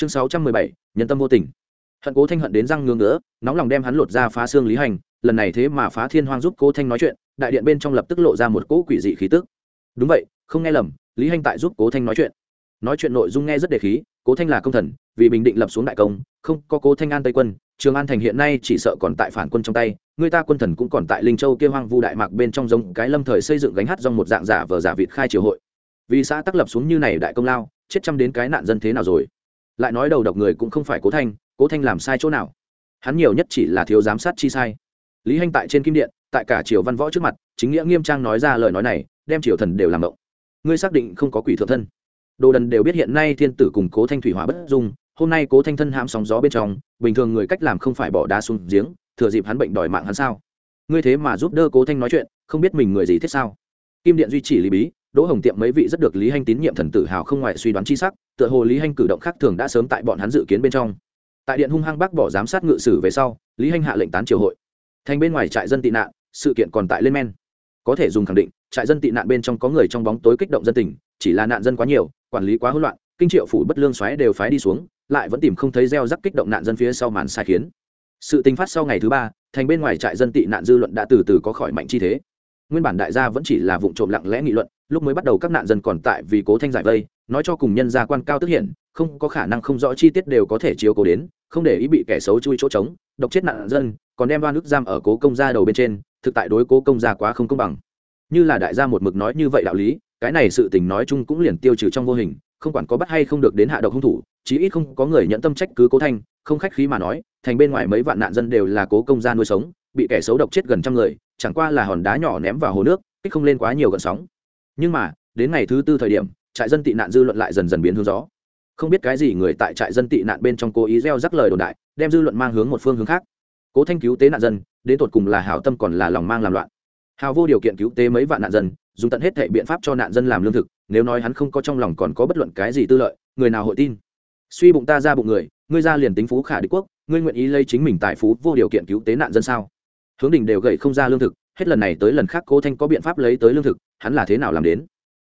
chương sáu trăm mười bảy, nhân tâm vô tình. Hận cố thanh hận đến răng ngưỡng nữa nóng lòng đem hắn lột ra phá xương lý hành, lần này thế mà phá thiên hoang giúp cố thanh nói chuyện, đại điện bên trong lập tức lộ ra một cỗ quỷ dị khí tức. Đúng vậy, không nghe lầm, lý hành tại giúp cố thanh nói chuyện. Nói chuyện nội dung nghe rất đề khí, cố thanh là công thần, vì bình định lập xuống đại công, không có cố thanh an tây quân, trường an thành hiện nay chỉ sợ còn tại phản quân trong tay, người ta quân thần cũng còn tại linh châu kia hoang vu đại mạc bên trong giống cái lâm thời xây dựng gánh hát dòng một dạng giả vờ giả vịt khai triều hội. Vì xã tắc lập xuống như này đại công lao, chết chăm đến cái nạn dân thế nào rồi? Lại nói đầu độc người cũng không phải cố thanh cố thanh làm sai chỗ nào? Hắn nhiều nhất chỉ là thiếu giám sát chi sai. Lý hanh tại trên kim điện, tại cả triều văn võ trước mặt, chính nghĩa nghiêm trang nói ra lời nói này, đem triều thần đều làm động. Ngươi xác định không có quỷ thượng thân. Đồ đần đều biết hiện nay thiên tử cùng cố thanh thủy hỏa bất dung, hôm nay cố thanh thân hãm sóng gió bên trong, bình thường người cách làm không phải bỏ đá xuống giếng, thừa dịp hắn bệnh đòi mạng hắn sao? Ngươi thế mà giúp đỡ cố thanh nói chuyện, không biết mình người gì thiết sao? Kim điện duy trì lý bí đỗ hồng tiệm mấy vị rất được lý hanh tín nhiệm thần tự hào không ngoài suy đoán chi sắc, tựa hồ lý hanh cử động khác thường đã sớm tại bọn hắn dự kiến bên trong. Tại điện hung hăng bác bỏ giám sát ngự sử về sau, lý hanh hạ lệnh tán triều hội. Thành bên ngoài trại dân tị nạn, sự kiện còn tại lên men. Có thể dùng khẳng định, trại dân tị nạn bên trong có người trong bóng tối kích động dân tình, chỉ là nạn dân quá nhiều, quản lý quá hỗn loạn, kinh triệu phủ bất lương xoáy đều phái đi xuống, lại vẫn tìm không thấy gieo rắc kích động nạn dân phía sau màn sai khiến. Sự tình phát sau ngày thứ ba, thành bên ngoài trại dân tị nạn dư luận đã từ từ có khỏi mạnh chi thế. Nguyên bản đại gia vẫn chỉ là vụ trộm lặng lẽ nghị luận lúc mới bắt đầu các nạn dân còn tại vì cố thanh giải vây, nói cho cùng nhân gia quan cao tức hiện không có khả năng không rõ chi tiết đều có thể chiếu cố đến, không để ý bị kẻ xấu chui chỗ trống, độc chết nạn dân, còn đem đoan nước giam ở cố công gia đầu bên trên, thực tại đối cố công gia quá không công bằng. Như là đại gia một mực nói như vậy đạo lý, cái này sự tình nói chung cũng liền tiêu trừ trong vô hình, không quản có bắt hay không được đến hạ độc hung thủ, chí ít không có người nhận tâm trách cứ cố thanh, không khách khí mà nói, thành bên ngoài mấy vạn nạn dân đều là cố công gia nuôi sống, bị kẻ xấu độc chết gần trăm người, chẳng qua là hòn đá nhỏ ném vào hồ nước, kích không lên quá nhiều gợn sóng nhưng mà, đến ngày thứ tư thời điểm, trại dân tị nạn dư luận lại dần dần biến hướng gió. Không biết cái gì người tại trại dân tị nạn bên trong cố ý gieo rắc lời đồn đại, đem dư luận mang hướng một phương hướng khác. Cố thanh cứu tế nạn dân, đến tột cùng là hảo tâm còn là lòng mang làm loạn. Hào vô điều kiện cứu tế mấy vạn nạn dân, dùng tận hết thệ biện pháp cho nạn dân làm lương thực, nếu nói hắn không có trong lòng còn có bất luận cái gì tư lợi, người nào hội tin? Suy bụng ta ra bụng người, ngươi ra liền tính phú khả đế quốc, ngươi nguyện ý lấy chính mình tài phú vô điều kiện cứu tế nạn dân sao? Hướng đình đều gậy không ra lương thực, hết lần này tới lần khác cố thanh có biện pháp lấy tới lương thực hắn là thế nào làm đến?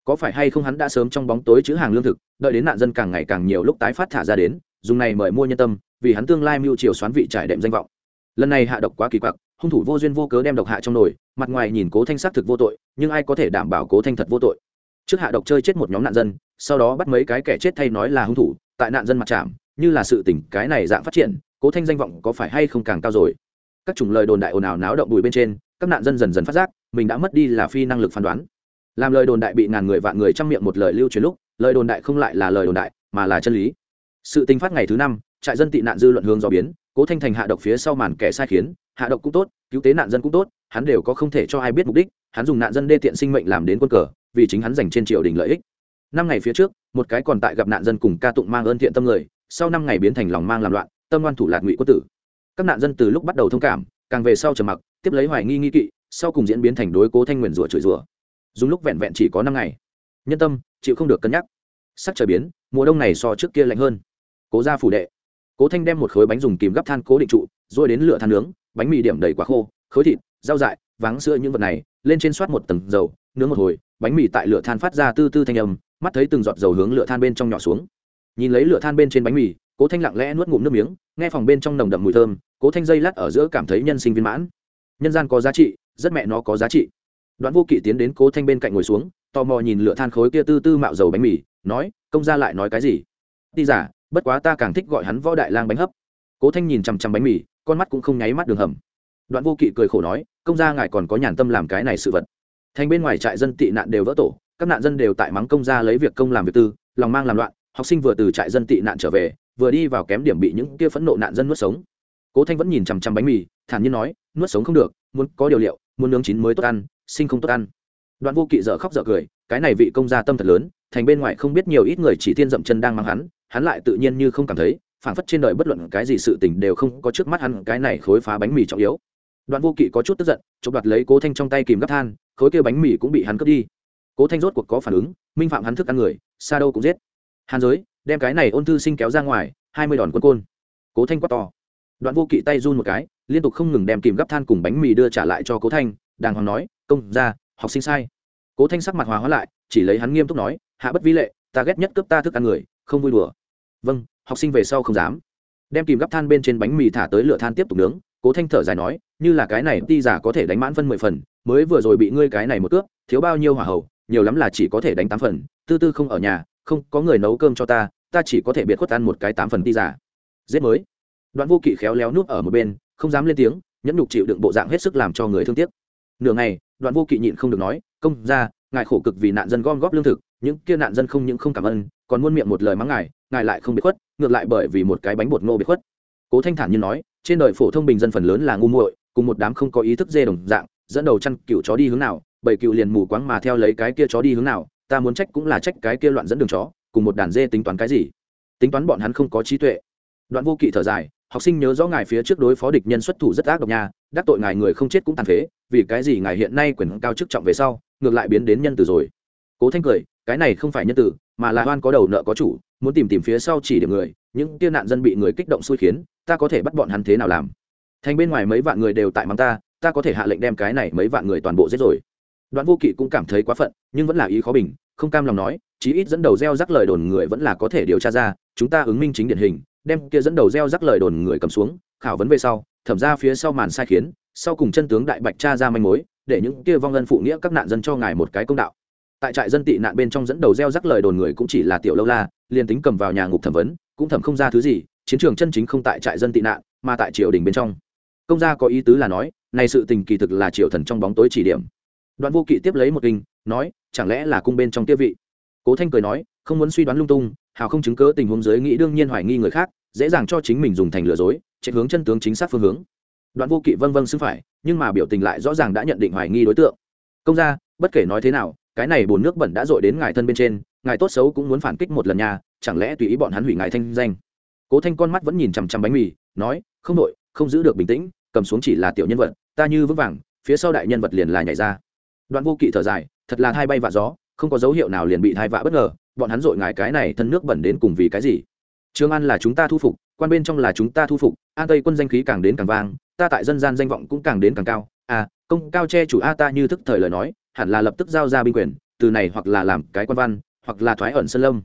Có phải hay không hắn đã sớm trong bóng tối chữ hàng lương thực, đợi đến nạn dân càng ngày càng nhiều lúc tái phát thả ra đến, dùng này mời mua nhân tâm, vì hắn tương lai mưu chiều xoán vị trải đệm danh vọng. Lần này hạ độc quá kỳ quặc, hung thủ vô duyên vô cớ đem độc hạ trong nồi, mặt ngoài nhìn cố thanh xác thực vô tội, nhưng ai có thể đảm bảo cố thanh thật vô tội? Trước hạ độc chơi chết một nhóm nạn dân, sau đó bắt mấy cái kẻ chết thay nói là hung thủ, tại nạn dân mặt chạm, như là sự tỉnh cái này dạng phát triển, cố thanh danh vọng có phải hay không càng cao rồi? Các chủng lời đồn đại ồn ào náo động bụi bên trên, các nạn dân dần dần phát giác, mình đã mất đi là phi năng lực phán đoán làm lời đồn đại bị ngàn người vạn người trong miệng một lời lưu truyền lúc, lời đồn đại không lại là lời đồn đại, mà là chân lý. Sự tình phát ngày thứ năm, trại dân tị nạn dư luận hướng do biến, cố thanh thành hạ độc phía sau màn kẻ sai khiến, hạ độc cũng tốt, cứu tế nạn dân cũng tốt, hắn đều có không thể cho ai biết mục đích, hắn dùng nạn dân đê tiện sinh mệnh làm đến quân cờ, vì chính hắn dành trên triều đình lợi ích. Năm ngày phía trước, một cái còn tại gặp nạn dân cùng ca tụng mang ơn thiện tâm người, sau năm ngày biến thành lòng mang làm loạn, tâm ngoan thủ lạc ngụy quân tử. Các nạn dân từ lúc bắt đầu thông cảm, càng về sau trầm mặc, tiếp lấy hoài nghi nghi kỵ, sau cùng diễn biến thành đối cố thanh nguyền rủa chửi rủa dùng lúc vẹn vẹn chỉ có năm ngày. Nhân tâm, chịu không được cân nhắc. Sắc trời biến, mùa đông này so trước kia lạnh hơn. Cố ra phủ đệ. Cố thanh đem một khối bánh dùng kìm gắp than cố định trụ, rồi đến lửa than nướng, bánh mì điểm đầy quả khô, khối thịt, rau dại, váng sữa những vật này, lên trên soát một tầng dầu, nướng một hồi, bánh mì tại lửa than phát ra tư tư thanh âm, mắt thấy từng giọt dầu hướng lửa than bên trong nhỏ xuống. Nhìn lấy lửa than bên trên bánh mì, cố thanh lặng lẽ nuốt ngụm nước miếng, nghe phòng bên trong nồng đậm mùi thơm, cố thanh dây lát ở giữa cảm thấy nhân sinh viên mãn. Nhân gian có giá trị, rất mẹ nó có giá trị đoạn vô kỵ tiến đến cố thanh bên cạnh ngồi xuống, tò mò nhìn lửa than khối kia tư tư mạo dầu bánh mì, nói, công gia lại nói cái gì? Đi giả bất quá ta càng thích gọi hắn võ đại lang bánh hấp. Cố thanh nhìn chằm chằm bánh mì, con mắt cũng không nháy mắt đường hầm. Đoạn vô kỵ cười khổ nói, công gia ngài còn có nhàn tâm làm cái này sự vật. Thành bên ngoài trại dân tị nạn đều vỡ tổ, các nạn dân đều tại mắng công gia lấy việc công làm việc tư, lòng mang làm loạn, học sinh vừa từ trại dân tị nạn trở về, vừa đi vào kém điểm bị những kia phẫn nộ nạn dân nuốt sống. Cố thanh vẫn nhìn chằm chằm bánh mì, thản nhiên nói, nuốt sống không được, muốn có điều liệu, muốn nướng chín mới tốt ăn sinh không tốt ăn. Đoạn vô kỵ dở khóc dở cười, cái này vị công gia tâm thật lớn, thành bên ngoài không biết nhiều ít người chỉ thiên dậm chân đang mang hắn hắn lại tự nhiên như không cảm thấy, phảng phất trên đời bất luận cái gì sự tình đều không có trước mắt hắn, cái này khối phá bánh mì trọng yếu. Đoạn vô kỵ có chút tức giận, chụp đoạt lấy cố thanh trong tay kìm gấp than, khối kia bánh mì cũng bị hắn cướp đi. Cố thanh rốt cuộc có phản ứng, minh phạm hắn thức ăn người, xa đâu cũng giết. Hàn giới, đem cái này ôn thư sinh kéo ra ngoài, hai mươi đòn quân côn. Cố thanh quát to. Đoạn vô kỵ tay run một cái, liên tục không ngừng đem kìm gấp than cùng bánh mì đưa trả lại cho cố thanh, đàng hoàng nói công gia, học sinh sai. Cố thanh sắc mặt hòa hóa lại chỉ lấy hắn nghiêm túc nói hạ bất vi lệ ta ghét nhất cướp ta thức ăn người không vui đùa. Vâng học sinh về sau không dám. Đem kìm gắp than bên trên bánh mì thả tới lửa than tiếp tục nướng cố thanh thở dài nói như là cái này ti giả có thể đánh mãn phân mười phần mới vừa rồi bị ngươi cái này một cướp thiếu bao nhiêu hỏa hầu, nhiều lắm là chỉ có thể đánh tám phần tư tư không ở nhà không có người nấu cơm cho ta ta chỉ có thể biệt khuất ăn một cái tám phần ti giả giết mới. Đoạn vô kỵ khéo léo núp ở một bên không dám lên tiếng nhẫn nhục chịu đựng bộ dạng hết sức làm cho người thương tiếc. Nửa ngày đoạn vô kỵ nhịn không được nói, công ra ngài khổ cực vì nạn dân gom góp lương thực, những kia nạn dân không những không cảm ơn, còn muôn miệng một lời mắng ngài ngài lại không bị khuất, ngược lại bởi vì một cái bánh bột ngô bị khuất. Cố thanh thản như nói, trên đời phổ thông bình dân phần lớn là ngu muội, cùng một đám không có ý thức dê đồng dạng, dẫn đầu chăn cựu chó đi hướng nào, bảy cựu liền mù quáng mà theo lấy cái kia chó đi hướng nào, ta muốn trách cũng là trách cái kia loạn dẫn đường chó, cùng một đàn dê tính toán cái gì? Tính toán bọn hắn không có trí tuệ. Đoạn vô kỵ thở dài học sinh nhớ rõ ngài phía trước đối phó địch nhân xuất thủ rất ác độc nha, đắc tội ngài người không chết cũng tàn phế, vì cái gì ngài hiện nay quyền cao chức trọng về sau, ngược lại biến đến nhân từ rồi. Cố thanh cười, cái này không phải nhân tử, mà là oan có đầu nợ có chủ, muốn tìm tìm phía sau chỉ điểm người, những tiêu nạn dân bị người kích động xui khiến, ta có thể bắt bọn hắn thế nào làm? Thành bên ngoài mấy vạn người đều tại mắng ta ta có thể hạ lệnh đem cái này mấy vạn người toàn bộ giết rồi. Đoạn vô kỵ cũng cảm thấy quá phận, nhưng vẫn là ý khó bình, không cam lòng nói chí ít dẫn đầu gieo rắc lời đồn người vẫn là có thể điều tra ra, chúng ta ứng minh chính điển hình, đem kia dẫn đầu gieo rắc lời đồn người cầm xuống, khảo vấn về sau, thẩm ra phía sau màn sai khiến, sau cùng chân tướng đại bạch cha ra manh mối, để những kia vong ân phụ nghĩa các nạn dân cho ngài một cái công đạo. Tại trại dân tị nạn bên trong dẫn đầu gieo rắc lời đồn người cũng chỉ là tiểu lâu la, liền tính cầm vào nhà ngục thẩm vấn, cũng thẩm không ra thứ gì, chiến trường chân chính không tại trại dân tị nạn, mà tại triều đình bên trong. Công gia có ý tứ là nói, này sự tình kỳ thực là triều thần trong bóng tối chỉ điểm. Đoạn vô kỵ tiếp lấy một kinh, nói, chẳng lẽ là cung bên trong tiêu vị? Cố thanh cười nói, không muốn suy đoán lung tung, hào không chứng cớ tình huống giới nghĩ đương nhiên hoài nghi người khác, dễ dàng cho chính mình dùng thành lừa dối, chạy hướng chân tướng chính xác phương hướng. Đoạn vô kỵ vâng vâng xứng phải, nhưng mà biểu tình lại rõ ràng đã nhận định hoài nghi đối tượng. Công gia, bất kể nói thế nào, cái này bồn nước bẩn đã dội đến ngài thân bên trên, ngài tốt xấu cũng muốn phản kích một lần nhà chẳng lẽ tùy ý bọn hắn hủy ngài thanh danh? Cố thanh con mắt vẫn nhìn chằm chằm bánh mì, nói, không đội, không giữ được bình tĩnh, cầm xuống chỉ là tiểu nhân vật, ta như vững vàng, phía sau đại nhân vật liền là nhảy ra. Đoạn vô kỵ thở dài, thật là thai bay và gió không có dấu hiệu nào liền bị thai vạ bất ngờ, bọn hắn dội ngài cái này thân nước bẩn đến cùng vì cái gì? Trường an là chúng ta thu phục, quan bên trong là chúng ta thu phục, an tây quân danh khí càng đến càng vang, ta tại dân gian danh vọng cũng càng đến càng cao. À công cao che chủ a ta như thức thời lời nói, hẳn là lập tức giao ra binh quyền, từ này hoặc là làm cái quan văn, hoặc là thoái ẩn sân lâm.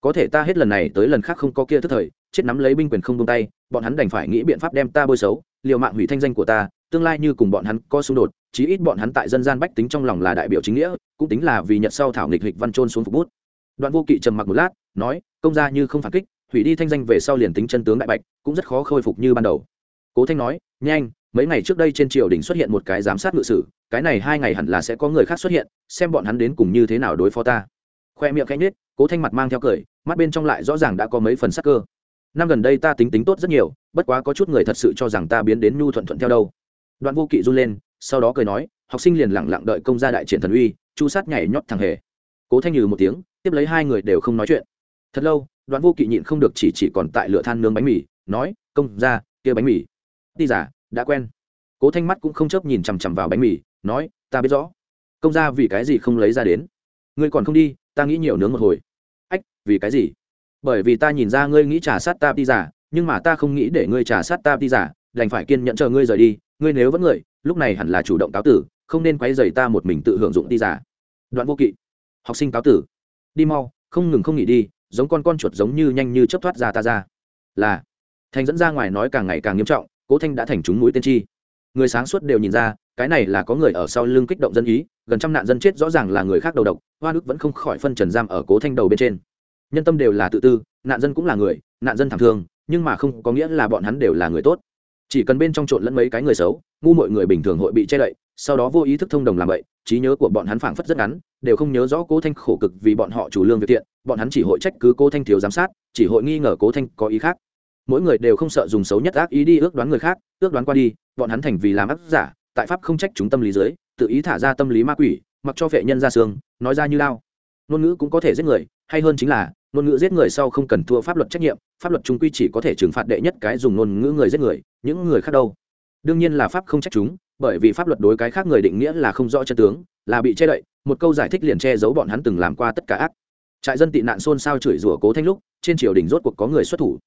Có thể ta hết lần này tới lần khác không có kia thức thời, chết nắm lấy binh quyền không tung tay, bọn hắn đành phải nghĩ biện pháp đem ta bôi xấu, liều mạng hủy thanh danh của ta, tương lai như cùng bọn hắn có xung đột chí ít bọn hắn tại dân gian bách tính trong lòng là đại biểu chính nghĩa, cũng tính là vì nhật sau thảo nghịch hịch văn trôn xuống phục bút. Đoạn vô kỵ trầm mặc một lát, nói, công gia như không phản kích, hủy đi thanh danh về sau liền tính chân tướng đại bạch, cũng rất khó khôi phục như ban đầu. Cố thanh nói, nhanh, mấy ngày trước đây trên triều đình xuất hiện một cái giám sát ngự sử, cái này hai ngày hẳn là sẽ có người khác xuất hiện, xem bọn hắn đến cùng như thế nào đối phó ta. Khoe miệng cánh nết cố thanh mặt mang theo cười, mắt bên trong lại rõ ràng đã có mấy phần sắc cơ. Năm gần đây ta tính tính tốt rất nhiều, bất quá có chút người thật sự cho rằng ta biến đến nhu thuận thuận theo đâu. Đoạn vô kỵ run lên sau đó cười nói, học sinh liền lẳng lặng đợi công gia đại triển thần uy, chu sát nhảy nhót thằng hề. Cố thanh nhừ một tiếng, tiếp lấy hai người đều không nói chuyện. Thật lâu, đoạn vô kỵ nhịn không được chỉ chỉ còn tại lửa than nướng bánh mì, nói, công ra kia bánh mì. Đi giả đã quen. Cố thanh mắt cũng không chớp nhìn chằm chằm vào bánh mì, nói, ta biết rõ. Công ra vì cái gì không lấy ra đến? Ngươi còn không đi, ta nghĩ nhiều nướng một hồi. Ách, vì cái gì? Bởi vì ta nhìn ra ngươi nghĩ trả sát ta đi giả nhưng mà ta không nghĩ để ngươi trả sát ta đi giả đành phải kiên nhẫn chờ ngươi rời đi, ngươi nếu vẫn người lúc này hẳn là chủ động cáo tử, không nên quay dày ta một mình tự hưởng dụng đi giả đoạn vô kỵ. Học sinh cáo tử. Đi mau, không ngừng không nghỉ đi, giống con con chuột giống như nhanh như chấp thoát ra ta ra. Là. Thành dẫn ra ngoài nói càng ngày càng nghiêm trọng, cố thanh đã thành chúng mũi tiên tri người sáng suốt đều nhìn ra, cái này là có người ở sau lưng kích động dân ý, gần trăm nạn dân chết rõ ràng là người khác đầu độc, hoa đức vẫn không khỏi phân trần giam ở cố thanh đầu bên trên. Nhân tâm đều là tự tư, nạn dân cũng là người, nạn dân thảm thương, nhưng mà không có nghĩa là bọn hắn đều là người tốt chỉ cần bên trong trộn lẫn mấy cái người xấu, ngu mọi người bình thường hội bị che đậy, sau đó vô ý thức thông đồng làm vậy, trí nhớ của bọn hắn phảng phất rất ngắn, đều không nhớ rõ cố thanh khổ cực vì bọn họ chủ lương việc thiện, bọn hắn chỉ hội trách cứ cố thanh thiếu giám sát, chỉ hội nghi ngờ cố thanh có ý khác. Mỗi người đều không sợ dùng xấu nhất ác ý đi ước đoán người khác, ước đoán qua đi, bọn hắn thành vì làm ác giả, tại pháp không trách chúng tâm lý dưới, tự ý thả ra tâm lý ma quỷ, mặc cho vệ nhân ra xương, nói ra như lao. Ngôn ngữ cũng có thể giết người, hay hơn chính là ngôn ngữ giết người sau không cần thua pháp luật trách nhiệm, pháp luật trung quy chỉ có thể trừng phạt đệ nhất cái dùng ngôn ngữ người giết người, những người khác đâu. Đương nhiên là pháp không trách chúng, bởi vì pháp luật đối cái khác người định nghĩa là không rõ chân tướng, là bị che đậy, một câu giải thích liền che giấu bọn hắn từng làm qua tất cả ác. Trại dân tị nạn xôn xao chửi rủa cố thanh lúc, trên triều đình rốt cuộc có người xuất thủ.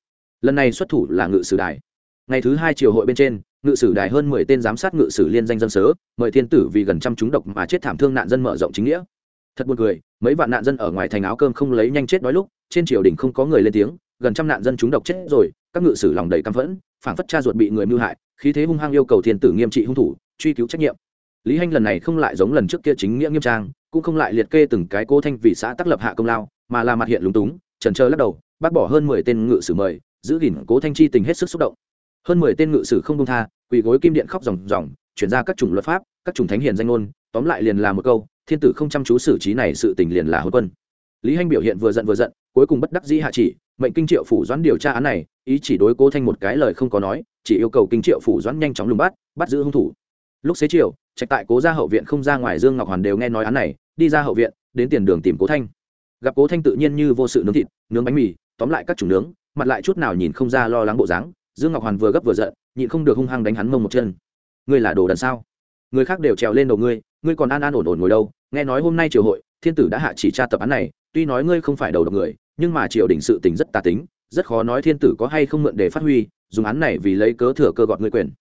Lần này xuất thủ là ngự sử đài. Ngày thứ hai triều hội bên trên, ngự sử đài hơn mười tên giám sát ngự sử liên danh dân sớ, mời thiên tử vì gần trăm chúng độc mà chết thảm thương nạn dân mở rộng chính nghĩa. Thật buồn cười, mấy vạn nạn dân ở ngoài thành áo cơm không lấy nhanh chết đói lúc trên triều đình không có người lên tiếng, gần trăm nạn dân chúng độc chết rồi, các ngự sử lòng đầy căm phẫn, phảng phất cha ruột bị người mưu hại, khí thế hung hăng yêu cầu thiên tử nghiêm trị hung thủ, truy cứu trách nhiệm. Lý hanh lần này không lại giống lần trước kia chính nghĩa nghiêm trang, cũng không lại liệt kê từng cái cố thanh vì xã tác lập hạ công lao, mà là mặt hiện lúng túng, trần trơ lắc đầu, bác bỏ hơn mười tên ngự sử mời, giữ gìn cố thanh chi tình hết sức xúc động. Hơn mười tên ngự sử không công tha, quỳ gối kim điện khóc ròng ròng, chuyển ra các chủng luật pháp, các chủng thánh hiền danh ngôn, tóm lại liền là một câu, thiên tử không chăm chú xử trí này sự tình liền là hôn quân. Lý hanh biểu hiện vừa giận vừa giận cuối cùng bất đắc dĩ hạ chỉ, mệnh kinh triệu phủ doãn điều tra án này, ý chỉ đối cố thanh một cái lời không có nói, chỉ yêu cầu kinh triệu phủ doãn nhanh chóng lùng bắt bắt giữ hung thủ. Lúc xế chiều, trạch tại cố ra hậu viện không ra ngoài dương ngọc hoàn đều nghe nói án này, đi ra hậu viện, đến tiền đường tìm cố thanh. Gặp cố thanh tự nhiên như vô sự nướng thịt, nướng bánh mì, tóm lại các chủ nướng, mặt lại chút nào nhìn không ra lo lắng bộ dáng, dương ngọc hoàn vừa gấp vừa giận, nhịn không được hung hăng đánh hắn mông một chân. Ngươi là đồ đần sao? Người khác đều trèo lên đầu ngươi ngươi còn an an ổn ổn ngồi đâu? Nghe nói hôm nay triều hội, thiên tử đã hạ chỉ tra tập án này, tuy nói ngươi không phải đầu độc người nhưng mà triều đình sự tình rất tà tính, rất khó nói thiên tử có hay không mượn để phát huy, dùng án này vì lấy cớ thừa cơ gọt ngươi quyền.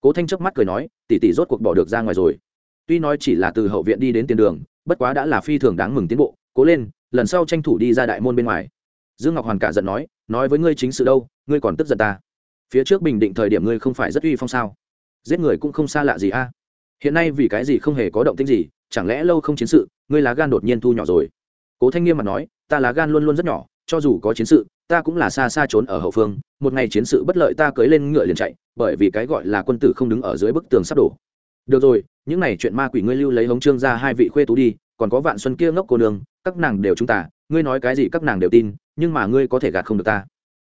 Cố thanh chớp mắt cười nói, tỷ tỷ rốt cuộc bỏ được ra ngoài rồi. Tuy nói chỉ là từ hậu viện đi đến tiền đường, bất quá đã là phi thường đáng mừng tiến bộ. Cố lên, lần sau tranh thủ đi ra đại môn bên ngoài. Dương ngọc hoàn cả giận nói nói với ngươi chính sự đâu, ngươi còn tức giận ta. Phía trước bình định thời điểm ngươi không phải rất uy phong sao? Giết người cũng không xa lạ gì a. Hiện nay vì cái gì không hề có động tĩnh gì, chẳng lẽ lâu không chiến sự, ngươi lá gan đột nhiên thu nhỏ rồi? Cố thanh nghiêm mặt nói ta lá gan luôn luôn rất nhỏ, cho dù có chiến sự, ta cũng là xa xa trốn ở hậu phương. Một ngày chiến sự bất lợi ta cưới lên ngựa liền chạy, bởi vì cái gọi là quân tử không đứng ở dưới bức tường sắp đổ. Được rồi, những này chuyện ma quỷ ngươi lưu lấy hống trương ra hai vị khuê tú đi, còn có vạn xuân kia ngốc cô nương, các nàng đều chúng ta, ngươi nói cái gì các nàng đều tin, nhưng mà ngươi có thể gạt không được ta.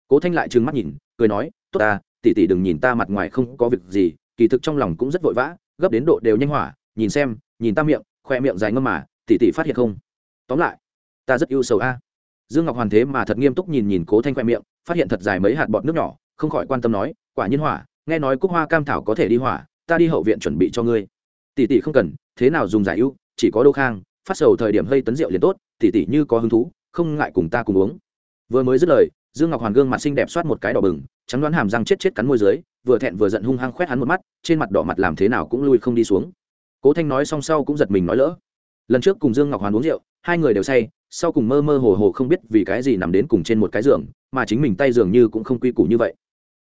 Cố thanh lại trừng mắt nhìn, cười nói, tốt ta tỉ tỉ đừng nhìn ta mặt ngoài không có việc gì, kỳ thực trong lòng cũng rất vội vã, gấp đến độ đều nhanh hỏa, nhìn xem, nhìn ta miệng, khoe miệng dài ngâm mà tỉ tỉ phát hiện không? Tóm lại ta rất yêu sầu a. Dương ngọc hoàn thế mà thật nghiêm túc nhìn nhìn cố thanh khoe miệng, phát hiện thật dài mấy hạt bọt nước nhỏ, không khỏi quan tâm nói, quả nhiên hỏa, nghe nói cúc hoa cam thảo có thể đi hỏa, ta đi hậu viện chuẩn bị cho ngươi. Tỷ tỷ không cần, thế nào dùng giải ưu, chỉ có đô khang, phát sầu thời điểm hơi tấn rượu liền tốt, tỷ tỷ như có hứng thú, không ngại cùng ta cùng uống. Vừa mới dứt lời, dương ngọc hoàn gương mặt xinh đẹp soát một cái đỏ bừng, trắng đoán hàm răng chết chết cắn môi dưới, vừa thẹn vừa giận hung hăng khoét hắn một mắt, trên mặt đỏ mặt làm thế nào cũng lui không đi xuống. Cố thanh nói xong sau cũng giật mình nói lỡ. Lần trước cùng dương ngọc hoàn uống rượu, hai người đều say sau cùng mơ mơ hồ hồ không biết vì cái gì nằm đến cùng trên một cái giường, mà chính mình tay dường như cũng không quy củ như vậy.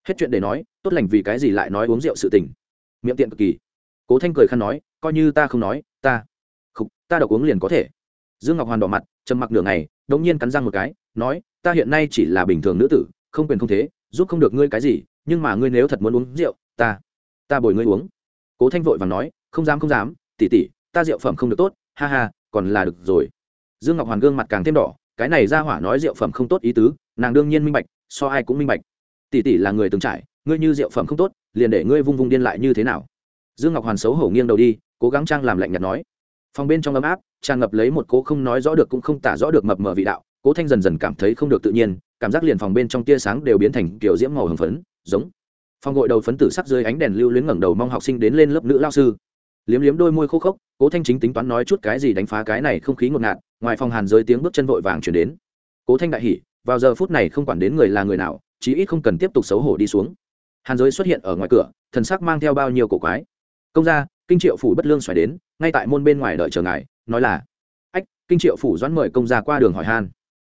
Hết chuyện để nói, tốt lành vì cái gì lại nói uống rượu sự tình. Miệng tiện cực kỳ. Cố thanh cười khăn nói, coi như ta không nói, ta không ta độc uống liền có thể. Dương ngọc hoàn đỏ mặt, trầm mặc nửa ngày, đống nhiên cắn răng một cái, nói, ta hiện nay chỉ là bình thường nữ tử, không quyền không thế, giúp không được ngươi cái gì, nhưng mà ngươi nếu thật muốn uống rượu, ta ta bồi ngươi uống. Cố thanh vội và nói, không dám không dám, tỉ tỉ, ta rượu phẩm không được tốt, ha ha, còn là được rồi dương ngọc hoàn gương mặt càng thêm đỏ, cái này ra hỏa nói rượu phẩm không tốt ý tứ, nàng đương nhiên minh bạch, so ai cũng minh bạch. Tỷ tỷ là người từng trải, ngươi như rượu phẩm không tốt, liền để ngươi vung vung điên lại như thế nào? Dương ngọc hoàn xấu hổ nghiêng đầu đi, cố gắng trang làm lạnh nhạt nói. Phòng bên trong ấm áp, tràn ngập lấy một cố không nói rõ được cũng không tả rõ được mập mờ vị đạo, cố thanh dần dần cảm thấy không được tự nhiên, cảm giác liền phòng bên trong tia sáng đều biến thành kiểu diễm màu hồng phấn, giống. Phòng gội đầu phấn tử sắc dưới ánh đèn lưu luyến ngẩng đầu mong học sinh đến lên lớp nữ lao sư. Liếm liếm đôi môi khô khốc, cố thanh chính tính toán nói chút cái gì đánh phá cái này không khí ngột ngạt ngoài phòng hàn giới tiếng bước chân vội vàng chuyển đến. Cố thanh đại hỉ, vào giờ phút này không quản đến người là người nào, chí ít không cần tiếp tục xấu hổ đi xuống. Hàn giới xuất hiện ở ngoài cửa, thần sắc mang theo bao nhiêu cổ quái. Công gia, kinh triệu phủ bất lương xoài đến, ngay tại môn bên ngoài đợi chờ ngài, nói là, ách, kinh triệu phủ doãn mời công gia qua đường hỏi han.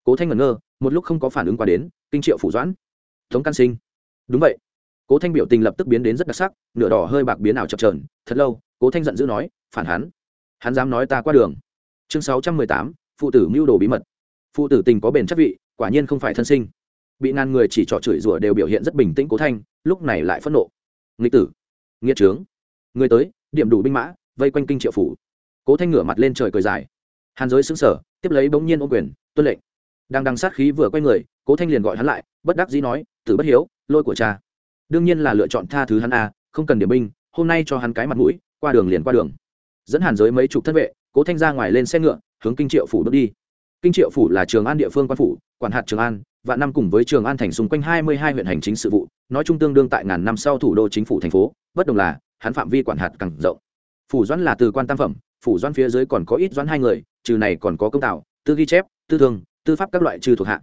Cố thanh ngẩn ngơ, một lúc không có phản ứng qua đến, kinh triệu phủ doãn, tống can sinh. Đúng vậy. Cố thanh biểu tình lập tức biến đến rất đặc sắc, nửa đỏ hơi bạc biến ảo chập trờn thật lâu, cố thanh giận dữ nói, phản hắn hắn dám nói ta qua đường chương sáu trăm mười tám, phụ tử mưu đồ bí mật. Phụ tử tình có bền chất vị, quả nhiên không phải thân sinh. Bị ngàn người chỉ trỏ chửi rủa đều biểu hiện rất bình tĩnh cố thanh, lúc này lại phẫn nộ. Nghịch tử nghĩa trướng. Người tới, điểm đủ binh mã, vây quanh kinh triệu phủ. Cố thanh ngửa mặt lên trời cười dài. Hàn giới xứng sở tiếp lấy bỗng nhiên ô quyền, tuân lệnh. Đang đằng sát khí vừa quay người, cố thanh liền gọi hắn lại, bất đắc dĩ nói, tử bất hiếu, lôi của cha. Đương nhiên là lựa chọn tha thứ hắn a, không cần điểm binh, hôm nay cho hắn cái mặt mũi, qua đường liền qua đường. Dẫn hàn giới mấy chục thân vệ cố thanh ra ngoài lên xe ngựa, hướng kinh triệu phủ bước đi. Kinh triệu phủ là trường an địa phương quan phủ, quản hạt trường an, và năm cùng với trường an thành xung quanh hai mươi hai huyện hành chính sự vụ, nói chung tương đương tại ngàn năm sau thủ đô chính phủ thành phố, bất đồng là, hắn phạm vi quản hạt càng rộng. Phủ doãn là từ quan tam phẩm, phủ doãn phía dưới còn có ít doãn hai người, trừ này còn có công tạo tư ghi chép, tư thương, tư pháp các loại trừ thuộc hạ.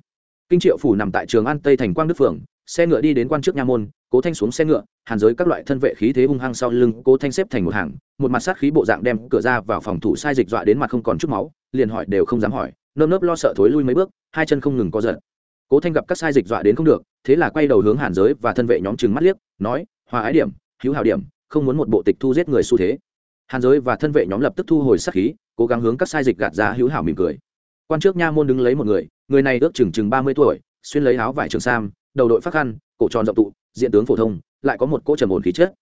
Kinh triệu phủ nằm tại trường an tây thành quang đức phường xe ngựa đi đến quan trước nha môn cố thanh xuống xe ngựa, hàn giới các loại thân vệ khí thế hung hăng sau lưng cố thanh xếp thành một hàng, một mặt sát khí bộ dạng đem cửa ra vào phòng thủ sai dịch dọa đến mặt không còn chút máu, liền hỏi đều không dám hỏi, nơm nớp lo sợ thối lui mấy bước, hai chân không ngừng có giật. Cố thanh gặp các sai dịch dọa đến không được, thế là quay đầu hướng hàn giới và thân vệ nhóm chừng mắt liếc, nói, hòa ái điểm, hữu hào điểm, không muốn một bộ tịch thu giết người xu thế. Hàn giới và thân vệ nhóm lập tức thu hồi sát khí, cố gắng hướng các sai dịch gạt ra hữu hảo mỉm cười. Quan trước nha môn đứng lấy một người người này ước chừng chừng ba mươi tuổi, xuyên lấy áo vải trường sam, đầu đội phát khăn, cổ tròn rộng tụ diện tướng phổ thông, lại có một cỗ trầm ổn khí chất.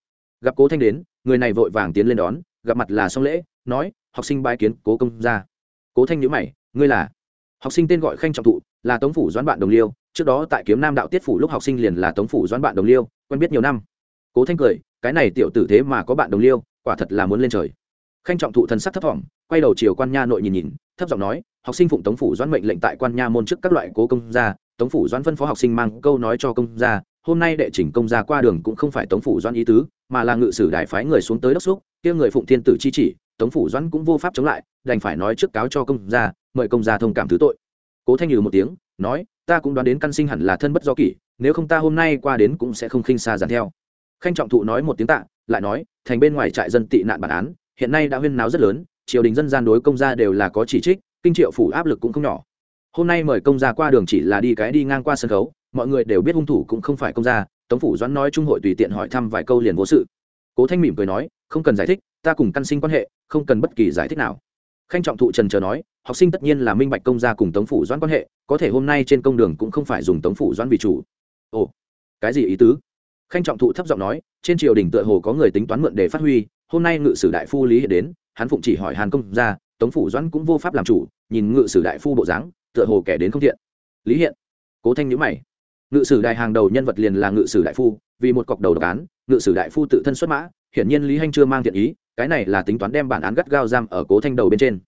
Gặp cố thanh đến, người này vội vàng tiến lên đón, gặp mặt là song lễ, nói, học sinh bái kiến cố công ra cố thanh nhữ mày, ngươi là? Học sinh tên gọi khanh trọng thụ, là tống phủ doãn bạn đồng liêu, trước đó tại kiếm nam đạo tiết phủ lúc học sinh liền là tống phủ doãn bạn đồng liêu, quen biết nhiều năm. Cố thanh cười, cái này tiểu tử thế mà có bạn đồng liêu, quả thật là muốn lên trời. Khanh trọng thụ thần sắc thấp thỏm, quay đầu chiều quan nha nội nhìn nhìn, thấp giọng nói, học sinh phụng tống phủ doãn mệnh lệnh tại quan nha môn trước các loại cố công gia, tống phủ doãn phân phó học sinh mang câu nói cho công gia hôm nay đệ chỉnh công gia qua đường cũng không phải tống phủ doãn ý tứ, mà là ngự sử đại phái người xuống tới đốc xúc, kia người phụng thiên tử chi chỉ, tống phủ doãn cũng vô pháp chống lại, đành phải nói trước cáo cho công gia, mời công gia thông cảm thứ tội. Cố thanh nhừ một tiếng, nói, ta cũng đoán đến căn sinh hẳn là thân bất do kỷ, nếu không ta hôm nay qua đến cũng sẽ không khinh xa dàn theo. Khanh trọng thụ nói một tiếng tạ, lại nói, thành bên ngoài trại dân tị nạn bản án, hiện nay đã huyên náo rất lớn, triều đình dân gian đối công gia đều là có chỉ trích, kinh triệu phủ áp lực cũng không nhỏ. Hôm nay mời công gia qua đường chỉ là đi cái đi ngang qua sân khấu mọi người đều biết hung thủ cũng không phải công gia, tống phủ doãn nói trung hội tùy tiện hỏi thăm vài câu liền vô sự. Cố thanh mỉm cười nói, không cần giải thích, ta cùng căn sinh quan hệ, không cần bất kỳ giải thích nào. Khanh trọng thụ trần chờ nói, học sinh tất nhiên là minh bạch công gia cùng tống phủ doãn quan hệ, có thể hôm nay trên công đường cũng không phải dùng tống phủ doãn vì chủ. Ồ, cái gì ý tứ? Khanh trọng thụ thấp giọng nói, trên triều đình tựa hồ có người tính toán mượn để phát huy, hôm nay ngự sử đại phu lý hiện đến, hắn phụng chỉ hỏi hàn công gia, tống phủ doãn cũng vô pháp làm chủ, nhìn ngự sử đại phu bộ dáng, tựa hồ kẻ đến không thiện. Lý hiện cố thanh nhữ mày ngự sử đại hàng đầu nhân vật liền là ngự sử đại phu, vì một cọc đầu độc án, ngự sử đại phu tự thân xuất mã, hiển nhiên lý hanh chưa mang thiện ý, cái này là tính toán đem bản án gắt gao giam ở cố thanh đầu bên trên.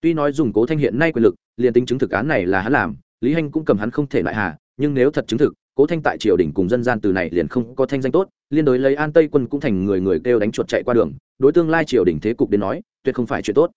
Tuy nói dùng cố thanh hiện nay quyền lực, liền tính chứng thực án này là hắn làm, lý hanh cũng cầm hắn không thể lại hà, nhưng nếu thật chứng thực, cố thanh tại triều đình cùng dân gian từ này liền không có thanh danh tốt, liên đối lấy an tây quân cũng thành người người kêu đánh chuột chạy qua đường, đối tương lai triều đình thế cục đến nói, tuyệt không phải chuyện tốt.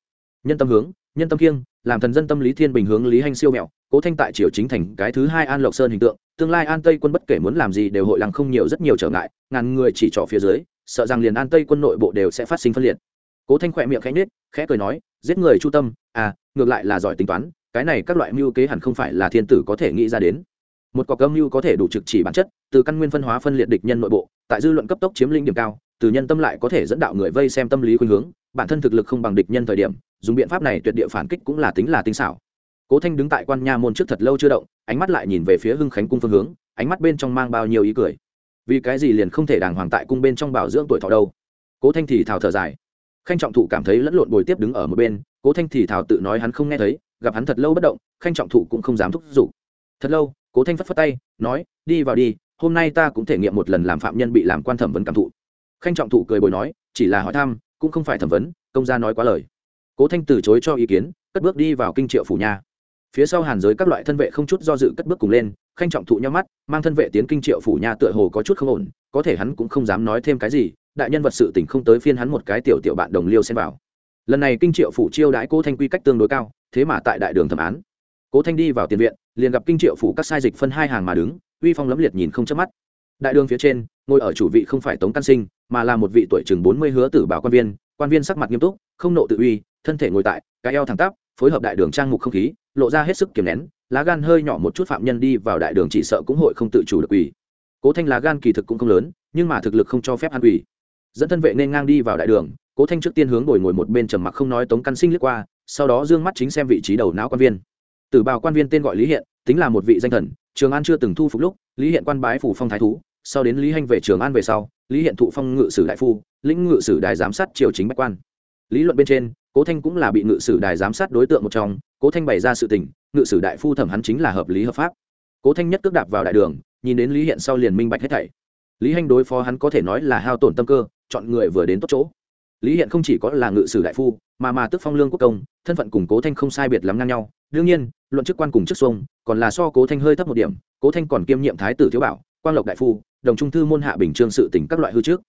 Nhân tâm hướng, nhân tâm kiêng làm thần dân tâm lý thiên bình hướng lý hanh siêu mẹo cố thanh tại triều chính thành cái thứ hai an lộc sơn hình tượng, tương lai an tây quân bất kể muốn làm gì đều hội lăng không nhiều rất nhiều trở ngại, ngàn người chỉ trỏ phía dưới, sợ rằng liền an tây quân nội bộ đều sẽ phát sinh phân liệt. Cố thanh khỏe miệng khẽ nết khẽ cười nói, giết người chu tâm à ngược lại là giỏi tính toán, cái này các loại mưu kế hẳn không phải là thiên tử có thể nghĩ ra đến. Một cọc âm mưu có thể đủ trực chỉ bản chất, từ căn nguyên phân hóa phân liệt địch nhân nội bộ, tại dư luận cấp tốc chiếm lĩnh điểm cao, từ nhân tâm lại có thể dẫn đạo người vây xem tâm lý khuynh hướng, bản thân thực lực không bằng địch nhân thời điểm, dùng biện pháp này tuyệt địa phản kích cũng là tính là tinh xảo cố thanh đứng tại quan nha môn trước thật lâu chưa động, ánh mắt lại nhìn về phía hưng khánh cung phương hướng, ánh mắt bên trong mang bao nhiêu ý cười. Vì cái gì liền không thể đàng hoàng tại cung bên trong bảo dưỡng tuổi thọ đâu? Cố thanh thì thào thở dài. Khanh trọng thụ cảm thấy lẫn lộn bồi tiếp đứng ở một bên, cố thanh thì thào tự nói hắn không nghe thấy, gặp hắn thật lâu bất động, khanh trọng thụ cũng không dám thúc giục. Thật lâu, cố thanh phất phất tay, nói, đi vào đi, hôm nay ta cũng thể nghiệm một lần làm phạm nhân bị làm quan thẩm vấn cảm thụ. Khanh trọng thụ cười bồi nói, chỉ là hỏi thăm, cũng không phải thẩm vấn, công gia nói quá lời. Cố thanh từ chối cho ý kiến, cất bước đi vào kinh triệu phủ nhà phía sau hàn giới các loại thân vệ không chút do dự cất bước cùng lên, khanh trọng thụ nhau mắt, mang thân vệ tiến kinh triệu phủ nhà tựa hồ có chút không ổn, có thể hắn cũng không dám nói thêm cái gì, đại nhân vật sự tình không tới phiên hắn một cái tiểu tiểu bạn đồng liêu xem vào. Lần này kinh triệu phủ chiêu đãi cố thanh quy cách tương đối cao, thế mà tại đại đường thẩm án. Cố thanh đi vào tiền viện, liền gặp kinh triệu phủ các sai dịch phân hai hàng mà đứng, uy phong lấm liệt nhìn không chớp mắt. Đại đường phía trên, ngồi ở chủ vị không phải tống căn sinh, mà là một vị tuổi chừng bốn mươi hứa tử bảo quan viên quan viên sắc mặt nghiêm túc, không nộ tự uy, thân thể ngồi tại, cái eo thẳng tắp, phối hợp đại đường trang mục không khí lộ ra hết sức kiềm nén, lá gan hơi nhỏ một chút phạm nhân đi vào đại đường chỉ sợ cũng hội không tự chủ được quỳ. Cố thanh lá gan kỳ thực cũng không lớn, nhưng mà thực lực không cho phép ăn quỳ. Dẫn thân vệ nên ngang đi vào đại đường, cố thanh trước tiên hướng ngồi ngồi một bên trầm mặc không nói tống căn sinh liếc qua, sau đó d ư ơ n g mắt chính xem vị trí đầu não quan viên. Từ bào quan viên tên gọi lý hiện, tính là một vị danh thần, trường an chưa từng thu phục lúc, lý hiện quan bái phủ phong thái thú, sau đến lý hanh về trường an về sau, lý hiện thụ phong ngự sử đại phu, lĩnh ngự sử đài giám sát triều chính bách quan. Lý luận bên trên cố thanh cũng là bị ngự sử đài giám sát đối tượng một trong, cố thanh bày ra sự tình, ngự sử đại phu thẩm hắn chính là hợp lý hợp pháp. Cố thanh nhất cước đạp vào đại đường, nhìn đến lý hiện sau liền minh bạch hết thảy. Lý hanh đối phó hắn có thể nói là hao tổn tâm cơ, chọn người vừa đến tốt chỗ. Lý hiện không chỉ có là ngự sử đại phu, mà mà tức phong lương quốc công, thân phận cùng cố thanh không sai biệt lắm ngang nhau. Đương nhiên, luận chức quan cùng chức xuông còn là so cố thanh hơi thấp một điểm, cố thanh còn kiêm nhiệm thái tử thiếu bảo quan lộc đại phu, đồng trung thư môn hạ bình trương sự tỉnh các loại hư trước.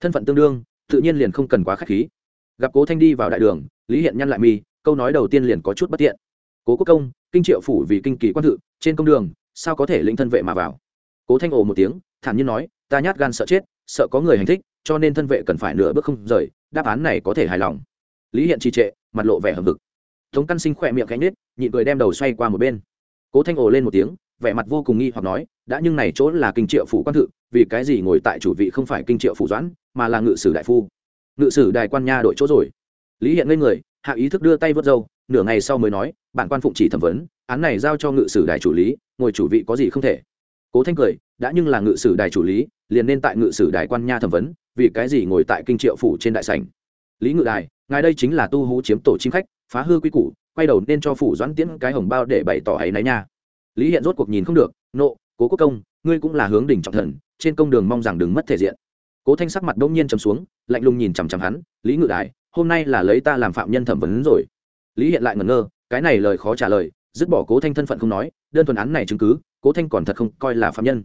Thân phận tương đương, tự nhiên liền không cần quá k h á c h khí gặp cố thanh đi vào đại đường, lý hiện nhăn lại mi, câu nói đầu tiên liền có chút bất tiện. Cố quốc công, kinh triệu phủ vì kinh kỳ quan thự, trên công đường, sao có thể lĩnh thân vệ mà vào? Cố thanh ồ một tiếng, thản nhiên nói, ta nhát gan sợ chết, sợ có người hành thích, cho nên thân vệ cần phải nửa bước không rời, đáp án này có thể hài lòng. Lý hiện trì trệ, mặt lộ vẻ hầm vực tống căn sinh khỏe miệng cánh nết nhịn cười đem đầu xoay qua một bên. Cố thanh ồ lên một tiếng, vẻ mặt vô cùng nghi hoặc nói, đã nhưng này chỗ là kinh triệu phủ quan thự, vì cái gì ngồi tại chủ vị không phải kinh triệu phủ doãn, mà là ngự sử đại phu? Ngự sử đại quan nha đội chỗ rồi. Lý hiện ngây người, hạ ý thức đưa tay vớt dâu nửa ngày sau mới nói, bản quan phụng chỉ thẩm vấn, án này giao cho ngự sử đại chủ lý, ngồi chủ vị có gì không thể. Cố thanh cười, đã nhưng là ngự sử đại chủ lý, liền nên tại ngự sử đại quan nha thẩm vấn, vì cái gì ngồi tại kinh triệu phủ trên đại sảnh. Lý ngự đài, ngài đây chính là tu hú chiếm tổ chim khách, phá hư quy củ, quay đầu nên cho phủ doãn tiễn cái hồng bao để bày tỏ ấy náy nha. Lý hiện rốt cuộc nhìn không được, nộ, cố quốc công, ngươi cũng là hướng đỉnh trọng thần, trên công đường mong rằng đừng mất thể diện cố thanh sắc mặt đông nhiên trầm xuống, lạnh lùng nhìn chằm chằm hắn, lý ngự đại hôm nay là lấy ta làm phạm nhân thẩm vấn rồi. Lý hiện lại ngẩn ngơ, cái này lời khó trả lời, dứt bỏ cố thanh thân phận không nói, đơn thuần án này chứng cứ, cố thanh còn thật không coi là phạm nhân.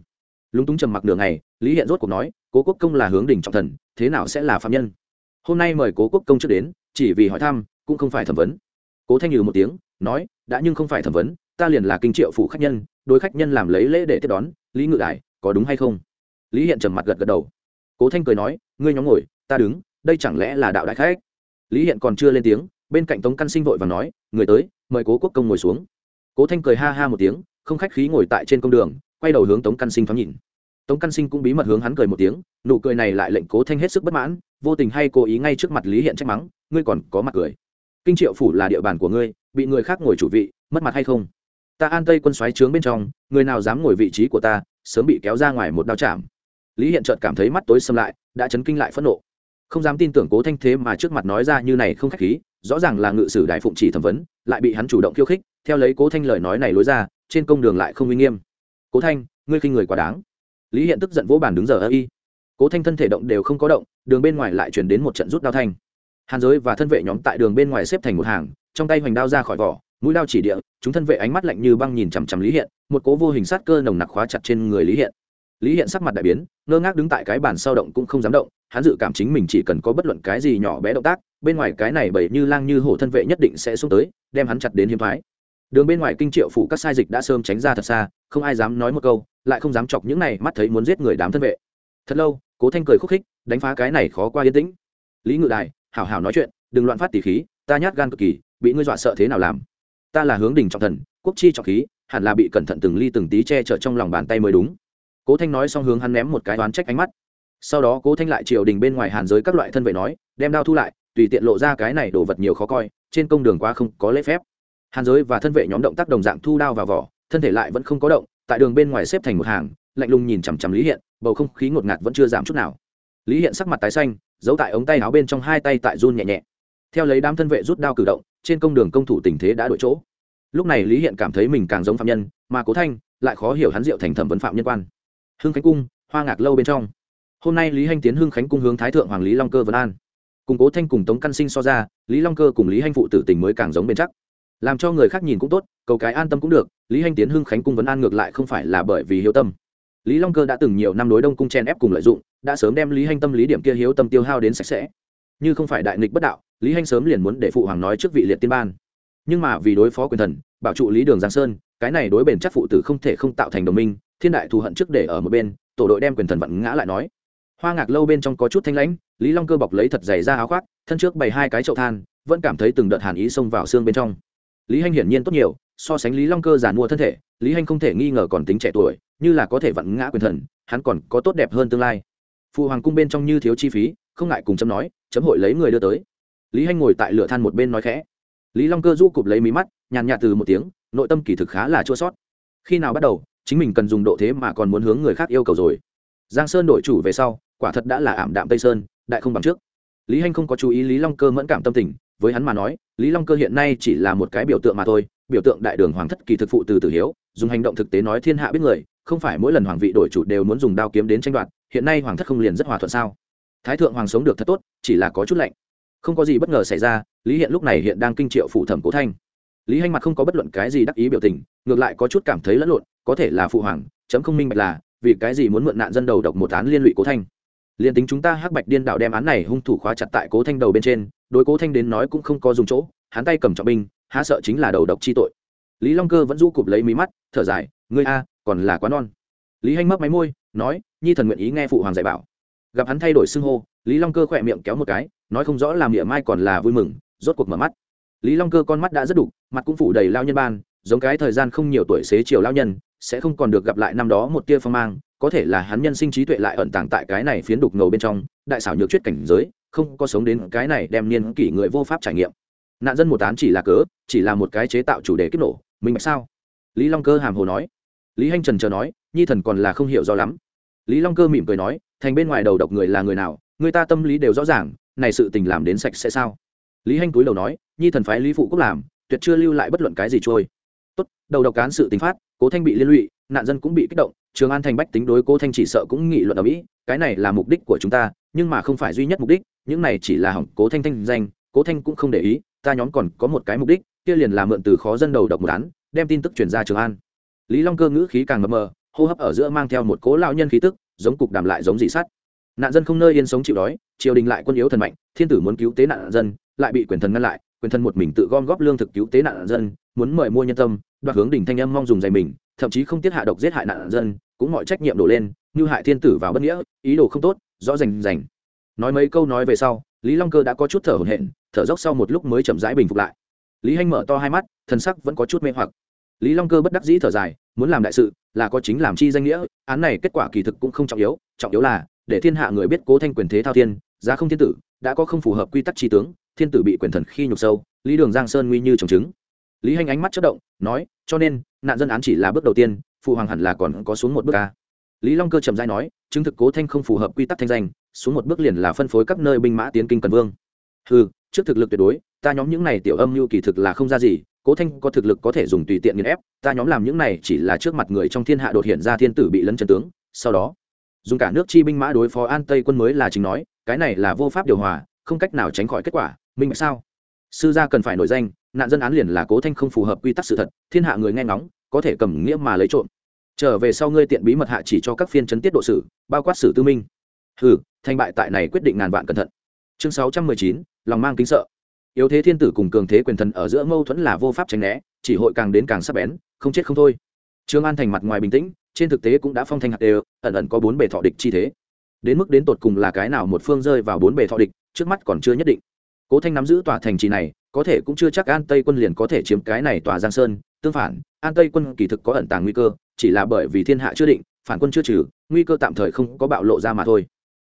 Lúng túng trầm mặc nửa ngày, lý hiện rốt cuộc nói, cố quốc công là hướng đỉnh trọng thần, thế nào sẽ là phạm nhân? Hôm nay mời cố quốc công trước đến, chỉ vì hỏi thăm, cũng không phải thẩm vấn. Cố thanh nhừ một tiếng, nói, đã nhưng không phải thẩm vấn, ta liền là kinh triệu phủ khách nhân, đối khách nhân làm lấy lễ để tiếp đón, lý ngự đại có đúng hay không? Lý hiện trầm mặt gật gật đầu cố thanh cười nói, ngươi nhóm ngồi, ta đứng, đây chẳng lẽ là đạo đại khách? Lý hiện còn chưa lên tiếng, bên cạnh tống căn sinh vội và nói, người tới, mời cố quốc công ngồi xuống. Cố thanh cười ha ha một tiếng, không khách khí ngồi tại trên công đường, quay đầu hướng tống căn sinh thoáng nhìn. Tống căn sinh cũng bí mật hướng hắn cười một tiếng, nụ cười này lại lệnh cố thanh hết sức bất mãn, vô tình hay cố ý ngay trước mặt lý hiện trách mắng, ngươi còn có mặt cười. Kinh triệu phủ là địa bàn của ngươi, bị người khác ngồi chủ vị, mất mặt hay không? Ta an tây quân xoáy trướng bên trong, người nào dám ngồi vị trí của ta, sớm bị kéo ra ngoài một đao chạm lý hiện trợt cảm thấy mắt tối xâm lại, đã chấn kinh lại phẫn nộ. Không dám tin tưởng cố thanh thế mà trước mặt nói ra như này không khách khí, rõ ràng là ngự sử đại phụng chỉ thẩm vấn, lại bị hắn chủ động khiêu khích, theo lấy cố thanh lời nói này lối ra, trên công đường lại không uy nghiêm. Cố thanh, ngươi khinh người quá đáng. Lý hiện tức giận vỗ bàn đứng giờ ơ y. Cố thanh thân thể động đều không có động, đường bên ngoài lại chuyển đến một trận rút đao thanh. Hàn giới và thân vệ nhóm tại đường bên ngoài xếp thành một hàng, trong tay hoành đao ra khỏi vỏ, mũi đao chỉ địa, chúng thân vệ ánh mắt lạnh như băng nhìn chằm chằm lý hiện, một cố vô hình sát cơ nồng nặc khóa chặt trên người lý hiện lý hiện sắc mặt đại biến, ngơ ngác đứng tại cái bàn sau động cũng không dám động, hắn dự cảm chính mình chỉ cần có bất luận cái gì nhỏ bé động tác, bên ngoài cái này bởi như lang như hổ thân vệ nhất định sẽ xuống tới, đem hắn chặt đến hiếm thoái đường bên ngoài kinh triệu phủ các sai dịch đã sớm tránh ra thật xa, không ai dám nói một câu, lại không dám chọc những này mắt thấy muốn giết người đám thân vệ. Thật lâu, cố thanh cười khúc khích, đánh phá cái này khó qua yên tĩnh. Lý ngự đài, hảo hảo nói chuyện, đừng loạn phát tỉ khí, ta nhát gan cực kỳ, bị ngươi dọa sợ thế nào làm? Ta là hướng đình trọng thần, quốc chi trọng khí, hẳn là bị cẩn thận từng ly từng tí che chở trong lòng bàn tay mới đúng cố thanh nói xong hướng hắn ném một cái đoán trách ánh mắt. Sau đó cố thanh lại triều đình bên ngoài hàn giới các loại thân vệ nói, đem đao thu lại, tùy tiện lộ ra cái này đồ vật nhiều khó coi, trên công đường qua không có lễ phép. Hàn giới và thân vệ nhóm động tác đồng dạng thu đao vào vỏ, thân thể lại vẫn không có động, tại đường bên ngoài xếp thành một hàng, lạnh lùng nhìn chằm chằm lý hiện, bầu không khí ngột ngạt vẫn chưa giảm chút nào. Lý hiện sắc mặt tái xanh, giấu tại ống tay áo bên trong hai tay tại run nhẹ nhẹ. Theo lấy đám thân vệ rút đao cử động, trên công đường công thủ tình thế đã đổi chỗ. Lúc này lý hiện cảm thấy mình càng giống phạm nhân, mà cố thanh lại khó hiểu hắn diệu thành thẩm vấn phạm nhân quan hưng khánh cung, hoa ngạc lâu bên trong. Hôm nay lý hanh tiến hưng khánh cung hướng thái thượng hoàng lý long cơ vân an. Cùng cố thanh cùng tống căn sinh so ra, lý long cơ cùng lý hanh phụ tử tình mới càng giống bền chắc. Làm cho người khác nhìn cũng tốt, cầu cái an tâm cũng được, lý hanh tiến hưng khánh cung vấn an ngược lại không phải là bởi vì hiếu tâm. Lý long cơ đã từng nhiều năm đối đông cung chen ép cùng lợi dụng, đã sớm đem lý hanh tâm lý điểm kia hiếu tâm tiêu hao đến sạch sẽ. Như không phải đại nghịch bất đạo, lý hanh sớm liền muốn để phụ hoàng nói trước vị liệt tiên ban. Nhưng mà vì đối phó quyền thần, bảo trụ lý đường giang sơn, cái này đối bền chắc phụ tử không thể không tạo thành đồng minh thiên đại thù hận trước để ở một bên, tổ đội đem quyền thần vận ngã lại nói. Hoa ngạc lâu bên trong có chút thanh lãnh, lý long cơ bọc lấy thật dày ra áo khoác, thân trước bày hai cái chậu than, vẫn cảm thấy từng đợt hàn ý xông vào xương bên trong. Lý hanh hiển nhiên tốt nhiều, so sánh lý long cơ giàn mua thân thể, lý hanh không thể nghi ngờ còn tính trẻ tuổi, như là có thể vặn ngã quyền thần, hắn còn có tốt đẹp hơn tương lai. Phụ hoàng cung bên trong như thiếu chi phí, không ngại cùng chấm nói, chấm hội lấy người đưa tới. Lý hanh ngồi tại lửa than một bên nói khẽ. Lý long cơ du cụp lấy mí mắt, nhàn nhạt từ một tiếng, nội tâm kỳ thực khá là chua sót. Khi nào bắt đầu chính mình cần dùng độ thế mà còn muốn hướng người khác yêu cầu rồi. Giang sơn đổi chủ về sau, quả thật đã là ảm đạm tây sơn, đại không bằng trước. Lý hanh không có chú ý lý long cơ mẫn cảm tâm tình, với hắn mà nói, lý long cơ hiện nay chỉ là một cái biểu tượng mà thôi, biểu tượng đại đường hoàng thất kỳ thực phụ từ tử hiếu, dùng hành động thực tế nói thiên hạ biết người, không phải mỗi lần hoàng vị đổi chủ đều muốn dùng đao kiếm đến tranh đoạt, hiện nay hoàng thất không liền rất hòa thuận sao? Thái thượng hoàng sống được thật tốt, chỉ là có chút lạnh. Không có gì bất ngờ xảy ra, lý hiện lúc này hiện đang kinh triệu phủ thẩm cố thanh lý hanh mặt không có bất luận cái gì đắc ý biểu tình, ngược lại có chút cảm thấy lẫn lộn, có thể là phụ hoàng, chấm không minh bạch là, vì cái gì muốn mượn nạn dân đầu độc một án liên lụy cố thanh. Liền tính chúng ta hắc bạch điên đạo đem án này hung thủ khóa chặt tại cố thanh đầu bên trên, đối cố thanh đến nói cũng không có dùng chỗ, hắn tay cầm trọng binh, há sợ chính là đầu độc chi tội. Lý long cơ vẫn du cụp lấy mí mắt, thở dài, ngươi a, còn là quá non. Lý hanh mấp máy môi, nói, nhi thần nguyện ý nghe phụ hoàng dạy bảo. Gặp hắn thay đổi xưng hô, lý long cơ khỏe miệng kéo một cái, nói không rõ làm miệng mai còn là vui mừng, rốt cuộc mở mắt lý long cơ con mắt đã rất đục, mặt cũng phủ đầy lao nhân ban, giống cái thời gian không nhiều tuổi xế chiều lao nhân, sẽ không còn được gặp lại năm đó một tia phong mang, có thể là hắn nhân sinh trí tuệ lại ẩn tàng tại cái này phiến đục ngầu bên trong, đại xảo nhược chuyết cảnh giới, không có sống đến cái này đem niên kỷ người vô pháp trải nghiệm. Nạn dân một án chỉ là cớ, chỉ là một cái chế tạo chủ đề kích nổ, mình bạch sao? Lý long cơ hàm hồ nói. Lý hanh trần chờ nói, nhi thần còn là không hiểu rõ lắm. Lý long cơ mỉm cười nói, thành bên ngoài đầu độc người là người nào, người ta tâm lý đều rõ ràng, này sự tình làm đến sạch sẽ sao? Lý hanh túi đầu nói, nhi thần phái lý phụ quốc làm, tuyệt chưa lưu lại bất luận cái gì trôi. Tốt, đầu độc cán sự tính phát, cố thanh bị liên lụy, nạn dân cũng bị kích động, trường an thành bách tính đối cố thanh chỉ sợ cũng nghị luận ở mỹ, cái này là mục đích của chúng ta, nhưng mà không phải duy nhất mục đích, những này chỉ là hỏng cố thanh thanh danh, cố thanh cũng không để ý, ta nhóm còn có một cái mục đích, kia liền là mượn từ khó dân đầu độc một án, đem tin tức truyền ra trường an. Lý long cơ ngữ khí càng mờ mờ, hô hấp ở giữa mang theo một cố lao nhân khí tức, giống cục đàm lại giống dị sắt. Nạn dân không nơi yên sống chịu đói, triều đình lại quân yếu thần mạnh, thiên tử muốn cứu tế nạn dân lại bị quyền thần ngăn lại, quyền thần một mình tự gom góp lương thực cứu tế nạn dân, muốn mời mua nhân tâm, đoạt hướng đỉnh thanh âm mong dùng giày mình, thậm chí không tiết hạ độc giết hại nạn dân, cũng mọi trách nhiệm đổ lên, như hại thiên tử vào bất nghĩa, ý đồ không tốt, rõ rành rành. Nói mấy câu nói về sau, lý long cơ đã có chút thở hổn hển, thở dốc sau một lúc mới chậm rãi bình phục lại. Lý hanh mở to hai mắt thân sắc vẫn có chút mê hoặc. Lý long cơ bất đắc dĩ thở dài, muốn làm đại sự, là có chính làm chi danh nghĩa, án này kết quả kỳ thực cũng không trọng yếu trọng yếu là, để thiên hạ người biết cố thanh quyền thế thao thiên, giá không thiên tử, đã có không phù hợp quy tắc tri tướng thiên tử bị quyền thần khi nhục sâu, lý đường giang sơn nguy như trồng trứng. Lý hành ánh mắt chất động, nói, cho nên, nạn dân án chỉ là bước đầu tiên, phụ hoàng hẳn là còn có xuống một bước ca lý long cơ trầm dai nói, chứng thực cố thanh không phù hợp quy tắc thanh danh, xuống một bước liền là phân phối các nơi binh mã tiến kinh cần vương. Ừ trước thực lực tuyệt đối, ta nhóm những này tiểu âm mưu kỳ thực là không ra gì, cố thanh có thực lực có thể dùng tùy tiện nghiền ép, ta nhóm làm những này chỉ là trước mặt người trong thiên hạ đột hiện ra thiên tử bị lấn chân tướng, sau đó, dùng cả nước chi binh mã đối phó an tây quân mới là chính nói, cái này là vô pháp điều hòa không cách nào tránh khỏi kết quả minh bạch sao? Sư gia cần phải nổi danh, nạn dân án liền là cố thanh không phù hợp quy tắc sự thật, thiên hạ người nghe ngóng, có thể cầm nghĩa mà lấy trộm. Trở về sau ngươi tiện bí mật hạ chỉ cho các phiên chấn tiết độ sử bao quát sử tư minh. Hừ, thành bại tại này quyết định ngàn vạn cẩn thận. Chương sáu trăm mười chín, lòng mang kính sợ. Yếu thế thiên tử cùng cường thế quyền thần ở giữa mâu thuẫn là vô pháp tránh né, chỉ hội càng đến càng sắp bén, không chết không thôi. Trương an thành mặt ngoài bình tĩnh, trên thực tế cũng đã phong thanh hạt đều, ẩn ẩn có bốn bề thọ địch chi thế. Đến mức đến tột cùng là cái nào một phương rơi vào bốn bề thọ địch trước mắt còn chưa nhất định. Cố thanh nắm giữ tòa thành trì này, có thể cũng chưa chắc an tây quân liền có thể chiếm cái này tòa giang sơn. Tương phản, an tây quân kỳ thực có ẩn tàng nguy cơ, chỉ là bởi vì thiên hạ chưa định, phản quân chưa trừ, nguy cơ tạm thời không có bạo lộ ra mà thôi.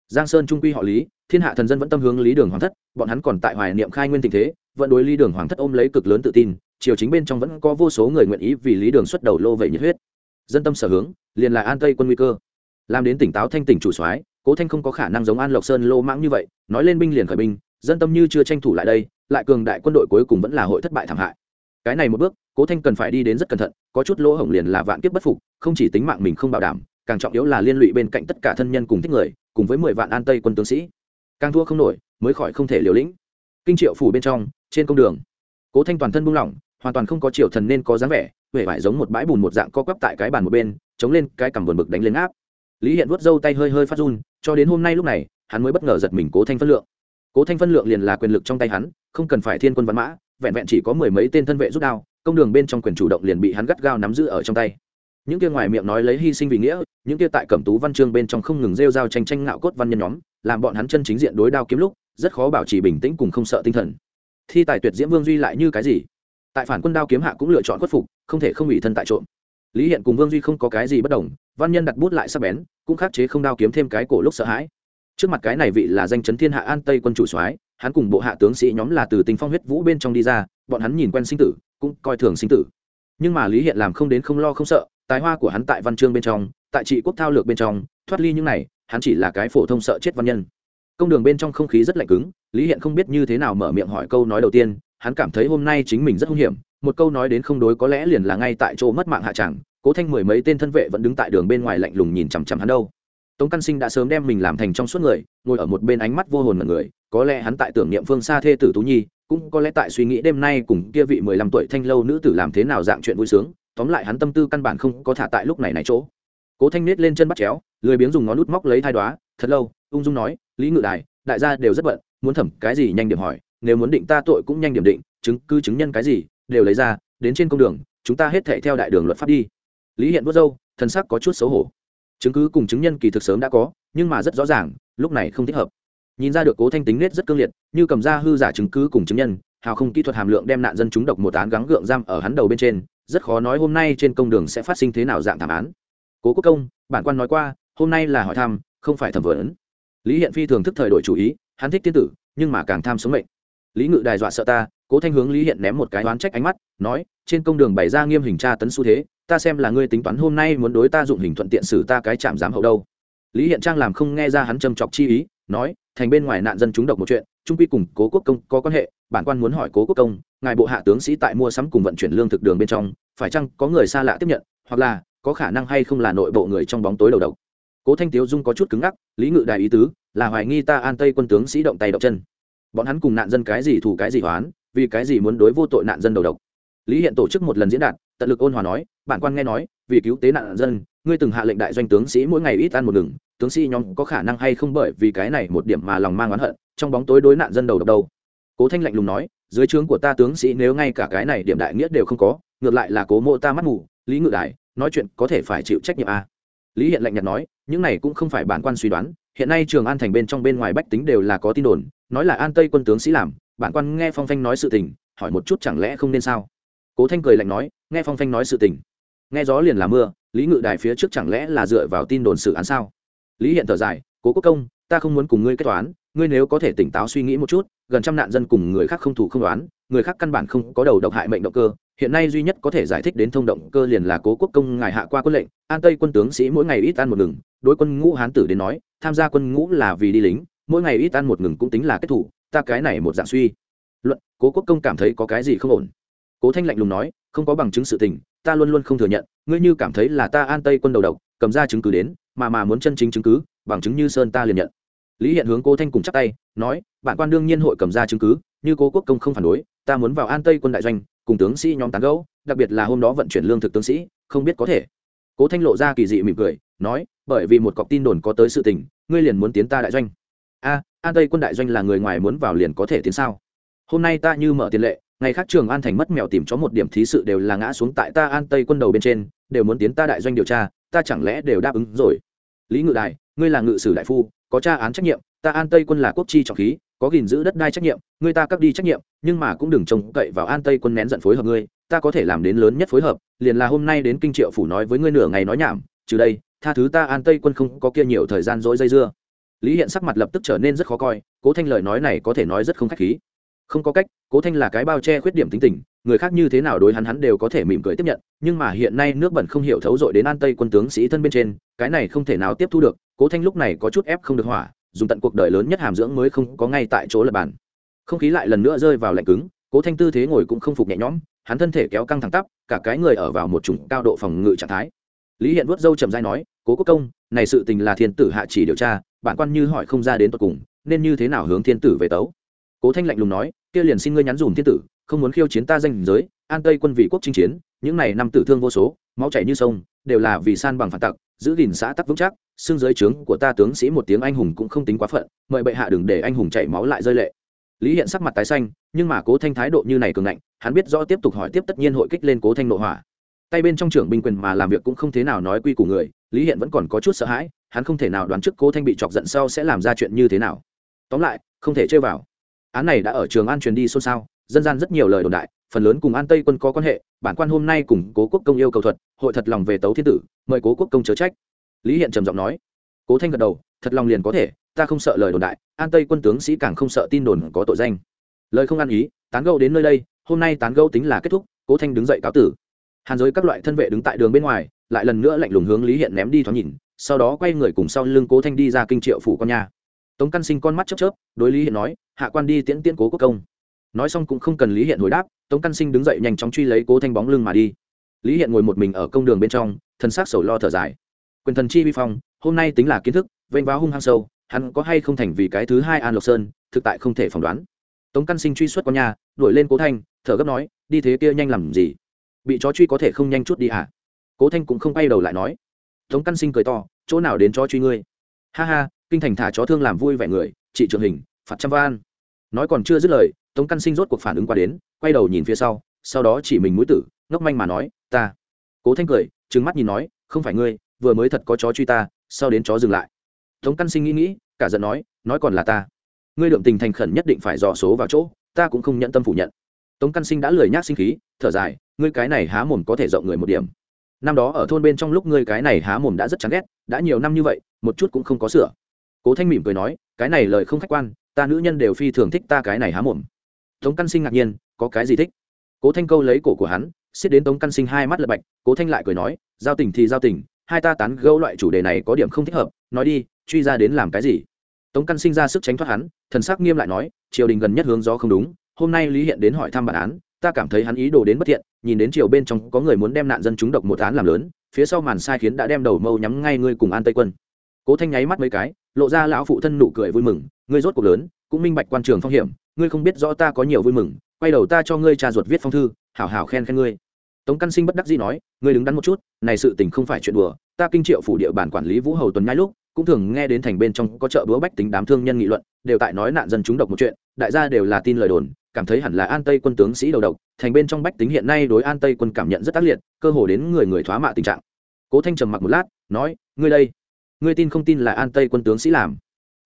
Giang sơn trung quy họ lý, thiên hạ thần dân vẫn tâm hướng lý đường hoàng thất, bọn hắn còn tại hoài niệm khai nguyên tình thế, vẫn đối lý đường hoàng thất ôm lấy cực lớn tự tin, triều chính bên trong vẫn có vô số người nguyện ý vì lý đường xuất đầu lô vậy nhiệt huyết. Dân tâm sở hướng, liền là an tây quân nguy cơ. Làm đến tỉnh táo thanh tỉnh chủ soái cố thanh không có khả năng giống an lộc sơn lô mãng như vậy, nói lên binh liền khởi binh, dân tâm như chưa tranh thủ lại đây, lại cường đại quân đội cuối cùng vẫn là hội thất bại thảm hại. Cái này một bước, cố thanh cần phải đi đến rất cẩn thận, có chút lỗ hổng liền là vạn kiếp bất phục, không chỉ tính mạng mình không bảo đảm, càng trọng yếu là liên lụy bên cạnh tất cả thân nhân cùng thích người, cùng với mười vạn an tây quân tướng sĩ. Càng thua không nổi, mới khỏi không thể liều lĩnh. Kinh triệu phủ bên trong, trên công đường, cố thanh toàn thân buông lỏng, hoàn toàn không có triệu thần nên có dáng vẻ huệ vải giống một bãi bùn một dạng co quắp tại cái bàn một bên, chống lên cái cằm buồn bực đánh lên áp. Lý hiện vuốt râu tay hơi hơi phát run cho đến hôm nay lúc này, hắn mới bất ngờ giật mình cố thanh phân lượng. Cố thanh phân lượng liền là quyền lực trong tay hắn, không cần phải thiên quân văn mã, vẹn vẹn chỉ có mười mấy tên thân vệ rút đao, công đường bên trong quyền chủ động liền bị hắn gắt gao nắm giữ ở trong tay. Những kia ngoài miệng nói lấy hy sinh vì nghĩa, những kia tại cẩm tú văn chương bên trong không ngừng rêu rao tranh tranh ngạo cốt văn nhân nhóm, làm bọn hắn chân chính diện đối đao kiếm lúc, rất khó bảo trì bình tĩnh cùng không sợ tinh thần. Thi tài tuyệt diễm vương duy lại như cái gì? Tại phản quân đao kiếm hạ cũng lựa chọn khuất phục, không thể không ủy thân tại trộm. Lý hiện cùng vương duy không có cái gì bất đồng, văn nhân đặt bút lại sắc bén cũng khắc chế không đao kiếm thêm cái cổ lúc sợ hãi. Trước mặt cái này vị là danh chấn thiên hạ an tây quân chủ soái, hắn cùng bộ hạ tướng sĩ nhóm là từ tinh phong huyết vũ bên trong đi ra, bọn hắn nhìn quen sinh tử, cũng coi thường sinh tử. Nhưng mà lý hiện làm không đến không lo không sợ, tài hoa của hắn tại văn chương bên trong, tại trị quốc thao lược bên trong, thoát ly những này, hắn chỉ là cái phổ thông sợ chết văn nhân. Công đường bên trong không khí rất lạnh cứng, lý hiện không biết như thế nào mở miệng hỏi câu nói đầu tiên, hắn cảm thấy hôm nay chính mình rất hung hiểm, một câu nói đến không đối có lẽ liền là ngay tại chỗ mất mạng hạ chẳng cố thanh mười mấy tên thân vệ vẫn đứng tại đường bên ngoài lạnh lùng nhìn chằm chằm hắn đâu. Tống căn sinh đã sớm đem mình làm thành trong suốt người, ngồi ở một bên ánh mắt vô hồn mật người, có lẽ hắn tại tưởng niệm phương xa thê tử tú nhi, cũng có lẽ tại suy nghĩ đêm nay cùng kia vị mười lăm tuổi thanh lâu nữ tử làm thế nào dạng chuyện vui sướng, tóm lại hắn tâm tư căn bản không có thả tại lúc này này chỗ. Cố thanh nết lên chân bắt chéo, lười biếng dùng ngón nút móc lấy thai đoá thật lâu, ung dung nói, lý ngự đài, đại gia đều rất bận, muốn thẩm cái gì nhanh điểm hỏi, nếu muốn định ta tội cũng nhanh điểm định, chứng cứ chứng nhân cái gì, đều lấy ra, đến trên công đường, chúng ta hết thể theo đại đường luật pháp đi lý hiện vớt dâu thân sắc có chút xấu hổ. Chứng cứ cùng chứng nhân kỳ thực sớm đã có, nhưng mà rất rõ ràng, lúc này không thích hợp. Nhìn ra được cố thanh tính nết rất cương liệt, như cầm ra hư giả chứng cứ cùng chứng nhân, hào không kỹ thuật hàm lượng đem nạn dân chúng độc một án gắng gượng giam ở hắn đầu bên trên, rất khó nói hôm nay trên công đường sẽ phát sinh thế nào dạng thảm án. Cố quốc công, bản quan nói qua, hôm nay là hỏi thăm, không phải thẩm vấn. Lý hiện phi thường thức thời đổi chủ ý, hắn thích tiên tử, nhưng mà càng tham sống mệnh. Lý ngự đài dọa sợ ta, cố thanh hướng lý hiện ném một cái oán trách ánh mắt, nói, trên công đường bày ra nghiêm hình tra tấn xu thế ta xem là ngươi tính toán hôm nay muốn đối ta dụng hình thuận tiện xử ta cái chạm giám hậu đâu. Lý hiện trang làm không nghe ra hắn châm chọc chi ý, nói, thành bên ngoài nạn dân chúng độc một chuyện, trung quy cùng cố quốc công có quan hệ, bản quan muốn hỏi cố quốc công, ngài bộ hạ tướng sĩ tại mua sắm cùng vận chuyển lương thực đường bên trong, phải chăng có người xa lạ tiếp nhận, hoặc là có khả năng hay không là nội bộ người trong bóng tối đầu độc? Cố thanh tiếu dung có chút cứng ngắc, lý ngự đại ý tứ là hoài nghi ta an tây quân tướng sĩ động tay động chân. Bọn hắn cùng nạn dân cái gì thủ cái gì hoán, vì cái gì muốn đối vô tội nạn dân đầu độc? Lý hiện tổ chức một lần diễn đạt tận lực ôn hòa nói, bản quan nghe nói, vì cứu tế nạn dân, ngươi từng hạ lệnh đại doanh tướng sĩ mỗi ngày ít ăn một ngừng, tướng sĩ nhóm có khả năng hay không bởi vì cái này một điểm mà lòng mang oán hận, trong bóng tối đối nạn dân đầu độc đâu cố thanh lạnh lùng nói, dưới trướng của ta tướng sĩ nếu ngay cả cái này điểm đại nghĩa đều không có, ngược lại là cố mộ ta mắt mù lý ngự đại nói chuyện có thể phải chịu trách nhiệm a à. lý hiện lạnh nhạt nói, những này cũng không phải bản quan suy đoán, hiện nay trường an thành bên trong bên ngoài bách tính đều là có tin đồn, nói là an tây quân tướng sĩ làm, bản quan nghe phong phanh nói sự tình, hỏi một chút chẳng lẽ không nên sao cố thanh cười lạnh nói, nghe phong phanh nói sự tình. Nghe gió liền là mưa, lý ngự đài phía trước chẳng lẽ là dựa vào tin đồn sự án sao? Lý hiện thở dài, cố quốc công, ta không muốn cùng ngươi kết toán, ngươi nếu có thể tỉnh táo suy nghĩ một chút, gần trăm nạn dân cùng người khác không thủ không đoán, người khác căn bản không có đầu độc hại mệnh động cơ, hiện nay duy nhất có thể giải thích đến thông động cơ liền là cố quốc công ngài hạ qua quân lệnh, an tây quân tướng sĩ mỗi ngày ít ăn một ngừng, đối quân ngũ hán tử đến nói, tham gia quân ngũ là vì đi lính, mỗi ngày ít ăn một ngừng cũng tính là kết thủ, ta cái này một dạng suy. Luận, cố quốc công cảm thấy có cái gì không ổn? Cố thanh lạnh lùng nói, không có bằng chứng sự tình, ta luôn luôn không thừa nhận, ngươi như cảm thấy là ta an tây quân đầu độc, cầm ra chứng cứ đến, mà mà muốn chân chính chứng cứ, bằng chứng như sơn ta liền nhận. Lý hiện hướng cố thanh cùng chắc tay, nói, bản quan đương nhiên hội cầm ra chứng cứ, như cố quốc công không phản đối, ta muốn vào an tây quân đại doanh, cùng tướng sĩ nhóm tán gẫu, đặc biệt là hôm đó vận chuyển lương thực tướng sĩ, không biết có thể. Cố thanh lộ ra kỳ dị mỉm cười, nói, bởi vì một cọc tin đồn có tới sự tình, ngươi liền muốn tiến ta đại doanh. A, an tây quân đại doanh là người ngoài muốn vào liền có thể tiến sao? Hôm nay ta như mở tiền lệ ngày khác trường an thành mất mèo tìm cho một điểm thí sự đều là ngã xuống tại ta an tây quân đầu bên trên, đều muốn tiến ta đại doanh điều tra, ta chẳng lẽ đều đáp ứng rồi? Lý ngự đại ngươi là ngự sử đại phu, có tra án trách nhiệm, ta an tây quân là quốc chi trọng khí, có gìn giữ đất đai trách nhiệm, ngươi ta cắt đi trách nhiệm, nhưng mà cũng đừng trông cậy vào an tây quân nén giận phối hợp ngươi, ta có thể làm đến lớn nhất phối hợp, liền là hôm nay đến kinh triệu phủ nói với ngươi nửa ngày nói nhảm, trừ đây, tha thứ ta an tây quân không có kia nhiều thời gian dỗi dây dưa. Lý hiện sắc mặt lập tức trở nên rất khó coi, cố thanh lời nói này có thể nói rất không khách khí không có cách, cố thanh là cái bao che khuyết điểm tính tình, người khác như thế nào đối hắn hắn đều có thể mỉm cười tiếp nhận, nhưng mà hiện nay nước bẩn không hiểu thấu dội đến an tây quân tướng sĩ thân bên trên, cái này không thể nào tiếp thu được, cố thanh lúc này có chút ép không được hỏa, dùng tận cuộc đời lớn nhất hàm dưỡng mới không có ngay tại chỗ lập bàn. Không khí lại lần nữa rơi vào lạnh cứng, cố thanh tư thế ngồi cũng không phục nhẹ nhõm, hắn thân thể kéo căng thẳng tắp, cả cái người ở vào một chủng cao độ phòng ngự trạng thái. Lý hiện vuốt dâu trầm dai nói, cố quốc công, này sự tình là thiên tử hạ chỉ điều tra, bản quan như hỏi không ra đến tận cùng, nên như thế nào hướng thiên tử về tấu? Cố thanh lạnh lùng nói, kia liền xin ngươi nhắn dùm thiên tử, không muốn khiêu chiến ta danh giới, an tây quân vị quốc chinh chiến, những này năm tử thương vô số, máu chảy như sông, đều là vì san bằng phản tặc, giữ gìn xã tắc vững chắc xương giới trướng của ta tướng sĩ một tiếng anh hùng cũng không tính quá phận, mời bệ hạ đừng để anh hùng chảy máu lại rơi lệ. Lý hiện sắc mặt tái xanh, nhưng mà cố thanh thái độ như này cường ngạnh, hắn biết rõ tiếp tục hỏi tiếp tất nhiên hội kích lên cố thanh nội hỏa. Tay bên trong trưởng binh quyền mà làm việc cũng không thế nào nói quy của người, lý hiện vẫn còn có chút sợ hãi, hắn không thể nào đoán trước cố thanh bị chọc giận sau sẽ làm ra chuyện như thế nào. Tóm lại, không thể chơi vào án này đã ở trường an truyền đi xôn xao, dân gian rất nhiều lời đồn đại, phần lớn cùng an tây quân có quan hệ, bản quan hôm nay cùng cố quốc công yêu cầu thuật, hội thật lòng về tấu thiên tử, mời cố quốc công chớ trách. Lý hiện trầm giọng nói. Cố thanh gật đầu, thật lòng liền có thể, ta không sợ lời đồn đại, an tây quân tướng sĩ càng không sợ tin đồn có tội danh. Lời không ăn ý, tán gẫu đến nơi đây, hôm nay tán gẫu tính là kết thúc, cố thanh đứng dậy cáo tử. Hàn giới các loại thân vệ đứng tại đường bên ngoài, lại lần nữa lạnh lùng hướng lý hiện ném đi thoáng nhìn, sau đó quay người cùng sau lưng cố thanh đi ra kinh triệu phủ con nhà tống căn sinh con mắt chớp chớp, đối lý hiện nói, hạ quan đi tiễn tiễn cố quốc công. Nói xong cũng không cần lý hiện hồi đáp, tống căn sinh đứng dậy nhanh chóng truy lấy cố thanh bóng lưng mà đi. Lý hiện ngồi một mình ở công đường bên trong thân xác sầu lo thở dài. Quyền thần chi vi phong, hôm nay tính là kiến thức, vênh váo hung hăng sâu, hắn có hay không thành vì cái thứ hai an lộc sơn, thực tại không thể phỏng đoán. Tống căn sinh truy xuất con nhà, đuổi lên cố thanh, thở gấp nói, đi thế kia nhanh làm gì? Bị chó truy có thể không nhanh chút đi à cố thanh cũng không quay đầu lại nói. Tống căn sinh cười to, chỗ nào đến chó truy ngươi? Ha ha kinh thành thả chó thương làm vui vẻ người trị trường hình, phạt trăm van. Nói còn chưa dứt lời, tống căn sinh rốt cuộc phản ứng qua đến, quay đầu nhìn phía sau sau đó chỉ mình mũi tử, ngốc manh mà nói, ta. Cố thanh cười, trừng mắt nhìn nói, không phải ngươi, vừa mới thật có chó truy ta, sau đến chó dừng lại. Tống căn sinh nghĩ nghĩ, cả giận nói nói còn là ta. Ngươi lượng tình thành khẩn nhất định phải dò số vào chỗ, ta cũng không nhận tâm phủ nhận. Tống căn sinh đã lười nhác sinh khí, thở dài, ngươi cái này há mồm có thể rộng người một điểm. Năm đó ở thôn bên trong lúc ngươi cái này há mồm đã rất chán ghét, đã nhiều năm như vậy, một chút cũng không có sửa cố thanh mỉm cười nói, cái này lời không khách quan, ta nữ nhân đều phi thường thích ta cái này há mồm. Tống căn sinh ngạc nhiên, có cái gì thích? Cố thanh câu lấy cổ của hắn, xiết đến tống căn sinh hai mắt lật bạch, cố thanh lại cười nói, giao tình thì giao tình, hai ta tán gẫu loại chủ đề này có điểm không thích hợp, nói đi, truy ra đến làm cái gì? Tống căn sinh ra sức tránh thoát hắn, thần sắc nghiêm lại nói, triều đình gần nhất hướng gió không đúng, hôm nay lý hiện đến hỏi thăm bản án, ta cảm thấy hắn ý đồ đến bất thiện, nhìn đến triều bên trong có người muốn đem nạn dân chúng độc một án làm lớn, phía sau màn sai khiến đã đem đầu mâu nhắm ngay ngươi cùng an tây quân. Cố thanh nháy mắt mấy cái lộ ra lão phụ thân nụ cười vui mừng, ngươi rốt cuộc lớn, cũng minh bạch quan trường phong hiểm, ngươi không biết rõ ta có nhiều vui mừng, quay đầu ta cho ngươi cha ruột viết phong thư, hảo hảo khen khen ngươi. Tống căn sinh bất đắc dĩ nói, ngươi đứng đắn một chút, này sự tình không phải chuyện đùa, ta kinh triệu phủ địa bản quản lý vũ hầu tuần nhai lúc, cũng thường nghe đến thành bên trong có chợ búa bách tính đám thương nhân nghị luận, đều tại nói nạn dân chúng độc một chuyện, đại gia đều là tin lời đồn, cảm thấy hẳn là an tây quân tướng sĩ đầu độc, thành bên trong bách tính hiện nay đối an tây quân cảm nhận rất ác liệt, cơ hồ đến người người thoá mạ tình trạng. Cố thanh trầm mặc một lát, nói, ngươi đây ngươi tin không tin là an tây quân tướng sĩ làm?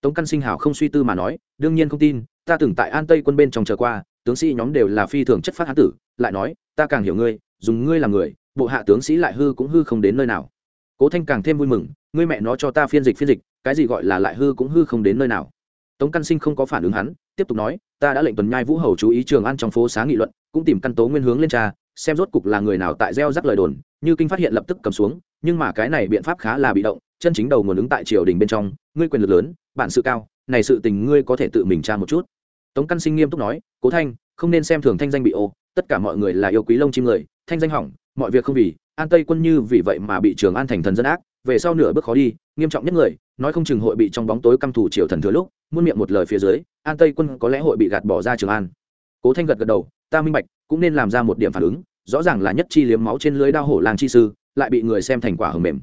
Tống căn sinh hảo không suy tư mà nói, đương nhiên không tin, ta từng tại an tây quân bên trong chờ qua, tướng sĩ nhóm đều là phi thường chất phát hán tử, lại nói, ta càng hiểu ngươi, dùng ngươi làm người, bộ hạ tướng sĩ lại hư cũng hư không đến nơi nào. Cố thanh càng thêm vui mừng, ngươi mẹ nó cho ta phiên dịch phiên dịch, cái gì gọi là lại hư cũng hư không đến nơi nào? Tống căn sinh không có phản ứng hắn, tiếp tục nói, ta đã lệnh tuần nhai vũ hầu chú ý trường ăn trong phố xá nghị luận, cũng tìm căn tố nguyên hướng lên cha xem rốt cục là người nào tại gieo rắc lời đồn, như kinh phát hiện lập tức cầm xuống, nhưng mà cái này biện pháp khá là bị động chân chính đầu nguồn ứng tại triều đình bên trong, ngươi quyền lực lớn, bản sự cao, này sự tình ngươi có thể tự mình tra một chút tống căn sinh nghiêm túc nói, cố thanh, không nên xem thường thanh danh bị ô, tất cả mọi người là yêu quý lông chim người, thanh danh hỏng, mọi việc không vì, an tây quân như vì vậy mà bị trường an thành thần dân ác, về sau nửa bước khó đi, nghiêm trọng nhất người, nói không chừng hội bị trong bóng tối căm thủ triều thần thừa lúc, muôn miệng một lời phía dưới, an tây quân có lẽ hội bị gạt bỏ ra trường an cố thanh gật gật đầu, ta minh bạch, cũng nên làm ra một điểm phản ứng, rõ ràng là nhất chi liếm máu trên lưới đao hổ làng chi sư, lại bị người xem thành quả hầm mềm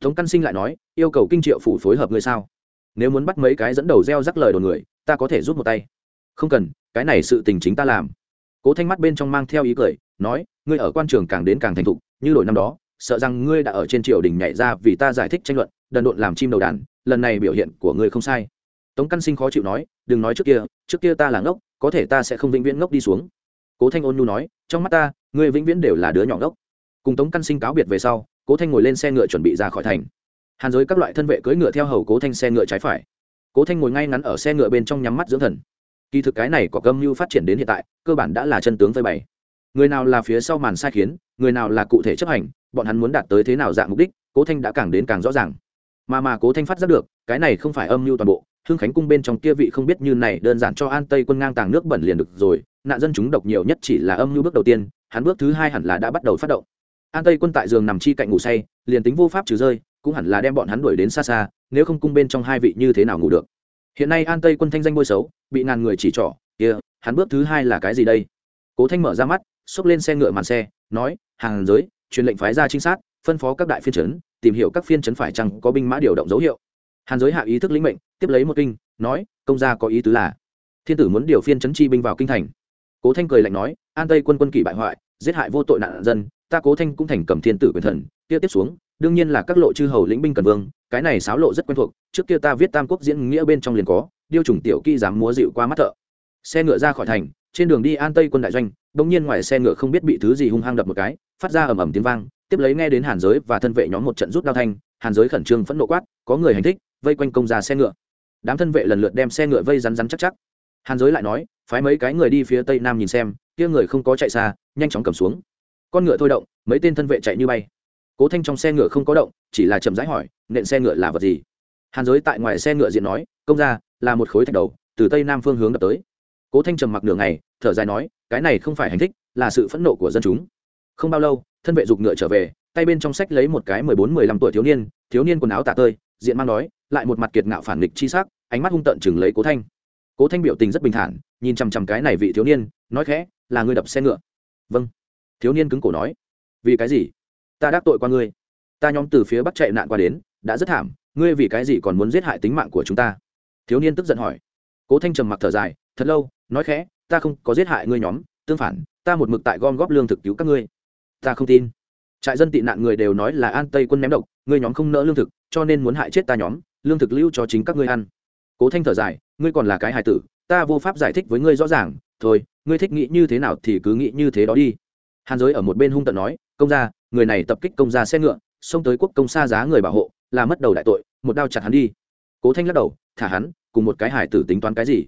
tống căn sinh lại nói, yêu cầu kinh triệu phủ phối hợp người sao? Nếu muốn bắt mấy cái dẫn đầu gieo rắc lời đồn người, ta có thể rút một tay. Không cần, cái này sự tình chính ta làm. Cố thanh mắt bên trong mang theo ý cười, nói, ngươi ở quan trường càng đến càng thành thục, như đổi năm đó, sợ rằng ngươi đã ở trên triều đình nhảy ra vì ta giải thích tranh luận, đần độn làm chim đầu đàn, lần này biểu hiện của ngươi không sai. Tống căn sinh khó chịu nói, đừng nói trước kia trước kia ta là ngốc, có thể ta sẽ không vĩnh viễn ngốc đi xuống. Cố thanh ôn nhu nói, trong mắt ta, ngươi vĩnh viễn đều là đứa nhỏ ngốc. Cùng tống căn sinh cáo biệt về sau cố thanh ngồi lên xe ngựa chuẩn bị ra khỏi thành hàn giới các loại thân vệ cưỡi ngựa theo hầu cố thanh xe ngựa trái phải cố thanh ngồi ngay ngắn ở xe ngựa bên trong nhắm mắt dưỡng thần kỳ thực cái này có cơm mưu phát triển đến hiện tại cơ bản đã là chân tướng phơi bày người nào là phía sau màn sai khiến người nào là cụ thể chấp hành bọn hắn muốn đạt tới thế nào dạng mục đích cố thanh đã càng đến càng rõ ràng mà mà cố thanh phát giác được cái này không phải âm mưu toàn bộ hương khánh cung bên trong kia vị không biết như này đơn giản cho an tây quân ngang tàng nước bẩn liền được rồi nạn dân chúng độc nhiều nhất chỉ là âm mưu bước đầu tiên hắn bước thứ hai hẳn là đã bắt đầu phát động an tây quân tại giường nằm chi cạnh ngủ say liền tính vô pháp trừ rơi cũng hẳn là đem bọn hắn đuổi đến xa xa nếu không cung bên trong hai vị như thế nào ngủ được. Hiện nay an tây quân thanh danh bôi xấu bị ngàn người chỉ trỏ kia、yeah, hắn bước thứ hai là cái gì đây? Cố thanh mở ra mắt xốc lên xe ngựa màn xe nói hàng giới truyền lệnh phái ra trinh sát phân phó các đại phiên trấn tìm hiểu các phiên trấn phải chăng có binh mã điều động dấu hiệu. Hàn giới hạ ý thức lĩnh mệnh tiếp lấy một kinh nói công gia có ý tứ là thiên tử muốn điều phiên trấn chi binh vào kinh thành. Cố thanh cười lạnh nói an tây quân quân kỷ bại hoại giết hại vô tội nạn dân ta cố thanh cũng thành cầm thiên tử quyền thần, kia tiếp xuống, đương nhiên là các lộ chư hầu lĩnh binh cần vương, cái này sáo lộ rất quen thuộc, trước kia ta viết tam quốc diễn nghĩa bên trong liền có, điêu chủng tiểu kỹ dám múa dịu qua mắt thợ. Xe ngựa ra khỏi thành, trên đường đi an tây quân đại doanh bỗng nhiên ngoài xe ngựa không biết bị thứ gì hung hăng đập một cái, phát ra ầm ầm tiếng vang, tiếp lấy nghe đến hàn giới và thân vệ nhóm một trận rút đao thanh, hàn giới khẩn trương phẫn nộ quát, có người hành thích, vây quanh công ra xe ngựa. Đám thân vệ lần lượt đem xe ngựa vây rắn rắn chắc chắc. Hàn giới lại nói, phái mấy cái người đi phía tây nam nhìn xem, kia người không có chạy xa, nhanh chóng cầm xuống con ngựa thôi động, mấy tên thân vệ chạy như bay. Cố thanh trong xe ngựa không có động, chỉ là chậm rãi hỏi, nện xe ngựa là vật gì? Hàn giới tại ngoài xe ngựa diện nói, công ra là một khối thạch đầu, từ tây nam phương hướng đập tới. Cố thanh trầm mặc đường ngày, thở dài nói, cái này không phải hành thích, là sự phẫn nộ của dân chúng. Không bao lâu, thân vệ giục ngựa trở về, tay bên trong sách lấy một cái mười bốn, mười lăm tuổi thiếu niên thiếu niên quần áo tả tơi, diện mang đói lại một mặt kiệt ngạo phản nghịch chi sắc, ánh mắt hung tợn chừng lấy cố thanh. Cố thanh biểu tình rất bình thản, nhìn chằm chằm cái này vị thiếu niên, nói khẽ, là người đập xe ngựa. Vâng thiếu niên cứng cổ nói, vì cái gì? Ta đắc tội qua ngươi. Ta nhóm từ phía bắc chạy nạn qua đến, đã rất thảm, ngươi vì cái gì còn muốn giết hại tính mạng của chúng ta? Thiếu niên tức giận hỏi. Cố thanh trầm mặc thở dài, thật lâu, nói khẽ, ta không có giết hại ngươi nhóm, tương phản, ta một mực tại gom góp lương thực cứu các ngươi. Ta không tin. Trại dân tị nạn người đều nói là an tây quân ném độc, ngươi nhóm không nỡ lương thực, cho nên muốn hại chết ta nhóm, lương thực lưu cho chính các ngươi ăn. Cố thanh thở dài, ngươi còn là cái hài tử, ta vô pháp giải thích với ngươi rõ ràng, thôi, ngươi thích nghĩ như thế nào thì cứ nghĩ như thế đó đi hàn giới ở một bên hung tận nói, công gia, người này tập kích công gia xe ngựa, xông tới quốc công xa giá người bảo hộ, là mất đầu đại tội, một đao chặt hắn đi. Cố thanh lắc đầu, thả hắn, cùng một cái hải tử tính toán cái gì?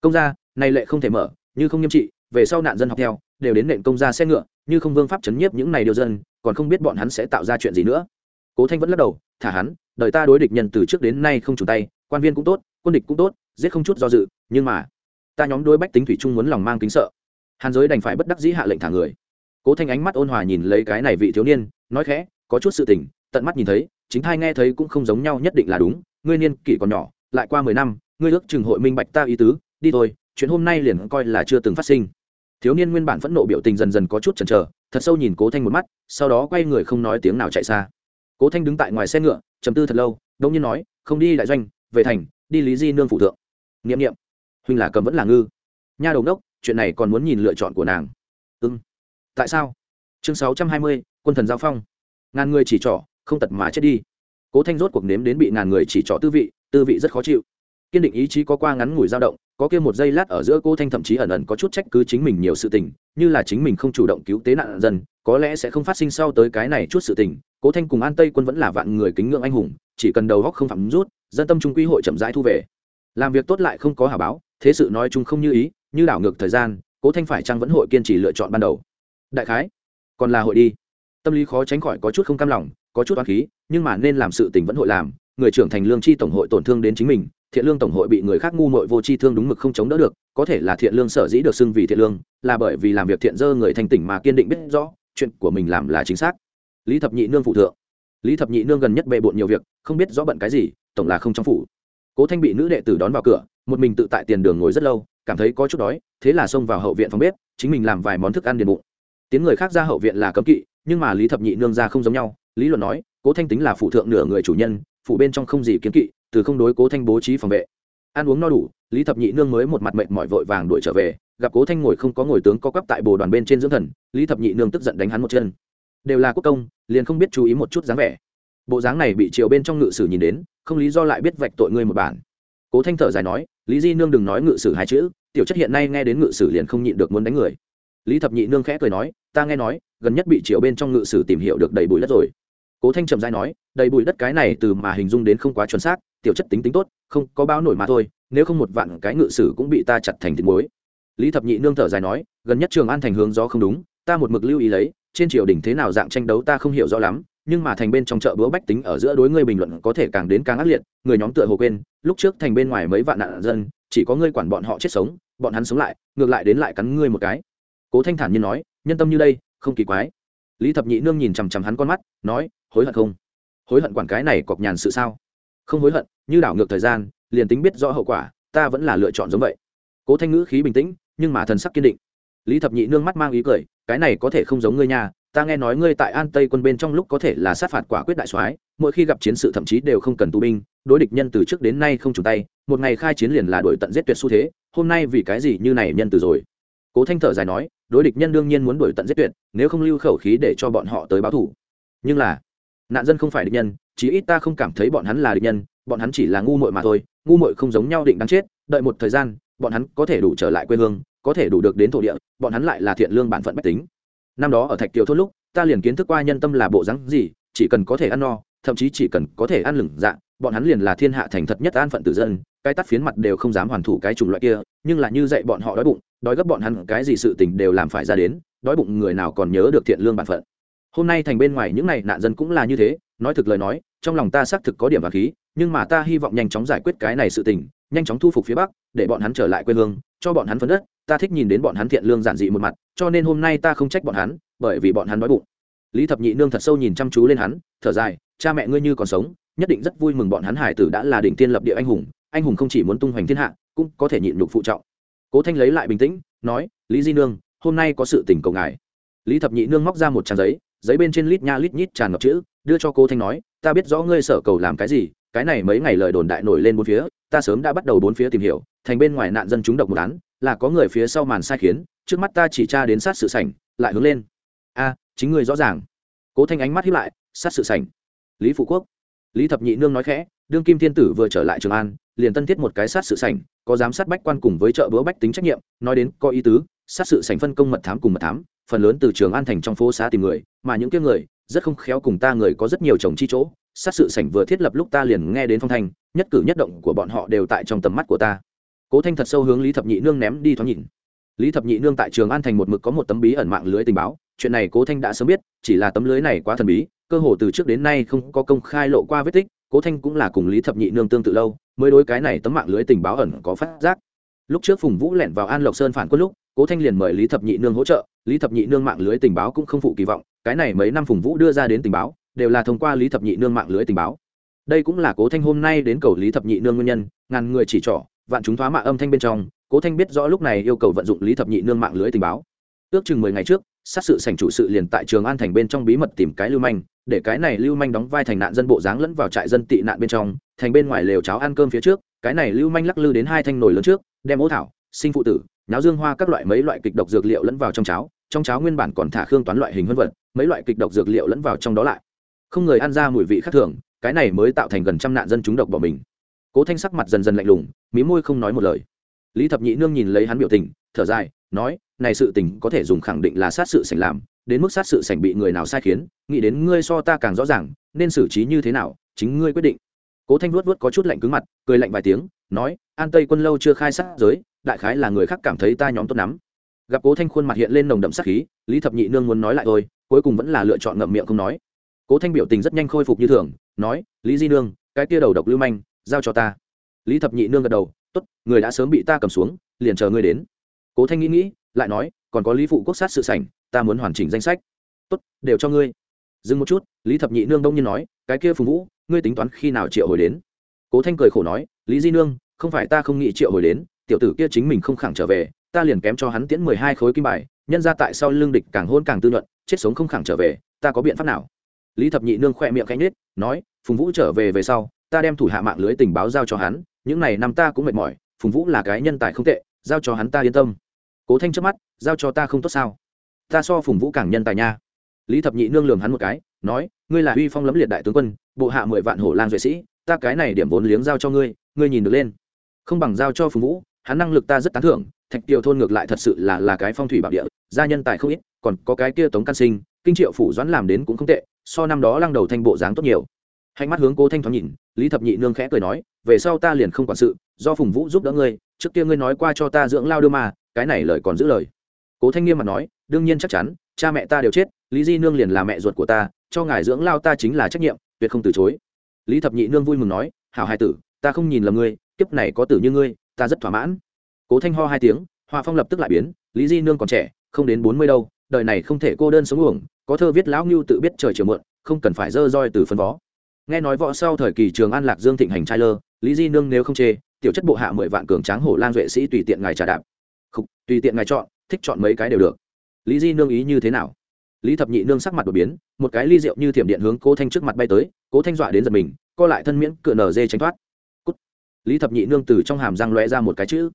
Công gia, này lệ không thể mở, như không nghiêm trị, về sau nạn dân học theo, đều đến nện công gia xe ngựa, như không vương pháp chấn nhiếp những này điều dân, còn không biết bọn hắn sẽ tạo ra chuyện gì nữa. Cố thanh vẫn lắc đầu, thả hắn đợi ta đối địch nhân từ trước đến nay không trùng tay, quan viên cũng tốt, quân địch cũng tốt, giết không chút do dự, nhưng mà, ta nhóm đối bách tính thủy chung muốn lòng mang kính sợ. Hàn giới đành phải bất đắc dĩ hạ lệnh thả người cố thanh ánh mắt ôn hòa nhìn lấy cái này vị thiếu niên, nói khẽ, có chút sự tình, tận mắt nhìn thấy, chính thai nghe thấy cũng không giống nhau nhất định là đúng, ngươi niên kỷ còn nhỏ, lại qua mười năm, ngươi ước chừng hội minh bạch ta ý tứ, đi thôi, chuyện hôm nay liền coi là chưa từng phát sinh. Thiếu niên nguyên bản phẫn nộ biểu tình dần dần có chút chần chờ, thật sâu nhìn cố thanh một mắt, sau đó quay người không nói tiếng nào chạy xa. Cố thanh đứng tại ngoài xe ngựa chầm tư thật lâu đông nhiên nói, không đi đại doanh, về thành, đi lý di nương phụ thượng. N i ệ m n i ệ m huynh là cầm vẫn là ngư. Nha đầu đốc chuyện này còn muốn nhìn lựa chọn của nàng. Ưng tại sao? Chương sáu trăm hai mươi, quân thần giao phong. Ngàn người chỉ trỏ, không tật mà chết đi. Cố thanh rốt cuộc nếm đến bị ngàn người chỉ trỏ tư vị tư vị rất khó chịu. Kiên định ý chí có qua ngắn ngủi dao động, có kia một giây lát ở giữa cô thanh thậm chí ẩn ẩn có chút trách cứ chính mình nhiều sự tình, như là chính mình không chủ động cứu tế nạn dân, có lẽ sẽ không phát sinh sau tới cái này chút sự tình. Cố thanh cùng an tây quân vẫn là vạn người kính ngưỡng anh hùng, chỉ cần đầu góc không phạm rút, dân tâm trung quy hội chậm rãi thu về. Làm việc tốt lại không có hà báo, thế sự nói chung không như ý, như đảo ngược thời gian, cố thanh phải chăng vẫn hội kiên trì lựa chọn ban đầu? Đại khái, còn là hội đi. Tâm lý khó tránh khỏi có chút không cam lòng, có chút oán khí, nhưng mà nên làm sự tình vẫn hội làm, người trưởng thành lương chi tổng hội tổn thương đến chính mình, thiện lương tổng hội bị người khác ngu mội vô chi thương đúng mực không chống đỡ được, có thể là thiện lương sở dĩ được xưng vì thiện lương, là bởi vì làm việc thiện dơ người thành tỉnh mà kiên định biết rõ, chuyện của mình làm là chính xác. Lý thập nhị nương phụ thượng. Lý thập nhị nương gần nhất bề bộn nhiều việc, không biết rõ bận cái gì, tổng là không trong phủ. Cố thanh bị nữ đệ tử đón vào cửa, một mình tự tại tiền đường ngồi rất lâu, cảm thấy có chút đói, thế là xông vào hậu viện phòng bếp, chính mình làm vài món thức ăn điền bụng tiếng người khác ra hậu viện là cấm kỵ, nhưng mà lý thập nhị nương ra không giống nhau. Lý luận nói, cố thanh tính là phụ thượng nửa người chủ nhân, phụ bên trong không gì kiến kỵ, từ không đối cố thanh bố trí phòng vệ. Ăn uống no đủ, lý thập nhị nương mới một mặt mệnh mỏi vội vàng đuổi trở về. Gặp cố thanh ngồi không có ngồi tướng có cắp tại bồ đoàn bên trên dưỡng thần, lý thập nhị nương tức giận đánh hắn một chân. Đều là quốc công, liền không biết chú ý một chút dáng vẻ. Bộ dáng này bị triều bên trong ngự sử nhìn đến, không lý do lại biết vạch tội ngươi một bản. Cố thanh thở dài nói, lý di nương đừng nói ngự sử hai chữ, tiểu chất hiện nay nghe đến ngự sử liền không nhịn được muốn đánh người lý thập nhị nương khẽ cười nói, ta nghe nói, gần nhất bị triều bên trong ngự sử tìm hiểu được đầy bụi đất rồi. Cố thanh trầm dai nói, đầy bụi đất cái này từ mà hình dung đến không quá chuẩn xác, tiểu chất tính tính tốt, không có báo nổi mà thôi, nếu không một vạn cái ngự sử cũng bị ta chặt thành thịt muối. Lý thập nhị nương thở dài nói, gần nhất trường an thành hướng gió không đúng, ta một mực lưu ý lấy, trên triều đình thế nào dạng tranh đấu ta không hiểu rõ lắm, nhưng mà thành bên trong chợ búa bách tính ở giữa đối ngươi bình luận có thể càng đến càng ác liệt, người nhóm tựa hồ quên, lúc trước thành bên ngoài mấy vạn nạn dân, chỉ có ngươi quản bọn họ chết sống, bọn hắn sống lại, ngược lại đến lại cắn ngươi một cái cố thanh thản nhiên nói, nhân tâm như đây, không kỳ quái. Lý thập nhị nương nhìn chằm chằm hắn con mắt, nói, hối hận không? Hối hận quản cái này cọc nhàn sự sao? Không hối hận, như đảo ngược thời gian, liền tính biết rõ hậu quả, ta vẫn là lựa chọn giống vậy. Cố thanh ngữ khí bình tĩnh, nhưng mà thần sắc kiên định. Lý thập nhị nương mắt mang ý cười, cái này có thể không giống ngươi nhà ta nghe nói ngươi tại an tây quân bên trong lúc có thể là sát phạt quả quyết đại soái, mỗi khi gặp chiến sự thậm chí đều không cần tù binh, đối địch nhân từ trước đến nay không trùng tay, một ngày khai chiến liền là đổi tận giết tuyệt xu thế, hôm nay vì cái gì như này nhân từ rồi? Cố thanh thở dài nói, đối địch nhân đương nhiên muốn đổi tận giết tuyệt, nếu không lưu khẩu khí để cho bọn họ tới báo thủ. Nhưng là, nạn dân không phải địch nhân, chí ít ta không cảm thấy bọn hắn là địch nhân, bọn hắn chỉ là ngu muội mà thôi, ngu muội không giống nhau định đáng chết, đợi một thời gian, bọn hắn có thể đủ trở lại quê hương, có thể đủ được đến thổ địa, bọn hắn lại là thiện lương bản phận bách tính. Năm đó ở thạch kiều thôn lúc, ta liền kiến thức qua nhân tâm là bộ rắn gì, chỉ cần có thể ăn no, thậm chí chỉ cần có thể ăn lửng dạ bọn hắn liền là thiên hạ thành thật nhất an phận tử dân, cái tắt phiến mặt đều không dám hoàn thủ cái chủng loại kia, nhưng là như dạy bọn họ đói bụng đói gấp bọn hắn cái gì sự tình đều làm phải ra đến, đói bụng người nào còn nhớ được thiện lương bản phận. Hôm nay thành bên ngoài những này nạn dân cũng là như thế, nói thực lời nói, trong lòng ta xác thực có điểm và khí, nhưng mà ta hy vọng nhanh chóng giải quyết cái này sự tình, nhanh chóng thu phục phía bắc, để bọn hắn trở lại quê hương, cho bọn hắn phấn đất, ta thích nhìn đến bọn hắn thiện lương giản dị một mặt, cho nên hôm nay ta không trách bọn hắn, bởi vì bọn hắn đói bụng. Lý thập nhị nương thật sâu nhìn chăm chú lên hắn, thở dài, cha mẹ ngươi như còn sống, nhất định rất vui mừng bọn hắn hải tử đã là đỉnh tiên lập địa anh hùng anh hùng không chỉ muốn tung hoành thiên hạ, cũng có thể nhịn nhục phụ trọng cố thanh lấy lại bình tĩnh, nói, lý di nương, hôm nay có sự tình cầu ngài. Lý thập nhị nương móc ra một trang giấy giấy bên trên lít nha lít nhít tràn ngập chữ, đưa cho cố thanh nói, ta biết rõ ngươi sở cầu làm cái gì, cái này mấy ngày lời đồn đại nổi lên bốn phía, ta sớm đã bắt đầu bốn phía tìm hiểu, thành bên ngoài nạn dân chúng độc một án, là có người phía sau màn sai khiến, trước mắt ta chỉ tra đến sát sự sảnh, lại hướng lên. A, chính ngươi rõ ràng. Cố thanh ánh mắt hiếp lại, sát sự sảnh. Lý phụ quốc. Lý thập nhị nương nói khẽ đương kim thiên tử vừa trở lại trường an, liền tân thiết một cái sát sự sảnh, có giám sát bách quan cùng với chợ bữa bách tính trách nhiệm, nói đến có ý tứ, sát sự sảnh phân công mật thám cùng mật thám, phần lớn từ trường an thành trong phố xá tìm người, mà những kia người, rất không khéo cùng ta người có rất nhiều chồng chi chỗ, sát sự sảnh vừa thiết lập lúc ta liền nghe đến phong thanh, nhất cử nhất động của bọn họ đều tại trong tầm mắt của ta. Cố thanh thật sâu hướng lý thập nhị nương ném đi thoáng nhìn. Lý thập nhị nương tại trường an thành một mực có một tấm bí ẩn mạng lưới tình báo, chuyện này cố thanh đã sớm biết, chỉ là tấm lưới này quá thần bí, cơ hồ từ trước đến nay không có công khai lộ qua vết tích cố thanh cũng là cùng lý thập nhị nương tương tự lâu, mới đối cái này tấm mạng lưới tình báo ẩn có phát giác. Lúc trước phùng vũ lẻn vào an lộc sơn phản quân lúc, cố thanh liền mời lý thập nhị nương hỗ trợ, lý thập nhị nương mạng lưới tình báo cũng không phụ kỳ vọng, cái này mấy năm phùng vũ đưa ra đến tình báo, đều là thông qua lý thập nhị nương mạng lưới tình báo. Đây cũng là cố thanh hôm nay đến cầu lý thập nhị nương nguyên nhân, ngàn người chỉ trỏ, vạn chúng thoá mạ âm thanh bên trong, cố thanh biết rõ lúc này yêu cầu vận dụng lý thập nhị nương mạng lưới tình báo. Ước chừng mười ngày trước, sát sự sành chủ sự liền tại trường an thành bên trong bí mật tìm cái lưu manh để cái này lưu manh đóng vai thành nạn dân bộ dáng lẫn vào trại dân tị nạn bên trong, thành bên ngoài lều cháo ăn cơm phía trước, cái này lưu manh lắc lư đến hai thanh nồi lớn trước, đem ố thảo, sinh phụ tử, nháo dương hoa các loại mấy loại kịch độc dược liệu lẫn vào trong cháo trong cháo nguyên bản còn thả khương toán loại hình vân vật, mấy loại kịch độc dược liệu lẫn vào trong đó lại. Không người ăn ra mùi vị khác thường, cái này mới tạo thành gần trăm nạn dân chúng độc bỏ mình. Cố thanh sắc mặt dần dần lạnh lùng, mí môi không nói một lời. Lý thập nhị nương nhìn lấy hắn biểu tình, thở dài, nói, này sự tình có thể dùng khẳng định là sát sự sành làm đến mức sát sự sành bị người nào sai khiến, nghĩ đến ngươi so ta càng rõ ràng, nên xử trí như thế nào, chính ngươi quyết định. Cố thanh vuốt vuốt có chút lạnh cứng mặt, cười lạnh vài tiếng, nói, an tây quân lâu chưa khai sát giới, đại khái là người khác cảm thấy ta nhóm tốt lắm. Gặp cố thanh khuôn mặt hiện lên nồng đậm sát khí, lý thập nhị nương muốn nói lại thôi, cuối cùng vẫn là lựa chọn ngậm miệng không nói. Cố thanh biểu tình rất nhanh khôi phục như thường, nói, lý di nương, cái kia đầu độc lưu manh, giao cho ta. Lý thập nhị nương gật đầu t ố t người đã sớm bị ta cầm xuống, liền chờ ngươi đến. Cố thanh nghĩ nghĩ, lại nói còn có lý phụ quốc sát sự sảnh ta muốn hoàn chỉnh danh sách. Tốt đều cho ngươi. Dừng một chút lý thập nhị nương đông nhiên nói cái kia phùng vũ ngươi tính toán khi nào triệu hồi đến? Cố thanh cười khổ nói lý di nương không phải ta không nghĩ triệu hồi đến tiểu tử kia chính mình không khẳng trở về ta liền kém cho hắn tiễn mười hai khối kim bài nhân ra tại sau lương địch càng hôn càng tư luận, chết sống không khẳng trở về ta có biện pháp nào? Lý thập nhị nương khoe miệng cánh nết nói phùng vũ trở về về sau ta đem thủ hạ mạng lưới tình báo giao cho hắn những n à y năm ta cũng mệt mỏi phùng vũ là cái nhân tài không tệ giao cho hắn ta yên tâm cố thanh trước mắt, giao cho ta không tốt sao? Ta so phùng vũ càng nhân tài nha. Lý thập nhị nương lường hắn một cái, nói, ngươi là uy phong lẫm liệt đại tướng quân, bộ hạ mười vạn hổ lang duệ sĩ, ta cái này điểm vốn liếng giao cho ngươi ngươi nhìn được lên. Không bằng giao cho phùng vũ, hắn năng lực ta rất tán thưởng, thạch tiều thôn ngược lại thật sự là là cái phong thủy bảo địa, gia nhân tài không ít, còn có cái kia tống can sinh, kinh triệu phủ doãn làm đến cũng không tệ, so năm đó lăng đầu thanh bộ dáng tốt nhiều. Hạnh mắt hướng cố thanh thoáng nhìn, lý thập nhị nương khẽ cười nói, về sau ta liền không quản sự, do phùng vũ giúp đỡ ngươi, trước kia ngươi nói qua cho ta dưỡng lao đưa mà cái này lời còn giữ lời. Cố thanh nghiêm mặt nói, đương nhiên chắc chắn, cha mẹ ta đều chết, lý di nương liền là mẹ ruột của ta, cho ngài dưỡng lao ta chính là trách nhiệm, tuyệt không từ chối. Lý thập nhị nương vui mừng nói, hảo hai tử, ta không nhìn lầm ngươi, kiếp này có tử như ngươi, ta rất thỏa mãn. Cố thanh ho hai tiếng hoa phong lập tức lại biến, lý di nương còn trẻ, không đến bốn mươi đâu, đời này không thể cô đơn sống uổng, có thơ viết lão ngưu tự biết trời chiều muộn, không cần phải dơ roi từ phân vó nghe nói võ sau thời kỳ trường an lạc dương thịnh hành trai lơ, lý di nương nếu không chê, tiểu chất bộ hạ mười vạn cường tráng hổ lan duệ sĩ tùy tiện ngài trà đạp không tùy tiện ngài chọn, thích chọn mấy cái đều được. Lý di nương ý như thế nào? Lý thập nhị nương sắc mặt đột biến, một cái ly rượu như thiểm điện hướng cố thanh trước mặt bay tới, cố thanh dọa đến giật mình, co lại thân miễn cựa nở dê tránh thoát. Cút. lý thập nhị nương từ trong hàm răng lóe ra một cái chữ.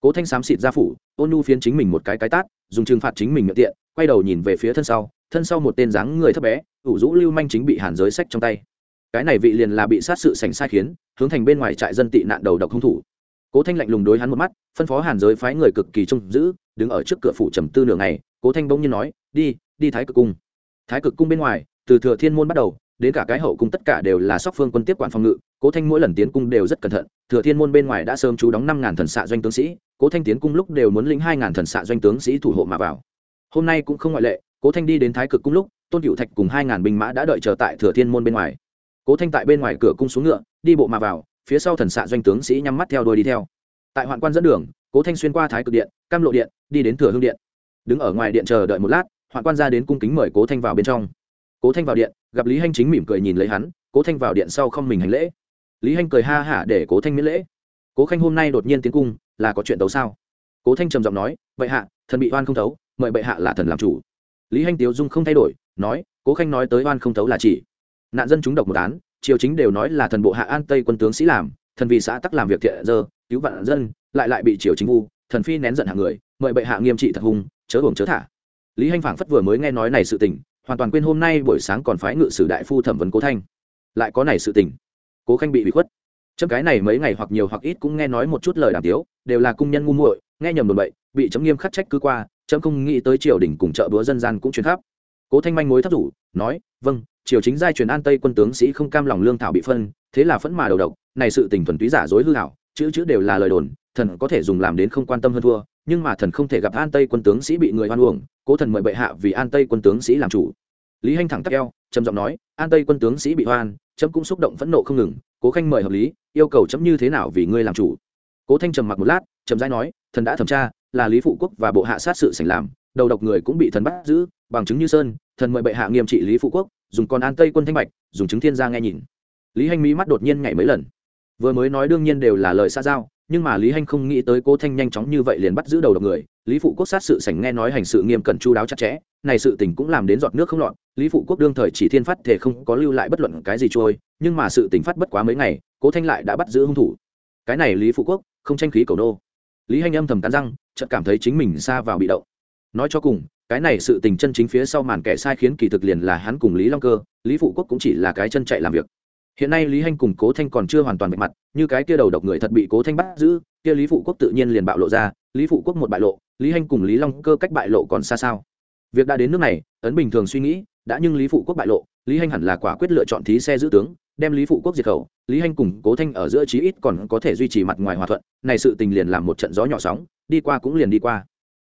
Cố thanh xám xịt ra phủ, ôn nhu phiến chính mình một cái cái tát, dùng trừng phạt chính mình miệng tiện, quay đầu nhìn về phía thân sau thân sau một tên dáng người thấp bé, ủ rũ lưu manh chính bị hàn giới sách trong tay. Cái này vị liền là bị sát sự sành sai khiến, hướng thành bên ngoài trại dân tị nạn đầu độc hung thủ cố thanh lạnh lùng đối hắn một mắt, phân phó hàn giới phái người cực kỳ trông giữ, đứng ở trước cửa phủ trầm tư nửa ngày, cố thanh bỗng nhiên nói, đi đi thái cực cung. Thái cực cung bên ngoài, từ thừa thiên môn bắt đầu, đến cả cái hậu cung tất cả đều là sóc phương quân tiếp quản phòng ngự, cố thanh mỗi lần tiến cung đều rất cẩn thận, thừa thiên môn bên ngoài đã sớm chú đóng năm ngàn thần xạ doanh tướng sĩ, cố thanh tiến cung lúc đều muốn lĩnh hai ngàn thần xạ doanh tướng sĩ thủ hộ mà vào. Hôm nay cũng không ngoại lệ, cố thanh đi đến thái cực cung lúc, tôn cựu thạch cùng hai ngàn binh mã đã đợi chờ tại thừa thiên môn bên ngoài. Cố thanh tại bên ngoài cửa cung xuống ngựa, đi bộ mà vào phía sau thần xạ doanh tướng sĩ nhắm mắt theo đuôi đi theo. Tại hoạn quan dẫn đường, cố thanh xuyên qua thái cực điện, cam lộ điện, đi đến thừa hương điện. Đứng ở ngoài điện chờ đợi một lát, hoạn quan ra đến cung kính mời cố thanh vào bên trong. Cố thanh vào điện, gặp lý hanh chính mỉm cười nhìn lấy hắn, cố thanh vào điện sau không mình hành lễ. Lý hanh cười ha hả để cố thanh miễn lễ. Cố khanh hôm nay đột nhiên tiến cung, là có chuyện tấu sao? Cố thanh trầm giọng nói, bệ hạ, thần bị oan không thấu, mời bệ hạ là thần làm chủ. Lý hanh tiếu dung không thay đổi, nói, cố khanh nói tới oan không thấu là chỉ. Nạn dân chúng độc một án triều chính đều nói là thần bộ hạ an tây quân tướng sĩ làm, thần vì xã tắc làm việc thiện dơ cứu vạn dân, lại lại bị triều chính vu, thần phi nén giận hạng người, mời bệ hạ nghiêm trị thật hung, chớ hưởng chớ thả. Lý hanh phảng phất vừa mới nghe nói này sự tình, hoàn toàn quên hôm nay buổi sáng còn phái ngự sử đại phu thẩm vấn cố thanh. Lại có này sự tình. Cố khanh bị bị khuất. Chấm cái này mấy ngày hoặc nhiều hoặc ít cũng nghe nói một chút lời đàm tiếu, đều là cung nhân ngu muội, nghe nhầm đồn bậy, bị chấm nghiêm khắc trách cứ qua, chấm không nghĩ tới triều đình cùng chợ búa dân gian cũng chuyến khắp. Cố thanh manh mối thấp rủ, nói vâng triều chính giai truyền an tây quân tướng sĩ không cam lòng lương thảo bị phân, thế là phẫn mà đầu độc, này sự tình thuần túy giả dối hư hảo, chữ chữ đều là lời đồn, thần có thể dùng làm đến không quan tâm hơn thua, nhưng mà thần không thể gặp an tây quân tướng sĩ bị người hoan uổng, cố thần mời bệ hạ vì an tây quân tướng sĩ làm chủ. Lý hanh thẳng tắc eo, trầm giọng nói, an tây quân tướng sĩ bị hoan chấm cũng xúc động phẫn nộ không ngừng, cố khanh mời hợp lý, yêu cầu chấm như thế nào vì ngươi làm chủ. Cố thanh trầm mặc một lát trầm rãi nói, thần đã thẩm tra, là lý phụ quốc và bộ hạ sát sự sành làm, đầu độc người cũng bị thần bắt giữ, bằng chứng như sơn, thần mời bệ hạ nghiêm trị lý phụ quốc dùng con an tây quân thanh bạch, dùng chứng thiên gia nghe nhìn. Lý hanh mỹ mắt đột nhiên nhảy mấy lần. Vừa mới nói đương nhiên đều là lời xa giao, nhưng mà lý hanh không nghĩ tới cố thanh nhanh chóng như vậy liền bắt giữ đầu độc người. Lý phụ quốc sát sự sảnh nghe nói hành sự nghiêm cẩn chu đáo chặt chẽ, này sự tình cũng làm đến giọt nước không lọt. Lý phụ quốc đương thời chỉ thiên phát thể không có lưu lại bất luận cái gì trôi, nhưng mà sự tình phát bất quá mấy ngày cố thanh lại đã bắt giữ hung thủ. Cái này lý phụ quốc, không tranh khí cầu nô. Lý hanh âm thầm cắn răng, chợt cảm thấy chính mình xa vào bị động. Nói cho cùng cái này sự tình chân chính phía sau màn kẻ sai khiến kỳ thực liền là hắn cùng lý long cơ, lý phụ quốc cũng chỉ là cái chân chạy làm việc. Hiện nay lý hanh cùng cố thanh còn chưa hoàn toàn vạch mặt, như cái kia đầu độc người thật bị cố thanh bắt giữ, kia lý phụ quốc tự nhiên liền bạo lộ ra, lý phụ quốc một bại lộ, lý hanh cùng lý long cơ cách bại lộ còn xa sao? Việc đã đến nước này, ấn bình thường suy nghĩ, đã nhưng lý phụ quốc bại lộ, lý hanh hẳn là quả quyết lựa chọn thí xe giữ tướng, đem lý phụ quốc diệt khẩu, lý hanh cùng cố thanh ở giữa chí ít còn có thể duy trì mặt ngoài hòa thuận, này sự tình liền làm một trận gió nhỏ sóng, đi qua cũng liền đi qua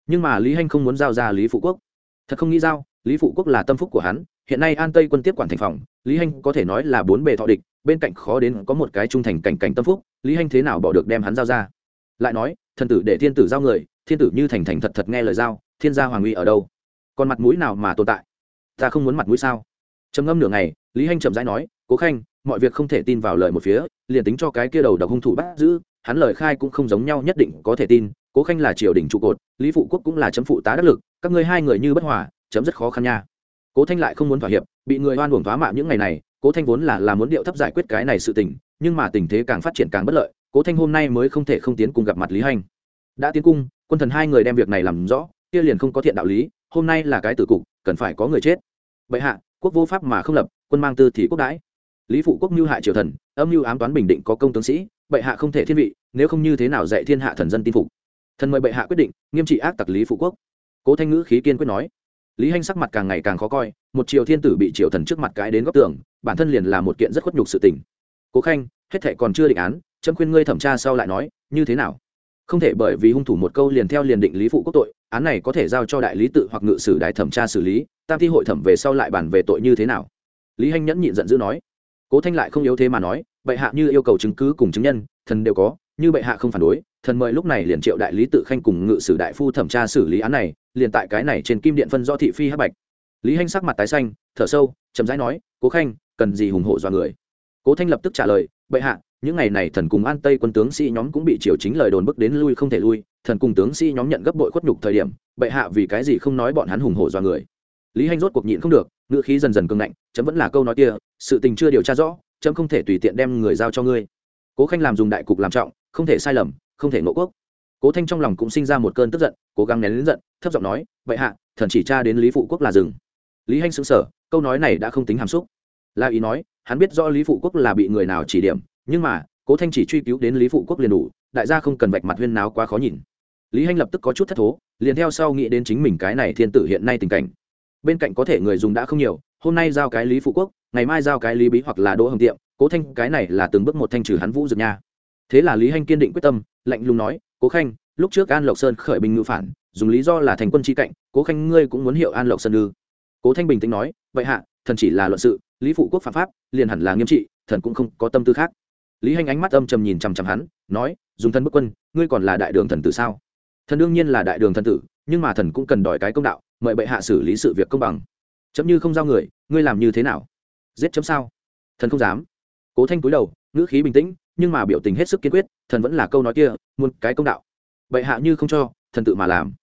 nhưng mà lý hanh không muốn giao ra lý phụ quốc. Thật không nghĩ giao, lý phụ quốc là tâm phúc của hắn, hiện nay an tây quân tiếp quản thành phòng, lý hanh có thể nói là bốn bề thọ địch, bên cạnh khó đến có một cái trung thành cảnh cảnh tâm phúc, lý hanh thế nào bỏ được đem hắn giao ra? Lại nói, thần tử để thiên tử giao người, thiên tử như thành thành thật thật nghe lời giao, thiên gia hoàng uy ở đâu? Còn mặt mũi nào mà tồn tại? Ta không muốn mặt mũi sao? Trầm ngâm nửa ngày, lý hanh chậm rãi nói, cố khanh, mọi việc không thể tin vào lời một phía, liền tính cho cái kia đầu độc hung thủ bắt giữ, hắn lời khai cũng không giống nhau nhất định có thể tin cố khanh là triều đình trụ cột, lý phụ quốc cũng là chấm phụ tá đắc lực, các ngươi hai người như bất hòa, chấm rất khó khăn nha. Cố thanh lại không muốn thỏa hiệp, bị người oan uổng thoá mạ những ngày này, cố thanh vốn là là muốn điệu thấp giải quyết cái này sự tình, nhưng mà tình thế càng phát triển càng bất lợi, cố thanh hôm nay mới không thể không tiến cùng gặp mặt lý hành. Đã tiến cung, quân thần hai người đem việc này làm rõ, kia liền không có thiện đạo lý, hôm nay là cái tử cục, cần phải có người chết. Vậy hạ, quốc vô pháp mà không lập, quân mang tư thì quốc đãi. Lý phụ quốc mưu hại triều thần, âm mưu ám toán bình định có công tướng sĩ, bệ hạ không thể thiên vị, nếu không như thế nào dạy thiên hạ thần dân tin phục thần mời bệ hạ quyết định, nghiêm trị ác tặc lý phụ quốc. Cố thanh ngữ khí kiên quyết nói. Lý hanh sắc mặt càng ngày càng khó coi, một triều thiên tử bị triều thần trước mặt cái đến góc tường, bản thân liền là một kiện rất khuất nhục sự tình. Cố khanh, hết thệ còn chưa định án, trâm khuyên ngươi thẩm tra sau lại nói, như thế nào? Không thể bởi vì hung thủ một câu liền theo liền định lý phụ quốc tội, án này có thể giao cho đại lý tự hoặc ngự sử đại thẩm tra xử lý, tam thi hội thẩm về sau lại bàn về tội như thế nào? Lý hanh nhẫn nhịn giận dữ nói. Cố thanh lại không yếu thế mà nói, bệ hạ như yêu cầu chứng cứ cùng chứng nhân, thần đều có, như bệ hạ không phản đối thần mời lúc này liền triệu đại lý tự khanh cùng ngự sử đại phu thẩm tra xử lý án này, liền tại cái này trên kim điện phân do thị phi hắc bạch. Lý hanh sắc mặt tái xanh, thở sâu, chậm rãi nói, cố khanh, cần gì hùng hộ do người? Cố thanh lập tức trả lời, bệ hạ, những ngày này thần cùng an tây quân tướng sĩ nhóm cũng bị triều chính lời đồn bức đến lui không thể lui, thần cùng tướng sĩ nhóm nhận gấp bội khuất nhục thời điểm, bệ hạ vì cái gì không nói bọn hắn hùng hổ do người? Lý hanh rốt cuộc nhịn không được ngựa khí dần dần cưng ngạnh, chấm vẫn là câu nói kia, sự tình chưa điều tra rõ, chấm không thể tùy tiện đem người giao cho ngươi. Cố khanh làm dùng đại cục làm trọng không thể sai lầm, không thể ngộ quốc. Cố thanh trong lòng cũng sinh ra một cơn tức giận, cố gắng nén lính giận, thấp giọng nói vậy hạ, thần chỉ tra đến lý phụ quốc là rừng lý hanh xứng sở câu nói này đã không tính hàm xúc. La ý nói, hắn biết rõ lý phụ quốc là bị người nào chỉ điểm, nhưng mà, cố thanh chỉ truy cứu đến lý phụ quốc liền đủ, đại gia không cần vạch mặt huyên nào quá khó nhìn. Lý hanh lập tức có chút thất thố, liền theo sau nghĩ đến chính mình cái này thiên tử hiện nay tình cảnh. Bên cạnh có thể người dùng đã không nhiều, hôm nay giao cái lý phụ quốc, ngày mai giao cái lý bí hoặc là đỗ hồng tiệm, cố thanh cái này là từng bước một thanh trừ hắn vũ dược nha thế là lý hanh kiên định quyết tâm, lạnh lùng nói, cố khanh, lúc trước an lộc sơn khởi binh ngự phản, dùng lý do là thành quân tri cạnh cố khanh ngươi cũng muốn hiệu an lộc sơn ư? Cố thanh bình tĩnh nói, vậy hạ, thần chỉ là luận sự, lý phụ quốc phạm pháp, liền hẳn là nghiêm trị, thần cũng không có tâm tư khác. Lý hanh ánh mắt âm trầm nhìn chằm chằm hắn, nói, dùng thân bức quân, ngươi còn là đại đường thần tử sao? Thần đương nhiên là đại đường thần tử, nhưng mà thần cũng cần đòi cái công đạo, mời bệ hạ xử lý sự việc công bằng. Chấm như không giao người, ngươi làm như thế nào? Giết chấm sao? Thần không dám. Cố thanh cúi đầu, ngữ khí bình tĩnh nhưng mà biểu tình hết sức kiên quyết, thần vẫn là câu nói kia, muốn cái công đạo. Bệ hạ như không cho, thần tự mà làm.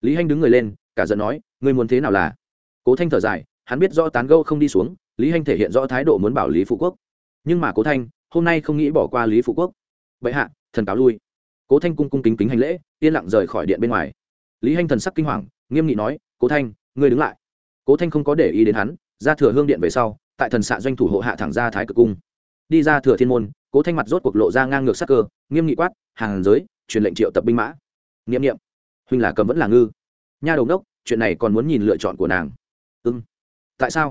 Lý hanh đứng người lên, cả giận nói, ngươi muốn thế nào là? Cố thanh thở dài, hắn biết rõ tán gâu không đi xuống, lý hanh thể hiện rõ thái độ muốn bảo lý phụ quốc. Nhưng mà cố thanh, hôm nay không nghĩ bỏ qua lý phụ quốc. Bệ hạ, thần cáo lui. Cố thanh cung cung kính kính hành lễ, yên lặng rời khỏi điện bên ngoài. Lý hanh thần sắc kinh hoàng, nghiêm nghị nói, cố thanh, ngươi đứng lại. Cố thanh không có để ý đến hắn, ra thừa hương điện về sau, tại thần xạ doanh thủ hộ hạ thẳng ra thái cực cung đi ra thừa thiên môn, cố thanh mặt rốt cuộc lộ ra ngang ngược sắc cơ, nghiêm nghị quát, hàng giới, truyền lệnh triệu tập binh mã. N i ệ m n i ệ m huynh là cầm vẫn là ngư. Nha đầu đốc, chuyện này còn muốn nhìn lựa chọn của nàng. Ưng ừ. tại sao?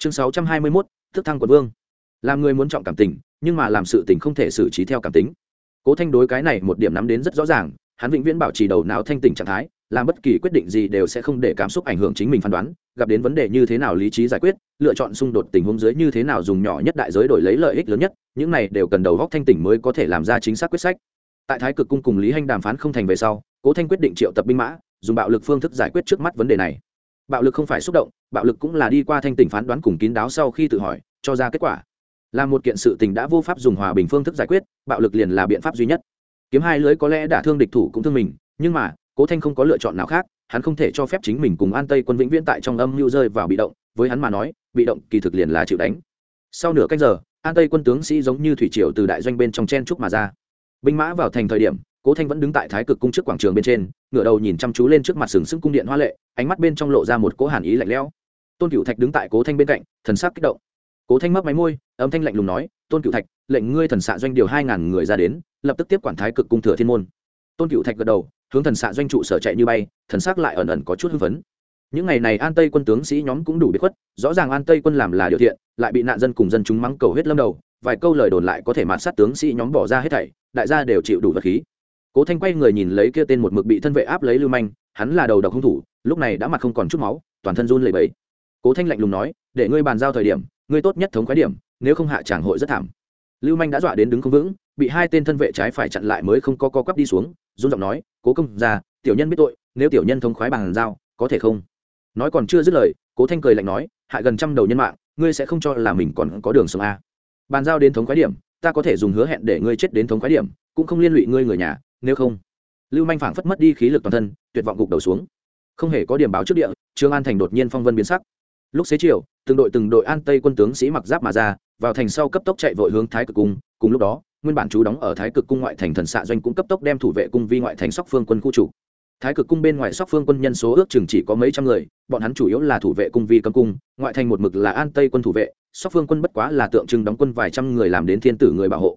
Chương sáu trăm hai mươi mốt, thức thăng quận vương. Làm người muốn trọng cảm tình, nhưng mà làm sự tình không thể xử trí theo cảm tính. Cố thanh đối cái này một điểm nắm đến rất rõ ràng, hắn vĩnh viễn bảo trì đầu não thanh tỉnh trạng thái, làm bất kỳ quyết định gì đều sẽ không để cảm xúc ảnh hưởng chính mình phán đoán gặp đến vấn đề như thế nào lý trí giải quyết, lựa chọn xung đột tình huống dưới như thế nào dùng nhỏ nhất đại giới đổi lấy lợi ích lớn nhất, những này đều cần đầu góc thanh tỉnh mới có thể làm ra chính xác quyết sách. Tại thái cực cung cùng lý hanh đàm phán không thành về sau, cố thanh quyết định triệu tập binh mã, dùng bạo lực phương thức giải quyết trước mắt vấn đề này. Bạo lực không phải xúc động, bạo lực cũng là đi qua thanh tỉnh phán đoán cùng kín đáo sau khi tự hỏi, cho ra kết quả. Là một kiện sự tình đã vô pháp dùng hòa bình phương thức giải quyết, bạo lực liền là biện pháp duy nhất. Kiếm hai lưới có lẽ đã thương địch thủ cũng thương mình, nhưng mà, cố thanh không có lựa chọn nào khác hắn không thể cho phép chính mình cùng an tây quân vĩnh viễn tại trong âm mưu rơi vào bị động, với hắn mà nói, bị động kỳ thực liền là chịu đánh. Sau nửa cách giờ, an tây quân tướng sĩ giống như thủy triều từ đại doanh bên trong chen trúc mà ra. Binh mã vào thành thời điểm, cố thanh vẫn đứng tại thái cực cung trước quảng trường bên trên, ngửa đầu nhìn chăm chú lên trước mặt sừng sững cung điện hoa lệ, ánh mắt bên trong lộ ra một cỗ hàn ý lạnh lẽo. Tôn cựu thạch đứng tại cố thanh bên cạnh, thần sắc kích động. Cố thanh mấp máy môi, âm thanh lạnh lùng nói, tôn cựu thạch, lệnh ngươi thần xạ doanh điều hai ngàn người ra đến, lập tức tiếp quản thái cực cung thừa thiên môn. Tôn cựu thạch gật đầu hướng thần xạ doanh trụ sở chạy như bay, thần sắc lại ẩn ẩn có chút hưng phấn. Những ngày này an tây quân tướng sĩ nhóm cũng đủ biết khuất, rõ ràng an tây quân làm là điều thiện, lại bị nạn dân cùng dân chúng mắng cầu hết lâm đầu, vài câu lời đồn lại có thể mạt sát tướng sĩ nhóm bỏ ra hết thảy, đại gia đều chịu đủ vật khí. Cố thanh quay người nhìn lấy kia tên một mực bị thân vệ áp lấy lưu manh, hắn là đầu độc hung thủ, lúc này đã mặt không còn chút máu, toàn thân run lẩy bẩy. Cố thanh lạnh lùng nói, để ngươi bàn giao thời điểm, ngươi tốt nhất thống khoái điểm, nếu không hạ tràng hội rất thảm. Lưu manh đã dọa đến đứng không vững, bị hai tên thân vệ trái phải chặn lại mới không có co quắp đi xuống run giọng nói, cố công ra tiểu nhân biết tội, nếu tiểu nhân thông khoái bàn giao, có thể không? Nói còn chưa dứt lời, cố thanh cười lạnh nói, hại gần trăm đầu nhân mạng, ngươi sẽ không cho là mình còn có đường sống a bàn giao đến thống khoái điểm, ta có thể dùng hứa hẹn để ngươi chết đến thống khoái điểm, cũng không liên lụy ngươi người nhà, nếu không. Lưu manh phảng phất mất đi khí lực toàn thân, tuyệt vọng gục đầu xuống. Không hề có điểm báo trước địa, trương an thành đột nhiên phong vân biến sắc. Lúc xế chiều, từng đội từng đội an tây quân tướng sĩ mặc giáp mà ra, vào thành sau cấp tốc chạy vội hướng thái cực cung, cùng lúc đó nguyên bản chú đóng ở thái cực cung ngoại thành thần xạ doanh cũng cấp tốc đem thủ vệ cung vi ngoại thành sóc phương quân khu chủ. Thái cực cung bên ngoài sóc phương quân nhân số ước chừng chỉ có mấy trăm người, bọn hắn chủ yếu là thủ vệ cung vi cấm cung, ngoại thành một mực là an tây quân thủ vệ, sóc phương quân bất quá là tượng trưng đóng quân vài trăm người làm đến thiên tử người bảo hộ.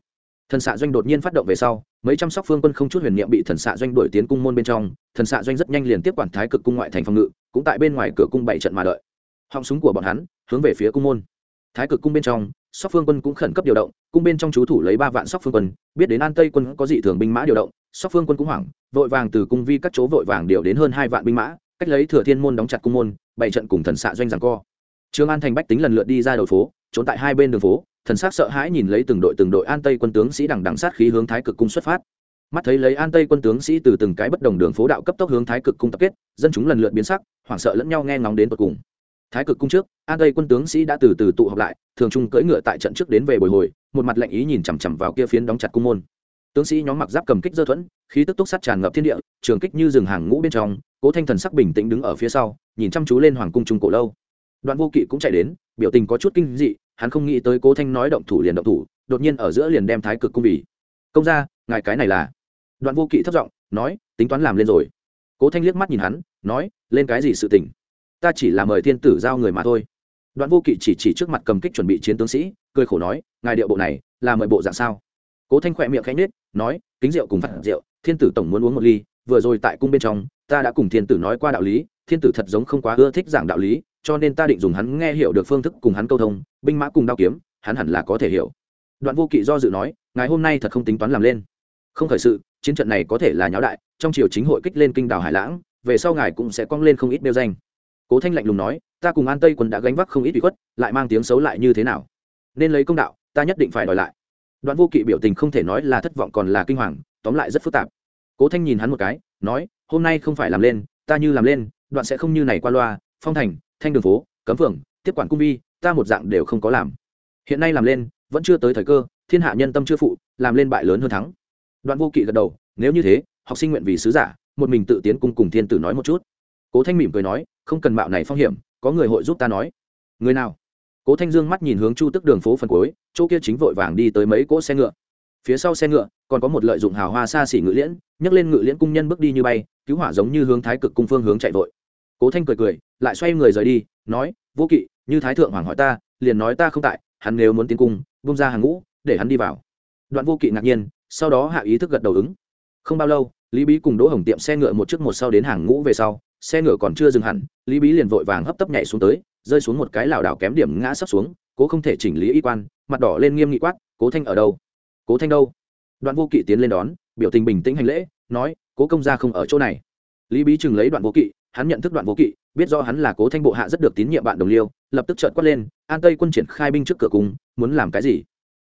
Thần xạ doanh đột nhiên phát động về sau, mấy trăm sóc phương quân không chút huyền niệm bị thần xạ doanh đổi tiến cung môn bên trong, thần xạ doanh rất nhanh liền tiếp quản thái cực cung ngoại thành phòng ngự, cũng tại bên ngoài cửa cung bảy trận mà đợi. Họng súng của bọn hắn hướng về phía cung môn. Thái cực cung bên trong sóc phương quân cũng khẩn cấp điều động, cung bên trong chú thủ lấy ba vạn sóc phương quân, biết đến an tây quân có dị thường binh mã điều động, sóc phương quân cũng hoảng, vội vàng từ cung vi các chỗ vội vàng điều đến hơn hai vạn binh mã, cách lấy thừa thiên môn đóng chặt cung môn bảy trận cùng thần xạ doanh rằng co. Trương an thành bách tính lần lượt đi ra đầu phố, trốn tại hai bên đường phố, thần sắc sợ hãi nhìn lấy từng đội từng đội an tây quân tướng sĩ đằng đằng sát khí hướng thái cực cung xuất phát. Mắt thấy lấy an tây quân tướng sĩ từ từng cái bất đồng đường phố đạo cấp tốc hướng thái cực cung tập kết, dân chúng lần lượt biến sắc, hoảng sợ lẫn nhau nghe ngóng đến tột cùng thái cực cung trước, an tây quân tướng sĩ đã từ từ tụ họp lại, thường trung cưỡi ngựa tại trận trước đến về bồi hồi, một mặt lệnh ý nhìn chằm chằm vào kia phiến đóng chặt cung môn. Tướng sĩ nhóm mặc giáp cầm kích dơ thuẫn, khí tức túc sắt tràn ngập thiên địa, trường kích như rừng hàng ngũ bên trong, cố thanh thần sắc bình tĩnh đứng ở phía sau, nhìn chăm chú lên hoàng cung trung cổ lâu. Đoạn vô kỵ cũng chạy đến, biểu tình có chút kinh dị, hắn không nghĩ tới cố thanh nói động thủ liền động thủ, đột nhiên ở giữa liền đem thái cực cung vì. Công ra ngài cái này là? Đoạn vô kỵ thất giọng nói, tính toán làm lên rồi. Cố thanh liếc mắt nhìn hắn, nói, lên cái gì sự tình? Ta chỉ là mời thiên tử giao người mà thôi. Đoạn vô kỵ chỉ chỉ trước mặt cầm kích chuẩn bị chiến tướng sĩ, cười khổ nói, ngài điệu bộ này, là mời bộ dạng sao? Cố thanh khỏe miệng khẽ nết nói, kính rượu cùng phạt rượu, thiên tử tổng muốn uống một ly, vừa rồi tại cung bên trong, ta đã cùng thiên tử nói qua đạo lý, thiên tử thật giống không quá ưa thích giảng đạo lý, cho nên ta định dùng hắn nghe hiểu được phương thức cùng hắn câu thông, binh mã cùng đao kiếm, hắn hẳn là có thể hiểu. Đoạn vô kỵ do dự nói, ngài hôm nay thật không tính toán làm lên. Không khởi sự, chiến trận này có thể là nháo đại, trong triều chính hội kích lên kinh đảo hải lãng, về sau ngài cũng sẽ cong lên không ít đeo danh cố thanh lạnh lùng nói, ta cùng an tây quân đã gánh vác không ít bị khuất, lại mang tiếng xấu lại như thế nào? Nên lấy công đạo, ta nhất định phải đòi lại. Đoạn vô kỵ biểu tình không thể nói là thất vọng còn là kinh hoàng, tóm lại rất phức tạp. Cố thanh nhìn hắn một cái, nói, hôm nay không phải làm lên, ta như làm lên, đoạn sẽ không như này qua loa, phong thành, thanh đường phố, cấm phường tiếp quản cung vi, ta một dạng đều không có làm. Hiện nay làm lên, vẫn chưa tới thời cơ, thiên hạ nhân tâm chưa phụ, làm lên bại lớn hơn thắng. Đoạn vô kỵ gật đầu, nếu như thế, học sinh nguyện vì sứ giả, một mình tự tiến cung cùng thiên tử nói một chút. Cố thanh mỉm cười nói không cần mạo này phong hiểm, có người hội giúp ta nói. Người nào? Cố thanh dương mắt nhìn hướng chu tức đường phố phần cuối, chỗ kia chính vội vàng đi tới mấy cỗ xe ngựa. Phía sau xe ngựa, còn có một lợi dụng hào hoa xa xỉ ngự liễn, nhấc lên ngự liễn cung nhân bước đi như bay, cứu hỏa giống như hướng thái cực cung phương hướng chạy vội. Cố thanh cười cười, lại xoay người rời đi, nói, vô kỵ, như thái thượng hoàng hỏi ta, liền nói ta không tại, hắn nếu muốn tiến cung bung ra hàng ngũ, để hắn đi vào. Đoạn vô kỵ ngạc nhiên, sau đó hạ ý thức gật đầu ứng. Không bao lâu, lý bí cùng đỗ hồng tiệm xe ngựa một chiếc một sau đến hàng ngũ về sau xe ngựa còn chưa dừng hẳn, lý bí liền vội vàng hấp tấp nhảy xuống tới, rơi xuống một cái lảo đảo kém điểm ngã sắp xuống, cố không thể chỉnh lý y quan, mặt đỏ lên nghiêm nghị quát, cố thanh ở đâu? Cố thanh đâu? Đoạn vô kỵ tiến lên đón, biểu tình bình tĩnh hành lễ, nói, cố công gia không ở chỗ này. Lý bí chừng lấy đoạn vô kỵ, hắn nhận thức đoạn vô kỵ, biết do hắn là cố thanh bộ hạ rất được tín nhiệm bạn đồng liêu, lập tức trợn quát lên, an tây quân triển khai binh trước cửa cung, muốn làm cái gì?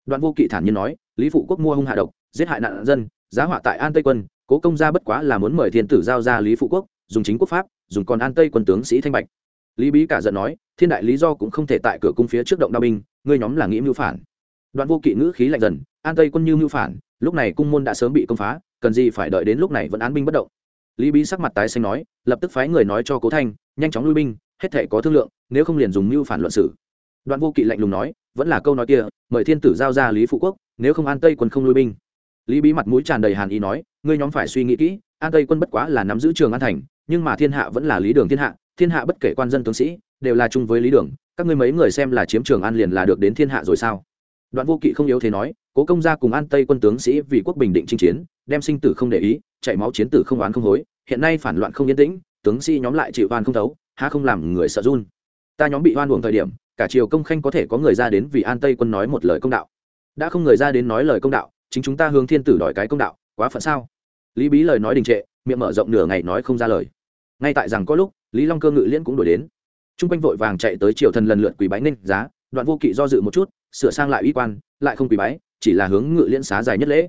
Đoạn vô kỵ thản nhiên nói, lý phụ quốc mua hung hạ độc, giết hại nạn dân, giá họa tại an tây quân, cố công gia bất quá là muốn mời thiên tử giao ra lý phụ quốc dùng chính quốc pháp, dùng còn an tây quân tướng sĩ thanh bạch. Lý bí cả giận nói, thiên đại lý do cũng không thể tại cửa cung phía trước động đao binh, ngươi nhóm là nghĩ mưu phản. Đoạn vô kỵ ngữ khí lạnh dần, an tây quân như mưu phản, lúc này cung môn đã sớm bị công phá, cần gì phải đợi đến lúc này vẫn án binh bất động. Lý bí sắc mặt tái xanh nói, lập tức phái người nói cho cố thanh, nhanh chóng lui binh, hết thể có thương lượng, nếu không liền dùng mưu phản luận sử đoạn vô kỵ lạnh lùng nói, vẫn là câu nói kia, mời thiên tử giao ra lý phụ quốc, nếu không an tây quân không lui binh. Lý bí mặt mũi tràn đầy hàn ý nói, ngươi nhóm phải suy nghĩ kỹ, an tây quân bất quá là nắm giữ trường an thành nhưng mà thiên hạ vẫn là lý đường thiên hạ thiên hạ bất kể quan dân tướng sĩ, đều là chung với lý đường, các ngươi mấy người xem là chiếm trường an liền là được đến thiên hạ rồi sao? Đoạn vô kỵ không yếu thế nói, cố công gia cùng an tây quân tướng sĩ vì quốc bình định chinh chiến, đem sinh tử không để ý chạy máu chiến tử không oán không hối, hiện nay phản loạn không yên tĩnh, tướng sĩ nhóm lại chịu oan không thấu, há không làm người sợ run. Ta nhóm bị oan uổng thời điểm, cả triều công khanh có thể có người ra đến vì an tây quân nói một lời công đạo. Đã không người ra đến nói lời công đạo, chính chúng ta hướng thiên tử đòi cái công đạo, quá phận sao? Lý bí lời nói đình trệ miệng mở rộng nửa ngày nói không ra lời. Ngay tại rằng có lúc, lý long cơ ngự liên cũng đổi đến. T r u n g quanh vội vàng chạy tới triều thần lần lượt quỳ bái ninh giá, đoạn vô kỵ do dự một chút, sửa sang lại uy quan, lại không quỳ bái, chỉ là hướng ngự liên xá dài nhất lễ.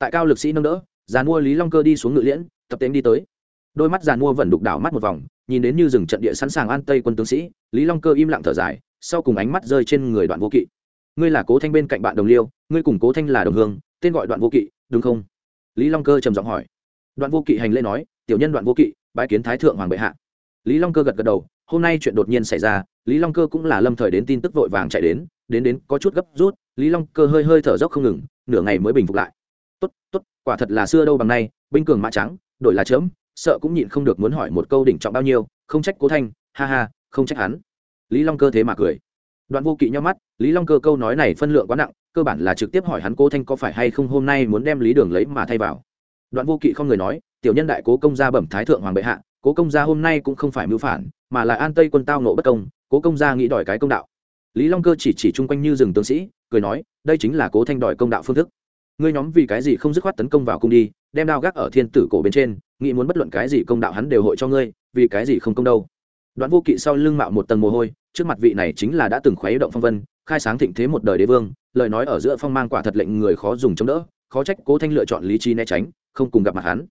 Tại cao lực sĩ nâng đỡ giàn mua lý long cơ đi xuống ngự liễn, tập tễnh đi tới. Đôi mắt giàn mua vẫn đục đảo mắt một vòng, nhìn đến như rừng trận địa sẵn sàng an tây quân tướng sĩ, lý long cơ im lặng thở dài, sau cùng ánh mắt rơi trên người đoạn vô kỵ. Ngươi là cố thanh bên cạnh bạn đồng liêu, ngươi cùng cố thanh là đồng hương, tên gọi đoạn vô kỵ, đúng không? Lý long cơ trầm giọng hỏi đoạn vô kỵ hành lễ nói, tiểu nhân đoạn vô kỵ bãi kiến thái thượng hoàng bệ hạ. Lý long cơ gật gật đầu, hôm nay chuyện đột nhiên xảy ra, lý long cơ cũng là lâm thời đến tin tức vội vàng chạy đến đến đến có chút gấp rút, lý long cơ hơi hơi thở dốc không ngừng, nửa ngày mới bình phục lại. Tốt tốt, quả thật là xưa đâu bằng nay, binh cường mã trắng, đổi là chớm, sợ cũng nhịn không được muốn hỏi một câu đỉnh trọng bao nhiêu, không trách cố thanh, ha ha, không trách hắn. Lý long cơ thế mà cười. Đoạn vô kỵ nhau mắt, lý long cơ câu nói này phân lượng quá nặng, cơ bản là trực tiếp hỏi hắn cố thanh có phải hay không hôm nay muốn đem lý đường lấy mà thay vào đoạn vô kỵ không người nói, tiểu nhân đại cố công gia bẩm thái thượng hoàng bệ hạ, cố công gia hôm nay cũng không phải mưu phản, mà là an tây quân tao nộ bất công, cố công gia nghĩ đòi cái công đạo. Lý long cơ chỉ chỉ chung quanh như rừng tướng sĩ, cười nói, đây chính là cố thanh đòi công đạo phương thức. Ngươi nhóm vì cái gì không dứt khoát tấn công vào cung đi, đem đao gác ở thiên tử cổ bên trên, nghĩ muốn bất luận cái gì công đạo hắn đều hội cho ngươi, vì cái gì không công đâu. Đoạn vô kỵ sau lưng mạo một tầng mồ hôi, trước mặt vị này chính là đã từng khuấy động phong vân, khai sáng thịnh thế một đời đế vương, lời nói ở giữa phong mang quả thật lệnh người khó dùng chống đỡ, khó trách cố thanh lựa chọn lý trí né tránh không cùng gặp mặt hắn.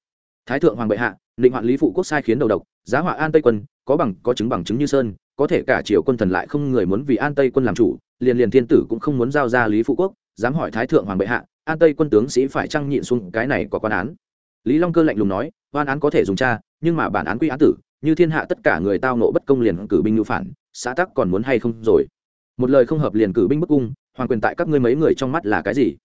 Thái thượng hoàng bệ hạ, định hoạn lý phụ quốc sai khiến đầu độc, giá họa an tây quân, có bằng, có chứng bằng chứng như sơn, có thể cả triều quân thần lại không người muốn vì an tây quân làm chủ, liền liền thiên tử cũng không muốn giao ra lý phụ quốc, dám hỏi thái thượng hoàng bệ hạ, an tây quân tướng sĩ phải trăng nhịn xuống cái này có quan án? Lý long cơ lạnh lùng nói, oan án có thể dùng cha, nhưng mà bản án quy án tử, như thiên hạ tất cả người tao nộ bất công liền cử binh ngữ phản, xã tắc còn muốn hay không rồi? Một lời không hợp liền cử binh bức cung, hoàng quyền tại các ngươi mấy người trong mắt là cái gì?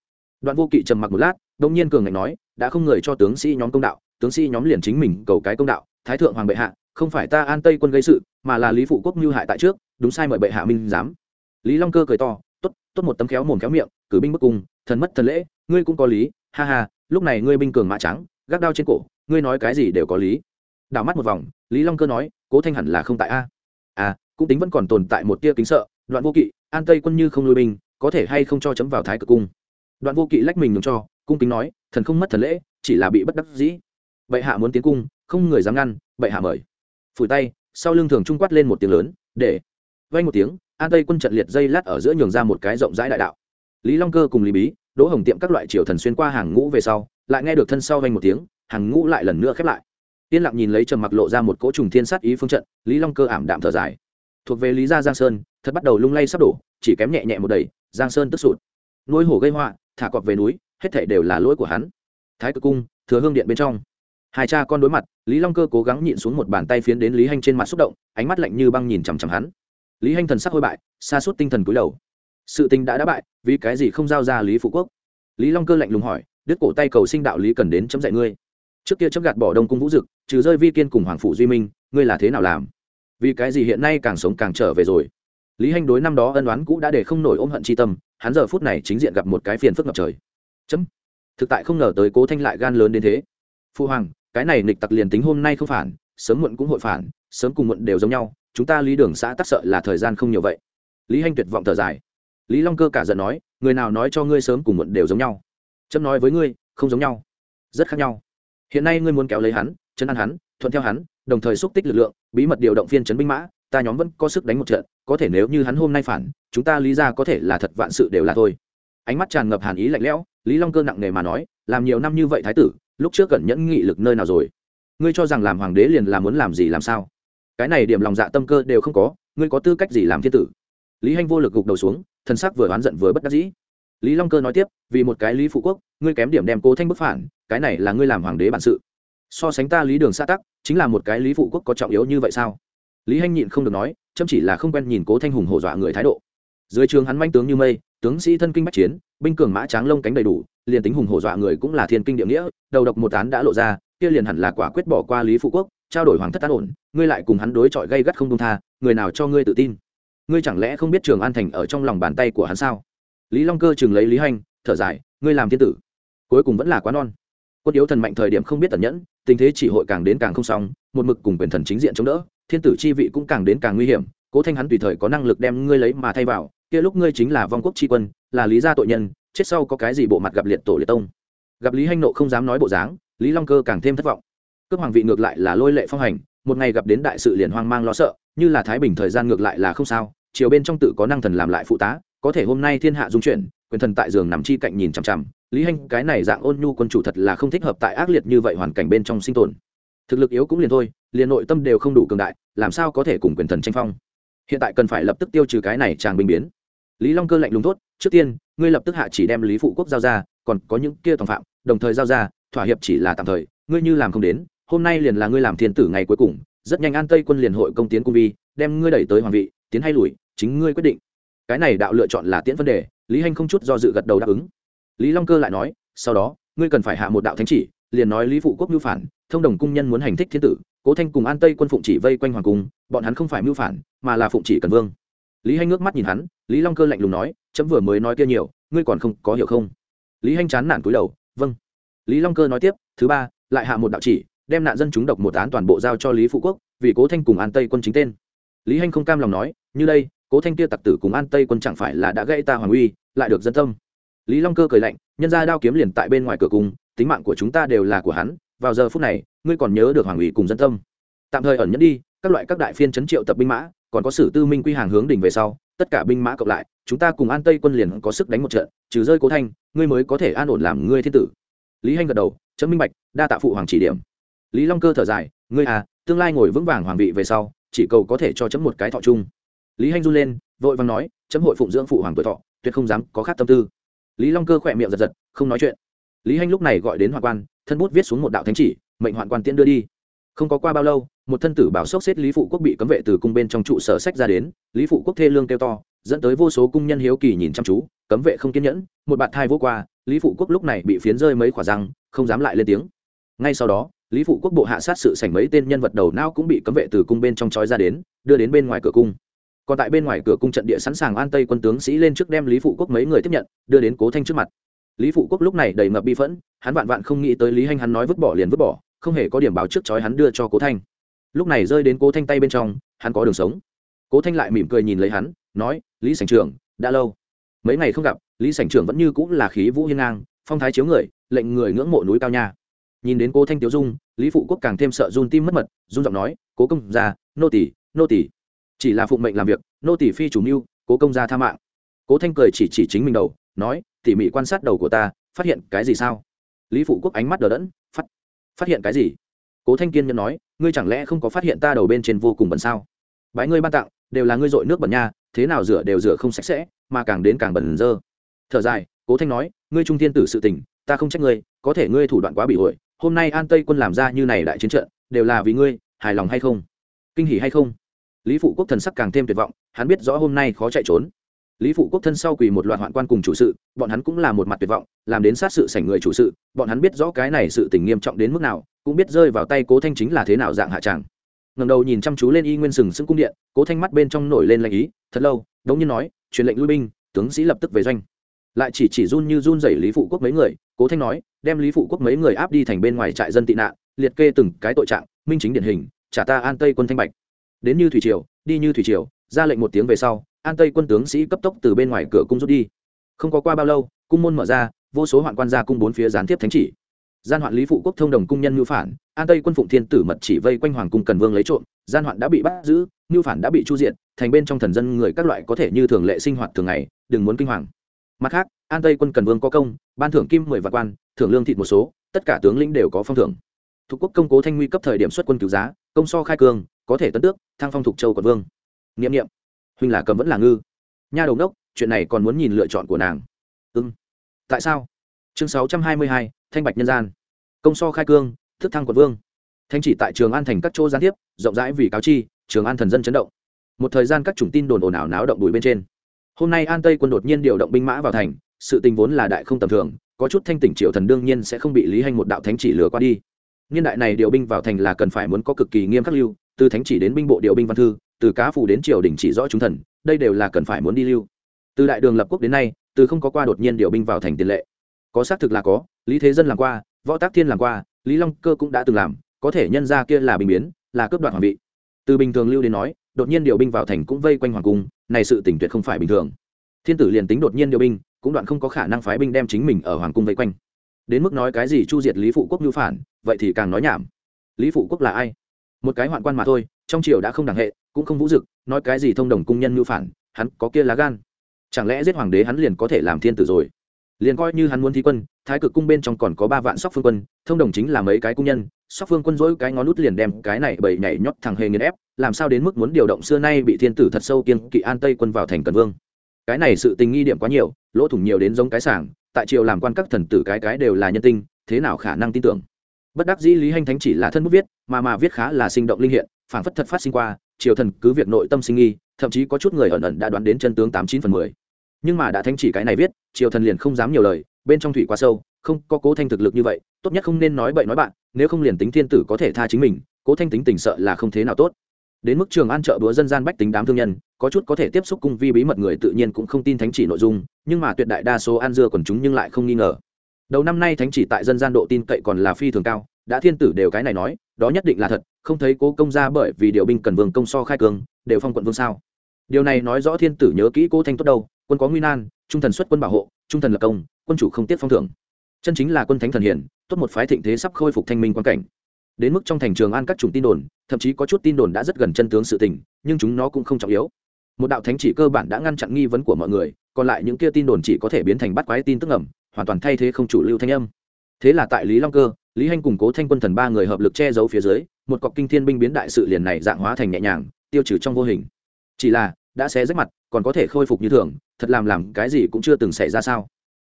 Đoạn vô kỵ trầm mặc một lát đông nhiên cường ngạnh nói đã không người cho tướng sĩ nhóm công đạo, tướng sĩ nhóm liền chính mình cầu cái công đạo, thái thượng hoàng bệ hạ, không phải ta an tây quân gây sự, mà là lý phụ quốc mưu hại tại trước, đúng sai mời bệ hạ minh giám. Lý long cơ cười to, tốt tốt một tấm khéo mồm khéo miệng, cử binh bức cung, thần mất thần lễ, ngươi cũng có lý, ha ha, lúc này ngươi binh cường mã trắng, gác đao trên cổ, ngươi nói cái gì đều có lý. Đảo mắt một vòng, lý long cơ nói, cố thanh hẳn là không tại a. À cũng tính vẫn còn tồn tại một tia kính sợ, đoạn vô kỵ, an tây quân như không nuôi binh, có thể hay không cho chấm vào thái cực cung? Đoạn vô kỵ lách mình nhường cho cung kính nói, thần không mất thần lễ, chỉ là bị bất đắc dĩ. Bệ hạ muốn tiến cung, không người dám ngăn, bệ hạ mời. Phủi tay, sau lưng thường trung quát lên một tiếng lớn, để. Vay một tiếng, an tây quân trận liệt dây lát ở giữa nhường ra một cái rộng rãi đại đạo. Lý long cơ cùng lý bí, đỗ hồng tiệm các loại triều thần xuyên qua hàng ngũ về sau, lại nghe được thân sau vang một tiếng, hàng ngũ lại lần nữa khép lại. Yên lặng nhìn lấy trầm mặc lộ ra một cỗ trùng thiên sát ý phương trận, lý long cơ ảm đạm thở dài. Thuộc về lý gia giang sơn, thật bắt đầu lung lay sắp đổ, chỉ kém nhẹ nhẹ một đầy, giang sơn tức sụt. Nuôi hổ gây họa, thả cọp về núi hết thảy đều là lỗi của hắn. Thái cực cung, thừa hương điện bên trong. Hai cha con đối mặt, lý long cơ cố gắng nhịn xuống một bàn tay phiến đến lý hanh trên mặt xúc động, ánh mắt lạnh như băng nhìn chằm chằm hắn. Lý hanh thần sắc hôi bại xa suốt tinh thần cúi đầu. Sự tình đã đã bại, vì cái gì không giao ra lý phụ quốc? Lý long cơ lạnh lùng hỏi, đứt cổ tay cầu sinh đạo lý cần đến chấm dạy ngươi. Trước kia chấm gạt bỏ đông cung vũ dực, trừ rơi vi kiên cùng hoàng phủ duy minh, ngươi là thế nào làm? Vì cái gì hiện nay càng sống càng trở về rồi? Lý hanh đối năm đó ân oán cũ đã để không nổi ôm hận c h i tâm, hắn giờ phút này chính diện gặp một cái phiền phức ngập trời chấm. Thực tại không ngờ tới cố thanh lại gan lớn đến thế. Phu hoàng, cái này nịch tặc liền tính hôm nay không phản, sớm muộn cũng hội phản, sớm cùng muộn đều giống nhau, chúng ta lý đường xã tắc sợ là thời gian không nhiều vậy. Lý hanh tuyệt vọng thở dài. Lý long cơ cả giận nói, người nào nói cho ngươi sớm cùng muộn đều giống nhau? Chấm nói với ngươi, không giống nhau. Rất khác nhau. Hiện nay ngươi muốn kéo lấy hắn, chấn ăn hắn, thuận theo hắn, đồng thời xúc tích lực lượng, bí mật điều động phiên chấn binh mã, ta nhóm vẫn có sức đánh một trận, có thể nếu như hắn hôm nay phản, chúng ta lý ra có thể là thật vạn sự đều là thôi. Ánh mắt tràn ngập hàn ý lạnh lẽo lý long cơ nặng nề mà nói, làm nhiều năm như vậy thái tử, lúc trước cẩn nhẫn nghị lực nơi nào rồi? Ngươi cho rằng làm hoàng đế liền là muốn làm gì làm sao? Cái này điểm lòng dạ tâm cơ đều không có, ngươi có tư cách gì làm thiên tử? Lý hanh vô lực gục đầu xuống thân sắc vừa oán giận vừa bất đắc dĩ. Lý long cơ nói tiếp, vì một cái lý phụ quốc, ngươi kém điểm đem cố thanh bức phản, cái này là ngươi làm hoàng đế bản sự. So sánh ta lý đường xã tắc, chính là một cái lý phụ quốc có trọng yếu như vậy sao? Lý hanh nhịn không được nói chăm chỉ là không quen nhìn cố thanh hùng hổ dọa người thái độ. Dưới trường hắn manh tướng như mây tướng sĩ thân kinh bách chiến, binh cường mã tráng lông cánh đầy đủ, liền tính hùng hổ dọa người cũng là thiên kinh địa nghĩa, đầu độc một án đã lộ ra, kia liền hẳn là quả quyết bỏ qua lý phụ quốc, trao đổi hoàng thất an ổn, ngươi lại cùng hắn đối chọi gây gắt không công tha, người nào cho ngươi tự tin? Ngươi chẳng lẽ không biết trường an thành ở trong lòng bàn tay của hắn sao? Lý long cơ chừng lấy lý hành, thở dài, ngươi làm thiên tử, cuối cùng vẫn là quá non. Quân yếu thần mạnh thời điểm không biết tẩn nhẫn, tình thế chỉ hội càng đến càng không xong, một mực cùng quyền thần chính diện chống đỡ, thiên tử chi vị cũng càng đến càng nguy hiểm, cố thanh hắn tùy thời có năng lực đem ngươi lấy mà thay vào kia lúc ngươi chính là vong quốc tri quân, là lý gia tội nhân, chết sau có cái gì bộ mặt gặp liệt tổ liệt tông? Gặp lý hanh nộ không dám nói bộ dáng, lý long cơ càng thêm thất vọng. Cướp hoàng vị ngược lại là lôi lệ phong hành, một ngày gặp đến đại sự liền hoang mang lo sợ, như là thái bình thời gian ngược lại là không sao chiều bên trong tự có năng thần làm lại phụ tá, có thể hôm nay thiên hạ dung chuyển, quyền thần tại giường nằm chi cạnh nhìn chằm chằm, lý hanh, cái này dạng ôn nhu quân chủ thật là không thích hợp tại ác liệt như vậy hoàn cảnh bên trong sinh tồn. Thực lực yếu cũng liền thôi, liền nội tâm đều không đủ cường đại, làm sao có thể cùng quyền thần tranh phong? Hiện tại cần phải lập tức tiêu trừ cái này tràng binh biến lý long cơ lạnh lùng tốt trước tiên, ngươi lập tức hạ chỉ đem lý phụ quốc giao ra, còn có những kia tòng phạm, đồng thời giao ra, thỏa hiệp chỉ là tạm thời, ngươi như làm không đến, hôm nay liền là ngươi làm thiên tử ngày cuối cùng, rất nhanh an tây quân liền hội công tiến cung vi, đem ngươi đẩy tới hoàng vị, tiến hay lùi, chính ngươi quyết định. Cái này đạo lựa chọn là tiễn vấn đề, lý hanh không chút do dự gật đầu đáp ứng. Lý long cơ lại nói, sau đó, ngươi cần phải hạ một đạo thánh chỉ, liền nói lý phụ quốc mưu phản, thông đồng cung nhân muốn hành thích thiên tử, cố thanh cùng an tây quân phụng chỉ vây quanh hoàng cung, bọn hắn không phải mưu phản, mà là phụng chỉ cần vương lý hanh ngước mắt nhìn hắn, lý long cơ lạnh lùng nói, chấm vừa mới nói kia nhiều, ngươi còn không có hiểu không? Lý hanh chán nản cúi đầu vâng. Lý long cơ nói tiếp, thứ ba, lại hạ một đạo chỉ, đem nạn dân chúng độc một án toàn bộ giao cho lý phụ quốc, vì cố thanh cùng an tây quân chính tên. Lý hanh không cam lòng nói, như đây, cố thanh kia tặc tử cùng an tây quân chẳng phải là đã gây ta hoàng uy, lại được dân tâm. Lý long cơ cười lạnh, nhân ra đao kiếm liền tại bên ngoài cửa cung, tính mạng của chúng ta đều là của hắn, vào giờ phút này, ngươi còn nhớ được hoàng uy cùng dân tâm. Tạm thời ẩn nhẫn đi, các loại các đại phiên chấn triệu tập binh mã còn có sử tư minh quy hàng hướng đỉnh về sau, tất cả binh mã cộng lại, chúng ta cùng an tây quân liền có sức đánh một trận, trừ rơi cố thanh, ngươi mới có thể an ổn làm ngươi thiên tử. Lý hanh gật đầu, chấm minh bạch, đa tạ phụ hoàng chỉ điểm. Lý long cơ thở dài, ngươi à tương lai ngồi vững vàng hoàng vị về sau, chỉ cầu có thể cho chấm một cái thọ chung. Lý hanh run lên, vội vàng nói, chấm hội phụng dưỡng phụ hoàng tuổi thọ, tuyệt không dám có khác tâm tư. Lý long cơ khỏe miệng giật giật, không nói chuyện. Lý hanh lúc này gọi đến hoàng quan, thân bút viết xuống một đạo thánh chỉ, mệnh hoạn quan tiễn đưa đi. Không có qua bao lâu một thân tử bảo sốc xếp lý phụ quốc bị cấm vệ từ cung bên trong trụ sở sách ra đến, lý phụ quốc thê lương kêu to, dẫn tới vô số cung nhân hiếu kỳ nhìn chăm chú, cấm vệ không kiên nhẫn, một bạt thai vô qua, lý phụ quốc lúc này bị phiến rơi mấy khỏa răng, không dám lại lên tiếng. Ngay sau đó, lý phụ quốc bộ hạ sát sự sảnh mấy tên nhân vật đầu não cũng bị cấm vệ từ cung bên trong trói ra đến, đưa đến bên ngoài cửa cung. Còn tại bên ngoài cửa cung trận địa sẵn sàng an tây quân tướng sĩ lên trước đem lý phụ quốc mấy người tiếp nhận, đưa đến cố thanh trước mặt. Lý phụ quốc lúc này đầy ngập bi phẫn, hắn vạn vạn không nghĩ tới lý hanh hắn nói vứt bỏ liền vứt bỏ, không hề có điểm báo trước trói hắn đưa cho cố thanh lúc này rơi đến cố thanh tay bên trong, hắn có đường sống. Cố thanh lại mỉm cười nhìn lấy hắn, nói, lý sảnh trưởng, đã lâu. Mấy ngày không gặp, lý sảnh trưởng vẫn như cũng là khí vũ hiên ngang, phong thái chiếu người, lệnh người ngưỡng mộ núi cao nha. Nhìn đến cố thanh tiếu dung, lý phụ quốc càng thêm sợ run tim mất mật, run giọng nói, cố công gia, nô tỷ nô tỷ chỉ là phụng mệnh làm việc, nô tỷ phi chủ mưu, cố công gia tha mạng. Cố thanh cười chỉ chỉ chính mình đầu, nói, tỉ mỉ quan sát đầu của ta, phát hiện cái gì sao? Lý phụ quốc ánh mắt đờ đẫn, phát phát hiện cái gì? Cố thanh kiên nhân nói ngươi chẳng lẽ không có phát hiện ta đầu bên trên vô cùng bẩn sao? Bãi ngươi ban tặng, đều là ngươi dội nước bẩn nha, thế nào rửa đều rửa không sạch sẽ, mà càng đến càng bẩn dơ. Thở dài, cố thanh nói, ngươi trung thiên tử sự tình, ta không trách ngươi, có thể ngươi thủ đoạn quá bị hội hôm nay an tây quân làm ra như này đại chiến trận, đều là vì ngươi, hài lòng hay không? Kinh hỉ hay không? Lý phụ quốc thần sắc càng thêm tuyệt vọng, hắn biết rõ hôm nay khó chạy trốn. Lý phụ quốc thân sau quỳ một loạt hoạn quan cùng chủ sự, bọn hắn cũng là một mặt tuyệt vọng, làm đến sát sự sảnh người chủ sự, bọn hắn biết rõ cái này sự tình nghiêm trọng đến mức nào cũng biết rơi vào tay cố thanh chính là thế nào dạng hạ tràng ngầm đầu nhìn chăm chú lên y nguyên sừng sững cung điện cố thanh mắt bên trong nổi lên lệnh ý thật lâu đống nhiên nói truyền lệnh lui binh tướng sĩ lập tức về doanh lại chỉ chỉ run như run dày lý phụ quốc mấy người cố thanh nói đem lý phụ quốc mấy người áp đi thành bên ngoài trại dân tị nạn liệt kê từng cái tội trạng minh chính điển hình trả ta an tây quân thanh bạch đến như thủy triều đi như thủy triều ra lệnh một tiếng về sau an tây quân tướng sĩ cấp tốc từ bên ngoài cửa cung rút đi không có qua bao lâu cung môn mở ra vô số hoạn quan ra cung bốn phía gián tiếp thánh chỉ gian hoạn lý phụ quốc thông đồng cung nhân mưu phản an tây quân phụng thiên tử mật chỉ vây quanh hoàng cung cần vương lấy trộm gian hoạn đã bị bắt giữ mưu phản đã bị chu diện thành bên trong thần dân người các loại có thể như thường lệ sinh hoạt thường ngày đừng muốn kinh hoàng. Mặt khác an tây quân cần vương có công ban thưởng kim mười vạn quan thưởng lương thịt một số tất cả tướng lĩnh đều có phong thưởng. Thuộc quốc công cố thanh nguy cấp thời điểm xuất quân cứu giá công so khai cương có thể tấn tước thăng phong thục châu quận vương. Niệm niệm, huynh là cầm vẫn là ngư. Nha đầu đốc chuyện này còn muốn nhìn lựa chọn của nàng. Ưng tại sao? Chương sáu trăm hai mươi hai thanh bạch nhân gian công so khai cương, thức thăng quận vương. Thanh chỉ tại trường an thành các chỗ gián tiếp, rộng rãi vì cáo chi, trường an thần dân chấn động. Một thời gian các chủng tin đồn ồn ào náo động đùi bên trên. Hôm nay an tây quân đột nhiên điều động binh mã vào thành, sự tình vốn là đại không tầm thường, có chút thanh tỉnh triệu thần đương nhiên sẽ không bị lý hành một đạo thánh chỉ lừa qua đi. Niên đại này điều binh vào thành là cần phải muốn có cực kỳ nghiêm khắc lưu, từ thánh chỉ đến binh bộ điều binh văn thư, từ cá phủ đến triều đình chỉ rõ chúng thần, đây đều là cần phải muốn đi lưu. Từ đại đường lập quốc đến nay, từ không có qua đột nhiên điều binh vào thành tiền lệ. Có xác thực là có, lý thế dân làm qua võ tác thiên làm qua, lý long cơ cũng đã từng làm, có thể nhân ra kia là bình biến, là cướp đoạt hoàng vị. Từ bình thường lưu đến nói, đột nhiên điều binh vào thành cũng vây quanh hoàng cung, này sự tỉnh tuyệt không phải bình thường. Thiên tử liền tính đột nhiên điều binh, cũng đoạn không có khả năng phái binh đem chính mình ở hoàng cung vây quanh. Đến mức nói cái gì chu diệt lý phụ quốc như phản, vậy thì càng nói nhảm. Lý phụ quốc là ai? Một cái hoạn quan mà thôi, trong triều đã không đẳng hệ, cũng không vũ dực, nói cái gì thông đồng cung nhân như phản, hắn có kia lá gan. Chẳng lẽ giết hoàng đế hắn liền có thể làm thiên tử rồi? Liền coi như hắn muốn thi quân thái cực cung bên trong còn có ba vạn sóc phương quân, thông đồng chính là mấy cái cung nhân. Sóc phương quân dỗi cái ngón nút liền đem cái này bầy nhảy nhót thằng hề nghiền ép, làm sao đến mức muốn điều động xưa nay bị thiên tử thật sâu kiên kỵ an tây quân vào thành cần vương. Cái này sự tình nghi điểm quá nhiều, lỗ thủng nhiều đến giống cái sảng, tại triều làm quan các thần tử cái cái đều là nhân tinh, thế nào khả năng tin tưởng? Bất đắc dĩ lý hanh thánh chỉ là thân bút viết, mà mà viết khá là sinh động linh hiện, phảng phất thật phát sinh qua, triều thần cứ việc nội tâm sinh nghi, thậm chí có chút người ẩn ẩn đã đoán đến chân tướng tám chín phần mười. Nhưng mà đã thánh chỉ cái này viết, triều thần liền không dám nhiều lời bên trong thủy quá sâu, không có cố thanh thực lực như vậy, tốt nhất không nên nói bậy nói bạn, nếu không liền tính thiên tử có thể tha chính mình, cố thanh tính tình sợ là không thế nào tốt. Đến mức trường an chợ búa dân gian bách tính đám thương nhân, có chút có thể tiếp xúc cung vi bí mật người tự nhiên cũng không tin thánh chỉ nội dung, nhưng mà tuyệt đại đa số an dưa còn chúng nhưng lại không nghi ngờ. Đầu năm nay thánh chỉ tại dân gian độ tin cậy còn là phi thường cao, đã thiên tử đều cái này nói, đó nhất định là thật, không thấy cố công ra bởi vì điều binh cần vương công so khai cường, đều phong quận vương sao. Điều này nói rõ thiên tử nhớ kỹ cố thanh tốt đâu, quân có nguy nan, trung thần xuất quân bảo hộ, trung thần lập công quân chủ không tiếc phong thưởng. Chân chính là quân thánh thần hiển tốt một phái thịnh thế sắp khôi phục thanh minh quan cảnh. Đến mức trong thành trường an các chủng tin đồn, thậm chí có chút tin đồn đã rất gần chân tướng sự tình, nhưng chúng nó cũng không trọng yếu. Một đạo thánh chỉ cơ bản đã ngăn chặn nghi vấn của mọi người, còn lại những kia tin đồn chỉ có thể biến thành bắt quái tin tức ẩm hoàn toàn thay thế không chủ lưu thanh âm. Thế là tại lý long cơ, lý hanh củng cố thanh quân thần ba người hợp lực che giấu phía dưới, một cọc kinh thiên binh biến đại sự liền này dạng hóa thành nhẹ nhàng, tiêu trừ trong vô hình. Chỉ là, đã xé rách mặt, còn có thể khôi phục như thường, thật làm làm cái gì cũng chưa từng xảy ra sao?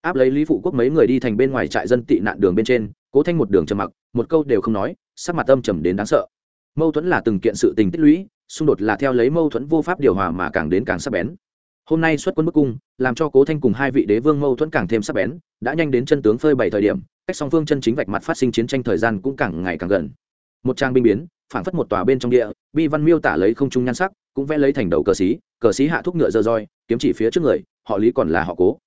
Áp lấy lý phụ quốc mấy người đi thành bên ngoài trại dân tị nạn đường bên trên, cố thanh một đường trầm mặc, một câu đều không nói, sắc mặt âm trầm đến đáng sợ. Mâu thuẫn là từng kiện sự tình tích lũy, xung đột là theo lấy mâu thuẫn vô pháp điều hòa mà càng đến càng sắc bén. Hôm nay xuất quân bức cung, làm cho cố thanh cùng hai vị đế vương mâu thuẫn càng thêm sắc bén, đã nhanh đến chân tướng phơi bảy thời điểm, cách song phương chân chính vạch mặt phát sinh chiến tranh thời gian cũng càng ngày càng gần. Một trang binh biến phản phất một tòa bên trong địa, bi văn miêu tả lấy không trung nhan sắc, cũng vẽ lấy thành đầu cờ xí cờ xí hạ thúc ngựa dơ roi, kiếm chỉ phía trước người, họ lý còn là họ cố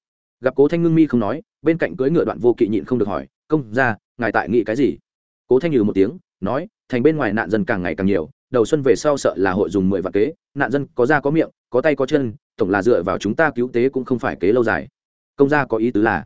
gặp cố thanh ngưng mi không nói bên cạnh cưỡi ngựa đoạn vô kỵ nhịn không được hỏi công ra ngài tại nghị cái gì cố thanh nhừ một tiếng nói thành bên ngoài nạn dân càng ngày càng nhiều đầu xuân về sau sợ là hội dùng mười vạn kế nạn dân có da có miệng có tay có chân tổng là dựa vào chúng ta cứu tế cũng không phải kế lâu dài công gia có ý tứ là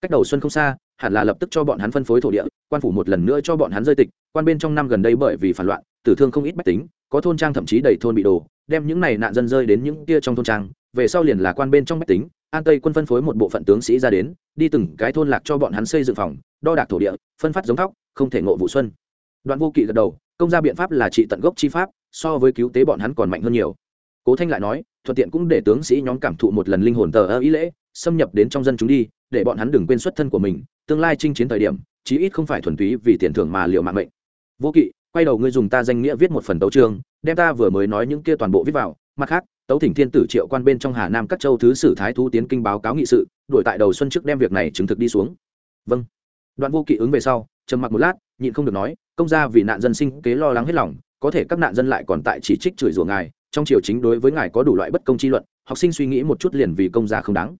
cách đầu xuân không xa hẳn là lập tức cho bọn hắn phân phối thổ địa quan phủ một lần nữa cho bọn hắn rơi tịch quan bên trong năm gần đây bởi vì phản loạn tử thương không ít bách tính có thôn trang thậm chí đầy thôn bị đổ đem những này nạn dân rơi đến những kia trong thôn trang về sau liền là quan bên trong bách tính an tây quân phân phối một bộ phận tướng sĩ ra đến, đi từng cái thôn lạc cho bọn hắn xây dựng phòng, đo đạc thổ địa, phân phát giống thóc, không thể ngộ vụ xuân. Đoạn vô kỵ gật đầu, công ra biện pháp là trị tận gốc chi pháp, so với cứu tế bọn hắn còn mạnh hơn nhiều. Cố thanh lại nói, thuận tiện cũng để tướng sĩ nhóm cảm thụ một lần linh hồn tờ ơ ý lễ, xâm nhập đến trong dân chúng đi, để bọn hắn đừng quên xuất thân của mình, tương lai chinh chiến thời điểm, chí ít không phải thuần túy vì tiền thưởng mà liệu mạng mệnh. Vô kỵ, quay đầu ngươi dùng ta danh nghĩa viết một phần tấu chương, đem ta vừa mới nói những kia toàn bộ viết vào, mặt khác tấu thỉnh thiên tử triệu quan bên trong hà nam các châu thứ sử thái thú tiến kinh báo cáo nghị sự, đuổi tại đầu xuân trước đem việc này chứng thực đi xuống. Vâng. Đoạn vô kỵ ứng về sau, trầm mặc một lát, nhịn không được nói, công gia vì nạn dân sinh kế lo lắng hết lòng, có thể các nạn dân lại còn tại chỉ trích chửi rủa ngài, trong triều chính đối với ngài có đủ loại bất công chi luận, học sinh suy nghĩ một chút liền vì công gia không đáng.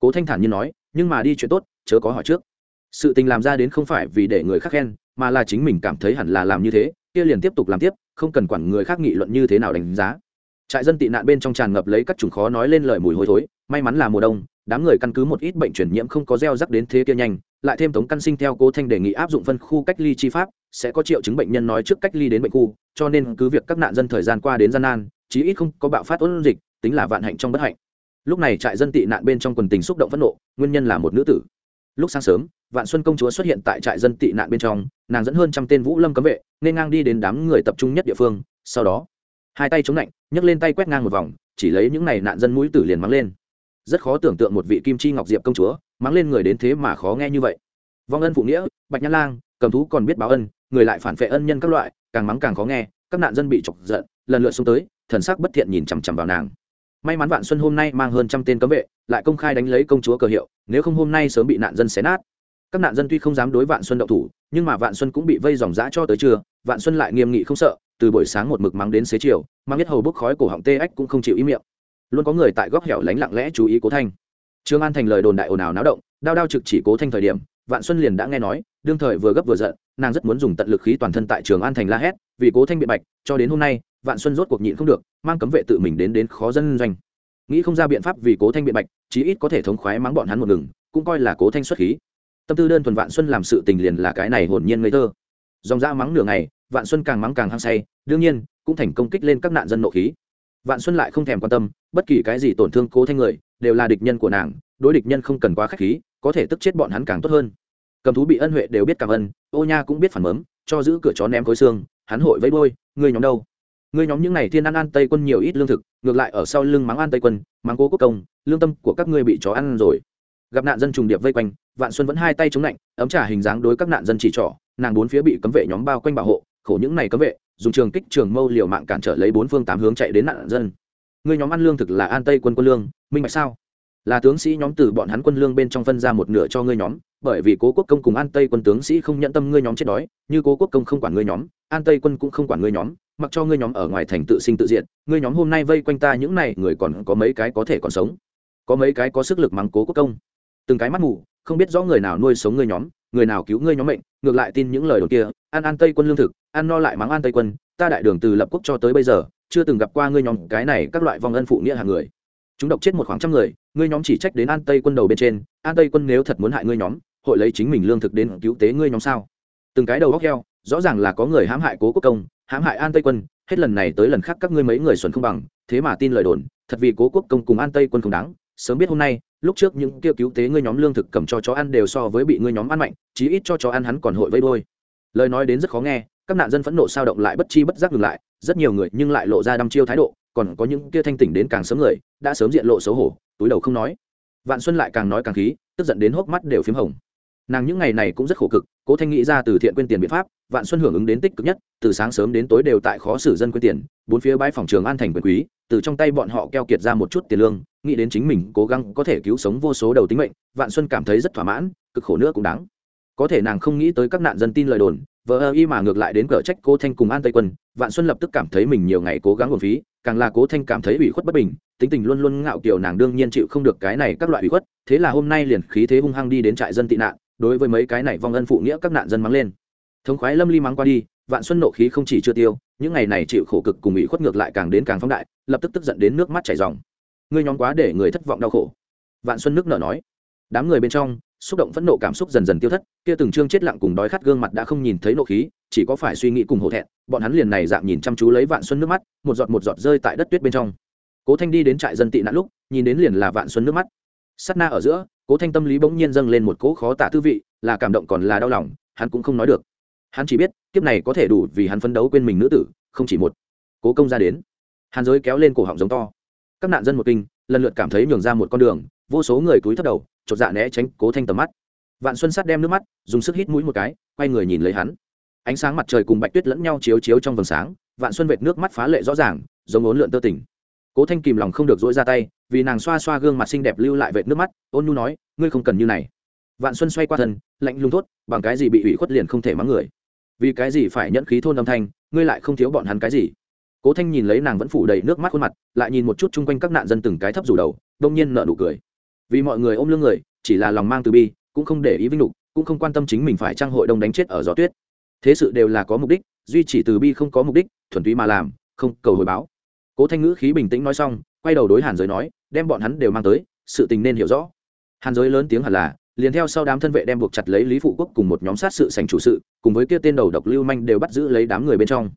Cố thanh thản như nói, nhưng mà đi chuyện tốt, chớ có hỏi trước. Sự tình làm ra đến không phải vì để người khác khen, mà là chính mình cảm thấy hẳn là làm như thế, kia liền tiếp tục làm tiếp, không cần quản người khác nghị luận như thế nào đánh giá trại dân tị nạn bên trong tràn ngập lấy các chủng khó nói lên lời mùi hôi thối, may mắn là mùa đông, đám người căn cứ một ít bệnh truyền nhiễm không có gieo rắc đến thế kia nhanh, lại thêm tống căn sinh theo cố thanh đề nghị áp dụng phân khu cách ly chi pháp, sẽ có triệu chứng bệnh nhân nói trước cách ly đến bệnh khu, cho nên cứ việc các nạn dân thời gian qua đến gian nan, chí ít không có bạo phát ôn dịch, tính là vạn hạnh trong bất hạnh. Lúc này trại dân tị nạn bên trong quần tình xúc động phẫn nộ, nguyên nhân là một nữ tử. Lúc sáng sớm, vạn xuân công chúa xuất hiện tại trại dân tị nạn bên trong, nàng dẫn hơn trăm tên vũ lâm cấm vệ, nên ngang đi đến đám người tập trung nhất địa phương, sau đó, hai tay chống lạnh nhấc lên tay quét ngang một vòng, chỉ lấy những này nạn dân mũi tử liền mắng lên. Rất khó tưởng tượng một vị kim chi ngọc diệp công chúa, mắng lên người đến thế mà khó nghe như vậy. Vong ân phụ nghĩa, bạch nhã lang, cầm thú còn biết báo ân, người lại phản vệ ân nhân các loại, càng mắng càng khó nghe, các nạn dân bị chọc giận, lần lượt xuống tới, thần sắc bất thiện nhìn chằm chằm vào nàng. May mắn vạn xuân hôm nay mang hơn trăm tên cấm vệ, lại công khai đánh lấy công chúa cờ hiệu, nếu không hôm nay sớm bị nạn dân xé nát. Các nạn dân tuy không dám đối vạn xuân động thủ, nhưng mà vạn xuân cũng bị vây dòng dã cho tới trưa, vạn xuân lại nghiêm nghị không sợ từ buổi sáng một mực mắng đến xế chiều, mang biết hầu bốc khói cổ họng tê ếch cũng không chịu ý miệng. Luôn có người tại góc hẻo lánh lặng lẽ chú ý cố thanh. Trương an thành lời đồn đại ồn ào náo động, đao đao trực chỉ cố thanh thời điểm, vạn xuân liền đã nghe nói, đương thời vừa gấp vừa giận, nàng rất muốn dùng tận lực khí toàn thân tại trường an thành la hét, vì cố thanh biện bạch, cho đến hôm nay, vạn xuân rốt cuộc nhịn không được, mang cấm vệ tự mình đến đến khó dân doanh. Nghĩ không ra biện pháp vì cố thanh biện bạch, chí ít có thể thống khoái mắng bọn hắn một ngừng, cũng coi là cố thanh xuất khí. Tâm tư đơn thuần vạn xuân làm sự tình liền là cái này hồn nhiên ngây thơ. Dòng ra mắng nửa ngày vạn xuân càng mắng càng hăng say, đương nhiên, cũng thành công kích lên các nạn dân nộ khí. Vạn xuân lại không thèm quan tâm, bất kỳ cái gì tổn thương cố thanh người, đều là địch nhân của nàng, đối địch nhân không cần quá k h á c h khí, có thể tức chết bọn hắn càng tốt hơn. Cầm thú bị ân huệ đều biết cảm ơn, ô nha cũng biết phản mớm, cho giữ cửa chó ném khối xương, hắn hội vẫy đôi ngươi nhóm đâu? Ngươi nhóm những n à y thiên ăn an tây quân nhiều ít lương thực, ngược lại ở sau lưng mắng an tây quân, mắng cố quốc công, lương tâm của các ngươi bị chó ăn rồi. Gặp nạn dân trùng điệp vây quanh, vạn xuân vẫn hai tay chống lạnh ấm trả hình dáng đối các nạn dân chỉ trỏ, nàng bốn phía bị cấm vệ nhóm bao quanh bảo hộ khổ những này cấm vệ, dùng trường kích trường mâu liều mạng cản trở lấy bốn phương tám hướng chạy đến nạn dân. Người nhóm ăn lương thực là an tây quân quân lương, minh bạch sao? Là tướng sĩ nhóm từ bọn hắn quân lương bên trong phân ra một nửa cho ngươi nhóm, bởi vì cố quốc công cùng an tây quân tướng sĩ không nhận tâm ngươi nhóm chết đói, như cố quốc công không quản ngươi nhóm, an tây quân cũng không quản ngươi nhóm, mặc cho ngươi nhóm ở ngoài thành tự sinh tự diện ngươi nhóm hôm nay vây quanh ta những này, người còn có mấy cái có thể còn sống? Có mấy cái có sức lực mắng cố quốc công. Từng cái mắt mù, không biết rõ người nào nuôi sống ngươi nhóm, người nào cứu ngươi nhóm mệnh, ngược lại tin những lời đồn kia an an tây quân lương thực ăn no lại mắng an tây quân, ta đại đường từ lập quốc cho tới bây giờ, chưa từng gặp qua ngươi nhóm cái này các loại vong ân phụ nghĩa hàng người. Chúng độc chết một khoảng trăm người, ngươi nhóm chỉ trách đến an tây quân đầu bên trên, an tây quân nếu thật muốn hại ngươi nhóm, hội lấy chính mình lương thực đến cứu tế ngươi nhóm sao? Từng cái đầu góc heo, rõ ràng là có người hãm hại cố quốc công, hãm hại an tây quân, hết lần này tới lần khác các ngươi mấy người xuẩn không bằng, thế mà tin lời đồn, thật vì cố quốc công cùng an tây quân không đáng. Sớm biết hôm nay, lúc trước những kêu cứu tế ngươi nhóm lương thực cầm cho chó ăn đều so với bị ngươi nhóm ăn mạnh, chí ít cho chó ăn hắn còn hội vây đôi lời nói đến rất khó nghe các nạn dân phẫn nộ sao động lại bất chi bất giác ngừng lại, rất nhiều người nhưng lại lộ ra đăm chiêu thái độ, còn có những kia thanh tỉnh đến càng sớm người, đã sớm diện lộ xấu hổ, túi đầu không nói. Vạn xuân lại càng nói càng khí, tức giận đến hốc mắt đều p h í m hồng. Nàng những ngày này cũng rất khổ cực, cố thanh nghĩ ra từ thiện quyên tiền biện pháp, vạn xuân hưởng ứng đến tích cực nhất, từ sáng sớm đến tối đều tại khó xử dân quyên tiền, bốn phía bãi phòng trường an thành quyền quý, từ trong tay bọn họ keo kiệt ra một chút tiền lương, nghĩ đến chính mình cố gắng có thể cứu sống vô số đầu tính mệnh, vạn xuân cảm thấy rất thỏa mãn, cực khổ nữa cũng đáng. Có thể nàng không nghĩ tới các nạn dân tin lời đồn vờ ơ y mà ngược lại đến cờ trách cố thanh cùng an tây quân, vạn xuân lập tức cảm thấy mình nhiều ngày cố gắng hồn phí, càng là cố thanh cảm thấy ủy khuất bất bình, tính tình luôn luôn ngạo kiểu nàng đương nhiên chịu không được cái này các loại ủy khuất, thế là hôm nay liền khí thế hung hăng đi đến trại dân tị nạn, đối với mấy cái này vong ân phụ nghĩa các nạn dân mắng lên. Thống khoái lâm ly mắng qua đi, vạn xuân nộ khí không chỉ chưa tiêu, những ngày này chịu khổ cực cùng ủy khuất ngược lại càng đến càng phóng đại, lập tức tức giận đến nước mắt chảy ròng. Ngươi nhóm quá để người thất vọng đau khổ. Vạn xuân nước nở nói. Đám người bên trong xúc động phẫn nộ cảm xúc dần dần tiêu thất, kia từng trương chết lặng cùng đói khát gương mặt đã không nhìn thấy nộ khí, chỉ có phải suy nghĩ cùng hổ thẹn, bọn hắn liền này dạng nhìn chăm chú lấy vạn xuân nước mắt, một giọt một giọt rơi tại đất tuyết bên trong. Cố thanh đi đến trại dân tị nạn lúc, nhìn đến liền là vạn xuân nước mắt. Sắt na ở giữa, cố thanh tâm lý bỗng nhiên dâng lên một cỗ khó tả tư vị, là cảm động còn là đau lòng, hắn cũng không nói được. Hắn chỉ biết, kiếp này có thể đủ vì hắn phấn đấu quên mình nữ tử, không chỉ một. Cố công ra đến. Hàn giới kéo lên cổ họng giống to. Các nạn dân một kinh, lần lượt cảm thấy nhường ra một con đường, vô số người cúi thấp đầu chột dạ né tránh cố thanh tầm mắt. Vạn xuân sát đem nước mắt, dùng sức hít mũi một cái, quay người nhìn lấy hắn. Ánh sáng mặt trời cùng bạch tuyết lẫn nhau chiếu chiếu trong vầng sáng, vạn xuân vệt nước mắt phá lệ rõ ràng, giống ốn lượn tơ tỉnh cố thanh kìm lòng không được dỗi ra tay, vì nàng xoa xoa gương mặt xinh đẹp lưu lại vệt nước mắt, ôn nhu nói, ngươi không cần như này. Vạn xuân xoay qua thân, lạnh lùng thốt, bằng cái gì bị ủy khuất liền không thể mắng người? Vì cái gì phải nhẫn khí thôn âm thanh, ngươi lại không thiếu bọn hắn cái gì? Cố thanh nhìn lấy nàng vẫn phủ đầy nước mắt khuôn mặt, lại nhìn một chút chung quanh các nạn dân từng cái thấp rủ đầu, đông nhiên nợ nụ cười vì mọi người ôm lưng người, chỉ là lòng mang từ bi, cũng không để ý vinh lục cũng không quan tâm chính mình phải trang hội đông đánh chết ở gió tuyết. Thế sự đều là có mục đích, duy chỉ từ bi không có mục đích, thuần túy mà làm, không cầu hồi báo. Cố thanh ngữ khí bình tĩnh nói xong, quay đầu đối hàn giới nói, đem bọn hắn đều mang tới, sự tình nên hiểu rõ. Hàn giới lớn tiếng hẳn là, liền theo sau đám thân vệ đem buộc chặt lấy lý phụ quốc cùng một nhóm sát sự sành chủ sự, cùng với kia tên đầu độc lưu manh đều bắt giữ lấy đám người bên trong.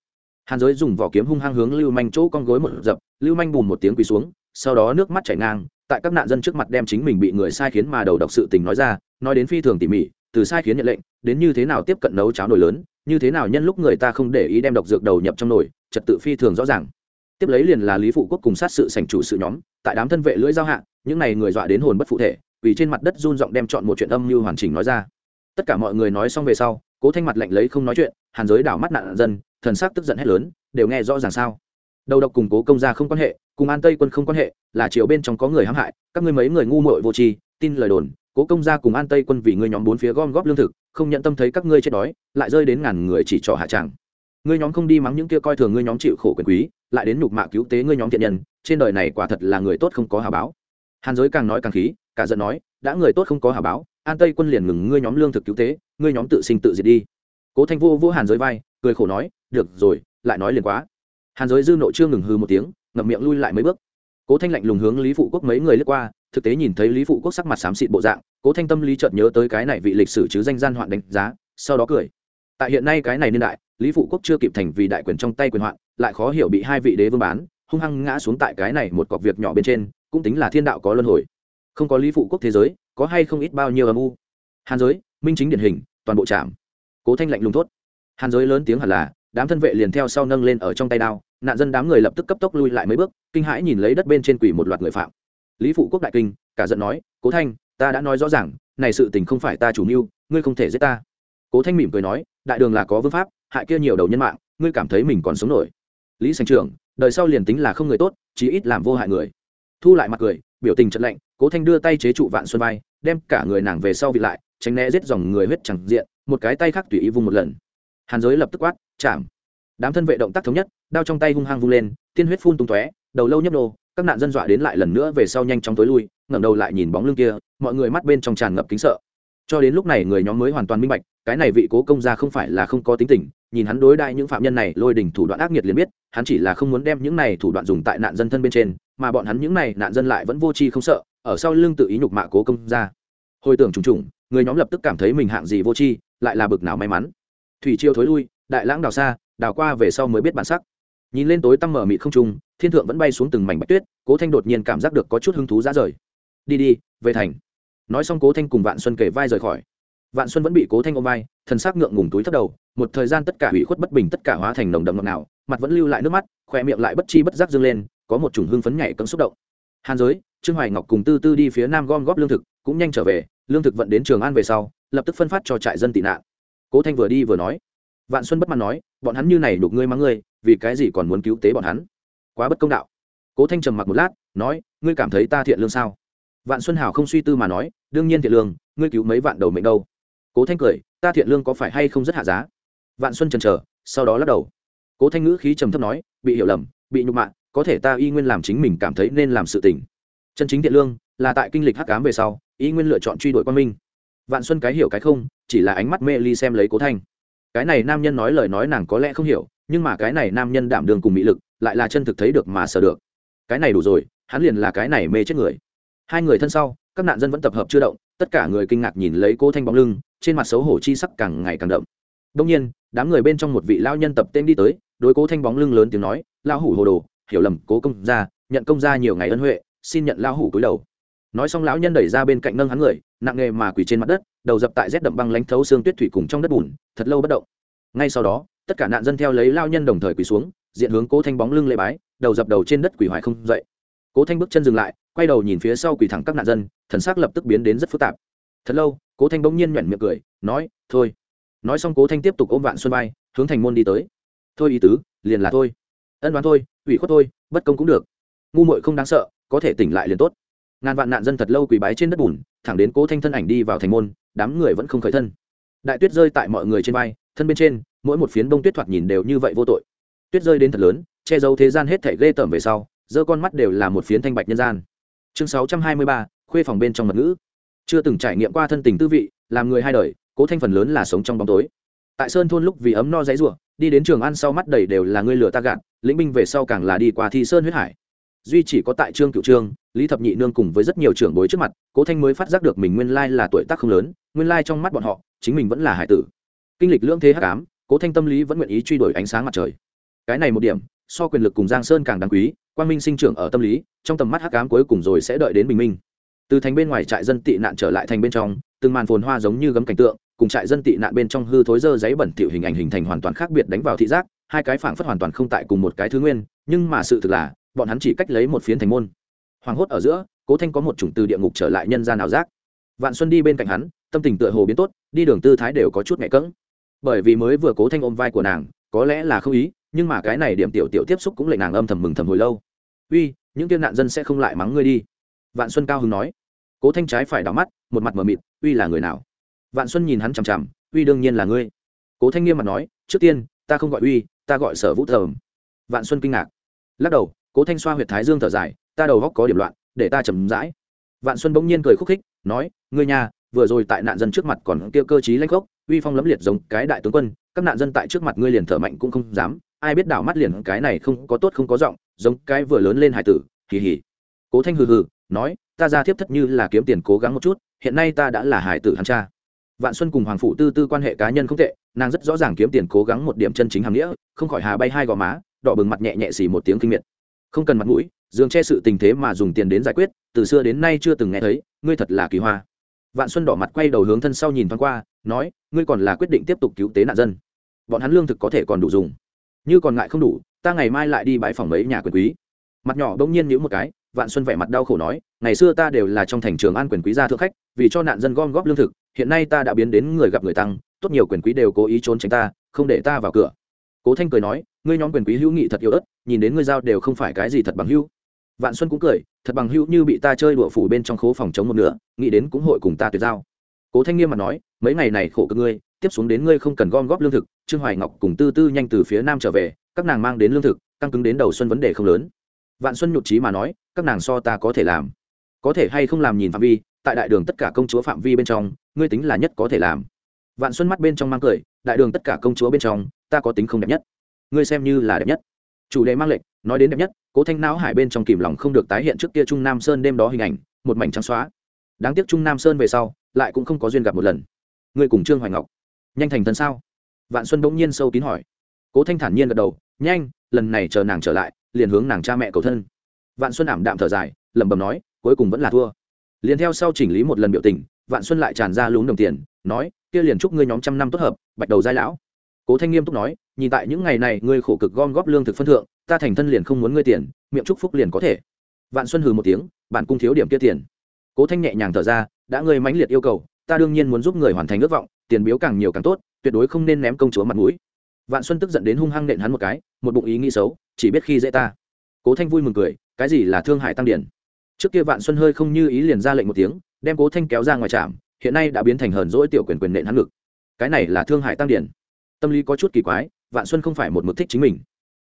Hàn giới dùng vỏ kiếm hung hăng hướng lưu manh chỗ con gối một dập, lưu manh bùn một tiếng quỳ xuống, sau đó nước mắt chảy ngang tại các nạn dân trước mặt đem chính mình bị người sai khiến mà đầu độc sự tình nói ra, nói đến phi thường tỉ mỉ, từ sai khiến nhận lệnh, đến như thế nào tiếp cận nấu cháo nồi lớn, như thế nào nhân lúc người ta không để ý đem độc dược đầu nhập trong nồi, trật tự phi thường rõ ràng. Tiếp lấy liền là lý phụ quốc cùng sát sự sành chủ sự nhóm, tại đám thân vệ lưỡi giao hạ, những này người dọa đến hồn bất phụ thể, vì trên mặt đất run giọng đem chọn một chuyện âm mưu hoàn chỉnh nói ra. Tất cả mọi người nói xong về sau, cố thanh mặt lạnh lấy không nói chuyện, hàn giới đảo mắt nạn dân, thần sắc tức giận hết lớn, đều nghe rõ ràng sao? Đầu độc cùng cố công gia không quan hệ, cùng an tây quân không quan hệ, là triều bên trong có người hãm hại, các ngươi mấy người ngu muội vô tri, tin lời đồn, cố công gia cùng an tây quân vì ngươi nhóm bốn phía gom góp lương thực, không nhận tâm thấy các ngươi chết đói, lại rơi đến ngàn người chỉ trỏ hạ tràng. Ngươi nhóm không đi mắng những kia coi thường ngươi nhóm chịu khổ quyền quý, lại đến nhục mạ cứu tế ngươi nhóm thiện nhân, trên đời này quả thật là người tốt không có hà báo. Hàn giới càng nói càng khí, cả giận nói, đã người tốt không có hà báo, an tây quân liền ngừng ngươi nhóm lương thực cứu tế, ngươi nhóm tự sinh tự diệt đi. Cố thanh vô vô hàn giới vai, cười khổ nói, được rồi, lại nói liền quá hàn giới dư nộ chưa ngừng hư một tiếng, ngậm miệng lui lại mấy bước. Cố thanh lạnh lùng hướng lý phụ quốc mấy người lướt qua, thực tế nhìn thấy lý phụ quốc sắc mặt xám xịt bộ dạng, cố thanh tâm lý chợt nhớ tới cái này vị lịch sử chứ danh gian hoạn đánh giá, sau đó cười. Tại hiện nay cái này niên đại, lý phụ quốc chưa kịp thành vì đại quyền trong tay quyền hoạn, lại khó hiểu bị hai vị đế vương bán, hung hăng ngã xuống tại cái này một cọc việc nhỏ bên trên, cũng tính là thiên đạo có luân hồi. Không có lý phụ quốc thế giới, có hay không ít bao nhiêu âm u. Hàn giới, minh chính điển hình, toàn bộ trạm cố thanh lạnh lùng thốt. Hàn giới lớn tiếng hẳn là, đám thân vệ liền theo sau nâng lên ở trong tay đao nạn dân đám người lập tức cấp tốc lui lại mấy bước, kinh hãi nhìn lấy đất bên trên quỷ một loạt người phạm. Lý phụ quốc đại kinh, cả giận nói, cố thanh, ta đã nói rõ ràng, này sự tình không phải ta chủ mưu, ngươi không thể giết ta. Cố thanh mỉm cười nói, đại đường là có vương pháp, hại kia nhiều đầu nhân mạng, ngươi cảm thấy mình còn sống nổi. Lý sành trưởng, đời sau liền tính là không người tốt, chí ít làm vô hại người. Thu lại mặt cười, biểu tình trận lạnh, cố thanh đưa tay chế trụ vạn xuân vai, đem cả người nàng về sau vị lại, tránh né giết dòng người huyết chẳng diện, một cái tay khác tùy ý vung một lần. Hàn giới lập tức quát chạm đám thân vệ động tác thống nhất, đao trong tay hung hăng vung lên, tiên huyết phun tung tóe, đầu lâu nhấp nô, các nạn dân dọa đến lại lần nữa về sau nhanh chóng tối lui, ngẩng đầu lại nhìn bóng lưng kia, mọi người mắt bên trong tràn ngập kính sợ. Cho đến lúc này người nhóm mới hoàn toàn minh bạch, cái này vị cố công gia không phải là không có tính tình, nhìn hắn đối đại những phạm nhân này, lôi đỉnh thủ đoạn ác nghiệt liền biết, hắn chỉ là không muốn đem những này thủ đoạn dùng tại nạn dân thân bên trên, mà bọn hắn những này nạn dân lại vẫn vô tri không sợ, ở sau lưng tự ý nhục mạ cố công gia. Hồi tưởng trùng trùng, người nhóm lập tức cảm thấy mình hạng gì vô tri, lại là bực nào may mắn. Thủy chiêu thối lui, đại lãng đào xa đào qua về sau mới biết bản sắc. Nhìn lên tối tăm mở mịt không trung, thiên thượng vẫn bay xuống từng mảnh bạch tuyết, cố thanh đột nhiên cảm giác được có chút hứng thú ra rời. Đi đi, về thành. Nói xong cố thanh cùng vạn xuân kể vai rời khỏi. Vạn xuân vẫn bị cố thanh ôm vai, thần sắc ngượng ngùng túi thất đầu, một thời gian tất cả hủy khuất bất bình tất cả hóa thành nồng đậm ngọt nào mặt vẫn lưu lại nước mắt khỏe miệng lại bất chi bất giác dâng lên, có một chủng hương phấn nhảy cấm xúc động. Hàn giới, trương hoài ngọc cùng tư tư đi phía nam gom góp lương thực, cũng nhanh trở về, lương thực vận đến trường an về sau, lập tức phân phát cho trại dân tị nạn. Cố thanh vừa đi vừa nói vạn xuân bất mãn nói, bọn hắn như này đục ngươi mắng ngươi, vì cái gì còn muốn cứu tế bọn hắn? Quá bất công đạo. Cố thanh trầm mặc một lát, nói, ngươi cảm thấy ta thiện lương sao? Vạn xuân hào không suy tư mà nói, đương nhiên thiện lương, ngươi cứu mấy vạn đầu mệnh đâu? Cố thanh cười, ta thiện lương có phải hay không rất hạ giá? Vạn xuân chần chờ, sau đó lắc đầu. Cố thanh ngữ khí trầm thấp nói, bị hiểu lầm, bị nhục mạ, có thể ta y nguyên làm chính mình cảm thấy nên làm sự tình. Chân chính thiện lương là tại kinh lịch hắc cám về sau, y nguyên lựa chọn truy đuổi quan minh. Vạn xuân cái hiểu cái không, chỉ là ánh mắt mê ly xem lấy cố thanh cái này nam nhân nói lời nói nàng có lẽ không hiểu, nhưng mà cái này nam nhân đảm đường cùng mỹ lực, lại là chân thực thấy được mà sợ được. Cái này đủ rồi, hắn liền là cái này mê chết người. Hai người thân sau, các nạn dân vẫn tập hợp chưa động, tất cả người kinh ngạc nhìn lấy cố thanh bóng lưng, trên mặt xấu hổ chi sắc càng ngày càng đậm. Đông nhiên, đám người bên trong một vị lao nhân tập tên đi tới, đối cố thanh bóng lưng lớn tiếng nói lao hủ hồ đồ, hiểu lầm, cố công gia, nhận công gia nhiều ngày ân huệ, xin nhận lao hủ cúi đầu. Nói xong lão nhân đẩy ra bên cạnh nâng hắn người nặng nghề mà quỳ trên mặt đất, đầu dập tại rét đậm băng lánh thấu xương tuyết thủy cùng trong đất bùn, thật lâu bất động. Ngay sau đó, tất cả nạn dân theo lấy lao nhân đồng thời quỳ xuống, diện hướng cố thanh bóng lưng lễ bái, đầu dập đầu trên đất quỳ hoài không dậy. Cố thanh bước chân dừng lại, quay đầu nhìn phía sau quỳ thẳng các nạn dân, thần sắc lập tức biến đến rất phức tạp. Thật lâu, cố thanh bỗng nhiên nhoẻn miệng cười, nói, thôi. Nói xong cố thanh tiếp tục ôm vạn xuân bay hướng thành môn đi tới. Thôi ý tứ, liền là thôi. Ân đoán thôi, ủy khuất thôi, bất công cũng được. Ngu muội không đáng sợ, có thể tỉnh lại liền tốt ngàn vạn nạn dân thật lâu quỳ bái trên đất bùn, thẳng đến cố thanh thân ảnh đi vào thành môn, đám người vẫn không khởi thân. Đại tuyết rơi tại mọi người trên vai, thân bên trên, mỗi một phiến bông tuyết thoạt nhìn đều như vậy vô tội. Tuyết rơi đến thật lớn, che giấu thế gian hết thảy ghê tởm về sau, giơ con mắt đều là một phiến thanh bạch nhân gian. Chương sáu trăm hai mươi ba, khuê phòng bên trong mật ngữ. Chưa từng trải nghiệm qua thân tình tư vị, làm người hai đời, cố thanh phần lớn là sống trong bóng tối. Tại sơn thôn lúc vì ấm no dãy ruộng đi đến trường ăn sau mắt đầy đều là ngươi lửa ta gạt, lĩnh binh về sau càng là đi qua thi sơn huyết hải. Duy chỉ có tại trương cựu trương lý thập nhị nương cùng với rất nhiều trưởng bối trước mặt, cố thanh mới phát giác được mình nguyên lai là tuổi tác không lớn, nguyên lai trong mắt bọn họ, chính mình vẫn là hải tử. Kinh lịch lưỡng thế hắc ám, cố thanh tâm lý vẫn nguyện ý truy đuổi ánh sáng mặt trời. Cái này một điểm, so quyền lực cùng giang sơn càng đáng quý, quang minh sinh trưởng ở tâm lý, trong tầm mắt hắc ám cuối cùng rồi sẽ đợi đến bình minh. Từ thành bên ngoài trại dân tị nạn trở lại thành bên trong, từng màn phồn hoa giống như gấm cảnh tượng, cùng trại dân tị nạn bên trong hư thối dơ giấy bẩn tiểu hình ảnh hình thành hoàn toàn khác biệt đánh vào thị giác, hai cái phảng phất hoàn toàn không tại cùng một cái thứ nguyên, nhưng mà sự thực là, bọn hắn chỉ cách lấy một phiến thành môn hoàng hốt ở giữa, cố thanh có một chủng từ địa ngục trở lại nhân gian ảo giác. Vạn xuân đi bên cạnh hắn, tâm tình tựa hồ biến tốt, đi đường tư thái đều có chút nhẹ cỡng bởi vì mới vừa cố thanh ôm vai của nàng, có lẽ là không ý, nhưng mà cái này điểm tiểu tiểu tiếp xúc cũng lệnh nàng âm thầm mừng thầm hồi lâu. Uy, những tiên nạn dân sẽ không lại mắng ngươi đi. Vạn xuân cao hứng nói. Cố thanh trái phải đảo mắt, một mặt mờ mịt, uy là người nào? Vạn xuân nhìn hắn chằm chằm, uy đương nhiên là ngươi. Cố thanh nghiêm mặt nói, trước tiên, ta không gọi uy, ta gọi sở vũ thờm vạn xuân kinh ngạc. Lắc đầu, cố thanh xoa huyệt thái dương thở dài ta đầu góc có điểm loạn, để ta chầm rãi. Vạn xuân bỗng nhiên cười khúc khích, nói, ngươi nhà, vừa rồi tại nạn dân trước mặt còn kia cơ chí lãnh gốc uy phong lẫm liệt giống cái đại tướng quân, các nạn dân tại trước mặt ngươi liền thở mạnh cũng không dám, ai biết đảo mắt liền cái này không có tốt không có giọng, giống cái vừa lớn lên hải tử kỳ hỉ cố thanh hừ hừ, nói, ta ra thiếp thất như là kiếm tiền cố gắng một chút, hiện nay ta đã là hải tử hắn cha. Vạn xuân cùng hoàng phụ tư tư quan hệ cá nhân không tệ, nàng rất rõ ràng kiếm tiền cố gắng một điểm chân chính hàm nghĩa, không khỏi hà bay hai gò má, đỏ bừng mặt nhẹ nhẹ xì một tiếng kinh miệt. Không cần mặt mũi dường che sự tình thế mà dùng tiền đến giải quyết, từ xưa đến nay chưa từng nghe thấy, ngươi thật là kỳ hoa. Vạn xuân đỏ mặt quay đầu hướng thân sau nhìn thoáng qua, nói, ngươi còn là quyết định tiếp tục cứu tế nạn dân. Bọn hắn lương thực có thể còn đủ dùng. Như còn ngại không đủ, ta ngày mai lại đi bãi phòng mấy nhà quyền quý. Mặt nhỏ bỗng nhiên nhữ một cái, vạn xuân vẻ mặt đau khổ nói, ngày xưa ta đều là trong thành trường an quyền quý gia thượng khách, vì cho nạn dân gom góp lương thực, hiện nay ta đã biến đến người gặp người tăng, tốt nhiều quyền quý đều cố ý trốn tránh ta, không để ta vào cửa. Cố thanh cười nói, ngươi nhóm quyền quý hữu nghị thật yếu ớt, nhìn đến ngươi giao đều không phải cái gì thật bằng hữu vạn xuân cũng cười, thật bằng hữu như bị ta chơi đùa phủ bên trong khố phòng chống một nửa, nghĩ đến cũng hội cùng ta tuyệt giao. Cố thanh nghiêm mà nói, mấy ngày này khổ cực ngươi, tiếp xuống đến ngươi không cần gom góp lương thực, trương hoài ngọc cùng tư tư nhanh từ phía nam trở về, các nàng mang đến lương thực, căng cứng đến đầu xuân vấn đề không lớn. Vạn xuân nhụt trí mà nói, các nàng so ta có thể làm. Có thể hay không làm nhìn phạm vi, tại đại đường tất cả công chúa phạm vi bên trong, ngươi tính là nhất có thể làm. Vạn xuân mắt bên trong mang cười, đại đường tất cả công chúa bên trong, ta có tính không đẹp nhất. Ngươi xem như là đẹp nhất chủ đề mang lệnh nói đến đẹp nhất, cố thanh não hải bên trong kìm lòng không được tái hiện trước kia trung nam sơn đêm đó hình ảnh, một mảnh trắng xóa. Đáng tiếc trung nam sơn về sau, lại cũng không có duyên gặp một lần. Người cùng trương hoài ngọc, nhanh thành thân sao? Vạn xuân bỗng nhiên sâu kín hỏi. Cố thanh thản nhiên gật đầu, nhanh, lần này chờ nàng trở lại, liền hướng nàng cha mẹ cầu thân. Vạn xuân ảm đạm thở dài, lẩm bẩm nói, cuối cùng vẫn là thua. Liền theo sau chỉnh lý một lần biểu tình, vạn xuân lại tràn ra lún đồng tiền, nói, kia liền chúc ngươi nhóm trăm năm tốt hợp, bạch đầu giai lão cố thanh nghiêm túc nói, nhìn tại những ngày này, ngươi khổ cực gom góp lương thực phân thượng, ta thành thân liền không muốn ngươi tiền, miệng chúc phúc liền có thể. Vạn xuân hừ một tiếng bạn cung thiếu điểm kia tiền. Cố thanh nhẹ nhàng thở ra, đã ngươi mãnh liệt yêu cầu, ta đương nhiên muốn giúp người hoàn thành ước vọng, tiền biếu càng nhiều càng tốt, tuyệt đối không nên ném công chúa mặt mũi. Vạn xuân tức giận đến hung hăng nện hắn một cái, một bụng ý nghĩ xấu, chỉ biết khi dễ ta. Cố thanh vui mừng cười, cái gì là thương hại tăng điển? Trước kia vạn xuân hơi không như ý liền ra lệnh một tiếng, đem cố thanh kéo ra ngoài trạm, hiện nay đã biến thành hờn dỗi tiểu quyền quyền nện hắn ngực. Cái này là thương hại tăng điển tâm lý có chút kỳ quái, vạn xuân không phải một mực thích chính mình.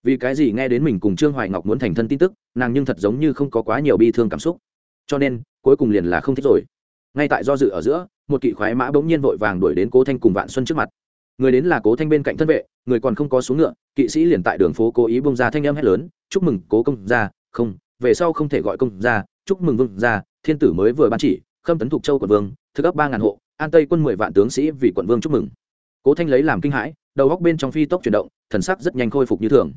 Vì cái gì nghe đến mình cùng trương hoài ngọc muốn thành thân tin tức, nàng nhưng thật giống như không có quá nhiều bi thương cảm xúc. Cho nên, cuối cùng liền là không thích rồi. Ngay tại do dự ở giữa, một kỵ khoái mã bỗng nhiên vội vàng đuổi đến cố thanh cùng vạn xuân trước mặt. Người đến là cố thanh bên cạnh thân vệ, người còn không có xuống ngựa, kỵ sĩ liền tại đường phố cố ý bông ra thanh âm hét lớn, chúc mừng, cố công ra không, về sau không thể gọi công ra chúc mừng vương ra thiên tử mới vừa ban chỉ, khâm tấn thục châu quận vương thức ấp ba ngàn hộ, an tây quân mười vạn tướng sĩ vì quận vương chúc mừng cố thanh lấy làm kinh hãi, đầu góc bên trong phi tốc chuyển động, thần sắc rất nhanh khôi phục như thường.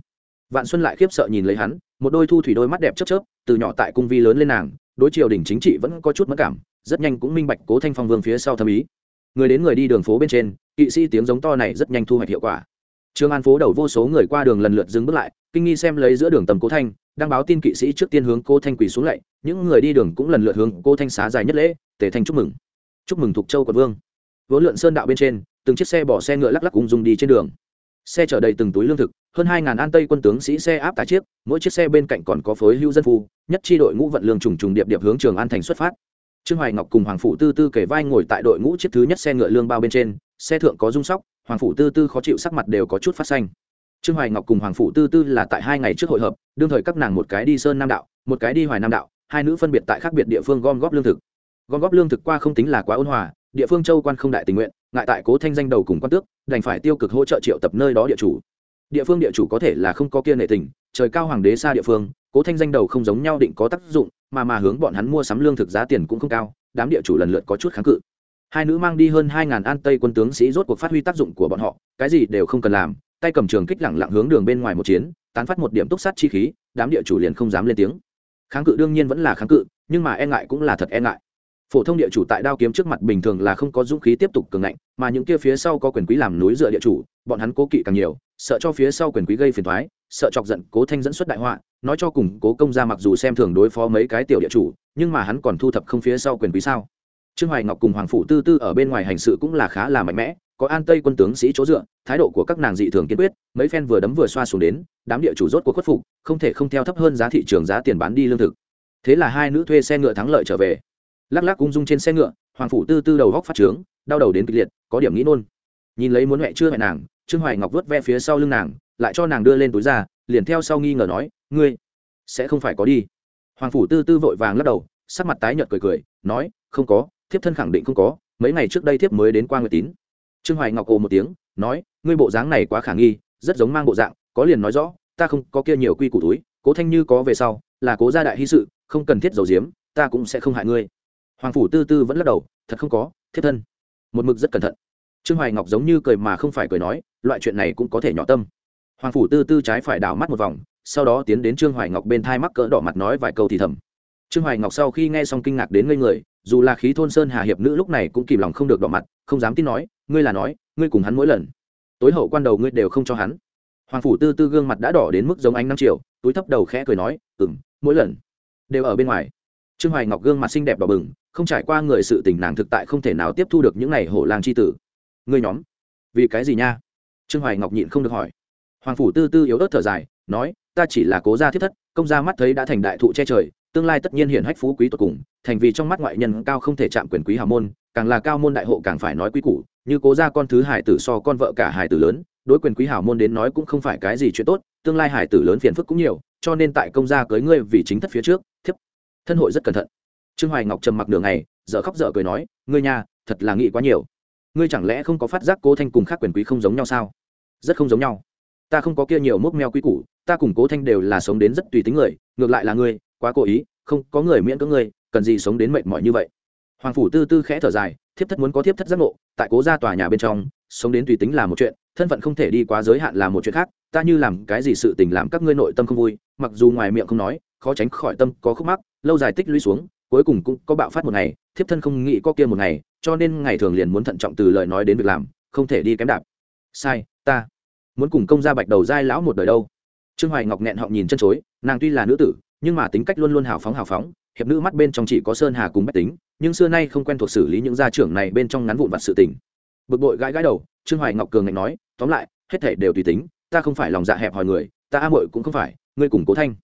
Vạn xuân lại khiếp sợ nhìn lấy hắn, một đôi thu thủy đôi mắt đẹp chớp chớp, từ nhỏ tại cung vi lớn lên nàng, đối triều đình chính trị vẫn có chút mất cảm, rất nhanh cũng minh bạch cố thanh phong vương phía sau thâm ý. Người đến người đi đường phố bên trên, kỵ sĩ tiếng giống to này rất nhanh thu hoạch hiệu quả. Trường an phố đầu vô số người qua đường lần lượt dừng bước lại, kinh nghi xem lấy giữa đường tầm cố thanh đang báo tin kỵ sĩ trước tiên hướng cô thanh quỳ xuống lạy, những người đi đường cũng lần lượt hướng cô thanh xá dài nhất lễ, tề thanh chúc mừng. Chúc mừng thục châu quận vương. Vốn lượn sơn đạo bên trên từng chiếc xe bỏ xe ngựa lắc lắc ung dung đi trên đường. Xe chở đầy từng túi lương thực, hơn hai ngàn an tây quân tướng sĩ xe áp tải chiếc, mỗi chiếc xe bên cạnh còn có phối hưu dân phu, nhất chi đội ngũ vận lương trùng trùng điệp điệp hướng trường an thành xuất phát. Trương hoài ngọc cùng hoàng Phủ tư tư kể vai ngồi tại đội ngũ chiếc thứ nhất xe ngựa lương bao bên trên, xe thượng có rung sóc, hoàng Phủ tư tư khó chịu sắc mặt đều có chút phát xanh. Trương hoài ngọc cùng hoàng Phủ tư tư là tại hai ngày trước hội hợp, đương thời các nàng một cái đi sơn nam đạo, một cái đi hoài nam đạo, hai nữ phân biệt tại khác biệt địa phương gom góp lương thực. Gom góp lương thực qua không tính là quá ôn hòa địa phương châu quan không đại tình nguyện, ngại tại cố thanh danh đầu cùng quan tước, đành phải tiêu cực hỗ trợ triệu tập nơi đó địa chủ. Địa phương địa chủ có thể là không có kia nệ tình, trời cao hoàng đế xa địa phương, cố thanh danh đầu không giống nhau định có tác dụng, mà mà hướng bọn hắn mua sắm lương thực giá tiền cũng không cao, đám địa chủ lần lượt có chút kháng cự. Hai nữ mang đi hơn hai ngàn an tây quân tướng sĩ rốt cuộc phát huy tác dụng của bọn họ, cái gì đều không cần làm, tay cầm trường kích lẳng lặng hướng đường bên ngoài một chiến, tán phát một điểm túc sát chi khí, đám địa chủ liền không dám lên tiếng. Kháng cự đương nhiên vẫn là kháng cự, nhưng mà e ngại cũng là thật e ngại phổ thông địa chủ tại đao kiếm trước mặt bình thường là không có dũng khí tiếp tục cường ngạnh, mà những kia phía sau có quyền quý làm núi dựa địa chủ, bọn hắn cố kỵ càng nhiều, sợ cho phía sau quyền quý gây phiền thoái sợ chọc giận cố thanh dẫn xuất đại họa, nói cho cùng cố công ra mặc dù xem thường đối phó mấy cái tiểu địa chủ, nhưng mà hắn còn thu thập không phía sau quyền quý sao? Trương hoài ngọc cùng hoàng phủ tư tư ở bên ngoài hành sự cũng là khá là mạnh mẽ, có an tây quân tướng sĩ chỗ dựa, thái độ của các nàng dị thường kiên quyết, mấy phen vừa đấm vừa xoa xuống đến, đám địa chủ rốt của khuất phục, không thể không theo thấp hơn giá thị trường giá tiền bán đi lương thực. Thế là hai nữ thuê xe ngựa thắng lợi trở về lắc lắc ung dung trên xe ngựa, hoàng phủ tư tư đầu góc phát trướng, đau đầu đến kịch liệt, có điểm nghĩ nôn. Nhìn lấy muốn mẹ chưa mẹ nàng, trương hoài ngọc vớt ve phía sau lưng nàng, lại cho nàng đưa lên túi ra, liền theo sau nghi ngờ nói, ngươi sẽ không phải có đi. Hoàng phủ tư tư vội vàng lắc đầu, sắc mặt tái nhợt cười cười, nói, không có, thiếp thân khẳng định không có, mấy ngày trước đây thiếp mới đến qua người tín. Trương hoài ngọc ồ một tiếng, nói, ngươi bộ dáng này quá khả nghi, rất giống mang bộ dạng, có liền nói rõ, ta không có kia nhiều quy củ túi, cố thanh như có về sau, là cố gia đại hy sự, không cần thiết dầu diếm ta cũng sẽ không hại ngươi hoàng phủ tư tư vẫn lắc đầu, thật không có thiết thân. Một mực rất cẩn thận. Trương hoài ngọc giống như cười mà không phải cười nói, loại chuyện này cũng có thể nhỏ tâm. Hoàng phủ tư tư trái phải đảo mắt một vòng, sau đó tiến đến trương hoài ngọc bên thai mắc cỡ đỏ mặt nói vài câu thì thầm. Trương hoài ngọc sau khi nghe xong kinh ngạc đến ngây người, dù là khí thôn sơn hà hiệp nữ lúc này cũng kìm lòng không được đỏ mặt, không dám tin nói, ngươi là nói, ngươi cùng hắn mỗi lần, tối hậu quan đầu ngươi đều không cho hắn. Hoàng phủ tư tư gương mặt đã đỏ đến mức giống ánh năm triệu túi thấp đầu khẽ cười nói ừ m mỗi lần đều ở bên ngoài trương hoài ngọc gương mặt xinh đẹp đỏ bừng, không trải qua người sự tình nàng thực tại không thể nào tiếp thu được những n à y hổ lang c h i tử. Ngươi nhóm, vì cái gì nha? Trương hoài ngọc nhịn không được hỏi. Hoàng phủ tư tư yếu ớt thở dài, nói, ta chỉ là cố gia thiết thất, công gia mắt thấy đã thành đại thụ che trời, tương lai tất nhiên hiển hách phú quý tột cùng, thành vì trong mắt ngoại nhân cao không thể chạm quyền quý hào môn, càng là cao môn đại hộ càng phải nói quý củ, như cố gia con thứ hải tử so con vợ cả hải tử lớn, đối quyền quý hào môn đến nói cũng không phải cái gì chuyện tốt, tương lai hải tử lớn phiền phức cũng nhiều, cho nên tại công gia cưới ngươi vì chính thất phía trước, thiếp thân hội rất cẩn thận. Trương hoài ngọc trầm mặc đường này dở khóc dở cười nói, ngươi nha, thật là nghĩ quá nhiều. Ngươi chẳng lẽ không có phát giác cố thanh cùng khác quyền quý không giống nhau sao? Rất không giống nhau. Ta không có kia nhiều mốc meo quý củ, ta cùng cố thanh đều là sống đến rất tùy tính người, ngược lại là ngươi, quá cố ý, không có người miễn cưỡng ngươi, cần gì sống đến mệt mỏi như vậy? Hoàng phủ tư tư khẽ thở dài, thiếp thất muốn có thiếp thất giác ngộ, tại cố gia tòa nhà bên trong, sống đến tùy tính là một chuyện, thân phận không thể đi quá giới hạn là một chuyện khác, ta như làm cái gì sự tình làm các ngươi nội tâm không vui, mặc dù ngoài miệng không nói, khó tránh khỏi tâm có khúc mắc lâu dài tích lũy xuống, cuối cùng cũng có bạo phát một ngày, thiếp thân không nghĩ có kia một ngày, cho nên ngày thường liền muốn thận trọng từ lời nói đến việc làm, không thể đi kém đạp. Sai, ta muốn cùng công gia bạch đầu giai lão một đời đâu. Trương hoài ngọc nghẹn họng nhìn chân chối, nàng tuy là nữ tử, nhưng mà tính cách luôn luôn hào phóng hào phóng, hiệp nữ mắt bên trong chỉ có sơn hà cùng bách tính, nhưng xưa nay không quen thuộc xử lý những gia trưởng này bên trong ngắn vụn vặt sự tình. Bực bội gãi gãi đầu, trương hoài ngọc cường ngạnh nói, tóm lại, hết thể đều tùy tính, ta không phải lòng dạ hẹp hòi người, ta a muội cũng không phải, ngươi cùng cố thanh.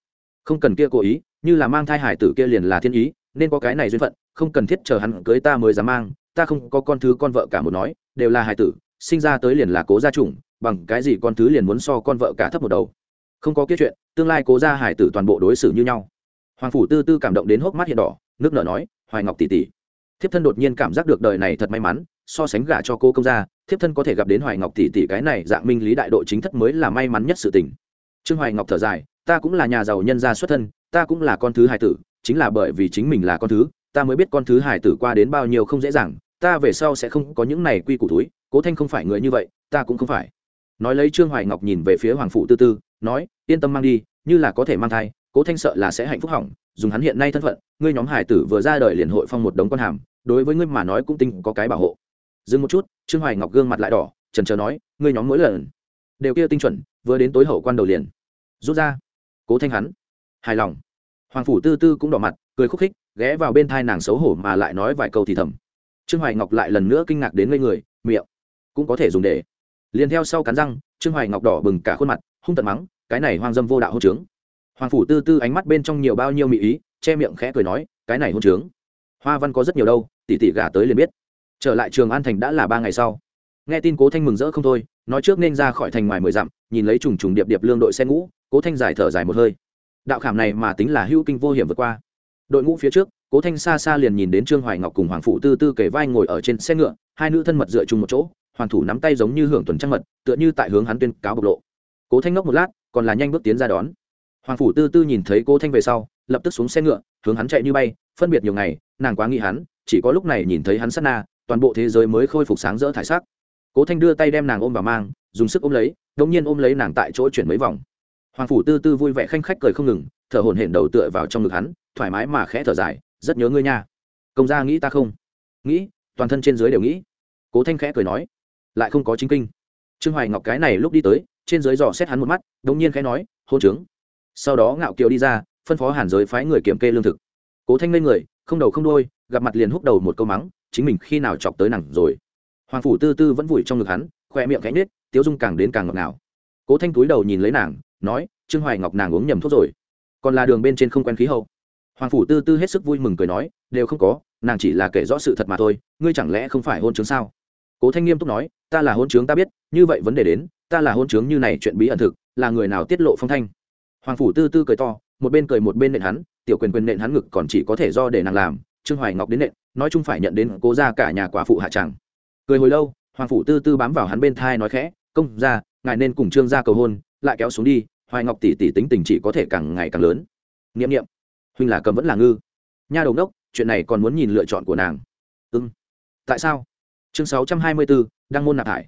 Không cần kia cố ý như là mang thai hải tử kia liền là thiên ý, nên có cái này duyên phận, không cần thiết chờ hắn cưới ta mới dám mang, ta không có con thứ con vợ cả một nói, đều là hải tử, sinh ra tới liền là cố gia chủng, bằng cái gì con thứ liền muốn so con vợ cả thấp một đầu. Không có kia chuyện, tương lai cố gia hải tử toàn bộ đối xử như nhau. Hoàng phủ tư tư cảm động đến hốc mắt hiện đỏ, nước nở nói, hoài ngọc tỷ tỷ. Thiếp thân đột nhiên cảm giác được đời này thật may mắn, so sánh gả cho cô công gia, thiếp thân có thể gặp đến hoài ngọc tỷ tỷ cái này dạng minh lý đại đội chính thất mới là may mắn nhất sự tình. Trương hoài ngọc thở dài, ta cũng là nhà giàu nhân gia xuất thân ta cũng là con thứ hải tử, chính là bởi vì chính mình là con thứ, ta mới biết con thứ hải tử qua đến bao nhiêu không dễ dàng, ta về sau sẽ không có những này quy củ túi, cố thanh không phải người như vậy, ta cũng không phải. Nói lấy trương hoài ngọc nhìn về phía hoàng phụ tư tư, nói, yên tâm mang đi, như là có thể mang thai, cố thanh sợ là sẽ hạnh phúc hỏng, dùng hắn hiện nay thân phận, ngươi nhóm hải tử vừa ra đời liền hội phong một đống con hàm, đối với ngươi mà nói cũng tinh có cái bảo hộ. Dừng một chút, trương hoài ngọc gương mặt lại đỏ trần trờ nói, ngươi nhóm mỗi lần đều kia tinh chuẩn, vừa đến tối hậu quan đầu liền. Rút ra. Cố thanh hắn hài lòng. Hoàng phủ tư tư cũng đỏ mặt, cười khúc khích, ghé vào bên thai nàng xấu hổ mà lại nói vài câu thì thầm. Trương hoài ngọc lại lần nữa kinh ngạc đến ngây người, miệng cũng có thể dùng để. Liền theo sau cắn răng, trương hoài ngọc đỏ bừng cả khuôn mặt, hung tận mắng, cái này hoang dâm vô đạo hôn trướng. Hoàng phủ tư tư ánh mắt bên trong nhiều bao nhiêu mỹ ý, che miệng khẽ cười nói, cái này hôn trướng, hoa văn có rất nhiều đâu, tỷ tỷ gả tới liền biết. Trở lại trường an thành đã là ba ngày sau. Nghe tin cố thanh mừng rỡ không thôi, nói trước nên ra khỏi thành ngoài mười dặm, nhìn lấy trùng trùng điệp điệp lương đội xe ngũ, cố thanh giải thở dài một hơi đạo khảm này mà tính là hữu kinh vô hiểm vượt qua. Đội ngũ phía trước, cố thanh xa xa liền nhìn đến trương hoài ngọc cùng hoàng phụ tư tư kề vai ngồi ở trên xe ngựa, hai nữ thân mật dựa chung một chỗ, Hoàng thủ nắm tay giống như hưởng tuần trăng mật, tựa như tại hướng hắn tuyên cáo bộc lộ. Cố thanh ngốc một lát, còn là nhanh bước tiến ra đón. Hoàng phủ tư tư nhìn thấy cố thanh về sau, lập tức xuống xe ngựa, hướng hắn chạy như bay, phân biệt nhiều ngày, nàng quá nghĩ hắn, chỉ có lúc này nhìn thấy hắn sát na, toàn bộ thế giới mới khôi phục sáng rỡ thải sắc. Cố thanh đưa tay đem nàng ôm vào mang, dùng sức ôm lấy đống nhiên ôm lấy nàng tại chỗ chuyển mấy vòng hoàng phủ tư tư vui vẻ khanh khách cười không ngừng, thở hổn hển đầu tựa vào trong ngực hắn, thoải mái mà khẽ thở dài, rất nhớ ngươi nha. Công gia nghĩ ta không? Nghĩ, toàn thân trên dưới đều nghĩ. Cố thanh khẽ cười nói, lại không có chính kinh. Trương hoài ngọc cái này lúc đi tới, trên dưới dò xét hắn một mắt đống nhiên khẽ nói, hôn trướng. Sau đó ngạo kiều đi ra, phân phó hàn giới phái người kiểm kê lương thực. Cố thanh lên người, không đầu không đôi gặp mặt liền húc đầu một câu mắng, chính mình khi nào chọc tới nặng rồi? Hoàng phủ tư tư vẫn vùi trong ngực hắn khoe miệng cánh nết tiếu dung càng đến càng ngọt ngào. Cố thanh túi đầu nhìn lấy nàng nói, trương hoài ngọc nàng uống nhầm thuốc rồi. Còn là đường bên trên không quen khí hậu. Hoàng phủ tư tư hết sức vui mừng cười nói, đều không có, nàng chỉ là kể rõ sự thật mà thôi, ngươi chẳng lẽ không phải hôn chứng sao? Cố thanh nghiêm túc nói, ta là hôn chứng ta biết, như vậy vấn đề đến, ta là hôn chứng như này chuyện bí ẩn thực, là người nào tiết lộ phong thanh? Hoàng phủ tư tư cười to, một bên cười một bên nện hắn, tiểu quyền quyền nện hắn ngực còn chỉ có thể do để nàng làm, trương hoài ngọc đến nện, nói chung phải nhận đến cố ra cả nhà quả phụ hạ chẳng. Cười hồi lâu, hoàng phủ tư tư bám vào hắn bên thai nói khẽ, công ra ngài nên cùng trương gia cầu hôn lại kéo xuống đi, hoài ngọc tỷ tỷ tính tình chỉ có thể càng ngày càng lớn. N i ệ m n i ệ m huynh là cầm vẫn là ngư. Nha đầu đốc, chuyện này còn muốn nhìn lựa chọn của nàng. Ưng ừ. tại sao? Chương sáu trăm hai mươi bốn đăng môn nạp hải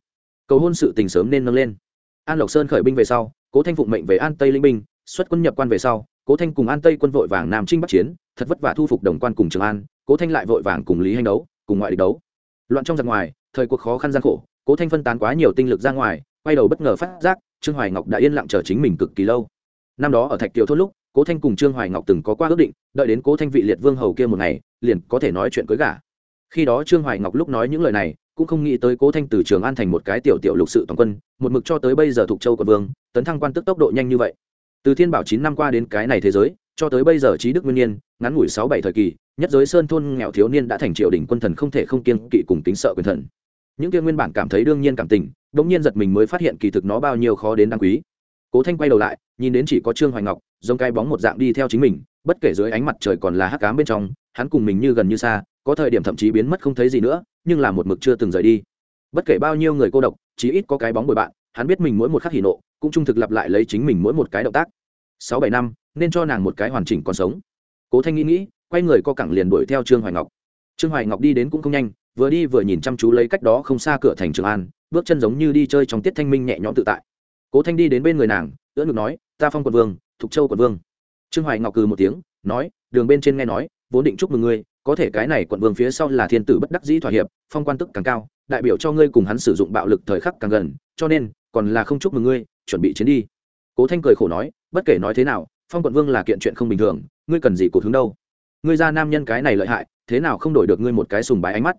cầu hôn sự tình sớm nên nâng lên. An lộc sơn khởi binh về sau, cố thanh phụng mệnh về an tây linh binh, xuất quân nhập quan về sau, cố thanh cùng an tây quân vội vàng nam trinh bắc chiến, thật vất vả thu phục đồng quan cùng trường an, cố thanh lại vội vàng cùng lý hành đấu, cùng ngoại địch đấu. Loạn trong giặc ngoài, thời cuộc khó khăn gian khổ, cố thanh phân tán quá nhiều tinh lực ra ngoài quay đầu bất ngờ phát giác trương hoài ngọc đã yên lặng chờ chính mình cực kỳ lâu. Năm đó ở thạch kiều thốt lúc cố thanh cùng trương hoài ngọc từng có qua ước định đợi đến cố thanh vị liệt vương hầu kia một ngày liền có thể nói chuyện cưới gả. Khi đó trương hoài ngọc lúc nói những lời này cũng không nghĩ tới cố thanh từ trường an thành một cái tiểu tiểu lục sự toàn quân một mực cho tới bây giờ thuộc châu quận vương tấn thăng quan tức tốc độ nhanh như vậy. Từ thiên bảo chín năm qua đến cái này thế giới cho tới bây giờ trí đức nguyên niên, ngắn ngủi sáu bảy thời kỳ nhất giới sơn thôn nghèo thiếu niên đã thành triều đình quân thần không thể không kiên kỵ cùng tính sợ quyền thần. Những kia nguyên bản cảm thấy đương nhiên cảm tình đống nhiên giật mình mới phát hiện kỳ thực nó bao nhiêu khó đến đáng quý. Cố thanh quay đầu lại, nhìn đến chỉ có trương hoài ngọc, giống cái bóng một dạng đi theo chính mình, bất kể dưới ánh mặt trời còn là hắc cám bên trong, hắn cùng mình như gần như xa, có thời điểm thậm chí biến mất không thấy gì nữa, nhưng là một mực chưa từng rời đi. Bất kể bao nhiêu người cô độc, chí ít có cái bóng bồi bạn, hắn biết mình mỗi một khắc hỉ nộ, cũng trung thực lặp lại lấy chính mình mỗi một cái động tác. Sáu bảy năm, nên cho nàng một cái hoàn chỉnh còn sống. Cố thanh nghĩ nghĩ, quay người co cẳng liền đuổi theo trương hoài ngọc. Trương hoài ngọc đi đến cũng không nhanh, vừa đi vừa nhìn chăm chú lấy cách đó không xa cửa thành trường an bước chân giống như đi chơi trong tiết thanh minh nhẹ nhõm tự tại. Cố thanh đi đến bên người nàng, ưỡn ngực nói, ta phong quận vương, thục châu quận vương. Trương hoài ngọc cừ một tiếng, nói, đường bên trên nghe nói, vốn định chúc mừng ngươi, có thể cái này quận vương phía sau là thiên tử bất đắc dĩ thỏa hiệp, phong quan tức càng cao, đại biểu cho ngươi cùng hắn sử dụng bạo lực thời khắc càng gần, cho nên, còn là không chúc mừng ngươi, chuẩn bị chiến đi. Cố thanh cười khổ nói, bất kể nói thế nào, phong quận vương là kiện chuyện không bình thường, ngươi cần gì cột hướng đâu? Ngươi ra nam nhân cái này lợi hại, thế nào không đổi được ngươi một cái sùng bái ánh mắt?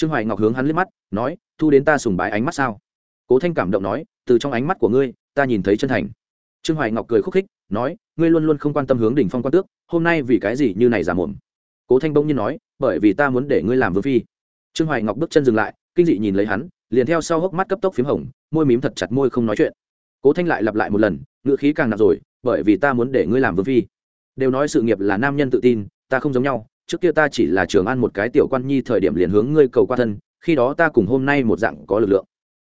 Trương hoài ngọc hướng hắn liếc mắt, nói, thu đến ta sùng bái ánh mắt sao? Cố thanh cảm động nói, từ trong ánh mắt của ngươi, ta nhìn thấy chân thành. Trương hoài ngọc cười khúc khích, nói, ngươi luôn luôn không quan tâm hướng đỉnh phong quan tước, hôm nay vì cái gì như này giả mồm? Cố thanh bỗng nhiên nói, bởi vì ta muốn để ngươi làm vương phi. Trương hoài ngọc bước chân dừng lại, kinh dị nhìn lấy hắn, liền theo sau hốc mắt cấp tốc p h í m hồng, môi mím thật chặt môi không nói chuyện. Cố thanh lại lặp lại một lần, ngựa khí càng nặng rồi, bởi vì ta muốn để ngươi làm vương phi. Đều nói sự nghiệp là nam nhân tự tin, ta không giống nhau trước kia ta chỉ là trường an một cái tiểu quan nhi thời điểm liền hướng ngươi cầu qua thân, khi đó ta cùng hôm nay một dạng có lực lượng.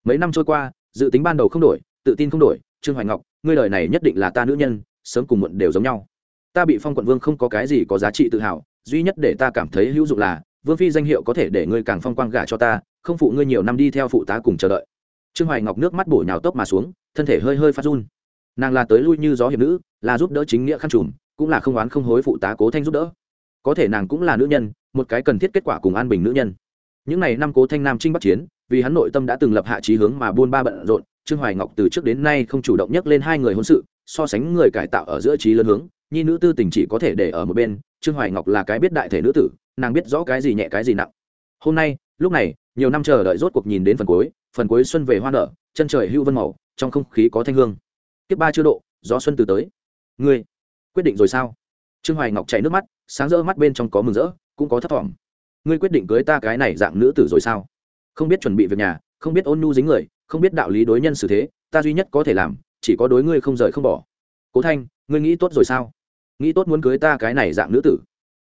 Mấy năm trôi qua, dự tính ban đầu không đổi, tự tin không đổi, trương hoài ngọc, ngươi lời này nhất định là ta nữ nhân, sớm cùng muộn đều giống nhau. Ta bị phong quận vương không có cái gì có giá trị tự hào, duy nhất để ta cảm thấy hữu dụng là, vương phi danh hiệu có thể để ngươi càng phong quang gả cho ta, không phụ ngươi nhiều năm đi theo phụ tá cùng chờ đợi. Trương hoài ngọc nước mắt bổ nhào tốc mà xuống, thân thể hơi hơi phát run. Nàng là tới lui như gió hiệp nữ, là giúp đỡ chính nghĩa khăn trùm, cũng là không oán không hối phụ tá cố thanh giúp đỡ có thể nàng cũng là nữ nhân, một cái cần thiết kết quả cùng an bình nữ nhân. Những ngày năm cố thanh nam trinh bắc chiến, vì hắn nội tâm đã từng lập hạ trí hướng mà buôn ba bận rộn, trương hoài ngọc từ trước đến nay không chủ động nhắc lên hai người hôn sự, so sánh người cải tạo ở giữa trí lớn hướng, nhi nữ tư tình chỉ có thể để ở một bên, trương hoài ngọc là cái biết đại thể nữ tử, nàng biết rõ cái gì nhẹ cái gì nặng. Hôm nay, lúc này, nhiều năm chờ đợi rốt cuộc nhìn đến phần cuối phần cuối xuân về hoa nở, chân trời hưu vân màu, trong không khí có thanh hương. Kiếp ba chưa độ, gió xuân từ tới. Ngươi quyết định rồi sao? Trương hoài ngọc chảy nước mắt, sáng rỡ mắt bên trong có mừng rỡ, cũng có thất vọng ngươi quyết định cưới ta cái này dạng nữ tử rồi sao? Không biết chuẩn bị việc nhà, không biết ôn nhu dính người, không biết đạo lý đối nhân xử thế, ta duy nhất có thể làm, chỉ có đối ngươi không rời không bỏ. Cố thanh, ngươi nghĩ tốt rồi sao? Nghĩ tốt muốn cưới ta cái này dạng nữ tử.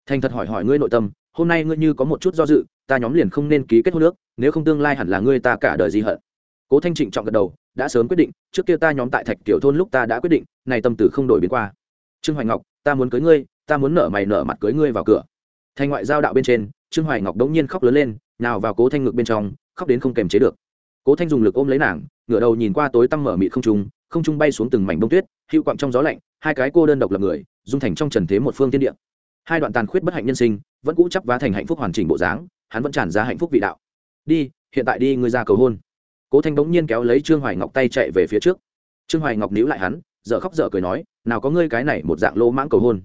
Thành thật hỏi hỏi ngươi nội tâm, hôm nay ngươi như có một chút do dự, ta nhóm liền không nên ký kết hôn nước nếu không tương lai hẳn là ngươi ta cả đời gì hận. Cố thanh trịnh trọng gật đầu, đã sớm quyết định, trước kia ta nhóm tại thạch tiểu thôn lúc ta đã quyết định, này tâm tử không đổi biến qua. Trương hoài ngọc ta muốn cưới ngươi, ta muốn nở mày nở mặt cưới ngươi vào cửa. Thành ngoại giao đạo bên trên, trương hoài ngọc đống nhiên khóc lớn lên nào vào cố thanh ngực bên trong, khóc đến không kềm chế được. Cố thanh dùng lực ôm lấy nàng, ngửa đầu nhìn qua tối tăm mở mịt không trung không trung bay xuống từng mảnh bông tuyết, hữu quặng trong gió lạnh, hai cái cô đơn độc lập người, dung thành trong trần thế một phương tiên địa. Hai đoạn tàn khuyết bất hạnh nhân sinh, vẫn cũ chấp vá thành hạnh phúc hoàn chỉnh bộ dáng, hắn vẫn tràn ra hạnh phúc vị đạo. Đi, hiện tại đi, ngươi ra cầu hôn. Cố thanh bỗng nhiên kéo lấy trương hoài ngọc tay chạy về phía trước. Trương hoài ngọc níu lại hắn dở khóc dở cười nói, nào có ngươi cái này một dạng lỗ mãng cầu hôn.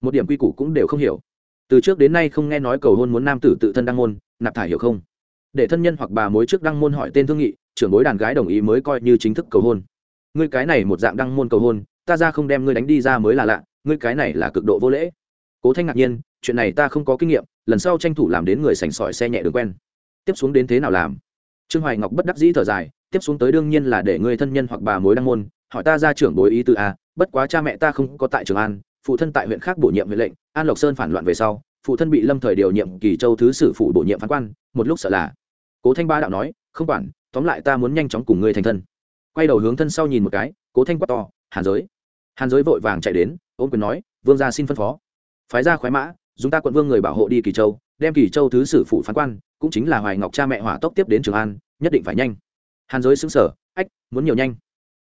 Một điểm quy củ cũng đều không hiểu. Từ trước đến nay không nghe nói cầu hôn muốn nam tử tự thân đăng môn, nạp thải hiểu không? Để thân nhân hoặc bà mối trước đăng môn hỏi tên thương nghị, trưởng bối đàn gái đồng ý mới coi như chính thức cầu hôn. Ngươi cái này một dạng đăng môn cầu hôn, ta ra không đem ngươi đánh đi ra mới là lạ, ngươi cái này là cực độ vô lễ. Cố thanh ngạc nhiên, chuyện này ta không có kinh nghiệm, lần sau tranh thủ làm đến người sành sỏi xe nhẹ đường quen. Tiếp xuống đến thế nào làm? Trương hoài ngọc bất đắc dĩ thở dài, tiếp xuống tới đương nhiên là để người thân nhân hoặc bà mối đăng môn hỏi ta ra trưởng bối ý từ a à, bất quá cha mẹ ta không có tại trường an, phụ thân tại huyện khác bổ nhiệm huyện lệnh, an lộc sơn phản loạn về sau, phụ thân bị lâm thời điều nhiệm kỳ châu thứ sử phụ bổ nhiệm phán quan, một lúc sợ là. Cố thanh ba đạo nói, không quản, tóm lại ta muốn nhanh chóng cùng ngươi thành thân. Quay đầu hướng thân sau nhìn một cái, cố thanh quát to, hàn giới. Hàn giới vội vàng chạy đến, ôm quyền nói, vương gia xin phân phó. Phái ra khoái mã, dùng ta quận vương người bảo hộ đi kỳ châu, đem kỳ châu thứ sử phụ phán quan, cũng chính là hoài ngọc cha mẹ hỏa tốc tiếp đến trường an, nhất định phải nhanh. Hàn giới xứng sở ách, muốn nhiều nhanh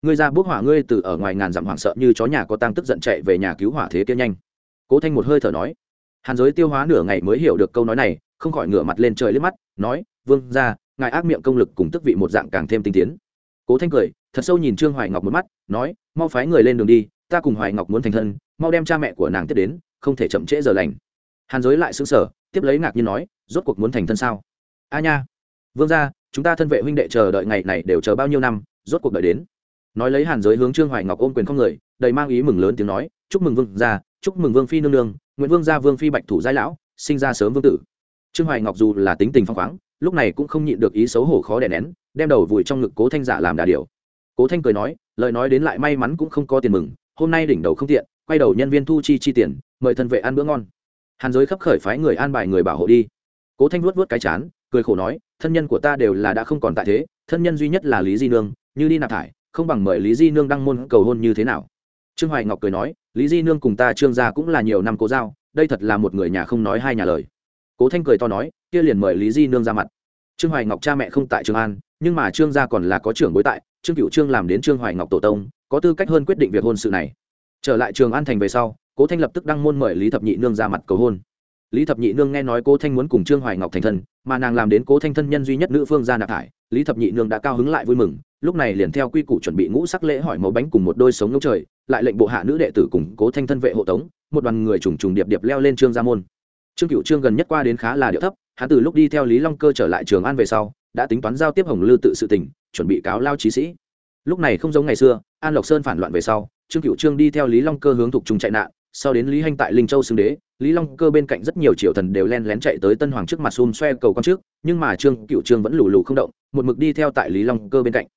ngươi ra bước hỏa ngươi từ ở ngoài ngàn dặm hoảng sợ như chó nhà có tăng tức giận chạy về nhà cứu hỏa thế kia nhanh. Cố thanh một hơi thở nói, hàn giới tiêu hóa nửa ngày mới hiểu được câu nói này, không khỏi ngửa mặt lên trời liếc mắt, nói, vương ra ngài ác miệng công lực cùng tức vị một dạng càng thêm tinh tiến. Cố thanh cười, thật sâu nhìn trương hoài ngọc một mắt, nói, mau phái người lên đường đi, ta cùng hoài ngọc muốn thành thân, mau đem cha mẹ của nàng tiếp đến, không thể chậm trễ giờ lành. Hàn giới lại xứng sở tiếp lấy ngạc nhiên nói, rốt cuộc muốn thành thân sao? A nha, vương ra chúng ta thân vệ huynh đệ chờ đợi ngày này đều chờ bao nhiêu năm, rốt cuộc đợi đến nói lấy hàn giới hướng trương hoài ngọc ôm quyền không người đầy mang ý mừng lớn tiếng nói chúc mừng vương gia, chúc mừng vương phi nương nương nguyễn vương gia vương phi bạch thủ giai lão sinh ra sớm vương tử. Trương hoài ngọc dù là tính tình phong khoáng lúc này cũng không nhịn được ý xấu hổ khó đè nén đem đầu vùi trong ngực cố thanh giả làm đà điều cố thanh cười nói lời nói đến lại may mắn cũng không có tiền mừng hôm nay đỉnh đầu không tiện quay đầu nhân viên thu chi chi tiền mời thân vệ ăn bữa ngon. Hàn giới khắp khởi phái người an bài người bảo hộ đi. Cố thanh vuốt vuốt cái chán cười khổ nói thân nhân của ta đều là đã không còn tại thế thân nhân duy nhất là lý di nương như đi nạp thải không bằng mời lý di nương đăng môn cầu hôn như thế nào? Trương hoài ngọc cười nói, lý di nương cùng ta trương gia cũng là nhiều năm cố giao, đây thật là một người nhà không nói hai nhà lời. Cố thanh cười to nói, kia liền mời lý di nương ra mặt. Trương hoài ngọc cha mẹ không tại trường an, nhưng mà trương gia còn là có trưởng bối tại, trương cựu trương làm đến trương hoài ngọc tổ tông, có tư cách hơn quyết định việc hôn sự này. Trở lại trường an thành về sau, cố thanh lập tức đăng môn mời lý thập nhị nương ra mặt cầu hôn. Lý thập nhị nương nghe nói cố thanh muốn cùng trương hoài ngọc thành thân, mà nàng làm đến cố thanh thân nhân duy nhất nữ phương gia nạp thải, lý thập nhị nương đã cao hứng lại vui mừng lúc này liền theo quy củ chuẩn bị ngũ sắc lễ hỏi màu bánh cùng một đôi sống ngốc trời, lại lệnh bộ hạ nữ đệ tử cùng cố thanh thân vệ hộ tống, một đoàn người trùng trùng điệp điệp leo lên trương gia môn. Trương cựu trương gần nhất qua đến khá là điệu thấp, hắn từ lúc đi theo lý long cơ trở lại trường an về sau, đã tính toán giao tiếp hồng lư tự sự tỉnh chuẩn bị cáo lao trí sĩ. Lúc này không giống ngày xưa, an lộc sơn phản loạn về sau, trương cựu trương đi theo lý long cơ hướng thục trung chạy nạn, sau đến lý hanh tại linh châu xưng đế, lý long cơ bên cạnh rất nhiều triệu thần đều len lén chạy tới tân hoàng trước mặt xung xoe cầu con trước, nhưng mà trương cựu trương vẫn lù lù không động, một mực đi theo tại lý long cơ bên cạnh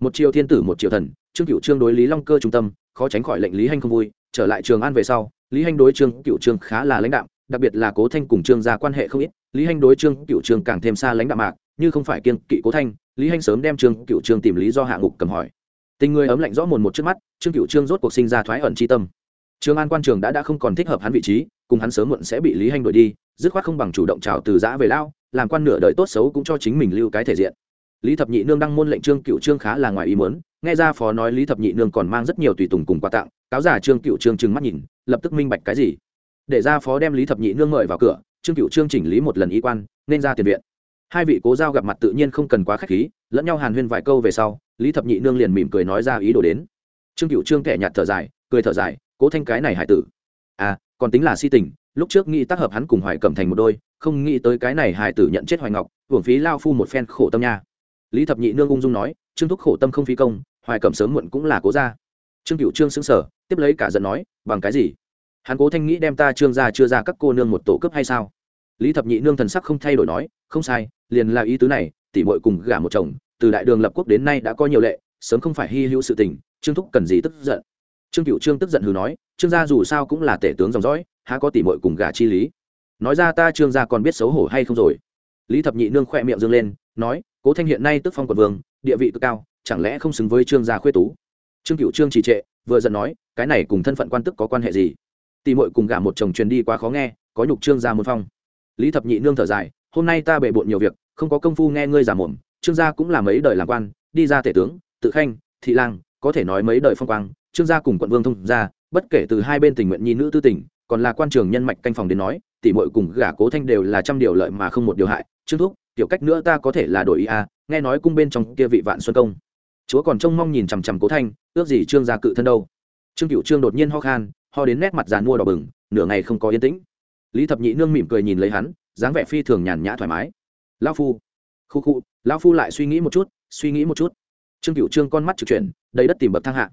một triều thiên tử một triều thần trương cựu trương đối lý long cơ trung tâm khó tránh khỏi lệnh lý hanh không vui trở lại trường an về sau lý hanh đối trương cựu trương khá là lãnh đạo đặc biệt là cố thanh cùng trương gia quan hệ không ít lý hanh đối trương cựu trương càng thêm xa lãnh đạo mạc như không phải kiên kỵ cố thanh lý hanh sớm đem trương cựu trương tìm lý do hạ ngục cầm hỏi tình người ấm lạnh rõ mồn một trước mắt trương cựu trương rốt cuộc sinh ra thoái ẩn c tâm Trương An quan trường đã đã không còn thích hợp hắn vị trí, cùng hắn sớm muộn sẽ bị Lý Hành đuổi đi, dứt khoát không bằng chủ động chào từ giã về lao, làm quan nửa đời tốt xấu cũng cho chính mình lưu cái thể diện. Lý Thập Nhị nương đăng môn lệnh Trương Cựu Trương khá là ngoài ý muốn, nghe ra phó nói Lý Thập Nhị nương còn mang rất nhiều tùy tùng cùng quà tặng, cáo giả Trương Cựu Trương trừng mắt nhìn, lập tức minh bạch cái gì. Để ra phó đem Lý Thập Nhị nương mời vào cửa, Trương Cựu Trương chỉnh lý một lần y quan, nên ra tiền viện. Hai vị cố giao gặp mặt tự nhiên không cần quá khách khí, lẫn nhau hàn huyên vài câu về sau, Lý Thập Nhị nương liền mỉm cười nói ra ý đồ đến. Trương Cựu Trương kẻ nhạt thở dài, cười thở dài, cố thanh cái này hải tử à còn tính là si tình lúc trước nghĩ tác hợp hắn cùng hoài cẩm thành một đôi không nghĩ tới cái này hải tử nhận chết hoài ngọc hưởng phí lao phu một phen khổ tâm nha lý thập nhị nương ung dung nói, trương thúc khổ tâm không phí công, hoài cẩm sớm muộn cũng là cố ra trương cựu trương xứng sở tiếp lấy cả giận nói, bằng cái gì? Hắn cố thanh nghĩ đem ta trương ra chưa ra các cô nương một tổ cấp hay sao? Lý thập nhị nương thần sắc không thay đổi nói, không sai, liền là ý tứ này, tỉ mội cùng gả một chồng, từ đại đường lập quốc đến nay đã có nhiều lệ, sớm không phải hy hữu sự tình, trương thúc cần gì tức giận? Trương cựu trương tức giận hừ nói, trương gia dù sao cũng là tể tướng dòng dõi, há có tỉ mội cùng gả chi lý? Nói ra ta trương gia còn biết xấu hổ hay không rồi? Lý thập nhị nương khỏe miệng dâng lên, nói cố thanh hiện nay tức phong quận vương, địa vị cực cao, chẳng lẽ không xứng với trương gia khuê tú? Trương cựu trương trì trệ, vừa giận nói, cái này cùng thân phận quan tức có quan hệ gì? Tỉ mội cùng gả một chồng truyền đi quá khó nghe, có nhục trương gia môn phong. Lý thập nhị nương thở dài, hôm nay ta bề bộn nhiều việc, không có công phu nghe ngươi giả mồm, trương gia cũng là mấy đời làm quan, đi ra tể tướng, tự khanh, thị lang, có thể nói mấy đời phong quang, trương gia cùng quận vương thông gia, bất kể từ hai bên tình nguyện nhi nữ tư tình, còn là quan trường nhân mạch canh phòng đến nói, tỷ muội cùng gả cố thanh đều là trăm điều lợi mà không một điều hại, trương thúc tiểu cách nữa ta có thể là đổi ý a nghe nói cung bên trong kia vị vạn xuân công. Chúa còn trông mong nhìn chằm chằm cố thanh, ước gì trương gia cự thân đâu. Trương cựu trương đột nhiên ho khan, ho đến nét mặt giàn mua đỏ bừng, nửa ngày không có yên tĩnh. Lý thập nhị nương mỉm cười nhìn lấy hắn, dáng vẻ phi thường nhàn nhã thoải mái. Lao phu, khu khu lao phu lại suy nghĩ một chút, suy nghĩ một chút. Trương cựu trương con mắt trực chuyển, đầy đất tìm bậc thang hạ.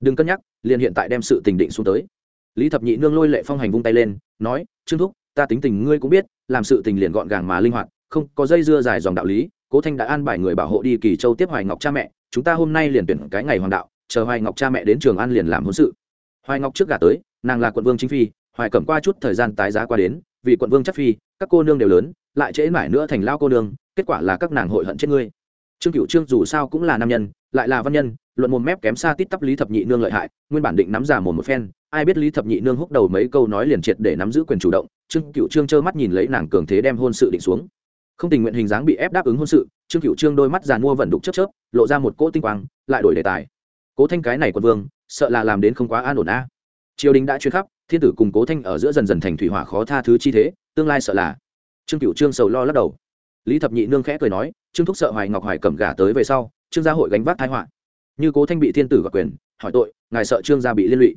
Đừng cân nhắc, liền hiện tại đem sự tình định xuống tới. Lý thập nhị nương lôi lệ phong hành vung tay lên, nói, trương thúc, ta tính tình ngươi cũng biết, làm sự tình liền gọn gàng mà linh hoạt không có dây dưa dài dòng đạo lý, cố thanh đã an bài người bảo hộ đi kỳ châu tiếp hoài ngọc cha mẹ, chúng ta hôm nay liền tuyển cái ngày hoàng đạo, chờ hoài ngọc cha mẹ đến trường an liền làm hôn sự. Hoài ngọc trước gà tới, nàng là quận vương chính phi, hoài cẩm qua chút thời gian tái giá qua đến, vì quận vương chắc phi, các cô nương đều lớn, lại trễ mãi nữa thành lao cô nương, kết quả là các nàng hội hận chết ngươi. Trương cựu trương dù sao cũng là nam nhân, lại là văn nhân, luận mồm mép kém xa tít tắp lý thập nhị nương lợi hại, nguyên bản định nắm giả mồm một phen, ai biết lý thập nhị nương húc đầu mấy câu nói liền triệt để nắm giữ quyền chủ động, trương cựu trương trơ mắt nhìn lấy nàng cường thế đem hôn sự định xuống không tình nguyện hình dáng bị ép đáp ứng hôn sự, trương cựu trương đôi mắt giàn mua vẩn đục chớp chớp, lộ ra một cỗ tinh quang, lại đổi đề tài. Cố thanh cái này quân vương, sợ là làm đến không quá an ổn a. Triều đình đã chuyên khắp, thiên tử cùng cố thanh ở giữa dần dần thành thủy hỏa khó tha thứ chi thế, tương lai sợ là. Trương cựu trương sầu lo lắc đầu. Lý thập nhị nương khẽ cười nói, trương thúc sợ hoài ngọc hoài cầm gả tới về sau, trương gia hội gánh vác thái họa. Như cố thanh bị thiên tử gặp quyền, hỏi tội, ngài sợ trương gia bị liên lụy.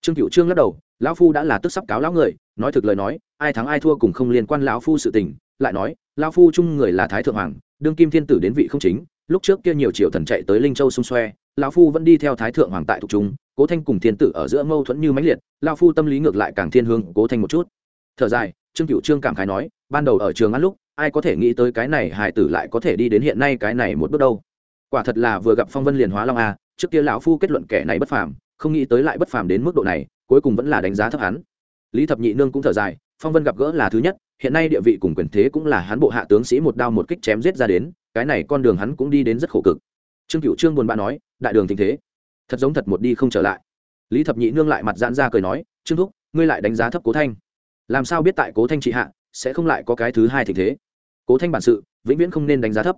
Trương cựu trương lắc đầu, lão phu đã là tức sắp cáo lão người, nói thực lời nói, ai thắng ai thua cùng không liên quan lão phu sự tình lại nói, lão phu chung người là thái thượng hoàng, đương kim thiên tử đến vị không chính, lúc trước kia nhiều triệu thần chạy tới linh châu xung xoe, lão phu vẫn đi theo thái thượng hoàng tại thuộc chúng cố thanh cùng thiên tử ở giữa mâu thuẫn như mãnh liệt, lão phu tâm lý ngược lại càng thiên hương cố thanh một chút. Thở dài, trương cựu trương cảm khái nói, ban đầu ở trường ăn lúc, ai có thể nghĩ tới cái này hải tử lại có thể đi đến hiện nay cái này một bước đâu. Quả thật là vừa gặp phong vân liền hóa long a, trước kia lão phu kết luận kẻ này bất phàm, không nghĩ tới lại bất phàm đến mức độ này, cuối cùng vẫn là đánh giá thấp hắn. Lý thập nhị nương cũng thở dài, phong vân gặp gỡ là thứ nhất hiện nay địa vị cùng quyền thế cũng là hắn bộ hạ tướng sĩ một đao một kích chém giết ra đến, cái này con đường hắn cũng đi đến rất khổ cực. Trương cựu trương buồn bã nói, đại đường tình thế, thật giống thật một đi không trở lại. Lý thập nhị nương lại mặt giãn ra cười nói, trương thúc, ngươi lại đánh giá thấp cố thanh. Làm sao biết tại cố thanh trị hạ, sẽ không lại có cái thứ hai tình thế? Cố thanh bản sự, vĩnh viễn không nên đánh giá thấp.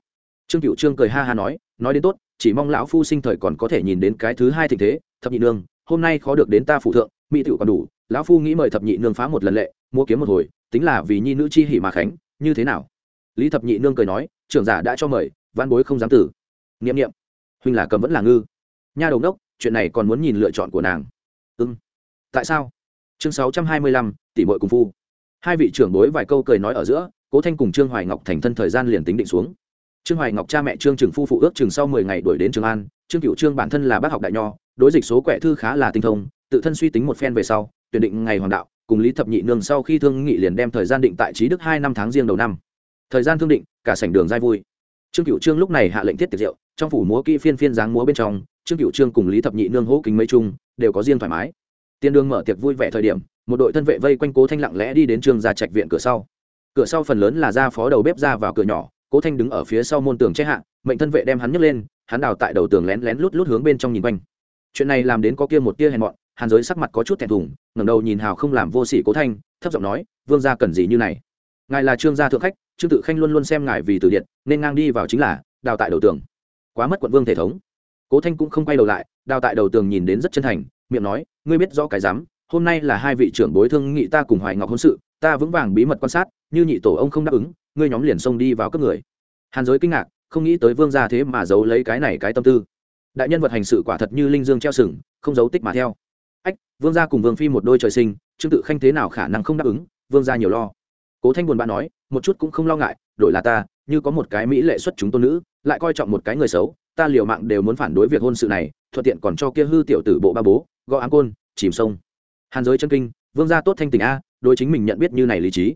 Trương cựu trương cười ha ha nói nói đến tốt, chỉ mong lão phu sinh thời còn có thể nhìn đến cái thứ hai tình thế, thập nhị nương, hôm nay khó được đến ta phụ thượng, mỹ tựu còn đủ, lão phu nghĩ mời thập nhị nương phá một lần lệ, mua kiếm một hồi tính là vì nhi nữ chi hỉ mà khánh, như thế nào? Lý thập nhị nương cười nói, trưởng giả đã cho mời, văn bối không dám tử. N i ệ m n i ệ m huynh là cầm vẫn là ngư. Nha đầu đốc, chuyện này còn muốn nhìn lựa chọn của nàng. Ưng tại sao? Chương sáu trăm hai mươi lăm tỷ mội cùng phu. Hai vị trưởng bối vài câu cười nói ở giữa, cố thanh cùng trương hoài ngọc thành thân thời gian liền tính định xuống. Trương hoài ngọc cha mẹ trương trường phu phụ ước chừng sau mười ngày đuổi đến trường an, trương cựu trương bản thân là bác học đại nho, đối dịch số quẻ thư khá là tinh thông, tự thân suy tính một phen về sau, tuyển định ngày hoàng đạo cùng lý thập nhị nương sau khi thương nghị liền đem thời gian định tại trí đức hai năm tháng riêng đầu năm. Thời gian thương định, cả sảnh đường dai vui. Trương cựu trương lúc này hạ lệnh thiết tiệc rượu, trong phủ múa kỹ phiên phiên dáng múa bên trong, trương cựu trương cùng lý thập nhị nương hỗ kính mấy chung, đều có riêng thoải mái. Tiên đương mở tiệc vui vẻ thời điểm, một đội thân vệ vây quanh cố thanh lặng lẽ đi đến trương gia trạch viện cửa sau. Cửa sau phần lớn là ra phó đầu bếp ra vào cửa nhỏ, cố thanh đứng ở phía sau môn tường che hạ, mệnh thân vệ đem hắn nhấc lên, hắn đào tại đầu tường lén lén lút lút hướng bên trong nhìn quanh. Chuyện này làm đến có kia một tia hèn mọn hàn giới sắc mặt có chút thẹn thùng, ngẩng đầu nhìn hào không làm vô sỉ cố thanh, thấp giọng nói, vương gia cần gì như này? Ngài là trương gia thượng khách, trương tự khanh luôn luôn xem ngài vì từ điện nên ngang đi vào chính là đào tại đầu tường. Quá mất quận vương thể thống. Cố thanh cũng không quay đầu lại, đào tại đầu tường nhìn đến rất chân thành, miệng nói, ngươi biết rõ cái dám hôm nay là hai vị trưởng bối thương nghị ta cùng hoài ngọc hôn sự, ta vững vàng bí mật quan sát, như nhị tổ ông không đáp ứng, ngươi nhóm liền xông đi vào các người. Hàn giới kinh ngạc, không nghĩ tới vương gia thế mà giấu lấy cái này cái tâm tư. Đại nhân vật hành sự quả thật như linh dương treo sừng, không giấu tích mà theo vương gia cùng vương phi một đôi trời sinh, trương tự khanh thế nào khả năng không đáp ứng, vương gia nhiều lo. Cố thanh buồn bã nói, một chút cũng không lo ngại, đổi là ta, như có một cái mỹ lệ xuất chúng tôn nữ, lại coi trọng một cái người xấu, ta liều mạng đều muốn phản đối việc hôn sự này, thuận tiện còn cho kia hư tiểu tử bộ ba bố, gõ áng côn, chìm sông. Hàn giới chân kinh, vương gia tốt thanh tình a, đối chính mình nhận biết như này lý trí.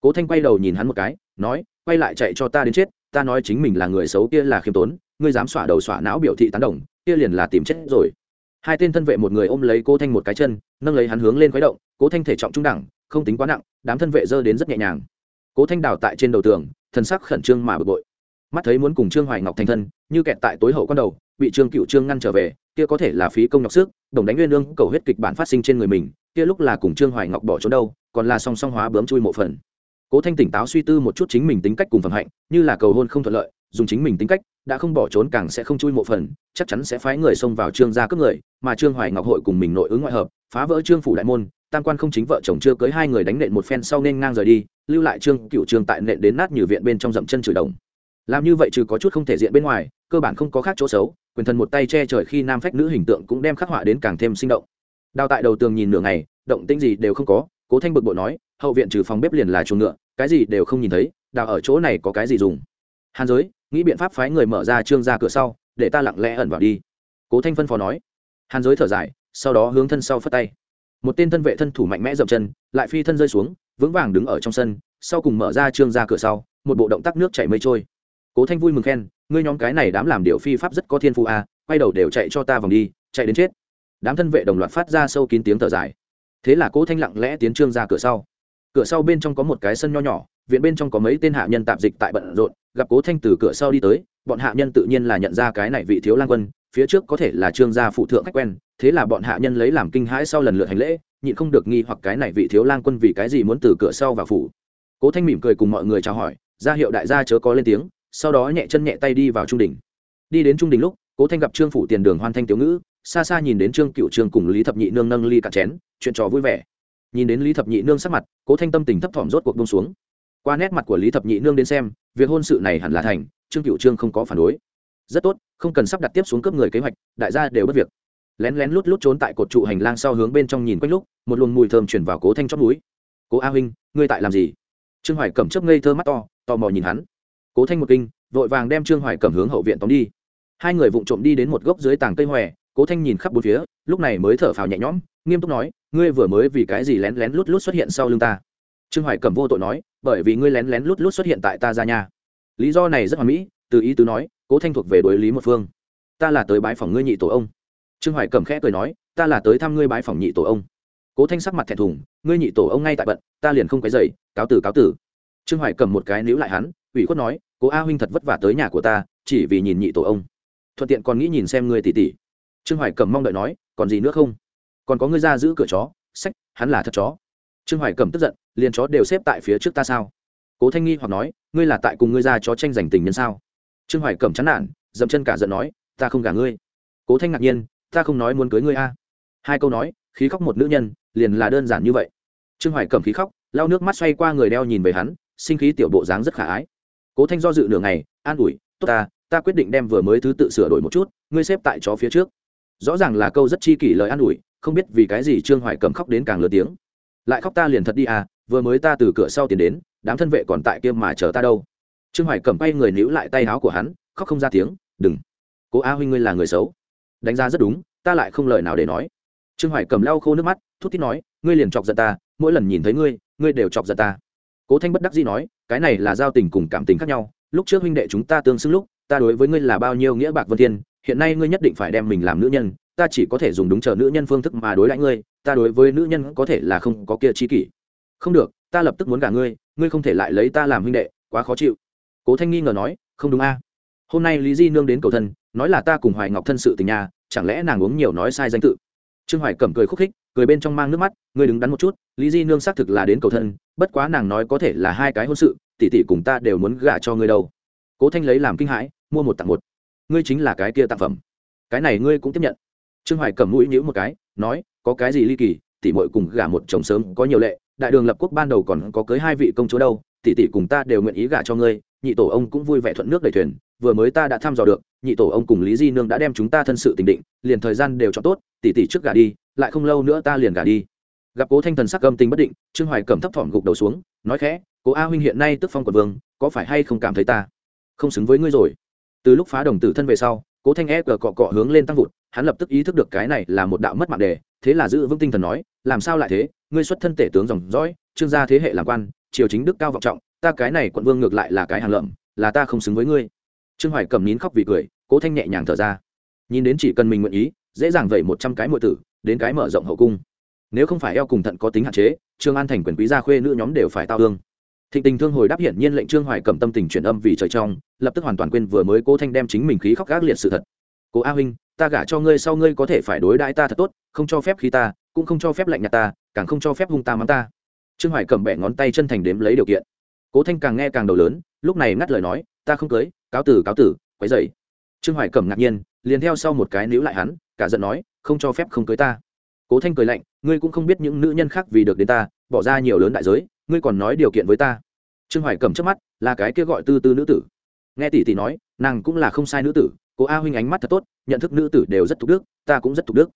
Cố thanh quay đầu nhìn hắn một cái, nói, quay lại chạy cho ta đến chết, ta nói chính mình là người xấu kia là khiêm tốn, ngươi dám xỏa đầu xỏa não biểu thị tán đồng, kia liền là tìm chết rồi hai tên thân vệ một người ôm lấy cố thanh một cái chân, nâng lấy hắn hướng lên khuấy động, cố thanh thể trọng trung đẳng, không tính quá nặng, đám thân vệ dơ đến rất nhẹ nhàng. Cố thanh đào tại trên đầu tường thân sắc khẩn trương mà bực bội. Mắt thấy muốn cùng trương hoài ngọc thành thân, như kẹt tại tối hậu con đầu, bị trương cựu trương ngăn trở về, kia có thể là phí công nhọc sức, đồng đánh nguyên lương cầu huyết kịch bản phát sinh trên người mình, kia lúc là cùng trương hoài ngọc bỏ trốn đâu, còn là song song hóa bướm chui mộ phần. Cố thanh tỉnh táo suy tư một chút chính mình tính cách cùng phẩm hạnh, như là cầu hôn không thuận lợi dùng chính mình tính cách, đã không bỏ trốn càng sẽ không chui mộ phần, chắc chắn sẽ phái người xông vào trương gia cướp người, mà trương hoài ngọc hội cùng mình nội ứng ngoại hợp, phá vỡ trương phủ đại môn, tam quan không chính vợ chồng chưa cưới hai người đánh nện một phen sau nên ngang rời đi, lưu lại trương, cựu trương tại nện đến nát như viện bên trong dậm chân chửi đồng. Làm như vậy trừ có chút không thể diện bên ngoài, cơ bản không có khác chỗ xấu, quyền thần một tay che trời khi nam phách nữ hình tượng cũng đem khắc họa đến càng thêm sinh động. Đào tại đầu tường nhìn nửa ngày, động tĩnh gì đều không có, cố thanh bực bội nói, hậu viện trừ phòng bếp liền là chuồng ngựa, cái gì đều không nhìn thấy, đào ở chỗ này có cái gì dùng? Hàn giới nghĩ biện pháp phái người mở ra trương ra cửa sau, để ta lặng lẽ ẩn vào đi. Cố thanh phân phó nói. Hàn giới thở dài, sau đó hướng thân sau phất tay. Một tên thân vệ thân thủ mạnh mẽ dậm chân, lại phi thân rơi xuống, vững vàng đứng ở trong sân, sau cùng mở ra trương ra cửa sau, một bộ động tác nước chảy mây trôi. Cố thanh vui mừng khen, ngươi nhóm cái này đám làm điệu phi pháp rất có thiên phụ a à, quay đầu đều chạy cho ta vòng đi, chạy đến chết. Đám thân vệ đồng loạt phát ra sâu kín tiếng thở dài. Thế là cố thanh lặng lẽ tiến trương ra cửa sau cửa sau bên trong có một cái sân nho nhỏ, viện bên trong có mấy tên hạ nhân tạp dịch tại bận rộn, gặp cố thanh từ cửa sau đi tới, bọn hạ nhân tự nhiên là nhận ra cái này vị thiếu lang quân, phía trước có thể là trương gia phụ thượng khách quen, thế là bọn hạ nhân lấy làm kinh hãi sau lần lượt hành lễ, nhịn không được nghi hoặc cái này vị thiếu lang quân vì cái gì muốn từ cửa sau vào phủ. Cố thanh mỉm cười cùng mọi người chào hỏi, ra hiệu đại gia chớ có lên tiếng, sau đó nhẹ chân nhẹ tay đi vào trung đình. Đi đến trung đình lúc, cố thanh gặp trương phủ tiền đường hoan thanh tiểu ngữ, xa xa nhìn đến trương cựu trương cùng lý thập nhị nương nâng ly cạn chén, chuyện trò vui vẻ nhìn đến lý thập nhị nương sắc mặt, cố thanh tâm tình thấp thỏm rốt cuộc bông xuống. Qua nét mặt của lý thập nhị nương đến xem, việc hôn sự này hẳn là thành, trương cựu trương không có phản đối. Rất tốt, không cần sắp đặt tiếp xuống cướp người kế hoạch, đại gia đều bất việc. Lén lén lút lút trốn tại cột trụ hành lang sau hướng bên trong nhìn quanh lúc, một luồng mùi thơm chuyển vào cố thanh chót núi cố a huynh, ngươi tại làm gì? Trương hoài cẩm chấp ngây thơ mắt to, tò mò nhìn hắn. Cố thanh một kinh, vội vàng đem trương hoài cẩm hướng hậu viện tóm đi. Hai người vụng trộm đi đến một gốc dưới tàng cây hòe, cố thanh nhìn khắp bốn phía lúc này mới thở phào nhẹ nhõm, nghiêm túc nói, ngươi vừa mới vì cái gì lén lén lút lút xuất hiện sau lưng ta? Trương hoài cẩm vô tội nói, bởi vì ngươi lén lén lút lút xuất hiện tại ta ra nhà lý do này rất hoàn mỹ, từ ý tứ nói, cố thanh thuộc về đối lý một phương. Ta là tới bái phòng ngươi nhị tổ ông. Trương hoài cẩm khẽ cười nói, ta là tới thăm ngươi bái phòng nhị tổ ông. Cố thanh sắc mặt thẹn thùng, ngươi nhị tổ ông ngay tại bận, ta liền không quấy dày cáo tử cáo tử. Trương hoài cầm một cái níu lại hắn, ủy khuất nói, cố a huynh thật vất vả tới nhà của ta, chỉ vì nhìn nhị tổ ông. Thuận tiện còn nghĩ nhìn xem ngươi tỉ tỉ. Trương hoài cầm mong đợi nói còn gì nữa không? Còn có ngươi ra giữ cửa chó, sách, hắn là thật chó. Trương hoài cầm tức giận, liền chó đều xếp tại phía trước ta sao? Cố thanh nghi hoặc nói, ngươi là tại cùng ngươi ra chó tranh giành tình nhân sao? Trương hoài cầm chán nản, dậm chân cả giận nói, ta không gả ngươi. Cố thanh ngạc nhiên, ta không nói muốn cưới ngươi a. Hai câu nói, khí khóc một nữ nhân, liền là đơn giản như vậy. Trương hoài cầm khí khóc, lau nước mắt xoay qua người đeo nhìn về hắn, sinh khí tiểu bộ dáng rất khả ái. Cố thanh do dự nửa ngày, an ủi, tốt ta ta quyết định đem vừa mới thứ tự sửa đổi một chút, ngươi xếp tại chó phía trước rõ ràng là câu rất chi kỷ lời an ủi, không biết vì cái gì trương hoài cầm khóc đến càng lớn tiếng. Lại khóc ta liền thật đi à vừa mới ta từ cửa sau tiến đến, đám thân vệ còn tại kia mà chờ ta đâu. Trương hoài cầm bay người níu lại tay áo của hắn, khóc không ra tiếng, đừng. Cố a huynh ngươi là người xấu. Đánh giá rất đúng, ta lại không lời nào để nói. Trương hoài cầm lau khô nước mắt, thút thít nói, ngươi liền chọc giận ta, mỗi lần nhìn thấy ngươi ngươi đều chọc giận ta. Cố thanh bất đắc dĩ nói, cái này là giao tình cùng cảm tình khác nhau, lúc trước huynh đệ chúng ta tương xứng lúc, ta đối với ngươi là bao nhiêu nghĩa bạc vân thiên hiện nay ngươi nhất định phải đem mình làm nữ nhân, ta chỉ có thể dùng đúng chờ nữ nhân phương thức mà đối đãi ngươi, ta đối với nữ nhân có thể là không có kia chi kỷ. Không được, ta lập tức muốn gả ngươi ngươi không thể lại lấy ta làm huynh đệ, quá khó chịu. Cố thanh nghi ngờ nói, không đúng a. Hôm nay lý di nương đến cầu thân, nói là ta cùng hoài ngọc thân sự tình nhà, chẳng lẽ nàng uống nhiều nói sai danh tự? Trương hoài cẩm cười khúc khích, cười bên trong mang nước mắt, ngươi đứng đắn một chút, lý di nương xác thực là đến cầu thân, bất quá nàng nói có thể là hai cái hôn sự, tỷ tỷ cùng ta đều muốn gả cho ngươi đâu. Cố thanh lấy làm kinh hãi, mua một tặng một ngươi chính là cái kia tặng phẩm. Cái này ngươi cũng tiếp nhận. Trương hoài cầm mũi nhíu một cái, nói, có cái gì ly kỳ, tỷ Mội cùng gả một chồng sớm có nhiều lệ, đại đường lập quốc ban đầu còn có cưới hai vị công chúa đâu, tỷ tỷ cùng ta đều nguyện ý gả cho ngươi, nhị tổ ông cũng vui vẻ thuận nước đầy thuyền, vừa mới ta đã thăm dò được, nhị tổ ông cùng lý di nương đã đem chúng ta thân sự tình định, liền thời gian đều cho tốt, tỷ tỷ trước gả đi, lại không lâu nữa ta liền gả đi. Gặp cố thanh thần sắc âm tình bất định, trương hoài cầm thấp thỏm gục đầu xuống, nói khẽ, cố a huynh hiện nay tức phong quận vương, có phải hay không cảm thấy ta không xứng với ngươi rồi? Từ lúc phá đồng tử thân về sau, cố thanh e cờ cọ cọ hướng lên tăng vụt, hắn lập tức ý thức được cái này là một đạo mất mạng đề, thế là giữ vững tinh thần nói, làm sao lại thế? Ngươi xuất thân tể tướng dòng dõi, trương gia thế hệ làm quan, triều chính đức cao vọng trọng, ta cái này quận vương ngược lại là cái hàng lợm, là ta không xứng với ngươi. Trương hoài cầm nín khóc vì cười, cố thanh nhẹ nhàng thở ra. Nhìn đến chỉ cần mình nguyện ý, dễ dàng vậy một trăm cái mọi tử, đến cái mở rộng hậu cung. Nếu không phải eo cùng thận có tính hạn chế, trương an thành quyền quý gia khuê nữ nhóm đều phải tao hương thịnh tình thương hồi đáp hiển nhiên lệnh trương hoài cầm tâm tình chuyển âm vì trời trong, lập tức hoàn toàn quên vừa mới cố thanh đem chính mình khí khóc gác liệt sự thật. Cố a huynh, ta gả cho ngươi sau ngươi có thể phải đối đãi ta thật tốt, không cho phép khí ta, cũng không cho phép lạnh nhạt ta, càng không cho phép hung ta mắng ta. Trương hoài cầm bẻ ngón tay chân thành đếm lấy điều kiện. Cố thanh càng nghe càng đầu lớn, lúc này ngắt lời nói, ta không cưới, cáo tử cáo tử, quấy dậy trương hoài cầm ngạc nhiên, liền theo sau một cái níu lại hắn, cả giận nói, không cho phép không cưới ta. Cố thanh cười lạnh, ngươi cũng không biết những nữ nhân khác vì được đến ta, bỏ ra nhiều lớn đại giới ngươi còn nói điều kiện với ta. Trương hoài cầm trước mắt, là cái kia gọi tư tư nữ tử. Nghe tỷ tỷ nói, nàng cũng là không sai nữ tử cố a huynh ánh mắt thật tốt, nhận thức nữ tử đều rất thục đức, ta cũng rất thục đức.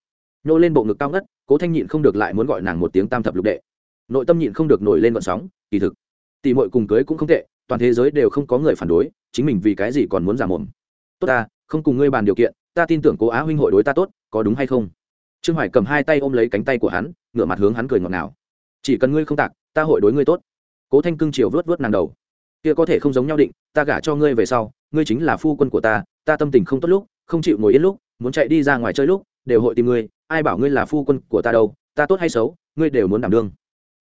Nhô lên bộ ngực cao ngất, cố thanh nhịn không được lại muốn gọi nàng một tiếng tam thập lục đệ. Nội tâm nhịn không được nổi lên vận sóng, kỳ thực, tỷ muội cùng cưới cũng không tệ, toàn thế giới đều không có người phản đối, chính mình vì cái gì còn muốn giả mồm. Tốt ta, không cùng ngươi bàn điều kiện, ta tin tưởng cố á huynh hội đối ta tốt, có đúng hay không? Trương hoài cầm hai tay ôm lấy cánh tay của hắn, ngửa mặt hướng hắn cười ngọt ngào. Chỉ cần ngươi không tạc ta hội đối ngươi tốt. Cố thanh cưng chiều vớt vớt nàng đầu. Kia có thể không giống nhau định, ta gả cho ngươi về sau, ngươi chính là phu quân của ta ta tâm tình không tốt lúc, không chịu ngồi yên lúc, muốn chạy đi ra ngoài chơi lúc, đều hội tìm ngươi, ai bảo ngươi là phu quân của ta đâu, ta tốt hay xấu, ngươi đều muốn đảm đương.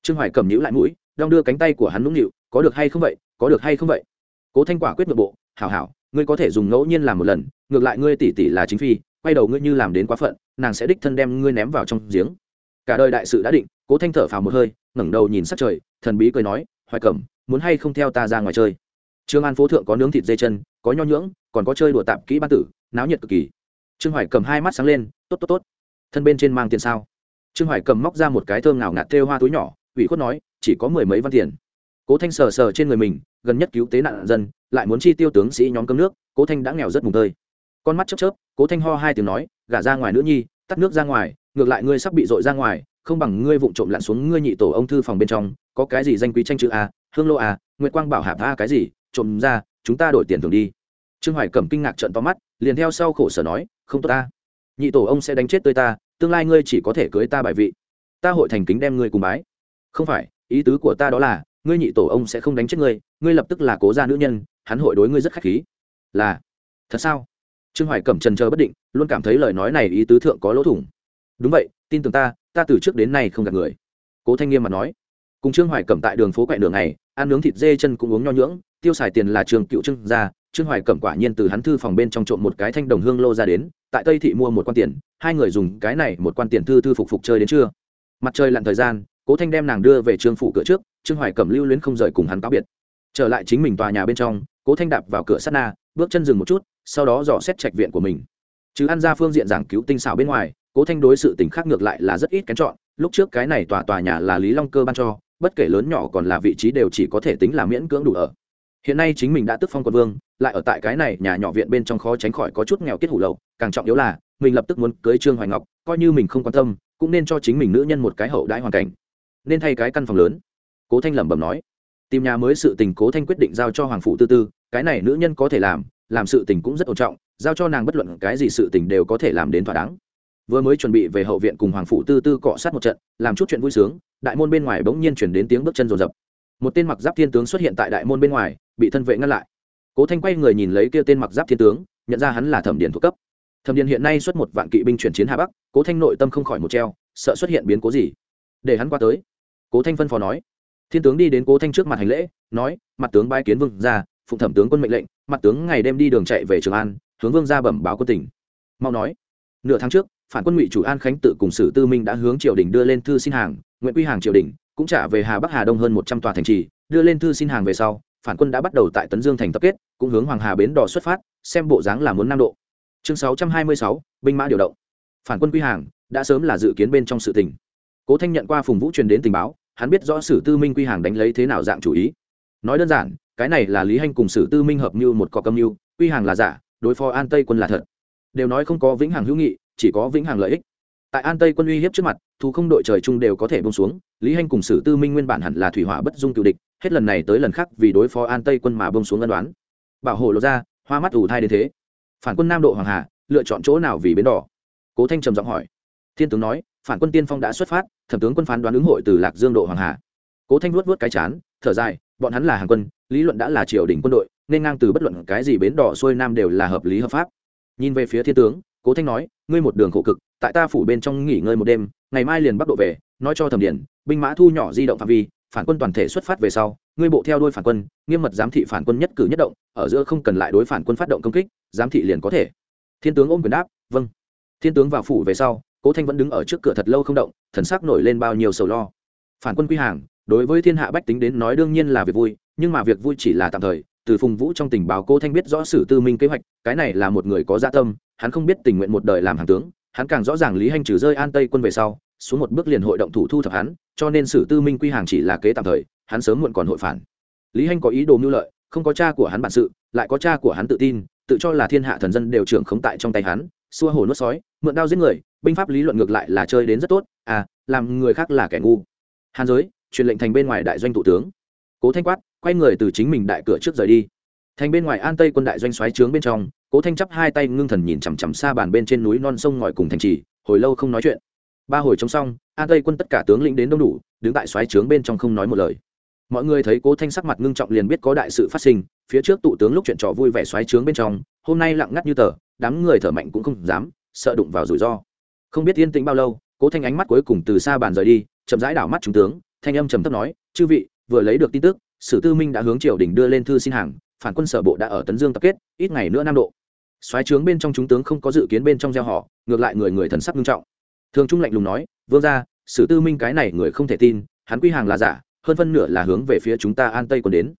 Trương hoài cầm nhữ lại mũi, đong đưa cánh tay của hắn nũng nịu, có được hay không vậy, có được hay không vậy. Cố thanh quả quyết nội bộ, hảo hảo, ngươi có thể dùng ngẫu nhiên làm một lần, ngược lại ngươi tỉ tỉ là chính phi, quay đầu ngươi như làm đến quá phận, nàng sẽ đích thân đem ngươi ném vào trong giếng cả đời đại sự đã định, cố thanh thở phào một hơi, ngẩng đầu nhìn sát trời, thần bí cười nói, hoài cẩm, muốn hay không theo ta ra ngoài chơi? Trương an phố thượng có nướng thịt dây chân, có nho nhưỡng, còn có chơi đùa tạp kỹ ban tử, náo nhiệt cực kỳ. Trương hoài cầm hai mắt sáng lên, tốt tốt tốt. Thân bên trên mang tiền sao? Trương hoài cầm móc ra một cái thơm ngào ngạt thêu hoa túi nhỏ, ủy khuất nói, chỉ có mười mấy văn tiền. Cố thanh sờ sờ trên người mình, gần nhất cứu tế nạn dân, lại muốn chi tiêu tướng sĩ nhóm cơm nước, cố thanh đã nghèo rất mùng tơi. Con mắt chớp chớp, cố thanh ho hai tiếng nói, gả ra ngoài nữ nhi, tắt nước ra ngoài ngược lại ngươi sắp bị dội ra ngoài, không bằng ngươi vụng trộm lặn xuống ngươi nhị tổ ông thư phòng bên trong, có cái gì danh quý tranh chữ a, hương lô a, nguyệt quang bảo hạp a cái gì, trộm ra, chúng ta đổi tiền thường đi. Trương hoài cẩm kinh ngạc trận to mắt, liền theo sau khổ sở nói, không tốt ta. Nhị tổ ông sẽ đánh chết tươi ta, tương lai ngươi chỉ có thể cưới ta bài vị. Ta hội thành kính đem ngươi cùng bái. Không phải, ý tứ của ta đó là, ngươi nhị tổ ông sẽ không đánh chết ngươi ngươi lập tức là cố gia nữ nhân, hắn hội đối ngươi rất khách khí. Là, thật sao? Trương hoài cẩm trần chờ bất định, luôn cảm thấy lời nói này ý tứ thượng có lỗ thủng đúng vậy, tin tưởng ta ta từ trước đến nay không gặp người. Cố thanh nghiêm mà nói. Cùng trương hoài cẩm tại đường phố quẹn đường này ăn nướng thịt dê chân cũng uống nho nhưỡng, tiêu xài tiền là trường cựu trương gia, trương hoài cẩm quả nhiên từ hắn thư phòng bên trong trộm một cái thanh đồng hương lô ra đến, tại tây thị mua một quan tiền, hai người dùng cái này một quan tiền thư thư phục phục chơi đến trưa. Mặt trời lặn thời gian, cố thanh đem nàng đưa về trương phủ cửa trước, trương hoài cẩm lưu luyến không rời cùng hắn cáo biệt. Trở lại chính mình tòa nhà bên trong, cố thanh đạp vào cửa sắt na, bước chân dừng một chút, sau đó dò xét trạch viện của mình. Chứ ăn ra phương diện giảng cứu tinh xảo bên ngoài cố thanh đối sự tình khác ngược lại là rất ít kén chọn, lúc trước cái này tòa tòa nhà là lý long cơ ban cho, bất kể lớn nhỏ còn là vị trí đều chỉ có thể tính là miễn cưỡng đủ ở. Hiện nay chính mình đã tức phong quân vương, lại ở tại cái này nhà nhỏ viện bên trong khó tránh khỏi có chút nghèo kết hủ lậu, càng trọng yếu là, mình lập tức muốn cưới trương hoài ngọc, coi như mình không quan tâm, cũng nên cho chính mình nữ nhân một cái hậu đãi hoàn cảnh. Nên thay cái căn phòng lớn. Cố thanh lẩm bẩm nói. Tìm nhà mới sự tình cố thanh quyết định giao cho hoàng phụ tư tư, cái này nữ nhân có thể làm làm sự tình cũng rất ổn trọng, giao cho nàng bất luận cái gì sự tình đều có thể làm đến thỏa đáng vừa mới chuẩn bị về hậu viện cùng hoàng phụ tư tư cọ sát một trận, làm chút chuyện vui sướng, đại môn bên ngoài bỗng nhiên chuyển đến tiếng bước chân rồn rập. Một tên mặc giáp thiên tướng xuất hiện tại đại môn bên ngoài, bị thân vệ ngăn lại. Cố thanh quay người nhìn lấy kia tên mặc giáp thiên tướng, nhận ra hắn là thẩm điện thuộc cấp. Thẩm điện hiện nay xuất một vạn kỵ binh chuyển chiến hà bắc, cố thanh nội tâm không khỏi một treo, sợ xuất hiện biến cố gì. Để hắn qua tới. Cố thanh phân phó nói. Thiên tướng đi đến cố thanh trước mặt hành lễ, nói, mặt tướng bái kiến vương ra phụng thẩm tướng quân mệnh lệnh, mặt tướng ngày đêm đi đường chạy về trường an, hướng vương ra bẩm báo quân tỉnh mau nói. Nửa tháng trước phản quân ngụy chủ an khánh tự cùng sử tư minh đã hướng triều đình đưa lên thư xin hàng, nguyện quy hàng triều đình, cũng trả về hà bắc hà đông hơn một trăm tòa thành trì, đưa lên thư xin hàng về sau, phản quân đã bắt đầu tại tấn dương thành tập kết, cũng hướng hoàng hà bến đò xuất phát, xem bộ dáng là muốn nam độ. Chương sáu trăm hai mươi sáu, binh mã điều động. Phản quân quy hàng, đã sớm là dự kiến bên trong sự tình. Cố thanh nhận qua phùng vũ truyền đến tình báo, hắn biết rõ sử tư minh quy hàng đánh lấy thế nào dạng chủ ý. Nói đơn giản, cái này là lý hanh cùng sử tư minh hợp như một cọc âm mưu, quy hàng là giả, đối phó an tây quân là thật. Đều nói không có vĩnh hằng hữu nghị chỉ có vĩnh hằng lợi ích. Tại an tây quân uy hiếp trước mặt, thù không đội trời chung đều có thể bông xuống, lý hanh cùng sử tư minh nguyên bản hẳn là thủy hỏa bất dung cựu địch, hết lần này tới lần khác vì đối phó an tây quân mà bông xuống ân đoán bảo hộ lộ ra, hoa mắt ủ thai đến thế. Phản quân nam độ hoàng hà, lựa chọn chỗ nào vì bến đỏ? Cố thanh trầm giọng hỏi. Thiên tướng nói, phản quân tiên phong đã xuất phát, thẩm tướng quân phán đoán ứng hội từ lạc dương độ hoàng hà. Cố thanh vuốt vuốt cái chán, thở dài, bọn hắn là hàng quân, lý luận đã là triều đình quân đội, nên ngang từ bất luận cái gì bến đỏ xuôi nam đều là hợp lý hợp pháp. Nhìn về phía thiên tướng cố thanh nói, ngươi một đường khổ cực, tại ta phủ bên trong nghỉ ngơi một đêm, ngày mai liền bắc độ về, nói cho thẩm điển binh mã thu nhỏ di động phạm vi, phản quân toàn thể xuất phát về sau, ngươi bộ theo đuôi phản quân, nghiêm mật giám thị phản quân nhất cử nhất động, ở giữa không cần lại đối phản quân phát động công kích, giám thị liền có thể. Thiên tướng ôm quyền đáp vâng. Thiên tướng vào phủ về sau, cố thanh vẫn đứng ở trước cửa thật lâu không động, thần sắc nổi lên bao nhiêu sầu lo. Phản quân quy hàng, đối với thiên hạ bách tính đến nói đương nhiên là việc vui, nhưng mà việc vui chỉ là tạm thời từ phùng vũ trong tình báo cố thanh biết rõ sử tư minh kế hoạch, cái này là một người có gia dạ tâm, hắn không biết tình nguyện một đời làm hàng tướng, hắn càng rõ ràng lý hành trừ rơi an tây quân về sau, xuống một bước liền hội động thủ thu thập hắn, cho nên sử tư minh quy hàng chỉ là kế tạm thời, hắn sớm muộn còn hội phản. Lý hanh có ý đồ mưu lợi, không có cha của hắn bản sự, lại có cha của hắn tự tin, tự cho là thiên hạ thần dân đều trưởng khống tại trong tay hắn, xua hồ nuốt sói, mượn đao giết người, binh pháp lý luận ngược lại là chơi đến rất tốt à làm người khác là kẻ ngu. Hàn giới, truyền lệnh thành bên ngoài đại doanh thủ tướng. Cố thanh quát quay người từ chính mình đại cửa trước rời đi. Thành bên ngoài an tây quân đại doanh xoáy trướng bên trong, cố thanh chắp hai tay ngưng thần nhìn chằm chằm xa bàn bên trên núi non sông ngòi cùng thành trì, hồi lâu không nói chuyện. Ba hồi trong xong, an tây quân tất cả tướng lĩnh đến đông đủ, đứng tại xoáy trướng bên trong không nói một lời. Mọi người thấy cố thanh sắc mặt ngưng trọng liền biết có đại sự phát sinh, phía trước tụ tướng lúc chuyện trò vui vẻ xoáy trướng bên trong, hôm nay lặng ngắt như tờ, đám người thở mạnh cũng không dám, sợ đụng vào rủi ro. Không biết yên tĩnh bao lâu, cố thanh ánh mắt cuối cùng từ xa bàn rời đi, chậm rãi đảo mắt trung tướng, thanh âm trầm thấp nói, chư vị, vừa lấy được tin tức sử tư minh đã hướng triều đình đưa lên thư xin hàng, phản quân sở bộ đã ở tấn dương tập kết, ít ngày nữa nam độ. Soái trướng bên trong chúng tướng không có dự kiến bên trong gieo họ, ngược lại người người thần sắc nghiêm trọng. Thường trung lạnh lùng nói, vương ra sử tư minh cái này người không thể tin, hắn quy hàng là giả, hơn phân nửa là hướng về phía chúng ta an tây còn đến.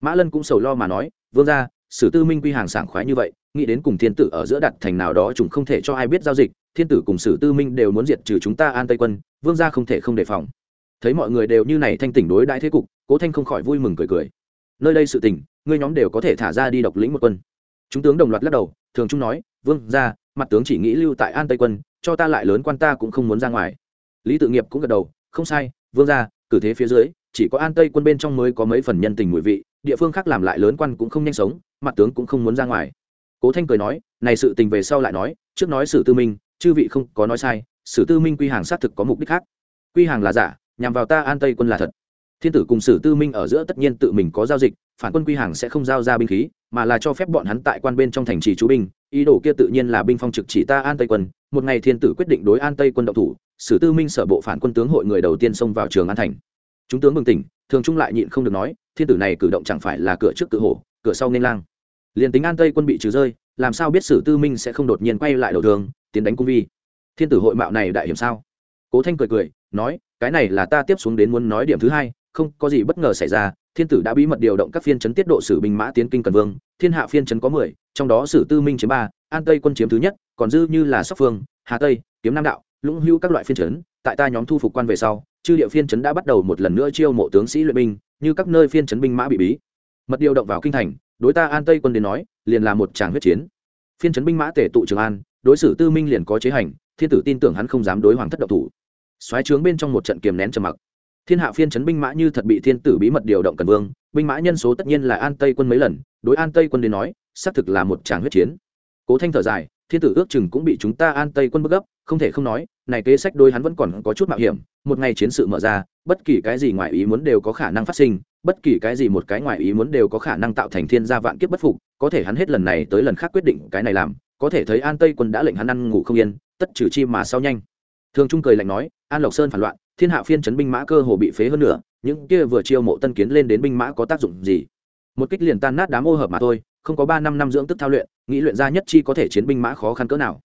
Mã lân cũng sầu lo mà nói, vương ra sử tư minh quy hàng sảng khoái như vậy, nghĩ đến cùng thiên tử ở giữa đặt thành nào đó chúng không thể cho ai biết giao dịch, thiên tử cùng sử tư minh đều muốn diệt trừ chúng ta an tây quân, vương gia không thể không đề phòng. Thấy mọi người đều như này thanh tỉnh đối đãi thế cục cố thanh không khỏi vui mừng cười cười. Nơi đây sự tình, ngươi nhóm đều có thể thả ra đi độc lĩnh một quân. Chúng tướng đồng loạt lắc đầu, thường trung nói, vương gia, mặt tướng chỉ nghĩ lưu tại an tây quân, cho ta lại lớn quan ta cũng không muốn ra ngoài. Lý tự nghiệp cũng gật đầu, không sai, vương gia, cử thế phía dưới, chỉ có an tây quân bên trong mới có mấy phần nhân tình mùi vị, địa phương khác làm lại lớn quan cũng không nhanh sống, mặt tướng cũng không muốn ra ngoài. Cố thanh cười nói, này sự tình về sau lại nói, trước nói sử tư minh, chư vị không có nói sai, sử tư minh quy hàng xác thực có mục đích khác. Quy hàng là giả, nhằm vào ta an tây quân là thật thiên tử cùng sử tư minh ở giữa tất nhiên tự mình có giao dịch, phản quân quy hàng sẽ không giao ra binh khí, mà là cho phép bọn hắn tại quan bên trong thành trì chú binh. Ý đồ kia tự nhiên là binh phong trực chỉ ta an tây quân, một ngày thiên tử quyết định đối an tây quân động thủ, sử tư minh sở bộ phản quân tướng hội người đầu tiên xông vào trường an thành. Chúng tướng bừng tỉnh, thường trung lại nhịn không được nói, thiên tử này cử động chẳng phải là cửa trước cự hổ, cửa sau nên lang. Liền tính an tây quân bị trừ rơi, làm sao biết sử tư minh sẽ không đột nhiên quay lại đầu đường, tiến đánh cung vi? Thiên tử hội mạo này đại hiểm sao? Cố thanh cười cười, nói, cái này là ta tiếp xuống đến muốn nói điểm thứ hai không có gì bất ngờ xảy ra, thiên tử đã bí mật điều động các phiên chấn tiết độ sử binh mã tiến kinh cần vương, thiên hạ phiên chấn có mười, trong đó sử tư minh chiếm ba, an tây quân chiếm thứ nhất, còn dư như là sóc phương, hà tây, kiếm nam đạo, lũng hưu các loại phiên chấn. Tại ta nhóm thu phục quan về sau, chư địa phiên chấn đã bắt đầu một lần nữa chiêu mộ tướng sĩ luyện binh, như các nơi phiên chấn binh mã bị bí. Mật điều động vào kinh thành, đối ta an tây quân đến nói, liền là một tràng huyết chiến. Phiên chấn binh mã tể tụ trường an, đối xử tư minh liền có chế hành, thiên tử tin tưởng hắn không dám đối hoàng thất độc thủ. Xoáy trướng bên trong một trận kiềm nén trầm mặc thiên hạ phiên chấn binh mã như thật bị thiên tử bí mật điều động cần vương, binh mã nhân số tất nhiên là an tây quân mấy lần, đối an tây quân đến nói, xác thực là một tràng huyết chiến. Cố thanh thở dài, thiên tử ước chừng cũng bị chúng ta an tây quân bức gấp, không thể không nói, này kế sách đôi hắn vẫn còn có chút mạo hiểm, một ngày chiến sự mở ra, bất kỳ cái gì ngoài ý muốn đều có khả năng phát sinh, bất kỳ cái gì một cái ngoài ý muốn đều có khả năng tạo thành thiên gia vạn kiếp bất phục, có thể hắn hết lần này tới lần khác quyết định cái này làm, có thể thấy an tây quân đã lệnh hắn ăn ngủ không yên, tất trừ chi mà sau nhanh. Thường trung cười lạnh nói, an lộc sơn phản loạn thiên hạ phiên chấn binh mã cơ hồ bị phế hơn nữa những kia vừa chiêu mộ tân kiến lên đến binh mã có tác dụng gì? Một kích liền tan nát đám ô hợp mà thôi, không có ba năm năm dưỡng tức thao luyện, nghĩ luyện ra nhất chi có thể chiến binh mã khó khăn cỡ nào.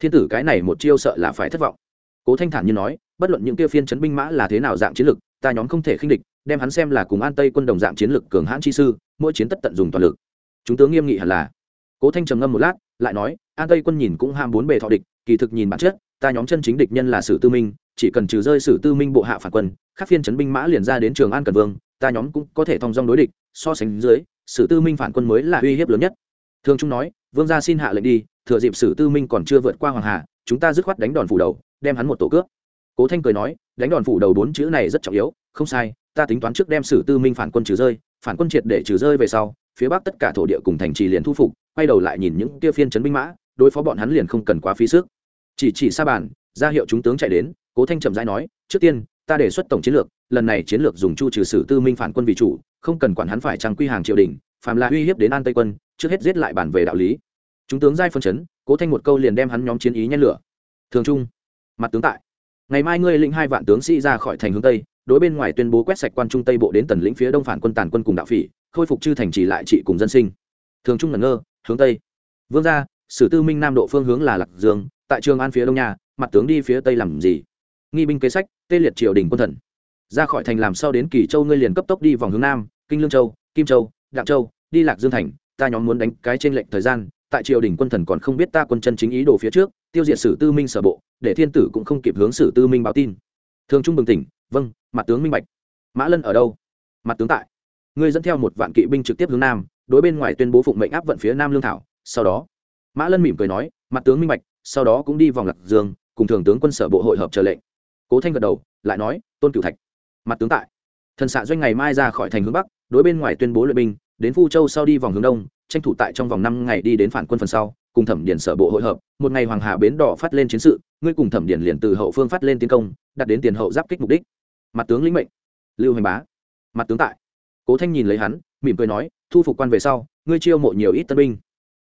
Thiên tử cái này một chiêu sợ là phải thất vọng. Cố thanh thản như nói, bất luận những kia phiên chấn binh mã là thế nào dạng chiến lực, ta nhóm không thể khinh địch, đem hắn xem là cùng an tây quân đồng dạng chiến lực cường hãn chi sư, mỗi chiến tất tận dùng toàn lực. Chúng tướng nghiêm nghị hẳn là. Cố thanh trầm ngâm một lát, lại nói, an tây quân nhìn cũng ham bốn bề thọ địch, kỳ thực nhìn bản chất ta nhóm chân chính địch nhân là sử tư minh, chỉ cần trừ rơi sử tư minh bộ hạ phản quân, các phiên chấn binh mã liền ra đến trường an cần vương, ta nhóm cũng có thể thong dong đối địch, so sánh dưới, sử tư minh phản quân mới là uy hiếp lớn nhất. Thường trung nói, vương gia xin hạ lệnh đi, thừa dịp sử tư minh còn chưa vượt qua hoàng hà, chúng ta dứt khoát đánh đòn phủ đầu, đem hắn một tổ cướp. Cố thanh cười nói, đánh đòn phủ đầu bốn chữ này rất trọng yếu, không sai, ta tính toán trước đem sử tư minh phản quân trừ rơi, phản quân triệt để trừ rơi về sau, phía bắc tất cả thổ địa cùng thành trì liền thu phục, quay đầu lại nhìn những kia phiên chấn binh mã, đối phó bọn hắn liền không cần quá phí sức chỉ chỉ xa bàn, ra hiệu chúng tướng chạy đến, cố thanh trầm rãi nói, trước tiên, ta đề xuất tổng chiến lược, lần này chiến lược dùng chu trừ sử tư minh phản quân vì chủ, không cần quản hắn phải trang quy hàng triều đình, phàm là uy hiếp đến an tây quân, trước hết giết lại bản về đạo lý. Chúng tướng giai phân chấn, cố thanh một câu liền đem hắn nhóm chiến ý nhen lửa. Thường trung, mặt tướng tại. Ngày mai ngươi lĩnh hai vạn tướng sĩ ra khỏi thành hướng tây, đối bên ngoài tuyên bố quét sạch quan trung tây bộ đến tần lĩnh phía đông phản quân tàn quân cùng đạo phỉ, khôi phục chư thành trì lại trị cùng dân sinh. Thường trung ngẩn ngơ, hướng tây. Vương gia, sử tư minh nam độ phương hướng là lạc dương tại trường an phía đông nhà, mặt tướng đi phía tây làm gì? Nghi binh kế sách, tê liệt triều đình quân thần. Ra khỏi thành làm sao đến kỳ châu ngươi liền cấp tốc đi vòng hướng nam, kinh lương châu, kim châu, đặng châu, đi lạc dương thành, ta nhóm muốn đánh cái trên lệnh thời gian, tại triều đình quân thần còn không biết ta quân chân chính ý đồ phía trước, tiêu diệt sử tư minh sở bộ, để thiên tử cũng không kịp hướng sử tư minh báo tin. Thường trung bừng tỉnh vâng mặt tướng minh bạch. Mã lân ở đâu? Mặt tướng tại. Ngươi dẫn theo một vạn kỵ binh trực tiếp hướng nam, đối bên ngoài tuyên bố phụng mệnh áp vận phía nam lương thảo, sau đó. Mã lân mỉm cười nói, mặt tướng minh bạch sau đó cũng đi vòng lạc dương, cùng thường tướng quân sở bộ hội hợp chờ lệnh. Cố thanh gật đầu, lại nói, tôn cửu thạch, mặt tướng tại. Thần xạ doanh ngày mai ra khỏi thành hướng bắc, đối bên ngoài tuyên bố luyện binh, đến phu châu sau đi vòng hướng đông, tranh thủ tại trong vòng năm ngày đi đến phản quân phần sau, cùng thẩm điển sở bộ hội hợp. Một ngày hoàng hà bến đỏ phát lên chiến sự, ngươi cùng thẩm điển liền từ hậu phương phát lên tiến công, đặt đến tiền hậu giáp kích mục đích. Mặt tướng lĩnh mệnh. Lưu hành bá. Mặt tướng tại. Cố thanh nhìn lấy hắn, mỉm cười nói, thu phục quan về sau, ngươi chiêu mộ nhiều ít tân binh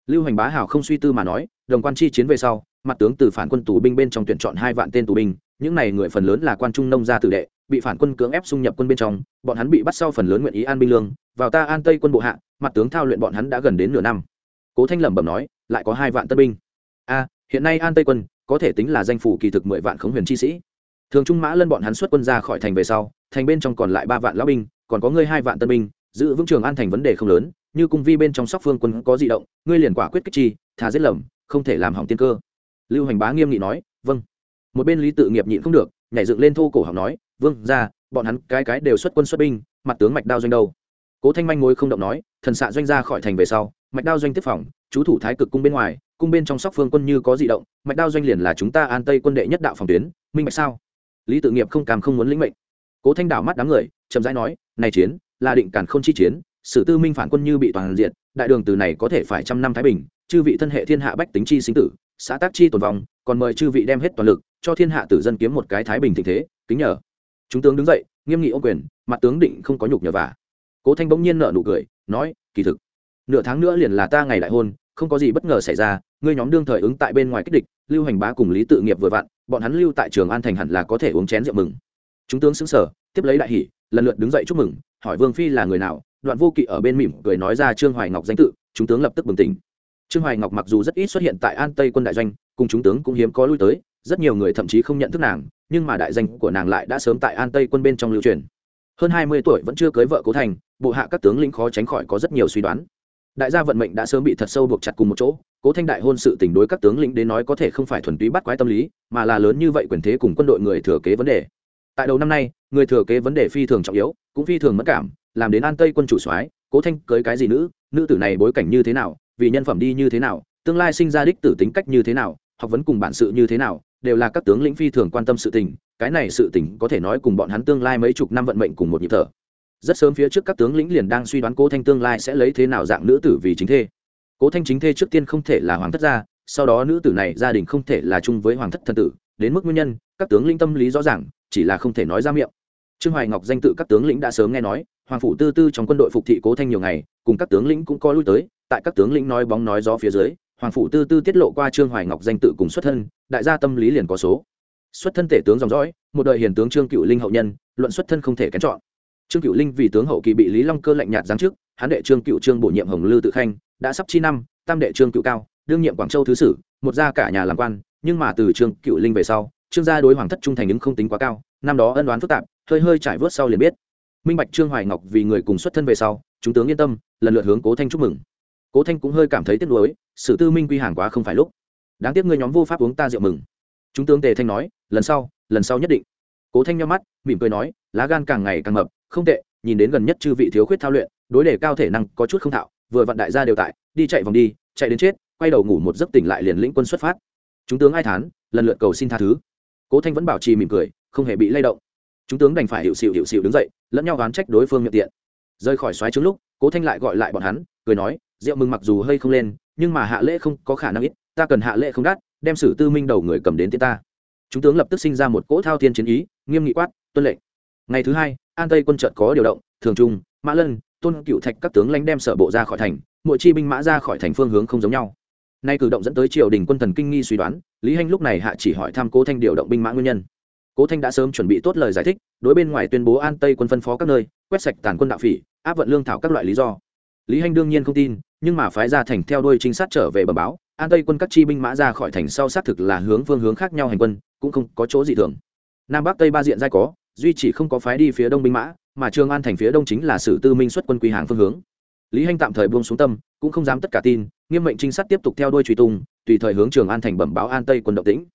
lưu hành bá hảo không suy tư mà nói, đồng quan chi chiến về sau, mặt tướng từ phản quân tù binh bên trong tuyển chọn hai vạn tên tù binh, những này người phần lớn là quan trung nông gia tử đệ, bị phản quân cưỡng ép xung nhập quân bên trong, bọn hắn bị bắt sau phần lớn nguyện ý an binh lương, vào ta an tây quân bộ hạ, mặt tướng thao luyện bọn hắn đã gần đến nửa năm. Cố thanh lẩm bẩm nói, lại có hai vạn tân binh. A, hiện nay an tây quân, có thể tính là danh phủ kỳ thực mười vạn khống huyền chi sĩ. Thường trung mã lân bọn hắn xuất quân ra khỏi thành về sau, thành bên trong còn lại ba vạn lão binh, còn có ngươi hai vạn tân binh, giữ vững trường an thành vấn đề không lớn như cung vi bên trong sóc phương quân có di động, ngươi liền quả quyết kích chi, thà giết lầm, không thể làm hỏng tiên cơ. Lưu hành bá nghiêm nghị nói vâng. Một bên lý tự nghiệp nhịn không được, nhảy dựng lên thô cổ học nói vương ra, bọn hắn cái cái đều xuất quân xuất binh, mặt tướng mạch đao doanh đâu? Cố thanh manh ngồi không động nói, thần xạ doanh ra khỏi thành về sau, mạch đao doanh tiếp phòng, chú thủ thái cực cung bên ngoài, cung bên trong sóc phương quân như có di động, mạch đao doanh liền là chúng ta an tây quân đệ nhất đạo phòng tuyến, minh mạch sao? Lý tự nghiệp không càm không muốn lĩnh mệnh. Cố thanh đảo mắt đám người, chậm rãi nói, này chiến, là định cản không chi chiến sử tư minh phản quân như bị toàn diện đại đường từ này có thể phải trăm năm thái bình, chư vị thân hệ thiên hạ bách tính chi sinh tử, xã tác chi tồn vong, còn mời chư vị đem hết toàn lực, cho thiên hạ tử dân kiếm một cái thái bình tình thế, kính nhờ. Chúng tướng đứng dậy, nghiêm nghị ô quyền, mặt tướng định không có nhục nhờ vả. Cố thanh bỗng nhiên nợ nụ cười, nói, kỳ thực, nửa tháng nữa liền là ta ngày đại hôn, không có gì bất ngờ xảy ra, ngươi nhóm đương thời ứng tại bên ngoài kích địch, lưu hành bá cùng lý tự nghiệp vừa vặn, bọn hắn lưu tại trường an thành hẳn là có thể uống chén rượu mừng. Chúng tướng xứng sở tiếp lấy đại hỷ lần lượt đứng dậy chúc mừng, hỏi vương phi là người nào đoạn vô kỵ ở bên mỉm cười nói ra trương hoài ngọc danh tự, chúng tướng lập tức bừng tỉnh. Trương hoài ngọc mặc dù rất ít xuất hiện tại an tây quân đại doanh, cùng chúng tướng cũng hiếm có lui tới, rất nhiều người thậm chí không nhận thức nàng, nhưng mà đại danh của nàng lại đã sớm tại an tây quân bên trong lưu truyền. Hơn hai mươi tuổi vẫn chưa cưới vợ cố thành, bộ hạ các tướng lĩnh khó tránh khỏi có rất nhiều suy đoán. Đại gia vận mệnh đã sớm bị thật sâu buộc chặt cùng một chỗ, cố thanh đại hôn sự tình đối các tướng lĩnh đến nói có thể không phải thuần túy bắt quái tâm lý, mà là lớn như vậy quyền thế cùng quân đội người thừa kế vấn đề. Tại đầu năm nay, người thừa kế vấn đề phi thường trọng yếu, cũng phi thường mất cảm làm đến an tây quân chủ soái, cố thanh cưới cái gì nữ nữ tử này bối cảnh như thế nào, vì nhân phẩm đi như thế nào, tương lai sinh ra đích tử tính cách như thế nào, học vấn cùng bản sự như thế nào, đều là các tướng lĩnh phi thường quan tâm sự tình, cái này sự tình có thể nói cùng bọn hắn tương lai mấy chục năm vận mệnh cùng một nhịp thở. Rất sớm phía trước các tướng lĩnh liền đang suy đoán cố thanh tương lai sẽ lấy thế nào dạng nữ tử vì chính thê. Cố thanh chính thê trước tiên không thể là hoàng thất gia, sau đó nữ tử này gia đình không thể là chung với hoàng thất thân tử, đến mức nguyên nhân, các tướng lĩnh tâm lý rõ ràng, chỉ là không thể nói ra miệng. Trương hoài ngọc danh tự các tướng lĩnh đã sớm nghe nói hoàng phủ tư tư trong quân đội phục thị cố thanh nhiều ngày, cùng các tướng lĩnh cũng có lui tới, tại các tướng lĩnh nói bóng nói gió phía dưới, hoàng phủ tư tư tiết lộ qua trương hoài ngọc danh tự cùng xuất thân, đại gia tâm lý liền có số. Xuất thân tể tướng dòng dõi, một đời hiền tướng trương cựu linh hậu nhân, luận xuất thân không thể kén chọn. Trương cựu linh vì tướng hậu kỳ bị lý long cơ lạnh nhạt giáng chức hán đệ trương cựu trương bổ nhiệm hồng lư tự khanh, đã sắp chi năm, tam đệ trương cựu cao, đương nhiệm quảng châu thứ sử, một gia cả nhà làm quan, nhưng mà từ trương cựu linh về sau, trương gia đối hoàng thất trung thành ứng không tính quá cao, năm đó ân đoán phức tạp, hơi hơi trải vớt sau liền biết minh bạch trương hoài ngọc vì người cùng xuất thân về sau, chúng tướng yên tâm, lần lượt hướng cố thanh chúc mừng. Cố thanh cũng hơi cảm thấy tiếc nuối sự tư minh quy hàng quá không phải lúc. Đáng tiếc ngươi nhóm vô pháp uống ta rượu mừng. Chúng tướng tề thanh nói, lần sau lần sau nhất định. Cố thanh nhau mắt, mỉm cười nói, lá gan càng ngày càng mập, không tệ, nhìn đến gần nhất chư vị thiếu khuyết thao luyện, đối đề cao thể năng có chút không thạo, vừa vặn đại gia đều tại, đi chạy vòng đi, chạy đến chết, quay đầu ngủ một giấc tỉnh lại liền lĩnh quân xuất phát. Chúng tướng ai thán, lần lượt cầu xin tha thứ. Cố thanh vẫn bảo trì mỉm cười, không hề bị lay động. Chúng tướng đành phải hiệu xịu hiệu xịu đứng dậy lẫn nhau oán trách đối phương miệng tiện. Rơi khỏi xoáy trứng lúc, cố thanh lại gọi lại bọn hắn, cười nói rượu mừng mặc dù hơi không lên, nhưng mà hạ lễ không có khả năng ít, ta cần hạ lễ không đắt, đem sử tư minh đầu người cầm đến tiễn ta. Chúng tướng lập tức sinh ra một cỗ thao thiên chiến ý, nghiêm nghị quát, tuân lệnh. Ngày thứ hai, an tây quân trận có điều động, thường trung, mã lân, tôn cựu thạch các tướng lãnh đem sở bộ ra khỏi thành, mỗi chi binh mã ra khỏi thành phương hướng không giống nhau. Nay cử động dẫn tới triều đình quân thần kinh nghi suy đoán, lý hanh lúc này hạ chỉ hỏi thăm cố thanh điều động binh mã nguyên nhân cố thanh đã sớm chuẩn bị tốt lời giải thích, đối bên ngoài tuyên bố an tây quân phân phó các nơi, quét sạch tàn quân đạo phỉ, áp vận lương thảo các loại lý do. Lý hanh đương nhiên không tin, nhưng mà phái ra thành theo đuôi trinh sát trở về bờ báo, an tây quân các chi binh mã ra khỏi thành sau xác thực là hướng phương hướng khác nhau hành quân, cũng không có chỗ gì thường. Nam bắc tây ba diện giai có, duy chỉ không có phái đi phía đông binh mã, mà trường an thành phía đông chính là sử tư minh xuất quân quy hàng phương hướng. Lý hanh tạm thời buông xuống tâm, cũng không dám tất cả tin, nghiêm mệnh trinh sát tiếp tục theo đuôi truy tung, tùy thời hướng trường an thành bẩm báo an tây quân động tĩnh.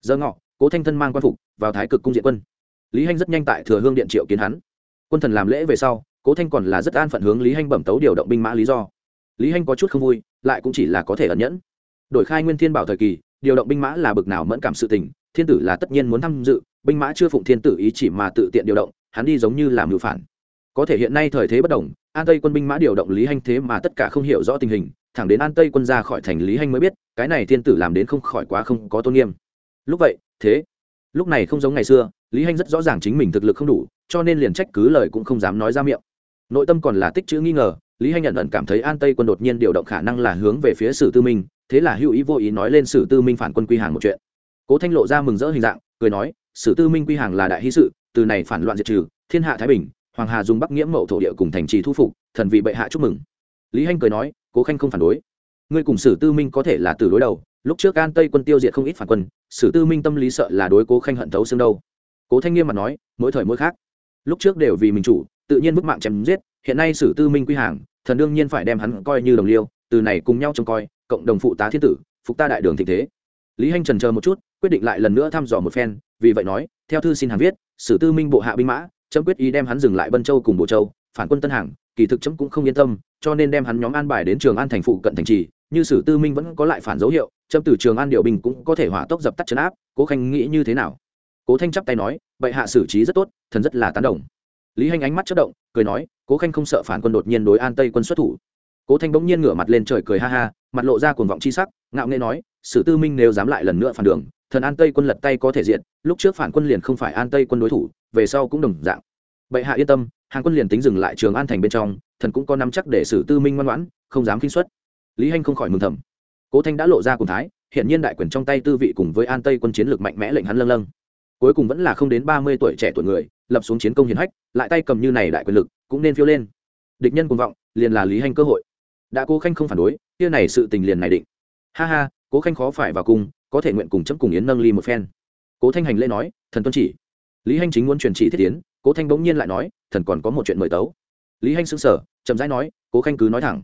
Giờ ngọ cố thanh thân mang quan phục vào thái cực cung diện quân. Lý hanh rất nhanh tại thừa hương điện triệu kiến hắn. Quân thần làm lễ về sau, cố thanh còn là rất an phận hướng lý hanh bẩm tấu điều động binh mã lý do. Lý hanh có chút không vui, lại cũng chỉ là có thể ẩn nhẫn. Đổi khai nguyên thiên bảo thời kỳ, điều động binh mã là bực nào mẫn cảm sự tình, thiên tử là tất nhiên muốn tham dự, binh mã chưa phụng thiên tử ý chỉ mà tự tiện điều động, hắn đi giống như làm ngự phản. Có thể hiện nay thời thế bất đồng, an tây quân binh mã điều động lý hanh thế mà tất cả không hiểu rõ tình hình, thẳng đến an tây quân ra khỏi thành lý hanh mới biết, cái này thiên tử làm đến không khỏi quá không có tôn nghiêm. Lúc vậy thế. Lúc này không giống ngày xưa, lý hanh rất rõ ràng chính mình thực lực không đủ, cho nên liền trách cứ lời cũng không dám nói ra miệng. Nội tâm còn là tích chữ nghi ngờ, lý hanh nhận ẩn cảm thấy an tây quân đột nhiên điều động khả năng là hướng về phía sử tư minh, thế là hữu ý vô ý nói lên sử tư minh phản quân quy hàng một chuyện. Cố thanh lộ ra mừng rỡ hình dạng, cười nói, sử tư minh quy hàng là đại hy sự, từ này phản loạn diệt trừ, thiên hạ thái bình, hoàng hà dùng bắc nghiễm mậu thổ địa cùng thành trì thu phục, thần vị bệ hạ chúc mừng. Lý hanh cười nói, cố khanh không phản đối ngươi cùng sử tư minh có thể là từ đối đầu, lúc trước an tây quân tiêu diệt không ít phản quân, sử tư minh tâm lý sợ là đối cố khanh hận thấu xương đâu. Cố thanh nghiêm mặt nói, mỗi thời mỗi khác, lúc trước đều vì mình chủ, tự nhiên mức mạng chém giết, hiện nay sử tư minh quy hàng, thần đương nhiên phải đem hắn coi như đồng liêu, từ này cùng nhau trông coi, cộng đồng phụ tá thiên tử, phục ta đại đường thịnh thế. Lý hanh trần chờ một chút, quyết định lại lần nữa thăm dò một phen, vì vậy nói, theo thư xin hàng viết, sử tư minh bộ hạ binh mã, chấm quyết ý đem hắn dừng lại bân châu cùng bộ châu, phản quân tân hàng, kỳ thực chấm cũng không yên tâm, cho nên đem hắn nhóm an bài đến trường an thành phụ cận thành trì như sử tư minh vẫn có lại phản dấu hiệu trâm từ trường an điều bình cũng có thể hỏa tốc dập tắt chấn áp, cố khanh nghĩ như thế nào? Cố thanh chắp tay nói, bệ hạ xử trí rất tốt, thần rất là tán đồng. Lý hanh ánh mắt chất động, cười nói, cố khanh không sợ phản quân đột nhiên đối an tây quân xuất thủ. Cố thanh bỗng nhiên ngửa mặt lên trời cười ha ha, mặt lộ ra cuồng vọng chi sắc, ngạo nghễ nói, sử tư minh nếu dám lại lần nữa phản đường, thần an tây quân lật tay có thể diện lúc trước phản quân liền không phải an tây quân đối thủ, về sau cũng đồng dạng. Bệ hạ yên tâm, hàng quân liền tính dừng lại trường an thành bên trong, thần cũng có nắm chắc để sử tư minh ngoan ngoãn, không dám kinh xuất lý hanh không khỏi mừng thầm. Cố thanh đã lộ ra cùng thái, hiện nhiên đại quyền trong tay tư vị cùng với an tây quân chiến lược mạnh mẽ lệnh hắn lâng lâng. Cuối cùng vẫn là không đến ba mươi tuổi trẻ tuổi người, lập xuống chiến công hiển hách, lại tay cầm như này đại quyền lực, cũng nên phiêu lên. Địch nhân cùng vọng, liền là lý hanh cơ hội. Đã cố khanh không phản đối, kia này sự tình liền này định. Ha ha, cố khanh khó phải vào cung có thể nguyện cùng chấm cùng yến nâng ly một phen. Cố thanh hành lễ nói, thần tuân chỉ. Lý hanh chính muốn truyền chỉ thiết tiến, cố thanh bỗng nhiên lại nói, thần còn có một chuyện mời tấu. Lý hanh xứng sở chậm rãi nói, cố khanh cứ nói thẳng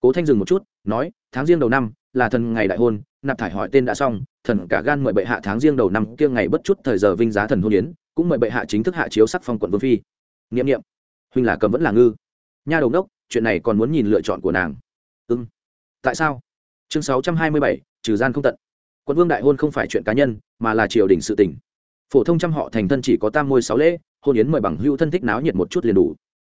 cố thanh dừng một chút, nói, tháng riêng đầu năm là thần ngày đại hôn, nạp thải hỏi tên đã xong, thần cả gan mời bệ hạ tháng riêng đầu năm kia ngày bất chút thời giờ vinh giá thần hôn yến, cũng mời bệ hạ chính thức hạ chiếu sắc phong quận vương phi. Nghiệm nghiệm huynh là cầm vẫn là ngư. Nha đầu đốc chuyện này còn muốn nhìn lựa chọn của nàng. Ưng tại sao? Chương sáu trăm hai mươi bảy, trừ gian không tận. Quận vương đại hôn không phải chuyện cá nhân, mà là triều đình sự tỉnh phổ thông trăm họ thành thân chỉ có tam môi sáu lễ, hôn yến mời bằng hữu thân thích náo nhiệt một chút liền đủ.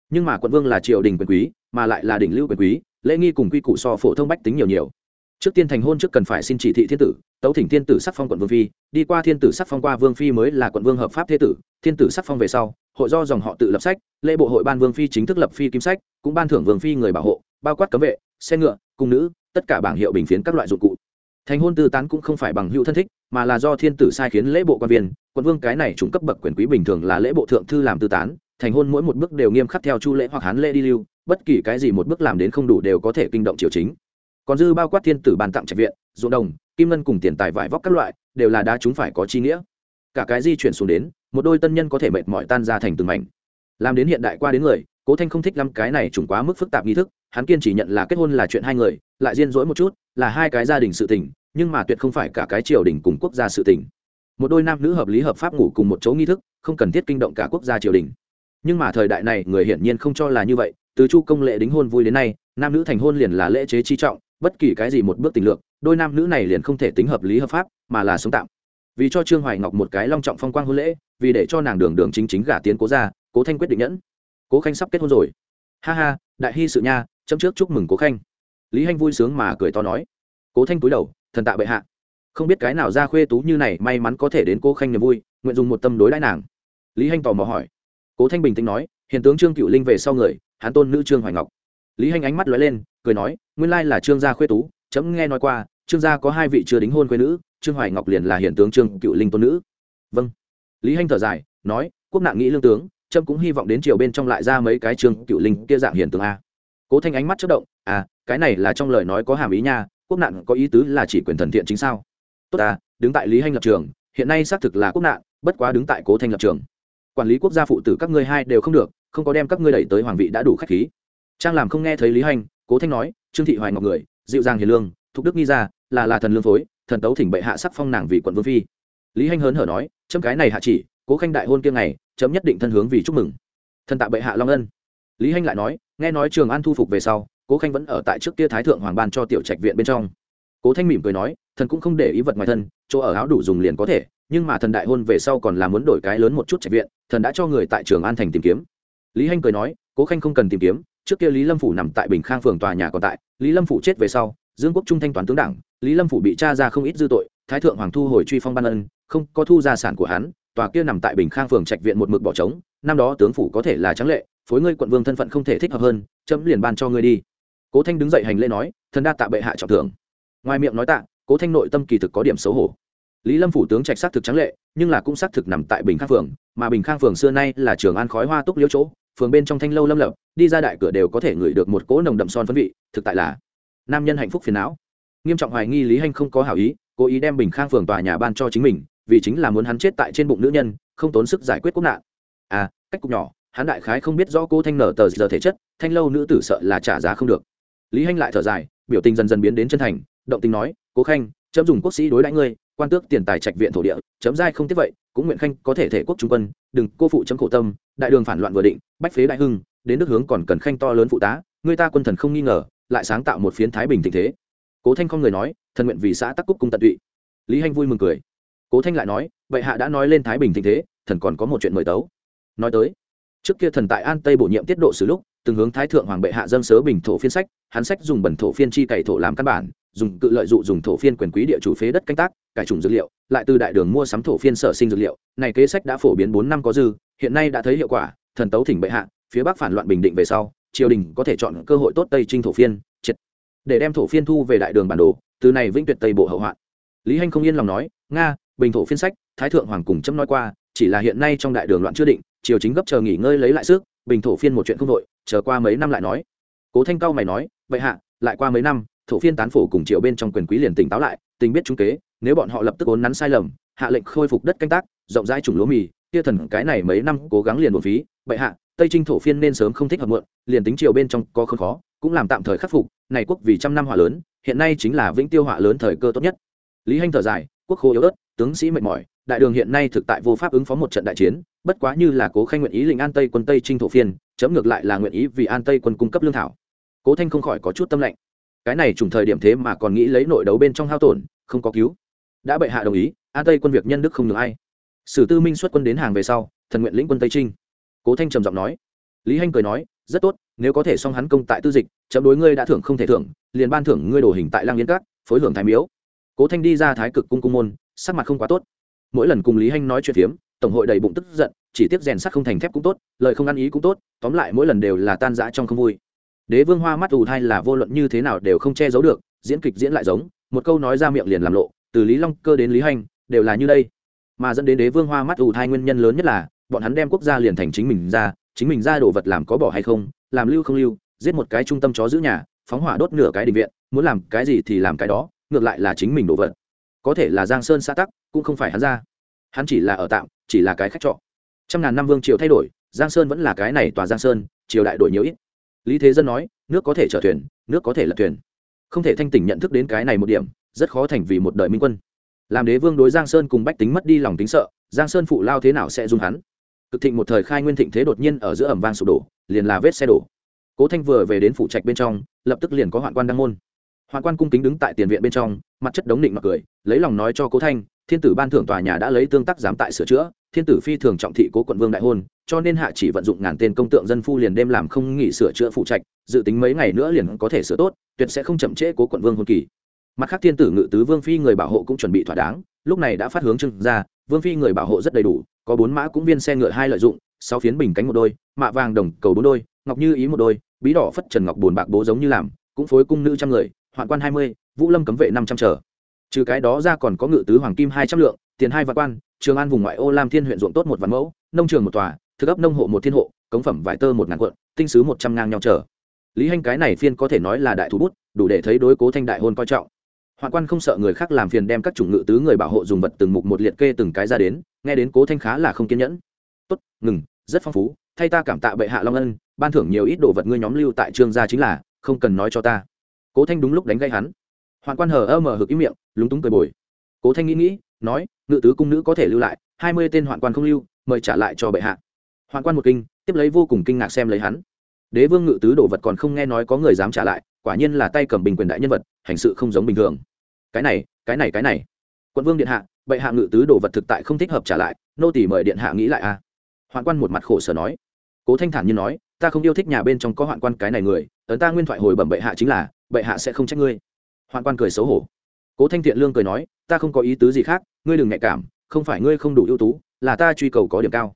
Nhưng mà quận vương là triều đình quyền quý, mà lại là đỉnh lưu quyền quý lễ nghi cùng quy củ so phổ thông bách tính nhiều nhiều. Trước tiên thành hôn trước cần phải xin chỉ thị thiên tử, tấu thỉnh thiên tử sắc phong quận vương phi, đi qua thiên tử sắc phong qua vương phi mới là quận vương hợp pháp thế tử, thiên tử sắc phong về sau, hội do dòng họ tự lập sách, lễ bộ hội ban vương phi chính thức lập phi kim sách, cũng ban thưởng vương phi người bảo hộ, bao quát cấm vệ, xe ngựa, cung nữ, tất cả bảng hiệu bình phiến các loại dụng cụ. Thành hôn tư tán cũng không phải bằng hữu thân thích, mà là do thiên tử sai khiến lễ bộ quan viên, quận vương cái này trùng cấp bậc quyền quý bình thường là lễ bộ thượng thư làm tư tán, thành hôn mỗi một bước đều nghiêm khắc theo chu lễ hoặc hán lễ đi lưu bất kỳ cái gì một bước làm đến không đủ đều có thể kinh động triều chính. Còn dư bao quát thiên tử bàn tặng trạch viện, ruộng đồng, kim ngân cùng tiền tài vải vóc các loại, đều là đá chúng phải có chi nghĩa. Cả cái di chuyển xuống đến, một đôi tân nhân có thể mệt mỏi tan ra thành từng mảnh. Làm đến hiện đại qua đến người, cố thanh không thích lắm cái này trùng quá mức phức tạp nghi thức, hắn kiên chỉ nhận là kết hôn là chuyện hai người, lại riêng rỗi một chút, là hai cái gia đình sự tình, nhưng mà tuyệt không phải cả cái triều đình cùng quốc gia sự tình. Một đôi nam nữ hợp lý hợp pháp ngủ cùng một chỗ nghi thức, không cần thiết kinh động cả quốc gia triều đình. Nhưng mà thời đại này, người hiển nhiên không cho là như vậy từ chu công lệ đính hôn vui đến nay, nam nữ thành hôn liền là lễ chế chi trọng, bất kỳ cái gì một bước tình lược, đôi nam nữ này liền không thể tính hợp lý hợp pháp, mà là sống tạm. Vì cho trương hoài ngọc một cái long trọng phong quang hôn lễ, vì để cho nàng đường đường chính chính gả tiến cố ra cố thanh quyết định nhẫn. Cố khanh sắp kết hôn rồi. Ha ha, đại hy sự nha, chấm trước chúc mừng cố khanh. Lý hanh vui sướng mà cười to nói. Cố thanh cúi đầu, thần tạ bệ hạ. Không biết cái nào ra khuê tú như này may mắn có thể đến cố khanh niềm vui, nguyện dùng một tâm đối đãi nàng. Lý hanh tò mò hỏi. Cố thanh bình tĩnh nói hiện tướng trương cựu linh về sau người hán tôn nữ trương hoài ngọc. Lý hanh ánh mắt lóe lên, cười nói, nguyên lai là trương gia khuê tú, chấm nghe nói qua, trương gia có hai vị chưa đính hôn quê nữ, trương hoài ngọc liền là hiện tướng trương cựu linh tôn nữ. Vâng. Lý hanh thở dài, nói, quốc nạn nghĩ lương tướng trâm cũng hy vọng đến chiều bên trong lại ra mấy cái trương cựu linh kia dạng hiền tướng a. Cố thanh ánh mắt chất động à cái này là trong lời nói có hàm ý nha, quốc nạn có ý tứ là chỉ quyền thần thiện chính sao? Tốt à đứng tại lý hanh lập trường, hiện nay xác thực là quốc nạn, bất quá đứng tại cố thanh lập trường. Quản lý quốc gia phụ tử các ngươi hai đều không được không có đem các ngươi đẩy tới hoàng vị đã đủ khách khí. Trang làm không nghe thấy lý hành, cố thanh nói trương thị hoài ngọc người dịu dàng hiền lương thục đức nghi ra là là thần lương phối thần tấu thỉnh bệ hạ sắc phong nàng vì quận vương phi. Lý hanh hớn hở nói chấm cái này hạ chỉ cố khanh đại hôn kia ngày chấm nhất định thân hướng vì chúc mừng. Thần tạ bệ hạ long ân. Lý hanh lại nói nghe nói trường an thu phục về sau cố khanh vẫn ở tại trước kia thái thượng hoàng ban cho tiểu trạch viện bên trong. Cố thanh mỉm cười nói thần cũng không để ý vật ngoài thân chỗ ở áo đủ dùng liền có thể nhưng mà thần đại hôn về sau còn là muốn đổi cái lớn một chút trạch viện thần đã cho người tại trường an thành tìm kiếm lý hanh cười nói, cố khanh không cần tìm kiếm, trước kia lý lâm phủ nằm tại bình khang phường tòa nhà còn tại, lý lâm phủ chết về sau, dương quốc trung thanh toán tướng đảng, lý lâm phủ bị tra ra không ít dư tội, thái thượng hoàng thu hồi truy phong ban ân, không có thu gia sản của hắn, tòa kia nằm tại bình khang phường trạch viện một mực bỏ trống, năm đó tướng phủ có thể là trắng lệ, phối ngươi quận vương thân phận không thể thích hợp hơn, chấm liền ban cho ngươi đi. Cố thanh đứng dậy hành lễ nói, thần đa tạ bệ hạ trọng thưởng. Ngoài miệng nói tạ, cố thanh nội tâm kỳ thực có điểm xấu hổ. Lý lâm phủ tướng trạch xác thực trắng lệ, nhưng là cũng xác thực nằm tại bình khang phường, mà bình khang phường xưa nay là trường an khói hoa túc liễu chỗ phường bên trong thanh lâu lâm lập, đi ra đại cửa đều có thể ngửi được một cỗ nồng đậm son phấn vị, thực tại là nam nhân hạnh phúc phiền não. Nghiêm trọng hoài nghi lý hanh không có hảo ý, cố ý đem bình khang phường tòa nhà ban cho chính mình, vì chính là muốn hắn chết tại trên bụng nữ nhân, không tốn sức giải quyết quốc nạn. À cách cục nhỏ, hắn đại khái không biết rõ cô thanh nở tờ giờ thể chất, thanh lâu nữ tử sợ là trả giá không được. Lý hanh lại thở dài, biểu tình dần dần biến đến chân thành, động tình nói, cố khanh, chấm dùng quốc sĩ đối đãi ngươi quan tước tiền tài trạch viện thổ địa, chấm giai không tiếp vậy, cũng nguyện khanh có thể thể quốc trung quân, đừng, cô phụ chấm khổ tâm, đại đường phản loạn vừa định, bách phế đại hưng, đến nước hướng còn cần khanh to lớn phụ tá, người ta quân thần không nghi ngờ, lại sáng tạo một phiến thái bình tình thế. Cố thanh không người nói, thần nguyện vì xã tắc cúc cung tận tụy. Lý hanh vui mừng cười. Cố thanh lại nói, vậy hạ đã nói lên thái bình tình thế, thần còn có một chuyện mời tấu. Nói tới, trước kia thần tại an tây bổ nhiệm tiết độ xử lúc, từng hướng thái thượng hoàng bệ hạ dâng sớ bình thổ phiên sách, hắn sách dùng bẩn thổ phiên chi cày thổ làm căn bản dùng cự lợi dụng dùng thổ phiên quyền quý địa chủ phế đất canh tác, cải trùng dược liệu, lại từ đại đường mua sắm thổ phiên sở sinh dược liệu. Này kế sách đã phổ biến bốn năm có dư, hiện nay đã thấy hiệu quả, thần tấu thỉnh bệ hạ, phía bắc phản loạn bình định về sau, triều đình có thể chọn cơ hội tốt tây trinh thổ phiên, triệt. Để đem thổ phiên thu về đại đường bản đồ, từ này vĩnh tuyệt tây bộ hậu hoạn. Lý hanh không yên lòng nói, nga, bình thổ phiên sách, thái thượng hoàng cùng chấm nói qua, chỉ là hiện nay trong đại đường loạn chưa định, triều chính gấp chờ nghỉ ngơi lấy lại sức, bình thổ phiên một chuyện không đội chờ qua mấy năm lại nói. Cố thanh cao mày nói vậy hạ, lại qua mấy năm thổ phiên tán phổ cùng triều bên trong quyền quý liền tỉnh táo lại, tình biết chúng kế, nếu bọn họ lập tức ốn nắn sai lầm, hạ lệnh khôi phục đất canh tác, rộng rãi chủng lúa mì, kia thần cái này mấy năm cố gắng liền một phí, bệ hạ, tây trinh thổ phiên nên sớm không thích hợp muộn, liền tính triều bên trong có không khó, cũng làm tạm thời khắc phục, này quốc vì trăm năm hỏa lớn, hiện nay chính là vĩnh tiêu hỏa lớn thời cơ tốt nhất. Lý hanh thở dài, quốc khô yếu ớt, tướng sĩ mệt mỏi, đại đường hiện nay thực tại vô pháp ứng phó một trận đại chiến, bất quá như là cố khanh nguyện ý lĩnh an tây quân tây trinh thổ phiên, chấm ngược lại là nguyện ý vì an tây quân cung cấp lương thảo. Cố thanh không khỏi có chút tâm lệnh cái này trùng thời điểm thế mà còn nghĩ lấy nội đấu bên trong hao tổn, không có cứu. Đã bệ hạ đồng ý, an tây quân việc nhân đức không được ai. Sử tư minh xuất quân đến hàng về sau, thần nguyện lĩnh quân tây trinh. Cố thanh trầm giọng nói. Lý hanh cười nói, rất tốt, nếu có thể xong hắn công tại tư dịch, chấm đối ngươi đã thưởng không thể thưởng, liền ban thưởng ngươi đồ hình tại lang yên các, phối hưởng thái miếu. Cố thanh đi ra thái cực cung cung môn, sắc mặt không quá tốt. Mỗi lần cùng lý hanh nói chuyện phiếm, tổng hội đầy bụng tức giận, chỉ tiếp rèn sắt không thành thép cũng tốt, lời không ăn ý cũng tốt, tóm lại mỗi lần đều là tan rã trong không vui đế vương hoa mắt ù thai là vô luận như thế nào đều không che giấu được, diễn kịch diễn lại giống, một câu nói ra miệng liền làm lộ, từ lý long cơ đến lý hanh đều là như đây. Mà dẫn đến đế vương hoa mắt ù thai nguyên nhân lớn nhất là, bọn hắn đem quốc gia liền thành chính mình ra, chính mình ra đồ vật làm có bỏ hay không, làm lưu không lưu, giết một cái trung tâm chó giữ nhà, phóng hỏa đốt nửa cái định viện, muốn làm cái gì thì làm cái đó, ngược lại là chính mình đồ vật. Có thể là giang sơn xã tắc, cũng không phải hắn ra. Hắn chỉ là ở tạm, chỉ là cái khách trọ. Trăm ngàn năm vương triều thay đổi, giang sơn vẫn là cái này tòa giang sơn, triều đại đổi nhiều ít lý thế dân nói, nước có thể chở thuyền, nước có thể lật thuyền. Không thể thanh tỉnh nhận thức đến cái này một điểm, rất khó thành vì một đời minh quân. Làm đế vương đối giang sơn cùng bách tính mất đi lòng tính sợ, giang sơn phụ lao thế nào sẽ dung hắn? Cực thịnh một thời khai nguyên thịnh thế đột nhiên ở giữa ẩm vang sụp đổ, liền là vết xe đổ. Cố thanh vừa về đến phủ trạch bên trong, lập tức liền có hoạn quan đăng môn. Hoạn quan cung kính đứng tại tiền viện bên trong, mặt chất đống định mặc cười, lấy lòng nói cho cố thanh thiên tử ban thưởng tòa nhà đã lấy tương tác giám tại sửa chữa, thiên tử phi thường trọng thị cố quận vương đại hôn, cho nên hạ chỉ vận dụng ngàn tên công tượng dân phu liền đêm làm không nghỉ sửa chữa phụ trạch, dự tính mấy ngày nữa liền có thể sửa tốt, tuyệt sẽ không chậm trễ cố quận vương hôn kỳ. Mặt khác thiên tử ngự tứ vương phi người bảo hộ cũng chuẩn bị thỏa đáng, lúc này đã phát hướng trưng ra vương phi người bảo hộ rất đầy đủ, có bốn mã cũng viên xe ngựa hai lợi dụng, sáu phiến bình cánh một đôi, mạ vàng đồng cầu bốn đôi, ngọc như ý một đôi, bí đỏ phất trần ngọc bồn bạc bố giống như làm, cũng phối cung nữ trăm người, hoạn quan hai mươi, vũ lâm cấm vệ năm trăm trở trừ cái đó ra còn có ngự tứ hoàng kim hai trăm lượng, tiền hai vạn quan, trường an vùng ngoại ô lam thiên huyện ruộng tốt một vạn mẫu, nông trường một tòa, thực ấp nông hộ một thiên hộ, cống phẩm vải tơ một ngàn quận tinh sứ một trăm ngang nhau trở. Lý hanh cái này phiên có thể nói là đại thú bút, đủ để thấy đối cố thanh đại hôn coi trọng. Hoạn quan không sợ người khác làm phiền đem các chủng ngự tứ người bảo hộ dùng vật từng mục một liệt kê từng cái ra đến, nghe đến cố thanh khá là không kiên nhẫn. Tốt, ngừng, rất phong phú, thay ta cảm tạ bệ hạ long ân, ban thưởng nhiều ít đồ vật ngươi nhóm lưu tại trương gia chính là, không cần nói cho ta. Cố thanh đúng lúc đánh gây hắn. Hoạn quan hờ ơ mờ hực ý miệng lúng túng cười bồi. Cố thanh nghĩ nghĩ, nói, ngự tứ cung nữ có thể lưu lại, hai mươi tên hoạn quan không lưu, mời trả lại cho bệ hạ. Hoạn quan một kinh, tiếp lấy vô cùng kinh ngạc xem lấy hắn. Đế vương ngự tứ đồ vật còn không nghe nói có người dám trả lại, quả nhiên là tay cầm bình quyền đại nhân vật, hành sự không giống bình thường. Cái này cái này cái này. Quận vương điện hạ, bệ hạ ngự tứ đồ vật thực tại không thích hợp trả lại, nô tỷ mời điện hạ nghĩ lại a. À? hoạn quan một mặt khổ sở nói. Cố thanh thản như nói, ta không yêu thích nhà bên trong có hoạn quan cái này người ấn ta nguyên thoại hồi bẩm bệ hạ chính là, bệ hạ sẽ không trách ngươi. Hoạn quan cười xấu hổ cố thanh thiện lương cười nói, ta không có ý tứ gì khác, ngươi đừng nhạy cảm, không phải ngươi không đủ ưu tú, là ta truy cầu có điểm cao.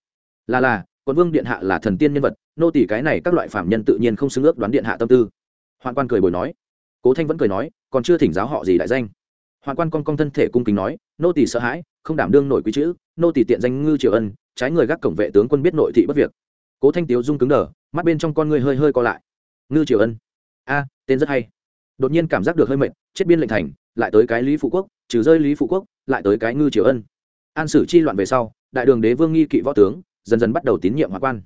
Là là, quận vương điện hạ là thần tiên nhân vật, nô tỷ cái này các loại phạm nhân tự nhiên không xứng ước đoán điện hạ tâm tư. Hoạn quan cười bồi nói. Cố thanh vẫn cười nói, còn chưa thỉnh giáo họ gì đại danh. Hoạn quan con con thân thể cung kính nói, nô tỷ sợ hãi, không đảm đương nổi quý chữ, nô tỷ tiện danh ngư triều ân, trái người gác cổng vệ tướng quân biết nội thị bất việc. Cố thanh tiếu dung cứng đờ, mắt bên trong con người hơi hơi co lại. Ngư triều ân. A, tên rất hay đột nhiên cảm giác được hơi mệt, chết biên lệnh thành, lại tới cái lý phụ quốc, trừ rơi lý phụ quốc, lại tới cái ngư triều ân. An sử chi loạn về sau, đại đường đế vương nghi kỵ võ tướng dần dần bắt đầu tín nhiệm hoạn quan.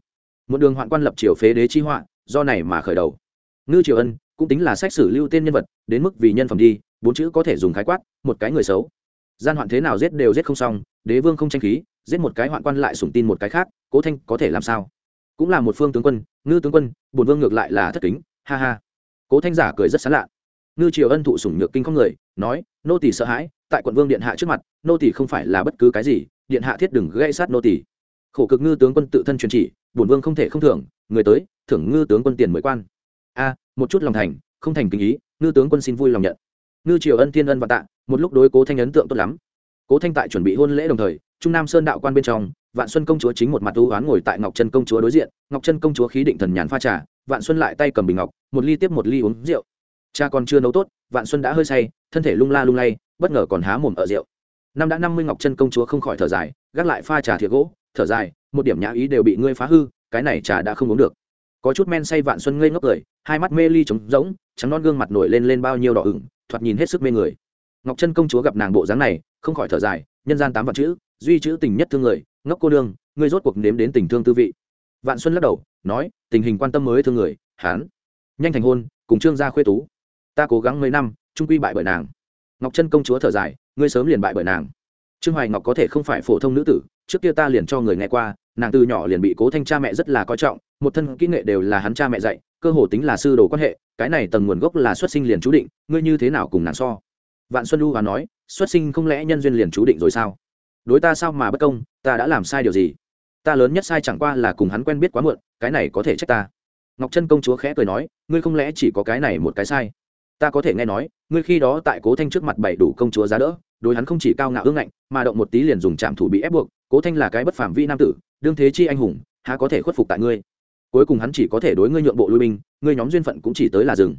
Một đường hoạn quan lập triều phế đế chi họa, do này mà khởi đầu. Ngư triều ân cũng tính là sách sử lưu tên nhân vật, đến mức vì nhân phẩm đi, bốn chữ có thể dùng khái quát, một cái người xấu. Gian hoạn thế nào giết đều giết không xong, đế vương không tranh khí, giết một cái hoạn quan lại sủng tin một cái khác, cố thanh có thể làm sao? Cũng là một phương tướng quân, ngư tướng quân, bổn vương ngược lại là thất kính, ha ha. Cố thanh giả cười rất sán lạ ngư triều ân thụ sủng nhược kinh không người, nói, nô tỷ sợ hãi, tại quận vương điện hạ trước mặt, nô tỷ không phải là bất cứ cái gì, điện hạ thiết đừng gây sát nô tỷ khổ cực ngư tướng quân tự thân truyền chỉ, bổn vương không thể không thưởng, người tới, thưởng ngư tướng quân tiền mới quan. A, một chút lòng thành, không thành kinh ý, ngư tướng quân xin vui lòng nhận. Ngư triều ân thiên ân và tạ, một lúc đối cố thanh ấn tượng tốt lắm. Cố thanh tại chuẩn bị hôn lễ đồng thời, trung nam sơn đạo quan bên trong, vạn xuân công chúa chính một mặt ưu oán ngồi tại ngọc trân công chúa đối diện, ngọc trân công chúa khí định thần nhàn pha trà, vạn xuân lại tay cầm bình ngọc, một ly tiếp một ly uống rượu cha còn chưa nấu tốt, vạn xuân đã hơi say, thân thể lung la lung lay, bất ngờ còn há mồm ở rượu. Năm đã năm mươi ngọc chân công chúa không khỏi thở dài, gác lại pha trà thiệt gỗ, thở dài, một điểm nhã ý đều bị ngươi phá hư, cái này trà đã không uống được. Có chút men say vạn xuân ngây ngốc cười, hai mắt mê ly trống rỗng, trắng non gương mặt nổi lên lên bao nhiêu đỏ ửng, thoạt nhìn hết sức mê người. Ngọc chân công chúa gặp nàng bộ dáng này, không khỏi thở dài, nhân gian tám vạn chữ, duy chữ tình nhất thương người, ngốc cô đương ngươi rốt cuộc nếm đến tình thương tư vị. Vạn xuân lắc đầu, nói, tình hình quan tâm mới thương người, hán. Nhanh thành hôn, cùng trương gia khuê tú ta cố gắng mấy năm, trung quy bại bởi nàng. Ngọc trân công chúa thở dài, ngươi sớm liền bại bởi nàng. Trương hoài ngọc có thể không phải phổ thông nữ tử, trước kia ta liền cho người nghe qua, nàng từ nhỏ liền bị cố thanh cha mẹ rất là coi trọng, một thân kỹ nghệ đều là hắn cha mẹ dạy, cơ hồ tính là sư đồ quan hệ, cái này tầng nguồn gốc là xuất sinh liền chú định, ngươi như thế nào cùng nàng so? Vạn xuân lưu hòa nói, xuất sinh không lẽ nhân duyên liền chú định rồi sao? Đối ta sao mà bất công, ta đã làm sai điều gì? Ta lớn nhất sai chẳng qua là cùng hắn quen biết quá muộn, cái này có thể trách ta. Ngọc trân công chúa khẽ cười nói, ngươi không lẽ chỉ có cái này một cái sai? Ta có thể nghe nói, ngươi khi đó tại cố thanh trước mặt bảy đủ công chúa giá đỡ, đối hắn không chỉ cao ngạo ương ngạnh, mà động một tí liền dùng trạm thủ bị ép buộc, cố thanh là cái bất phàm vi nam tử, đương thế chi anh hùng, há có thể khuất phục tại ngươi? Cuối cùng hắn chỉ có thể đối ngươi nhượng bộ lui binh, ngươi nhóm duyên phận cũng chỉ tới là rừng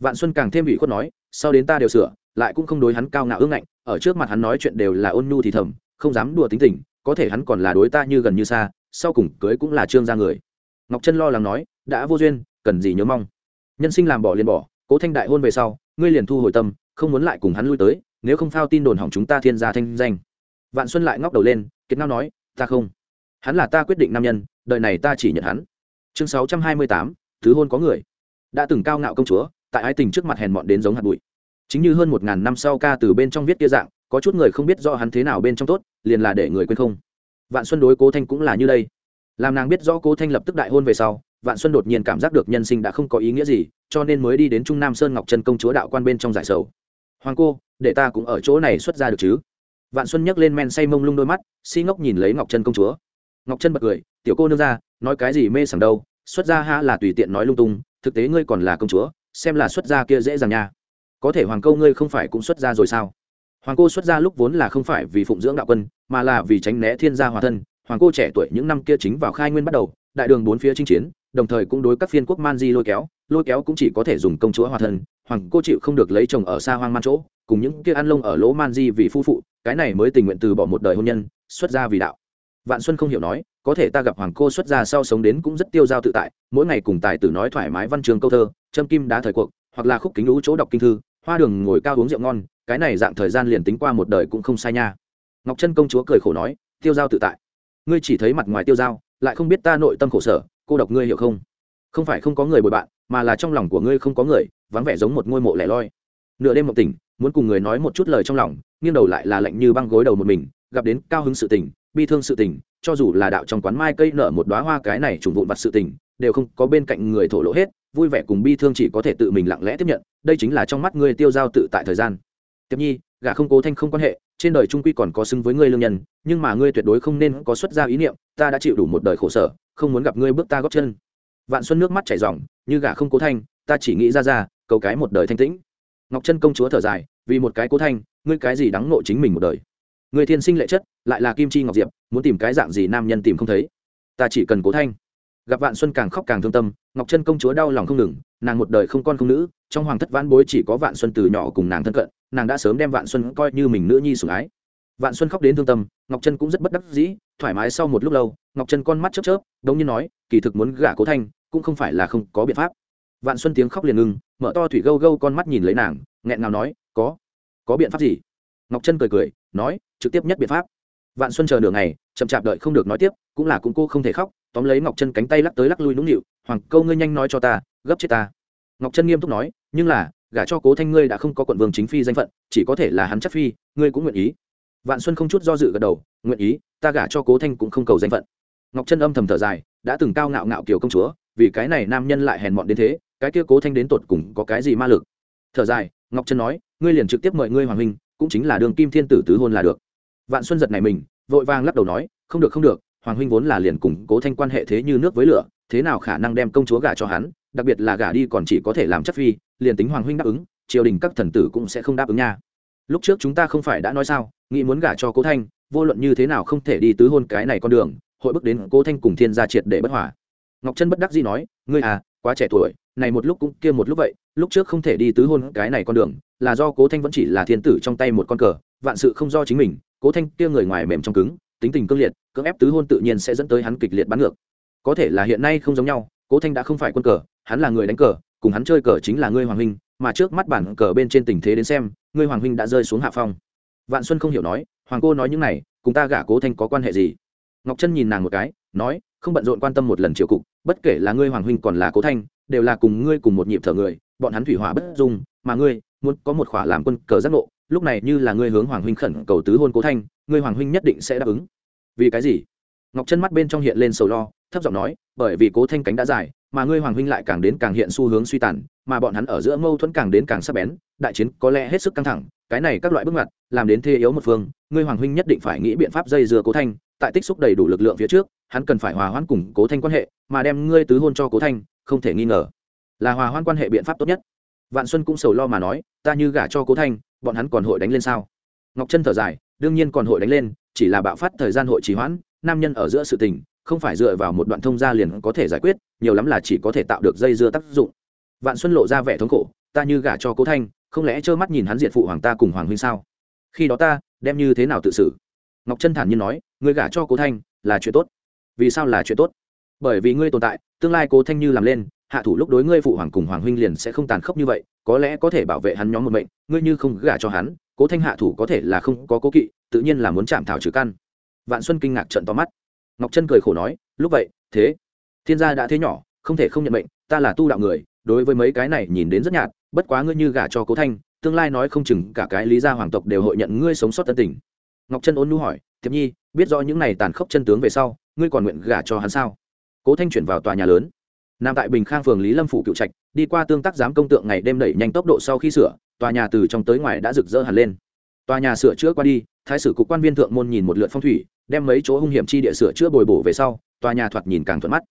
vạn xuân càng thêm ủy khuất nói, sau đến ta đều sửa, lại cũng không đối hắn cao ngạo ương ngạnh, ở trước mặt hắn nói chuyện đều là ôn nhu thì thầm, không dám đùa tính tình, có thể hắn còn là đối ta như gần như xa, sau cùng cưới cũng là trương gia người. Ngọc trân lo lắng nói, đã vô duyên, cần gì nhớ mong. Nhân sinh làm bỏ liền bỏ cố thanh đại hôn về sau, ngươi liền thu hồi tâm, không muốn lại cùng hắn lui tới, nếu không phao tin đồn hỏng chúng ta thiên gia thanh danh. Vạn xuân lại ngóc đầu lên, kiệt ngao nói, ta không. Hắn là ta quyết định nam nhân, đời này ta chỉ nhận hắn. Chương sáu trăm hai mươi tám, thứ hôn có người. Đã từng cao ngạo công chúa, tại ái tình trước mặt hèn mọn đến giống hạt bụi. Chính như hơn một ngàn năm sau ca từ bên trong viết kia dạng, có chút người không biết do hắn thế nào bên trong tốt, liền là để người quên không. Vạn xuân đối cố thanh cũng là như đây. Làm nàng biết rõ cố thanh lập tức đại hôn về sau vạn xuân đột nhiên cảm giác được nhân sinh đã không có ý nghĩa gì, cho nên mới đi đến trung nam sơn ngọc trân công chúa đạo quan bên trong giải sầu. Hoàng cô, để ta cũng ở chỗ này xuất ra được chứ? Vạn xuân nhấc lên men say mông lung đôi mắt, si ngốc nhìn lấy ngọc trân công chúa. Ngọc trân bật cười, tiểu cô nương ra nói cái gì mê sảng đâu, xuất ra ha là tùy tiện nói lung tung, thực tế ngươi còn là công chúa, xem là xuất gia kia dễ dàng nha. Có thể hoàng câu ngươi không phải cũng xuất gia rồi sao? Hoàng cô xuất gia lúc vốn là không phải vì phụng dưỡng đạo quân, mà là vì tránh né thiên gia hòa thân. Hoàng cô trẻ tuổi những năm kia chính vào khai nguyên bắt đầu, đại đường bốn phía chinh chiến đồng thời cũng đối các phiên quốc man di lôi kéo lôi kéo cũng chỉ có thể dùng công chúa hòa thân hoàng cô chịu không được lấy chồng ở xa hoang man chỗ, cùng những kia ăn lông ở lỗ man di vì phu phụ, cái này mới tình nguyện từ bỏ một đời hôn nhân, xuất gia vì đạo. Vạn xuân không hiểu nói, có thể ta gặp hoàng cô xuất gia sau sống đến cũng rất tiêu dao tự tại, mỗi ngày cùng tài tử nói thoải mái văn trường câu thơ, châm kim đá thời cuộc, hoặc là khúc kính lũ chỗ đọc kinh thư, hoa đường ngồi cao uống rượu ngon, cái này dạng thời gian liền tính qua một đời cũng không sai nha. Ngọc chân công chúa cười khổ nói, tiêu dao tự tại. Ngươi chỉ thấy mặt ngoài tiêu dao lại không biết ta nội tâm khổ sở, cô độc ngươi hiểu không? Không phải không có người bồi bạn, mà là trong lòng của ngươi không có người, vắng vẻ giống một ngôi mộ lẻ loi. Nửa đêm mộng tỉnh, muốn cùng người nói một chút lời trong lòng, nghiêng đầu lại là lạnh như băng gối đầu một mình, gặp đến cao hứng sự tình, bi thương sự tình, cho dù là đạo trong quán mai cây nở một đoá hoa cái này trùng vụn vặt sự tình, đều không có bên cạnh người thổ lộ hết, vui vẻ cùng bi thương chỉ có thể tự mình lặng lẽ tiếp nhận, đây chính là trong mắt ngươi tiêu giao tự tại thời gian. Tiếp nhi gả không cố thanh không quan hệ, trên đời trung quy còn có xứng với ngươi lương nhân, nhưng mà ngươi tuyệt đối không nên có xuất ra ý niệm, ta đã chịu đủ một đời khổ sở, không muốn gặp ngươi bước ta góp chân. Vạn xuân nước mắt chảy ròng, như gả không cố thanh, ta chỉ nghĩ ra ra, cầu cái một đời thanh tĩnh. Ngọc chân công chúa thở dài, vì một cái cố thanh, ngươi cái gì đắng nộ chính mình một đời. Người thiên sinh lệ chất, lại là kim chi ngọc diệp, muốn tìm cái dạng gì nam nhân tìm không thấy. Ta chỉ cần cố thanh gặp vạn xuân càng khóc càng thương tâm, ngọc chân công chúa đau lòng không ngừng, nàng một đời không con không nữ, trong hoàng thất vãn bối chỉ có vạn xuân từ nhỏ cùng nàng thân cận, nàng đã sớm đem vạn xuân coi như mình nữ nhi sủng ái. Vạn xuân khóc đến thương tâm, ngọc chân cũng rất bất đắc dĩ, thoải mái sau một lúc lâu, ngọc chân con mắt chớp chớp, đống như nói, kỳ thực muốn gả cố thanh, cũng không phải là không có biện pháp. Vạn xuân tiếng khóc liền ngưng mở to thủy gâu gâu con mắt nhìn lấy nàng, nghẹn ngào nói, có có biện pháp gì? Ngọc chân cười cười, nói, trực tiếp nhất biện pháp vạn xuân chờ nửa ngày, chậm chạp đợi không được nói tiếp, cũng là cũng cô không thể khóc, tóm lấy ngọc chân cánh tay lắc tới lắc lui nũng nịu, hoàng câu ngươi nhanh nói cho ta, gấp chết ta. Ngọc chân nghiêm túc nói, nhưng là, gả cho cố thanh ngươi đã không có quận vương chính phi danh phận, chỉ có thể là hắn chắc phi, ngươi cũng nguyện ý. Vạn xuân không chút do dự gật đầu, nguyện ý, ta gả cho cố thanh cũng không cầu danh phận. Ngọc chân âm thầm thở dài, đã từng cao ngạo ngạo kiểu công chúa, vì cái này nam nhân lại hèn mọn đến thế, cái kia cố thanh đến tột cùng có cái gì ma lực? Thở dài, ngọc chân nói, ngươi liền trực tiếp mời ngươi hoàng huynh, cũng chính là đường kim thiên tử tứ hôn là được vạn xuân giật này mình, vội vàng lắc đầu nói, không được không được, hoàng huynh vốn là liền củng cố thanh quan hệ thế như nước với lửa, thế nào khả năng đem công chúa gả cho hắn, đặc biệt là gả đi còn chỉ có thể làm chất phi, liền tính hoàng huynh đáp ứng, triều đình các thần tử cũng sẽ không đáp ứng nha. Lúc trước chúng ta không phải đã nói sao, nghĩ muốn gả cho cố thanh, vô luận như thế nào không thể đi tứ hôn cái này con đường, hội bước đến cố thanh cùng thiên gia triệt để bất hòa. Ngọc trân bất đắc dĩ nói, ngươi à quá trẻ tuổi, này một lúc cũng kia một lúc vậy, lúc trước không thể đi tứ hôn cái này con đường, là do cố thanh vẫn chỉ là thiên tử trong tay một con cờ, vạn sự không do chính mình cố thanh kia người ngoài mềm trong cứng, tính tình cương liệt, cưỡng ép tứ hôn tự nhiên sẽ dẫn tới hắn kịch liệt bắn ngược. Có thể là hiện nay không giống nhau, cố thanh đã không phải quân cờ, hắn là người đánh cờ, cùng hắn chơi cờ chính là ngươi hoàng huynh, mà trước mắt bản cờ bên trên tình thế đến xem, ngươi hoàng huynh đã rơi xuống hạ phong. Vạn xuân không hiểu nói, hoàng cô nói những này, cùng ta gả cố thanh có quan hệ gì? Ngọc trân nhìn nàng một cái, nói, không bận rộn quan tâm một lần triều cục, bất kể là ngươi hoàng huynh còn là cố thanh, đều là cùng ngươi cùng một nhịp thở người, bọn hắn thủy hỏa bất dung, mà ngươi, muốn có một khỏa làm quân cờ giác ngộ lúc này như là ngươi hướng hoàng huynh khẩn cầu tứ hôn cố thanh, ngươi hoàng huynh nhất định sẽ đáp ứng. Vì cái gì? Ngọc chân mắt bên trong hiện lên sầu lo, thấp giọng nói, bởi vì cố thanh cánh đã dài, mà ngươi hoàng huynh lại càng đến càng hiện xu hướng suy tàn, mà bọn hắn ở giữa mâu thuẫn càng đến càng sắc bén, đại chiến có lẽ hết sức căng thẳng, cái này các loại bước ngoặt, làm đến thê yếu một phương, ngươi hoàng huynh nhất định phải nghĩ biện pháp dây dưa cố thanh, tại tích xúc đầy đủ lực lượng phía trước, hắn cần phải hòa hoãn cùng cố thanh quan hệ, mà đem ngươi tứ hôn cho cố thanh, không thể nghi ngờ là hòa hoãn quan hệ biện pháp tốt nhất. Vạn xuân cũng sầu lo mà nói, ta như gả cho cố thanh bọn hắn còn hội đánh lên sao? Ngọc chân thở dài, đương nhiên còn hội đánh lên, chỉ là bạo phát thời gian hội trì hoãn, nam nhân ở giữa sự tình, không phải dựa vào một đoạn thông gia liền có thể giải quyết, nhiều lắm là chỉ có thể tạo được dây dưa tác dụng. Vạn xuân lộ ra vẻ thống khổ, ta như gả cho cố thanh, không lẽ trơ mắt nhìn hắn diệt phụ hoàng ta cùng hoàng huynh sao? Khi đó ta, đem như thế nào tự xử? Ngọc chân thản nhiên nói, ngươi gả cho cố thanh, là chuyện tốt. Vì sao là chuyện tốt? Bởi vì ngươi tồn tại, tương lai cố thanh như làm lên hạ thủ lúc đối ngươi phụ hoàng cùng hoàng huynh liền sẽ không tàn khốc như vậy, có lẽ có thể bảo vệ hắn nhóm một mệnh, ngươi như không gả cho hắn, cố thanh hạ thủ có thể là không có cố kỵ, tự nhiên là muốn chạm thảo trừ căn. Vạn xuân kinh ngạc trận to mắt. Ngọc trân cười khổ nói, lúc vậy, thế, thiên gia đã thế nhỏ, không thể không nhận mệnh, ta là tu đạo người, đối với mấy cái này nhìn đến rất nhạt, bất quá ngươi như gả cho cố thanh, tương lai nói không chừng cả cái lý gia hoàng tộc đều hội nhận ngươi sống sót tân tình. Ngọc trân ôn nhu hỏi, thiệp nhi, biết rõ những này tàn khốc chân tướng về sau, ngươi còn nguyện gả cho hắn sao? Cố thanh chuyển vào tòa nhà lớn nằm tại bình khang phường lý lâm phủ cựu trạch, đi qua tương tác giám công tượng ngày đêm đẩy nhanh tốc độ sau khi sửa, tòa nhà từ trong tới ngoài đã rực rỡ hẳn lên. Tòa nhà sửa chữa qua đi, thái sử cục quan viên thượng môn nhìn một lượt phong thủy, đem mấy chỗ hung hiểm chi địa sửa chữa bồi bổ về sau, tòa nhà thoạt nhìn càng thuận mắt.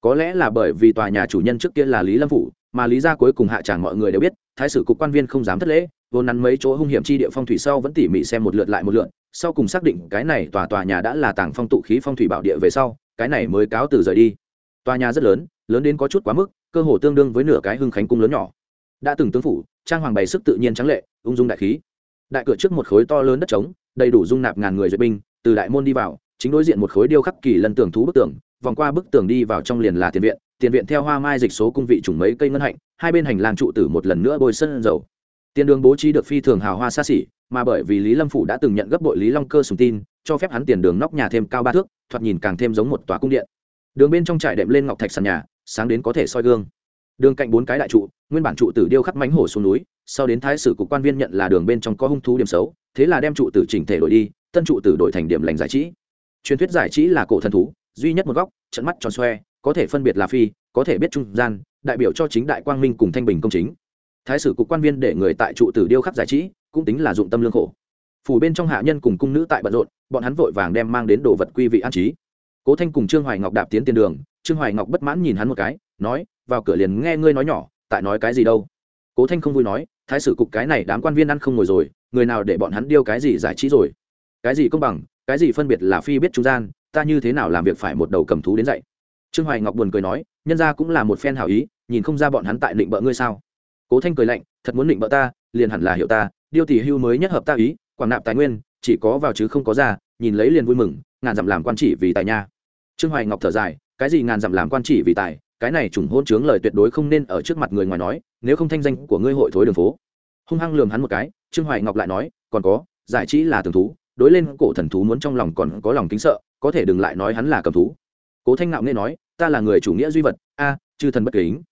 Có lẽ là bởi vì tòa nhà chủ nhân trước kia là lý lâm phủ, mà lý gia cuối cùng hạ tràng mọi người đều biết, thái sử cục quan viên không dám thất lễ, vốn nắn mấy chỗ hung hiểm chi địa phong thủy sau vẫn tỉ mỉ xem một lượt lại một lượt, sau cùng xác định cái này tòa tòa nhà đã là tàng phong tụ khí phong thủy bảo địa về sau, cái này mới cáo từ rời đi. Tòa nhà rất lớn lớn đến có chút quá mức, cơ hồ tương đương với nửa cái hưng khánh cung lớn nhỏ. Đã từng tướng phủ, trang hoàng bày sức tự nhiên trắng lệ, ung dung đại khí. Đại cửa trước một khối to lớn đất trống, đầy đủ dung nạp ngàn người duyệt binh, từ đại môn đi vào, chính đối diện một khối điêu khắc kỳ lân tường thú bức tường, vòng qua bức tường đi vào trong liền là tiền viện tiền viện theo hoa mai dịch số cung vị trùng mấy cây ngân hạnh, hai bên hành lang trụ tử một lần nữa bôi sân dầu. Tiền đường bố trí được phi thường hào hoa xa xỉ, mà bởi vì lý lâm phủ đã từng nhận gấp bội lý long cơ sùng tin, cho phép hắn tiền đường nóc nhà thêm cao ba thước, thoạt nhìn càng thêm giống một tòa cung điện. Đường bên trong trại đệm lên ngọc thạch sàn nhà sáng đến có thể soi gương. Đường cạnh bốn cái đại trụ, nguyên bản trụ tử điêu khắc mánh hổ xuống núi, sau đến thái sử cục quan viên nhận là đường bên trong có hung thú điểm xấu, thế là đem trụ tử chỉnh thể đổi đi, tân trụ tử đổi thành điểm lành giải trí. Truyền thuyết giải trí là cổ thần thú, duy nhất một góc, trận mắt tròn xoe, có thể phân biệt là phi, có thể biết trung gian, đại biểu cho chính đại quang minh cùng thanh bình công chính. Thái sử cục quan viên để người tại trụ tử điêu khắc giải trí, cũng tính là dụng tâm lương khổ. Phủ bên trong hạ nhân cùng cung nữ tại bận rộn, bọn hắn vội vàng đem mang đến đồ vật quy vị an trí cố thanh cùng trương hoài ngọc đạp tiến tiền đường, trương hoài ngọc bất mãn nhìn hắn một cái, nói, vào cửa liền nghe ngươi nói nhỏ, tại nói cái gì đâu? Cố thanh không vui nói, thái sử cục cái này đám quan viên ăn không ngồi rồi, người nào để bọn hắn điêu cái gì giải trí rồi? Cái gì công bằng, cái gì phân biệt là phi biết trung gian, ta như thế nào làm việc phải một đầu cầm thú đến dậy? Trương hoài ngọc buồn cười nói, nhân ra cũng là một phen hảo ý, nhìn không ra bọn hắn tại định bợ ngươi sao? Cố thanh cười lạnh, thật muốn định bợ ta, liền hẳn là hiểu ta, điêu tỷ hưu mới nhất hợp ta ý, quảng nạp tài nguyên, chỉ có vào chứ không có ra, nhìn lấy liền vui mừng ngàn dặm làm quan chỉ vì tài nha. Trương hoài ngọc thở dài, cái gì ngàn dặm làm quan chỉ vì tài, cái này trùng hôn chướng lời tuyệt đối không nên ở trước mặt người ngoài nói, nếu không thanh danh của ngươi hội thối đường phố. Hung hăng lường hắn một cái, trương hoài ngọc lại nói, còn có, giải trí là thường thú, đối lên cổ thần thú muốn trong lòng còn có lòng kính sợ, có thể đừng lại nói hắn là cầm thú. Cố thanh ngạo nghe nói, ta là người chủ nghĩa duy vật, a, chư thần bất kính.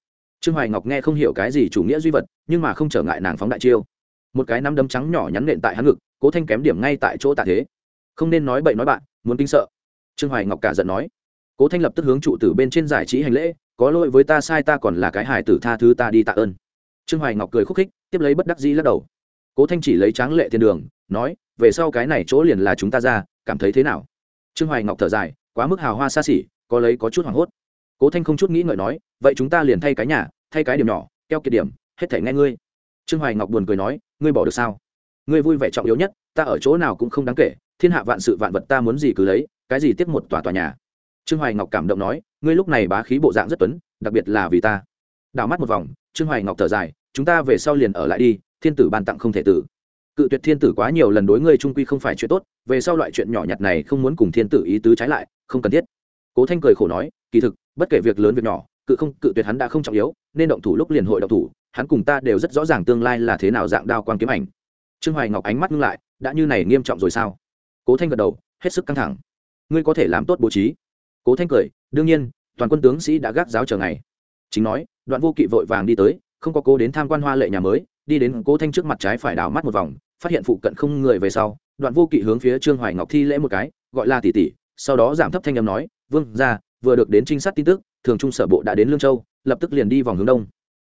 Trương hoài ngọc nghe không hiểu cái gì chủ nghĩa duy vật, nhưng mà không trở ngại nàng phóng đại chiêu. Một cái nắm đấm trắng nhỏ nhắn nện tại hắn ngực, cố thanh kém điểm ngay tại chỗ tạ thế không nên nói bậy nói bạn, muốn kinh sợ. Trương hoài ngọc cả giận nói. Cố thanh lập tức hướng trụ tử bên trên giải trí hành lễ, có lỗi với ta sai ta còn là cái hài tử tha thứ ta đi tạ ơn. Trương hoài ngọc cười khúc khích, tiếp lấy bất đắc dĩ lắc đầu. Cố thanh chỉ lấy tráng lệ thiên đường, nói, về sau cái này chỗ liền là chúng ta ra, cảm thấy thế nào? Trương hoài ngọc thở dài, quá mức hào hoa xa xỉ, có lấy có chút hoảng hốt. Cố thanh không chút nghĩ ngợi nói, vậy chúng ta liền thay cái nhà, thay cái điểm nhỏ, keo kiệt điểm, hết thể nghe ngươi. Trương hoài ngọc buồn cười nói, ngươi bỏ được sao? Ngươi vui vẻ trọng yếu nhất, ta ở chỗ nào cũng không đáng kể thiên hạ vạn sự vạn vật ta muốn gì cứ lấy, cái gì tiếp một tòa tòa nhà. Trương hoài ngọc cảm động nói, ngươi lúc này bá khí bộ dạng rất tuấn, đặc biệt là vì ta. Đảo mắt một vòng, trương hoài ngọc thở dài, chúng ta về sau liền ở lại đi, thiên tử ban tặng không thể tử. Cự tuyệt thiên tử quá nhiều lần đối ngươi trung quy không phải chuyện tốt, về sau loại chuyện nhỏ nhặt này không muốn cùng thiên tử ý tứ trái lại, không cần thiết. Cố thanh cười khổ nói, kỳ thực, bất kể việc lớn việc nhỏ, cự không, cự tuyệt hắn đã không trọng yếu, nên động thủ lúc liền hội động thủ, hắn cùng ta đều rất rõ ràng tương lai là thế nào dạng đao quan kiếm ảnh. Trương hoài ngọc ánh mắt ngưng lại, đã như này nghiêm trọng rồi sao? Cố thanh gật đầu, hết sức căng thẳng. Ngươi có thể làm tốt bố trí. Cố thanh cười, đương nhiên, toàn quân tướng sĩ đã gác giáo chờ ngày. Chính nói, đoạn vô kỵ vội vàng đi tới, không có cố đến tham quan hoa lệ nhà mới, đi đến cố thanh trước mặt trái phải đảo mắt một vòng, phát hiện phụ cận không người về sau, đoạn vô kỵ hướng phía trương hoài ngọc thi lễ một cái, gọi là tỷ tỷ sau đó giảm thấp thanh âm nói, vương ra vừa được đến trinh sát tin tức, thường trung sở bộ đã đến lương châu, lập tức liền đi vòng hướng đông.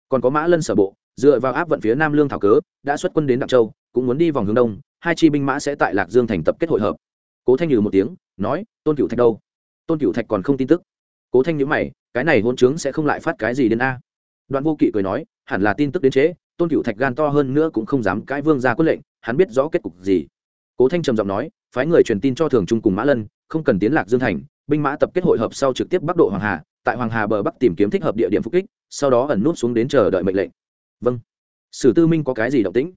Còn có mã lân sở bộ, dựa vào áp vận phía nam lương thảo cớ, đã xuất quân đến đặng châu, cũng muốn đi vòng hướng đông hai chi binh mã sẽ tại lạc dương thành tập kết hội hợp. Cố thanh nhừ một tiếng nói tôn cựu thạch đâu? Tôn cựu thạch còn không tin tức. Cố thanh nhữ mày cái này hôn trướng sẽ không lại phát cái gì đến a? Đoạn vô kỵ cười nói hẳn là tin tức đến chế, tôn cựu thạch gan to hơn nữa cũng không dám cãi vương ra quyết lệnh hắn biết rõ kết cục gì. Cố thanh trầm giọng nói phái người truyền tin cho thường trung cùng mã lân không cần tiến lạc dương thành binh mã tập kết hội hợp sau trực tiếp bắc độ hoàng hà tại hoàng hà bờ bắc tìm kiếm thích hợp địa điểm phục kích sau đó ẩn nút xuống đến chờ đợi mệnh lệnh. Vâng. Sử tư minh có cái gì động tĩnh?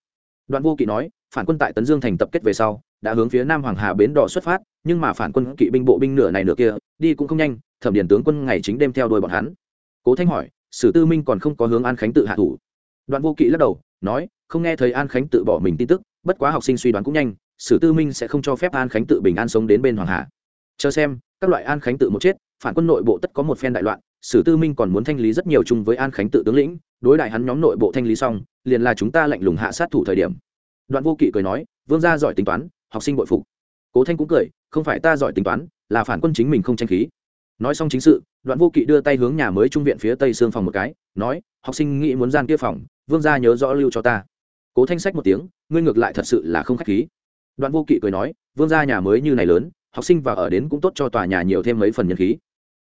Đoạn vô kỵ nói phản quân tại tấn dương thành tập kết về sau, đã hướng phía nam hoàng hà bến đỏ xuất phát, nhưng mà phản quân kỵ binh bộ binh nửa này nửa kia, đi cũng không nhanh, thẩm điền tướng quân ngày chính đêm theo đuôi bọn hắn. Cố thanh hỏi, sử tư minh còn không có hướng an khánh tự hạ thủ? Đoạn vô kỵ lắc đầu, nói, không nghe thấy an khánh tự bỏ mình tin tức, bất quá học sinh suy đoán cũng nhanh, sử tư minh sẽ không cho phép an khánh tự bình an sống đến bên hoàng hà. Chờ xem, các loại an khánh tự một chết, phản quân nội bộ tất có một phen đại loạn, sử tư minh còn muốn thanh lý rất nhiều chung với an khánh tự tướng lĩnh, đối đại hắn nhóm nội bộ thanh lý xong, liền là chúng ta lạnh lùng hạ sát thủ thời điểm đoạn vô kỵ cười nói, vương gia giỏi tính toán, học sinh bội phục. Cố thanh cũng cười, không phải ta giỏi tính toán, là phản quân chính mình không tranh khí. Nói xong chính sự, đoạn vô kỵ đưa tay hướng nhà mới trung viện phía tây xương phòng một cái, nói, học sinh nghĩ muốn gian kia phòng, vương gia nhớ rõ lưu cho ta. Cố thanh sách một tiếng, ngươi ngược lại thật sự là không k h á c h khí. Đoạn vô kỵ cười nói, vương gia nhà mới như này lớn, học sinh và ở đến cũng tốt cho tòa nhà nhiều thêm mấy phần nhân khí.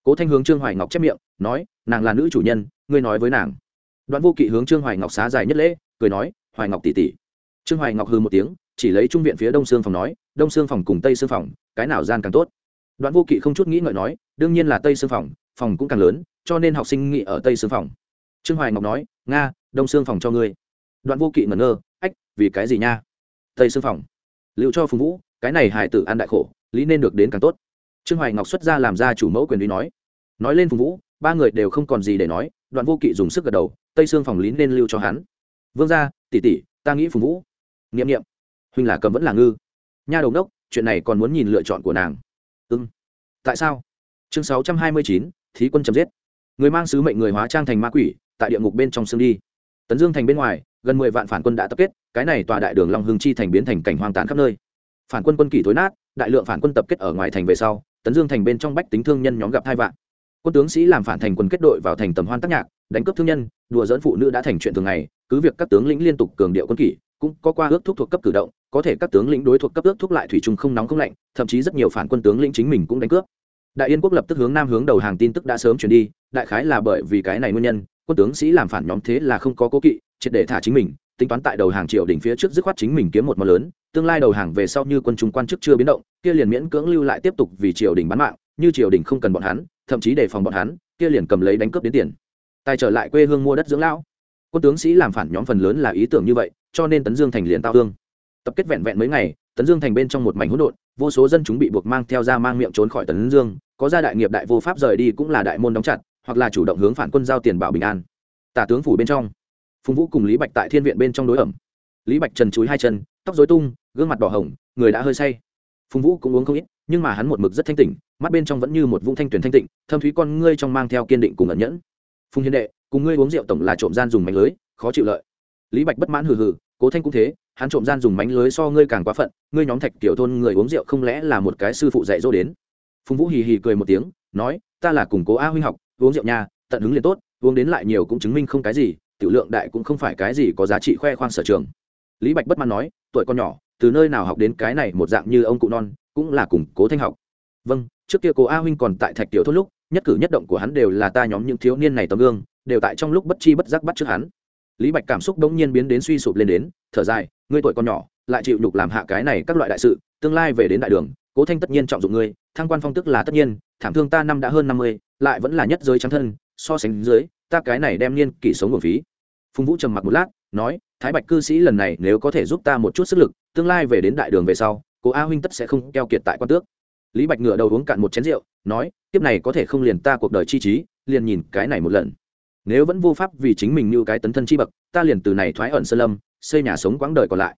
Cố thanh hướng trương hoài ngọc chép miệng, nói, nàng là nữ chủ nhân, ngươi nói với nàng. Đoạn vô kỵ hướng trương hoài ngọc xá dài nhất lễ, cười nói, hoài ngọc tỷ tỷ trương hoài ngọc hư một tiếng, chỉ lấy trung viện phía đông xương phòng nói, đông xương phòng cùng tây xương phòng, cái nào gian càng tốt? Đoạn vô kỵ không chút nghĩ ngợi nói, đương nhiên là tây xương phòng phòng cũng càng lớn, cho nên học sinh nghị ở tây xương phòng. Trương hoài ngọc nói, nga, đông xương phòng cho ngươi. Đoạn vô kỵ ngẩn ngơ, ách, vì cái gì nha? Tây xương phòng liệu cho phùng vũ, cái này hài tử ăn đại khổ, lý nên được đến càng tốt. Trương hoài ngọc xuất ra làm ra chủ mẫu quyền lý nói. Nói lên phùng vũ, ba người đều không còn gì để nói, đoạn vô kỵ dùng sức gật đầu, tây xương phòng lý nên lưu cho hắn. Vương gia, tỷ tỷ, ta nghĩ phùng vũ nghiệm nghiệm huynh là cầm vẫn là ngư. Nha đầu đốc, chuyện này còn muốn nhìn lựa chọn của nàng. Ưng tại sao? Chương sáu trăm hai mươi chín, thí quân chấm giết. Người mang sứ mệnh người hóa trang thành ma quỷ, tại địa ngục bên trong xương đi. Tấn dương thành bên ngoài, gần mười vạn phản quân đã tập kết, cái này tòa đại đường long hưng chi thành biến thành cảnh hoang tàn khắp nơi. Phản quân quân kỷ thối nát, đại lượng phản quân tập kết ở ngoài thành về sau, tấn dương thành bên trong bách tính thương nhân nhóm gặp hai vạn. Quân tướng sĩ làm phản thành quân kết đội vào thành tầm hoan tác nhạc, đánh cướp thương nhân, đùa dẫn phụ nữ đã thành chuyện thường ngày, cứ việc các tướng lĩnh liên tục cường điệu quân kỷ cũng có qua ước thúc thuộc cấp cử động, có thể các tướng lĩnh đối thuộc cấp ước thúc lại thủy chung không nóng không lạnh, thậm chí rất nhiều phản quân tướng lĩnh chính mình cũng đánh cướp. Đại yên quốc lập tức hướng nam hướng đầu hàng tin tức đã sớm chuyển đi, đại khái là bởi vì cái này nguyên nhân, quân tướng sĩ làm phản nhóm thế là không có cố kỵ, triệt để thả chính mình, tính toán tại đầu hàng triều đỉnh phía trước dứt khoát chính mình kiếm một món lớn, tương lai đầu hàng về sau như quân chúng quan chức chưa biến động, kia liền miễn cưỡng lưu lại tiếp tục vì triều đình bán mạng, như triều đình không cần bọn hắn, thậm chí đề phòng bọn hắn, kia liền cầm lấy đánh cướp đến tiền. Tài trở lại quê hương mua đất dưỡng lão. Quân tướng sĩ làm phản nhóm phần lớn là ý tưởng như vậy cho nên tấn dương thành liền tao hương tập kết vẹn vẹn mấy ngày, tấn dương thành bên trong một mảnh hỗn độn, vô số dân chúng bị buộc mang theo ra mang miệng trốn khỏi tấn dương. Có gia đại nghiệp đại vô pháp rời đi cũng là đại môn đóng chặt, hoặc là chủ động hướng phản quân giao tiền bảo bình an. Tả tướng phủ bên trong, phùng vũ cùng lý bạch tại thiên viện bên trong đối ẩm. Lý bạch trần chúi hai chân, tóc dối tung, gương mặt đỏ hồng, người đã hơi say. Phùng vũ cũng uống không ít, nhưng mà hắn một mực rất thanh tỉnh, mắt bên trong vẫn như một vũng thanh tuyển thanh tịnh, thâm thúy con ngươi trong mang theo kiên định cùng ẩn nhẫn. Phùng hiền đệ, cùng ngươi uống rượu tổng là trộm gian dùng mánh lưới, khó chịu lợi. Lý bạch bất mãn hừ hừ cố thanh cũng thế, hắn trộm gian dùng mánh lưới so ngươi càng quá phận, ngươi nhóm thạch tiểu thôn người uống rượu không lẽ là một cái sư phụ dạy dỗ đến? Phùng vũ hì hì cười một tiếng, nói, ta là cùng cố a huynh học, uống rượu nha, tận hứng liền tốt, uống đến lại nhiều cũng chứng minh không cái gì, tiểu lượng đại cũng không phải cái gì có giá trị khoe khoang sở trường. Lý bạch bất mãn nói, tuổi con nhỏ, từ nơi nào học đến cái này một dạng như ông cụ non, cũng là cùng cố thanh học. Vâng trước kia cố a huynh còn tại thạch tiểu thôn lúc, nhất cử nhất động của hắn đều là ta nhóm những thiếu niên này tấm gương, đều tại trong lúc bất chi bất giác bắt trước hắn lý bạch cảm xúc đống nhiên biến đến suy sụp lên đến, thở dài, ngươi tuổi còn nhỏ, lại chịu nhục làm hạ cái này các loại đại sự, tương lai về đến đại đường, cố thanh tất nhiên trọng dụng ngươi, thăng quan phong tức là tất nhiên, thảm thương ta năm đã hơn năm mươi, lại vẫn là nhất giới trắng thân, so sánh dưới, ta cái này đem niên kỷ sống nguồn phí. Phùng vũ trầm mặc một lát, nói, thái bạch cư sĩ lần này nếu có thể giúp ta một chút sức lực, tương lai về đến đại đường về sau, cố a huynh tất sẽ không keo kiệt tại quan tước. Lý bạch ngửa đầu uống cạn một chén rượu, nói tiếp này có thể không liền ta cuộc đời chi trí, liền nhìn cái này một lần nếu vẫn vô pháp vì chính mình như cái tấn thân chi bậc, ta liền từ này thoái ẩn sơn lâm, xây nhà sống quãng đời còn lại.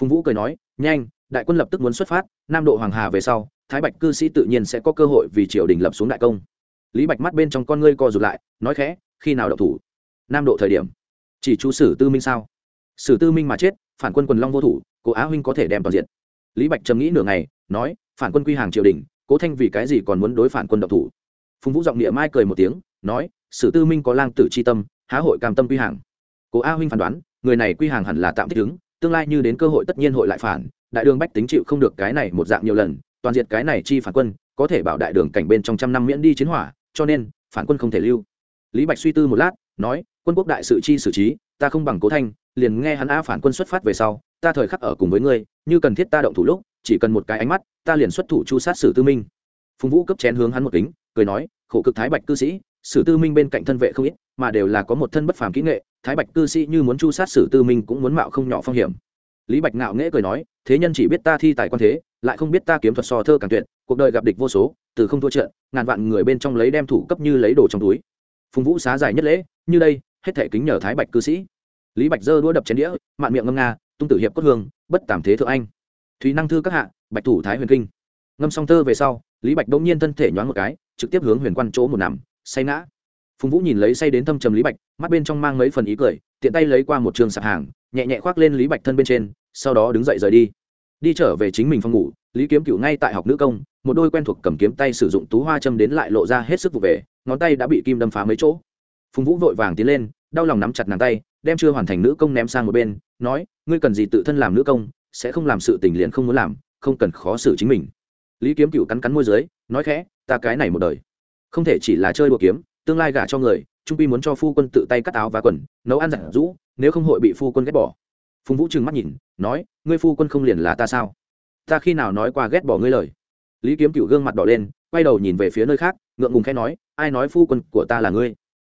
Phùng vũ cười nói, nhanh, đại quân lập tức muốn xuất phát, nam độ hoàng hà về sau, thái bạch cư sĩ tự nhiên sẽ có cơ hội vì triều đình lập xuống đại công. Lý bạch mắt bên trong con ngươi co rụt lại, nói khẽ, khi nào đậu thủ? Nam độ thời điểm. Chỉ chú sử tư minh sao? Sử tư minh mà chết, phản quân quần long vô thủ, cố á huynh có thể đem toàn diện. Lý bạch trầm nghĩ nửa ngày, nói, phản quân quy hàng triều đình, cố thanh vì cái gì còn muốn đối phản quân độc thủ? Phùng vũ giọng địa mai cười một tiếng nói, sử tư minh có lang tử c h i tâm, há hội cam tâm quy hàng. Cố a huynh phán đoán, người này quy hàng hẳn là tạm thích ứng, tương lai như đến cơ hội tất nhiên hội lại phản, đại đường bách tính chịu không được cái này một dạng nhiều lần, toàn diện cái này chi phản quân, có thể bảo đại đường cảnh bên trong trăm năm miễn đi chiến hỏa, cho nên, phản quân không thể lưu. Lý bạch suy tư một lát, nói, quân quốc đại sự chi xử trí, ta không bằng cố thanh, liền nghe hắn a phản quân xuất phát về sau, ta thời khắc ở cùng với ngươi, như cần thiết ta động thủ lúc, chỉ cần một cái ánh mắt, ta liền xuất thủ chu sát sử tư minh. Phùng vũ cấp chén hướng hắn một kính, cười nói, khổ cực thái bạch cư sĩ sử tư minh bên cạnh thân vệ không ít, mà đều là có một thân bất phàm kỹ nghệ, thái bạch cư sĩ như muốn chu sát sử tư minh cũng muốn mạo không nhỏ phong hiểm. Lý bạch ngạo nghễ cười nói, thế nhân chỉ biết ta thi tài quan thế, lại không biết ta kiếm thuật so thơ càng tuyệt, cuộc đời gặp địch vô số, từ không thua trận, ngàn vạn người bên trong lấy đem thủ cấp như lấy đồ trong túi. Phùng vũ xá dài nhất lễ, như đây, hết thể kính nhờ thái bạch cư sĩ. Lý bạch giơ đũa đập chén đĩa, mạn miệng ngâm nga, tung tử hiệp cốt hương, bất tàm thế thượng anh. Thúy năng thư các hạ, bạch thủ thái huyền kinh. Ngâm song thơ về sau, lý bạch bỗng nhiên thân thể nhoáng một cái, trực tiếp hướng huyền quan chỗ một nằm say ngã. Phùng vũ nhìn lấy say đến thâm trầm lý bạch, mắt bên trong mang mấy phần ý cười, tiện tay lấy qua một trường sạp hàng, nhẹ nhẹ khoác lên lý bạch thân bên trên, sau đó đứng dậy rời đi. Đi trở về chính mình phòng ngủ, lý kiếm cựu ngay tại học nữ công, một đôi quen thuộc cầm kiếm tay sử dụng tú hoa châm đến lại lộ ra hết sức vụ về, ngón tay đã bị kim đâm phá mấy chỗ. Phùng vũ vội vàng tiến lên, đau lòng nắm chặt nàng tay, đem chưa hoàn thành nữ công ném sang một bên, nói, ngươi cần gì tự thân làm nữ công, sẽ không làm sự tình liền không muốn làm, không cần khó xử chính mình. Lý kiếm cựu cắn cắn môi dưới, nói khẽ, ta cái này một đời không thể chỉ là chơi đùa kiếm, tương lai gả cho người, trung pi muốn cho phu quân tự tay cắt áo và quần, nấu ăn giản rũ, nếu không hội bị phu quân ghét bỏ. Phùng vũ trừng mắt nhìn, nói, ngươi phu quân không liền là ta sao? Ta khi nào nói qua ghét bỏ ngươi lời? Lý kiếm cựu gương mặt đỏ lên, quay đầu nhìn về phía nơi khác, ngượng ngùng khẽ nói, ai nói phu quân của ta là ngươi?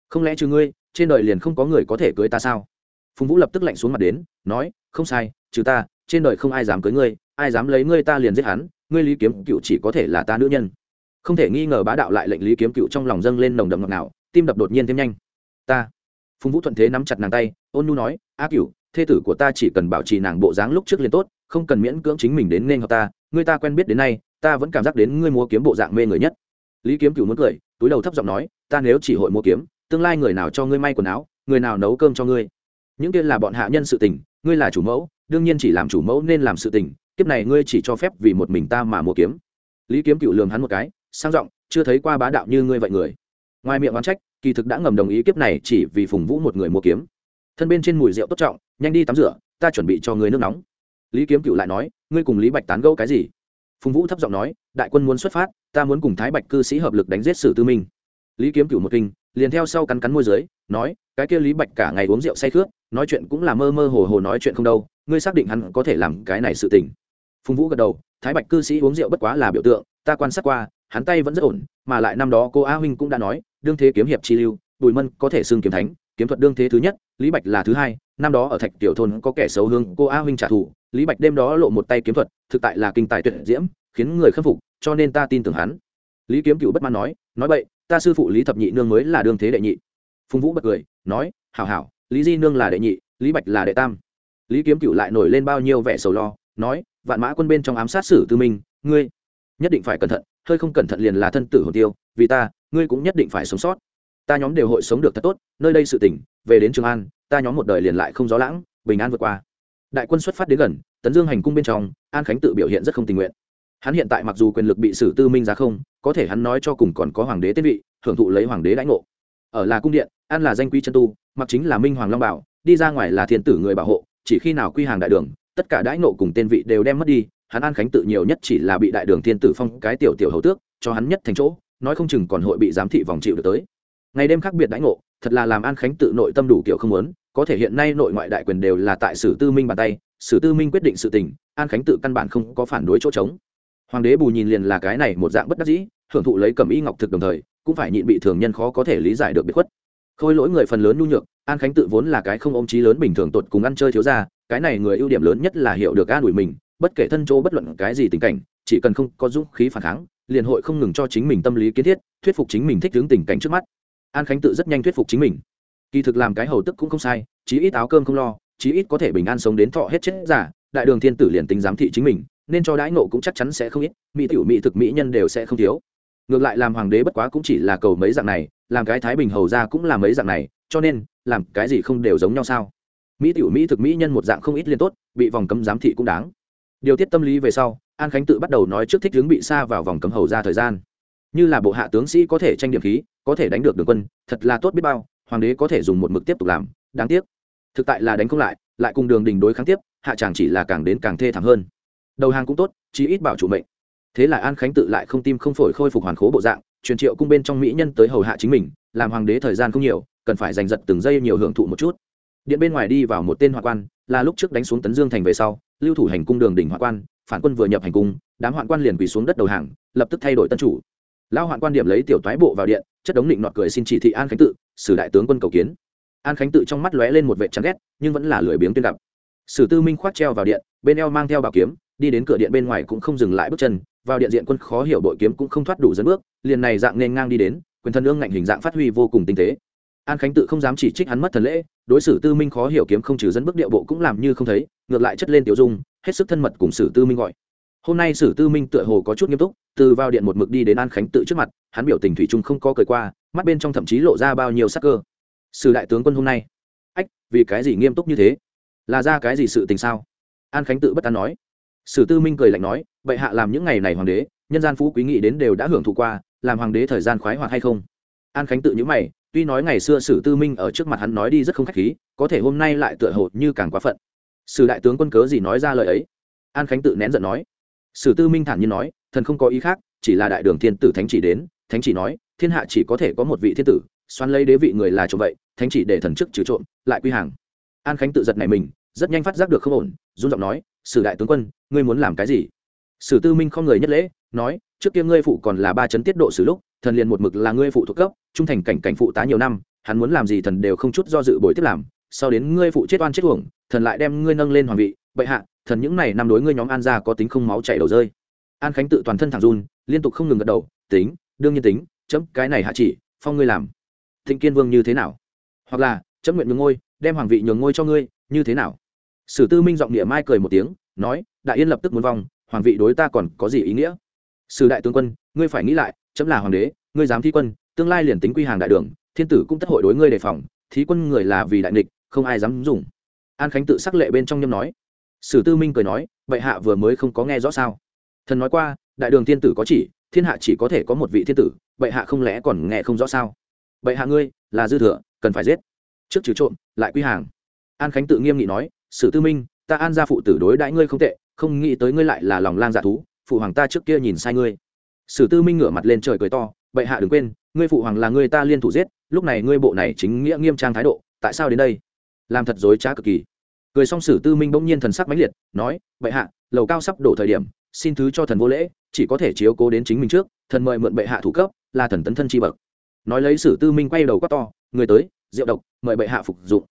Không lẽ trừ ngươi, trên đời liền không có người có thể cưới ta sao? Phùng vũ lập tức lạnh xuống mặt đến, nói, không sai, trừ ta, trên đời không ai dám cưới ngươi, ai dám lấy ngươi ta liền giết hắn, ngươi lý kiếm cựu chỉ có thể là ta nữ nhân không thể nghi ngờ bá đạo lại lệnh lý kiếm cựu trong lòng dâng lên nồng đậm ngọt nào tim đập đột nhiên thêm nhanh. Ta. Phùng vũ thuận thế nắm chặt nàng tay, ôn nu nói, a cựu, thê tử của ta chỉ cần bảo trì nàng bộ dáng lúc trước liền tốt, không cần miễn cưỡng chính mình đến nên hợp ta, người ta quen biết đến nay, ta vẫn cảm giác đến ngươi mua kiếm bộ dạng mê người nhất. Lý kiếm cựu muốn cười, túi đầu thấp giọng nói, ta nếu chỉ hội mua kiếm, tương lai người nào cho ngươi may quần áo, người nào nấu cơm cho ngươi. Những kia là bọn hạ nhân sự tình, ngươi là chủ mẫu, đương nhiên chỉ làm chủ mẫu nên làm sự tình, kiếp này ngươi chỉ cho phép vì một mình ta mà mua kiếm. Lý kiếm cựu lường hắn một cái sang giọng, chưa thấy qua bá đạo như ngươi vậy người. Ngoài miệng oán trách, kỳ thực đã ngầm đồng ý kiếp này chỉ vì phùng vũ một người mua kiếm. Thân bên trên mùi rượu tốt trọng, nhanh đi tắm rửa, ta chuẩn bị cho ngươi nước nóng. Lý kiếm cựu lại nói, ngươi cùng lý bạch tán gẫu cái gì? Phùng vũ thấp giọng nói, đại quân muốn xuất phát, ta muốn cùng thái bạch cư sĩ hợp lực đánh giết sử tư minh. Lý kiếm cựu một kinh, liền theo sau cắn cắn môi dưới, nói, cái kia lý bạch cả ngày uống rượu say khướt, nói chuyện cũng là mơ mơ hồ hồ nói chuyện không đâu, ngươi xác định hắn có thể làm cái này sự tình. Phùng vũ gật đầu, thái bạch cư sĩ uống rượu bất quá là biểu tượng, ta quan sát qua hắn tay vẫn rất ổn, mà lại năm đó cô a huynh cũng đã nói, đương thế kiếm hiệp chi lưu, bùi mân có thể xưng kiếm thánh, kiếm thuật đương thế thứ nhất, lý bạch là thứ hai, năm đó ở thạch tiểu thôn có kẻ xấu hương cô a huynh trả thù, lý bạch đêm đó lộ một tay kiếm thuật, thực tại là kinh tài tuyệt diễm, khiến người khâm phục, cho nên ta tin tưởng hắn. Lý kiếm cựu bất mãn nói nói vậy ta sư phụ lý thập nhị nương mới là đương thế đệ nhị. Phùng vũ bật cười, nói, hảo hảo, lý di nương là đệ nhị, lý bạch là đệ tam. Lý kiếm cựu lại nổi lên bao nhiêu vẻ sầu lo, nói, vạn mã quân bên trong ám sát sử tư minh, ngươi nhất định phải cẩn thận hơi không cẩn thận liền là thân tử hồn tiêu, vì ta, ngươi cũng nhất định phải sống sót. Ta nhóm đều hội sống được thật tốt, nơi đây sự tỉnh về đến trường an, ta nhóm một đời liền lại không gió lãng, bình an vượt qua. Đại quân xuất phát đến gần, tấn dương hành cung bên trong, an khánh tự biểu hiện rất không tình nguyện. Hắn hiện tại mặc dù quyền lực bị sử tư minh ra không, có thể hắn nói cho cùng còn có hoàng đế tên vị, hưởng thụ lấy hoàng đế đãi ngộ. Ở là cung điện, an là danh quý chân tu, mặc chính là minh hoàng long bảo, đi ra ngoài là thiên tử người bảo hộ, chỉ khi nào quy hàng đại đường, tất cả đãi ngộ cùng tên vị đều đem mất đi hắn an khánh tự nhiều nhất chỉ là bị đại đường thiên tử phong cái tiểu tiểu hầu tước, cho hắn nhất thành chỗ, nói không chừng còn hội bị giám thị vòng chịu được tới. Ngày đêm khác biệt đãi ngộ, thật là làm an khánh tự nội tâm đủ kiểu không muốn, có thể hiện nay nội ngoại đại quyền đều là tại sử tư minh bàn tay, sử tư minh quyết định sự tình, an khánh tự căn bản không có phản đối chỗ trống. Hoàng đế bù nhìn liền là cái này một dạng bất đắc dĩ, hưởng thụ lấy cầm y ngọc thực đồng thời, cũng phải nhịn bị thường nhân khó có thể lý giải được biệt khuất. Khôi lỗi người phần lớn nhu nhược, an khánh tự vốn là cái không ôm trí lớn bình thường tột cùng ăn chơi thiếu ra cái này người ưu điểm lớn nhất là hiểu được an ủi mình bất kể thân chỗ bất luận cái gì tình cảnh, chỉ cần không có dũng khí phản kháng, liền hội không ngừng cho chính mình tâm lý kiến thiết, thuyết phục chính mình thích hướng tình cảnh trước mắt. An khánh tự rất nhanh thuyết phục chính mình. Kỳ thực làm cái hầu tức cũng không sai, chí ít áo cơm không lo, chí ít có thể bình an sống đến thọ hết chết giả, đại đường thiên tử liền tính giám thị chính mình, nên cho đãi nộ cũng chắc chắn sẽ không ít, mỹ tiểu mỹ thực mỹ nhân đều sẽ không thiếu. Ngược lại làm hoàng đế bất quá cũng chỉ là cầu mấy dạng này, làm cái thái bình hầu ra cũng là mấy dạng này, cho nên, làm cái gì không đều giống nhau sao? Mỹ tiểu mỹ thực mỹ nhân một dạng không ít liên tốt, bị vòng cấm giám thị cũng đáng điều tiết tâm lý về sau, an khánh tự bắt đầu nói trước thích hướng bị xa vào vòng cấm hầu ra thời gian. Như là bộ hạ tướng sĩ có thể tranh điểm khí, có thể đánh được đường quân, thật là tốt biết bao, hoàng đế có thể dùng một mực tiếp tục làm, đáng tiếc. Thực tại là đánh không lại lại cùng đường đình đối kháng tiếp, hạ chàng chỉ là càng đến càng thê thảm hơn. Đầu hàng cũng tốt, chí ít bảo chủ mệnh. Thế là an khánh tự lại không tim không phổi khôi phục hoàn khố bộ dạng, truyền triệu cung bên trong mỹ nhân tới hầu hạ chính mình, làm hoàng đế thời gian không nhiều, cần phải giành giật từng giây nhiều hưởng thụ một chút. Điện bên ngoài đi vào một tên hoạn quan, là lúc trước đánh xuống tấn dương thành về sau lưu thủ hành cung đường đỉnh hoạn quan, phản quân vừa nhập hành cung, đám hoạn quan liền quỳ xuống đất đầu hàng, lập tức thay đổi tân chủ. Lao hoạn quan điểm lấy tiểu toái bộ vào điện, chất đống định nọt cười xin chỉ thị an khánh tự, sử đại tướng quân cầu kiến. An khánh tự trong mắt lóe lên một vệ chán ghét, nhưng vẫn là lười biếng tuyên gặp. Sử tư minh khoát treo vào điện, bên eo mang theo bảo kiếm, đi đến cửa điện bên ngoài cũng không dừng lại bước chân, vào điện diện quân khó hiểu bội kiếm cũng không thoát đủ dẫn bước, liền này dạng nên ngang đi đến, quyền thân ương ngạnh hình dạng phát huy vô cùng tinh tế an khánh tự không dám chỉ trích hắn mất thần lễ, đối xử tư minh khó hiểu kiếm không trừ dẫn bước điệu bộ cũng làm như không thấy, ngược lại chất lên tiểu dung, hết sức thân mật cùng sử tư minh gọi. Hôm nay sử tư minh tựa hồ có chút nghiêm túc, từ vào điện một mực đi đến an khánh tự trước mặt, hắn biểu tình thủy chung không có cười qua, mắt bên trong thậm chí lộ ra bao nhiêu sắc cơ. Sử đại tướng quân hôm nay. Ách, vì cái gì nghiêm túc như thế? Là ra cái gì sự tình sao? An khánh tự bất an nói. Sử tư minh cười lạnh nói vậy hạ làm những ngày này hoàng đế, nhân gian phú quý nghị đến đều đã hưởng thụ qua, làm hoàng đế thời gian khoái hoạt hay không? An khánh tự nhữ mày tuy nói ngày xưa sử tư minh ở trước mặt hắn nói đi rất không khách khí, có thể hôm nay lại tựa hồ như càng quá phận. Sử đại tướng quân cớ gì nói ra lời ấy? An khánh tự nén giận nói. Sử tư minh thản nhiên nói, thần không có ý khác, chỉ là đại đường thiên tử thánh chỉ đến, thánh chỉ nói, thiên hạ chỉ có thể có một vị thiên tử, xoắn lấy đế vị người là trộm vậy, thánh chỉ để thần chức trừ trộm, lại quy hàng. An khánh tự giật này mình, rất nhanh phát giác được không ổn, run giọng nói, sử đại tướng quân, ngươi muốn làm cái gì? Sử tư minh không người nhất lễ, nói, trước kia ngươi phụ còn là ba chấn tiết độ sử lúc thần liền một mực là ngươi phụ thuộc cấp, trung thành cảnh cảnh phụ tá nhiều năm, hắn muốn làm gì thần đều không chút do dự bồi tiếp làm, sau đến ngươi phụ chết oan chết uổng, thần lại đem ngươi nâng lên hoàng vị, bệ hạ, thần những này năm đối ngươi nhóm an gia có tính không máu chảy đầu rơi. An khánh tự toàn thân thẳng run, liên tục không ngừng gật đầu, tính, đương nhiên tính, chấm, cái này hạ chỉ, phong ngươi làm. Thịnh kiên vương như thế nào? Hoặc là, chấm nguyện nhường ngôi, đem hoàng vị nhường ngôi cho ngươi, như thế nào? Sử tư minh giọng địa mai cười một tiếng, nói, đại yên lập tức muốn vong, hoàng vị đối ta còn có gì ý nghĩa? Sử đại tướng quân, ngươi phải nghĩ lại, chấm là hoàng đế, ngươi dám thi quân, tương lai liền tính quy hàng đại đường, thiên tử cũng tất hội đối ngươi đề phòng, thí quân người là vì đại nghịch, không ai dám dùng. An khánh tự sắc lệ bên trong nhâm nói. Sử tư minh cười nói bệ hạ vừa mới không có nghe rõ sao? Thần nói qua, đại đường thiên tử có chỉ, thiên hạ chỉ có thể có một vị thiên tử bệ hạ không lẽ còn nghe không rõ sao? Bệ hạ ngươi, là dư thừa, cần phải giết. Trước trừ trộm, lại quy hàng. An khánh tự nghiêm nghị nói, sử tư minh, ta an gia phụ tử đối đãi ngươi không tệ, không nghĩ tới ngươi lại là lòng lang dạ thú phụ hoàng ta trước kia nhìn sai ngươi. Sử tư minh ngửa mặt lên trời cười to, bệ hạ đừng quên, ngươi phụ hoàng là ngươi ta liên thủ giết, lúc này ngươi bộ này chính nghĩa nghiêm trang thái độ, tại sao đến đây? Làm thật dối trá cực kỳ. Cười xong sử tư minh bỗng nhiên thần sắc mãnh liệt, nói, bệ hạ, lầu cao sắp đổ thời điểm, xin thứ cho thần vô lễ, chỉ có thể chiếu cố đến chính mình trước, thần mời mượn bệ hạ thủ cấp, là thần tấn thân chi bậc. Nói lấy sử tư minh quay đầu quát to, người tới, rượu độc, mời bệ hạ phục dụng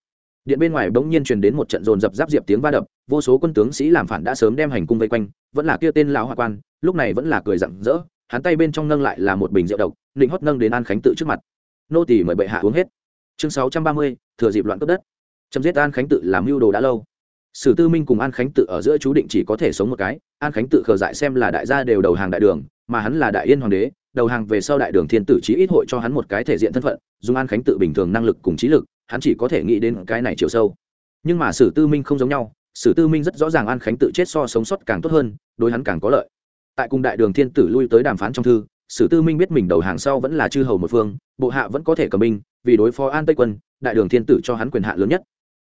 điện bên ngoài bỗng nhiên truyền đến một trận dồn dập giáp diệp tiếng va đập, vô số quân tướng sĩ làm phản đã sớm đem hành cung vây quanh, vẫn là kia tên lão hoa quan, lúc này vẫn là cười rặng rỡ, hắn tay bên trong nâng lại là một bình rượu độc định hót nâng đến an khánh tự trước mặt. Nô tỳ mời bệ hạ uống hết. Chương sáu trăm ba mươi, thừa dịp loạn cướp đất. Chấm giết an khánh tự làm mưu đồ đã lâu. Sử tư minh cùng an khánh tự ở giữa chú định chỉ có thể sống một cái, an khánh tự khờ dại xem là đại gia đều đầu hàng đại đường, mà hắn là đại yên hoàng đế, đầu hàng về sau đại đường thiên tử chí ít hội cho hắn một cái thể diện thân phận, dùng an khánh tự bình thường năng lực cùng trí lực hắn chỉ có thể nghĩ đến cái này chiều sâu. Nhưng mà sử tư minh không giống nhau, sử tư minh rất rõ ràng an khánh tự chết so sống sót càng tốt hơn, đối hắn càng có lợi. Tại cùng đại đường thiên tử lui tới đàm phán trong thư, sử tư minh biết mình đầu hàng sau vẫn là chư hầu một phương, bộ hạ vẫn có thể cầm binh, vì đối phó an tây quân, đại đường thiên tử cho hắn quyền hạn lớn nhất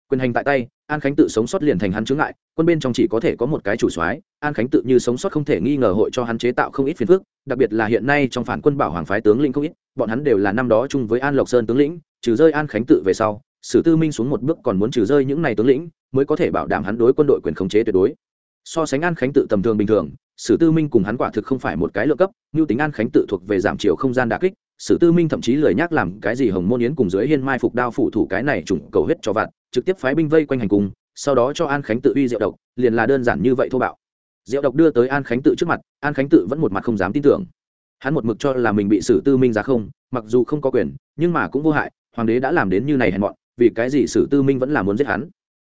quyền hành tại tay, an khánh tự sống sót liền thành hắn chướng ngại, quân bên trong chỉ có thể có một cái chủ soái, an khánh tự như sống sót không thể nghi ngờ hội cho hắn chế tạo không ít phiền phức, đặc biệt là hiện nay trong phản quân bảo hoàng phái tướng lĩnh không ít, bọn hắn đều là năm đó chung với an lộc sơn tướng lĩnh, trừ rơi an khánh tự về sau, sử tư minh xuống một bước còn muốn trừ rơi những này tướng lĩnh, mới có thể bảo đảm hắn đối quân đội quyền khống chế tuyệt đối. So sánh an khánh tự tầm thường bình thường, sử tư minh cùng hắn quả thực không phải một cái lượng cấp như tính an khánh tự thuộc về giảm chiều không gian đà kích, sử tư minh thậm chí lười nhắc làm cái gì hồng môn yến cùng dưới hiên mai phục đao phủ thủ cái này trùng cầu hết cho vặt trực tiếp phái binh vây quanh hành cung, sau đó cho an khánh tự uy diệu độc, liền là đơn giản như vậy thô bạo. Diệu độc đưa tới an khánh tự trước mặt, an khánh tự vẫn một mặt không dám tin tưởng. Hắn một mực cho là mình bị sử tư minh ra không, mặc dù không có quyền, nhưng mà cũng vô hại, hoàng đế đã làm đến như này hèn mọn, vì cái gì sử tư minh vẫn là muốn giết hắn?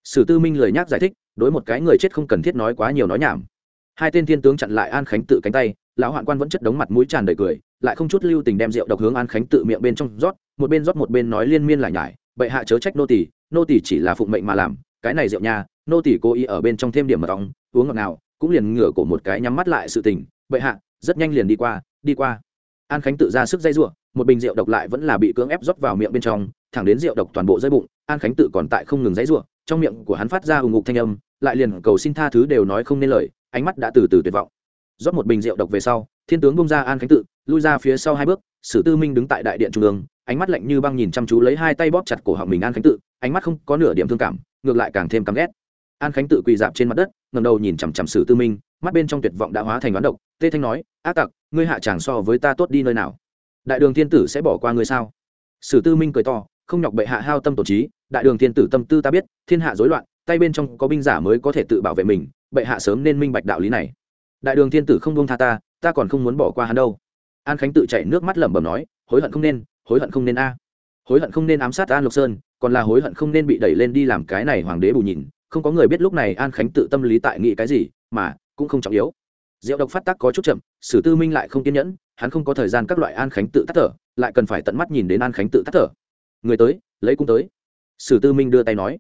Sử tư minh lời nhắc giải thích, đối một cái người chết không cần thiết nói quá nhiều nói nhảm. Hai tên thiên tướng chặn lại an khánh tự cánh tay, lão hoạn quan vẫn chất đống mặt mũi tràn đầy cười, lại không chút lưu tình đem rượu độc hướng an khánh tự miệng bên trong rót, một bên rót một bên nói liên miên lại nhải, bệ hạ chớ trách nô tỳ nô tỷ chỉ là phụng mệnh mà làm, cái này rượu nha, nô tỷ cố ý ở bên trong thêm điểm mật ong uống ngọt nào, cũng liền ngửa cổ một cái nhắm mắt lại sự tình, bệ hạ, rất nhanh liền đi qua đi qua. An khánh tự ra sức dây giụa, một bình rượu độc lại vẫn là bị cưỡng ép rót vào miệng bên trong, thẳng đến rượu độc toàn bộ dây bụng, an khánh tự còn tại không ngừng dãy giụa, trong miệng của hắn phát ra ùng ngục thanh âm, lại liền cầu xin tha thứ đều nói không nên lời, ánh mắt đã từ từ tuyệt vọng. Rót một bình rượu độc về sau, thiên tướng bông ra an khánh tự, lui ra phía sau hai bước, sử tư minh đứng tại đại điện trung ương ánh mắt lạnh như băng nhìn chăm chú lấy hai tay bóp chặt cổ họng mình an khánh tự, ánh mắt không có nửa điểm thương cảm, ngược lại càng thêm căm ghét. An khánh tự quỳ dạp trên mặt đất ngầm đầu nhìn chằm chằm sử tư minh, mắt bên trong tuyệt vọng đã hóa thành oán độc, tê thanh nói ác tặc, ngươi hạ chàng so với ta tốt đi nơi nào? Đại đường thiên tử sẽ bỏ qua ngươi sao? Sử tư minh cười to, không nhọc bệ hạ hao tâm tổ trí, đại đường thiên tử tâm tư ta biết, thiên hạ rối loạn, tay bên trong có binh giả mới có thể tự bảo vệ mình, bệ hạ sớm nên minh bạch đạo lý này. Đại đường thiên tử không buông tha ta ta còn không muốn bỏ qua hắn đâu. An khánh tự chạy nước mắt lẩm bẩm nói, hối hận không nên hối hận không nên a. Hối hận không nên ám sát an lộc sơn, còn là hối hận không nên bị đẩy lên đi làm cái này hoàng đế bù nhìn, không có người biết lúc này an khánh tự tâm lý tại nghị cái gì, mà cũng không trọng yếu. Diệu độc phát tác có chút chậm, sử tư minh lại không kiên nhẫn, hắn không có thời gian các loại an khánh tự tắt thở, lại cần phải tận mắt nhìn đến an khánh tự tắt thở. Người tới, lấy cung tới. Sử tư minh đưa tay nói.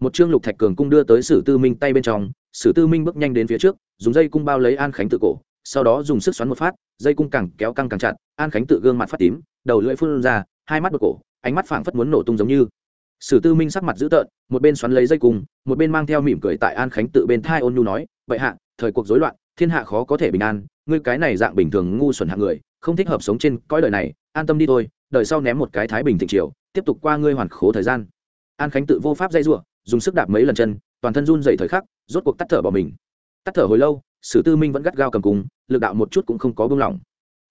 Một chương lục thạch cường cung đưa tới sử tư minh tay bên trong, sử tư minh bước nhanh đến phía trước, dùng dây cung bao lấy an khánh tự cổ sau đó dùng sức xoắn một phát, dây cung càng kéo căng càng chặt, an khánh tự gương mặt phát tím, đầu lưỡi phun ra, hai mắt bật cổ, ánh mắt phảng phất muốn nổ tung giống như. Sử tư minh sắc mặt dữ tợn, một bên xoắn lấy dây cung, một bên mang theo mỉm cười tại an khánh tự bên thai ôn nhu nói vậy hạ, thời cuộc rối loạn, thiên hạ khó có thể bình an, ngươi cái này dạng bình thường ngu xuẩn hạng người, không thích hợp sống trên cõi đời này, an tâm đi thôi, đời sau ném một cái thái bình thịnh triều, tiếp tục qua ngươi hoàn khố thời gian. An khánh tự vô pháp dây giụa dùng sức đạp mấy lần chân, toàn thân run dày thời khắc, rốt cuộc tắt thở bỏ mình. Tắt thở hồi lâu sử tư minh vẫn gắt gao cầm cung, lực đạo một chút cũng không có buông lỏng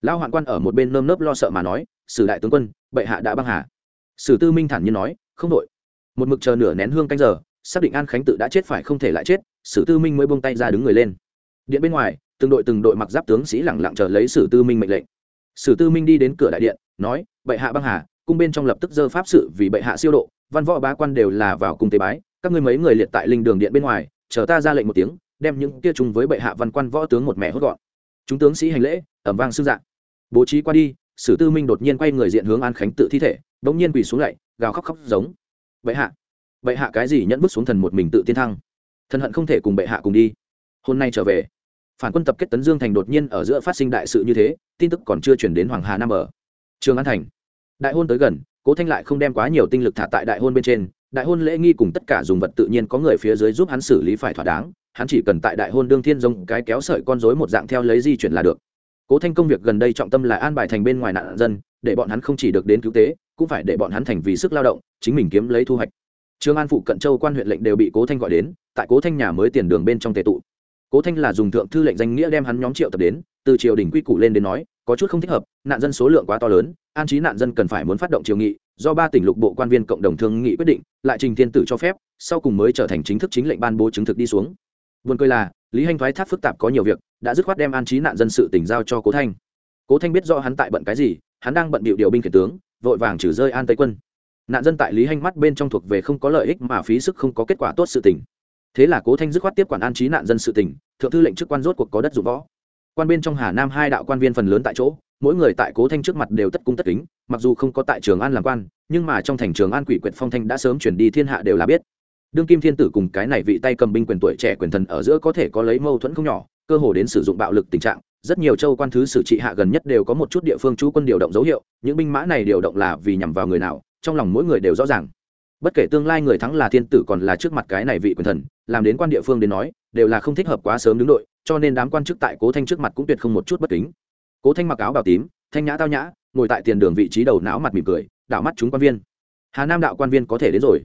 lao hoạn quan ở một bên nơm nớp lo sợ mà nói, sử đại tướng quân, bệ hạ đã băng hà. Sử tư minh thản nhiên nói, không đội một mực chờ nửa nén hương canh giờ, xác định an khánh tự đã chết phải không thể lại chết, sử tư minh mới buông tay ra đứng người lên. Điện bên ngoài, từng đội từng đội mặc giáp tướng sĩ lẳng lặng chờ lấy sử tư minh mệnh lệnh. Sử tư minh đi đến cửa đại điện, nói, bệ hạ băng hà, cung bên trong lập tức dơ pháp sự vì bệ hạ siêu độ, văn võ bá quan đều là vào cung tế bái, các ngươi mấy người liệt tại linh đường điện bên ngoài, chờ ta ra lệnh một tiếng đem những kia chung với bệ hạ văn quan võ tướng một mẹ hốt gọn. Chúng tướng sĩ hành lễ, ẩm vang xương dạng bố trí qua đi, sử tư minh đột nhiên quay người diện hướng an khánh tự thi thể, bỗng nhiên quỳ xuống lạy gào khóc khóc giống. Bệ hạ bệ hạ cái gì nhẫn bước xuống thần một mình tự tiên thăng? Thần hận không thể cùng bệ hạ cùng đi. Hôm nay trở về. Phản quân tập kết tấn dương thành đột nhiên ở giữa phát sinh đại sự như thế, tin tức còn chưa chuyển đến hoàng hà nam ở. Trường an thành. Đại hôn tới gần, cố thanh lại không đem quá nhiều tinh lực thả tại đại hôn bên trên. Đại hôn lễ nghi cùng tất cả dùng vật tự nhiên có người phía dưới giúp hắn xử lý phải thỏa đáng hắn chỉ cần tại đại hôn đương thiên giống cái kéo sợi con rối một dạng theo lấy di chuyển là được. Cố thanh công việc gần đây trọng tâm là an bài thành bên ngoài nạn dân, để bọn hắn không chỉ được đến cứu tế, cũng phải để bọn hắn thành vì sức lao động, chính mình kiếm lấy thu hoạch. Trương an phụ cận châu quan huyện lệnh đều bị cố thanh gọi đến, tại cố thanh nhà mới tiền đường bên trong tệ tụ. Cố thanh là dùng thượng thư lệnh danh nghĩa đem hắn nhóm triệu tập đến, từ triều đình quy củ lên đến nói, có chút không thích hợp, nạn dân số lượng quá to lớn, an trí nạn dân cần phải muốn phát động triều nghị, do ba tỉnh lục bộ quan viên cộng đồng thương nghị quyết định, lại trình thiên tử cho phép, sau cùng mới trở thành chính thức chính lệnh ban bố chứng thực đi xuống. Buồn cười là, Lý Hành thoái thác phức tạp có nhiều việc, đã dứt khoát đem an trí nạn dân sự tình giao cho Cố Thanh. Cố Thanh biết rõ hắn tại bận cái gì, hắn đang bận bịu điều binh khiển tướng, vội vàng trừ rơi An Tây quân. Nạn dân tại Lý Hành mắt bên trong thuộc về không có lợi ích mà phí sức không có kết quả tốt sự tình. Thế là Cố Thanh dứt khoát tiếp quản an trí nạn dân sự tình, thượng thư lệnh chức quan rốt cuộc có đất dụng võ. Quan bên trong Hà Nam hai đạo quan viên phần lớn tại chỗ, mỗi người tại Cố Thanh trước mặt đều tất cung tất kính, mặc dù không có tại Trường An làm quan, nhưng mà trong thành Trường An quỷ quyệt phong thanh đã sớm truyền đi thiên hạ đều là biết đương kim thiên tử cùng cái này vị tay cầm binh quyền tuổi trẻ quyền thần ở giữa có thể có lấy mâu thuẫn không nhỏ, cơ hồ đến sử dụng bạo lực tình trạng, rất nhiều châu quan thứ sử trị hạ gần nhất đều có một chút địa phương chú quân điều động dấu hiệu, những binh mã này điều động là vì nhằm vào người nào, trong lòng mỗi người đều rõ ràng. Bất kể tương lai người thắng là thiên tử còn là trước mặt cái này vị quyền thần, làm đến quan địa phương đến nói, đều là không thích hợp quá sớm đứng đội, cho nên đám quan chức tại cố thanh trước mặt cũng tuyệt không một chút bất kính. Cố thanh mặc áo bào tím, thanh nhã tao nhã, ngồi tại tiền đường vị trí đầu não mặt mỉm cười, đảo mắt chúng quan viên. Hà nam đạo quan viên có thể đến rồi?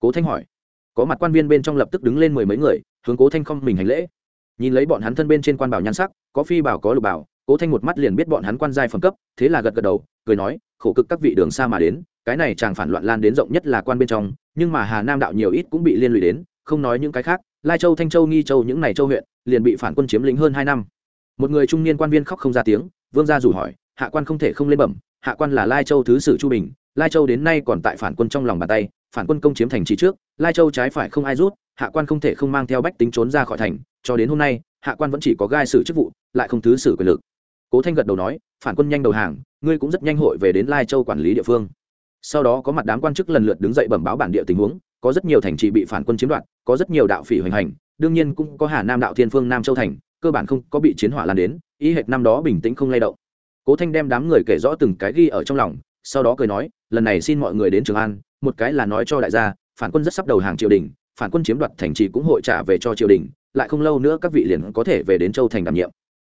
Cố thanh hỏi có mặt quan viên bên trong lập tức đứng lên mười mấy người, hướng cố thanh không mình hành lễ. Nhìn lấy bọn hắn thân bên trên quan bảo nhan sắc, có phi bảo, có lục bảo, cố thanh một mắt liền biết bọn hắn quan giai phẩm cấp, thế là gật gật đầu, cười nói, khổ cực các vị đường xa mà đến, cái này chàng phản loạn lan đến rộng nhất là quan bên trong, nhưng mà hà nam đạo nhiều ít cũng bị liên lụy đến, không nói những cái khác, lai châu, thanh châu, nghi châu, những này châu huyện, liền bị phản quân chiếm lĩnh hơn hai năm. Một người trung niên quan viên khóc không ra tiếng, vương gia rủ hỏi, hạ quan không thể không lên bẩm, hạ quan là lai châu thứ sử chu bình, lai châu đến nay còn tại phản quân trong lòng bàn tay phản quân công chiếm thành trì trước, lai châu trái phải không ai rút, hạ quan không thể không mang theo bách tính trốn ra khỏi thành, cho đến hôm nay, hạ quan vẫn chỉ có gai xử chức vụ, lại không thứ xử quyền lực. Cố thanh gật đầu nói, phản quân nhanh đầu hàng, ngươi cũng rất nhanh hội về đến lai châu quản lý địa phương. Sau đó có mặt đám quan chức lần lượt đứng dậy bẩm báo bản địa tình huống, có rất nhiều thành trì bị phản quân chiếm đoạt, có rất nhiều đạo phỉ hoành hành, đương nhiên cũng có hà nam đạo thiên phương nam châu thành, cơ bản không có bị chiến hỏa lan đến, ý hệt năm đó bình tĩnh không lay động. Cố thanh đem đám người kể rõ từng cái ghi ở trong lòng sau đó cười nói, lần này xin mọi người đến trường an, một cái là nói cho đại gia, phản quân rất sắp đầu hàng triều đình, phản quân chiếm đoạt thành trì cũng hội trả về cho triều đình, lại không lâu nữa các vị liền có thể về đến châu thành đảm nhiệm.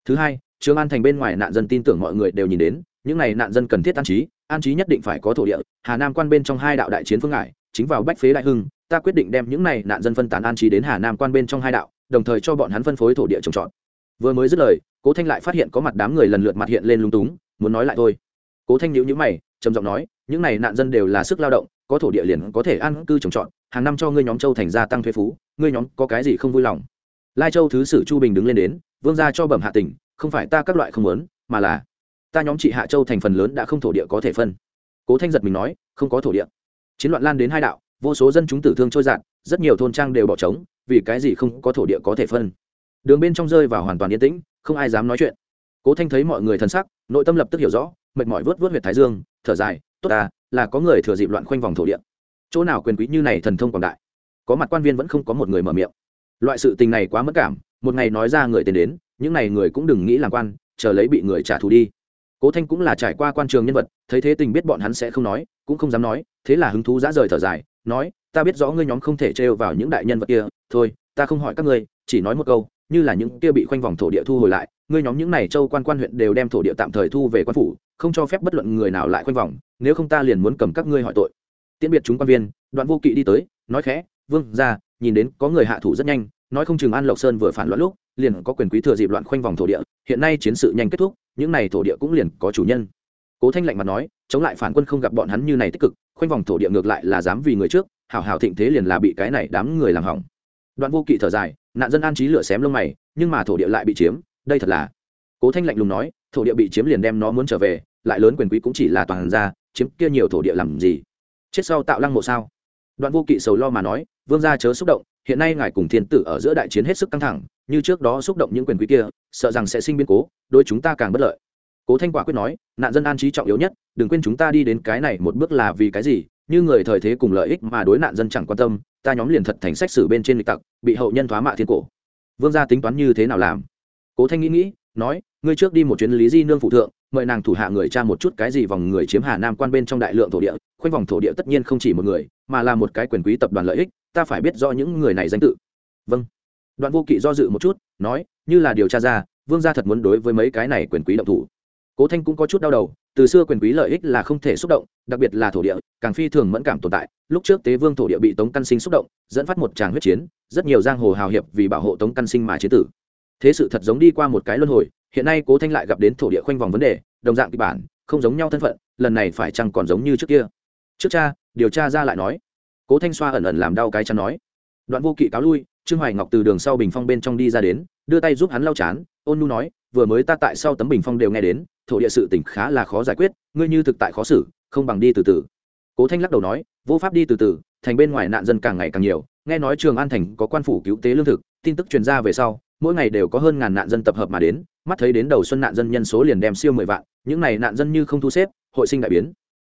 Thứ hai, trường an thành bên ngoài nạn dân tin tưởng mọi người đều nhìn đến, những n à y nạn dân cần thiết an trí an trí nhất định phải có thổ địa, hà nam quan bên trong hai đạo đại chiến phương ngại chính vào bách phế đại hưng, ta quyết định đem những n à y nạn dân phân tán an trí đến hà nam quan bên trong hai đạo, đồng thời cho bọn hắn phân phối thổ địa trồng trọt. Vừa mới dứt lời, cố thanh lại phát hiện có mặt đám người lần lượt mặt hiện lên lung túng, muốn nói lại thôi cố thanh nhữ nhữ mày, trầm giọng nói, những này nạn dân đều là sức lao động, có thổ địa liền có thể ăn cư trồng trọt, hàng năm cho ngươi nhóm châu thành gia tăng thuế phú, ngươi nhóm có cái gì không vui lòng? Lai châu thứ sử chu bình đứng lên đến, vương gia cho bẩm hạ tỉnh, không phải ta các loại không muốn, mà là ta nhóm chị hạ châu thành phần lớn đã không thổ địa có thể phân. Cố thanh giật mình nói, không có thổ địa. Chiến loạn lan đến hai đạo, vô số dân chúng tử thương trôi dạt, rất nhiều thôn trang đều bỏ trống, vì cái gì không có thổ địa có thể phân? Đường bên trong rơi vào hoàn toàn yên tĩnh, không ai dám nói chuyện. Cố thanh thấy mọi người thân sắc, nội tâm lập tức hiểu rõ mệt mỏi vớt vớt huyệt thái dương, thở dài, tốt ta, là có người thừa dịp loạn khoanh vòng thổ địa. Chỗ nào quyền quý như này thần thông quảng đại. Có mặt quan viên vẫn không có một người mở miệng. Loại sự tình này quá mất cảm, một ngày nói ra người tiền đến, những n à y người cũng đừng nghĩ làm quan, chờ lấy bị người trả thù đi. Cố thanh cũng là trải qua quan trường nhân vật, thấy thế tình biết bọn hắn sẽ không nói, cũng không dám nói, thế là hứng thú dã rời thở dài, nói, ta biết rõ ngươi nhóm không thể trêu vào những đại nhân vật kia, thôi, ta không hỏi các ngươi, chỉ nói một câu, như là những kia bị khoanh vòng thổ địa thu hồi lại ngươi nhóm những này châu quan quan huyện đều đem thổ địa tạm thời thu về quan phủ, không cho phép bất luận người nào lại khoanh vòng, nếu không ta liền muốn cầm các ngươi hỏi tội. Tiễn biệt chúng quan viên, đoạn vô kỵ đi tới, nói khẽ, vương ra nhìn đến có người hạ thủ rất nhanh, nói không chừng an lộc sơn vừa phản loạn lúc, liền có quyền quý thừa dịp loạn khoanh vòng thổ địa, hiện nay chiến sự nhanh kết thúc, những này thổ địa cũng liền có chủ nhân. Cố thanh lạnh mặt nói, chống lại phản quân không gặp bọn hắn như này tích cực, khoanh vòng thổ địa ngược lại là dám vì người trước, hảo hảo thịnh thế liền là bị cái này đám người làm hỏng. Đoạn vô kỵ thở dài, nạn dân an trí lửa xém lông mày, nhưng mà thổ địa lại bị chiếm đây thật là cố thanh lạnh lùng nói thổ địa bị chiếm liền đem nó muốn trở về lại lớn quyền quý cũng chỉ là toàn gia chiếm kia nhiều thổ địa làm gì chết sau tạo lăng mộ sao đoạn vô kỵ sầu lo mà nói vương gia chớ xúc động hiện nay ngài cùng thiên tử ở giữa đại chiến hết sức căng thẳng như trước đó xúc động những quyền quý kia sợ rằng sẽ sinh biến cố đôi chúng ta càng bất lợi cố thanh quả quyết nói nạn dân an trí trọng yếu nhất đừng quên chúng ta đi đến cái này một bước là vì cái gì như người thời thế cùng lợi ích mà đối nạn dân chẳng quan tâm ta nhóm liền thật thành sách sử bên trên lịch tặc bị hậu nhân thoá mạ thiên cổ vương gia tính toán như thế nào làm cố thanh nghĩ nghĩ, nói, ngươi trước đi một chuyến lý di nương phụ thượng, mời nàng thủ hạ người cha một chút cái gì vòng người chiếm hà nam quan bên trong đại lượng thổ địa, khoanh vòng thổ địa tất nhiên không chỉ một người, mà là một cái quyền quý tập đoàn lợi ích, ta phải biết do những người này danh tự. Vâng. Đoạn vô kỵ do dự một chút, nói, như là điều tra ra, vương gia thật muốn đối với mấy cái này quyền quý động thủ. Cố thanh cũng có chút đau đầu, từ xưa quyền quý lợi ích là không thể xúc động, đặc biệt là thổ địa, càng phi thường mẫn cảm tồn tại, lúc trước tế vương thổ địa bị tống căn sinh xúc động, dẫn phát một tràng huyết chiến, rất nhiều giang hồ hào hiệp vì bảo hộ tống căn sinh mà chế tử thế sự thật giống đi qua một cái luân hồi, hiện nay cố thanh lại gặp đến thổ địa khoanh vòng vấn đề, đồng dạng kịch bản, không giống nhau thân phận, lần này phải chăng còn giống như trước kia? Trước cha, điều tra ra lại nói. Cố thanh xoa ẩn ẩn làm đau cái chăn nói. Đoạn vô kỵ cáo lui, trương hoài ngọc từ đường sau bình phong bên trong đi ra đến, đưa tay giúp hắn lau chán, ôn nu nói, vừa mới ta tại sau tấm bình phong đều nghe đến, thổ địa sự tỉnh khá là khó giải quyết, ngươi như thực tại khó xử, không bằng đi từ từ. Cố thanh lắc đầu nói, vô pháp đi từ từ, thành bên ngoài nạn dân càng ngày càng nhiều, nghe nói trường an thành có quan phủ cứu tế lương thực, tin tức truyền ra về sau mỗi ngày đều có hơn ngàn nạn dân tập hợp mà đến, mắt thấy đến đầu xuân nạn dân nhân số liền đem siêu mười vạn, những này nạn dân như không thu xếp, hội sinh đại biến.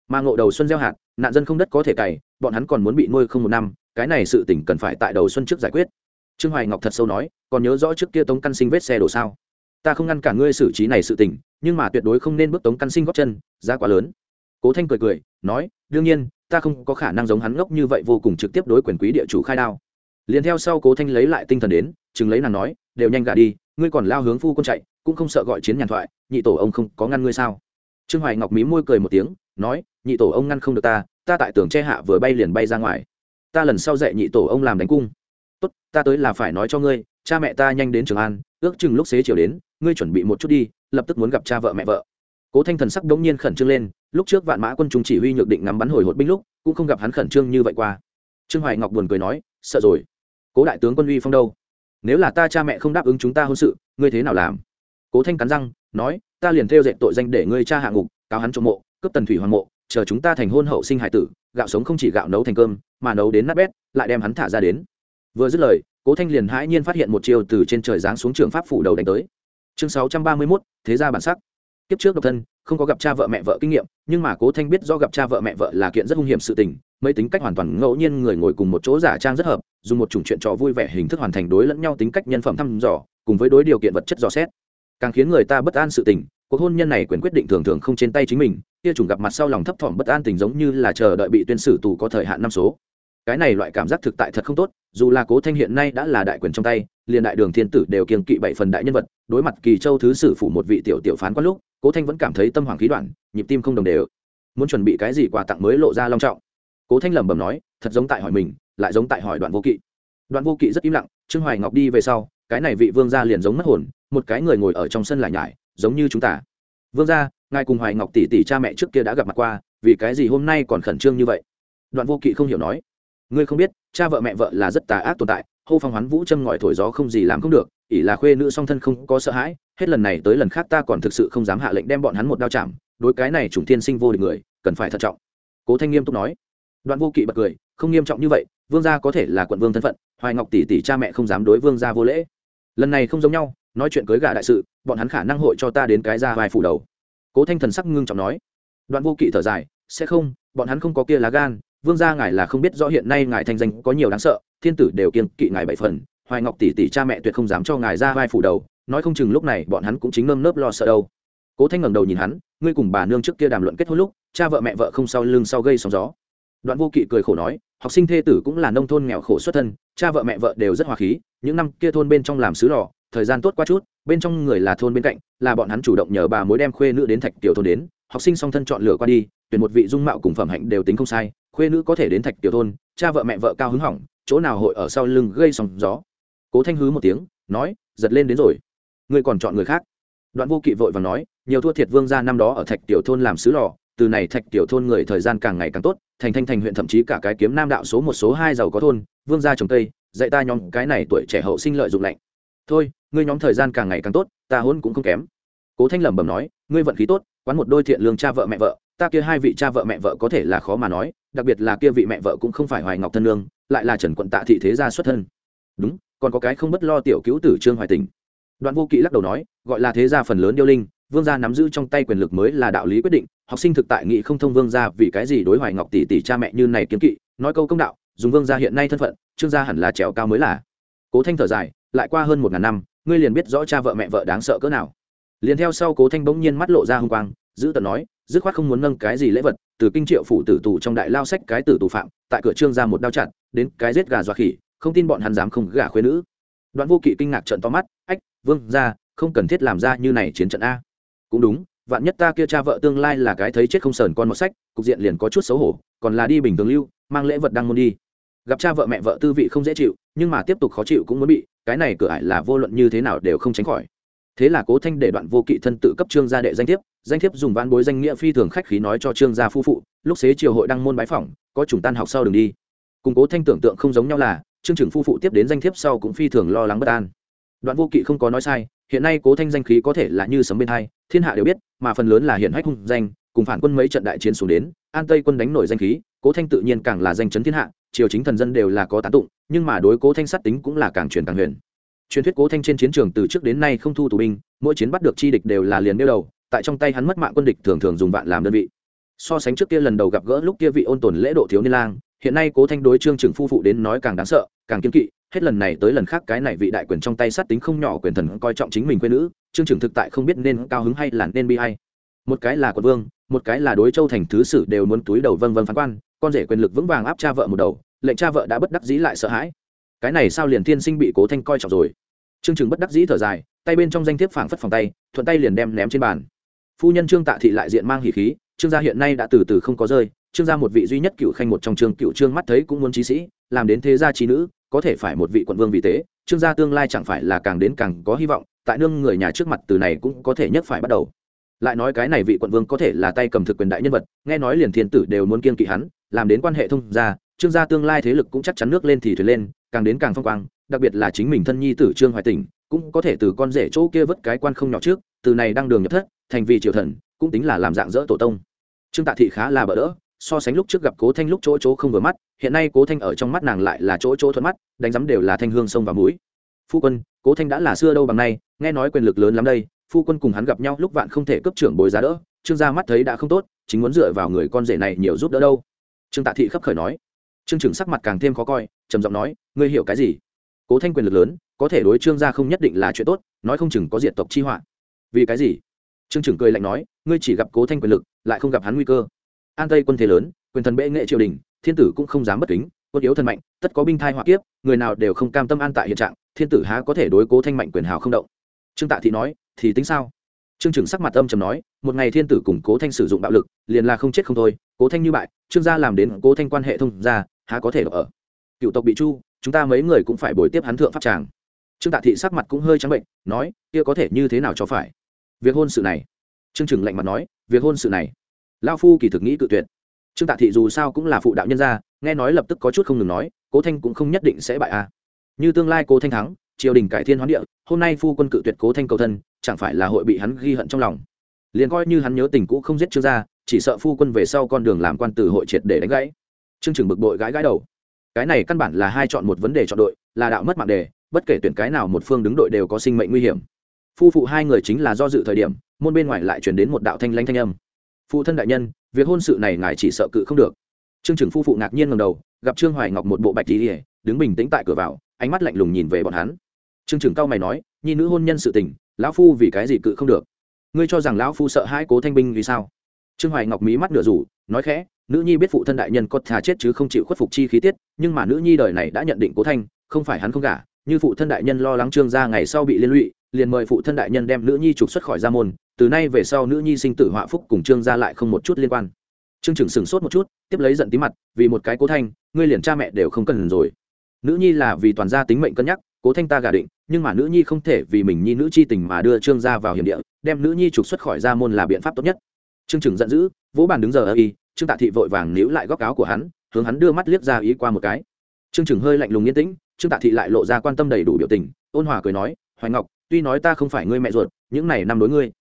Mà ngộ đầu xuân gieo hạt, nạn dân không đất có thể cày, bọn hắn còn muốn bị nuôi không một năm, cái này sự tỉnh cần phải tại đầu xuân trước giải quyết. Trương hoài ngọc thật sâu nói, còn nhớ rõ trước kia tống căn sinh vết xe đổ sao? Ta không ngăn cả ngươi xử trí này sự tỉnh nhưng mà tuyệt đối không nên bước tống căn sinh góp chân ra quá lớn. Cố thanh cười cười, nói, đương nhiên, ta không có khả năng giống hắn ngốc như vậy vô cùng trực tiếp đối quyền quý địa chủ khai đao. Liền theo sau cố thanh lấy lại tinh thần đến, chừng lấy nàng nói đều nhanh gả đi, ngươi còn lao hướng phu quân chạy, cũng không sợ gọi chiến nhàn thoại, nhị tổ ông không có ngăn ngươi sao? Trương hoài ngọc mí môi cười một tiếng, nói, nhị tổ ông ngăn không được ta ta tại tường che hạ vừa bay liền bay ra ngoài. Ta lần sau dạy nhị tổ ông làm đánh cung. Tốt, ta tới là phải nói cho ngươi, cha mẹ ta nhanh đến trường an, ước chừng lúc xế chiều đến, ngươi chuẩn bị một chút đi, lập tức muốn gặp cha vợ mẹ vợ. Cố thanh thần sắc đống nhiên khẩn trương lên, lúc trước vạn mã quân trung chỉ huy nhược định ngắm bắn hồi hột binh lúc, cũng không gặp hắn khẩn trương như vậy qua. Trương hoài ngọc buồn cười nói, sợ rồi. Cố đại tướng quân uy phong đâu? Nếu là ta cha mẹ không đáp ứng chúng ta hôn sự, ngươi thế nào làm? Cố thanh cắn răng, nói, ta liền theo dệt tội danh để ngươi cha hạ ngục, cáo hắn trộm mộ, cướp tần thủy hoàng mộ, chờ chúng ta thành hôn hậu sinh hải tử, gạo sống không chỉ gạo nấu thành cơm, mà nấu đến nát bét, lại đem hắn thả ra đến. Vừa dứt lời, cố thanh liền hãi nhiên phát hiện một chiều từ trên trời giáng xuống trường pháp phủ đầu đánh tới. Chương sáu trăm ba mươi mốt, thế gia bản sắc. Kiếp trước độc thân, không có gặp cha vợ mẹ vợ kinh nghiệm, nhưng mà cố thanh biết do gặp cha vợ mẹ vợ là kiện rất hung hiểm sự tình mấy tính cách hoàn toàn ngẫu nhiên người ngồi cùng một chỗ giả trang rất hợp, dùng một chủng chuyện trò vui vẻ hình thức hoàn thành đối lẫn nhau tính cách nhân phẩm thăm dò, cùng với đối điều kiện vật chất dò xét. Càng khiến người ta bất an sự tình, cuộc hôn nhân này quyền quyết định thường thường không trên tay chính mình, kia chủng gặp mặt sau lòng thấp thỏm bất an tình giống như là chờ đợi bị tuyên xử tù có thời hạn năm số. Cái này loại cảm giác thực tại thật không tốt, dù là cố thanh hiện nay đã là đại quyền trong tay, liền đại đường thiên tử đều kiêng kỵ bảy phần đại nhân vật, đối mặt kỳ châu thứ sử phủ một vị tiểu tiểu phán quan lúc, cố thanh vẫn cảm thấy tâm hoàng khí đoạn, nhịp tim không đồng đều. Muốn chuẩn bị cái gì quà tặng mới lộ ra long trọng cố thanh lẩm bẩm nói, thật giống tại hỏi mình, lại giống tại hỏi đoạn vô kỵ. Đoạn vô kỵ rất im lặng, trương hoài ngọc đi về sau, cái này vị vương gia liền giống mất hồn, một cái người ngồi ở trong sân lại nhải, giống như chúng ta. Vương gia, ngài cùng hoài ngọc tỷ tỷ cha mẹ trước kia đã gặp mặt qua, vì cái gì hôm nay còn khẩn trương như vậy? Đoạn vô kỵ không hiểu nói, ngươi không biết, cha vợ mẹ vợ là rất tà ác tồn tại, hô phong hoán vũ châm ngòi thổi gió không gì làm không được, ỷ là khuê nữ song thân không có sợ hãi, hết lần này tới lần khác ta còn thực sự không dám hạ lệnh đem bọn hắn một đao chạm, đối cái này chủng thiên sinh vô địch người, cần phải thận trọng. Cố thanh nghiêm túc nói đoạn vô kỵ bật cười, không nghiêm trọng như vậy, vương gia có thể là quận vương thân phận, hoài ngọc tỷ tỷ cha mẹ không dám đối vương gia vô lễ. Lần này không giống nhau, nói chuyện cưới gà đại sự, bọn hắn khả năng hội cho ta đến cái ra vài phủ đầu. Cố thanh thần sắc ngưng trọng nói. Đoạn vô kỵ thở dài, sẽ không, bọn hắn không có kia lá gan, vương gia ngài là không biết rõ hiện nay ngài thanh danh có nhiều đáng sợ, thiên tử đều kiên kỵ ngài bảy phần, hoài ngọc tỷ tỷ cha mẹ tuyệt không dám cho ngài ra vai phủ đầu, nói không chừng lúc này bọn hắn cũng chính nơm nớp lo sợ đâu. Cố thanh ngẩng đầu nhìn hắn, ngươi cùng bà nương trước kia đàm luận kết hôn lúc, cha vợ mẹ vợ không sau lưng sau gây sóng gió đoạn vô kỵ cười khổ nói, học sinh thê tử cũng là nông thôn nghèo khổ xuất thân, cha vợ mẹ vợ đều rất hòa khí, những năm kia thôn bên trong làm sứ lò, thời gian tốt qua chút, bên trong người là thôn bên cạnh, là bọn hắn chủ động nhờ bà mối đem khuê nữ đến thạch tiểu thôn đến, học sinh song thân chọn lựa qua đi, tuyển một vị dung mạo cùng phẩm hạnh đều tính không sai, khuê nữ có thể đến thạch tiểu thôn, cha vợ mẹ vợ cao hứng hỏng, chỗ nào hội ở sau lưng gây sóng gió. Cố thanh hứ một tiếng, nói, giật lên đến rồi, ngươi còn chọn người khác. Đoạn vô kỵ vội và nói, nhiều thua thiệt vương gia năm đó ở thạch tiểu thôn làm sứ lò từ này thạch tiểu thôn người thời gian càng ngày càng tốt, thành thanh thành huyện thậm chí cả cái kiếm nam đạo số một số hai giàu có thôn, vương gia trồng tây dạy ta nhóm cái này tuổi trẻ hậu sinh lợi dụng lạnh. Thôi, ngươi nhóm thời gian càng ngày càng tốt, ta hôn cũng không kém. Cố thanh lẩm bẩm nói, ngươi vận khí tốt, quán một đôi thiện lương cha vợ mẹ vợ, ta kia hai vị cha vợ mẹ vợ có thể là khó mà nói, đặc biệt là kia vị mẹ vợ cũng không phải hoài ngọc thân lương, lại là trần quận tạ thị thế gia xuất thân. Đúng, còn có cái không bất lo tiểu cứu tử trương hoài tình. Đoạn vô kỵ lắc đầu nói, gọi là thế gia phần lớn điêu linh vương gia nắm giữ trong tay quyền lực mới là đạo lý quyết định, học sinh thực tại nghị không thông vương gia vì cái gì đối hoài ngọc tỷ tỷ cha mẹ như này kiếm kỵ, nói câu công đạo, dùng vương gia hiện nay thân phận, trương gia hẳn là trèo cao mới là. Cố thanh thở dài, lại qua hơn một ngàn năm, ngươi liền biết rõ cha vợ mẹ vợ đáng sợ cỡ nào. Liền theo sau cố thanh bỗng nhiên mắt lộ ra h ư n g quang, giữ tận nói, dứt khoát không muốn nâng cái gì lễ vật, từ kinh triệu phủ tử tù trong đại lao sách cái tử tù phạm, tại cửa trương ra một đao chặn đến cái giết gà dọa khỉ, không tin bọn hắn dám không gà khuyên nữ. Đoạn vô kỵ kinh ngạc trận to mắt, ách, vương ra không cần thiết làm ra như này chiến trận a cũng đúng, vạn nhất ta kia cha vợ tương lai là cái thấy chết không sờn con một sách, cục diện liền có chút xấu hổ, còn là đi bình thường lưu, mang lễ vật đăng môn đi. Gặp cha vợ mẹ vợ tư vị không dễ chịu, nhưng mà tiếp tục khó chịu cũng muốn bị, cái này cửa ải là vô luận như thế nào đều không tránh khỏi. Thế là cố thanh để đoạn vô kỵ thân tự cấp trương gia đệ danh thiếp danh thiếp dùng ván bối danh nghĩa phi thường khách khí nói cho trương gia phu phụ, lúc xế chiều hội đăng môn bái phỏng, có chủng tan học sau đường đi. Cùng cố thanh tưởng tượng không giống nhau là, trương trưởng phu phụ tiếp đến danh thiếp sau cũng phi thường lo lắng bất an. Đoạn vô kỵ không có nói sai hiện nay cố thanh danh khí có thể là như sấm bên hai, thiên hạ đều biết, mà phần lớn là hiện hách hung danh, cùng phản quân mấy trận đại chiến xuống đến, an tây quân đánh nổi danh khí, cố thanh tự nhiên càng là danh chấn thiên hạ, triều chính thần dân đều là có tán tụng, nhưng mà đối cố thanh sát tính cũng là càng truyền càng huyền. Truyền thuyết cố thanh trên chiến trường từ trước đến nay không thu tù binh, mỗi chiến bắt được chi địch đều là liền đeo đầu, tại trong tay hắn mất mạng quân địch thường thường dùng vạn làm đơn vị. So sánh trước kia lần đầu gặp gỡ lúc kia vị ôn tồn lễ độ thiếu niên lang hiện nay cố thanh đối trương trưởng phu phụ đến nói càng đáng sợ, càng kiên kỵ, hết lần này tới lần khác cái này vị đại quyền trong tay sát tính không nhỏ quyền thần coi trọng chính mình quê nữ, trương trưởng thực tại không biết nên cao hứng hay là nên bi hay một cái là quận vương, một cái là đối châu thành thứ sử đều muốn túi đầu vân vân phán quan, con rể quyền lực vững vàng áp cha vợ một đầu, lệnh cha vợ đã bất đắc dĩ lại sợ hãi. Cái này sao liền tiên sinh bị cố thanh coi trọng rồi? Trương trừng bất đắc dĩ thở dài, tay bên trong danh thiếp phảng phất phòng tay, thuận tay liền đem ném trên bàn. Phu nhân trương tạ thị lại diện mang hỉ khí, trương gia hiện nay đã từ từ không có rơi trương gia một vị duy nhất cựu khanh một trong trương cựu trương mắt thấy cũng muốn trí sĩ, làm đến thế gia trí nữ, có thể phải một vị quận vương vì thế trương gia tương lai chẳng phải là càng đến càng có hy vọng, tại nương người nhà trước mặt từ này cũng có thể nhất phải bắt đầu. Lại nói cái này vị quận vương có thể là tay cầm thực quyền đại nhân vật, nghe nói liền thiên tử đều muốn kiên kỵ hắn, làm đến quan hệ thông gia, trương gia tương lai thế lực cũng chắc chắn nước lên thì thuyền lên, càng đến càng phong quang, đặc biệt là chính mình thân nhi tử trương hoài tỉnh, cũng có thể từ con rể chỗ kia vớt cái quan không nhỏ trước, từ này đang đường nhập thất, thành vì triều thần, cũng tính là làm dạng dỡ tổ tông. Trương tạ thị khá là bỡ đỡ so sánh lúc trước gặp cố thanh lúc chỗ chỗ không vừa mắt, hiện nay cố thanh ở trong mắt nàng lại là chỗ chỗ thuận mắt, đánh giám đều là thanh hương sông và mũi. Phu quân, cố thanh đã là xưa đâu bằng nay, nghe nói quyền lực lớn lắm đây, phu quân cùng hắn gặp nhau lúc vạn không thể cấp trưởng bồi giá đỡ, trương gia mắt thấy đã không tốt, chính muốn dựa vào người con rể này nhiều giúp đỡ đâu. Trương tạ thị khấp khởi nói. Trương trưởng sắc mặt càng thêm khó coi, trầm giọng nói, ngươi hiểu cái gì? Cố thanh quyền lực lớn, có thể đối trương gia không nhất định là chuyện tốt, nói không chừng có diện tộc chi họa. Vì cái gì? Trương trưởng cười lạnh nói, ngươi chỉ gặp cố thanh quyền lực, lại không gặp hắn nguy cơ an tây quân thế lớn, quyền thần bệ nghệ triều đình, thiên tử cũng không dám bất kính, quân yếu thần mạnh, tất có binh thai họa kiếp, người nào đều không cam tâm an tại hiện trạng, thiên tử há có thể đối cố thanh mạnh quyền hào không động. Trương tạ thị nói, thì tính sao? Trương trưởng sắc mặt âm trầm nói, một ngày thiên tử cùng cố thanh sử dụng bạo lực, liền là không chết không thôi, cố thanh như bại, trương gia làm đến cố thanh quan hệ thông gia, há có thể ở. Cựu tộc bị chu, chúng ta mấy người cũng phải bồi tiếp hắn thượng pháp tràng. Trương tạ thị sắc mặt cũng hơi trắng bệnh, nói, kia có thể như thế nào cho phải? Việc hôn sự này. Trương Trưởng lạnh mặt nói, việc hôn sự này lao phu kỳ thực nghĩ cự tuyệt. Trương tạ thị dù sao cũng là phụ đạo nhân gia, nghe nói lập tức có chút không ngừng nói, cố thanh cũng không nhất định sẽ bại a. À. như tương lai cố thanh thắng, triều đình cải thiên hoán địa, hôm nay phu quân cự tuyệt cố thanh cầu thân, chẳng phải là hội bị hắn ghi hận trong lòng. Liền coi như hắn nhớ tình cũ không giết trương gia, chỉ sợ phu quân về sau con đường làm quan từ hội triệt để đánh gãy. Trương trưởng bực bội gãi gãi đầu. Cái này căn bản là hai chọn một vấn đề chọn đội, là đạo mất mạng đề, bất kể tuyển cái nào một phương đứng đội đều có sinh mệnh nguy hiểm. Phu phụ hai người chính là do dự thời điểm, môn bên ngoài lại chuyển đến một đạo thanh lanh thanh âm phụ thân đại nhân, việc hôn sự này ngài chỉ sợ cự không được. Trương trưởng phu phụ ngạc nhiên ngầm đầu, gặp trương hoài ngọc một bộ bạch tí đứng bình tĩnh tại cửa vào, ánh mắt lạnh lùng nhìn về bọn hắn. Trương trưởng cao mày nói, nhi nữ hôn nhân sự tình, lão phu vì cái gì cự không được? Ngươi cho rằng lão phu sợ hai cố thanh binh vì sao? Trương hoài ngọc mí mắt nửa rủ, nói khẽ, nữ nhi biết phụ thân đại nhân có thà chết chứ không chịu khuất phục chi khí tiết, nhưng mà nữ nhi đời này đã nhận định cố thanh, không phải hắn không gả, như phụ thân đại nhân lo lắng trương gia ngày sau bị liên lụy liền mời phụ thân đại nhân đem nữ nhi trục xuất khỏi gia môn, từ nay về sau nữ nhi sinh tử họa phúc cùng trương gia lại không một chút liên quan. Trương trưởng sửng sốt một chút, tiếp lấy giận tí mặt, vì một cái cố thanh, ngươi liền cha mẹ đều không cần rồi. Nữ nhi là vì toàn gia tính mệnh cân nhắc, cố thanh ta gả định, nhưng mà nữ nhi không thể vì mình nhi nữ chi tình mà đưa trương gia vào hiểm địa, đem nữ nhi trục xuất khỏi gia môn là biện pháp tốt nhất. Trương trưởng giận dữ, vỗ bàn đứng giờ ở y, trương tạ thị vội vàng níu lại góc áo của hắn, hướng hắn đưa mắt liếc ra ý qua một cái. Trương trưởng hơi lạnh lùng yên tĩnh, trương tạ thị lại lộ ra quan tâm đầy đủ biểu tình, ôn hòa cười nói, hoài ngọc tuy nói ta không phải ngươi mẹ ruột, những này năm đối ngươi.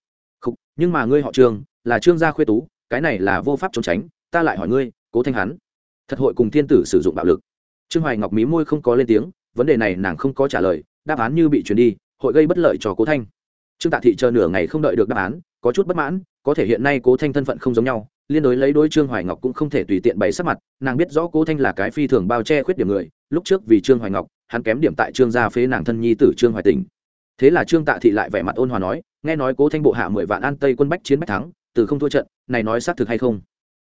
Không nhưng mà ngươi họ trương, là trương gia khuê tú, cái này là vô pháp trốn tránh, ta lại hỏi ngươi, cố thanh hắn. Thật hội cùng thiên tử sử dụng bạo lực. Trương hoài ngọc mí môi không có lên tiếng, vấn đề này nàng không có trả lời, đáp án như bị truyền đi, hội gây bất lợi cho cố thanh. Trương tạ thị chờ nửa ngày không đợi được đáp án, có chút bất mãn, có thể hiện nay cố thanh thân phận không giống nhau, liên đối lấy đối trương hoài ngọc cũng không thể tùy tiện bày sắc mặt, nàng biết rõ cố thanh là cái phi thường bao che khuyết điểm người, lúc trước vì trương hoài ngọc, hắn kém điểm tại trương gia phế nàng thân nhi tử trương hoài tình thế là trương tạ thị lại vẻ mặt ôn hòa nói, nghe nói cố thanh bộ hạ mười vạn an tây quân bách chiến bách thắng, từ không thua trận, này nói xác thực hay không?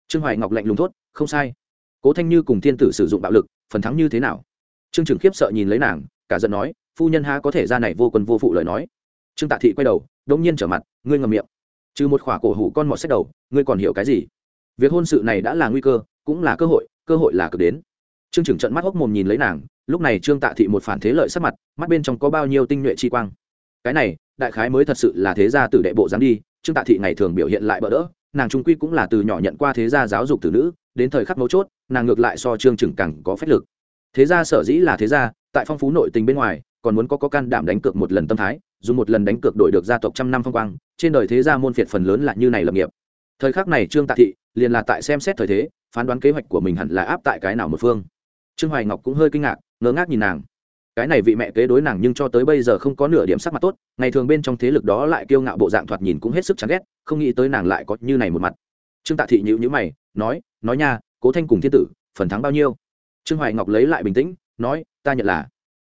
Trương hoài ngọc lạnh lùng thốt, không sai. Cố thanh như cùng thiên tử sử dụng bạo lực, phần thắng như thế nào? Trương trưởng khiếp sợ nhìn lấy nàng, cả giận nói, phu nhân ha có thể ra này vô quân vô phụ lời nói. Trương tạ thị quay đầu đông nhiên trở mặt, ngươi ngầm miệng. Trừ một khỏa cổ hủ con mọt sách đầu, ngươi còn hiểu cái gì? Việc hôn sự này đã là nguy cơ, cũng là cơ hội cơ hội là cực đến. Trương trưởng trận mắt hốc mồm nhìn lấy nàng, lúc này trương tạ thị một phản thế lợi sắc mặt, mắt bên trong có bao nhiêu tinh nhuệ chi quang cái này, đại khái mới thật sự là thế gia tử đệ bộ dáng đi, trương tạ thị ngày thường biểu hiện lại bỡ đỡ, nàng trung quy cũng là từ nhỏ nhận qua thế gia giáo dục từ nữ, đến thời khắc mấu chốt, nàng ngược lại so trương trưởng càng có phách lực. Thế gia sở dĩ là thế gia, tại phong phú nội tình bên ngoài, còn muốn có có can đảm đánh cược một lần tâm thái, dùng một lần đánh cược đổi được gia tộc trăm năm phong quang, trên đời thế gia môn phiệt phần lớn là như này lập nghiệp. Thời khắc này trương tạ thị liền là tại xem xét thời thế, phán đoán kế hoạch của mình hẳn là áp tại cái nào một phương. Trương hoài ngọc cũng hơi kinh ngạc ngớ ngác nhìn nàng cái này vị mẹ kế đối nàng nhưng cho tới bây giờ không có nửa điểm sắc mặt tốt, ngày thường bên trong thế lực đó lại kiêu ngạo bộ dạng thoạt nhìn cũng hết sức chán ghét, không nghĩ tới nàng lại có như này một mặt. Trương tạ thị nhữ nhữ mày, nói nói nha, cố thanh cùng thiên tử, phần thắng bao nhiêu? Trương hoài ngọc lấy lại bình tĩnh, nói, ta nhận là.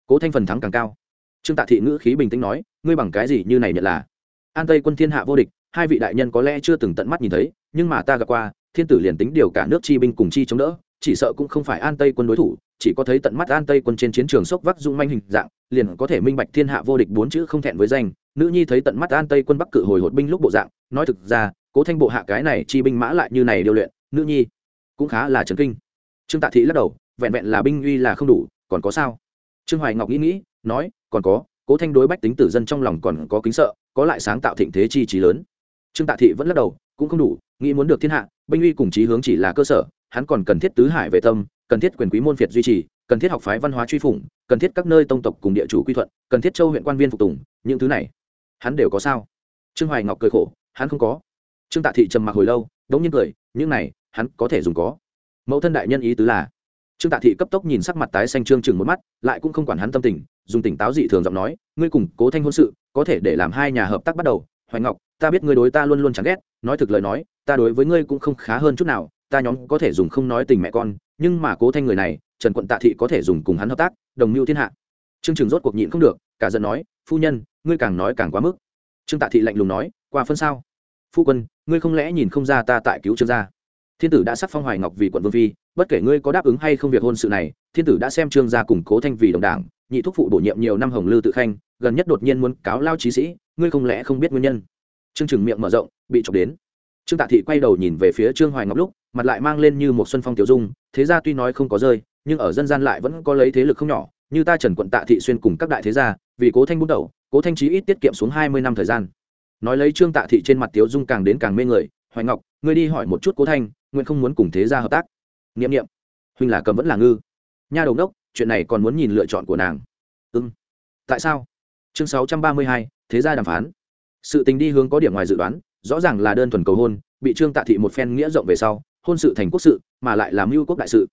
Cố thanh phần thắng càng cao. Trương tạ thị ngữ khí bình tĩnh nói, ngươi bằng cái gì như này nhận là? An tây quân thiên hạ vô địch, hai vị đại nhân có lẽ chưa từng tận mắt nhìn thấy, nhưng mà ta gặp qua, thiên tử liền tính điều cả nước chi binh cùng chi chống đỡ chỉ sợ cũng không phải an tây quân đối thủ, chỉ có thấy tận mắt an tây quân trên chiến trường sốc vác dung manh hình dạng, liền có thể minh bạch thiên hạ vô địch bốn chữ không thẹn với danh. Nữ nhi thấy tận mắt an tây quân bắc cự hồi hột binh lúc bộ dạng, nói thực ra, cố thanh bộ hạ cái này chi binh mã lại như này điều luyện, nữ nhi cũng khá là trấn kinh. Trương tạ thị lắc đầu, vẹn vẹn là binh uy là không đủ, còn có sao? Trương hoài ngọc nghĩ nghĩ, nói, còn có, cố thanh đối bách tính tử dân trong lòng còn có kính sợ, có lại sáng tạo thịnh thế chi trí lớn. Trương tạ thị vẫn lắc đầu, cũng không đủ, nghĩ muốn được thiên hạ, binh uy cùng chí hướng chỉ là cơ sở hắn còn cần thiết tứ hải về tâm, cần thiết quyền quý môn phiệt duy trì, cần thiết học phái văn hóa truy phủng, cần thiết các nơi tông tộc cùng địa chủ quy thuận, cần thiết châu huyện quan viên phục tùng, những thứ này. Hắn đều có sao? Trương hoài ngọc cười khổ, hắn không có. Trương tạ thị trầm mặc hồi lâu, đống nhiên cười, những này, hắn có thể dùng có. Mẫu thân đại nhân ý tứ là, trương tạ thị cấp tốc nhìn sắc mặt tái xanh trương chừng một mắt, lại cũng không quản hắn tâm tình, dùng tỉnh táo dị thường giọng nói, ngươi cùng cố thanh hôn sự, có thể để làm hai nhà hợp tác bắt đầu. Hoài ngọc, ta biết ngươi đối ta luôn luôn chán ghét, nói thực lời nói, ta đối với ngươi cũng không khá hơn chút nào ta nhóm có thể dùng không nói tình mẹ con, nhưng mà cố thanh người này, trần quận tạ thị có thể dùng cùng hắn hợp tác, đồng mưu thiên hạ. Trương trường rốt cuộc nhịn không được, cả giận nói, phu nhân, ngươi càng nói càng quá mức. Trương tạ thị lạnh lùng nói, qua phân sao? Phu quân, ngươi không lẽ nhìn không ra ta tại cứu trương gia? Thiên tử đã sắc phong hoài ngọc vì quận vương phi, bất kể ngươi có đáp ứng hay không việc hôn sự này, thiên tử đã xem trương gia củng cố thanh vì đồng đảng, nhị thúc phụ bổ nhiệm nhiều năm hồng lư tự khanh, gần nhất đột nhiên muốn cáo lao trí sĩ, ngươi không lẽ không biết nguyên nhân? Trương trừng miệng mở rộng, bị chọc đến trương tạ thị quay đầu nhìn về phía trương hoài ngọc lúc, mặt lại mang lên như một xuân phong tiểu dung, thế gia tuy nói không có rơi, nhưng ở dân gian lại vẫn có lấy thế lực không nhỏ, như ta trần quận tạ thị xuyên cùng các đại thế gia, vì cố thanh bút đầu, cố thanh trí ít tiết kiệm xuống hai mươi năm thời gian. Nói lấy trương tạ thị trên mặt tiểu dung càng đến càng mê người, hoài ngọc, ngươi đi hỏi một chút cố thanh, nguyện không muốn cùng thế gia hợp tác. Nghiệm nghiệm huynh là cầm vẫn là ngư. Nha đầu đốc, chuyện này còn muốn nhìn lựa chọn của nàng. Ưng tại sao? Chương sáu trăm ba mươi hai, thế gia đàm phán. Sự tình đi hướng có điểm ngoài dự đoán rõ ràng là đơn thuần cầu hôn, bị trương tạ thị một phen nghĩa rộng về sau, hôn sự thành quốc sự, mà lại làm mưu quốc đại sự.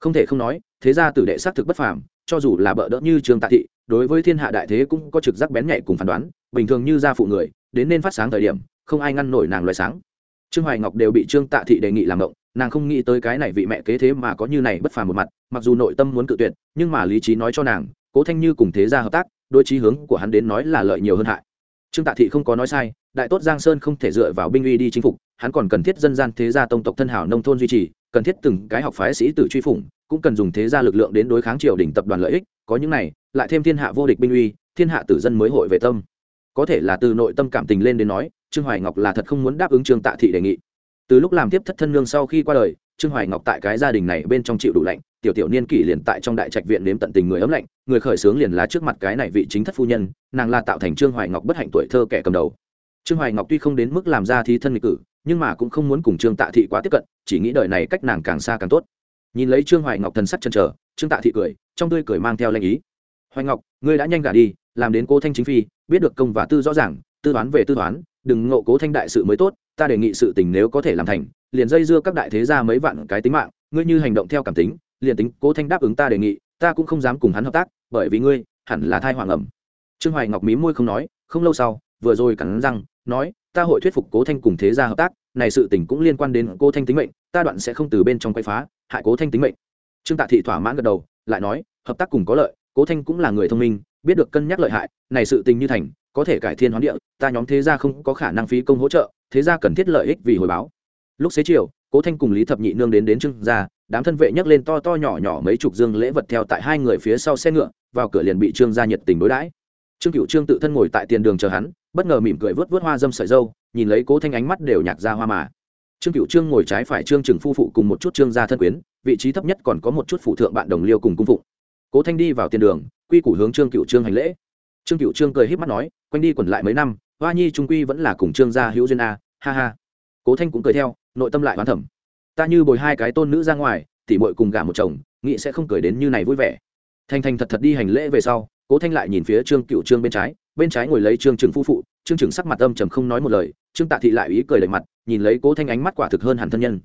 Không thể không nói, thế gia tử đệ xác thực bất phàm, cho dù là bợ đỡ như trương tạ thị, đối với thiên hạ đại thế cũng có trực giác bén nhạy cùng phán đoán, bình thường như gia phụ người, đến nên phát sáng thời điểm, không ai ngăn nổi nàng loại sáng. Trương hoài ngọc đều bị trương tạ thị đề nghị làm động, nàng không nghĩ tới cái này vị mẹ kế thế mà có như này bất phàm một mặt, mặc dù nội tâm muốn cự tuyệt, nhưng mà lý trí nói cho nàng, cố thanh như cùng thế gia hợp tác đôi trí hướng của hắn đến nói là lợi nhiều hơn hại trương tạ thị không có nói sai, đại tốt giang sơn không thể dựa vào binh uy đi chinh phục, hắn còn cần thiết dân gian thế gia tông tộc thân hảo nông thôn duy trì, cần thiết từng cái học phái sĩ tử truy phủng, cũng cần dùng thế gia lực lượng đến đối kháng triều đình tập đoàn lợi ích, có những này, lại thêm thiên hạ vô địch binh uy, thiên hạ tử dân mới hội về tâm. Có thể là từ nội tâm cảm tình lên đến nói, trương hoài ngọc là thật không muốn đáp ứng trương tạ thị đề nghị. Từ lúc làm tiếp thất thân nương sau khi qua đời trương hoài ngọc tại cái gia đình này bên trong chịu đủ lạnh, tiểu tiểu niên kỷ liền tại trong đại trạch viện nếm tận tình người ấm lạnh, người khởi sướng liền lá trước mặt cái này vị chính thất phu nhân, nàng là tạo thành trương hoài ngọc bất hạnh tuổi thơ kẻ cầm đầu. Trương hoài ngọc tuy không đến mức làm ra thí thân nghịch cử, nhưng mà cũng không muốn cùng trương tạ thị quá tiếp cận, chỉ nghĩ đời này cách nàng càng xa càng tốt. Nhìn lấy trương hoài ngọc thần sắc chân trở trương tạ thị cười, trong tươi cười mang theo lanh ý. Hoài ngọc, ngươi đã nhanh gả đi, làm đến Cố thanh chính phi, biết được công và tư rõ ràng, tư toán về tư toán, đừng ngộ cố thanh đại sự mới tốt, ta đề nghị sự tình nếu có thể làm thành liền dây dưa các đại thế gia mấy vạn cái tính mạng, ngươi như hành động theo cảm tính, liền tính cố thanh đáp ứng ta đề nghị, ta cũng không dám cùng hắn hợp tác, bởi vì ngươi hẳn là thai hoàng ẩm. Trương hoài ngọc mí môi không nói, không lâu sau, vừa rồi cắn răng, nói, ta hội thuyết phục cố thanh cùng thế gia hợp tác, này sự tình cũng liên quan đến cố thanh tính mệnh, ta đoạn sẽ không từ bên trong quay phá, hại cố thanh tính mệnh. Trương tạ thị thỏa mãn gật đầu, lại nói, hợp tác cùng có lợi, cố thanh cũng là người thông minh, biết được cân nhắc lợi hại, này sự tình như thành, có thể cải thiên hoán địa, ta nhóm thế gia không có khả năng phí công hỗ trợ, thế gia cần thiết lợi ích vì hồi báo lúc xế chiều, cố thanh cùng lý thập nhị nương đến đến trương gia, đám thân vệ nhấc lên to to nhỏ nhỏ mấy chục dương lễ vật theo tại hai người phía sau xe ngựa, vào cửa liền bị trương gia nhiệt tình đối đãi. Trương cựu trương tự thân ngồi tại tiền đường chờ hắn, bất ngờ mỉm cười vớt vớt hoa dâm sợi dâu, nhìn lấy cố thanh ánh mắt đều nhạc ra hoa mà. Trương cựu trương ngồi trái phải trương trừng phu phụ cùng một chút trương gia thân quyến, vị trí thấp nhất còn có một chút phụ thượng bạn đồng liêu cùng cung phụng. Cố thanh đi vào tiền đường, quy củ hướng trương cựu trương hành lễ. Trương cựu trương cười h í p mắt nói, quanh đi quẩn lại mấy năm, hoa nhi trung quy vẫn là cùng trương gia hữu duyên a, ha ha. Cố thanh cũng cười theo nội tâm lại hoán thẩm ta như bồi hai cái tôn nữ ra ngoài, tỉ mội cùng gả một chồng nghị sẽ không cười đến như này vui vẻ. Thanh thanh thật thật đi hành lễ về sau, cố thanh lại nhìn phía trương cựu trương bên trái bên trái ngồi lấy trương trừng phu phụ, trương trừng sắc mặt âm trầm không nói một lời, trương tạ thị lại ý cười lệ mặt, nhìn lấy cố thanh ánh mắt quả thực hơn hẳn thân nhân.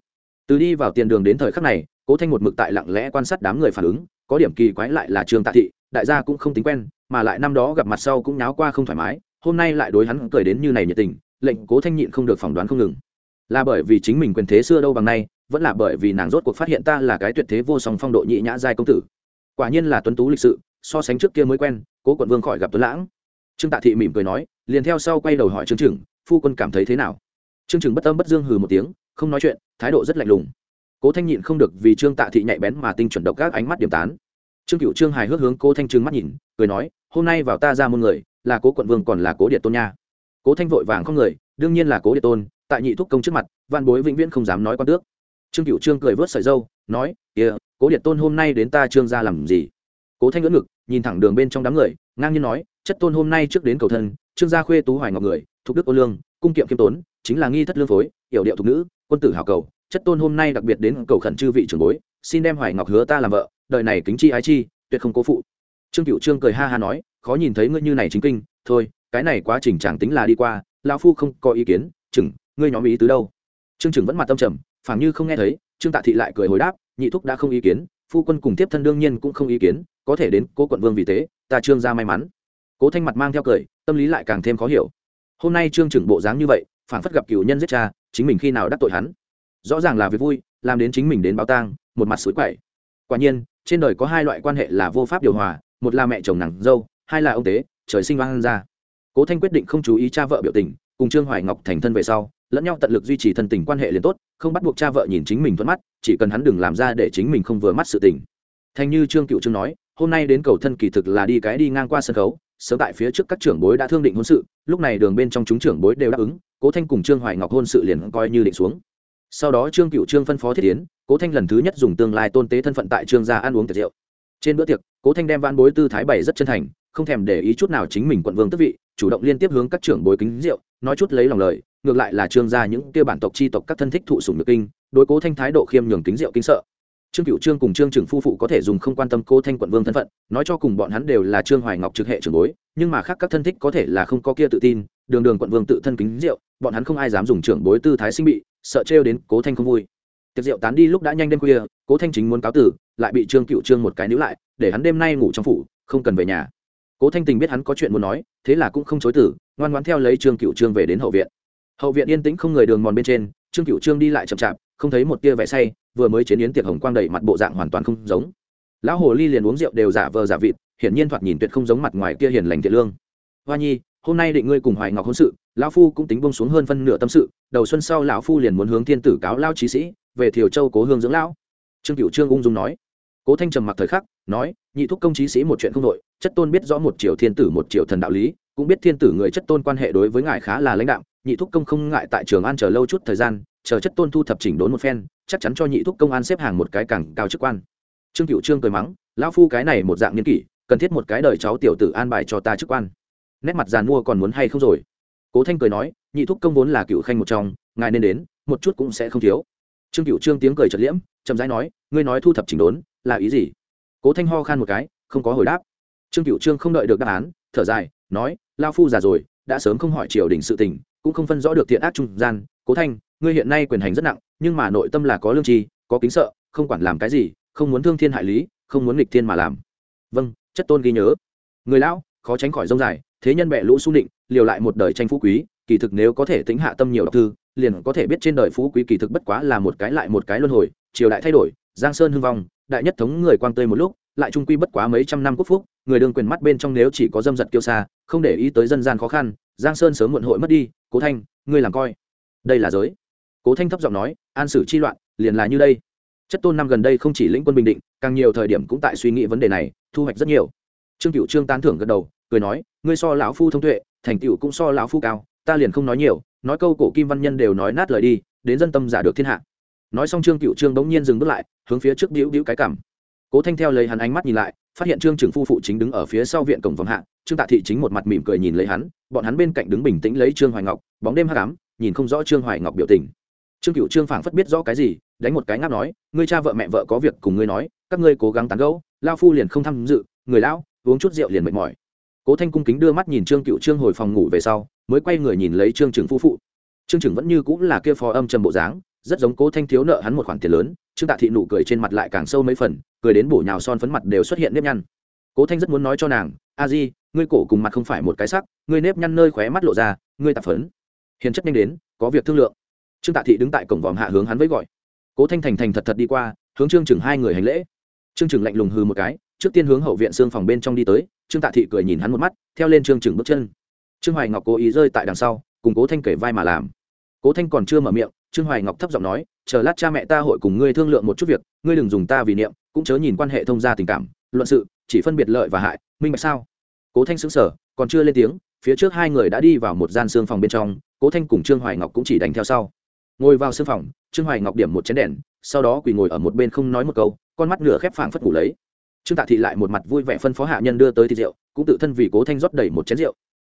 Từ đi vào tiền đường đến thời khắc này, cố thanh một mực tại lặng lẽ quan sát đám người phản ứng, có điểm kỳ quái lại là trương tạ thị, đại gia cũng không tính quen, mà lại năm đó gặp mặt sau cũng náo qua không thoải mái, hôm nay lại đối hắn cười đến như này nhiệt tình, lệnh cố thanh nhịn không được phỏng đoán không ngừng là bởi vì chính mình quyền thế xưa đâu bằng nay, vẫn là bởi vì nàng rốt cuộc phát hiện ta là cái tuyệt thế vô song phong độ nhị nhã giai công tử. Quả nhiên là tuấn tú lịch sự, so sánh trước kia mới quen, cố quận vương khỏi gặp tuấn lãng. Trương tạ thị mỉm cười nói, liền theo sau quay đầu hỏi trương trừng, phu quân cảm thấy thế nào? Trương trừng bất âm bất dương hừ một tiếng, không nói chuyện, thái độ rất lạnh lùng. Cố thanh nhịn không được vì trương tạ thị nhạy bén mà tinh chuẩn độc các ánh mắt điểm tán. Trương cựu trương hài hước hướng cố thanh trừng mắt nhìn, cười nói, hôm nay vào ta ra môn người, là cố quận vương còn là cố điện tôn nha. Cố thanh vội vàng không người, đương nhiên là cố điện tôn tại nhị thúc công trước mặt, văn bối vĩnh viễn không dám nói con tước. Trương cựu trương cười vớt sợi dâu, nói kìa cố điện tôn hôm nay đến ta trương ra làm gì? Cố thanh ngỡ ngực, nhìn thẳng đường bên trong đám người, ngang nhiên nói, chất tôn hôm nay trước đến cầu thân, trương gia khuê tú hoài ngọc người thục đức ô lương, cung kiệm kiêm tốn, chính là nghi thất lương phối yểu điệu thục nữ, quân tử hào cầu. Chất tôn hôm nay đặc biệt đến cầu khẩn chư vị trưởng bối, xin đem hoài ngọc hứa ta làm vợ, đời này kính chi ái chi, tuyệt không cố phụ. Trương cựu trương cười ha ha nói, khó nhìn thấy ngươi như này chính kinh, thôi, cái này quá trình chẳng tính là đi qua, lão phu không có ý kiến, chừng ngươi nhóm ý tứ đâu? Trương trừng vẫn mặt tâm trầm, phảng như không nghe thấy, trương tạ thị lại cười hồi đáp, nhị thúc đã không ý kiến, phu quân cùng tiếp thân đương nhiên cũng không ý kiến, có thể đến cố quận vương vì thế ta trương ra may mắn. Cố thanh mặt mang theo cười, tâm lý lại càng thêm khó hiểu. Hôm nay trương trưởng bộ dáng như vậy phản phất gặp cựu nhân giết cha, chính mình khi nào đắc tội hắn? Rõ ràng là việc vui, làm đến chính mình đến báo tang, một mặt sủi quậy. Quả nhiên, trên đời có hai loại quan hệ là vô pháp điều hòa, một là mẹ chồng nàng dâu, hai là ông tế, trời sinh vang ra cố thanh quyết định không chú ý cha vợ biểu tình cùng trương hoài ngọc thành thân về sau, lẫn nhau tận lực duy trì thân tình quan hệ liền tốt, không bắt buộc cha vợ nhìn chính mình thuận mắt, chỉ cần hắn đừng làm ra để chính mình không vừa mắt sự tình. Thành như trương cựu trương nói, hôm nay đến cầu thân kỳ thực là đi cái đi ngang qua sân khấu, sớm tại phía trước các trưởng bối đã thương định hôn sự, lúc này đường bên trong chúng trưởng bối đều đáp ứng, cố thanh cùng trương hoài ngọc hôn sự liền coi như định xuống. Sau đó trương cựu trương phân phó thiết tiến cố thanh lần thứ nhất dùng tương lai tôn tế thân phận tại trương gia ăn uống tiệc rượu. Trên bữa tiệc, cố thanh đem van bối tư thái bày rất chân thành, không thèm để ý chút nào chính mình quận vương tức vị, chủ động liên tiếp hướng các trưởng bối kính rượu nói chút lấy lòng lời, ngược lại là trương gia những kia bản tộc chi tộc các thân thích thụ sủng nhược kinh, đối cố thanh thái độ khiêm nhường kính rượu kính sợ. Trương cựu trương cùng trương trưởng phu phụ có thể dùng không quan tâm cố thanh quận vương thân phận, nói cho cùng bọn hắn đều là trương hoài ngọc trực hệ trưởng bối, nhưng mà khác các thân thích có thể là không có kia tự tin, đường đường quận vương tự thân kính rượu bọn hắn không ai dám dùng trưởng bối tư thái sinh bị, sợ trêu đến cố thanh không vui. Tiệc rượu tán đi lúc đã nhanh đêm khuya, cố thanh chính muốn cáo tử, lại bị trương cựu trương một cái níu lại, để hắn đêm nay ngủ trong phủ, không cần về nhà. Cố thanh tình biết hắn có chuyện muốn nói, thế là cũng không chối tử ngoan ngoãn theo lấy trương cựu trương về đến hậu viện. Hậu viện yên tĩnh không người đường mòn bên trên, trương cựu trương đi lại chậm chạp, không thấy một tia vẻ say, vừa mới chế yến tiệc hồng quang đầy mặt bộ dạng hoàn toàn không giống. Lão hồ ly liền uống rượu đều giả vờ giả vịt, hiển nhiên thoạt nhìn tuyệt không giống mặt ngoài kia hiền lành thiện lương. Hoa nhi, hôm nay định ngươi cùng hoài ngọc hôn sự, lão phu cũng tính bông xuống hơn phân nửa tâm sự, đầu xuân sau lão phu liền muốn hướng thiên tử cáo lao trí sĩ, về thiều châu cố hương dưỡng lão. Trương cựu trương ung dung nói. Cố thanh trầm mặc thời khắc, nói, nhị thúc công trí sĩ một chuyện không đội chất tôn biết rõ một triều thiên tử một triều thần đạo lý cũng biết thiên tử người chất tôn quan hệ đối với ngài khá là lãnh đạo nhị thúc công không ngại tại trường an chờ lâu chút thời gian, chờ chất tôn thu thập chỉnh đốn một phen, chắc chắn cho nhị thúc công an xếp hàng một cái càng cao chức quan. Trương cựu trương cười mắng, lão phu cái này một dạng niên kỷ, cần thiết một cái đời cháu tiểu tử an bài cho ta chức quan. Nét mặt giàn mua còn muốn hay không rồi? Cố thanh cười nói, nhị thúc công vốn là cựu khanh một trong, ngài nên đến, một chút cũng sẽ không thiếu. Trương cựu trương tiếng cười trật liễm, chậm rãi nói, ngươi nói thu thập chỉnh đốn, là ý gì? Cố thanh ho khan một cái, không có hồi đáp. Trương cựu trương không đợi được đáp án, thở dài, nói lao phu già rồi, đã sớm không hỏi triều đình sự tình, cũng không phân rõ được thiện ác trung gian. Cố thanh, ngươi hiện nay quyền hành rất nặng, nhưng mà nội tâm là có lương tri, có kính sợ, không quản làm cái gì, không muốn thương thiên hại lý, không muốn nghịch thiên mà làm. Vâng chất tôn ghi nhớ. Người lão, khó tránh khỏi rông dài, thế nhân bệ lũ xung định, liều lại một đời tranh phú quý, kỳ thực nếu có thể tính hạ tâm nhiều đọc thư, liền có thể biết trên đời phú quý kỳ thực bất quá là một cái lại một cái luân hồi, triều đại thay đổi, giang sơn hưng vong, đại nhất thống người quang tươi một lúc, lại trung quy bất quá mấy trăm năm quốc phúc, người đương quyền mắt bên trong nếu chỉ có dâm giật kiêu xa không để ý tới dân gian khó khăn, giang sơn sớm muộn hội mất đi, cố thanh, ngươi làm coi. Đây là giới. Cố thanh thấp giọng nói, an sử chi loạn, liền là như đây. Chất tôn năm gần đây không chỉ lĩnh quân bình định, càng nhiều thời điểm cũng tại suy nghĩ vấn đề này, thu hoạch rất nhiều. Trương cựu trương tán thưởng gật đầu, cười nói, ngươi so lão phu thông tuệ, thành tựu cũng so lão phu cao, ta liền không nói nhiều, nói câu cổ kim văn nhân đều nói nát lời đi, đến dân tâm giả được thiên hạ. Nói xong trương cựu trương bỗng nhiên dừng bước lại, hướng phía trước đĩu đĩu cái cảm cố thanh theo lấy hắn ánh mắt nhìn lại, phát hiện trương Trường phu phụ chính đứng ở phía sau viện cổng vòng hạ, trương tạ thị chính một mặt mỉm cười nhìn lấy hắn, bọn hắn bên cạnh đứng bình tĩnh lấy trương hoài ngọc, bóng đêm hát cám nhìn không rõ trương hoài ngọc biểu tình. Trương cựu trương phảng phất biết rõ cái gì, đánh một cái ngáp nói, ngươi cha vợ mẹ vợ có việc cùng ngươi nói, các ngươi cố gắng tán gẫu lao phu liền không tham dự, người lão, uống chút rượu liền mệt mỏi. Cố thanh cung kính đưa mắt nhìn trương cựu trương hồi phòng ngủ về sau, mới quay người nhìn lấy trương Trường phu phụ. Trương Trường vẫn như cũng là kia phó âm trầm bộ dáng rất giống cố thanh thiếu nợ hắn một khoản tiền lớn trương tạ thị nụ cười trên mặt lại càng sâu mấy phần cười đến bổ nhào son phấn mặt đều xuất hiện nếp nhăn cố thanh rất muốn nói cho nàng a di ngươi cổ cùng mặt không phải một cái sắc ngươi nếp nhăn nơi khóe mắt lộ ra ngươi tạp phấn hiền chất nhanh đến có việc thương lượng trương tạ thị đứng tại cổng vòm hạ hướng hắn với gọi cố thanh thành thành thật thật đi qua hướng trương chừng hai người hành lễ trương chừng lạnh lùng hư một cái trước tiên hướng hậu viện xương phòng bên trong đi tới trương tạ thị cười nhìn hắn một mắt theo lên trương chừng bước chân trương hoài ngọc cố ý rơi tại đằng sau cùng cố thanh kể vai mà làm cố thanh còn chưa mở miệng, trương hoài ngọc thấp giọng nói, chờ lát cha mẹ ta hội cùng ngươi thương lượng một chút việc, ngươi đừng dùng ta vì niệm, cũng chớ nhìn quan hệ thông gia tình cảm, luận sự, chỉ phân biệt lợi và hại, minh bạch sao? Cố thanh xứng sở còn chưa lên tiếng, phía trước hai người đã đi vào một gian xương phòng bên trong, cố thanh cùng trương hoài ngọc cũng chỉ đánh theo sau. Ngồi vào xương phòng, trương hoài ngọc điểm một chén đèn, sau đó quỳ ngồi ở một bên không nói một câu, con mắt nửa khép phảng phất ngủ lấy. Trương tạ thị lại một mặt vui vẻ phân phó hạ nhân đưa tới thịt rượu, cũng tự thân vì cố thanh rót đầy một chén rượu.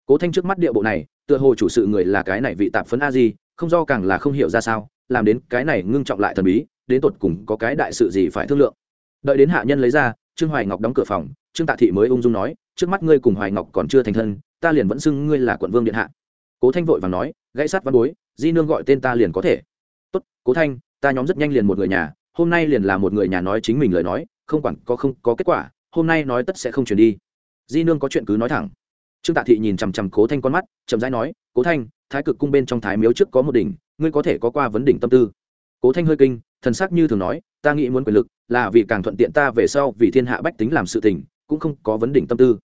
Cố thanh trước mắt địa bộ này, tựa hồ chủ sự người là cái này vị tạp phấn a di không do càng là không hiểu ra sao, làm đến cái này ngưng trọng lại thần bí, đến tột cùng có cái đại sự gì phải thương lượng. Đợi đến hạ nhân lấy ra, trương hoài ngọc đóng cửa phòng, trương tạ thị mới ung dung nói, trước mắt ngươi cùng hoài ngọc còn chưa thành thân, ta liền vẫn xưng ngươi là quận vương điện hạ. Cố thanh vội và nói, gãy sát văn bối, di nương gọi tên ta liền có thể. Tốt, cố thanh, ta nhóm rất nhanh liền một người nhà, hôm nay liền là một người nhà nói chính mình lời nói, không quản có không có kết quả, hôm nay nói tất sẽ không chuyển đi. Di nương có chuyện cứ nói thẳng trương tạ thị nhìn chằm chằm cố thanh con mắt, chậm rãi nói, cố thanh, thái cực cung bên trong thái miếu trước có một đỉnh, ngươi có thể có qua vấn đỉnh tâm tư. Cố thanh hơi kinh, thần sắc như thường nói, ta nghĩ muốn quyền lực là vì càng thuận tiện ta về sau vì thiên hạ bách tính làm sự tình, cũng không có vấn đỉnh tâm tư.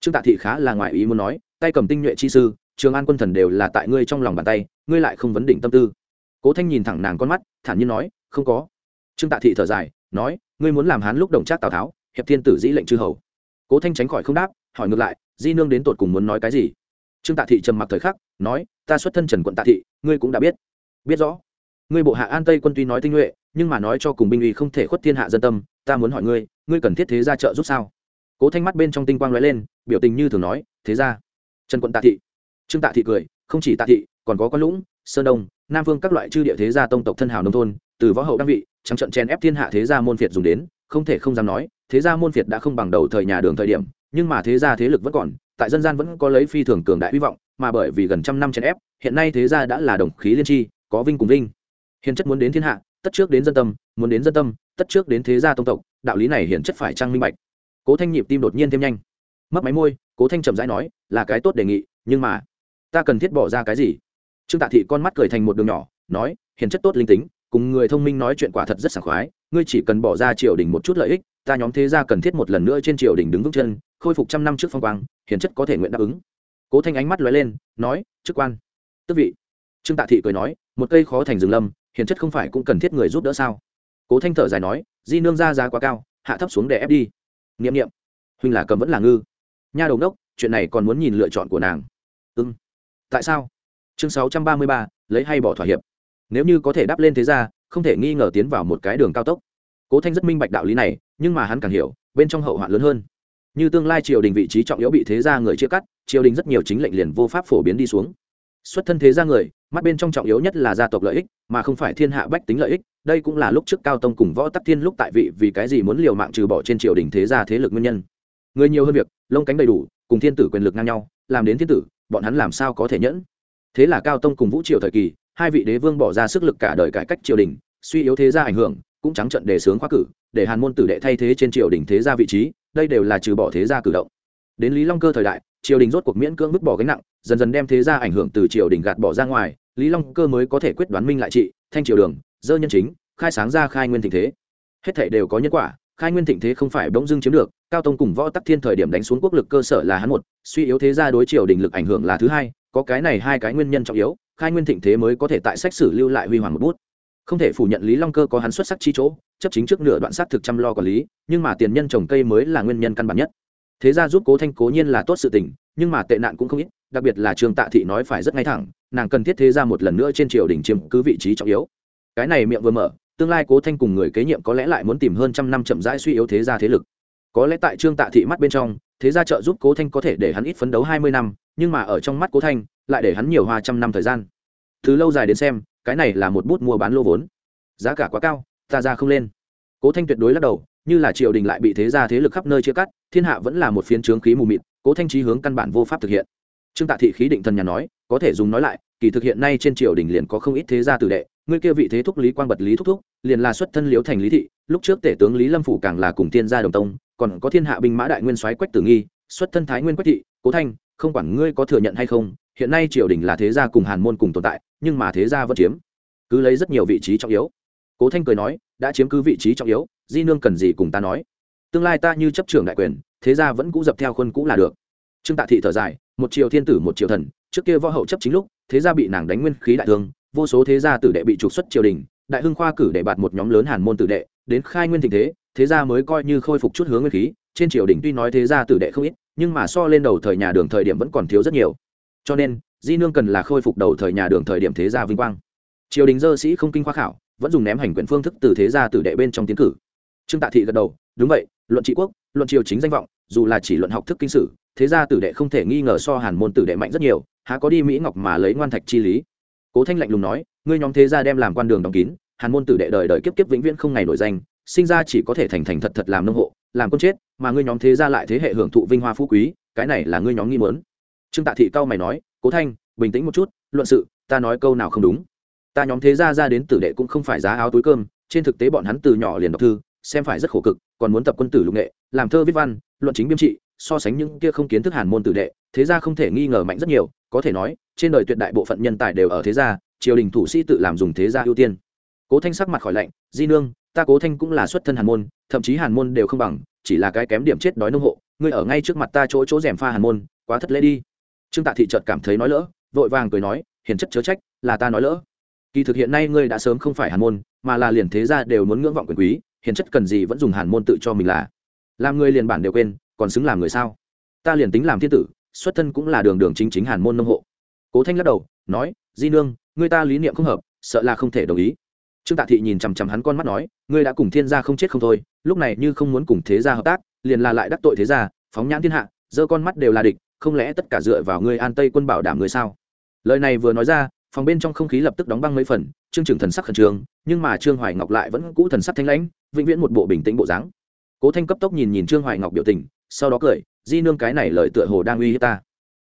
Trương tạ thị khá là ngoại ý muốn nói, tay cầm tinh nhuệ chi sư, trường an quân thần đều là tại ngươi trong lòng bàn tay, ngươi lại không vấn đỉnh tâm tư. Cố thanh nhìn thẳng nàng con mắt, thản nhiên nói, không có. Trương tạ thị thở dài, nói, ngươi muốn làm hán lúc đồng trác tào tháo, hiệp thiên tử dĩ lệnh chư hầu. Cố thanh tránh khỏi không đáp, hỏi ngược lại di nương đến tột cùng muốn nói cái gì? Trương tạ thị trầm mặc thời khắc, nói, ta xuất thân trần quận tạ thị, ngươi cũng đã biết. Biết rõ. Ngươi bộ hạ an tây quân tuy nói tinh nhuệ, nhưng mà nói cho cùng binh uy không thể khuất thiên hạ dân tâm, ta muốn hỏi ngươi ngươi cần thiết thế ra trợ giúp sao? Cố thanh mắt bên trong tinh quang lóe lên, biểu tình như thường nói, thế ra trần quận tạ thị. Trương tạ thị cười, không chỉ tạ thị, còn có con lũng, sơn đông, nam phương các loại chư địa thế gia tông tộc thân hào nông thôn, từ võ hậu đăng vị, trắng trận chen ép thiên hạ thế gia môn phiệt dùng đến, không thể không dám nói, thế gia môn phiệt đã không bằng đầu thời nhà đường thời điểm nhưng mà thế gia thế lực vẫn còn, tại dân gian vẫn có lấy phi thường cường đại hy vọng, mà bởi vì gần trăm năm chèn ép, hiện nay thế gia đã là đồng khí liên tri, có vinh cùng vinh. Hiền chất muốn đến thiên hạ, tất trước đến dân tâm, muốn đến dân tâm, tất trước đến thế gia tông tộc, đạo lý này hiền chất phải trang minh bạch. Cố thanh nhịp tim đột nhiên thêm nhanh. Mất máy môi, cố thanh chậm rãi nói, là cái tốt đề nghị, nhưng mà, ta cần thiết bỏ ra cái gì? Trương tạ thị con mắt cười thành một đường nhỏ, nói, hiền chất tốt linh tính, cùng người thông minh nói chuyện quả thật rất sảng khoái, ngươi chỉ cần bỏ ra triều đình một chút lợi ích ta nhóm thế gia cần thiết một lần nữa trên triều đình đứng vững chân, khôi phục trăm năm trước phong quang hiền chất có thể nguyện đáp ứng. Cố thanh ánh mắt lóe lên, nói, chức quan. Tức vị. Trương tạ thị cười nói, một cây khó thành rừng lâm hiền chất không phải cũng cần thiết người giúp đỡ sao? Cố thanh thở dài nói, di nương ra giá quá cao, hạ thấp xuống để ép đi. N i ệ m n i ệ m huynh là cầm vẫn là ngư. Nha đầu đốc, chuyện này còn muốn nhìn lựa chọn của nàng. Ưng tại sao? Chương sáu trăm ba mươi ba, lấy hay bỏ thỏa hiệp. Nếu như có thể đáp lên thế ra không thể nghi ngờ tiến vào một cái đường cao tốc cố thanh rất minh bạch đạo lý này, nhưng mà hắn càng hiểu, bên trong hậu hoạn lớn hơn. Như tương lai triều đình vị trí trọng yếu bị thế gia người chia cắt, triều đình rất nhiều chính lệnh liền vô pháp phổ biến đi xuống. Xuất thân thế gia người, mắt bên trong trọng yếu nhất là gia tộc lợi ích, mà không phải thiên hạ bách tính lợi ích, đây cũng là lúc trước cao tông cùng võ tắc thiên lúc tại vị vì cái gì muốn liều mạng trừ bỏ trên triều đình thế gia thế lực nguyên nhân. Người nhiều hơn việc, lông cánh đầy đủ, cùng thiên tử quyền lực ngang nhau, làm đến thiên tử, bọn hắn làm sao có thể nhẫn? Thế là cao tông cùng vũ triều thời kỳ, hai vị đế vương bỏ ra sức lực cả đời cải cách triều đình, suy yếu thế gia ảnh hưởng cũng trắng trận đề sướng khoa cử, để hàn môn tử đệ thay thế trên triều đình thế gia vị trí, đây đều là trừ bỏ thế gia cử động. Đến lý long cơ thời đại, triều đình rốt cuộc miễn cưỡng vứt bỏ gánh nặng, dần dần đem thế gia ảnh hưởng từ triều đình gạt bỏ ra ngoài, lý long cơ mới có thể quyết đoán minh lại trị, thanh triều đường, dơ nhân chính, khai sáng ra khai nguyên thịnh thế. Hết thể đều có nhân quả, khai nguyên thịnh thế không phải bỗng dưng chiếm được, cao tông cùng võ tắc thiên thời điểm đánh xuống quốc lực cơ sở là hắn một, suy yếu thế gia đối triều đình lực ảnh hưởng là thứ hai, có cái này hai cái nguyên nhân trọng yếu, khai nguyên thịnh thế mới có thể tại sách sử lưu lại huy hoàng một bút không thể phủ nhận lý long cơ có hắn xuất sắc chi chỗ, chấp chính trước nửa đoạn sát thực chăm lo quản lý, nhưng mà tiền nhân trồng cây mới là nguyên nhân căn bản nhất. Thế ra giúp cố thanh cố nhiên là tốt sự tình, nhưng mà tệ nạn cũng không ít, đặc biệt là trường tạ thị nói phải rất ngay thẳng, nàng cần thiết thế ra một lần nữa trên triều đình chiếm cứ vị trí trọng yếu. Cái này miệng vừa mở, tương lai cố thanh cùng người kế nhiệm có lẽ lại muốn tìm hơn trăm năm chậm rãi suy yếu thế gia thế lực. Có lẽ tại trương tạ thị mắt bên trong, thế gia trợ giúp cố thanh có thể để hắn ít phấn đấu hai mươi năm, nhưng mà ở trong mắt cố thanh, lại để hắn nhiều hoa trăm năm thời gian. Từ lâu dài đến xem cái này là một bút mua bán lô vốn. Giá cả quá cao, ta ra không lên. Cố thanh tuyệt đối lắc đầu, như là triều đình lại bị thế gia thế lực khắp nơi chia cắt, thiên hạ vẫn là một phiến trướng khí mù mịt, cố thanh trí hướng căn bản vô pháp thực hiện. Trương tạ thị khí định thần nhà nói, có thể dùng nói lại, kỳ thực hiện nay trên triều đình liền có không ít thế gia tử đệ, ngươi kia vị thế thúc lý quang bật lý thúc thúc, liền là xuất thân liễu thành lý thị, lúc trước tể tướng lý lâm phủ càng là cùng tiên gia đồng tông, còn có thiên hạ binh mã đại nguyên soái quách tử nghi, xuất thân thái nguyên quách thị, cố thanh, không quản ngươi có thừa nhận hay không hiện nay triều đình là thế gia cùng hàn môn cùng tồn tại, nhưng mà thế gia vẫn chiếm. Cứ lấy rất nhiều vị trí trọng yếu. Cố thanh cười nói, đã chiếm cứ vị trí trọng yếu, di nương cần gì cùng ta nói. Tương lai ta như chấp trưởng đại quyền, thế gia vẫn cũ dập theo khuôn cũ là được. Trương tạ thị thở dài, một triều thiên tử, một triều thần, trước kia võ hậu chấp chính lúc, thế gia bị nàng đánh nguyên khí đại thương, vô số thế gia tử đệ bị trục xuất triều đình, đại hưng khoa cử để bạt một nhóm lớn hàn môn tử đệ, đến khai nguyên tình thế thế gia mới coi như khôi phục chút hướng nguyên khí. Trên triều đình tuy nói thế gia tử đệ không ít, nhưng mà so lên đầu thời nhà đường thời điểm vẫn còn thiếu rất nhiều cho nên, di nương cần là khôi phục đầu thời nhà đường thời điểm thế gia vinh quang. Triều đình dơ sĩ không kinh khoa khảo, vẫn dùng ném hành quyền phương thức từ thế gia tử đệ bên trong tiến cử. Trương tạ thị gật đầu, đúng vậy, luận trị quốc, luận triều chính danh vọng, dù là chỉ luận học thức kinh sử, thế gia tử đệ không thể nghi ngờ so hàn môn tử đệ mạnh rất nhiều, há có đi mỹ ngọc mà lấy ngoan thạch chi lý. Cố thanh lạnh lùng nói, ngươi nhóm thế gia đem làm quan đường đóng kín, hàn môn tử đệ đời đời kiếp kiếp vĩnh viễn không ngày nổi danh, sinh ra chỉ có thể thành thành thật thật làm nông hộ, làm con chết, mà ngươi nhóm thế gia lại thế hệ hưởng thụ vinh hoa phú quý, cái này là ngươi nhóm nghi mớn trương tạ thị cao mày nói, cố thanh, bình tĩnh một chút, luận sự, ta nói câu nào không đúng. Ta nhóm thế gia ra đến tử đệ cũng không phải giá áo túi cơm, trên thực tế bọn hắn từ nhỏ liền đọc thư, xem phải rất khổ cực, còn muốn tập quân tử lục nghệ, làm thơ viết văn, luận chính biêm trị, so sánh những kia không kiến thức hàn môn tử đệ, thế gia không thể nghi ngờ mạnh rất nhiều, có thể nói, trên đời tuyệt đại bộ phận nhân tài đều ở thế gia, triều đình thủ sĩ tự làm dùng thế gia ưu tiên. Cố thanh sắc mặt khỏi lạnh, di nương, ta cố thanh cũng là xuất thân hàn môn, thậm chí hàn môn đều không bằng, chỉ là cái kém điểm chết đói nông hộ, ngươi ở ngay trước mặt ta chỗ chỗ rèm pha hàn môn, quá thất lễ đi trương tạ thị trợt cảm thấy nói lỡ, vội vàng cười nói, hiền chất chớ trách, là ta nói lỡ. Kỳ thực hiện nay ngươi đã sớm không phải hàn môn, mà là liền thế gia đều muốn ngưỡng vọng quyền quý, hiền chất cần gì vẫn dùng hàn môn tự cho mình là. Làm người liền bản đều quên, còn xứng làm người sao? Ta liền tính làm thiên tử, xuất thân cũng là đường đường chính chính hàn môn nông hộ. Cố thanh lắc đầu, nói, di nương, ngươi ta lý niệm không hợp, sợ là không thể đồng ý. Trương tạ thị nhìn chằm chằm hắn con mắt nói, ngươi đã cùng thiên gia không chết không thôi, lúc này như không muốn cùng thế gia hợp tác, liền là lại đắc tội thế gia, phóng nhãn thiên hạ, giơ con mắt đều là địch không lẽ tất cả dựa vào ngươi an tây quân bảo đảm ngươi sao? Lời này vừa nói ra, phòng bên trong không khí lập tức đóng băng mấy phần, trương trưởng thần sắc khẩn trương, nhưng mà trương hoài ngọc lại vẫn cũ thần sắc thanh lãnh, vĩnh viễn một bộ bình tĩnh bộ dáng. Cố thanh cấp tốc nhìn nhìn trương hoài ngọc biểu tình, sau đó cười, di nương cái này lời tựa hồ đang uy hiếp ta.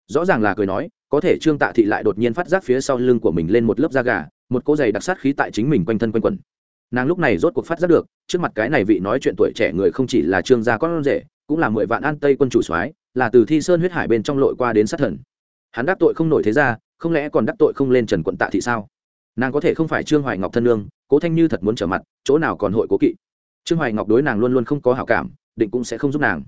Rõ ràng là cười nói, có thể trương tạ thị lại đột nhiên phát giác phía sau lưng của mình lên một lớp da gà, một cỗ giày đặc sát khí tại chính mình quanh thân quanh quẩn. Nàng lúc này rốt cuộc phát giác được, trước mặt cái này vị nói chuyện tuổi trẻ người không chỉ là trương gia con rể, cũng là mười vạn an tây quân chủ soái là từ thi sơn huyết hải bên trong lội qua đến sát thần. Hắn đắc tội không nổi thế ra không lẽ còn đắc tội không lên trần quận tạ thị sao? Nàng có thể không phải trương hoài ngọc thân lương cố thanh như thật muốn trở mặt, chỗ nào còn hội cố kỵ? Trương hoài ngọc đối nàng luôn luôn không có hảo cảm, định cũng sẽ không giúp nàng.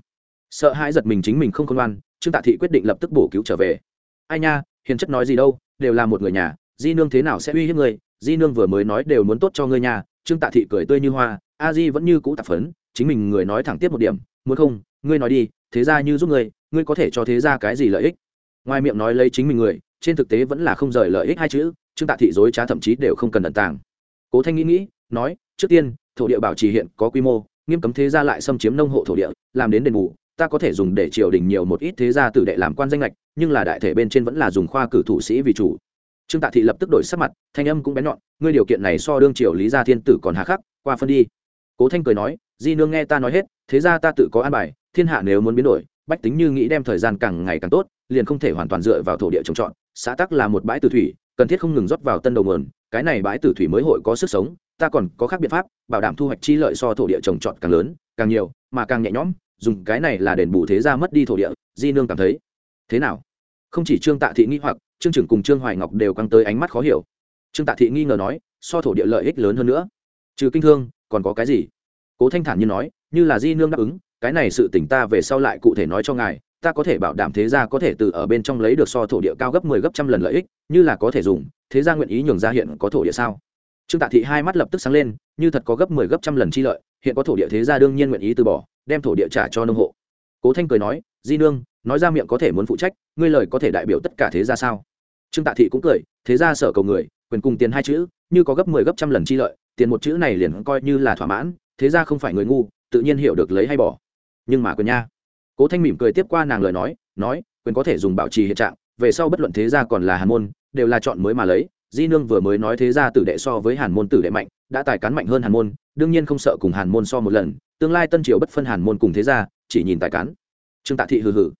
Sợ hãi giật mình chính mình không khôn ngoan, trương tạ thị quyết định lập tức bổ cứu trở về. Ai nha, hiền chất nói gì đâu, đều là một người nhà, di nương thế nào sẽ uy hiếp người? Di nương vừa mới nói đều muốn tốt cho ngươi nhà, trương tạ thị cười tươi như hoa, a di vẫn như cũ tạp phấn, chính mình người nói thẳng tiếp một điểm, muốn không, ngươi nói đi, thế ra như giúp ngươi ngươi có thể cho thế ra cái gì lợi ích? Ngoài miệng nói lấy chính mình người, trên thực tế vẫn là không rời lợi ích hai chữ, trương tạ thị dối trá thậm chí đều không cần ẩn tàng. Cố thanh nghĩ nghĩ, nói, trước tiên, thổ địa bảo trì hiện có quy mô, nghiêm cấm thế gia lại xâm chiếm nông hộ thổ địa, làm đến đền bù, ta có thể dùng để triều đình nhiều một ít thế gia tử đệ làm quan danh lệch, nhưng là đại thể bên trên vẫn là dùng khoa cử thủ sĩ vì chủ. Trương tạ thị lập tức đổi sắc mặt, thanh âm cũng bén nhọn, ngươi điều kiện này so đương triều lý gia thiên tử còn hà khắc, qua phân đi. Cố thanh cười nói, di nương nghe ta nói hết, thế ra ta tự có an bài, thiên hạ nếu muốn biến đổi bách tính như nghĩ đem thời gian càng ngày càng tốt, liền không thể hoàn toàn dựa vào thổ địa trồng trọt. Xã tắc là một bãi tử thủy, cần thiết không ngừng rót vào tân đầu nguồn, cái này bãi tử thủy mới hội có sức sống, ta còn có khác biện pháp, bảo đảm thu hoạch chi lợi so thổ địa trồng trọt càng lớn, càng nhiều, mà càng nhẹ nhõm, dùng cái này là đền bù thế ra mất đi thổ địa, di nương cảm thấy. Thế nào? Không chỉ trương tạ thị nghi hoặc, trương trưởng cùng trương hoài ngọc đều căng tới ánh mắt khó hiểu. Trương tạ thị nghi ngờ nói, so thổ địa lợi ích lớn hơn nữa. Trừ kinh thương, còn có cái gì? Cố thanh thản như nói, như là di nương đáp ứng cái này sự tỉnh ta về sau lại cụ thể nói cho ngài, ta có thể bảo đảm thế gia có thể từ ở bên trong lấy được so thổ địa cao gấp mười 10 gấp trăm lần lợi ích, như là có thể dùng, thế gia nguyện ý nhường ra hiện có thổ địa sao? Trương tạ thị hai mắt lập tức sáng lên, như thật có gấp mười 10 gấp trăm lần chi lợi, hiện có thổ địa thế gia đương nhiên nguyện ý từ bỏ, đem thổ địa trả cho nông hộ. Cố thanh cười nói, di nương, nói ra miệng có thể muốn phụ trách, ngươi lời có thể đại biểu tất cả thế gia sao? Trương tạ thị cũng cười, thế gia sở cầu người, quyền cùng tiền hai chữ, như có gấp mười 10 gấp trăm lần chi lợi, tiền một chữ này liền coi như là thỏa mãn, thế gia không phải người ngu, tự nhiên hiểu được lấy hay bỏ nhưng mà quyền nha. Cố thanh mỉm cười tiếp qua nàng lời nói nói, quyền có thể dùng bảo trì hiện trạng, về sau bất luận thế gia còn là hàn môn, đều là chọn mới mà lấy. Di nương vừa mới nói thế gia tử đệ so với hàn môn tử đệ mạnh, đã tài cán mạnh hơn hàn môn, đương nhiên không sợ cùng hàn môn so một lần, tương lai tân triều bất phân hàn môn cùng thế gia, chỉ nhìn tài cán. Trương tạ thị hừ hừ.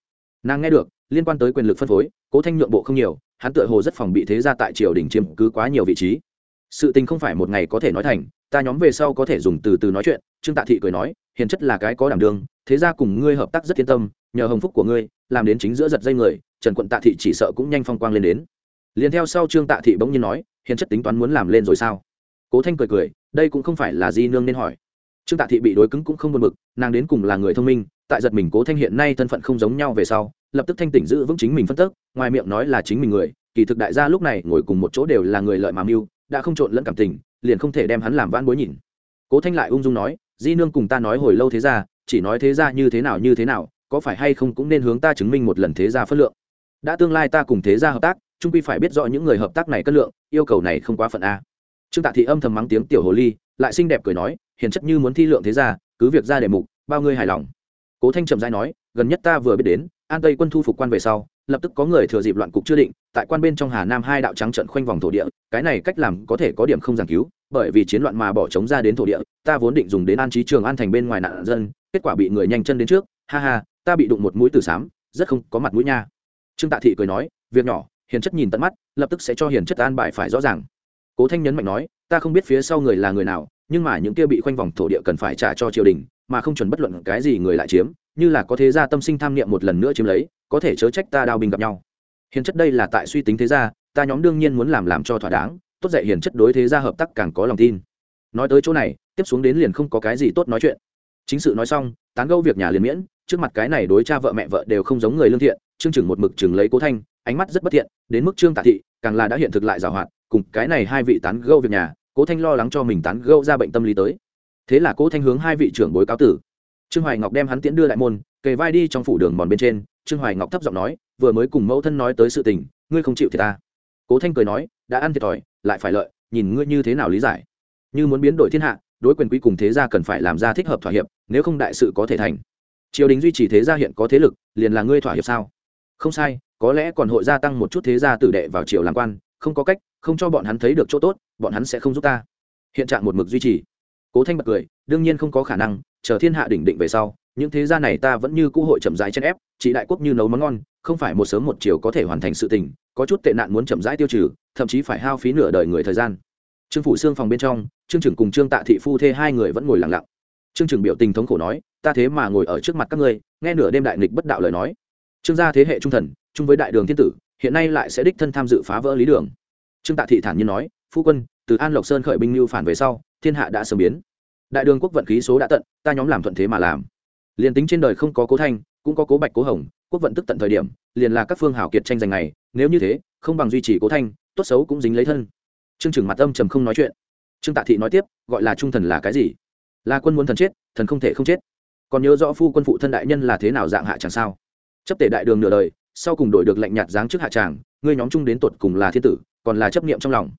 Nàng nghe được, liên quan tới quyền lực phân phối, cố thanh nhượng bộ không nhiều, hắn tựa hồ rất phòng bị thế gia tại triều đình chiếm cứ quá nhiều vị trí sự tình không phải một ngày có thể nói thành, ta nhóm về sau có thể dùng từ từ nói chuyện, trương tạ thị cười nói, hiền chất là cái có đảm đương, thế ra cùng ngươi hợp tác rất yên tâm, nhờ hồng phúc của ngươi, làm đến chính giữa giật dây người, trần quận tạ thị chỉ sợ cũng nhanh phong quang lên đến. Liền theo sau trương tạ thị bỗng nhiên nói, hiền chất tính toán muốn làm lên rồi sao? Cố thanh cười cười, đây cũng không phải là di nương nên hỏi. Trương tạ thị bị đối cứng cũng không buồn mực nàng đến cùng là người thông minh, tại giật mình cố thanh hiện nay thân phận không giống nhau về sau, lập tức thanh tỉnh giữ vững chính mình phân tức, ngoài miệng nói là chính mình người, kỳ thực đại gia lúc này ngồi cùng một chỗ đều là người lợi mà mưu đã không trộn lẫn cảm tình, liền không thể đem hắn làm vãn bối nhìn. Cố thanh lại ung dung nói, di nương cùng ta nói hồi lâu thế ra, chỉ nói thế ra như thế nào như thế nào, có phải hay không cũng nên hướng ta chứng minh một lần thế ra phất lượng. Đã tương lai ta cùng thế ra hợp tác trung quy phải biết rõ những người hợp tác này cân lượng, yêu cầu này không quá phận a. Trương tạ thị âm thầm mắng tiếng tiểu hồ ly, lại xinh đẹp cười nói, hiền chất như muốn thi lượng thế ra, cứ việc ra đề mục, bao ngươi hài lòng cố thanh trầm dai nói, gần nhất ta vừa biết đến, an tây quân thu phục quan về sau, lập tức có người thừa dịp loạn cục chưa định, tại quan bên trong hà nam hai đạo trắng trận khoanh vòng thổ địa, cái này cách làm có thể có điểm không giảng cứu, bởi vì chiến loạn mà bỏ trống ra đến thổ địa, ta vốn định dùng đến an trí trường an thành bên ngoài nạn dân, kết quả bị người nhanh chân đến trước, ha ha, ta bị đụng một mũi từ xám rất không có mặt mũi nha. Trương tạ thị cười nói, việc nhỏ, hiền chất nhìn tận mắt, lập tức sẽ cho hiền chất an bài phải rõ ràng. Cố thanh nhấn mạnh nói, ta không biết phía sau người là người nào, nhưng mà những kia bị khoanh vòng thổ địa cần phải trả cho triều đình mà không chuẩn bất luận cái gì người lại chiếm, như là có thế gia tâm sinh tham niệm một lần nữa chiếm lấy, có thể chớ trách ta đao bình gặp nhau. Hiền chất đây là tại suy tính thế gia, ta nhóm đương nhiên muốn làm làm cho thỏa đáng, tốt dạy hiền chất đối thế gia hợp tác càng có lòng tin. Nói tới chỗ này, tiếp xuống đến liền không có cái gì tốt nói chuyện. Chính sự nói xong, tán gẫu việc nhà liền miễn, trước mặt cái này đối cha vợ mẹ vợ đều không giống người lương thiện, trương chừng một mực chừng lấy cố thanh, ánh mắt rất bất thiện, đến mức trương tạ thị, càng là đã hiện thực lại giảo hoạt, cùng cái này hai vị tán gẫu việc nhà, cố thanh lo lắng cho mình tán gẫu ra bệnh tâm lý tới thế là cố thanh hướng hai vị trưởng bối cáo tử. Trương hoài ngọc đem hắn tiễn đưa đại môn, kề vai đi trong phủ đường mòn bên trên. Trương hoài ngọc thấp giọng nói, vừa mới cùng mẫu thân nói tới sự tình, ngươi không chịu thì ta. Cố thanh cười nói, đã ăn thiệt thòi, lại phải lợi, nhìn ngươi như thế nào lý giải. Như muốn biến đổi thiên hạ, đối quyền quý cùng thế gia cần phải làm ra thích hợp thỏa hiệp, nếu không đại sự có thể thành. Triều đình duy trì thế gia hiện có thế lực, liền là ngươi thỏa hiệp sao? Không sai, có lẽ còn hội gia tăng một chút thế gia tử đệ vào triều làm quan, không có cách, không cho bọn hắn thấy được chỗ tốt, bọn hắn sẽ không giúp ta. Hiện trạng một mực duy trì cố thanh bật cười, đương nhiên không có khả năng, chờ thiên hạ đỉnh định về sau, những thế gia này ta vẫn như cũ hội chậm rãi chen ép, chỉ đại quốc như nấu món ngon, không phải một sớm một chiều có thể hoàn thành sự tình, có chút tệ nạn muốn chậm rãi tiêu trừ, thậm chí phải hao phí nửa đời người thời gian. Trương phủ xương phòng bên trong, trương trưởng cùng trương tạ thị phu thê hai người vẫn ngồi lặng lặng. Trương trưởng biểu tình thống khổ nói, ta thế mà ngồi ở trước mặt các ngươi, nghe nửa đêm đại nghịch bất đạo lời nói. Trương gia thế hệ trung thần, chung với đại đường thiên tử, hiện nay lại sẽ đích thân tham dự phá vỡ lý đường. Trương tạ thị thản nhiên nói, phu quân, từ an lộc sơn khởi binh lưu phản về sau, thiên hạ đã sớm biến đại đường quốc vận khí số đã tận, ta nhóm làm thuận thế mà làm. Liền tính trên đời không có cố thanh, cũng có cố bạch cố hồng, quốc vận tức tận thời điểm, liền là các phương hảo kiệt tranh giành này nếu như thế, không bằng duy trì cố thanh, tốt xấu cũng dính lấy thân. Trương trưởng mặt âm trầm không nói chuyện. Trương tạ thị nói tiếp, gọi là trung thần là cái gì? Là quân muốn thần chết, thần không thể không chết. Còn nhớ rõ phu quân phụ thân đại nhân là thế nào dạng hạ chẳng sao? Chấp tể đại đường nửa đời, sau cùng đổi được lệnh nhạt dáng trước hạ tràng, ngươi nhóm chung đến tột cùng là thiên tử, còn là chấp niệm trong lòng.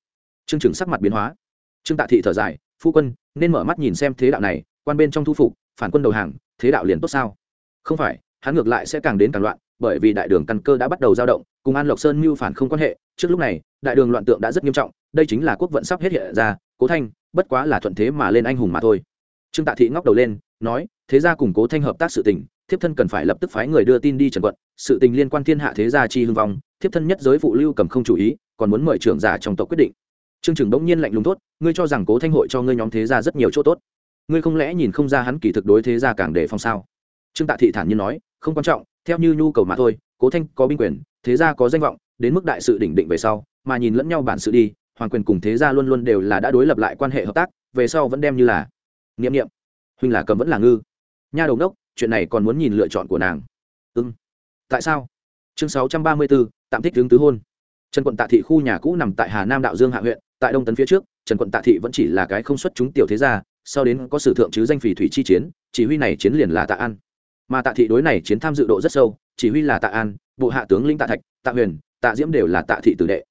Trương trưởng sắc mặt biến hóa. Trương tạ thị thở dài phu quân, nên mở mắt nhìn xem thế đạo này, quan bên trong thu phục, phản quân đầu hàng, thế đạo liền tốt sao? Không phải, hắn ngược lại sẽ càng đến càng loạn, bởi vì đại đường căn cơ đã bắt đầu dao động, cùng an lộc sơn mưu phản không quan hệ, trước lúc này, đại đường loạn tượng đã rất nghiêm trọng, đây chính là quốc vận sắp hết hiện ra, cố thanh, bất quá là thuận thế mà lên anh hùng mà thôi. Trương tạ thị ngóc đầu lên, nói, thế ra cùng cố thanh hợp tác sự tình, thiếp thân cần phải lập tức phái người đưa tin đi trần quận, sự tình liên quan thiên hạ thế gia chi hưng vong, thiếp thân nhất giới phụ lưu cầm không chủ ý, còn muốn mời trưởng giả trong tộc quyết định trương Trường bỗng nhiên lạnh lùng tốt ngươi cho rằng cố thanh hội cho ngươi nhóm thế gia rất nhiều chỗ tốt? Ngươi không lẽ nhìn không ra hắn kỳ thực đối thế gia càng để phong sao? Trương tạ thị thản nhiên nói, không quan trọng, theo như nhu cầu mà thôi, cố thanh có binh quyền, thế gia có danh vọng, đến mức đại sự đỉnh định về sau, mà nhìn lẫn nhau bản sự đi, hoàng quyền cùng thế gia luôn luôn đều là đã đối lập lại quan hệ hợp tác, về sau vẫn đem như là nghiệm nghiệm huynh là cầm vẫn là ngư. Nha đầu đốc chuyện này còn muốn nhìn lựa chọn của nàng. Ư ừ. tại sao? Chương sáu trăm ba mươi bốn, tạm thích hướng tứ hôn. Trần quận tạ thị khu nhà cũ nằm tại hà nam đạo dương hạ huyện tại đông tấn phía trước, trần quận tạ thị vẫn chỉ là cái không xuất chúng tiểu thế gia, sau đến có sử thượng chứ danh phỉ thủy chi chiến, chỉ huy này chiến liền là tạ an. Mà tạ thị đối này chiến tham dự độ rất sâu, chỉ huy là tạ an, bộ hạ tướng linh tạ thạch, tạ huyền, tạ diễm đều là tạ thị tử đệ.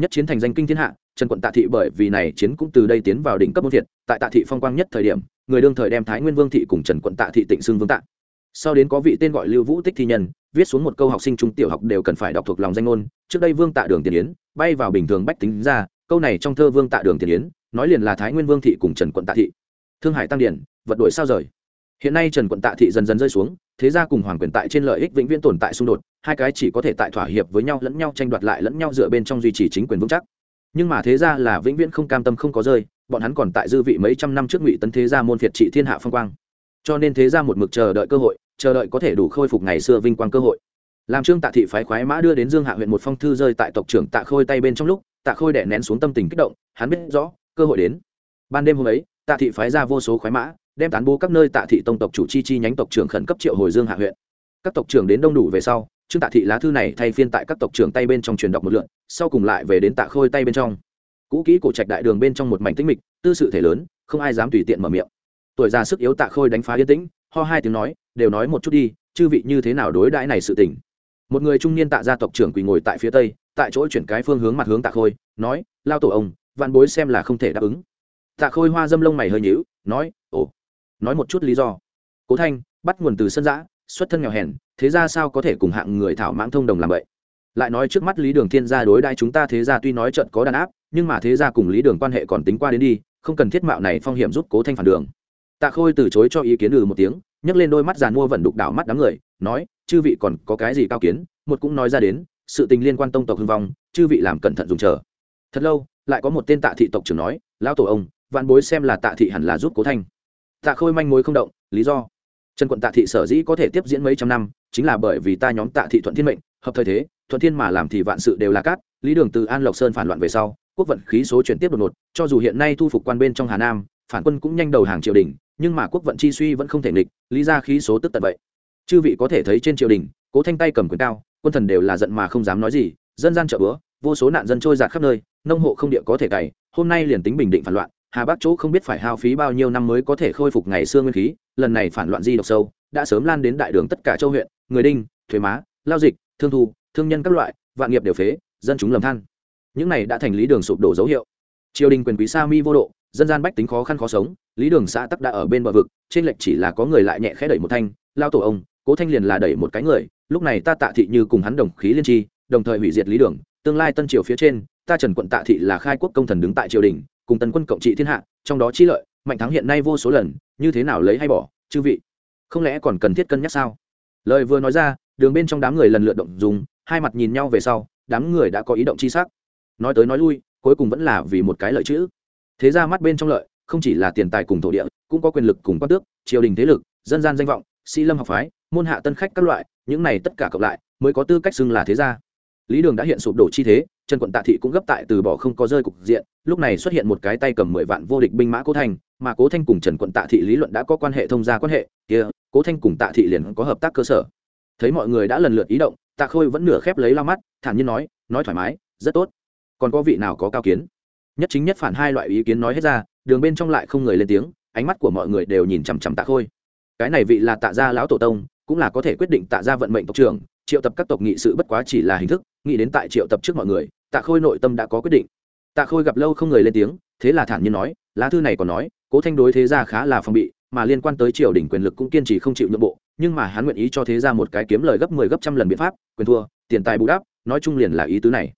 Nhất chiến thành danh kinh thiên hạ, trần quận tạ thị bởi vì này chiến cũng từ đây tiến vào đỉnh cấp môn thiệt tại tạ thị phong quang nhất thời điểm, người đương thời đem thái nguyên vương thị cùng trần quận tạ thị tịnh xưng vương tạ sau đến có vị tên gọi lưu vũ tích thi nhân, viết xuống một câu học sinh trung tiểu học đều cần phải đọc thuộc lòng danh ngôn, trước đây vương tạ đường tiền yến, bay vào bình thường bách tính ra câu này trong thơ vương tạ đường tiền yến, nói liền là thái nguyên vương thị cùng trần quận tạ thị. Thương hải tăng điển, vật đổi sao rời. Hiện nay trần quận tạ thị dần dần rơi xuống, thế ra cùng hoàng quyền tại trên lợi ích vĩnh viễn tồn tại xung đột, hai cái chỉ có thể tại thỏa hiệp với nhau lẫn nhau tranh đoạt lại lẫn nhau dựa bên trong duy trì chính quyền vững chắc. Nhưng mà thế ra là vĩnh viễn không cam tâm không có rơi, bọn hắn còn tại dư vị mấy trăm năm trước ngụy tấn thế gia môn phiệt trị thiên hạ phong quang. Cho nên thế ra một mực chờ đợi cơ hội, chờ đợi có thể đủ khôi phục ngày xưa vinh quang cơ hội. Làm trương tạ thị phái khoái mã đưa đến dương hạ huyện một phong thư rơi tại tộc trưởng tạ khôi tay bên trong lúc tạ khôi đẻ nén xuống tâm tình kích động, hắn biết rõ, cơ hội đến. Ban đêm hôm ấy, tạ thị phái ra vô số khoái mã, đem tán bố các nơi tạ thị tông tộc chủ chi chi nhánh tộc trưởng khẩn cấp triệu hồi dương hạ huyện. Các tộc trưởng đến đông đủ về sau, trương tạ thị lá thư này thay phiên tại các tộc trưởng tay bên trong truyền đọc một lượn sau cùng lại về đến tạ khôi tay bên trong. Cũ kỹ cổ trạch đại đường bên trong một mảnh tĩnh mịch, tư sự thể lớn, không ai dám tùy tiện mở miệng. Tuổi già sức yếu tạ khôi đánh phá yên tĩnh, ho hai tiếng nói, đều nói một chút đi, chư vị như thế nào đối đãi này sự tình? Một người trung niên tạ gia tộc trưởng quỳ ngồi tại phía tây tại chỗ chuyển cái phương hướng mặt hướng tạ khôi, nói, lao tổ ông, vạn bối xem là không thể đáp ứng. Tạ khôi hoa dâm lông mày hơi nhíu, nói, ồ, nói một chút lý do. Cố thanh, bắt nguồn từ sân giã xuất thân nghèo hèn, thế ra sao có thể cùng hạng người thảo mãng thông đồng làm vậy? Lại nói trước mắt lý đường thiên gia đối đại chúng ta thế ra tuy nói trận có đàn áp, nhưng mà thế ra cùng lý đường quan hệ còn tính qua đến đi, không cần thiết mạo này phong hiểm giúp cố thanh phản đường. Tạ khôi từ chối cho ý kiến ừ một tiếng, nhấc lên đôi mắt giàn mua vận đục đảo mắt đám người, nói, chư vị còn có cái gì cao kiến? Một cũng nói ra đến sự tình liên quan tông tộc hưng vong, chư vị làm cẩn thận dùng chờ. Thật lâu, lại có một tên tạ thị tộc trưởng nói, lão tổ ông, vạn bối xem là tạ thị hẳn là giúp cố thanh. Tạ khôi manh mối không động, lý do. Trần quận tạ thị sở dĩ có thể tiếp diễn mấy trăm năm, chính là bởi vì ta nhóm tạ thị thuận thiên mệnh, hợp thời thế, thuận thiên mà làm thì vạn sự đều là cát, lý đường từ an lộc sơn phản loạn về sau, quốc vận khí số chuyển tiếp đột ngột, cho dù hiện nay thu phục quan bên trong hà nam, phản quân cũng nhanh đầu hàng triều đình, nhưng mà quốc vận chi suy vẫn không thể nghịch, lý ra khí số tức tận vậy. Chư vị có thể thấy trên triều đình, cố thanh tay cầm quyền cao quân thần đều là giận mà không dám nói gì, dân gian chợ bữa, vô số nạn dân trôi giạt khắp nơi, nông hộ không địa có thể cày, hôm nay liền tính bình định phản loạn, hà bắc chỗ không biết phải hao phí bao nhiêu năm mới có thể khôi phục ngày xưa nguyên khí, lần này phản loạn di độc sâu, đã sớm lan đến đại đường tất cả châu huyện, người đinh, thuế má, lao dịch, thương thu, thương nhân các loại, vạn nghiệp đều phế, dân chúng lầm than. Những này đã thành lý đường sụp đổ dấu hiệu. Triều đình quyền quý sa mi vô độ, dân gian bách tính khó khăn khó sống, lý đường xã tắc đã ở bên bờ vực, trên lệch chỉ là có người lại nhẹ khẽ đẩy một thanh, lao tổ ông, cố thanh liền là đẩy một cái người lúc này ta tạ thị như cùng hắn đồng khí liên tri, đồng thời hủy diệt lý đường, tương lai tân triều phía trên, ta trần quận tạ thị là khai quốc công thần đứng tại triều đình, cùng tần quân cộng trị thiên hạ, trong đó chi lợi, mạnh thắng hiện nay vô số lần, như thế nào lấy hay bỏ, chư vị? Không lẽ còn cần thiết cân nhắc sao? Lời vừa nói ra, đường bên trong đám người lần lượt động dùng hai mặt nhìn nhau về sau, đám người đã có ý động chi sắc. Nói tới nói lui, cuối cùng vẫn là vì một cái lợi chữ. Thế ra mắt bên trong lợi, không chỉ là tiền tài cùng thổ địa, cũng có quyền lực cùng quan tước, triều đình thế lực, dân gian danh vọng, sĩ lâm học phái môn hạ tân khách các loại, những này tất cả cộng lại, mới có tư cách xưng là thế gia. Lý đường đã hiện sụp đổ chi thế, trần quận tạ thị cũng gấp tại từ bỏ không có rơi cục diện, lúc này xuất hiện một cái tay cầm mười vạn vô địch binh mã cố thanh, mà cố thanh cùng trần quận tạ thị lý luận đã có quan hệ thông gia quan hệ, kia, cố thanh cùng tạ thị liền có hợp tác cơ sở. Thấy mọi người đã lần lượt ý động, tạ khôi vẫn nửa khép lấy lao mắt, thản nhiên nói nói thoải mái, rất tốt. Còn có vị nào có cao kiến? Nhất chính nhất phản hai loại ý kiến nói hết ra, đường bên trong lại không người lên tiếng, ánh mắt của mọi người đều nhìn chằm chằm tạ khôi. Cái này vị là tạ gia lão tổ tông cũng là có thể quyết định tạ ra vận mệnh tộc trưởng, triệu tập các tộc nghị sự bất quá chỉ là hình thức, nghĩ đến tại triệu tập trước mọi người, tạ khôi nội tâm đã có quyết định. Tạ khôi gặp lâu không người lên tiếng, thế là thản nhiên nói, lá thư này còn nói, cố thanh đối thế gia khá là phòng bị, mà liên quan tới triều đình quyền lực cũng kiên trì không chịu nhượng bộ, nhưng mà hắn nguyện ý cho thế gia một cái kiếm lời gấp mười 10 gấp trăm lần biện pháp, quyền thua, tiền tài bù đắp, nói chung liền là ý tứ này.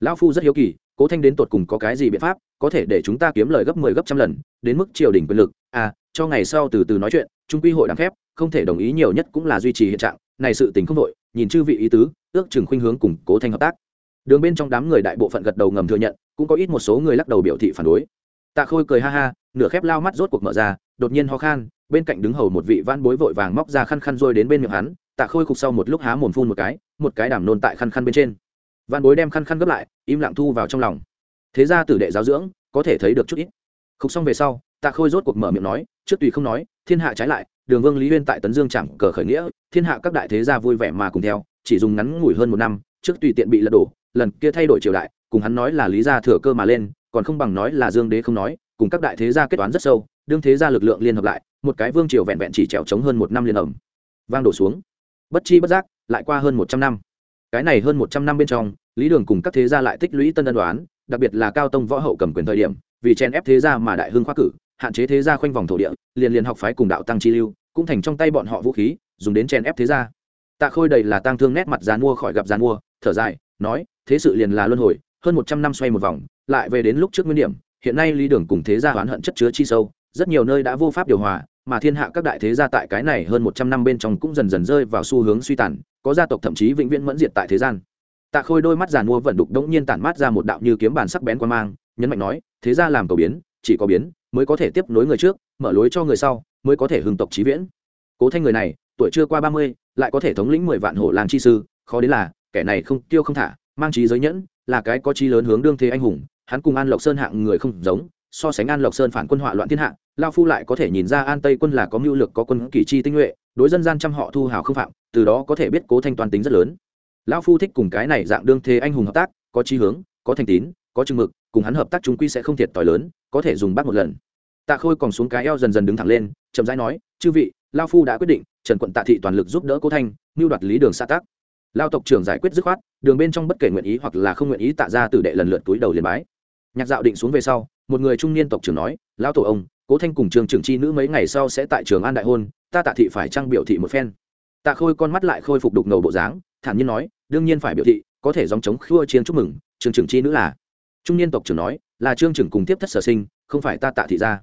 Lão phu rất hiếu kỳ, cố thanh đến tột cùng có cái gì biện pháp, có thể để chúng ta kiếm lời gấp mười 10 gấp trăm lần, đến mức triều đình quyền lực à cho ngày sau từ từ nói chuyện, trung quy hội đáng phép không thể đồng ý nhiều nhất cũng là duy trì hiện trạng, này sự tình không đội nhìn chư vị ý tứ, ước chừng khuynh hướng cùng cố thanh hợp tác. Đường bên trong đám người đại bộ phận gật đầu ngầm thừa nhận, cũng có ít một số người lắc đầu biểu thị phản đối. Tạ khôi cười ha ha, nửa khép lao mắt rốt cuộc mở ra, đột nhiên ho khan, bên cạnh đứng hầu một vị van bối vội vàng móc ra khăn khăn rồi đến bên miệng hắn, tạ khôi khục sau một lúc há mồm phun một cái một cái đảm nôn tại khăn khăn bên trên. Van bối đem khăn khăn gấp lại, im lặng thu vào trong lòng. Thế ra tử đệ giáo dưỡng, có thể thấy được chút ít. Khục xong về sau, tạ khôi rốt cuộc mở miệng nói, trước tùy không nói, thiên hạ trái lại đường vương lý huyên tại tấn dương chẳng cờ khởi nghĩa, thiên hạ các đại thế gia vui vẻ mà cùng theo, chỉ dùng ngắn ngủi hơn một năm, trước tùy tiện bị lật đổ, lần kia thay đổi triều đại, cùng hắn nói là lý gia thừa cơ mà lên, còn không bằng nói là dương đế không nói, cùng các đại thế gia kết toán rất sâu, đương thế gia lực lượng liên hợp lại, một cái vương triều vẹn vẹn chỉ trèo trống hơn một năm liên ẩm. Vang đổ xuống. Bất chi bất giác, lại qua hơn một trăm năm. Cái này hơn một trăm năm bên trong, lý đường cùng các thế gia lại tích lũy tân ân đoán, đặc biệt là cao tông võ hậu cầm quyền thời điểm, vì chen ép thế gia mà đại hưng khoa cử, hạn chế thế gia khoanh vòng thổ địa, liền liền học phái cùng đạo tăng chi lưu cũng thành trong tay bọn họ vũ khí, dùng đến chen ép thế gia. Tạ khôi đầy là tang thương nét mặt dàn mua khỏi gặp dàn mua thở dài, nói, thế sự liền là luân hồi, hơn một trăm năm xoay một vòng, lại về đến lúc trước nguyên điểm, hiện nay lý đường cùng thế gia oán hận chất chứa chi sâu, rất nhiều nơi đã vô pháp điều hòa, mà thiên hạ các đại thế gia tại cái này hơn một trăm năm bên trong cũng dần dần rơi vào xu hướng suy tàn, có gia tộc thậm chí vĩnh viễn mẫn diệt tại thế gian. Tạ khôi đôi mắt giàn mua vận đục đống nhiên tản mát ra một đạo như kiếm bàn sắc bén quan mang, nhấn mạnh nói, thế gia làm cầu biến, chỉ có biến, mới có thể tiếp nối người trước, mở lối cho người sau mới có thể hưng tộc trí viễn. Cố thanh người này, tuổi chưa qua ba mươi, lại có thể thống lĩnh mười vạn hộ làng chi sư, khó đến là, kẻ này không tiêu không thả, mang trí giới nhẫn, là cái có trí lớn hướng đương thế anh hùng, hắn cùng an lộc sơn hạng người không giống, so sánh an lộc sơn phản quân họa loạn thiên hạ, lao phu lại có thể nhìn ra an tây quân là có mưu lực, có quân kỳ chi tinh nhuệ, đối dân gian trăm họ thu hào không phạm, từ đó có thể biết cố thanh toàn tính rất lớn. Lao phu thích cùng cái này dạng đương thế anh hùng hợp tác, có trí hướng, có thành tín, có chừng mực, cùng hắn hợp tác chúng quy sẽ không thiệt t lớn, có thể dùng bắt một lần tạ khôi còn xuống cái eo dần dần đứng thẳng lên, chậm rãi nói, chư vị, lao phu đã quyết định, trần quận tạ thị toàn lực giúp đỡ cố thanh, mưu đoạt lý đường xã tác lao tộc trưởng giải quyết dứt khoát, đường bên trong bất kể nguyện ý hoặc là không nguyện ý tạ ra tử đệ lần lượt túi đầu liền bái. Nhạc dạo định xuống về sau, một người trung niên tộc trưởng nói lão tổ ông, cố thanh cùng trường trưởng chi nữ mấy ngày sau sẽ tại trường an đại hôn, ta tạ thị phải trang biểu thị một phen. Tạ khôi con mắt lại khôi phục đục ngầu bộ dáng, thản nhiên nói, đương nhiên phải biểu thị, có thể dòng chống khua chiến chúc mừng trường trưởng chi nữ là. Trung niên tộc trưởng nói, là trương trưởng cùng tiếp thất sở sinh, không phải ta tạ thị ra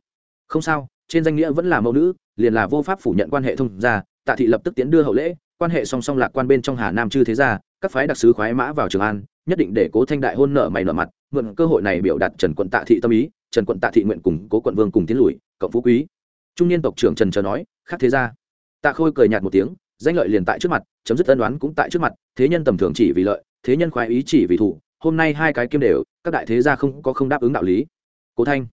không sao, trên danh nghĩa vẫn là mẫu nữ, liền là vô pháp phủ nhận quan hệ thông gia. Tạ thị lập tức tiến đưa hậu lễ, quan hệ song song lạc quan bên trong hà nam chư thế gia, các phái đặc sứ khoái mã vào trường an, nhất định để cố thanh đại hôn nợ mày nợ mặt, mượn cơ hội này biểu đạt trần quận tạ thị tâm ý, trần quận tạ thị nguyện cùng cố quận vương cùng tiến lùi, cộng phú quý. Trung niên tộc trưởng trần chờ nói, khác thế gia. Tạ khôi cười nhạt một tiếng, danh lợi liền tại trước mặt, chấm dứt ân đoán cũng tại trước mặt, thế nhân tầm thường chỉ vì lợi, thế nhân khoái ý chỉ vì thủ hôm nay hai cái kiêm đều, các đại thế gia không có không đáp ứng đạo lý. Cố thanh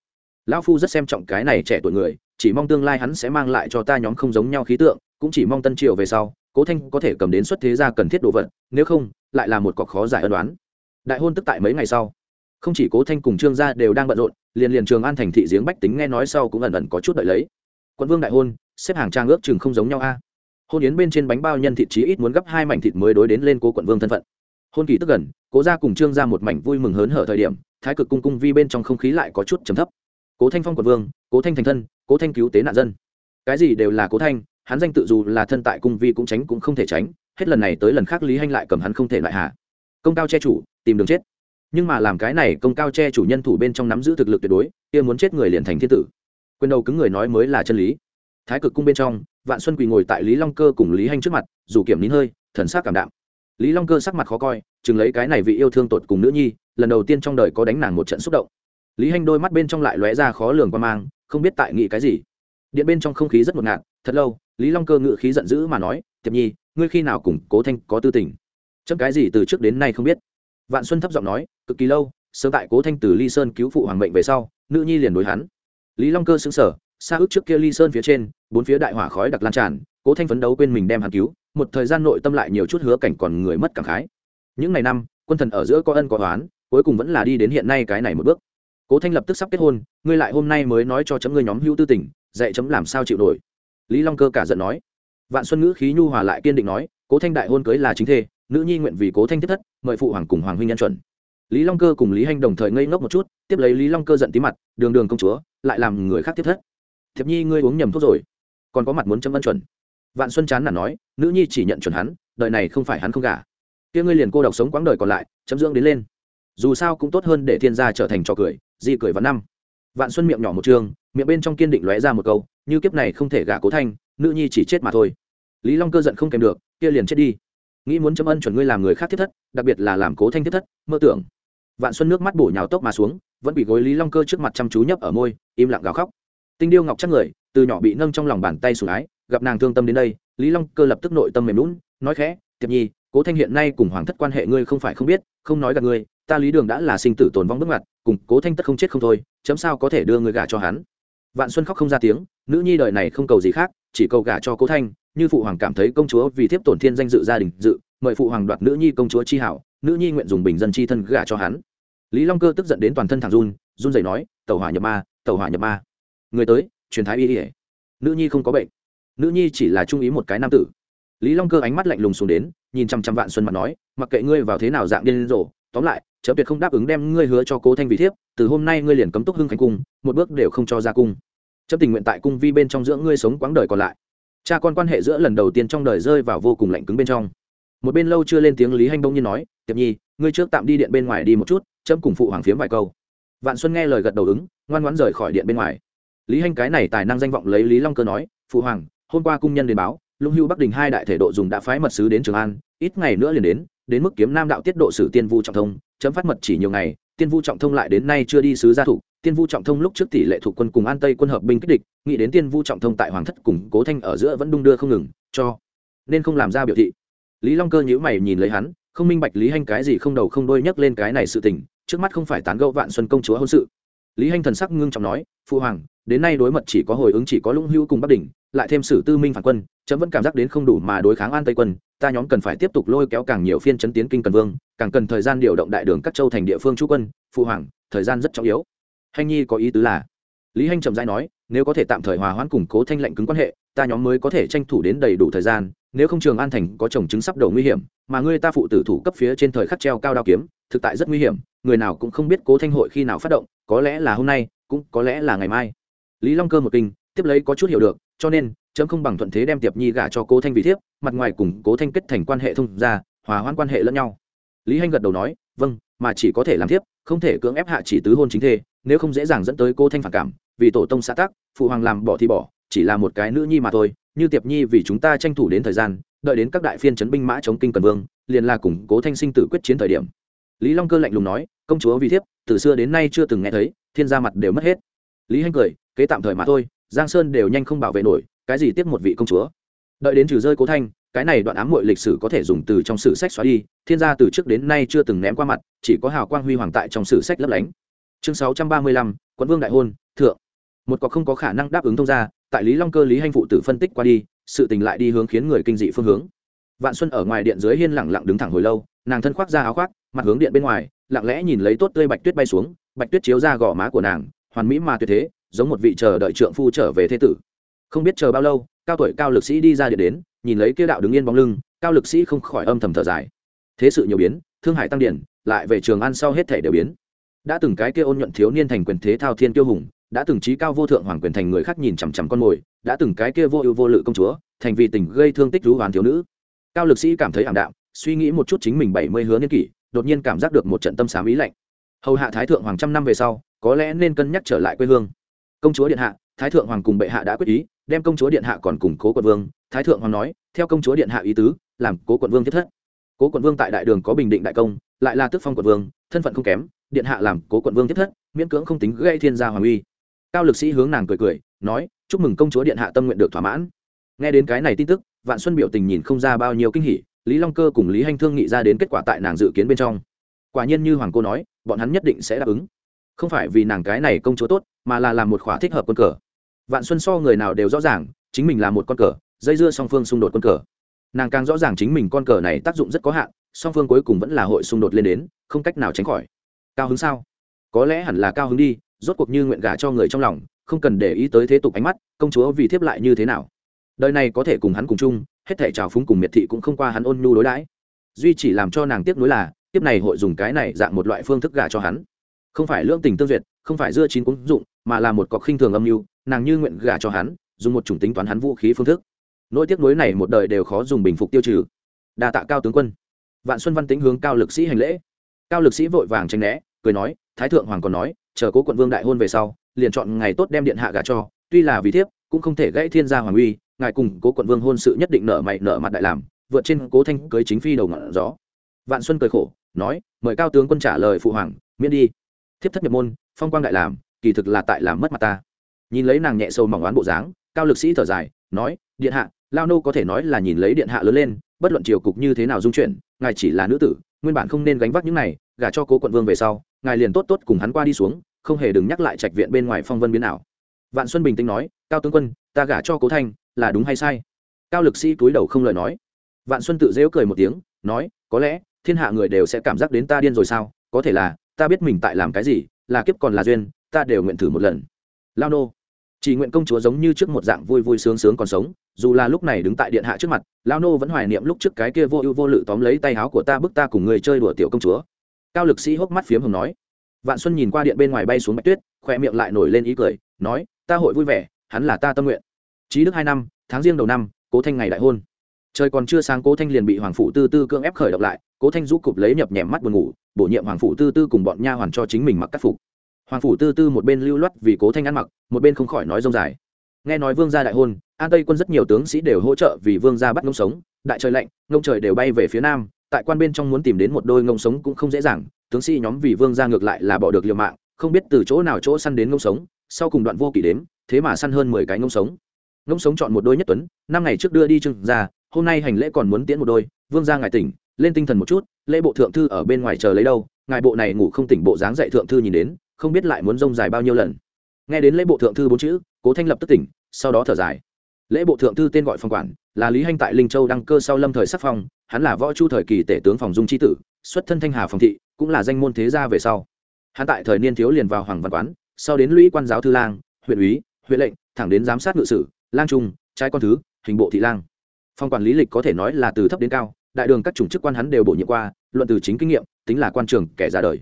lão phu rất xem trọng cái này trẻ tuổi người, chỉ mong tương lai hắn sẽ mang lại cho ta nhóm không giống nhau khí tượng, cũng chỉ mong tân triều về sau, cố thanh có thể cầm đến xuất thế gia cần thiết đồ vật, nếu không, lại là một cọc khó giải ân đoán đại hôn tức tại mấy ngày sau, không chỉ cố thanh cùng trương gia đều đang bận rộn, liền liền trường an thành thị giếng bách tính nghe nói sau cũng ẩn ẩn có chút đợi lấy. Quận vương đại hôn, xếp hàng trang ước chừng không giống nhau a. Hôn yến bên trên bánh bao nhân thịt chí ít muốn gấp hai mảnh thịt mới đối đến lên cố quận vương thân phận. Hôn kỳ tức gần, cố gia cùng trương gia một mảnh vui mừng hớn hở thời điểm, thái cực cung cung vi bên trong không khí lại có chút trầm thấp cố thanh phong quận vương, cố thanh thành thân, cố thanh cứu tế nạn dân. Cái gì đều là cố thanh, hắn danh tự dù là thân tại cung vi cũng tránh cũng không thể tránh, hết lần này tới lần khác lý hanh lại cầm hắn không thể lại hạ. Công cao che chủ, tìm đường chết. Nhưng mà làm cái này công cao che chủ nhân thủ bên trong nắm giữ thực lực tuyệt đối, kia muốn chết người liền thành thiên tử. Quyền đầu cứng người nói mới là chân lý. Thái cực cung bên trong, vạn xuân quỳ ngồi tại lý long cơ cùng lý hanh trước mặt, dù kiểm nín hơi, thần sắc cảm đạm. Lý long cơ sắc mặt khó coi, chừng lấy cái này vị yêu thương tột cùng nữ nhi, lần đầu tiên trong đời có đánh nàng một trận xúc động lý hanh đôi mắt bên trong lại lóe ra khó lường qua mang, không biết tại nghị cái gì. Điện bên trong không khí rất ngột ngạt, thật lâu, lý long cơ ngự khí giận dữ mà nói, tiệp nhi, ngươi khi nào cùng cố thanh có tư tình? Chấm cái gì từ trước đến nay không biết. Vạn xuân thấp giọng nói, cực kỳ lâu, sớm tại cố thanh từ ly sơn cứu phụ hoàng mệnh về sau, nữ nhi liền đối hắn. Lý long cơ xứng sở xa ước trước kia ly sơn phía trên, bốn phía đại hỏa khói đặc lan tràn, cố thanh phấn đấu quên mình đem hắn cứu, một thời gian nội tâm lại nhiều chút hứa cảnh còn người mất cảm khái. Những ngày năm, quân thần ở giữa có ân có oán, cuối cùng vẫn là đi đến hiện nay cái này một bước cố thanh lập tức sắp kết hôn, ngươi lại hôm nay mới nói cho chấm ngươi nhóm hữu tư tình, dạy chấm làm sao chịu nổi. Lý long cơ cả giận nói. Vạn xuân ngữ khí nhu hòa lại kiên định nói, cố thanh đại hôn cưới là chính thê, nữ nhi nguyện vì cố thanh thiết thất, mời phụ hoàng cùng hoàng huynh nhân chuẩn. Lý long cơ cùng lý hanh đồng thời ngây ngốc một chút, tiếp lấy lý long cơ giận tí mặt, đường đường công chúa, lại làm người khác thiết thất. Thiệp nhi ngươi uống nhầm thuốc rồi. Còn có mặt muốn chấm ân chuẩn. Vạn xuân chán là nói, nữ nhi chỉ nhận chuẩn hắn đợi này không phải hắn không gả. Kia ngươi liền cô độc sống quãng đời còn lại, chấm dưỡng đến lên. Dù sao cũng tốt hơn để thiên gia trở thành trò cười di cười vào năm. Vạn xuân miệng nhỏ một trường, miệng bên trong kiên định lóe ra một câu, như kiếp này không thể gả cố thanh, nữ nhi chỉ chết mà thôi. Lý long cơ giận không kèm được, kia liền chết đi. Nghĩ muốn chấm ân chuẩn ngươi làm người khác thiết thất, đặc biệt là làm cố thanh thiết thất, mơ tưởng. Vạn xuân nước mắt bổ nhào tốc mà xuống, vẫn bị gối lý long cơ trước mặt chăm chú nhấp ở môi, im lặng gào khóc. Tinh điêu ngọc chắc người, từ nhỏ bị nâng trong lòng bàn tay sủng ái, gặp nàng thương tâm đến đây, lý long cơ lập tức nội tâm mềm lún nói khẽ, tiệp nhi, cố thanh hiện nay cùng hoàng thất quan hệ ngươi không phải không biết, không nói gặp ngươi ta lý đường đã là sinh tử tồn vong bước ngoặt, cùng cố thanh tất không chết không thôi, chấm sao có thể đưa người gả cho hắn? Vạn xuân khóc không ra tiếng, nữ nhi đời này không cầu gì khác, chỉ cầu gả cho cố thanh, như phụ hoàng cảm thấy công chúa vì thiếp tổn thiên danh dự gia đình dự, mời phụ hoàng đoạt nữ nhi công chúa chi hảo, nữ nhi nguyện dùng bình dân chi thân gả cho hắn. Lý long cơ tức giận đến toàn thân thằng run run rẩy nói tàu hỏa nhập ma tàu hỏa nhập ma. Người tới, truyền thái y ỉa nữ nhi không có bệnh. Nữ nhi chỉ là trung ý một cái nam tử. Lý long cơ ánh mắt lạnh lùng xuống đến, nhìn chăm chăm vạn xuân mặt nói, mặc kệ ngươi vào thế nào dạng điên rồ tóm lại chớ tuyệt không đáp ứng đem ngươi hứa cho cố thanh vị thiếp, từ hôm nay ngươi liền cấm túc hưng khánh cung, một bước đều không cho ra cung. Chấp tình nguyện tại cung vi bên trong giữa ngươi sống quãng đời còn lại. Cha con quan hệ giữa lần đầu tiên trong đời rơi vào vô cùng lạnh cứng bên trong. Một bên lâu chưa lên tiếng lý hành đông như nói, tiệp nhi, ngươi trước tạm đi điện bên ngoài đi một chút, chấm cùng phụ hoàng phiếm vài câu. Vạn xuân nghe lời gật đầu ứng, ngoan ngoãn rời khỏi điện bên ngoài. Lý hành cái này tài năng danh vọng lấy lý long cơ nói, phụ hoàng, hôm qua cung nhân đến báo, lũng hưu bắc đình hai đại thể độ dùng đã phái mật sứ đến trường an, ít ngày nữa liền đến đến mức kiếm nam đạo tiết độ sử tiên vu trọng thông, chấm phát mật chỉ nhiều ngày, tiên vu trọng thông lại đến nay chưa đi sứ gia thủ tiên vu trọng thông lúc trước tỷ lệ thuộc quân cùng an tây quân hợp binh kích địch, nghĩ đến tiên vu trọng thông tại hoàng thất cùng cố thanh ở giữa vẫn đung đưa không ngừng, cho nên không làm ra biểu thị. Lý long cơ nhíu mày nhìn lấy hắn, không minh bạch lý hanh cái gì không đầu không đôi nhắc lên cái này sự tình, trước mắt không phải tán gẫu vạn xuân công chúa hôn sự. Lý hanh thần sắc ngưng trọng nói phụ hoàng, đến nay đối mật chỉ có hồi ứng chỉ có lũng hữu cùng bắc đỉnh, lại thêm sử tư minh phản quân, chấm vẫn cảm giác đến không đủ mà đối kháng an tây quân ta nhóm cần phải tiếp tục lôi kéo càng nhiều phiên chấn tiến kinh cần vương, càng cần thời gian điều động đại đường các châu thành địa phương trú quân, phụ hoàng, thời gian rất trọng yếu. Hanh nhi có ý tứ là, lý hanh trầm dai nói, nếu có thể tạm thời hòa hoãn củng cố thanh lệnh cứng quan hệ, ta nhóm mới có thể tranh thủ đến đầy đủ thời gian, nếu không trường an thành có chồng chứng sắp đầu nguy hiểm, mà ngươi ta phụ tử thủ cấp phía trên thời khắc treo cao đao kiếm, thực tại rất nguy hiểm, người nào cũng không biết cố thanh hội khi nào phát động, có lẽ là hôm nay, cũng có lẽ là ngày mai. Lý long cơ một kinh, tiếp lấy có chút hiểu được, cho nên chấm không bằng thuận thế đem tiệp nhi gả cho cố thanh vị thiếp, mặt ngoài cùng cố thanh kết thành quan hệ thông ra hòa hoãn quan hệ lẫn nhau. Lý hanh gật đầu nói vâng mà chỉ có thể làm thiếp, không thể cưỡng ép hạ chỉ tứ hôn chính thê, nếu không dễ dàng dẫn tới cô thanh phản cảm, vì tổ tông xã tắc, phụ hoàng làm bỏ thì bỏ, chỉ là một cái nữ nhi mà thôi, như tiệp nhi vì chúng ta tranh thủ đến thời gian, đợi đến các đại phiên chấn binh mã chống kinh cần vương, liền là củng cố thanh sinh tử quyết chiến thời điểm. Lý long cơ lạnh lùng nói, công chúa vì thiếp, từ xưa đến nay chưa từng nghe thấy, thiên gia mặt đều mất hết. Lý hanh cười, kế tạm thời mà thôi, giang sơn đều nhanh không bảo vệ nổi cái gì tiếp một vị công chúa? Đợi đến trừ rơi cố thanh, cái này đoạn ám muội lịch sử có thể dùng từ trong sử sách xóa đi, thiên gia từ trước đến nay chưa từng ném qua mặt, chỉ có hào quang huy hoàng tại trong sử sách lấp lánh. Chương sáu trăm ba mươi lăm, quận vương đại hôn, thượng. Một có không có khả năng đáp ứng thông gia, tại lý long cơ, lý hanh phụ tử phân tích qua đi, sự tình lại đi hướng khiến người kinh dị phương hướng. Vạn xuân ở ngoài điện dưới hiên lẳng lặng đứng thẳng hồi lâu, nàng thân khoác ra áo khoác, mặt hướng điện bên ngoài, lặng lẽ nhìn lấy tốt tươi bạch tuyết bay xuống, bạch tuyết chiếu ra gò má của nàng, hoàn mỹ mà tuyệt thế, giống một vị chờ đợi trượng phu trở về thế tử không biết chờ bao lâu, cao tuổi cao lực sĩ đi ra điện đến, nhìn lấy kia đạo đứng yên bóng lưng, cao lực sĩ không khỏi âm thầm thở dài. Thế sự nhiều biến, thương hải tăng điển, lại về trường ăn sau hết thể đều biến. Đã từng cái kia ôn nhuận thiếu niên thành quyền thế thao thiên tiêu hùng, đã từng trí cao vô thượng hoàng quyền thành người khác nhìn chằm chằm con mồi, đã từng cái kia vô ưu vô lự công chúa, thành vì tình gây thương tích rú hoàn thiếu nữ. Cao lực sĩ cảm thấy ảm đạm, suy nghĩ một chút chính mình bảy mươi hứa niên kỷ, đột nhiên cảm giác được một trận tâm xám ý lạnh. Hầu hạ thái thượng hoàng trăm năm về sau, có lẽ nên cân nhắc trở lại quê hương. Công chúa điện hạ, thái thượng hoàng cùng bệ hạ đã quyết ý đem công chúa điện hạ còn củng cố quận vương, thái thượng hoàng nói, theo công chúa điện hạ ý tứ, làm cố quận vương thiết thất. Cố quận vương tại đại đường có bình định đại công, lại là tước phong quận vương, thân phận không kém, điện hạ làm cố quận vương thiết thất, miễn cưỡng không tính gây thiên gia hoàng uy. Cao lực sĩ hướng nàng cười cười, nói, chúc mừng công chúa điện hạ tâm nguyện được thỏa mãn. Nghe đến cái này tin tức, vạn xuân biểu tình nhìn không ra bao nhiêu kinh hỉ, lý long cơ cùng lý hanh thương nghị ra đến kết quả tại nàng dự kiến bên trong. Quả nhiên như hoàng cô nói, bọn hắn nhất định sẽ đáp ứng. Không phải vì nàng cái này công chúa tốt, mà là làm một khóa thích hợp quân cờ vạn xuân so người nào đều rõ ràng, chính mình là một con cờ, dây dưa song phương xung đột quân cờ. Nàng càng rõ ràng chính mình con cờ này tác dụng rất có hạn, song phương cuối cùng vẫn là hội xung đột lên đến, không cách nào tránh khỏi. Cao hứng sao? Có lẽ hẳn là cao hứng đi, rốt cuộc như nguyện gả cho người trong lòng, không cần để ý tới thế tục ánh mắt, công chúa vì thiếp lại như thế nào. Đời này có thể cùng hắn cùng chung, hết thể trào phúng cùng miệt thị cũng không qua hắn ôn nhu đối đãi. Duy chỉ làm cho nàng tiếc nuối là tiếp này hội dùng cái này dạng một loại phương thức gả cho hắn. Không phải lương tình tương duyệt, không phải dưa chín cũng dụng, mà là một cọc khinh thường âm mưu nàng như nguyện gả cho hắn, dùng một chủng tính toán hắn vũ khí phương thức. Nỗi tiếc nuối này một đời đều khó dùng bình phục tiêu trừ. Đa tạ cao tướng quân. Vạn xuân văn tính hướng cao lực sĩ hành lễ. Cao lực sĩ vội vàng tranh né, cười nói, thái thượng hoàng còn nói, chờ cố quận vương đại hôn về sau, liền chọn ngày tốt đem điện hạ gả cho, tuy là vì thiếp, cũng không thể gãy thiên gia hoàng uy, ngài cùng cố quận vương hôn sự nhất định nợ mày nợ mặt đại làm, vượt trên cố thanh cưới chính phi đầu ngọn gió. Vạn xuân cười khổ, nói, mời cao tướng quân trả lời phụ hoàng, miễn đi. Thiếp thất nhập môn, phong quang đại làm, kỳ thực là tại làm mất mặt ta nhìn lấy nàng nhẹ sâu mỏng oán bộ dáng, cao lực sĩ thở dài, nói, điện hạ, lao nô có thể nói là nhìn lấy điện hạ lớn lên, bất luận triều cục như thế nào dung chuyển, ngài chỉ là nữ tử, nguyên bản không nên gánh vác những này, gả cho cố quận vương về sau, ngài liền tốt tốt cùng hắn qua đi xuống, không hề đừng nhắc lại trạch viện bên ngoài phong vân biến ảo. Vạn xuân bình tĩnh nói, cao tướng quân, ta gả cho cố thanh, là đúng hay sai? Cao lực sĩ túi đầu không lời nói. Vạn xuân tự dễu cười một tiếng, nói, có lẽ, thiên hạ người đều sẽ cảm giác đến ta điên rồi sao? Có thể là, ta biết mình tại làm cái gì, là kiếp còn là duyên, ta đều nguyện thử một lần. Lao nô chỉ nguyện công chúa giống như trước một dạng vui vui sướng sướng còn sống, dù là lúc này đứng tại điện hạ trước mặt lao nô vẫn hoài niệm lúc trước cái kia vô ưu vô lự tóm lấy tay áo của ta bức ta cùng người chơi đùa tiểu công chúa. Cao lực sĩ hốc mắt phiếm hồng nói. Vạn xuân nhìn qua điện bên ngoài bay xuống bạch tuyết khoe miệng lại nổi lên ý cười, nói, ta hội vui vẻ, hắn là ta tâm nguyện. Trí đức hai năm, tháng riêng đầu năm, cố thanh ngày đại hôn. Trời còn chưa sáng cố thanh liền bị hoàng phủ tư tư cưỡng ép khởi động lại, cố thanh rũ cụp lấy nhập nhèm mắt buồn ngủ, bổ nhiệm hoàng phủ tư tư cùng bọn nha hoàn cho chính mình mặc cắt phục hoàng phủ tư tư một bên lưu loát vì cố thanh ăn mặc, một bên không khỏi nói rông dài. Nghe nói vương gia đại hôn, an tây quân rất nhiều tướng sĩ đều hỗ trợ vì vương gia bắt ngông sống, đại trời lạnh, ngông trời đều bay về phía nam, tại quan bên trong muốn tìm đến một đôi ngông sống cũng không dễ dàng, tướng sĩ nhóm vì vương gia ngược lại là bỏ được liều mạng, không biết từ chỗ nào chỗ săn đến ngông sống, sau cùng đoạn vô kỷ đếm, thế mà săn hơn mười cái ngông sống. Ngông sống chọn một đôi nhất tuấn, năm ngày trước đưa đi trưng ra, hôm nay hành lễ còn muốn tiễn một đôi, vương gia ngài tỉnh, lên tinh thần một chút, lễ bộ thượng thư ở bên ngoài chờ lấy đâu, ngài bộ này ngủ không tỉnh bộ dáng dạy thượng thư nhìn đến không biết lại muốn rông dài bao nhiêu lần. Nghe đến lễ bộ thượng thư bốn chữ, cố thanh lập tức tỉnh, sau đó thở dài. Lễ bộ thượng thư tên gọi phòng quản, là lý hanh tại linh châu đăng cơ sau lâm thời sắc phong, hắn là võ chu thời kỳ tể tướng phòng dung tri tử, xuất thân thanh hà phòng thị, cũng là danh môn thế gia về sau. Hắn tại thời niên thiếu liền vào hoàng văn quán, sau đến lũy quan giáo thư lang, huyện úy, huyện lệnh, thẳng đến giám sát ngự sử, lang trung trái con thứ, hình bộ thị lang. Phòng quản lý lịch có thể nói là từ thấp đến cao, đại đường các chủng chức quan hắn đều bổ nhiệm qua, luận từ chính kinh nghiệm, tính là quan trường kẻ ra đời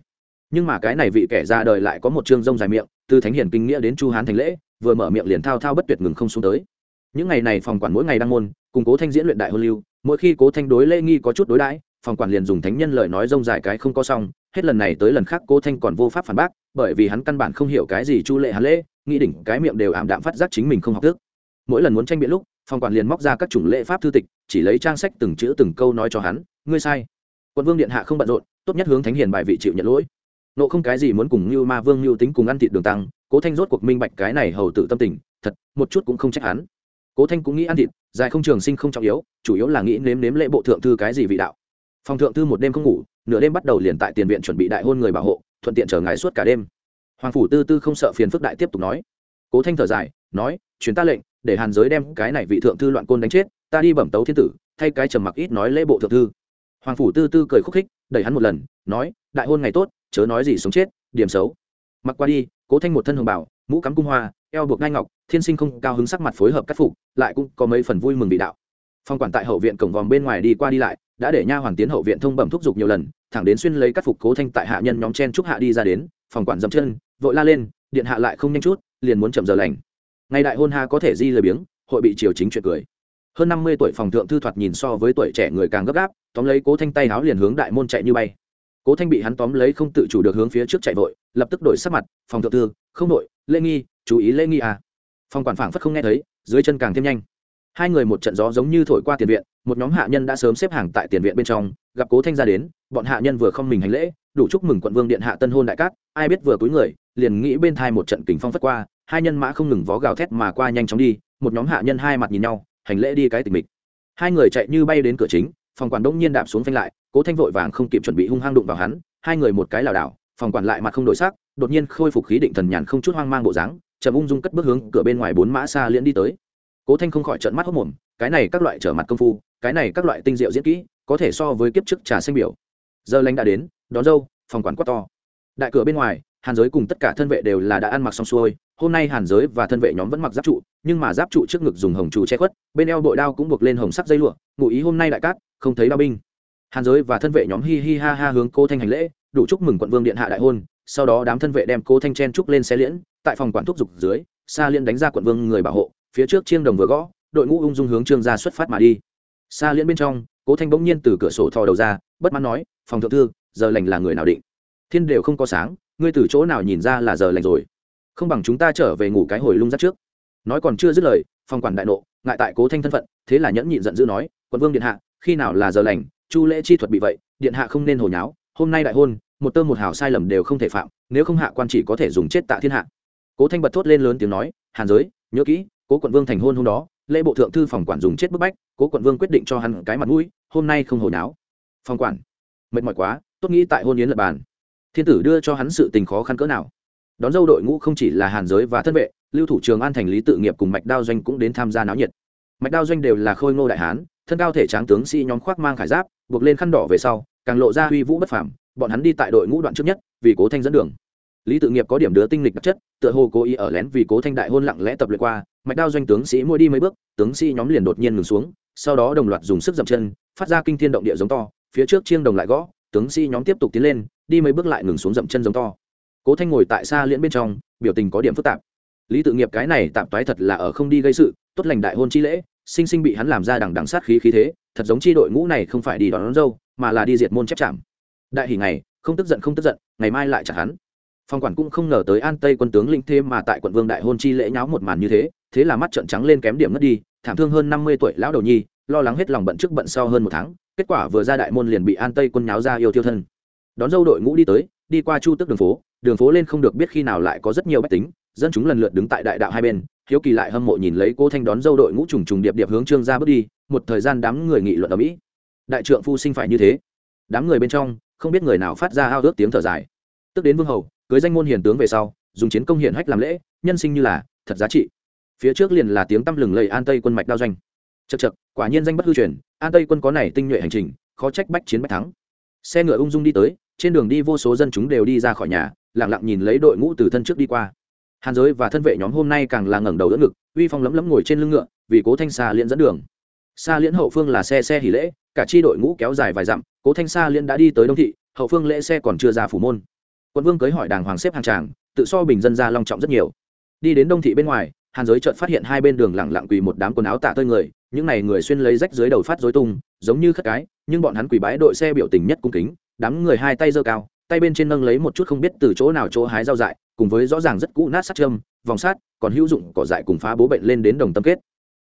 nhưng mà cái này vị kẻ ra đời lại có một chương rông dài miệng, từ thánh hiển kinh nghĩa đến chu hán thành lễ, vừa mở miệng liền thao thao bất tuyệt ngừng không xuống tới. Những ngày này phòng quản mỗi ngày đăng môn, cùng cố thanh diễn luyện đại hôn lưu, mỗi khi cố thanh đối lễ nghi có chút đối đãi, phòng quản liền dùng thánh nhân lời nói rông dài cái không có xong, hết lần này tới lần khác cố thanh còn vô pháp phản bác, bởi vì hắn căn bản không hiểu cái gì chu lệ hắn lễ, nghĩ đỉnh cái miệng đều ảm đạm phát giác chính mình không học thức. Mỗi lần muốn tranh biện lúc, phòng quản liền móc ra các chủng lễ pháp thư tịch, chỉ lấy trang sách từng chữ từng câu nói cho hắn, ngươi sai. Quân vương điện hạ không bận rộn, tốt nhất hướng thánh hiền bài vị chịu nhận lỗi nộ không cái gì muốn cùng như ma vương như tính cùng ăn thịt đường tăng, cố thanh rốt cuộc minh bạch cái này hầu tự tâm tình, thật, một chút cũng không trách hắn. Cố thanh cũng nghĩ ăn thịt, dài không trường sinh không trọng yếu, chủ yếu là nghĩ nếm nếm lễ bộ thượng thư cái gì vị đạo. Phòng thượng thư một đêm không ngủ, nửa đêm bắt đầu liền tại tiền viện chuẩn bị đại hôn người bảo hộ, thuận tiện chờ ngài suốt cả đêm. Hoàng phủ tư tư không sợ phiền phức đại tiếp tục nói. Cố thanh thở dài, nói chuyến ta lệnh, để hàn giới đem cái này vị thượng thư loạn côn đánh chết, ta đi bẩm tấu thiên tử, thay cái trầm mặc ít nói lễ bộ thượng thư. Hoàng phủ tư tư cười khúc khích, đẩy hắn một lần, nói, đại hôn ngày tốt chớ nói gì sống chết, điểm xấu. Mặc qua đi, cố thanh một thân hồng bảo mũ cắm cung hoa, eo buộc ngai ngọc, thiên sinh không cao hứng sắc mặt phối hợp cắt phục, lại cũng có mấy phần vui mừng bị đạo. Phong quản tại hậu viện cổng vòm bên ngoài đi qua đi lại, đã để nha hoàn tiến hậu viện thông bẩm thúc giục nhiều lần, thẳng đến xuyên lấy cắt phục cố thanh tại hạ nhân nhóm chen trúc hạ đi ra đến, phòng quản dậm chân, vội la lên, điện hạ lại không nhanh chút, liền muốn chậm giờ lành. Ngày đại hôn ha có thể di lời biếng, hội bị triều chính chuyện cười. Hơn năm mươi tuổi phòng thượng thư thoạt nhìn so với tuổi trẻ người càng gấp gáp, tóm lấy cố thanh tay áo liền hướng đại môn chạy như bay cố thanh bị hắn tóm lấy không tự chủ được hướng phía trước chạy vội, lập tức đổi sắc mặt, phòng thượng thư, không đội lễ nghi, chú ý lễ nghi à. Phòng quản phảng phất không nghe thấy, dưới chân càng thêm nhanh. Hai người một trận gió giống như thổi qua tiền viện, một nhóm hạ nhân đã sớm xếp hàng tại tiền viện bên trong, gặp cố thanh ra đến, bọn hạ nhân vừa không mình hành lễ, đủ chúc mừng quận vương điện hạ tân hôn đại cát, ai biết vừa cúi người, liền nghĩ bên thai một trận kính phong phất qua, hai nhân mã không ngừng vó gào thét mà qua nhanh chóng đi, một nhóm hạ nhân hai mặt nhìn nhau, hành lễ đi cái tình mịch. Hai người chạy như bay đến cửa chính, phòng quản đông nhiên đạp xuống phanh lại cố thanh vội vàng không kịp chuẩn bị hung hăng đụng vào hắn, hai người một cái lảo đảo, phòng quản lại mặt không đổi sắc, đột nhiên khôi phục khí định thần nhàn không chút hoang mang bộ dáng, chậm ung dung cất bước hướng cửa bên ngoài bốn mã xa liễn đi tới. Cố thanh không khỏi trợn mắt hốc mồm, cái này các loại trở mặt công phu, cái này các loại tinh diệu diễn kỹ, có thể so với kiếp trước trà xanh biểu. Giờ lanh đã đến, đón dâu, phòng quản quát to. Đại cửa bên ngoài, hàn giới cùng tất cả thân vệ đều là đã ăn mặc xong xuôi, hôm nay hàn giới và thân vệ nhóm vẫn mặc giáp trụ, nhưng mà giáp trụ trước ngực dùng hồng trụ che khuất, bên eo bội đao cũng buộc lên hồng sắc dây lụa, ngụ ý hôm nay đại cát, không thấy đao binh hàn giới và thân vệ nhóm hi hi ha ha hướng cô thanh hành lễ, đủ chúc mừng quận vương điện hạ đại hôn, sau đó đám thân vệ đem cô thanh chen trúc lên xe liễn, tại phòng quản thúc dục dưới, Sa liên đánh ra quận vương người bảo hộ, phía trước chiêng đồng vừa gõ, đội ngũ ung dung hướng trương gia xuất phát mà đi. Sa liên bên trong, cố thanh bỗng nhiên từ cửa sổ thò đầu ra, bất mãn nói, phòng thượng thư, giờ lành là người nào định? Thiên đều không có sáng, ngươi từ chỗ nào nhìn ra là giờ lành rồi? Không bằng chúng ta trở về ngủ cái hồi lung rắt trước. Nói còn chưa dứt lời, phòng quản đại nộ, ngại tại cố thanh thân phận, thế là nhẫn nhịn giận dữ nói, quận vương điện hạ, khi nào là giờ lành? Chu lễ chi thuật bị vậy, điện hạ không nên hồi nháo, hôm nay đại hôn, một tơ một hào sai lầm đều không thể phạm, nếu không hạ quan chỉ có thể dùng chết tạ thiên hạ. Cố thanh bật thốt lên lớn tiếng nói, hàn giới, nhớ kỹ, cố quận vương thành hôn hôm đó, lễ bộ thượng thư phòng quản dùng chết bức bách, cố quận vương quyết định cho hắn cái mặt mũi, hôm nay không hồi náo phòng quản, mệt mỏi quá, tốt nghĩ tại hôn yến lập bàn. Thiên tử đưa cho hắn sự tình khó khăn cỡ nào. Đón dâu đội ngũ không chỉ là hàn giới và thân vệ, lưu thủ trường an thành lý tự nghiệp cùng mạch đao doanh cũng đến tham gia náo nhiệt. Mạch đao doanh đều là khôi ngô đại hán, thân cao thể tráng tướng sĩ khoác mang khải giáp buộc lên khăn đỏ về sau, càng lộ ra huy vũ bất phàm. bọn hắn đi tại đội ngũ đoạn trước nhất, vì cố thanh dẫn đường lý tự nghiệp có điểm đứa tinh lịch đặc chất, tựa hồ cố ý ở lén vì cố thanh đại hôn lặng lẽ tập luyện qua, mạch đao doanh tướng sĩ mua đi mấy bước, tướng sĩ nhóm liền đột nhiên ngừng xuống, sau đó đồng loạt dùng sức dậm chân, phát ra kinh thiên động địa giống to, phía trước chiêng đồng lại gõ, tướng sĩ nhóm tiếp tục tiến lên, đi mấy bước lại ngừng xuống dậm chân giống to cố thanh ngồi tại xa liễn bên trong, biểu tình có điểm phức tạp lý tự nghiệp cái này tạm toái thật là ở không đi gây sự, tốt lành đại hôn chi lễ sinh sinh bị hắn làm ra đằng đằng sát khí khí thế thật giống chi đội ngũ này không phải đi đón, đón dâu mà là đi diệt môn chép chạm. Đại hỉ ngày không tức giận không tức giận ngày mai lại chặt hắn. Phong quản cũng không ngờ tới an tây quân tướng lĩnh thêm mà tại quận vương đại hôn chi lễ nháo một màn như thế thế là mắt trợn trắng lên kém điểm mất đi thảm thương hơn năm mươi tuổi lão đầu nhi lo lắng hết lòng bận trước bận sau hơn một tháng kết quả vừa ra đại môn liền bị an tây quân nháo ra yêu tiêu thân. Đón dâu đội ngũ đi tới đi qua chu tức đường phố đường phố lên không được biết khi nào lại có rất nhiều bách tính dân chúng lần lượt đứng tại đại đạo hai bên hiếu kỳ lại hâm mộ nhìn lấy cô thanh đón dâu đội ngũ trùng trùng điệp điệp hướng trương ra bước đi, một thời gian đám người nghị luận ở mỹ. Đại trượng phu sinh phải như thế. Đám người bên trong, không biết người nào phát ra ao ước tiếng thở dài. Tức đến vương hầu, cưới danh môn hiền tướng về sau, dùng chiến công hiển hách làm lễ, nhân sinh như là thật giá trị. Phía trước liền là tiếng tăm lừng lầy an tây quân mạch đao doanh. Chật chật quả nhiên danh bất hư truyền, an tây quân có này tinh nhuệ hành trình, khó trách bách chiến bách thắng. Xe ngựa ung dung đi tới, trên đường đi vô số dân chúng đều đi ra khỏi nhà lẳng lặng nhìn lấy đội ngũ từ thân trước đi qua hàn giới và thân vệ nhóm hôm nay càng là ngẩng đầu đỡ ngực, uy phong lấm lấm ngồi trên lưng ngựa, vì cố thanh xa liễn dẫn đường. Xa liễn hậu phương là xe xe hỉ lễ, cả chi đội ngũ kéo dài vài dặm, cố thanh xa liễn đã đi tới đông thị, hậu phương lễ xe còn chưa ra phủ môn. Quân vương cưới hỏi đàng hoàng xếp hàng tràng, tự so bình dân ra long trọng rất nhiều. Đi đến đông thị bên ngoài, hàn giới chợt phát hiện hai bên đường lẳng lặng quỳ một đám quần áo tạ tơi người, những này người xuyên lấy rách dưới đầu phát dối tung, giống như khất cái, nhưng bọn hắn quỳ bái đội xe biểu tình nhất cung kính, đám người hai tay giơ cao, tay bên trên nâng lấy một chút không biết từ chỗ nào chỗ hái rau dại cùng với rõ ràng rất cũ nát sát châm, vòng sát, còn hữu dụng cỏ dại cùng phá bố bệnh lên đến đồng tâm kết.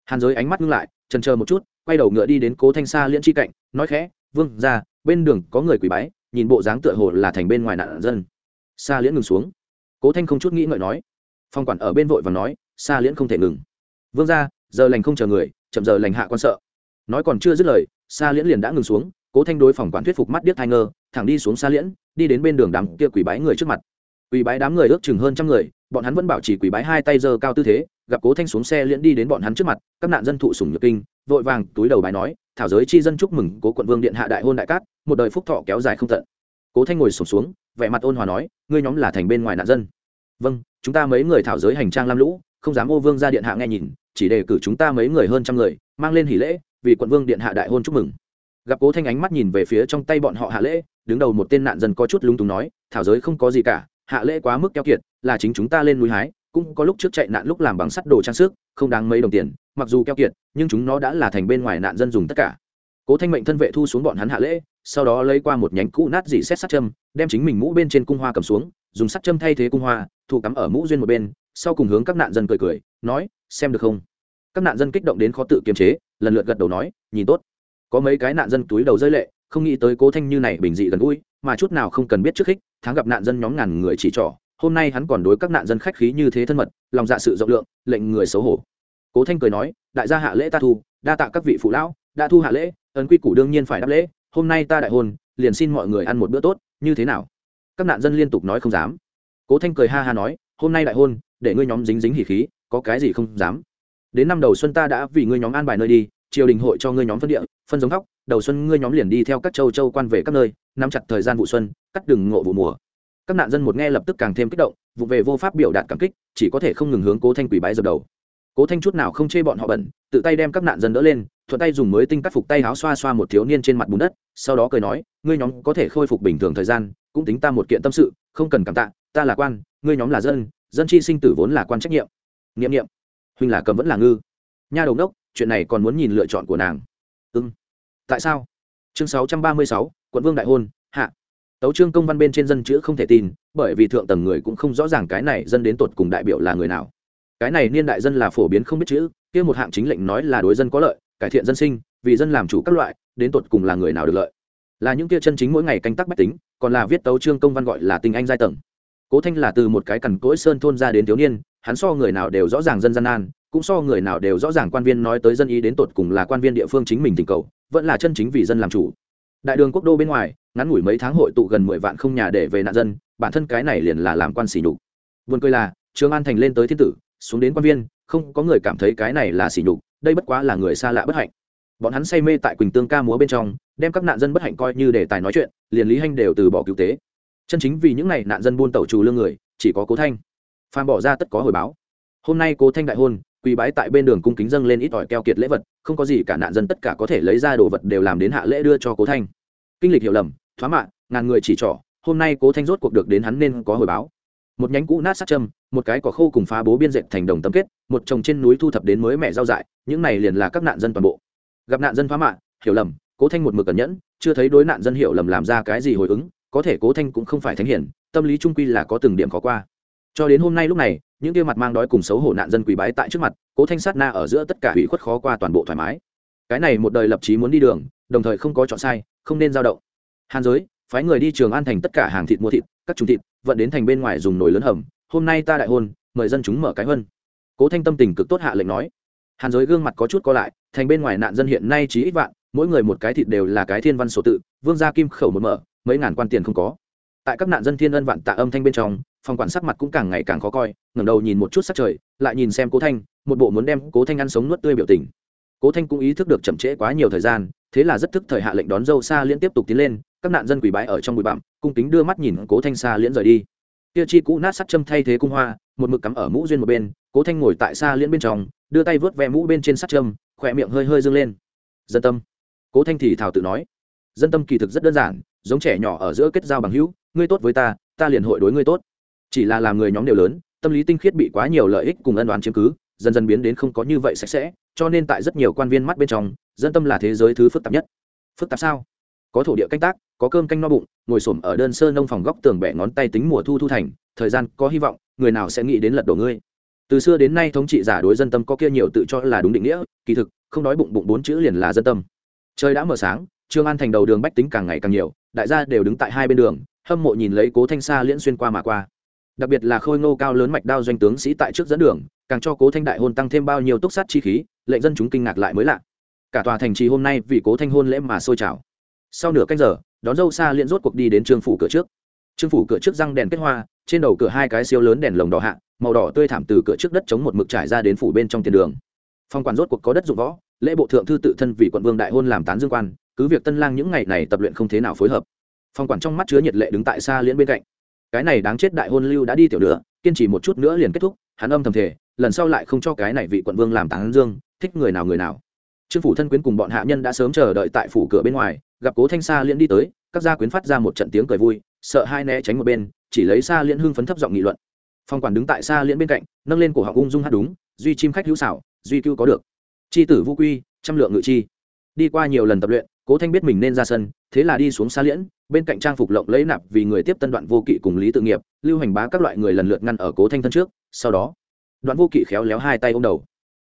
Hàn giới ánh mắt ngưng lại, trần chờ một chút, quay đầu ngựa đi đến cố thanh xa liễn chi cạnh, nói khẽ, vương ra bên đường có người quỳ bái, nhìn bộ dáng tựa hồ là thành bên ngoài nạn dân. Xa liễn ngừng xuống. Cố thanh không chút nghĩ ngợi nói. Phong quản ở bên vội và nói xa liễn không thể ngừng. Vương ra giờ lành không chờ người, chậm giờ lành hạ quan sợ. Nói còn chưa dứt lời xa liễn liền đã ngừng xuống, cố thanh đối phòng quản thuyết phục mắt điếc thai ngơ, thẳng đi xuống xa liễn, đi đến bên đường đám kia quỳ bái người trước mặt quỳ bái đám người ước chừng hơn trăm người, bọn hắn vẫn bảo chỉ quỳ bái hai tay giơ cao tư thế, gặp cố thanh xuống xe liễn đi đến bọn hắn trước mặt, các nạn dân thụ sủng nhược kinh, vội vàng túi đầu bài nói, thảo giới chi dân chúc mừng, cố quận vương điện hạ đại hôn đại cát, một đời phúc thọ kéo dài không tận. Cố thanh ngồi sổm xuống, vẻ mặt ôn hòa nói, ngươi nhóm là thành bên ngoài nạn dân. Vâng chúng ta mấy người thảo giới hành trang lam lũ, không dám ô vương ra điện hạ nghe nhìn, chỉ đề cử chúng ta mấy người hơn trăm người, mang lên hỷ lễ, vì quận vương điện hạ đại hôn chúc mừng. Gặp cố thanh ánh mắt nhìn về phía trong tay bọn họ hạ lễ, đứng đầu một tên nạn dân có chút lung túng nói, thảo giới không có gì cả hạ lễ quá mức keo kiệt, là chính chúng ta lên núi hái, cũng có lúc trước chạy nạn lúc làm bằng sắt đồ trang sức, không đáng mấy đồng tiền, mặc dù keo kiệt, nhưng chúng nó đã là thành bên ngoài nạn dân dùng tất cả. Cố thanh mệnh thân vệ thu xuống bọn hắn hạ lễ, sau đó lấy qua một nhánh cũ nát dỉ xét sắt châm, đem chính mình mũ bên trên cung hoa cầm xuống, dùng sắt châm thay thế cung hoa thu cắm ở mũ duyên một bên, sau cùng hướng các nạn dân cười cười, nói, xem được không? Các nạn dân kích động đến khó tự kiềm chế, lần lượt gật đầu nói, nhìn tốt. Có mấy cái nạn dân túi đầu rơi lệ, không nghĩ tới cố thanh như này bình dị gần gũi, mà chút nào không cần biết trước khích tháng gặp nạn dân nhóm ngàn người chỉ trỏ, hôm nay hắn còn đối các nạn dân khách khí như thế thân mật, lòng dạ sự rộng lượng, lệnh người xấu hổ. Cố thanh cười nói, đại gia hạ lễ ta thu, đa tạ các vị phụ lão, đã thu hạ lễ, ấn quy củ đương nhiên phải đáp lễ, hôm nay ta đại hôn, liền xin mọi người ăn một bữa tốt, như thế nào? Các nạn dân liên tục nói không dám. Cố thanh cười ha ha nói, hôm nay đại hôn, để ngươi nhóm dính dính hỉ khí, có cái gì không dám. Đến năm đầu xuân ta đã vì ngươi nhóm an bài nơi đi, triều đình hội cho ngươi nhóm phân địa, phân giống góc đầu xuân ngươi nhóm liền đi theo các châu châu quan về các nơi, nắm chặt thời gian vụ xuân, cắt đừng ngộ vụ mùa. Các nạn dân một nghe lập tức càng thêm kích động, vụ về vô pháp biểu đạt cảm kích, chỉ có thể không ngừng hướng cố thanh quỷ bái dập đầu. Cố thanh chút nào không chê bọn họ bẩn, tự tay đem các nạn dân đỡ lên, thuận tay dùng mới tinh cắt phục tay áo xoa xoa một thiếu niên trên mặt bùn đất, sau đó cười nói, ngươi nhóm có thể khôi phục bình thường thời gian, cũng tính ta một kiện tâm sự, không cần cảm tạ, ta là quan, ngươi nhóm là dân dân chi sinh tử vốn là quan trách nhiệm. Nghiệm nghiệm huynh là cầm vẫn là ngư. Nha đầu đốc, chuyện này còn muốn nhìn lựa chọn của nàng. Ưng tại sao? Chương sáu trăm ba mươi sáu, quận vương đại hôn, hạ. Tấu trương công văn bên trên dân chữ không thể tin, bởi vì thượng tầng người cũng không rõ ràng cái này dân đến tột cùng đại biểu là người nào. Cái này niên đại dân là phổ biến không biết chữ, kia một hạng chính lệnh nói là đối dân có lợi, cải thiện dân sinh, vì dân làm chủ các loại, đến tột cùng là người nào được lợi. Là những kia chân chính mỗi ngày canh tác bách tính, còn là viết tấu trương công văn gọi là tình anh giai tầng. Cố thanh là từ một cái cằn cỗi sơn thôn ra đến thiếu niên, hắn so người nào đều rõ ràng dân gian nan cũng so người nào đều rõ ràng quan viên nói tới dân ý đến tột cùng là quan viên địa phương chính mình tình cầu, vẫn là chân chính vì dân làm chủ. Đại đường quốc đô bên ngoài, ngắn ngủi mấy tháng hội tụ gần mười vạn không nhà để về nạn dân, bản thân cái này liền là làm quan xỉ nhục. Vườn cười là, trương an thành lên tới thiên tử, xuống đến quan viên, không có người cảm thấy cái này là xỉ nhục, đây bất quá là người xa lạ bất hạnh. Bọn hắn say mê tại quỳnh tương ca múa bên trong, đem các nạn dân bất hạnh coi như đề tài nói chuyện, liền lý hanh đều từ bỏ cứu tế. Chân chính vì những n à y nạn dân buôn tẩu trù lương người, chỉ có cố thanh. Phan bỏ ra tất có hồi báo. Hôm nay cố thanh đại hôn quỳ bái tại bên đường cung kính dâng lên ít ỏi keo kiệt lễ vật, không có gì cả nạn dân tất cả có thể lấy ra đồ vật đều làm đến hạ lễ đưa cho cố thanh. Kinh lịch hiểu lầm, thoá mạ, ngàn người chỉ trỏ, hôm nay cố thanh rốt cuộc được đến hắn nên có hồi báo. Một nhánh cũ nát sát châm, một cái cỏ khô cùng phá bố biên dệt thành đồng tấm kết, một chồng trên núi thu thập đến mới mẹ rau dại, những này liền là các nạn dân toàn bộ. Gặp nạn dân phá mạ, hiểu lầm, cố thanh một mực cẩn nhẫn, chưa thấy đối nạn dân hiểu lầm làm ra cái gì hồi ứng, có thể cố thanh cũng không phải thánh hiển tâm lý trung quy là có từng điểm khó qua cho đến hôm nay lúc này, những kia mặt mang đói cùng xấu hổ nạn dân quỳ bái tại trước mặt, cố thanh sát na ở giữa tất cả hủy khuất khó qua toàn bộ thoải mái. Cái này một đời lập chí muốn đi đường, đồng thời không có chọn sai, không nên dao động. Hàn giới, phái người đi trường an thành tất cả hàng thịt mua thịt, các trùng thịt, vận đến thành bên ngoài dùng nồi lớn hầm. Hôm nay ta đại hôn, mời dân chúng mở cái hơn cố thanh tâm tình cực tốt hạ lệnh nói. Hàn giới gương mặt có chút co lại, thành bên ngoài nạn dân hiện nay chỉ ít vạn, mỗi người một cái thịt đều là cái thiên văn sổ tự, vương gia kim khẩu một mở, mấy ngàn quan tiền không có. Tại các nạn dân thiên ân vạn tạ âm thanh bên trong phòng quản sắc mặt cũng càng ngày càng khó coi, ngẩng đầu nhìn một chút sắc trời, lại nhìn xem cố thanh, một bộ muốn đem cố thanh ăn sống nuốt tươi biểu tình. Cố thanh cũng ý thức được chậm trễ quá nhiều thời gian, thế là rất thức thời hạ lệnh đón dâu xa liên tiếp tục tiến lên, các nạn dân quỳ bái ở trong bụi bặm, cung kính đưa mắt nhìn cố thanh xa liễn rời đi. Tiêu chi cũ nát sắt châm thay thế cung hoa, một mực cắm ở mũ duyên một bên, cố thanh ngồi tại xa liễn bên trong, đưa tay vớt ve mũ bên trên sắt châm, khỏe miệng hơi hơi dâng lên. Dân tâm. Cố thanh thì thảo tự nói. Dân tâm kỳ thực rất đơn giản, giống trẻ nhỏ ở giữa kết giao bằng hữu, ngươi tốt với ta ta liền hội đối ngươi tốt chỉ là làm người nhóm đều lớn, tâm lý tinh khiết bị quá nhiều lợi ích cùng ân đoán chiếm cứ, dần dần biến đến không có như vậy sạch sẽ, cho nên tại rất nhiều quan viên mắt bên trong, dân tâm là thế giới thứ phức tạp nhất. Phức tạp sao? Có thổ địa canh tác, có cơm canh no bụng, ngồi s ở đơn sơ nông phòng góc tường bẻ ngón tay tính mùa thu thu thành, thời gian có hy vọng, người nào sẽ nghĩ đến lật đổ ngươi? Từ xưa đến nay thống trị giả đối dân tâm có kia nhiều tự cho là đúng định nghĩa, kỳ thực, không nói bụng bụng bốn chữ liền là dân tâm. Trời đã mở sáng, trương an thành đầu đường bách tính càng ngày càng nhiều, đại gia đều đứng tại hai bên đường, hâm mộ nhìn lấy cố thanh sa liễn xuyên qua mà qua đặc biệt là khôi ngô cao lớn mạch đao doanh tướng sĩ tại trước dẫn đường, càng cho cố thanh đại hôn tăng thêm bao nhiêu túc sát chi khí lệnh dân chúng kinh ngạc lại mới lạ. Cả tòa thành trì hôm nay vì cố thanh hôn lễ mà sôi trào. Sau nửa canh giờ, đón dâu xa liễn rốt cuộc đi đến trương phủ cửa trước. Trương phủ cửa trước răng đèn kết hoa, trên đầu cửa hai cái siêu lớn đèn lồng đỏ hạ, màu đỏ tươi thảm từ cửa trước đất chống một mực trải ra đến phủ bên trong tiền đường. Phong quản rốt cuộc có đất dụng võ, lễ bộ thượng thư tự thân vì quận vương đại hôn làm tán dương quan, cứ việc tân lang những ngày này tập luyện không thế nào phối hợp. Phong quản trong mắt chứa nhiệt lệ đứng tại xa liễn bên cạnh cái này đáng chết đại hôn lưu đã đi tiểu nữa kiên trì một chút nữa liền kết thúc, hắn âm thầm thể lần sau lại không cho cái này vị quận vương làm tán dương, thích người nào người nào. Trương phủ thân quyến cùng bọn hạ nhân đã sớm chờ đợi tại phủ cửa bên ngoài, gặp cố thanh sa liễn đi tới, các gia quyến phát ra một trận tiếng cười vui, sợ hai né tránh một bên, chỉ lấy sa liễn hưng phấn thấp giọng nghị luận. Phong quản đứng tại sa liễn bên cạnh, nâng lên cổ họng ung dung hát đúng, duy chim khách hữu xảo, duy cưu có được. Chi tử vũ quy, trăm lượng ngự chi. Đi qua nhiều lần tập luyện cố thanh biết mình nên ra sân, thế là đi xuống xa liễn, bên cạnh trang phục lộng lấy nạp vì người tiếp tân đoạn vô kỵ cùng lý tự nghiệp, lưu hành bá các loại người lần lượt ngăn ở cố thanh thân trước, sau đó, đoạn vô kỵ khéo léo hai tay ô m đầu.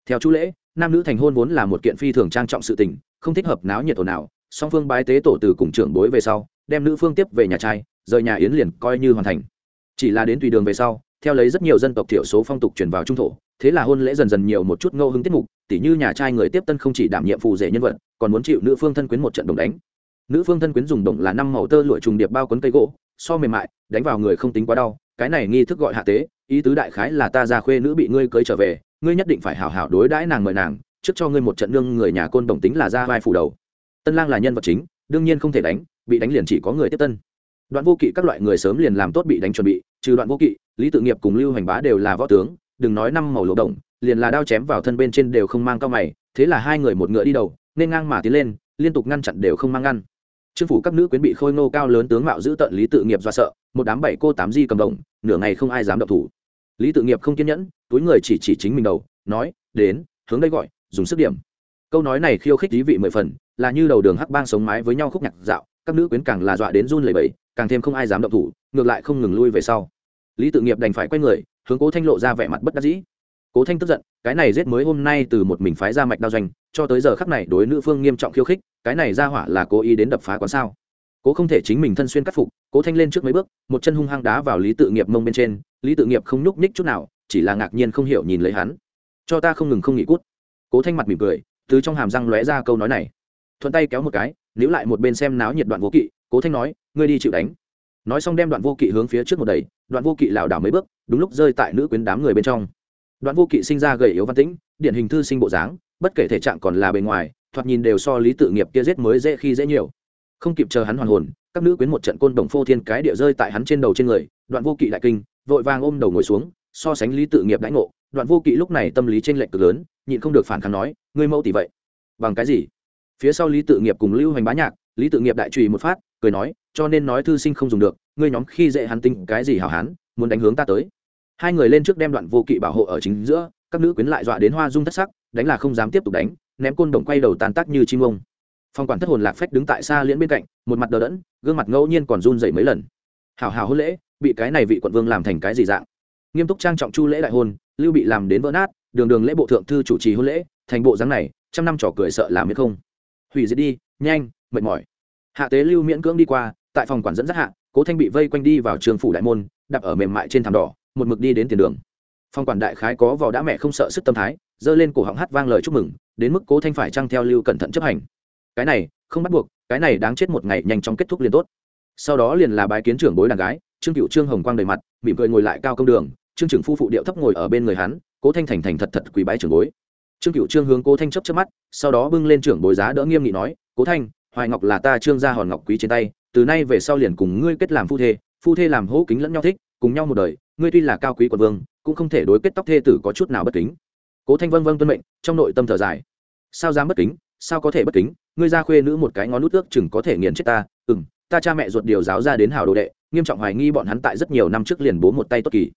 Theo chú lễ, nam nữ thành hôn vốn là một kiện phi thường trang trọng sự tình, không thích hợp náo nhiệt ồn nào song phương bái tế tổ từ cùng trưởng bối về sau, đem nữ phương tiếp về nhà trai, rời nhà yến liền coi như hoàn thành. Chỉ là đến tùy đường về sau, theo lấy rất nhiều dân tộc thiểu số phong tục chuyển vào trung thổ, thế là hôn lễ dần dần nhiều một chút ngẫu hứng tiết mục, tỉ như nhà trai người tiếp tân không chỉ đảm nhiệm phù rể nhân vật còn muốn chịu nữ phương thân quyến một trận đồng đánh. Nữ phương thân quyến dùng đồng là năm màu tơ lụa trùng điệp bao quấn cây gỗ, so mềm mại, đánh vào người không tính quá đau. Cái này nghi thức gọi hạ tế, ý tứ đại khái là ta ra khuê nữ bị ngươi cưới trở về, ngươi nhất định phải hảo hảo đối đãi nàng mời nàng, trước cho ngươi một trận nương người nhà côn đồng tính là ra vai phủ đầu. Tân lang là nhân vật chính, đương nhiên không thể đánh, bị đánh liền chỉ có người tiếp tân. Đoạn vô kỵ các loại người sớm liền làm tốt bị đánh chuẩn bị, trừ đoạn vô kỵ, lý tự nghiệp cùng lưu hành bá đều là võ tướng, đừng nói năm màu lỗ đồng, liền là đao chém vào thân bên trên đều không mang cao mày, thế là hai người một ngựa đi đầu nên ngang mà tiến lên, liên tục ngăn chặn đều không mang ngăn. Trương phủ các nữ quyến bị khôi ngô cao lớn tướng mạo giữ tận lý tự nghiệp do sợ, một đám bảy cô tám di cầm đồng, nửa ngày không ai dám động thủ. Lý tự nghiệp không kiên nhẫn, túi người chỉ chỉ chính mình đầu, nói, đến, hướng đây gọi, dùng sức điểm. Câu nói này khiêu khích ý vị mười phần, là như đầu đường hắc bang sống mái với nhau khúc nhạc dạo, các nữ quyến càng là dọa đến run lẩy bẩy, càng thêm không ai dám động thủ, ngược lại không ngừng lui về sau. Lý tự nghiệp đành phải quay người, hướng cố thanh lộ ra vẻ mặt bất đắc dĩ. Cố thanh tức giận, cái này giết mới hôm nay từ một mình phái ra mạch đao doanh cho tới giờ khắc này đối nữ phương nghiêm trọng khiêu khích, cái này ra hỏa là cố ý đến đập phá quán sao? Cố không thể chính mình thân xuyên cắt phục, cố thanh lên trước mấy bước, một chân hung hăng đá vào lý tự nghiệp mông bên trên, lý tự nghiệp không nhúc nhích chút nào, chỉ là ngạc nhiên không hiểu nhìn lấy hắn. Cho ta không ngừng không nghỉ cút. Cố thanh mặt mỉm cười, từ trong hàm răng lóe ra câu nói này. Thuận tay kéo một cái, níu lại một bên xem náo nhiệt đoạn vô kỵ, cố thanh nói, ngươi đi chịu đánh. Nói xong đem đoạn vô kỵ hướng phía trước một đầy đoạn vô kỵ lảo đảo mấy bước, đúng lúc rơi tại nữ quyến đám người bên trong. Đoạn vô kỵ sinh ra gầy yếu văn tĩnh, điển hình thư sinh bộ dáng bất kể thể trạng còn là bề ngoài, thoạt nhìn đều so lý tự nghiệp kia giết mới dễ khi dễ nhiều. Không kịp chờ hắn hoàn hồn, các nữ quyến một trận côn đồng phô thiên cái địa rơi tại hắn trên đầu trên người, đoạn vô kỵ đại kinh, vội vàng ôm đầu ngồi xuống, so sánh lý tự nghiệp đãi ngộ, đoạn vô kỵ lúc này tâm lý trên lệch cực lớn, nhịn không được phản kháng nói, ngươi mẫu tỷ vậy, bằng cái gì? Phía sau lý tự nghiệp cùng lưu hành bá nhạc, lý tự nghiệp đại trùy một phát, cười nói, cho nên nói thư sinh không dùng được, ngươi nhóm khi dễ hắn tinh cái gì hảo hán, muốn đánh hướng ta tới. Hai người lên trước đem đoạn vô kỵ bảo hộ ở chính giữa, các nữ quyến lại dọa đến hoa dung thất sắc đánh là không dám tiếp tục đánh, ném côn đồng quay đầu tàn tác như chim ông. Phong quản thất hồn lạc phách đứng tại xa liễn bên cạnh, một mặt đờ đẫn, gương mặt ngẫu nhiên còn run dậy mấy lần. Hào hào hôn lễ, bị cái này vị quận vương làm thành cái gì dạng? Nghiêm túc trang trọng chu lễ đại hôn, lưu bị làm đến vỡ nát, đường đường lễ bộ thượng thư chủ trì hôn lễ, thành bộ dáng này, trăm năm trò cười sợ làm biết không. Hủy diệt đi, nhanh, mệt mỏi. Hạ tế lưu miễn cưỡng đi qua, tại phòng quản dẫn dắt hạ, cố thanh bị vây quanh đi vào trường phủ đại môn, đạp ở mềm mại trên thảm đỏ, một mực đi đến tiền đường. Phòng quản đại khái có vỏ đã mẹ không sợ sức tâm thái giơ lên cổ họng hát vang lời chúc mừng, đến mức cố thanh phải trăng theo lưu cẩn thận chấp hành. Cái này, không bắt buộc, cái này đáng chết một ngày nhanh chóng kết thúc liền tốt. Sau đó liền là bái kiến trưởng bối đàn gái, trương cựu trương hồng quang đầy mặt, mỉm cười ngồi lại cao công đường, trương trưởng phu phụ điệu thấp ngồi ở bên người hắn, cố thanh thành thành thật thật quỳ bái trưởng bối. Trương cựu trương hướng cố thanh chấp chấp mắt, sau đó bưng lên trưởng bối giá đỡ nghiêm nghị nói, cố thanh, hoài ngọc là ta trương gia hòn ngọc quý trên tay, từ nay về sau liền cùng ngươi kết làm phu thê phu thê làm hỗ kính lẫn nhau thích, cùng nhau một đời, ngươi tuy là cao quý quận vương, cũng không thể đối kết tóc thê tử có chút nào bất kính cố thanh vân vân tuân mệnh, trong nội tâm thở dài. Sao dám bất kính? Sao có thể bất kính? Ngươi ra khuê nữ một cái ngón nút ước chừng có thể nghiền chết ta. Ừ m ta cha mẹ ruột điều giáo ra đến hào đồ đệ, nghiêm trọng hoài nghi bọn hắn tại rất nhiều năm trước liền bố một tay tốt kỳ.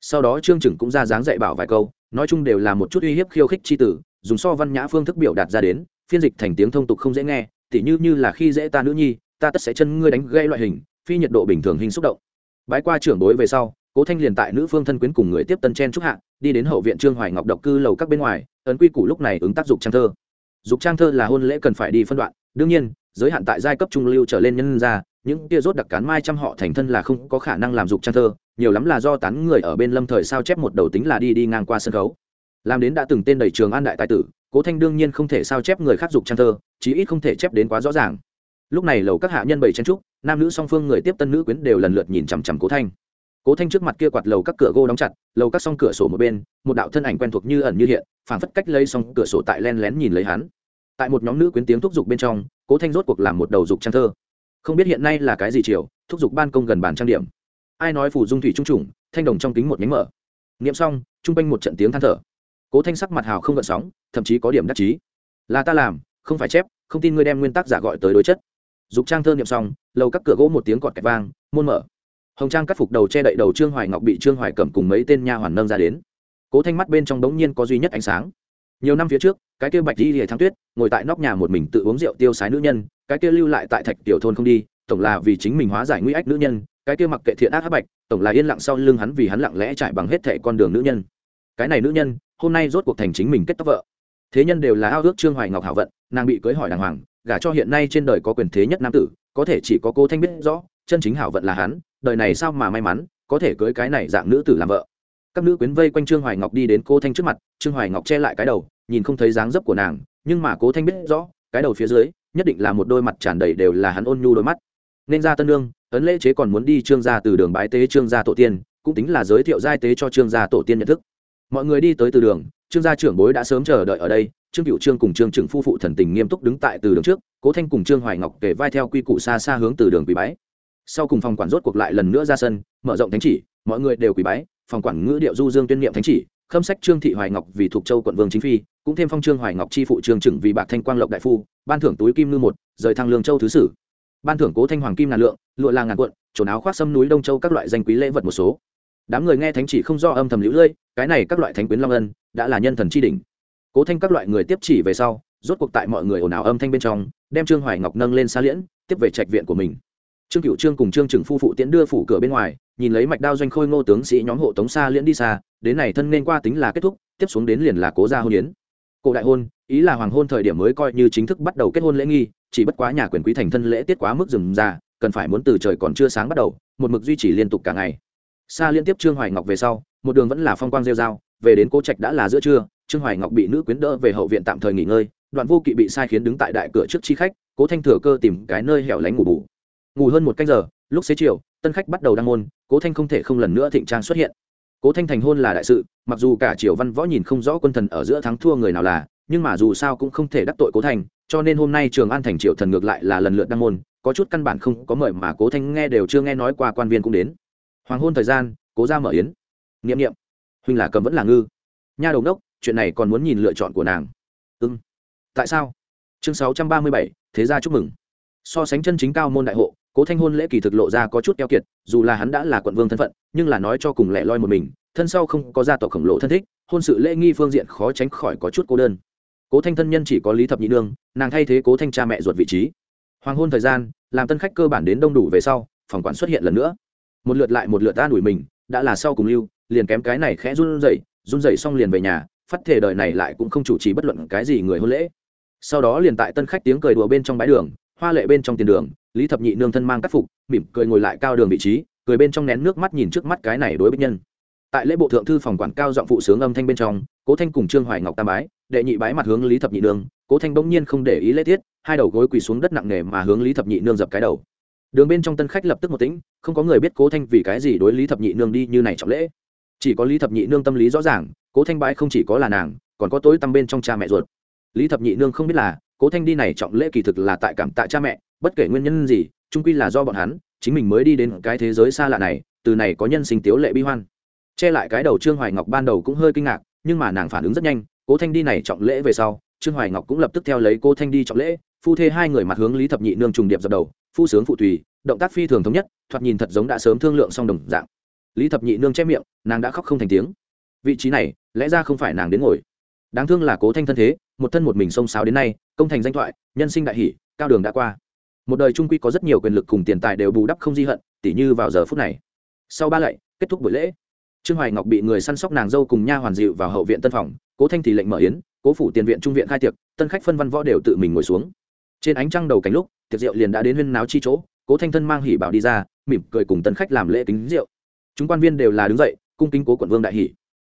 Sau đó trương chừng cũng ra dáng dạy bảo vài câu, nói chung đều là một chút uy hiếp khiêu khích c h i tử, dùng so văn nhã phương thức biểu đạt ra đến, phiên dịch thành tiếng thông tục không dễ nghe, tỉ như như là khi dễ ta nữ nhi, ta tất sẽ chân ngươi đánh gây loại hình, phi nhiệt độ bình thường hình xúc động. Bái qua trưởng đối về sau, cố thanh liền tại nữ phương thân quyến cùng người tiếp tân chen trúc hạ đi đến hậu viện trương hoài ngọc độc cư lầu các bên ngoài, ấn quy củ lúc này ứng tác dục trang thơ. Dục trang thơ là hôn lễ cần phải đi phân đoạn, đương nhiên, giới hạn tại giai cấp trung lưu trở lên nhân ra, những tia rốt đặc cán mai trăm họ thành thân là không có khả năng làm dục trang thơ, nhiều lắm là do tán người ở bên lâm thời sao chép một đầu tính là đi đi ngang qua sân khấu. Làm đến đã từng tên đầy trường an đại tài tử, cố thanh đương nhiên không thể sao chép người khác dục trang thơ, chí ít không thể chép đến quá rõ ràng. Lúc này lầu các hạ nhân bảy chen trúc, nam nữ song phương người tiếp tân nữ quyến đều lần lượt nhìn chằm chằm cố thanh cố thanh trước mặt kia quạt lầu các cửa gỗ đóng chặt, lầu các song cửa sổ một bên, một đạo thân ảnh quen thuộc như ẩn như hiện, phảng phất cách lấy xong cửa sổ tại len lén nhìn lấy hắn. Tại một nhóm nữ quyến tiếng thúc giục bên trong, cố thanh rốt cuộc làm một đầu dục trang thơ. Không biết hiện nay là cái gì chiều, thúc giục ban công gần bàn trang điểm. Ai nói phủ dung thủy trung trùng, thanh đồng trong kính một nhánh mở. Nghiệm xong chung quanh một trận tiếng than thở. Cố thanh sắc mặt hào không gợn sóng, thậm chí có điểm đắc chí. Là ta làm, không phải chép, không tin ngươi đem nguyên tắc giả gọi tới đối chất. Dục trang thơ nghiệm xong, lầu các cửa gỗ một tiếng cọt kẹt vang, môn mở hồng trang cắt phục đầu che đậy đầu trương hoài ngọc bị trương hoài cầm cùng mấy tên nha hoàn nâng ra đến. Cố thanh mắt bên trong đống nhiên có duy nhất ánh sáng. Nhiều năm phía trước, cái kia bạch di lìa thắng tuyết ngồi tại nóc nhà một mình tự uống rượu tiêu sái nữ nhân, cái kia lưu lại tại thạch tiểu thôn không đi, tổng là vì chính mình hóa giải nguy ách nữ nhân, cái kia mặc kệ thiện ác hắc bạch, tổng là yên lặng sau lưng hắn vì hắn lặng lẽ trải bằng hết thệ con đường nữ nhân. Cái này nữ nhân, hôm nay rốt cuộc thành chính mình kết tóc vợ. Thế nhân đều là ao ước trương hoài ngọc hảo vận, nàng bị cưới hỏi đàng hoàng, gả cho hiện nay trên đời có quyền thế nhất nam tử, có thể chỉ có cô thanh biết rõ chân chính hảo vận là hắn, đời này sao mà may mắn, có thể cưới cái này dạng nữ tử làm vợ. Các nữ quyến vây quanh trương hoài ngọc đi đến cô thanh trước mặt, trương hoài ngọc che lại cái đầu, nhìn không thấy dáng dấp của nàng, nhưng mà cố thanh biết rõ, cái đầu phía dưới, nhất định là một đôi mặt tràn đầy đều là hắn ôn nhu đôi mắt. Nên ra tân lương ấn lễ chế còn muốn đi trương gia từ đường bái tế trương gia tổ tiên, cũng tính là giới thiệu giai tế cho trương gia tổ tiên nhận thức. Mọi người đi tới từ đường, trương gia trưởng bối đã sớm chờ đợi ở đây, trương cựu trương cùng trương trừng phu phụ thần tình nghiêm túc đứng tại từ đường trước, cố thanh cùng trương hoài ngọc kể vai theo quy củ xa xa hướng từ đường quỳ bái sau cùng phòng quản rốt cuộc lại lần nữa ra sân mở rộng thánh chỉ mọi người đều quỳ bái phòng quản ngữ điệu du dương tuyên niệm thánh chỉ khâm sách trương thị hoài ngọc vì thuộc châu quận vương chính phi cũng thêm phong trương hoài ngọc chi phụ trương trừng vì bạc thanh quang lộc đại phu ban thưởng túi kim ngư một rời thăng lương châu thứ sử. Ban thưởng cố thanh hoàng kim ngàn lượng lụa là ngàn quận, trồn áo khoác sâm núi đông châu các loại danh quý lễ vật một số. Đám người nghe thánh chỉ không do âm thầm lũ lưỡi cái này các loại thánh quyến long ân đã là nhân thần chi đỉnh. Cố thanh các loại người tiếp chỉ về sau rốt cuộc tại mọi người ồn ào âm thanh bên trong đem trương hoài ngọc nâng lên xa liễn tiếp về trạch viện của mình trương cựu trương cùng trương trừng phu phụ tiễn đưa phủ cửa bên ngoài, nhìn lấy mạch đao doanh khôi ngô tướng sĩ nhóm hộ tống xa liễn đi xa, đến này thân nên qua tính là kết thúc, tiếp xuống đến liền là cố gia hôn yến. Cổ đại hôn, ý là hoàng hôn thời điểm mới coi như chính thức bắt đầu kết hôn lễ nghi, chỉ bất quá nhà quyền quý thành thân lễ tiết quá mức rừng ra cần phải muốn từ trời còn chưa sáng bắt đầu, một mực duy trì liên tục cả ngày. Xa liên tiếp trương hoài ngọc về sau, một đường vẫn là phong quang rêu dao về đến cố trạch đã là giữa trưa, trương hoài ngọc bị nữ quyến đỡ về hậu viện tạm thời nghỉ ngơi, đoạn vô kỵ bị sai khiến đứng tại đại cửa trước chi khách, cố thanh thừa cơ tìm cái nơi hẻo lánh ngủ bù ngủ hơn một canh giờ, lúc xế chiều, tân khách bắt đầu đăng môn, cố thanh không thể không lần nữa thịnh trang xuất hiện. Cố thanh thành hôn là đại sự, mặc dù cả triều văn võ nhìn không rõ quân thần ở giữa thắng thua người nào là, nhưng mà dù sao cũng không thể đắc tội cố thanh, cho nên hôm nay trường an thành triều thần ngược lại là lần lượt đăng môn, có chút căn bản không có mời mà cố thanh nghe đều chưa nghe nói qua quan viên cũng đến. Hoàng hôn thời gian, cố ra mở yến. N i ệ m n i ệ m huynh là cầm vẫn là ngư. Nha đầu đốc, chuyện này còn muốn nhìn lựa chọn của nàng. Ưng tại sao? Chương sáu trăm ba mươi bảy, thế gia chúc mừng. So sánh chân chính cao môn đại hộ cố thanh hôn lễ kỳ thực lộ ra có chút keo kiệt, dù là hắn đã là quận vương thân phận, nhưng là nói cho cùng lẻ loi một mình, thân sau không có gia tộc khổng lồ thân thích, hôn sự lễ nghi phương diện khó tránh khỏi có chút cô đơn. Cố thanh thân nhân chỉ có lý thập nhị nương, nàng thay thế cố thanh cha mẹ ruột vị trí. Hoàng hôn thời gian, làm tân khách cơ bản đến đông đủ về sau, phòng quản xuất hiện lần nữa. Một lượt lại một lượt ta đuổi mình, đã là sau cùng lưu, liền kém cái này khẽ run rẩy run rẩy xong liền về nhà, phát thể đời này lại cũng không chủ trì bất luận cái gì người hôn lễ. Sau đó liền tại tân khách tiếng cười đùa bên trong bãi đường, hoa lệ bên trong tiền đường lý thập nhị nương thân mang cắt phục, mỉm cười ngồi lại cao đường vị trí, cười bên trong nén nước mắt nhìn trước mắt cái này đối bích nhân. Tại lễ bộ thượng thư phòng quản cao giọng phụ sướng âm thanh bên trong, cố thanh cùng trương hoài ngọc tam bái, đệ nhị bái mặt hướng lý thập nhị nương, cố thanh bỗng nhiên không để ý lễ tiết, hai đầu gối quỳ xuống đất nặng nề mà hướng lý thập nhị nương dập cái đầu. Đường bên trong tân khách lập tức một tĩnh, không có người biết cố thanh vì cái gì đối lý thập nhị nương đi như này trọng lễ. Chỉ có lý thập nhị nương tâm lý rõ ràng, cố thanh bái không chỉ có là nàng, còn có tối tăm bên trong cha mẹ ruột. Lý thập nhị nương không biết là, cố thanh đi này trọng lễ kỳ thực là tại cảm tạ cha mẹ bất kể nguyên nhân gì trung quy là do bọn hắn, chính mình mới đi đến cái thế giới xa lạ này, từ này có nhân sinh tiếu lệ bi hoan. Che lại cái đầu trương hoài ngọc ban đầu cũng hơi kinh ngạc, nhưng mà nàng phản ứng rất nhanh, cố thanh đi này trọng lễ về sau, trương hoài ngọc cũng lập tức theo lấy cô thanh đi trọng lễ, phu thê hai người mặt hướng lý thập nhị nương trùng điệp dập đầu, phu sướng phụ tùy, động tác phi thường thống nhất, thoạt nhìn thật giống đã sớm thương lượng xong đồng dạng. Lý thập nhị nương che miệng, nàng đã khóc không thành tiếng. Vị trí này, lẽ ra không phải nàng đến ngồi. Đáng thương là cố thanh thân thế, một thân một mình xông xáo đến nay, công thành danh thoại, nhân sinh đại hỷ, cao đường đã qua một đời trung quy có rất nhiều quyền lực cùng tiền tài đều bù đắp không di hận, tỉ như vào giờ phút này. Sau ba lạy, kết thúc buổi lễ. Trương hoài ngọc bị người săn sóc nàng dâu cùng nha hoàn dịu vào hậu viện tân phòng, cố thanh thì lệnh mở yến, cố phủ tiền viện trung viện khai tiệc, tân khách phân văn võ đều tự mình ngồi xuống. Trên ánh trăng đầu cánh lúc, tiệc rượu liền đã đến huyên náo chi chỗ, cố thanh thân mang hỉ bảo đi ra, mỉm cười cùng tân khách làm lễ kính rượu. Chúng quan viên đều là đứng dậy, cung kính cố quận vương đại hỉ.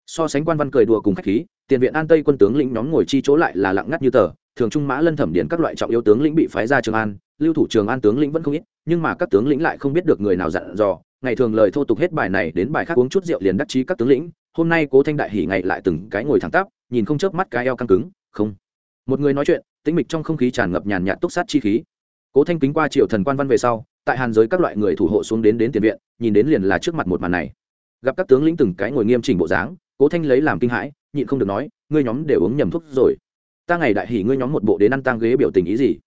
So sánh quan văn cười đùa cùng khách khí, tiền viện an tây quân tướng lĩnh nhóm ngồi chi chỗ lại là lặng ngắt như tờ, thường trung mã lân thẩm điển các loại trọng yếu tướng lĩnh bị phái ra trường an lưu thủ trường an tướng lĩnh vẫn không ít, nhưng mà các tướng lĩnh lại không biết được người nào dặn dò. Ngày thường lời thô tục hết bài này đến bài khác uống chút rượu liền đắc chí các tướng lĩnh, hôm nay cố thanh đại hỉ ngày lại từng cái ngồi thẳng tắp, nhìn không chớp mắt cái eo căng cứng, không. Một người nói chuyện, tĩnh mịch trong không khí tràn ngập nhàn nhạt túc sát chi khí. Cố thanh kính qua triệu thần quan văn về sau, tại hàn giới các loại người thủ hộ xuống đến đến tiền viện, nhìn đến liền là trước mặt một màn này. Gặp các tướng lĩnh từng cái ngồi nghiêm chỉnh bộ dáng, cố thanh lấy làm kinh hãi, nhịn không được nói, ngươi nhóm đều uống nhầm thuốc rồi. Ta ngày đại hỉ ngươi nhóm một bộ đến ăn tang ghế biểu tình ý gì?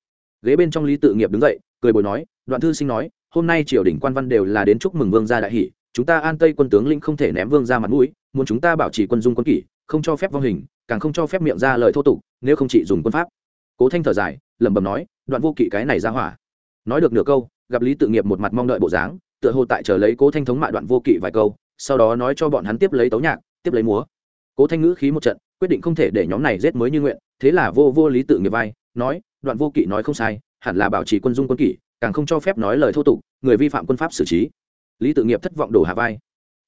Ghế bên trong lý tự nghiệp đứng dậy, cười bồi nói, đoạn thư sinh nói, hôm nay triều đình quan văn đều là đến chúc mừng vương gia đại hỷ, chúng ta an tây quân tướng lĩnh không thể ném vương ra mặt mũi, muốn chúng ta bảo trì quân dung quân kỷ, không cho phép vong hình, càng không cho phép miệng ra lời thô tục, nếu không chỉ dùng quân pháp. Cố thanh thở dài, lẩm bẩm nói, đoạn vô kỵ cái này ra hỏa. Nói được nửa câu, gặp lý tự nghiệp một mặt mong đợi bộ dáng, tựa hồ tại chờ lấy cố thanh thống mại đoạn vô kỵ vài câu, sau đó nói cho bọn hắn tiếp lấy tấu nhạc, tiếp lấy múa. Cố thanh ngữ khí một trận, quyết định không thể để nhóm này giết mới như nguyện, thế là vô vô lý tự nghiệp vai, nói đoạn vô kỵ nói không sai, hẳn là bảo trì quân dung quân kỷ, càng không cho phép nói lời thô tục, người vi phạm quân pháp xử trí. Lý tự nghiệp thất vọng đổ hạ vai.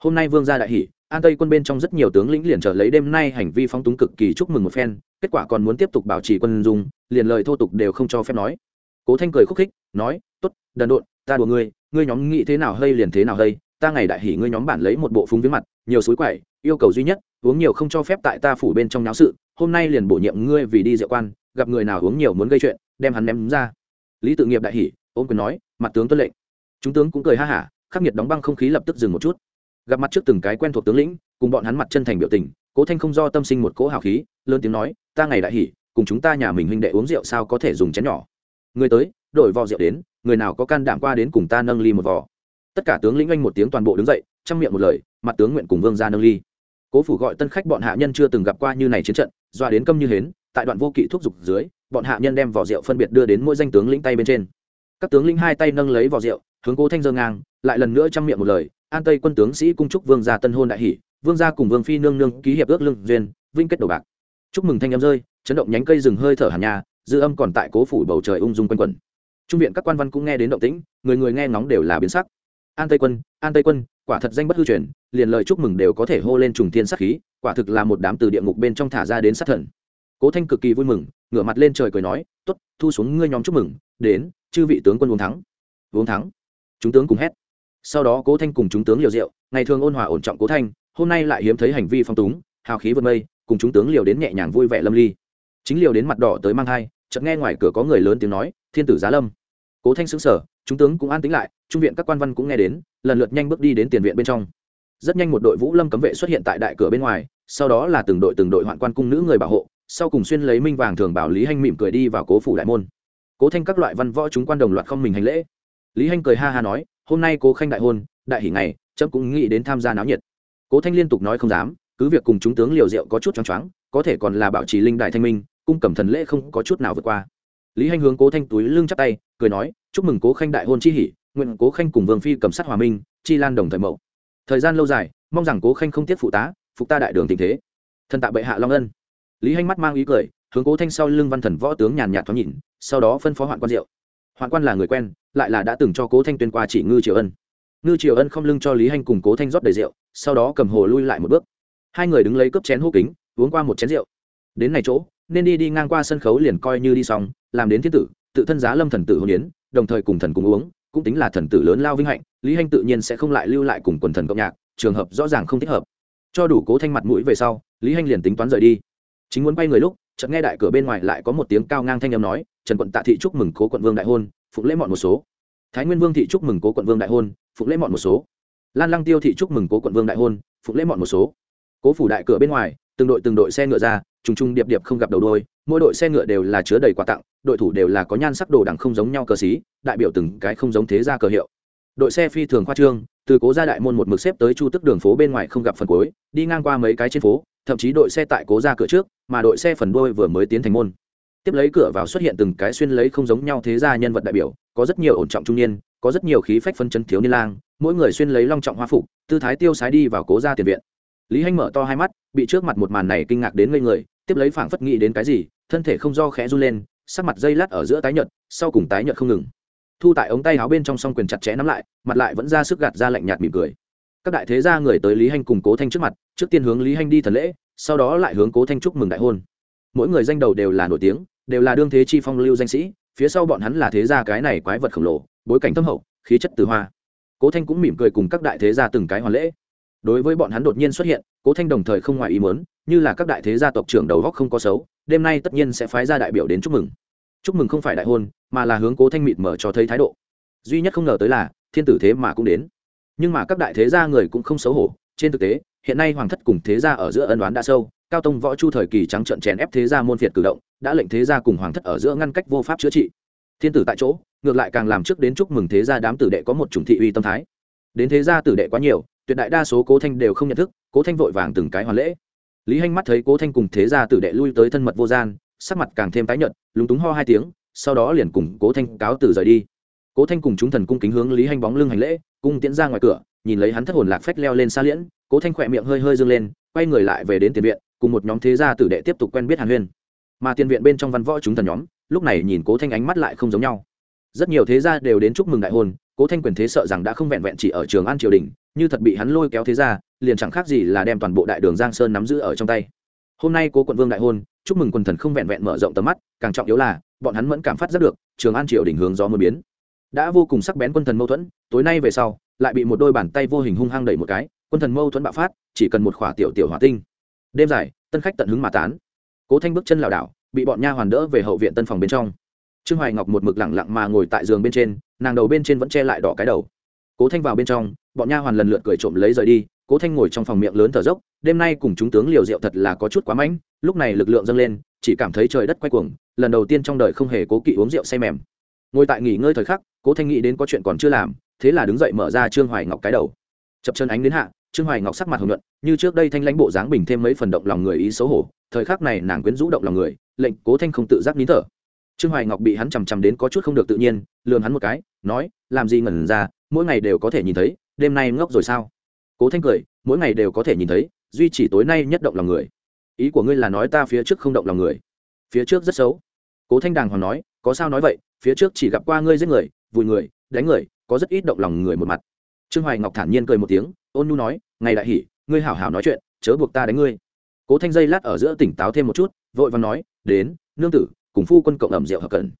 Hôm nay vương gia đại hỷ, an tây quân bên trong rất nhiều tướng lĩnh liền trở lấy đêm nay hành vi phóng túng cực kỳ chúc mừng một phen, kết quả còn muốn tiếp tục bảo trì quân dung, liền lời thô tục đều không cho phép nói. Cố thanh cười khúc khích, nói t ố t đần độn, ta đùa ngươi ngươi nhóm nghĩ thế nào hay liền thế nào hay, ta ngày đại hỷ ngươi nhóm bản lấy một bộ phúng viếng mặt, nhiều suối quậy, yêu cầu duy nhất, uống nhiều không cho phép tại ta phủ bên trong nháo sự, hôm nay liền bổ nhiệm ngươi vì đi diệu quan gặp người nào uống nhiều muốn gây chuyện, đem hắn ném ra. Lý tự nghiệp đại hỉ, ôm quyền nói, mặt tướng tuân lệnh. Chúng tướng cũng cười ha hả, khắc nghiệt đóng băng không khí lập tức dừng một chút. Gặp mặt trước từng cái quen thuộc tướng lĩnh, cùng bọn hắn mặt chân thành biểu tình, cố thanh không do tâm sinh một cỗ hào khí, lớn tiếng nói, ta ngày đại hỉ, cùng chúng ta nhà mình huynh đệ uống rượu sao có thể dùng chén nhỏ? Người tới, đổi vò rượu đến, người nào có can đảm qua đến cùng ta nâng ly một vò. Tất cả tướng lĩnh anh một tiếng toàn bộ đứng dậy chăm miệng một lời, mặt tướng nguyện cùng vương ra nâng ly. Cố phủ gọi tân khách bọn hạ nhân chưa từng gặp qua như này chiến trận, doa đến câm như hến tại đoạn vô kỵ thuốc giục dưới, bọn hạ nhân đem vỏ rượu phân biệt đưa đến mỗi danh tướng lĩnh tay bên trên. Các tướng lĩnh hai tay nâng lấy vỏ rượu, hướng cố thanh dơ ngang, lại lần nữa chăm miệng một lời, an tây quân tướng sĩ cung chúc vương gia tân hôn đại hỷ, vương gia cùng vương phi nương nương ký hiệp ước lương duyên, vinh kết đồ bạc. Chúc mừng thanh âm rơi, chấn động nhánh cây rừng hơi thở hàn nhà, dư âm còn tại cố phủ bầu trời ung dung quanh quẩn. Trung viện các quan văn cũng nghe đến động tĩnh, người người nghe ngóng đều là biến sắc. An tây quân, an tây quân, quả thật danh bất hư truyền, liền lời chúc mừng đều có thể hô lên trùng thiên sát khí, quả thực là một đám từ địa ngục bên trong thả ra đến sát thần cố thanh cực kỳ vui mừng, ngửa mặt lên trời cười nói t ố t thu xuống ngươi nhóm chúc mừng, đến, chư vị tướng quân uống thắng. Uống thắng? Chúng tướng cùng hét. Sau đó cố thanh cùng chúng tướng liều rượu, ngày thường ôn hòa ổn trọng cố thanh, hôm nay lại hiếm thấy hành vi phong túng, hào khí vượt mây, cùng chúng tướng liều đến nhẹ nhàng vui vẻ lâm ly. Chính liều đến mặt đỏ tới mang thai, chợt nghe ngoài cửa có người lớn tiếng nói, thiên tử giá lâm. Cố thanh xứng sở chúng tướng cũng an tính lại, trung viện các quan văn cũng nghe đến, lần lượt nhanh bước đi đến tiền viện bên trong. Rất nhanh một đội vũ lâm cấm vệ xuất hiện tại đại cửa bên ngoài, sau đó là từng đội từng đội hoạn quan cung nữ người bảo hộ sau cùng xuyên lấy minh vàng thường bảo lý hanh mỉm cười đi vào cố phủ đại môn. Cố thanh các loại văn võ chúng quan đồng loạt không mình hành lễ. Lý hanh cười ha ha nói, hôm nay cố khanh đại hôn, đại hỷ ngày trẫm cũng nghĩ đến tham gia náo nhiệt. Cố thanh liên tục nói không dám, cứ việc cùng chúng tướng liều rượu có chút choáng choáng, có thể còn là bảo trì linh đại thanh minh, cung cẩm thần lễ không có chút nào vượt qua. Lý hanh hướng cố thanh túi lưng chắp tay, cười nói, chúc mừng cố khanh đại hôn chi hỷ, nguyện cố khanh cùng vương phi cầm sát hòa minh, chi lan đồng thời mậu. Thời gian lâu dài, mong rằng cố khanh không tiếp phụ tá, phục ta đại đường tình thế. Thần tạ bệ hạ long ân lý hanh mắt mang ý cười, hướng cố thanh sau lưng văn thần võ tướng nhàn nhạt thoáng nhìn, sau đó phân phó hoạn quan diệu. Hoạn quan là người quen, lại là đã từng cho cố thanh tuyên qua chỉ ngư triều ân. Ngư triều ân không lưng cho lý hanh cùng cố thanh rót đầy rượu, sau đó cầm hồ lui lại một bước. Hai người đứng lấy cướp chén hô kính, uống qua một chén rượu. Đến này chỗ, nên đi đi ngang qua sân khấu liền coi như đi xong, làm đến thiên tử, tự thân giá lâm thần tử hôn yến, đồng thời cùng thần cùng uống, cũng tính là thần tử lớn lao vinh hạnh, lý hanh tự nhiên sẽ không lại lưu lại cùng quần thần cộng nhạc, trường hợp rõ ràng không thích hợp. Cho đủ cố thanh mặt mũi về sau, lý hanh liền tính toán rời đi chính muốn bay người lúc, chợt nghe đại cửa bên ngoài lại có một tiếng cao ngang thanh âm nói, trần quận tạ thị chúc mừng cố quận vương đại hôn, phụng lễ mọn một số. Thái nguyên vương thị chúc mừng cố quận vương đại hôn, phụng lễ mọn một số. Lan lăng tiêu thị chúc mừng cố quận vương đại hôn, phụng lễ mọn một số. Cố phủ đại cửa bên ngoài, từng đội từng đội xe ngựa ra, trùng trùng điệp điệp không gặp đầu đôi, mỗi đội xe ngựa đều là chứa đầy quà tặng, đội thủ đều là có nhan sắc đồ đẳng không giống nhau cờ xí, đại biểu từng cái không giống thế ra cờ hiệu. Đội xe phi thường khoa trương từ cố gia đại môn một mực xếp tới chu tức đường phố bên ngoài không gặp phần cuối, đi ngang qua mấy cái trên phố, thậm chí đội xe tại cố gia cửa trước, mà đội xe phần đôi vừa mới tiến thành môn. Tiếp lấy cửa vào xuất hiện từng cái xuyên lấy không giống nhau thế gia nhân vật đại biểu, có rất nhiều ổn trọng trung niên, có rất nhiều khí phách phân chân thiếu niên lang, mỗi người xuyên lấy long trọng hoa phục, tư thái tiêu sái đi vào cố gia tiền viện. Lý hanh mở to hai mắt, bị trước mặt một màn này kinh ngạc đến ngây người, tiếp lấy phảng phất nghĩ đến cái gì, thân thể không do khẽ run lên, sắc mặt dây lát ở giữa tái nhợt, sau cùng tái nhợt không ngừng thu tại ống tay áo bên trong song quyền chặt chẽ nắm lại, mặt lại vẫn ra sức gạt ra lạnh nhạt mỉm cười. Các đại thế gia người tới lý hanh cùng cố thanh trước mặt, trước tiên hướng lý hanh đi thần lễ, sau đó lại hướng cố thanh chúc mừng đại hôn. Mỗi người danh đầu đều là nổi tiếng, đều là đương thế chi phong lưu danh sĩ, phía sau bọn hắn là thế gia cái này quái vật khổng lồ, bối cảnh thâm hậu, khí chất từ hoa. Cố thanh cũng mỉm cười cùng các đại thế gia từng cái hoàn lễ. Đối với bọn hắn đột nhiên xuất hiện, cố thanh đồng thời không ngoài ý muốn, như là các đại thế gia tộc trưởng đầu góc không có xấu, đêm nay tất nhiên sẽ phái ra đại biểu đến chúc mừng chúc mừng không phải đại hôn, mà là hướng cố thanh mịt mở cho thấy thái độ. Duy nhất không ngờ tới là, thiên tử thế mà cũng đến. Nhưng mà các đại thế gia người cũng không xấu hổ, trên thực tế, hiện nay hoàng thất cùng thế gia ở giữa ân đoán đã sâu, cao tông võ chu thời kỳ trắng trợn chèn ép thế gia môn phiệt cử động, đã lệnh thế gia cùng hoàng thất ở giữa ngăn cách vô pháp chữa trị. Thiên tử tại chỗ, ngược lại càng làm trước đến chúc mừng thế gia đám tử đệ có một chủng thị uy tâm thái. Đến thế gia tử đệ quá nhiều, tuyệt đại đa số cố thanh đều không nhận thức, cố thanh vội vàng từng cái hoàn lễ. Lý hanh mắt thấy cố thanh cùng thế gia tử đệ lui tới thân mật vô gian sắc mặt càng thêm tái nhợt, lúng túng ho hai tiếng, sau đó liền cùng cố thanh cáo từ rời đi. Cố thanh cùng chúng thần cung kính hướng lý hanh bóng lưng hành lễ, cung tiễn ra ngoài cửa, nhìn lấy hắn thất hồn lạc phách leo lên xa liễn, cố thanh khỏe miệng hơi hơi dâng lên, quay người lại về đến tiền viện, cùng một nhóm thế gia tử đệ tiếp tục quen biết hàn huyên. Mà tiền viện bên trong văn võ chúng thần nhóm, lúc này nhìn cố thanh ánh mắt lại không giống nhau. Rất nhiều thế gia đều đến chúc mừng đại hôn, cố thanh quyền thế sợ rằng đã không vẹn vẹn chỉ ở trường an triều đình, như thật bị hắn lôi kéo thế gia, liền chẳng khác gì là đem toàn bộ đại đường giang sơn nắm giữ ở trong tay hôm nay cố quận vương đại hôn, chúc mừng quần thần không vẹn vẹn mở rộng tầm mắt, càng trọng yếu là, bọn hắn vẫn cảm phát rất được, trường an triều đình hướng gió mưa biến. Đã vô cùng sắc bén quân thần mâu thuẫn, tối nay về sau, lại bị một đôi bàn tay vô hình hung hăng đẩy một cái, quân thần mâu thuẫn bạo phát, chỉ cần một khỏa tiểu tiểu hỏa tinh. Đêm dài, tân khách tận hứng mà tán. Cố thanh bước chân lảo đảo, bị bọn nha hoàn đỡ về hậu viện tân phòng bên trong. Trương hoài ngọc một mực lẳng lặng mà ngồi tại giường bên trên, nàng đầu bên trên vẫn che lại đỏ cái đầu. Cố thanh vào bên trong, bọn nha hoàn lần lượt cười trộm lấy rời đi cố thanh ngồi trong phòng miệng lớn thở dốc, đêm nay cùng chúng tướng liều rượu thật là có chút quá mạnh lúc này lực lượng dâng lên, chỉ cảm thấy trời đất quay cuồng, lần đầu tiên trong đời không hề cố kỵ uống rượu say mềm. Ngồi tại nghỉ ngơi thời khắc, cố thanh nghĩ đến có chuyện còn chưa làm, thế là đứng dậy mở ra trương hoài ngọc cái đầu. Chập chân ánh đến hạ, trương hoài ngọc sắc mặt hồng nhuận, như trước đây thanh lãnh bộ dáng bình thêm mấy phần động lòng người ý xấu hổ, thời khắc này nàng quyến rũ động lòng người, lệnh cố thanh không tự giác nín thở. Trương hoài ngọc bị hắn chằm chằm đến có chút không được tự nhiên lường hắn một cái, nói, làm gì ngẩn ra, mỗi ngày đều có thể nhìn thấy, đêm nay ngốc rồi sao? Cố thanh cười, mỗi ngày đều có thể nhìn thấy, duy chỉ tối nay nhất động lòng người. Ý của ngươi là nói ta phía trước không động lòng người. Phía trước rất xấu. Cố thanh đàng hoàng nói, có sao nói vậy, phía trước chỉ gặp qua ngươi giết người, vùi người, đánh người, có rất ít động lòng người một mặt. Trương hoài ngọc thản nhiên cười một tiếng, ôn nhu nói, ngày đại hỉ ngươi hảo hảo nói chuyện, chớ buộc ta đánh ngươi. Cố thanh dây lát ở giữa tỉnh táo thêm một chút, vội và nói, đến, nương tử, cùng phu quân cộng ẩm rượu hợp cần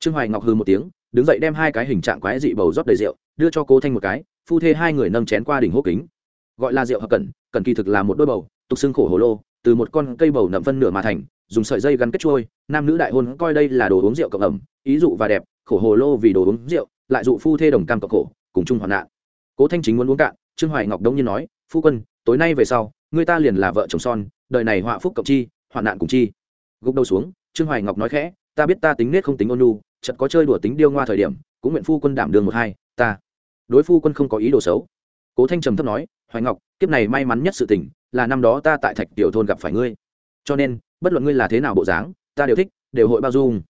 trương hoài ngọc hư một tiếng, đứng dậy đem hai cái hình trạng quái dị bầu rót đầy rượu, đưa cho cố thanh một cái, phu thê hai người nâng chén qua đỉnh hô kính gọi là rượu hợp cẩn cẩn kỳ thực là một đôi bầu, tục xương khổ hồ lô, từ một con cây bầu nậm phân nửa mà thành, dùng sợi dây gắn kết trôi, nam nữ đại hôn coi đây là đồ uống rượu cộng ẩm, ý dụ và đẹp, khổ hồ lô vì đồ uống rượu, lại dụ phu thê đồng cam cộng khổ, cùng chung hoạn nạn. Cố thanh chính muốn uống cạn, trương hoài ngọc đông nhiên nói, phu quân, tối nay về sau, người ta liền là vợ chồng son, đời này họa phúc cộng chi, hoạn nạn cùng chi. Gục đầu xuống, trương hoài ngọc nói khẽ, ta biết ta tính nết không tính ôn nhu, chợt có chơi đùa tính điêu ngoa thời điểm, cũng nguyện phu quân đảm đường một hai, ta. Đối phu quân không có ý đồ xấu. Cố thanh trầm thấp nói hoài ngọc, kiếp này may mắn nhất sự tình là năm đó ta tại thạch tiểu thôn gặp phải ngươi. Cho nên, bất luận ngươi là thế nào bộ dáng, ta đều thích, đều hội bao dung.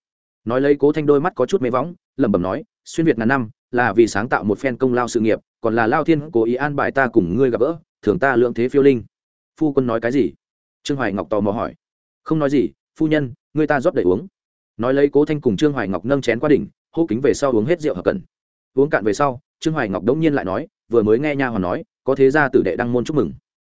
Nói lấy cố thanh đôi mắt có chút mê võng, lẩm bẩm nói, xuyên việt ngàn năm, là vì sáng tạo một phen công lao sự nghiệp, còn là lao thiên cố ý an bài ta cùng ngươi gặp gỡ thường ta lượng thế phiêu linh. Phu quân nói cái gì? Trương hoài ngọc tò mò hỏi. Không nói gì, phu nhân, ngươi ta rót đầy uống. Nói lấy cố thanh cùng trương hoài ngọc nâng chén qua đỉnh, hô kính về sau uống hết rượu hợp cần uống cạn về sau, trương hoài ngọc đống nhiên lại nói, vừa mới nghe nha hoàn nói có thế ra tử đệ đăng môn chúc mừng.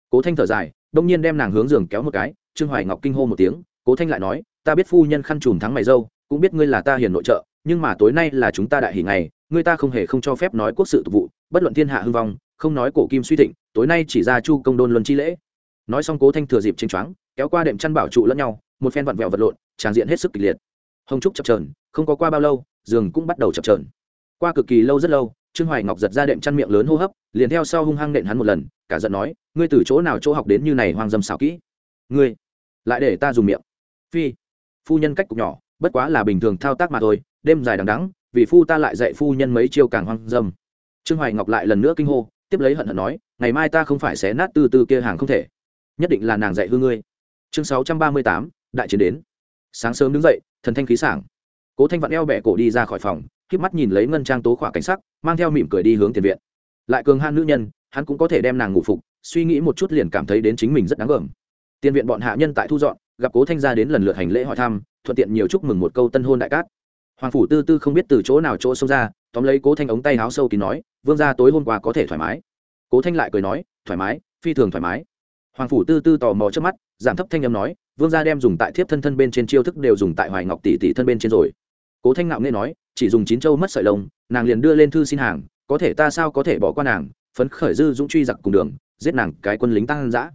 Cố thanh thở dài, đông nhiên đem nàng hướng giường kéo một cái, trương hoài ngọc kinh hô một tiếng, cố thanh lại nói, ta biết phu nhân khăn trùm thắng mày dâu, cũng biết ngươi là ta hiền nội trợ, nhưng mà tối nay là chúng ta đại hỉ ngày, ngươi ta không hề không cho phép nói quốc sự tục vụ, bất luận thiên hạ hưng vong, không nói cổ kim suy thịnh, tối nay chỉ ra chu công đôn luân chi lễ. Nói xong cố thanh thừa dịp chênh choáng, kéo qua đệm chăn bảo trụ lẫn nhau, một phen vặn vẹo vật lộn, tràn diện hết sức kịch liệt. Hồng trúc chập trờn không có qua bao lâu, giường cũng bắt đầu chập trờn qua cực kỳ lâu rất lâu trương hoài ngọc giật ra đệm chăn miệng lớn hô hấp, liền theo sau hung hăng nện hắn một lần, cả giận nói, ngươi từ chỗ nào chỗ học đến như này hoang dâm xảo kỹ? Ngươi lại để ta dùng miệng. Phi, phu nhân cách cục nhỏ, bất quá là bình thường thao tác mà thôi, đêm dài đằng đắng vì phu ta lại dạy phu nhân mấy chiêu càng hoang dâm. Trương hoài ngọc lại lần nữa kinh hô, tiếp lấy hận hận nói, ngày mai ta không phải xé nát từ từ kia hàng không thể. Nhất định là nàng dạy hư ngươi. Chương sáu trăm ba mươi tám, đại chiến đến. Sáng sớm đứng dậy, thần thanh khí sảng. Cố thanh vặn eo bẹ cổ đi ra khỏi phòng híp mắt nhìn lấy ngân trang tố khỏa cảnh sắc, mang theo mỉm cười đi hướng tiền viện. Lại cường han nữ nhân, hắn cũng có thể đem nàng ngủ phục, suy nghĩ một chút liền cảm thấy đến chính mình rất đáng gờm. Tiền viện bọn hạ nhân tại thu dọn, gặp cố thanh gia đến lần lượt hành lễ hỏi thăm, thuận tiện nhiều chúc mừng một câu tân hôn đại cát. Hoàng phủ tư tư không biết từ chỗ nào chỗ xông ra, tóm lấy cố thanh ống tay áo sâu kín nói, vương gia tối hôm qua có thể thoải mái. Cố thanh lại cười nói, thoải mái, phi thường thoải mái. Hoàng phủ tư tư tò mò trước mắt, giảm thấp thanh âm nói, vương gia đem dùng tại thiếp thân thân bên trên chiêu thức đều dùng tại hoài ngọc tỷ tỷ thân bên trên rồi. Cố thanh ngạo nghe nói chỉ dùng chín châu mất sợi lông, nàng liền đưa lên thư xin hàng, có thể ta sao có thể bỏ qua nàng, phấn khởi dư dũng truy giặc cùng đường, giết nàng cái quân lính tăng dã.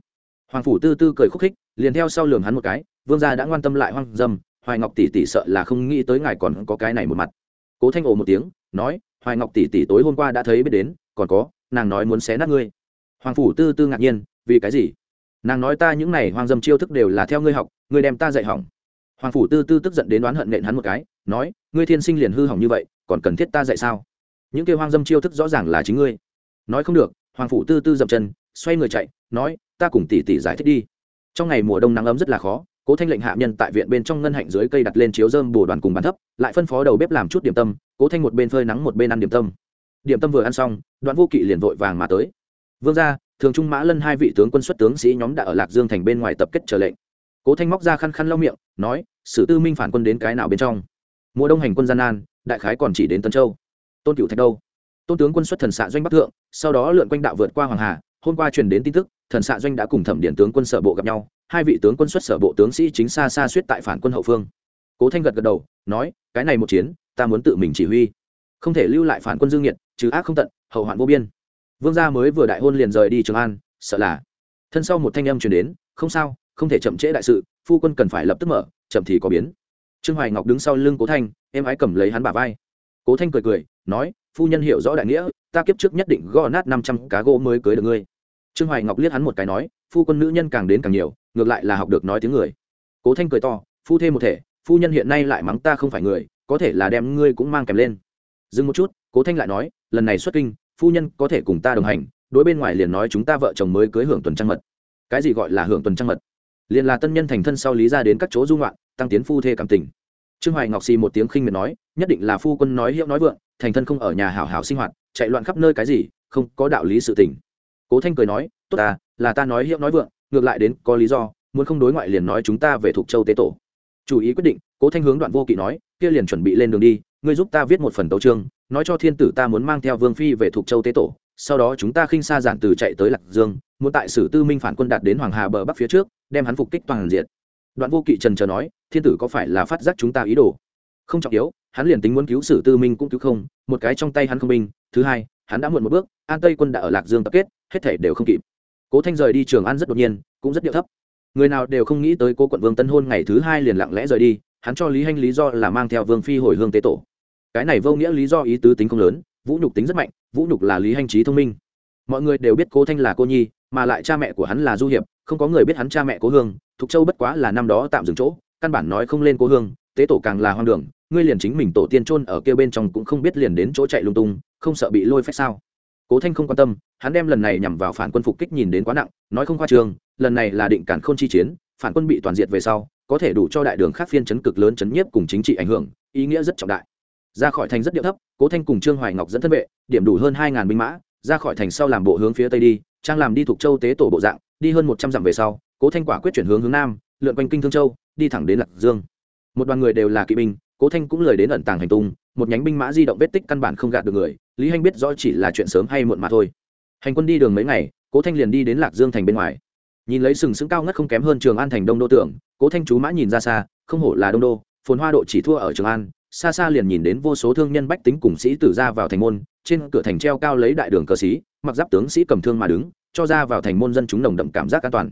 Hoàng phủ tư tư cười khúc khích, liền theo sau lường hắn một cái, vương gia đã ngoan tâm lại hoang dâm, hoài ngọc tỷ tỷ sợ là không nghĩ tới ngài còn có cái này một mặt. Cố thanh ồ một tiếng, nói, hoài ngọc tỷ tỷ tối hôm qua đã thấy biết đến, còn có, nàng nói muốn xé nát ngươi. Hoàng phủ tư tư ngạc nhiên, vì cái gì? Nàng nói ta những này hoang dâm chiêu thức đều là theo ngươi học, ngươi đem ta dạy hỏng hoàng phủ tư tư tức giận đến đoán hận nện hắn một cái, nói, ngươi thiên sinh liền hư hỏng như vậy, còn cần thiết ta dạy sao? Những kêu hoang dâm chiêu thức rõ ràng là chính ngươi. Nói không được, hoàng phủ tư tư dậm chân, xoay người chạy, nói, ta cùng tỷ tỷ giải thích đi. Trong ngày mùa đông nắng ấm rất là khó, cố thanh lệnh hạ nhân tại viện bên trong ngân hạnh dưới cây đặt lên chiếu dơm bồ đoàn cùng bàn thấp, lại phân phó đầu bếp làm chút điểm tâm, cố thanh một bên phơi nắng một bên ăn điểm tâm. Điểm tâm vừa ăn xong, đoạn vô kỵ liền vội vàng mà tới. Vương ra thường trung mã lân hai vị tướng quân xuất tướng sĩ nhóm đã ở lạc dương thành bên ngoài tập kết trở lệnh cố thanh móc ra khăn khăn lau miệng, nói, sử tư minh phản quân đến cái nào bên trong? Mùa đông hành quân gian nan, đại khái còn chỉ đến tân châu. Tôn cựu thạch đâu? Tôn tướng quân xuất thần xạ doanh bắc thượng, sau đó lượn quanh đạo vượt qua hoàng hà, hôm qua truyền đến tin tức, thần xạ doanh đã cùng thẩm điện tướng quân sở bộ gặp nhau, hai vị tướng quân xuất sở bộ tướng sĩ chính xa xa suýt tại phản quân hậu phương. Cố thanh gật gật đầu, nói, cái này một chiến, ta muốn tự mình chỉ huy. Không thể lưu lại phản quân dương nhiệt chứ ác không tận, hậu hoạn vô biên. Vương gia mới vừa đại hôn liền rời đi trường an, sợ là. Thân sau một thanh âm truyền đến, không sao không thể chậm trễ đại sự, phu quân cần phải lập tức mở, chậm thì có biến. Trương hoài ngọc đứng sau lưng cố thanh em ái cầm lấy hắn bả vai. Cố thanh cười cười, nói, phu nhân hiểu rõ đại nghĩa, ta kiếp trước nhất định gõ nát năm trăm cá gỗ mới cưới được ngươi. Trương hoài ngọc liếc hắn một cái nói, phu quân nữ nhân càng đến càng nhiều, ngược lại là học được nói tiếng người. Cố thanh cười to, phu thêm một thể, phu nhân hiện nay lại mắng ta không phải người, có thể là đem ngươi cũng mang kèm lên. Dừng một chút, cố thanh lại nói, lần này xuất kinh, phu nhân có thể cùng ta đồng hành, đối bên ngoài liền nói chúng ta vợ chồng mới cưới hưởng tuần trăng mật. Cái gì gọi là hưởng tuần trăng mật? Liền là tân nhân thành thân sau lý ra đến các chỗ dung loạn tăng tiến phu thê cảm tình. Trương hoài ngọc xì một tiếng khinh miệt nói, nhất định là phu quân nói hiệu nói vượng, thành thân không ở nhà hảo hảo sinh hoạt, chạy loạn khắp nơi cái gì, không có đạo lý sự tình. Cố thanh cười nói, tốt ta là ta nói hiệu nói vượng, ngược lại đến có lý do, muốn không đối ngoại liền nói chúng ta về thuộc châu tế tổ. Chủ ý quyết định, cố thanh hướng đoạn vô kỵ nói, kia liền chuẩn bị lên đường đi, ngươi giúp ta viết một phần tấu chương, nói cho thiên tử ta muốn mang theo vương phi về thuộc châu tế tổ sau đó chúng ta khinh xa giản từ chạy tới lạc dương, muốn tại sử tư minh phản quân đạt đến hoàng hà bờ bắc phía trước, đem hắn phục kích toàn diện. Đoạn vô kỵ trần chờ nói, thiên tử có phải là phát giác chúng ta ý đồ? Không trọng yếu, hắn liền tính muốn cứu sử tư minh cũng cứu không, một cái trong tay hắn không minh thứ hai, hắn đã muộn một bước, an tây quân đã ở lạc dương tập kết, hết thể đều không kịp. Cố thanh rời đi trường an rất đột nhiên, cũng rất điệu thấp. Người nào đều không nghĩ tới cố quận vương tân hôn ngày thứ hai liền lặng lẽ rời đi, hắn cho lý hanh lý do là mang theo vương phi hồi hương tế tổ. Cái này vô nghĩa lý do ý tứ tính không lớn vũ nhục tính rất mạnh, vũ nhục là lý Hành trí thông minh. Mọi người đều biết cố thanh là cô nhi, mà lại cha mẹ của hắn là du hiệp, không có người biết hắn cha mẹ cố hương, thục châu bất quá là năm đó tạm dừng chỗ, căn bản nói không lên cố hương, tế tổ càng là hoang đường, ngươi liền chính mình tổ tiên trôn ở kia bên trong cũng không biết liền đến chỗ chạy lung tung, không sợ bị lôi phép sao? Cố thanh không quan tâm, hắn đem lần này nhằm vào phản quân phục kích nhìn đến quá nặng, nói không khoa trường lần này là định cản k h ô n chi chiến, phản quân bị toàn diệt về sau, có thể đủ cho đại đường khác phiên chấn cực lớn chấn nhiếp cùng chính trị ảnh hưởng, ý nghĩa rất trọng đại ra khỏi thành rất điệu thấp, cố thanh cùng trương hoài ngọc dẫn thân vệ, điểm đủ hơn hai ngàn binh mã, ra khỏi thành sau làm bộ hướng phía tây đi, trang làm đi thuộc châu tế tổ bộ dạng, đi hơn một trăm dặm về sau, cố thanh quả quyết chuyển hướng hướng nam, lượn quanh kinh thương châu, đi thẳng đến lạc dương. Một đoàn người đều là kỵ binh, cố thanh cũng lời đến ẩn tàng hành tung, một nhánh binh mã di động vết tích căn bản không gạt được người, lý hanh biết rõ chỉ là chuyện sớm hay muộn mà thôi. Hành quân đi đường mấy ngày, cố thanh liền đi đến lạc dương thành bên ngoài. Nhìn lấy sừng sững cao ngất không kém hơn trường an thành đông đô tưởng, cố thanh chú mã nhìn ra xa, không hổ là đông đô, phồn hoa độ chỉ thua ở trường an xa xa liền nhìn đến vô số thương nhân bách tính cùng sĩ tử ra vào thành môn, trên cửa thành treo cao lấy đại đường cờ sĩ mặc giáp tướng sĩ cầm thương mà đứng, cho ra vào thành môn dân chúng nồng đậm cảm giác an toàn.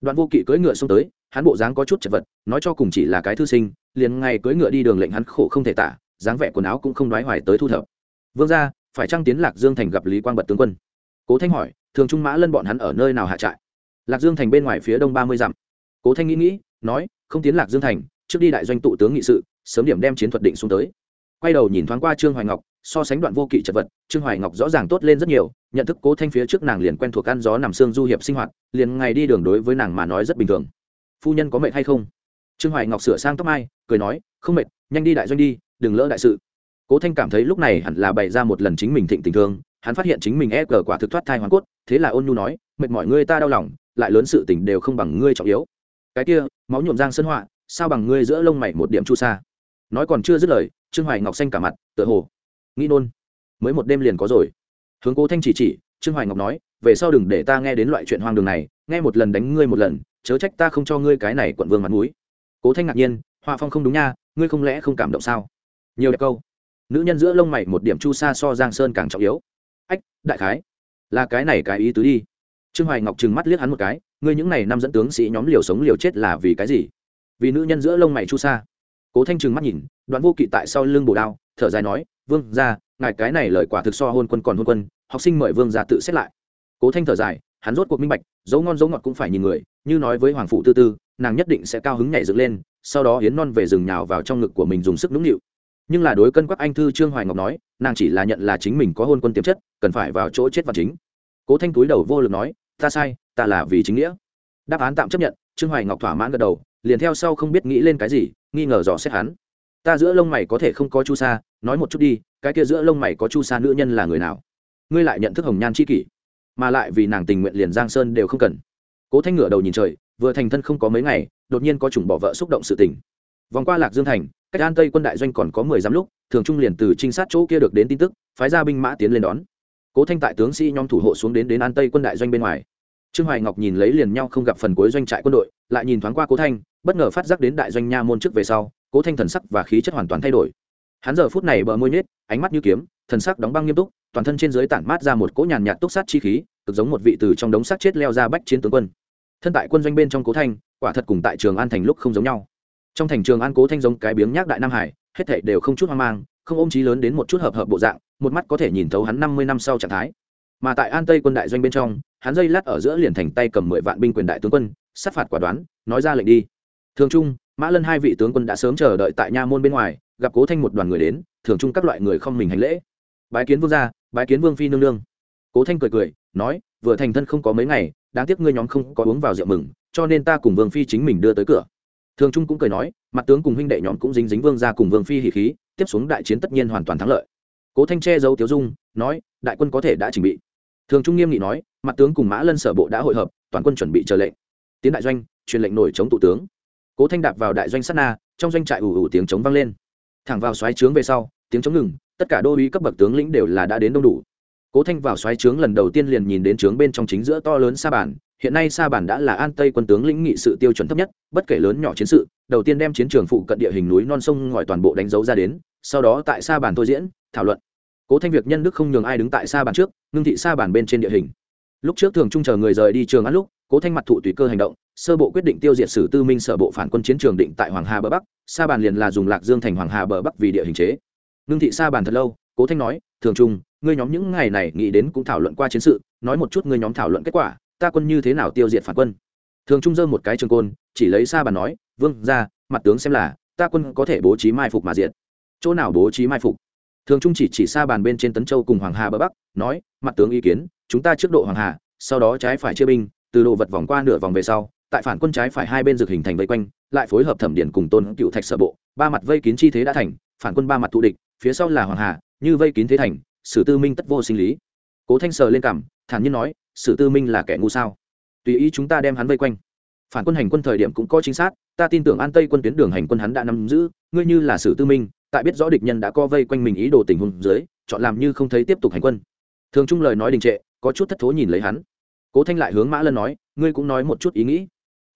Đoạn vô kỵ cưỡi ngựa xông tới, hắn bộ dáng có chút chật vật, nói cho cùng chỉ là cái thư sinh, liền ngày cưỡi ngựa đi đường lệnh hắn khổ không thể tả, dáng vẻ quần áo cũng không đoái hoài tới thu thập. Vương gia, phải trăng tiến lạc dương thành gặp lý quang bật tướng quân? Cố thanh hỏi, thường trung mã lân bọn hắn ở nơi nào hạ trại? Lạc dương thành bên ngoài phía đông ba mươi dặm. Cố thanh nghĩ nghĩ, nói, không tiến lạc dương thành, trước đi đại doanh tụ tướng nghị sự sớm điểm đem chiến thuật định xuống tới. Quay đầu nhìn thoáng qua trương hoài ngọc, so sánh đoạn vô kỵ chật vật, trương hoài ngọc rõ ràng tốt lên rất nhiều, nhận thức cố thanh phía trước nàng liền quen thuộc ăn gió nằm xương du hiệp sinh hoạt, liền ngày đi đường đối với nàng mà nói rất bình thường. Phu nhân có mệt hay không? Trương hoài ngọc sửa sang tóc mai, cười nói, không mệt, nhanh đi đại doanh đi, đừng lỡ đại sự. Cố thanh cảm thấy lúc này hẳn là bày ra một lần chính mình thịnh tình thương, hắn phát hiện chính mình e cờ quả thực thoát thai hoàn cốt, thế là ôn nhu nói, mệt mỏi ngươi ta đau lòng, lại lớn sự tình đều không bằng ngươi trọng yếu. Cái kia, máu nhuộm giang sân họa, sao bằng ngươi giữa lông mày một điểm chu xa? Nói còn chưa dứt lời, trương hoài ngọc xanh cả mặt, tựa hồ nghĩ nôn. Mới một đêm liền có rồi. Hướng cố thanh chỉ chỉ, trương hoài ngọc nói, về sau đừng để ta nghe đến loại chuyện hoang đường này, nghe một lần đánh ngươi một lần, chớ trách ta không cho ngươi cái này quận vương mặt mũi. Cố thanh ngạc nhiên, hoa phong không đúng nha, ngươi không lẽ không cảm động sao? Nhiều đẹp câu. Nữ nhân giữa lông mày một điểm chu sa so giang sơn càng trọng yếu. Ách, đại khái là cái này cái ý tứ đi. Trương hoài ngọc trừng mắt liếc hắn một cái, ngươi những n à y năm dẫn tướng sĩ nhóm liều sống liều chết là vì cái gì? Vì nữ nhân giữa lông mày chu sa cố thanh trừng mắt nhìn, đoạn vô kỵ tại sau lưng bồ đao, thở dài nói, vương ra ngài cái này lời quả thực so hôn quân còn hôn quân, học sinh mời vương ra tự xét lại. Cố thanh thở dài, hắn rốt cuộc minh bạch, dấu ngon dấu ngọt cũng phải nhìn người, như nói với hoàng phụ tư tư, nàng nhất định sẽ cao hứng nhảy dựng lên, sau đó hiến non về rừng nhào vào trong ngực của mình dùng sức nũng nịu. Nhưng là đối cân quắc anh thư trương hoài ngọc nói, nàng chỉ là nhận là chính mình có hôn quân tiềm chất, cần phải vào chỗ chết và chính. Cố thanh túi đầu vô lực nói, ta sai, ta là vì chính nghĩa. Đáp án tạm chấp nhận, trương hoài ngọc thỏa mãn gật đầu, liền theo sau không biết nghĩ lên cái gì nghi ngờ dò xét hắn. Ta giữa lông mày có thể không có chu sa, nói một chút đi, cái kia giữa lông mày có chu sa nữ nhân là người nào? Ngươi lại nhận thức hồng nhan c h i kỷ, mà lại vì nàng tình nguyện liền giang sơn đều không cần. Cố thanh ngửa đầu nhìn trời, vừa thành thân không có mấy ngày, đột nhiên có chủng bỏ vợ xúc động sự tình. Vòng qua lạc dương thành, cách an tây quân đại doanh còn có mười giám lúc, thường trung liền từ trinh sát chỗ kia được đến tin tức, phái ra binh mã tiến lên đón. Cố thanh tại tướng sĩ nhóm thủ hộ xuống đến đến an tây quân đại doanh bên ngoài. Trương hoài ngọc nhìn lấy liền nhau không gặp phần cuối doanh trại quân đội lại nhìn thoáng qua cố thanh bất ngờ phát giác đến đại doanh nha môn trước về sau cố thanh thần sắc và khí chất hoàn toàn thay đổi hắn giờ phút này bờ môi nhết ánh mắt như kiếm thần sắc đóng băng nghiêm túc toàn thân trên dưới tản mát ra một cỗ nhàn nhạt túc sát chi khí cực giống một vị từ trong đống sát chết leo ra bách chiến tướng quân thân tại quân doanh bên trong cố thanh quả thật cùng tại trường an thành lúc không giống nhau trong thành trường an cố thanh giống cái biếng nhác đại nam hải hết thảy đều không chút hoang mang không ôm trí lớn đến một chút hợp hợp bộ dạng một mắt có thể nhìn thấu hắn năm mươi năm sau trạng thái mà tại an tây quân đại doanh bên trong hắn dây lát ở giữa liền thành tay cầm mười vạn binh quyền đại tướng quân sát phạt quả đoán, nói ra lệnh đi. Thường trung, mã lân hai vị tướng quân đã sớm chờ đợi tại nha môn bên ngoài, gặp cố thanh một đoàn người đến, thường trung các loại người không mình hành lễ. Bái kiến vương gia, bái kiến vương phi nương nương. Cố thanh cười cười, nói, vừa thành thân không có mấy ngày, đáng tiếc ngươi nhóm không có uống vào rượu mừng, cho nên ta cùng vương phi chính mình đưa tới cửa. Thường trung cũng cười nói, mặt tướng cùng huynh đệ nhóm cũng dính dính vương ra cùng vương phi hỉ khí, tiếp xuống đại chiến tất nhiên hoàn toàn thắng lợi. Cố thanh che giấu tiếu dung, nói, đại quân có thể đã chuẩn bị. Thường trung nghiêm nghị nói, mặt tướng cùng mã lân sở bộ đã hội hợp, toàn quân chuẩn bị chờ lệnh tiến đại doanh, truyền lệnh nổi chống tụ tướng. Cố thanh đạp vào đại doanh sát na, trong doanh trại ủ ủ tiếng chống vang lên. Thẳng vào xoáy trướng về sau, tiếng chống ngừng, tất cả đô uý cấp bậc tướng lĩnh đều là đã đến đông đủ. Cố thanh vào xoáy trướng lần đầu tiên liền nhìn đến trướng bên trong chính giữa to lớn sa bản hiện nay sa bản đã là an tây quân tướng lĩnh nghị sự tiêu chuẩn thấp nhất, bất kể lớn nhỏ chiến sự, đầu tiên đem chiến trường phụ cận địa hình núi non sông ngòi toàn bộ đánh dấu ra đến, sau đó tại sa bản thôi diễn, thảo luận. Cố thanh việc nhân đức không nhường ai đứng tại sa bản trước, ngưng thị sa bản bên trên địa hình. Lúc trước thường trung chờ người rời đi trường ăn lúc cố thanh mặt thụ tùy cơ hành động, sơ bộ quyết định tiêu diệt sử tư minh sở bộ phản quân chiến trường định tại hoàng hà bờ bắc, sa bàn liền là dùng lạc dương thành hoàng hà bờ bắc vì địa hình chế. Ngưng thị sa bàn thật lâu, cố thanh nói, thường trung, ngươi nhóm những ngày này nghĩ đến cũng thảo luận qua chiến sự, nói một chút ngươi nhóm thảo luận kết quả, ta quân như thế nào tiêu diệt phản quân? Thường trung dơ một cái trường côn, chỉ lấy sa bàn nói, vương ra mặt tướng xem là, ta quân có thể bố trí mai phục mà diệt. Chỗ nào bố trí mai phục? Thường trung chỉ chỉ sa bàn bên trên tấn châu cùng hoàng hà bờ bắc, nói, mặt tướng ý kiến, chúng ta trước độ hoàng hà, sau đó trái phải chia binh từ đồ vật vòng qua nửa vòng về sau, tại phản quân trái phải hai bên dược hình thành vây quanh, lại phối hợp thẩm điện cùng tôn cựu thạch sở bộ, ba mặt vây kín chi thế đã thành, phản quân ba mặt thù địch, phía sau là hoàng hà, như vây kín thế thành, sử tư minh tất vô sinh lý. Cố thanh sờ lên cảm, thản nhiên nói, sử tư minh là kẻ ngu sao? Tùy ý chúng ta đem hắn vây quanh. Phản quân hành quân thời điểm cũng có chính xác, ta tin tưởng an tây quân tuyến đường hành quân hắn đã nắm giữ, ngươi như là sử tư minh, tại biết rõ địch nhân đã co vây quanh mình ý đồ tình huống dưới, chọn làm như không thấy tiếp tục hành quân. Thường trung lời nói đình trệ, có chút thất thố nhìn lấy hắn cố thanh lại hướng mã lân nói, ngươi cũng nói một chút ý nghĩ.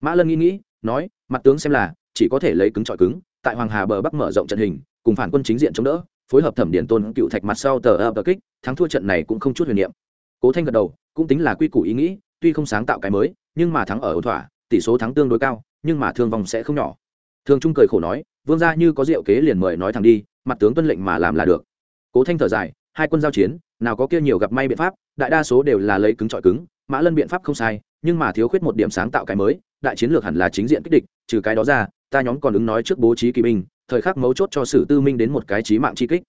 Mã lân nghĩ nghĩ, nói, mặt tướng xem là, chỉ có thể lấy cứng trọi cứng, tại hoàng hà bờ bắc mở rộng trận hình, cùng phản quân chính diện chống đỡ, phối hợp thẩm điển tôn cựu thạch mặt sau tờ ập tờ kích, thắng thua trận này cũng không chút huyền niệm. Cố thanh gật đầu, cũng tính là quy củ ý nghĩ, tuy không sáng tạo cái mới, nhưng mà thắng ở ổn thỏa, tỷ số thắng tương đối cao, nhưng mà thương vong sẽ không nhỏ. Thường trung cười khổ nói, vương gia như có diệu kế liền mời nói thẳng đi, mặt tướng tuân lệnh mà làm là được. Cố thanh thở dài, hai quân giao chiến, nào có kia nhiều gặp may biện pháp, đại đa số đều là lấy cứng trọi cứng mã lân biện pháp không sai, nhưng mà thiếu khuyết một điểm sáng tạo cái mới, đại chiến lược hẳn là chính diện kích địch, trừ cái đó ra, ta nhóm còn ứng nói trước bố trí kỳ binh, thời khắc mấu chốt cho sử tư minh đến một cái trí mạng chi kích.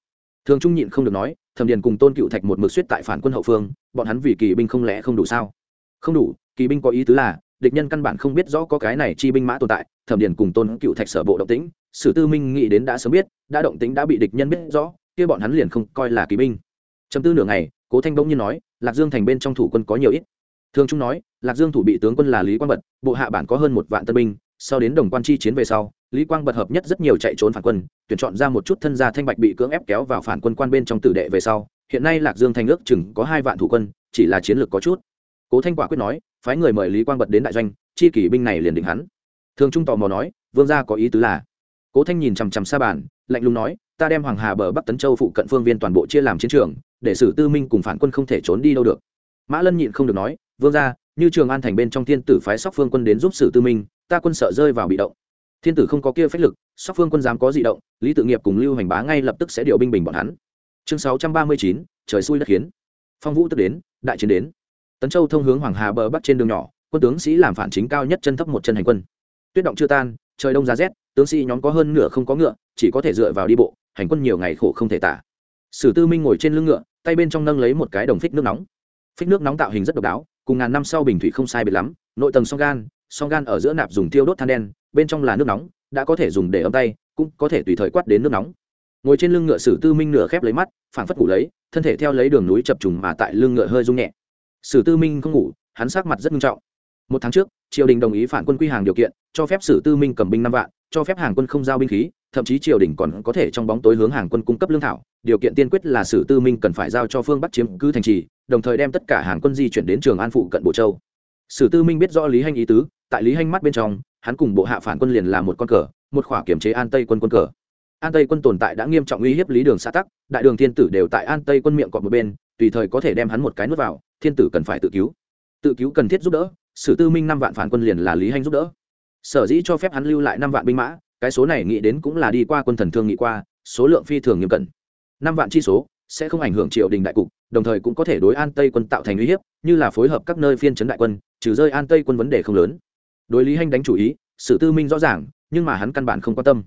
Thường trung nhịn không được nói, thẩm điền cùng tôn cựu thạch một mực suýt tại phản quân hậu phương, bọn hắn vì kỳ binh không lẽ không đủ sao? Không đủ kỳ binh có ý tứ là, địch nhân căn bản không biết rõ có cái này chi binh mã tồn tại, thẩm điền cùng tôn cựu thạch sở bộ động tĩnh, sử tư minh nghĩ đến đã sớm biết, đã động tĩnh đã bị địch nhân biết rõ, kia bọn hắn liền không coi là kỳ binh. Chấm tư nửa ngày, cố thanh bỗng nhiên nói, lạc dương thành bên trong thủ quân có nhiều ít thường trung nói, lạc dương thủ bị tướng quân là lý quang bật, bộ hạ bản có hơn một vạn tân binh, sau đến đồng quan chi chiến về sau, lý quang bật hợp nhất rất nhiều chạy trốn phản quân, tuyển chọn ra một chút thân gia thanh bạch bị cưỡng ép kéo vào phản quân quan bên trong tử đệ về sau, hiện nay lạc dương thành ước chừng có hai vạn thủ quân, chỉ là chiến lược có chút. Cố thanh quả quyết nói, phái người mời lý quang bật đến đại doanh, chi kỷ binh này liền định hắn. Thường trung tò mò nói, vương gia có ý tứ là? Cố thanh nhìn chằm chằm xa bàn, lạnh lùng nói, ta đem hoàng hà bờ bắc tấn châu phụ cận phương viên toàn bộ chia làm chiến trường, để sử tư minh cùng phản quân không thể trốn đi đâu được mã lân nhịn không được nói, vương ra như trường an thành bên trong thiên tử phái sóc phương quân đến giúp sử tư minh, ta quân sợ rơi vào bị động. Thiên tử không có kia phách lực, sóc phương quân dám có di động, lý tự nghiệp cùng lưu hành bá ngay lập tức sẽ điều binh bình bọn hắn. Chương sáu trăm ba mươi chín, trời xui đất khiến. Phong vũ tức đến, đại chiến đến. Tấn châu thông hướng hoàng hà bờ bắc trên đường nhỏ, quân tướng sĩ làm phản chính cao nhất chân thấp một chân hành quân. Tuyết động chưa tan, trời đông giá rét, tướng sĩ nhóm có hơn nửa không có ngựa, chỉ có thể dựa vào đi bộ, hành quân nhiều ngày khổ không thể tả. Sử tư minh ngồi trên lưng ngựa, tay bên trong nâng lấy một cái đồng phích nước nóng phích nước nóng tạo hình rất độc đáo, cùng ngàn năm sau bình thủy không sai biệt lắm, nội tầng song gan song gan ở giữa nạp dùng tiêu đốt than đen, bên trong là nước nóng, đã có thể dùng để ấm tay, cũng có thể tùy thời quát đến nước nóng. Ngồi trên lưng ngựa sử tư minh nửa khép lấy mắt, phảng phất ngủ lấy, thân thể theo lấy đường núi chập trùng mà tại lưng ngựa hơi rung nhẹ. Sử tư minh không ngủ, hắn sắc mặt rất nghiêm trọng. Một tháng trước, triều đình đồng ý phản quân quy hàng điều kiện, cho phép sử tư minh cầm binh năm vạn, cho phép hàng quân không giao binh khí thậm chí triều đình còn có thể trong bóng tối hướng hàng quân cung cấp lương thảo, điều kiện tiên quyết là sử tư minh cần phải giao cho phương bắc chiếm cứ thành trì, đồng thời đem tất cả hàng quân di chuyển đến trường an phụ cận bộ châu. Sử tư minh biết rõ lý hanh ý tứ, tại lý hanh mắt bên trong, hắn cùng bộ hạ phản quân liền là một con cờ, một khỏa kiểm chế an tây quân quân cờ. An tây quân tồn tại đã nghiêm trọng uy hiếp lý đường xã tắc, đại đường thiên tử đều tại an tây quân miệng cọt một bên, tùy thời có thể đem hắn một cái nuốt vào, thiên tử cần phải tự cứu. Tự cứu cần thiết giúp đỡ, sử tư minh năm vạn phản quân liền là lý hanh giúp đỡ. Sở dĩ cho phép hắn lưu lại năm vạn binh mã cái số này nghĩ đến cũng là đi qua quân thần thương nghị qua, số lượng phi thường nghiêm cẩn. Năm vạn chi số, sẽ không ảnh hưởng triều đình đại cục, đồng thời cũng có thể đối an tây quân tạo thành uy hiếp, như là phối hợp các nơi phiên chấn đại quân, trừ rơi an tây quân vấn đề không lớn. Đối lý hanh đánh chủ ý, sử tư minh rõ ràng, nhưng mà hắn căn bản không quan tâm.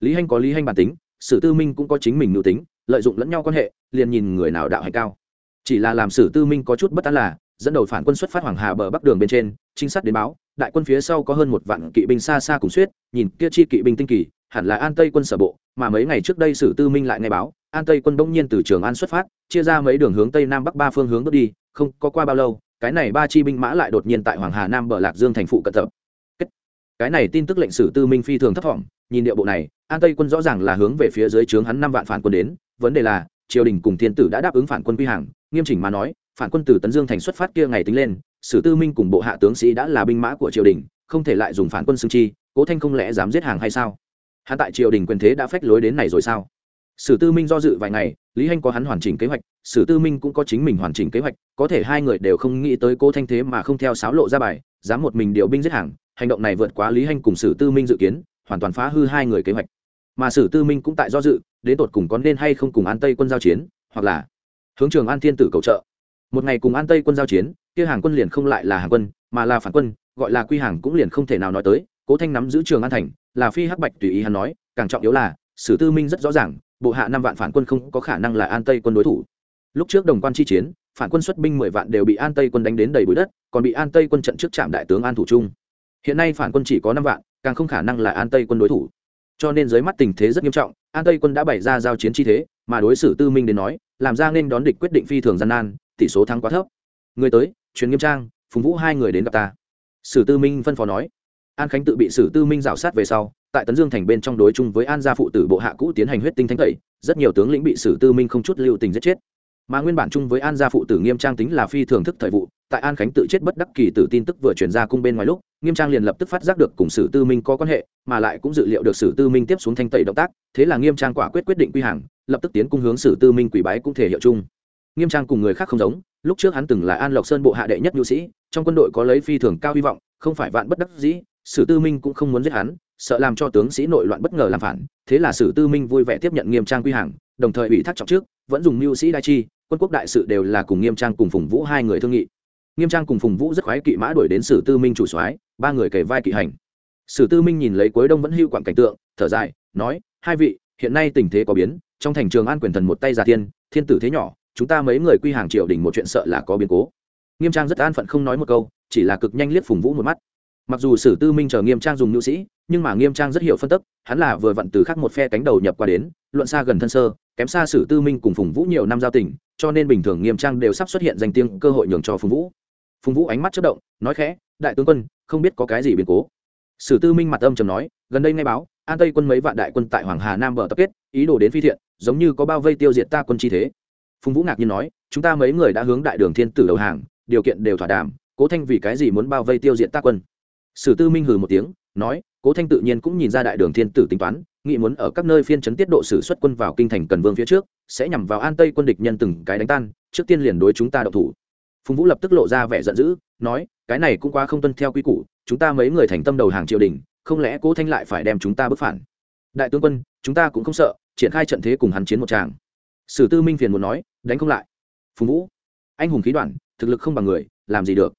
Lý hanh có lý hanh bản tính, sử tư minh cũng có chính mình nữ tính, lợi dụng lẫn nhau quan hệ, liền nhìn người nào đạo hay cao. Chỉ là làm sử tư minh có chút bất an là dẫn đầu phản quân xuất phát hoàng hà bờ bắc đường bên trên, trinh sát đến báo, đại quân phía sau có hơn một vạn kỵ binh xa xa cùng suýt nhìn kia chi kỵ binh tinh kỳ, hẳn là an tây quân sở bộ, mà mấy ngày trước đây sử tư minh lại nghe báo, an tây quân bỗng nhiên từ trường an xuất phát, chia ra mấy đường hướng tây nam bắc ba phương hướng bước đi, không có qua bao lâu, cái này ba chi binh mã lại đột nhiên tại hoàng hà nam bờ lạc dương thành phụ cận tập. Cái này tin tức lệnh sử tư minh phi thường thấp thỏm nhìn địa bộ này, an tây quân rõ ràng là hướng về phía dưới trướng hắn năm vạn phản quân đến, vấn đề là, triều đình cùng thiên tử đã đáp ứng phản quân quy hàng, nghiêm chỉnh mà nói phản quân từ tấn dương thành xuất phát kia ngày tính lên, sử tư minh cùng bộ hạ tướng sĩ đã là binh mã của triều đình, không thể lại dùng phản quân xương chi, cố thanh không lẽ dám giết hàng hay sao? Hắn tại triều đình quyền thế đã phách lối đến này rồi sao? Sử tư minh do dự vài ngày, lý hanh có hắn hoàn chỉnh kế hoạch, sử tư minh cũng có chính mình hoàn chỉnh kế hoạch, có thể hai người đều không nghĩ tới cố thanh thế mà không theo sáo lộ ra bài, dám một mình điều binh giết hàng, hành động này vượt quá lý hanh cùng sử tư minh dự kiến, hoàn toàn phá hư hai người kế hoạch. Mà sử tư minh cũng tại do dự, đến tột cùng có nên hay không cùng an tây quân giao chiến, hoặc là hướng trường an thiên tử cầu trợ một ngày cùng an tây quân giao chiến, kia hàng quân liền không lại là hàng quân, mà là phản quân, gọi là quy hàng cũng liền không thể nào nói tới. Cố thanh nắm giữ trường an thành, là phi hắc bạch tùy ý hắn nói, càng trọng yếu là, sử tư minh rất rõ ràng, bộ hạ năm vạn phản quân không có khả năng là an tây quân đối thủ. Lúc trước đồng quan chi chiến, phản quân xuất binh mười vạn đều bị an tây quân đánh đến đầy bụi đất, còn bị an tây quân trận trước trạm đại tướng an thủ trung. Hiện nay phản quân chỉ có năm vạn, càng không khả năng là an tây quân đối thủ. Cho nên dưới mắt tình thế rất nghiêm trọng, an tây quân đã bày ra giao chiến chi thế, mà đối xử tư minh đến nói, làm ra nên đón địch quyết định phi thường gian nan tỷ số thắng quá thấp. Người tới, truyền nghiêm trang, phùng vũ hai người đến gặp ta. Sử tư minh phân phó nói. An khánh tự bị sử tư minh rảo sát về sau, tại tấn dương thành bên trong đối chung với an gia phụ tử bộ hạ cũ tiến hành huyết tinh thánh tẩy, rất nhiều tướng lĩnh bị sử tư minh không chút lưu tình giết chết. Mà nguyên bản chung với an gia phụ tử nghiêm trang tính là phi thường thức thời vụ, tại an khánh tự chết bất đắc kỳ tử tin tức vừa truyền ra cung bên ngoài lúc, nghiêm trang liền lập tức phát giác được cùng sử tư minh có quan hệ, mà lại cũng dự liệu được sử tư minh tiếp xuống thanh tẩy động tác, thế là nghiêm trang quả quyết quyết định quy hàng, lập tức tiến cung hướng sử tư minh quỷ bái cũng thể hiệu chung nghiêm trang cùng người khác không giống, lúc trước hắn từng là an lộc sơn bộ hạ đệ nhất nhu sĩ, trong quân đội có lấy phi thường cao hy vọng, không phải vạn bất đắc dĩ, sử tư minh cũng không muốn giết hắn, sợ làm cho tướng sĩ nội loạn bất ngờ làm phản, thế là sử tư minh vui vẻ tiếp nhận nghiêm trang quy hàng, đồng thời bị thác trọng trước, vẫn dùng mưu sĩ đai chi, quân quốc đại sự đều là cùng nghiêm trang cùng phùng vũ hai người thương nghị. Nghiêm trang cùng phùng vũ rất khoái kỵ mã đuổi đến sử tư minh chủ soái, ba người kề vai kỵ hành. Sử tư minh nhìn lấy cuối đông vẫn hưu quảng cảnh tượng, thở dài, nói, hai vị, hiện nay tình thế có biến, trong thành trường an quyền thần một tay giả thiên thiên tử thế nhỏ chúng ta mấy người quy hàng triều đình một chuyện sợ là có biến cố. Nghiêm trang rất an phận không nói một câu, chỉ là cực nhanh liếc phùng vũ một mắt. Mặc dù sử tư minh chờ nghiêm trang dùng nữ sĩ, nhưng mà nghiêm trang rất hiểu phân tức, hắn là vừa vặn từ khắc một phe cánh đầu nhập qua đến, luận xa gần thân sơ, kém xa sử tư minh cùng phùng vũ nhiều năm giao tình, cho nên bình thường nghiêm trang đều sắp xuất hiện danh tiếng cơ hội nhường cho phùng vũ. Phùng vũ ánh mắt chất động, nói khẽ, đại tướng quân, không biết có cái gì biến cố. Sử tư minh mặt âm trầm nói, gần đây ngay báo, an tây quân mấy vạn đại quân tại hoàng hà nam bờ tập kết, ý đồ đến phi thiện, giống như có bao vây tiêu diệt ta quân chi thế phùng vũ ngạc nhiên nói, chúng ta mấy người đã hướng đại đường thiên tử đầu hàng, điều kiện đều thỏa đàm, cố thanh vì cái gì muốn bao vây tiêu diệt ta quân? Sử tư minh hừ một tiếng, nói, cố thanh tự nhiên cũng nhìn ra đại đường thiên tử tính toán, nghĩ muốn ở các nơi phiên chấn tiết độ sử xuất quân vào kinh thành cần vương phía trước, sẽ nhằm vào an tây quân địch nhân từng cái đánh tan, trước tiên liền đối chúng ta đậu thủ. Phùng vũ lập tức lộ ra vẻ giận dữ, nói, cái này cũng quá không tuân theo quy củ, chúng ta mấy người thành tâm đầu hàng triều đình, không lẽ cố thanh lại phải đem chúng ta bức phản? Đại tướng quân, chúng ta cũng không sợ, triển khai trận thế cùng hắn chiến một tràng sử tư minh phiền muốn nói, đánh không lại. Phùng vũ, anh hùng khí đoạn, thực lực không bằng người, làm gì được?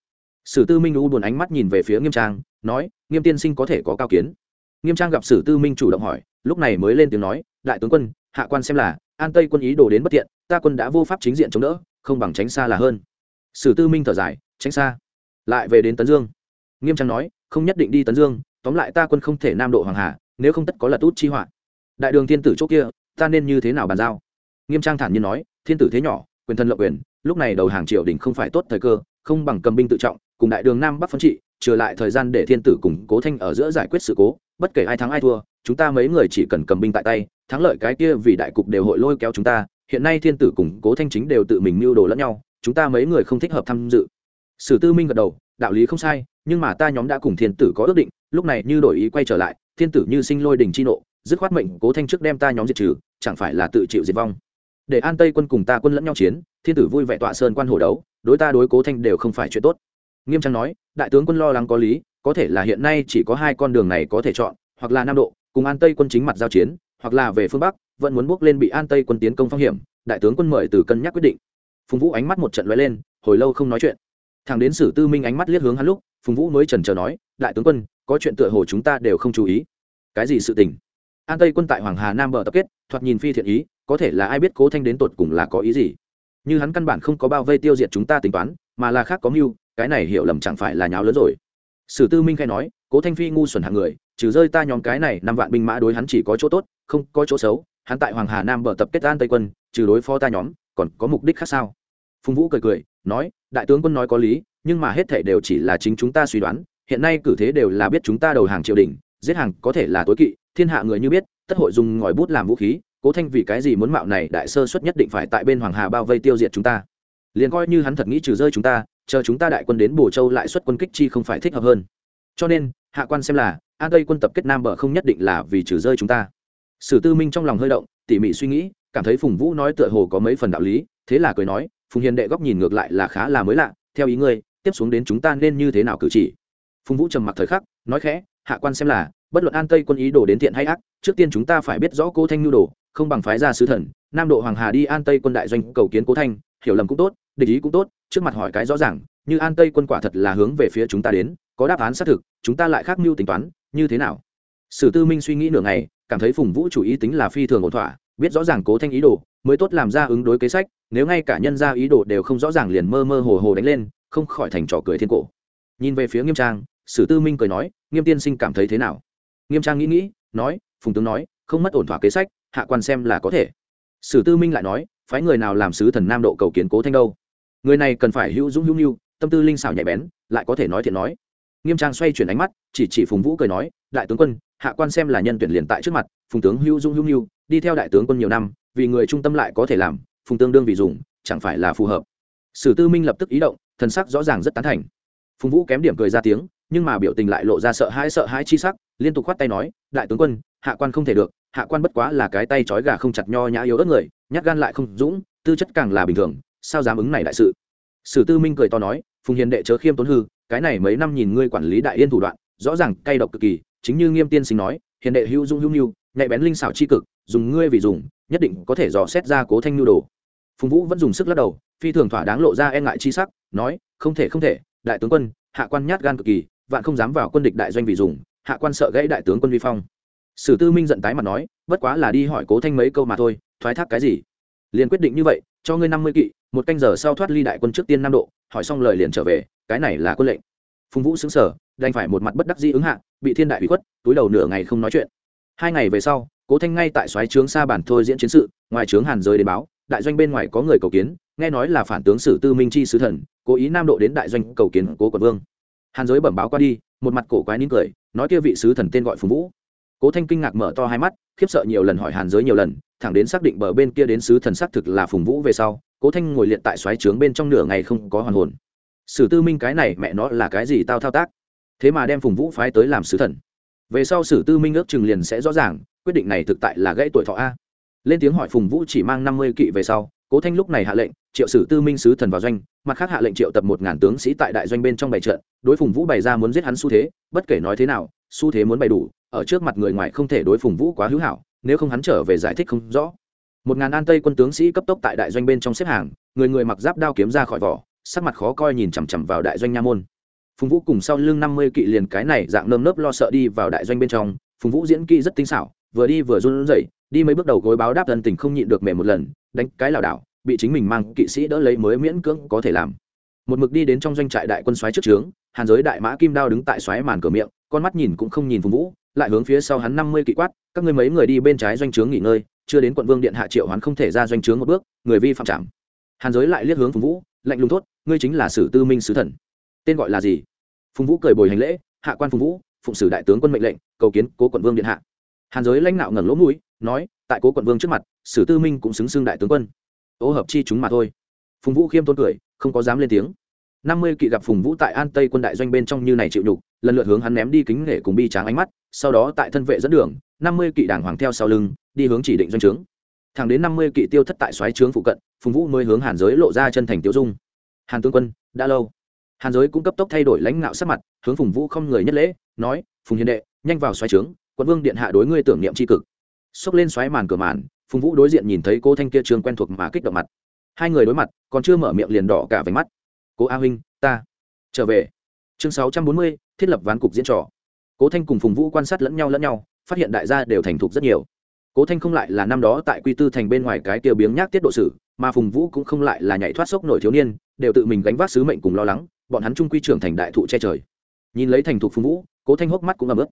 Sử tư minh u buồn ánh mắt nhìn về phía nghiêm trang, nói, nghiêm tiên sinh có thể có cao kiến. Nghiêm trang gặp sử tư minh chủ động hỏi, lúc này mới lên tiếng nói, đại tướng quân, hạ quan xem là, an tây quân ý đồ đến bất tiện, ta quân đã vô pháp chính diện chống đỡ, không bằng tránh xa là hơn. Sử tư minh thở dài, tránh xa. Lại về đến tấn dương. Nghiêm trang nói, không nhất định đi tấn dương, tóm lại ta quân không thể nam độ hoàng hà, nếu không tất có là tút chi họa. Đại đường thiên tử chỗ kia, ta nên như thế nào bàn giao? Nghiêm trang thản nhiên nói, thiên tử thế nhỏ, quyền thân lộng quyền, lúc này đầu hàng triều đình không phải tốt thời cơ, không bằng cầm binh tự trọng, cùng đại đường nam bắc phân trị, trừ lại thời gian để thiên tử củng cố thanh ở giữa giải quyết sự cố, bất kể ai thắng ai thua, chúng ta mấy người chỉ cần cầm binh tại tay, thắng lợi cái kia vì đại cục đều hội lôi kéo chúng ta, hiện nay thiên tử củng cố thanh chính đều tự mình mưu đồ lẫn nhau, chúng ta mấy người không thích hợp tham dự. Sử tư minh gật đầu, đạo lý không sai, nhưng mà ta nhóm đã cùng thiên tử có ước định, lúc này như đổi ý quay trở lại, thiên tử như sinh lôi đình chi nộ, dứt khoát mệnh cố thanh trước đem ta nhóm diệt trừ, chẳng phải là tự chịu diệt vong để an tây quân cùng ta quân lẫn nhau chiến, thiên tử vui vẻ tọa sơn quan hồ đấu, đối ta đối cố thanh đều không phải chuyện tốt. Nghiêm trang nói, đại tướng quân lo lắng có lý, có thể là hiện nay chỉ có hai con đường này có thể chọn, hoặc là nam độ, cùng an tây quân chính mặt giao chiến, hoặc là về phương bắc, vẫn muốn bước lên bị an tây quân tiến công phong hiểm, đại tướng quân mời từ cân nhắc quyết định. Phùng vũ ánh mắt một trận lóe lên, hồi lâu không nói chuyện. Thằng đến sử tư minh ánh mắt liếc hướng hắn lúc, phùng vũ mới trần trờ nói, đại tướng quân, có chuyện tựa hồ chúng ta đều không chú ý. Cái gì sự tình? An tây quân tại hoàng hà nam bờ tập kết, thoạt nhìn phi thiện ý có thể là ai biết cố thanh đến tột cùng là có ý gì? Như hắn căn bản không có bao vây tiêu diệt chúng ta tính toán, mà là khác có mưu, cái này hiểu lầm chẳng phải là nháo lớn rồi. Sử tư minh khai nói, cố thanh phi ngu xuẩn hạng người, trừ rơi ta nhóm cái này năm vạn binh mã đối hắn chỉ có chỗ tốt, không có chỗ xấu, hắn tại hoàng hà nam bờ tập kết an tây quân, trừ đối phó ta nhóm, còn có mục đích khác sao? Phùng vũ cười cười, nói, đại tướng quân nói có lý, nhưng mà hết thể đều chỉ là chính chúng ta suy đoán, hiện nay cử thế đều là biết chúng ta đầu hàng triều đình, giết hàng có thể là tối kỵ, thiên hạ người như biết, tất hội dùng ngòi bút làm vũ khí cố thanh vì cái gì muốn mạo này đại sơ xuất nhất định phải tại bên hoàng hà bao vây tiêu diệt chúng ta? Liền coi như hắn thật nghĩ trừ rơi chúng ta, chờ chúng ta đại quân đến bồ châu lại xuất quân kích chi không phải thích hợp hơn. Cho nên, hạ quan xem là, an tây quân tập kết nam bờ không nhất định là vì trừ rơi chúng ta. Sử tư minh trong lòng hơi động, tỉ mỉ suy nghĩ, cảm thấy phùng vũ nói tựa hồ có mấy phần đạo lý, thế là cười nói, phùng hiền đệ góc nhìn ngược lại là khá là mới lạ, theo ý ngươi, tiếp xuống đến chúng ta nên như thế nào cử chỉ? Phùng vũ trầm mặc thời khắc, nói khẽ, hạ quan xem là, bất luận an tây quân ý đồ đến thiện hay ác, trước tiên chúng ta phải biết rõ cố thanh nhu đồ không bằng phái ra sứ thần, nam độ hoàng hà đi an tây quân đại doanh cầu kiến cố thanh, hiểu lầm cũng tốt, địch ý cũng tốt, trước mặt hỏi cái rõ ràng, như an tây quân quả thật là hướng về phía chúng ta đến, có đáp án xác thực, chúng ta lại khác mưu tính toán, như thế nào? Sử tư minh suy nghĩ nửa ngày, cảm thấy phùng vũ chủ ý tính là phi thường ổn thỏa, biết rõ ràng cố thanh ý đồ, mới tốt làm ra ứng đối kế sách, nếu ngay cả nhân ra ý đồ đều không rõ ràng liền mơ mơ hồ hồ đánh lên, không khỏi thành trò cười thiên cổ. Nhìn về phía nghiêm trang, sử tư minh cười nói, nghiêm tiên sinh cảm thấy thế nào? Nghiêm trang nghĩ nghĩ, nói, phùng tướng nói, không mất ổn thỏa kế sách hạ quan xem là có thể. Sử tư minh lại nói, phái người nào làm sứ thần nam độ cầu kiến cố thanh đâu? Người này cần phải hữu dũng hữu nhu, tâm tư linh xảo nhạy bén, lại có thể nói thiện nói. Nghiêm trang xoay chuyển ánh mắt, chỉ chỉ phùng vũ cười nói, đại tướng quân, hạ quan xem là nhân tuyển liền tại trước mặt, phùng tướng hữu dũng hữu nhu, đi theo đại tướng quân nhiều năm, vì người trung tâm lại có thể làm, phùng tương đương vì dùng, chẳng phải là phù hợp. Sử tư minh lập tức ý động, thần sắc rõ ràng rất tán thành. Phùng vũ kém điểm cười ra tiếng, nhưng mà biểu tình lại lộ ra sợ hãi sợ hãi chi sắc liên tục khoát tay nói, đại tướng quân, hạ quan không thể được, hạ quan bất quá là cái tay trói gà không chặt nho nhã yếu ớt người, nhát gan lại không dũng, tư chất càng là bình thường, sao dám ứng này đại sự? Sử tư minh cười to nói, phùng hiền đệ chớ khiêm tốn hư, cái này mấy năm nhìn ngươi quản lý đại yên thủ đoạn, rõ ràng cay độc cực kỳ, chính như nghiêm tiên sinh nói, hiền đệ hữu dung hữu nhu nhạy bén linh xảo chi cực, dùng ngươi vì dùng, nhất định có thể dò xét ra cố thanh nhu đồ. Phùng vũ vẫn dùng sức lắc đầu, phi thường thỏa đáng lộ ra e ngại chi sắc, nói, không thể không thể, đại tướng quân, hạ quan nhát gan cực kỳ, vạn không dám vào quân địch đại doanh vì dùng hạ quan sợ gãy đại tướng quân vi phong. Sử tư minh giận tái mặt nói, bất quá là đi hỏi cố thanh mấy câu mà thôi, thoái thác cái gì? Liền quyết định như vậy, cho ngươi năm mươi kỵ, một canh giờ sau thoát ly đại quân trước tiên nam độ, hỏi xong lời liền trở về, cái này là quân lệnh. Phùng vũ xứng sở đành phải một mặt bất đắc dĩ ứng hạ, bị thiên đại bị khuất, túi đầu nửa ngày không nói chuyện. Hai ngày về sau, cố thanh ngay tại xoáy trướng xa bản thôi diễn chiến sự, ngoài trướng hàn giới đến báo, đại doanh bên ngoài có người cầu kiến, nghe nói là phản tướng sử tư minh chi sứ thần, cố ý nam độ đến đại doanh cầu kiến cố quận vương. Hàn giới bẩm báo qua đi một mặt cổ quái nín cười, nói kia vị sứ thần tên gọi phùng vũ. Cố thanh kinh ngạc mở to hai mắt, khiếp sợ nhiều lần hỏi hàn giới nhiều lần, thẳng đến xác định bờ bên kia đến sứ thần xác thực là phùng vũ về sau, cố thanh ngồi liệt tại xoáy trướng bên trong nửa ngày không có hoàn hồn. Sử tư minh cái này mẹ nó là cái gì tao thao tác? Thế mà đem phùng vũ phái tới làm sứ thần. Về sau sử tư minh ước chừng liền sẽ rõ ràng, quyết định này thực tại là gãy tuổi thọ a. Lên tiếng hỏi phùng vũ chỉ mang năm mươi kỵ về sau cố thanh lúc này hạ lệnh, triệu sử tư minh sứ thần vào doanh, mặt khác hạ lệnh triệu tập một ngàn tướng sĩ tại đại doanh bên trong bày trận, đối phùng vũ bày ra muốn giết hắn xu thế, bất kể nói thế nào, xu thế muốn bày đủ, ở trước mặt người ngoài không thể đối phùng vũ quá hữu hảo, nếu không hắn trở về giải thích không rõ. Một ngàn an tây quân tướng sĩ cấp tốc tại đại doanh bên trong xếp hàng, người người mặc giáp đao kiếm ra khỏi vỏ, sắc mặt khó coi nhìn chằm chằm vào đại doanh nha môn. Phùng vũ cùng sau lưng năm mươi kỵ liền cái này dạng nơm nớp lo sợ đi vào đại doanh bên trong, phùng vũ diễn kỹ rất tinh xảo, vừa đi vừa run rẩy đi mấy bước đầu gối báo đáp thân tình không nhịn được mềm một lần, đánh cái lảo đảo, bị chính mình mang kỵ sĩ đỡ lấy mới miễn cưỡng có thể làm. Một mực đi đến trong doanh trại đại quân xoáy trước trướng, hàn giới đại mã kim đao đứng tại xoáy màn cửa miệng, con mắt nhìn cũng không nhìn phùng vũ, lại hướng phía sau hắn năm mươi kỵ quát, các ngươi mấy người đi bên trái doanh trướng nghỉ ngơi, chưa đến quận vương điện hạ triệu hắn không thể ra doanh trướng một bước, người vi phạm trảm. Hàn giới lại liếc hướng phùng vũ, lạnh lùng thốt, ngươi chính là sử tư minh sứ thần. Tên gọi là gì? Phùng vũ cười bồi hành lễ, hạ quan phùng vũ, phụng sử đại tướng quân mệnh lệnh, cầu kiến cố quận vương điện hạ. Hàn giới lãnh đạo ngẩng lỗ mũi nói, tại cố quận vương trước mặt, sử tư minh cũng xứng xưng đại tướng quân. Ô hợp chi chúng mà thôi. Phùng vũ khiêm tôn cười, không có dám lên tiếng. Năm mươi kỵ gặp phùng vũ tại an tây quân đại doanh bên trong như này chịu nhục, lần lượt hướng hắn ném đi kính nể cùng bi tráng ánh mắt, sau đó tại thân vệ dẫn đường, năm mươi kỵ đảng hoàng theo sau lưng, đi hướng chỉ định doanh trướng. Thẳng đến năm mươi kỵ tiêu thất tại xoáy trướng phụ cận, phùng vũ mới hướng hàn giới lộ ra chân thành tiêu dung. Hàn tướng quân, đã lâu. Hàn giới cũng cấp tốc thay đổi lãnh ngạo sắc mặt, hướng phùng vũ không người nhất lễ, nói, phùng hiền đệ, nhanh vào xoáy trướng, quận vương điện hạ đối ngươi tưởng niệm tri cực xốc lên xoáy màn cửa màn, phùng vũ đối diện nhìn thấy cô thanh kia trường quen thuộc mà kích động mặt. Hai người đối mặt, còn chưa mở miệng liền đỏ cả váy mắt. Cố a huynh, ta trở về. Chương sáu trăm bốn mươi, thiết lập ván cục diễn trò. Cố thanh cùng phùng vũ quan sát lẫn nhau lẫn nhau, phát hiện đại gia đều thành thục rất nhiều. Cố thanh không lại là năm đó tại quy tư thành bên ngoài cái tiêu biếng nhác tiết độ sử, mà phùng vũ cũng không lại là nhảy thoát sốc nổi thiếu niên, đều tự mình gánh vác sứ mệnh cùng lo lắng, bọn hắn trung quy trưởng thành đại thụ che trời. Nhìn lấy thành thục phùng vũ, cố thanh hốc mắt cũng ấm ức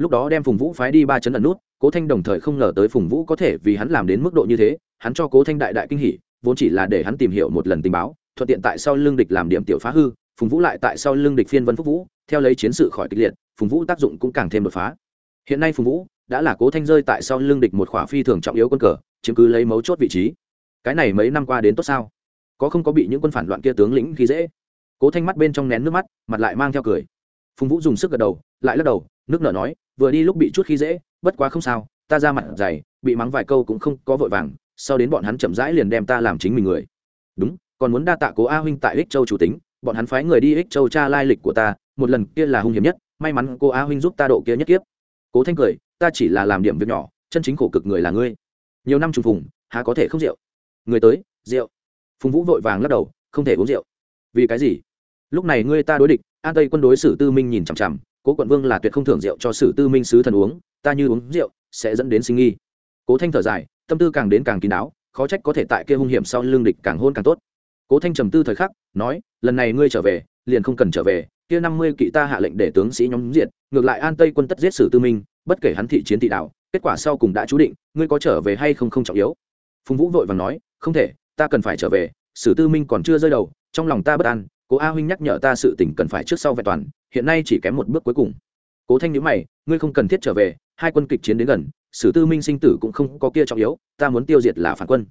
lúc đó đem phùng vũ phái đi ba chấn ẩn nút cố thanh đồng thời không ngờ tới phùng vũ có thể vì hắn làm đến mức độ như thế, hắn cho cố thanh đại đại kinh hỉ, vốn chỉ là để hắn tìm hiểu một lần tình báo, thuận tiện tại sau lương địch làm điểm tiểu phá hư, phùng vũ lại tại sau lương địch phiên vân phúc vũ, theo lấy chiến sự khỏi kịch liệt, phùng vũ tác dụng cũng càng thêm đột phá. Hiện nay phùng vũ đã là cố thanh rơi tại sau lương địch một khỏa phi thường trọng yếu quân cờ chứng cứ lấy mấu chốt vị trí. Cái này mấy năm qua đến tốt sao? Có không có bị những quân phản loạn kia tướng lĩnh khi dễ? Cố thanh mắt bên trong nén nước mắt, mặt lại mang theo cười. Phùng vũ dùng sức gật đầu, lại lắc đầu, nước nở nói, vừa đi lúc bị chút khi dễ bất quá không sao, ta ra mặt dày, bị mắng vài câu cũng không có vội vàng, sau đến bọn hắn chậm rãi liền đem ta làm chính mình người. Đúng, còn muốn đa tạ cố a huynh tại ích châu chủ tính, bọn hắn phái người đi ích châu tra lai lịch của ta, một lần kia là hung hiểm nhất, may mắn cô a huynh giúp ta độ kia nhất kiếp. Cố thanh cười, ta chỉ là làm điểm việc nhỏ, chân chính khổ cực người là ngươi. Nhiều năm trùng phùng, há có thể không rượu? Người tới, rượu. Phùng vũ vội vàng lắc đầu, không thể uống rượu. Vì cái gì? Lúc này ngươi ta đối địch, an tây quân đối xử tư minh nhìn chằm chằm cố quận vương là tuyệt không thưởng rượu cho sử tư minh sứ thần uống, ta như uống rượu, sẽ dẫn đến sinh nghi. Cố thanh thở dài, tâm tư càng đến càng kín đáo, khó trách có thể tại kia hung hiểm sau lương địch càng hôn càng tốt. Cố thanh trầm tư thời khắc, nói, lần này ngươi trở về, liền không cần trở về, kia năm mươi kỵ ta hạ lệnh để tướng sĩ nhóm diệt, ngược lại an tây quân tất giết sử tư minh, bất kể hắn thị chiến thị đạo, kết quả sau cùng đã chú định, ngươi có trở về hay không không trọng yếu. Phùng vũ vội vàng nói, không thể, ta cần phải trở về, sử tư minh còn chưa rơi đầu, trong lòng ta bất an, cố a huynh nhắc nhở ta sự tỉnh cần phải trước sau vẹn toàn hiện nay chỉ kém một bước cuối cùng. Cố thanh nhữ mày, ngươi không cần thiết trở về, hai quân kịch chiến đến gần, sử tư minh sinh tử cũng không có kia trọng yếu, ta muốn tiêu diệt là phản quân.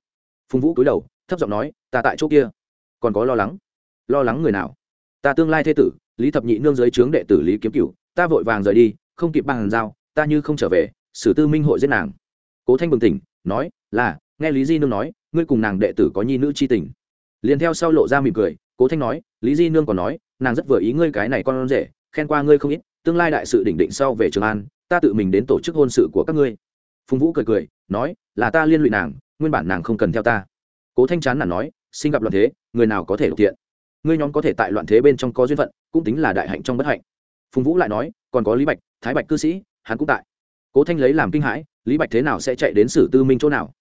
Phùng vũ cúi đầu, thấp giọng nói, ta tại chỗ kia. Còn có lo lắng? Lo lắng người nào? Ta tương lai thế tử, lý thập nhị nương dưới trướng đệ tử lý kiếm cửu, ta vội vàng rời đi, không kịp bằng giao, ta như không trở về, sử tư minh hội giết nàng. Cố thanh bừng tỉnh, nói, là, nghe lý di nương nói, ngươi cùng nàng đệ tử có nhi nữ c h i tình. Liền theo sau lộ ra mỉm cười, cố thanh nói, lý di nương còn nói nàng rất vừa ý ngươi cái này con rể, khen qua ngươi không ít, tương lai đại sự đỉnh định sau về trường an, ta tự mình đến tổ chức hôn sự của các ngươi. Phùng vũ cười cười, nói, là ta liên lụy nàng, nguyên bản nàng không cần theo ta. Cố thanh chán là nói sinh gặp loạn thế, người nào có thể độc thiện? Ngươi nhóm có thể tại loạn thế bên trong có duyên phận, cũng tính là đại hạnh trong bất hạnh. Phùng vũ lại nói, còn có lý bạch, thái bạch cư sĩ, hắn cũng tại. Cố thanh lấy làm kinh hãi, lý bạch thế nào sẽ chạy đến sử tư minh chỗ nào?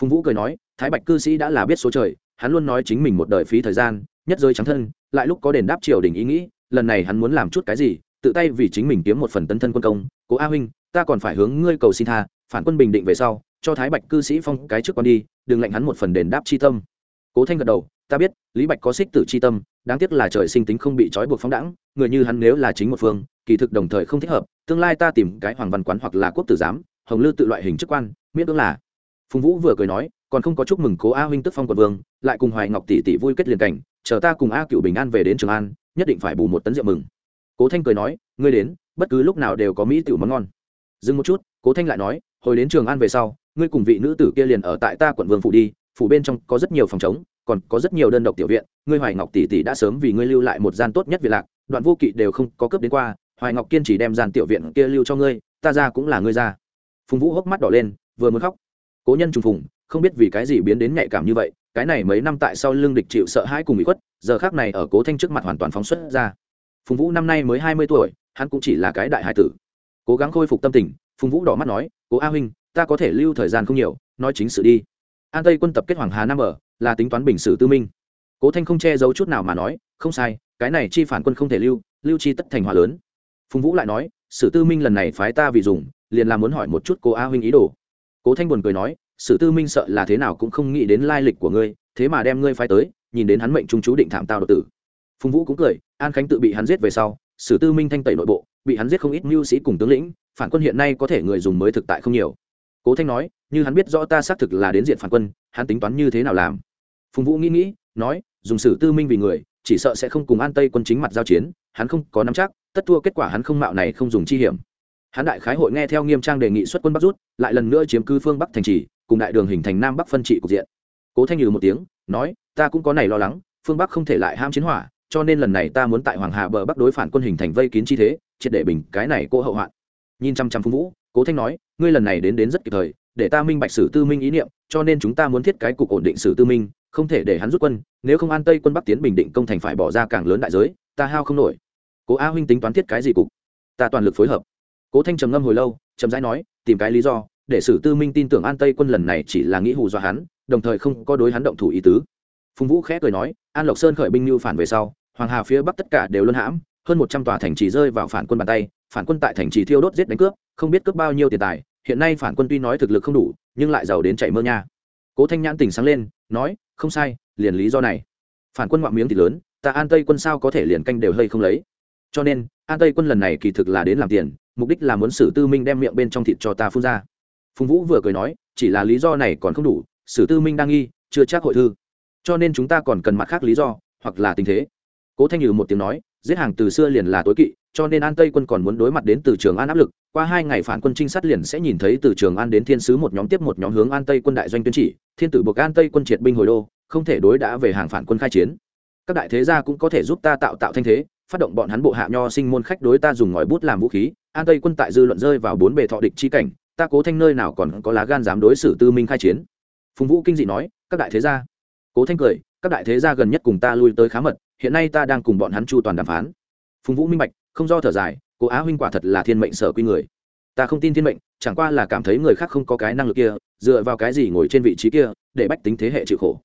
Phùng vũ cười nói, thái bạch cư sĩ đã là biết số trời, hắn luôn nói chính mình một đời phí thời gian nhất rơi trắng thân, lại lúc có đền đáp triều đình ý nghĩ, lần này hắn muốn làm chút cái gì, tự tay vì chính mình kiếm một phần tấn thân quân công. Cố a huynh, ta còn phải hướng ngươi cầu xin tha, phản quân bình định về sau, cho thái bạch cư sĩ phong cái trước con đi, đừng lệnh hắn một phần đền đáp chi tâm. Cố thanh gật đầu, ta biết, lý bạch có xích tử chi tâm, đáng tiếc là trời sinh tính không bị trói buộc phóng đẳng người như hắn nếu là chính một phương, kỳ thực đồng thời không thích hợp, tương lai ta tìm cái hoàng văn quán hoặc là quốc tử giám, hồng lư tự loại hình chức quan, miễn cưỡng là. Phùng vũ vừa cười nói, còn không có chúc mừng cố a huynh tức phong quận vương, lại cùng hoài ngọc tỷ tỷ vui kết liền cảnh chờ ta cùng a cựu bình an về đến trường an, nhất định phải bù một tấn rượu mừng. Cố thanh cười nói, ngươi đến, bất cứ lúc nào đều có mỹ tiểu món ngon. Dừng một chút, cố thanh lại nói, hồi đến trường an về sau, ngươi cùng vị nữ tử kia liền ở tại ta quận vương phủ đi, phủ bên trong có rất nhiều phòng chống còn có rất nhiều đơn độc tiểu viện, ngươi hoài ngọc tỷ tỷ đã sớm vì ngươi lưu lại một gian tốt nhất việt lạc, đoạn vô kỵ đều không có cướp đến qua, hoài ngọc kiên chỉ đem gian tiểu viện kia lưu cho ngươi, ta ra cũng là ngươi ra. Phùng vũ hốc mắt đỏ lên, vừa muốn khóc. Cố nhân trùng phùng, không biết vì cái gì biến đến nhạy cảm như vậy cái này mấy năm tại sau lưng địch chịu sợ hãi cùng bị khuất, giờ khác này ở cố thanh trước mặt hoàn toàn phóng xuất ra. Phùng vũ năm nay mới hai mươi tuổi, hắn cũng chỉ là cái đại hải tử. Cố gắng khôi phục tâm tình, phùng vũ đỏ mắt nói, cố a huynh, ta có thể lưu thời gian không nhiều, nói chính sự đi. An tây quân tập kết hoàng hà nam ở, là tính toán bình sử tư minh. Cố thanh không che giấu chút nào mà nói, không sai, cái này chi phản quân không thể lưu lưu chi tất thành hòa lớn. Phùng vũ lại nói, sử tư minh lần này phái ta vì dùng, liền là muốn hỏi một chút cố a huynh ý đồ. Cố thanh buồn cười nói sử tư minh sợ là thế nào cũng không nghĩ đến lai lịch của ngươi, thế mà đem ngươi phái tới, nhìn đến hắn mệnh trung chú định thảm tao độc tử. Phùng vũ cũng cười, an khánh tự bị hắn giết về sau, sử tư minh thanh tẩy nội bộ, bị hắn giết không ít mưu sĩ cùng tướng lĩnh, phản quân hiện nay có thể người dùng mới thực tại không nhiều. Cố thanh nói, như hắn biết rõ ta xác thực là đến diện phản quân, hắn tính toán như thế nào làm? Phùng vũ nghĩ nghĩ, nói, dùng sử tư minh vì người, chỉ sợ sẽ không cùng an tây quân chính mặt giao chiến, hắn không có nắm chắc, tất thua kết quả hắn không mạo này không dùng chi hiểm. Hắn đại khái hội nghe theo nghiêm trang đề nghị xuất quân bắc rút, lại lần nữa chiếm cư phương bắc thành trì cùng đại đường hình thành nam bắc phân trị cục diện. Cố thanh nhừ một tiếng, nói, ta cũng có này lo lắng, phương bắc không thể lại ham chiến hỏa, cho nên lần này ta muốn tại hoàng hà bờ bắc đối phản quân hình thành vây kín chi thế, triệt để bình cái này cô hậu hoạn. Nhìn chăm chăm phung vũ, cố thanh nói, ngươi lần này đến đến rất kịp thời, để ta minh bạch sử tư minh ý niệm, cho nên chúng ta muốn thiết cái cục ổn định sử tư minh, không thể để hắn rút quân, nếu không an tây quân bắc tiến bình định công thành phải bỏ ra càng lớn đại giới, ta hao không nổi. Cố a huynh tính toán thiết cái gì cục? Ta toàn lực phối hợp. Cố thanh trầm ngâm hồi lâu, chậm rãi nói, tìm cái lý do để sử tư minh tin tưởng an tây quân lần này chỉ là nghĩ hù dọa hắn, đồng thời không có đối hắn động thủ ý tứ. Phùng vũ khẽ cười nói, an lộc sơn khởi binh như phản về sau, hoàng hà phía bắc tất cả đều luân hãm, hơn một trăm tòa thành trì rơi vào phản quân bàn tay, phản quân tại thành trì thiêu đốt giết đánh cướp, không biết cướp bao nhiêu tiền tài, hiện nay phản quân tuy nói thực lực không đủ, nhưng lại giàu đến chạy mơ nha. Cố thanh nhãn tỉnh sáng lên, nói, không sai, liền lý do này. Phản quân ngoạm miếng thì lớn, ta an tây quân sao có thể liền canh đều hơi không lấy? Cho nên, an tây quân lần này kỳ thực là đến làm tiền, mục đích là muốn sử tư minh đem miệng bên trong thịt cho ta phun ra phùng vũ vừa cười nói, chỉ là lý do này còn không đủ, sử tư minh đang nghi, chưa chắc hội thư. Cho nên chúng ta còn cần mặt khác lý do, hoặc là tình thế. Cố thanh nhừ một tiếng nói, giết hàng từ xưa liền là tối kỵ, cho nên an tây quân còn muốn đối mặt đến từ trường an áp lực, qua hai ngày phản quân trinh sát liền sẽ nhìn thấy từ trường an đến thiên sứ một nhóm tiếp một nhóm hướng an tây quân đại doanh tuyên chỉ, thiên tử buộc an tây quân triệt binh hồi đô, không thể đối đã về hàng phản quân khai chiến. Các đại thế gia cũng có thể giúp ta tạo tạo thanh thế, phát động bọn hắn bộ hạ nho sinh môn khách đối ta dùng ngòi bút làm vũ khí, an tây quân tại dư luận rơi vào bốn bề thọ địch chi cảnh ta cố thanh nơi nào còn có lá gan dám đối xử tư minh khai chiến? Phùng vũ kinh dị nói, các đại thế gia. Cố thanh cười, các đại thế gia gần nhất cùng ta lui tới khá mật, hiện nay ta đang cùng bọn hắn chu toàn đàm phán. Phùng vũ minh bạch, không do thở dài, cố á huynh quả thật là thiên mệnh sở quy người. Ta không tin thiên mệnh, chẳng qua là cảm thấy người khác không có cái năng lực kia, dựa vào cái gì ngồi trên vị trí kia, để bách tính thế hệ chịu khổ.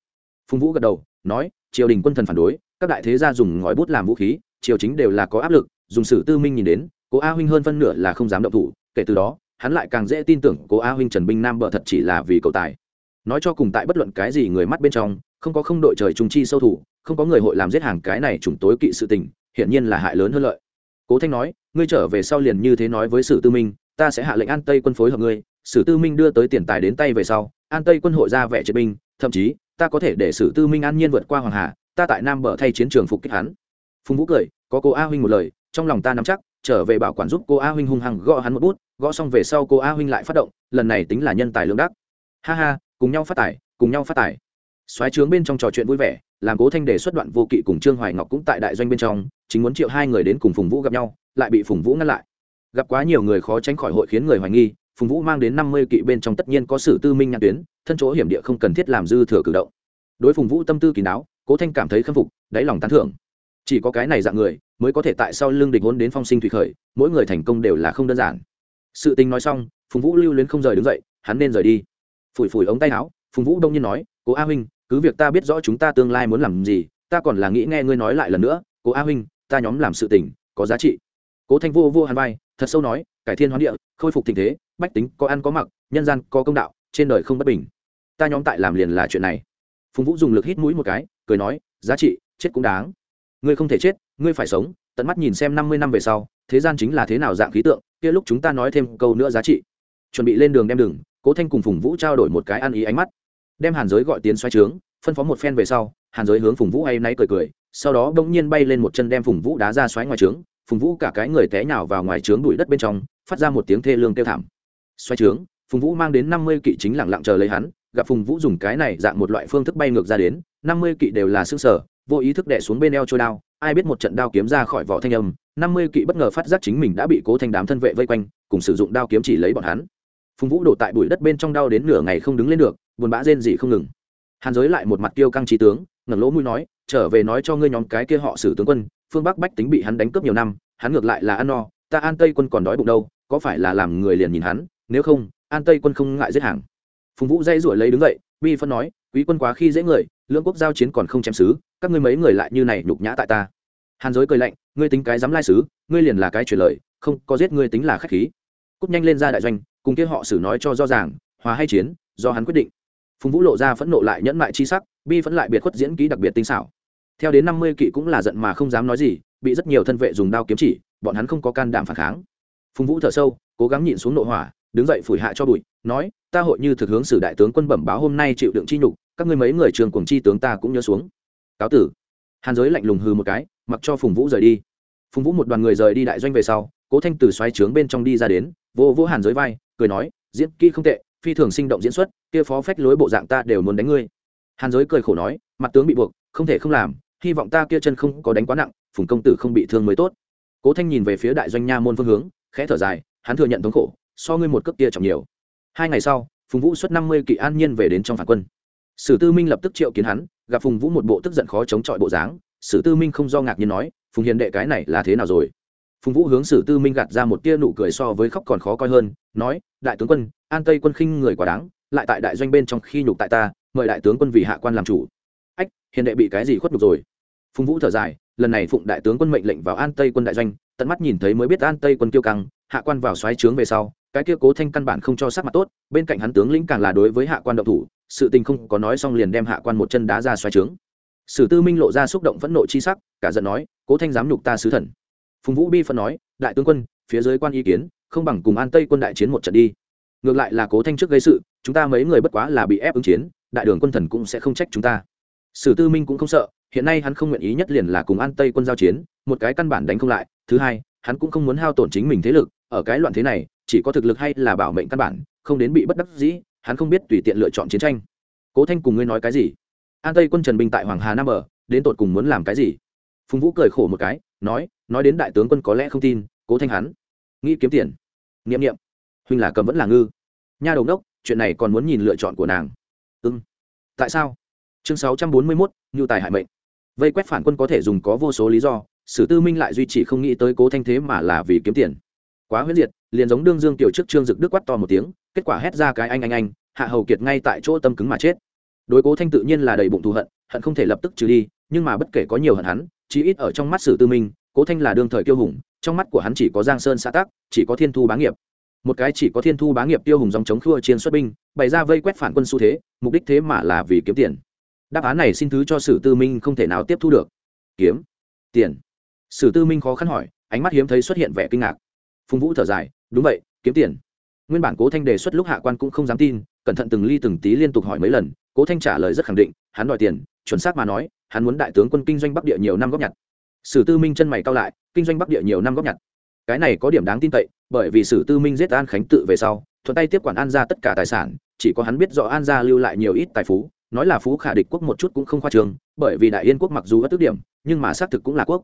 Phùng vũ gật đầu, nói, triều đình quân thần phản đối, các đại thế gia dùng ngòi bút làm vũ khí, triều chính đều là có áp lực, dùng sử tư minh nhìn đến, cố a huynh hơn phân nửa là không dám động thủ, kể từ đó hắn lại càng dễ tin tưởng cố a huynh trần binh nam bờ thật chỉ là vì cầu tài. Nói cho cùng tại bất luận cái gì người mắt bên trong, không có không đội trời trung chi sâu thủ, không có người hội làm giết hàng cái này trùng tối kỵ sự tình, hiển nhiên là hại lớn hơn lợi. Cố thanh nói, ngươi trở về sau liền như thế nói với sử tư minh, ta sẽ hạ lệnh an tây quân phối hợp ngươi. Sử tư minh đưa tới tiền tài đến tay về sau, an tây quân hội ra vẻ triệt binh, thậm chí, ta có thể để sử tư minh an nhiên vượt qua hoàng hà, ta tại nam bờ thay chiến trường phục kích hắn. Phùng vũ cười, có cô a huynh một lời, trong lòng ta nắm chắc, trở về bảo quản giúp cô a huynh hung hăng gõ hắn một bút gõ xong về sau cô a huynh lại phát động, lần này tính là nhân tài lương đắc. Ha ha, cùng nhau phát tài, cùng nhau phát tài. Xoáy trướng bên trong trò chuyện vui vẻ, làm cố thanh đề xuất đoạn vô kỵ cùng trương hoài ngọc cũng tại đại doanh bên trong, chính muốn triệu hai người đến cùng phùng vũ gặp nhau, lại bị phùng vũ ngăn lại. Gặp quá nhiều người khó tránh khỏi hội khiến người hoài nghi, phùng vũ mang đến năm mươi kỵ bên trong tất nhiên có sử tư minh nhãn tuyến, thân chỗ hiểm địa không cần thiết làm dư thừa cử động. Đối phùng vũ tâm tư kín đáo, cố thanh cảm thấy khâm phục, đáy lòng tán thưởng. Chỉ có cái này dạng người, mới có thể tại sau lương địch hôn đến phong sinh thủy khởi, mỗi người thành công đều là không đơn giản sự tình nói xong, phùng vũ lưu luyến không rời đứng dậy, hắn nên rời đi. Phủi phủi ống tay áo, phùng vũ đông nhiên nói, cố a huynh, cứ việc ta biết rõ chúng ta tương lai muốn làm gì, ta còn là nghĩ nghe ngươi nói lại lần nữa. Cố a huynh, ta nhóm làm sự tình, có giá trị. Cố thanh vô vô hàn vai, thật sâu nói, cải thiên hoán địa, khôi phục tình thế, bách tính có ăn có mặc, nhân gian có công đạo, trên đời không bất bình. Ta nhóm tại làm liền là chuyện này. Phùng vũ dùng lực hít mũi một cái, cười nói, giá trị, chết cũng đáng. Ngươi không thể chết, ngươi phải sống tận mắt nhìn xem năm mươi năm về sau, thế gian chính là thế nào dạng khí tượng, kia lúc chúng ta nói thêm câu nữa giá trị. Chuẩn bị lên đường đem đường, cố thanh cùng phùng vũ trao đổi một cái ăn ý ánh mắt. Đem hàn giới gọi tiến xoay trướng, phân phó một phen về sau, hàn giới hướng phùng vũ hay náy cười cười, sau đó bỗng nhiên bay lên một chân đem phùng vũ đá ra xoáy ngoài trướng, phùng vũ cả cái người té nhào vào ngoài trướng đuổi đất bên trong, phát ra một tiếng thê lương kêu thảm. Xoáy trướng, phùng vũ mang đến năm mươi kỵ chính lặng lặng chờ lấy hắn, gặp phùng vũ dùng cái này dạng một loại phương thức bay ngược ra đến, năm mươi kỵ đều là xương sở vô ý thức đẻ xuống bên eo trôi đao ai biết một trận đao kiếm ra khỏi vỏ thanh âm, năm mươi kỵ bất ngờ phát giác chính mình đã bị cố thanh đám thân vệ vây quanh, cùng sử dụng đao kiếm chỉ lấy bọn hắn. Phùng vũ đổ tại bụi đất bên trong đau đến nửa ngày không đứng lên được, buồn bã rên gì không ngừng. Hàn giới lại một mặt tiêu căng trí tướng, ngẩng lỗ mũi nói, trở về nói cho ngươi nhóm cái kia họ sử tướng quân, phương bắc bách tính bị hắn đánh cướp nhiều năm, hắn ngược lại là ăn no, ta an tây quân còn đói bụng đâu, có phải là làm người liền nhìn hắn, nếu không, an tây quân không ngại giết hàng. Phùng vũ dây rủi lấy đứng dậy, bi phân nói, quý quân quá khi dễ người lưỡng quốc giao chiến còn không chém xứ, các ngươi mấy người lại như này nhục nhã tại ta. Hàn giới cười lạnh, ngươi tính cái dám lai xứ, ngươi liền là cái truyền lời, không, có giết ngươi tính là khách khí. Cúp nhanh lên ra đại doanh, cùng kia họ xử nói cho rõ ràng, hòa hay chiến, do hắn quyết định. Phùng vũ lộ ra phẫn nộ lại nhẫn mại chi sắc, bi phẫn lại biệt khuất diễn ký đặc biệt tinh xảo. Theo đến năm mươi kỵ cũng là giận mà không dám nói gì, bị rất nhiều thân vệ dùng đao kiếm chỉ, bọn hắn không có can đảm phản kháng. Phùng vũ thở sâu, cố gắng nhịn xuống nội hỏa, đứng dậy phủi hạ cho bụi, nói, ta hội như thực hướng sử đại tướng quân bẩm báo hôm nay chịu đựng chi nhục các ngươi mấy người trường cùng chi tướng ta cũng nhớ xuống. Cáo tử. Hàn giới lạnh lùng hư một cái, mặc cho phùng vũ rời đi. Phùng vũ một đoàn người rời đi đại doanh về sau, cố thanh từ xoáy trướng bên trong đi ra đến, vô vô hàn giới vai, cười nói, diễn kỹ không tệ, phi thường sinh động diễn xuất, kia phó phách lối bộ dạng ta đều muốn đánh ngươi. Hàn giới cười khổ nói, mặt tướng bị buộc, không thể không làm, hy vọng ta kia chân không có đánh quá nặng, phùng công tử không bị thương mới tốt. Cố thanh nhìn về phía đại doanh nha môn phương hướng, khẽ thở dài, hắn thừa nhận thống khổ, so ngươi một cấp kia trọng nhiều. Hai ngày sau, phùng vũ xuất năm mươi kỵ an nhiên về đến trong phản quân sử tư minh lập tức triệu kiến hắn, gặp phùng vũ một bộ tức giận khó chống chọi bộ dáng. Sử tư minh không do ngạc nhiên nói, phùng hiền đệ cái này là thế nào rồi? Phùng vũ hướng sử tư minh gạt ra một tia nụ cười so với khóc còn khó coi hơn, nói, đại tướng quân, an tây quân khinh người quá đáng, lại tại đại doanh bên trong khi nhục tại ta, mời đại tướng quân vì hạ quan làm chủ. Ách, hiền đệ bị cái gì khuất nhục rồi? Phùng vũ thở dài, lần này phụng đại tướng quân mệnh lệnh vào an tây quân đại doanh, tận mắt nhìn thấy mới biết an tây quân kiêu căng, hạ quan vào xoáy trướng về sau, cái kia cố thanh căn bản không cho sắc mặt tốt, bên cạnh hắn tướng lĩnh càng là đối với hạ quan động thủ sự tình không có nói xong liền đem hạ quan một chân đá ra xoay trướng. Sử tư minh lộ ra xúc động phẫn nộ chi sắc, cả giận nói, cố thanh dám nhục ta sứ thần. Phùng vũ bi phân nói, đại tướng quân, phía dưới quan ý kiến, không bằng cùng an tây quân đại chiến một trận đi. Ngược lại là cố thanh trước gây sự, chúng ta mấy người bất quá là bị ép ứng chiến, đại đường quân thần cũng sẽ không trách chúng ta. Sử tư minh cũng không sợ, hiện nay hắn không nguyện ý nhất liền là cùng an tây quân giao chiến, một cái căn bản đánh không lại. Thứ hai, hắn cũng không muốn hao tổn chính mình thế lực, ở cái loạn thế này, chỉ có thực lực hay là bảo mệnh căn bản, không đến bị bất đắc dĩ hắn không biết tùy tiện lựa chọn chiến tranh. Cố thanh cùng ngươi nói cái gì? An tây quân trần binh tại hoàng hà nam ở, đến tột cùng muốn làm cái gì? Phùng vũ cười khổ một cái, nói nói đến đại tướng quân có lẽ không tin, cố thanh hắn. Nghĩ kiếm tiền. N i ệ m n i ệ m huynh là cầm vẫn là ngư. Nha đầu đốc, chuyện này còn muốn nhìn lựa chọn của nàng. Ưng tại sao? Chương sáu trăm bốn mươi mốt nhu tài hại mệnh. Vây quét phản quân có thể dùng có vô số lý do, sử tư minh lại duy trì không nghĩ tới cố thanh thế mà là vì kiếm tiền. Quá huyết diệt, liền giống đương dương tiểu trước trương dực đức quát to một tiếng kết quả hét ra cái anh anh anh, hạ hầu kiệt ngay tại chỗ tâm cứng mà chết. Đối cố thanh tự nhiên là đầy bụng thù hận hận không thể lập tức trừ đi, nhưng mà bất kể có nhiều hận hắn, chí ít ở trong mắt sử tư minh, cố thanh là đương thời kiêu hùng, trong mắt của hắn chỉ có giang sơn xã tắc, chỉ có thiên thu bá nghiệp. Một cái chỉ có thiên thu bá nghiệp tiêu hùng dòng chống khua chiến xuất binh, bày ra vây quét phản quân xu thế, mục đích thế mà là vì kiếm tiền. Đáp án này xin thứ cho sử tư minh không thể nào tiếp thu được. Kiếm? Tiền? Sử tư minh khó khăn hỏi, ánh mắt hiếm thấy xuất hiện vẻ kinh ngạc. Phùng vũ thở dài, đúng vậy, kiếm tiền nguyên bản cố thanh đề xuất lúc hạ quan cũng không dám tin, cẩn thận từng ly từng tí liên tục hỏi mấy lần, cố thanh trả lời rất khẳng định, hắn đòi tiền, chuẩn xác mà nói, hắn muốn đại tướng quân kinh doanh bắc địa nhiều năm góp nhặt. Sử tư minh chân mày cao lại, kinh doanh bắc địa nhiều năm góp nhặt. Cái này có điểm đáng tin cậy, bởi vì sử tư minh giết an khánh tự về sau, thuận tay tiếp quản an ra tất cả tài sản, chỉ có hắn biết rõ an gia lưu lại nhiều ít tài phú, nói là phú khả địch quốc một chút cũng không khoa trường bởi vì đại yên quốc mặc dù có tước điểm, nhưng mà xác thực cũng là quốc.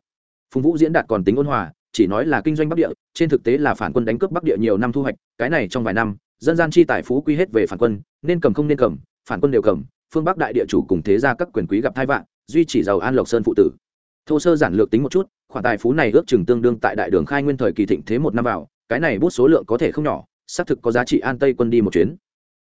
Phùng vũ diễn đạt còn tính ôn hòa chỉ nói là kinh doanh bắc địa, trên thực tế là phản quân đánh cướp bắc địa nhiều năm thu hoạch, cái này trong vài năm, dân gian chi tài phú quy hết về phản quân, nên cầm không nên cầm, phản quân đều cầm, phương bắc đại địa chủ cùng thế ra các quyền quý gặp thai vạn, duy chỉ giàu an lộc sơn phụ tử. Thô sơ giản lược tính một chút, khoản tài phú này ước chừng tương đương tại đại đường khai nguyên thời kỳ thịnh thế một năm vào, cái này bút số lượng có thể không nhỏ, xác thực có giá trị an tây quân đi một chuyến.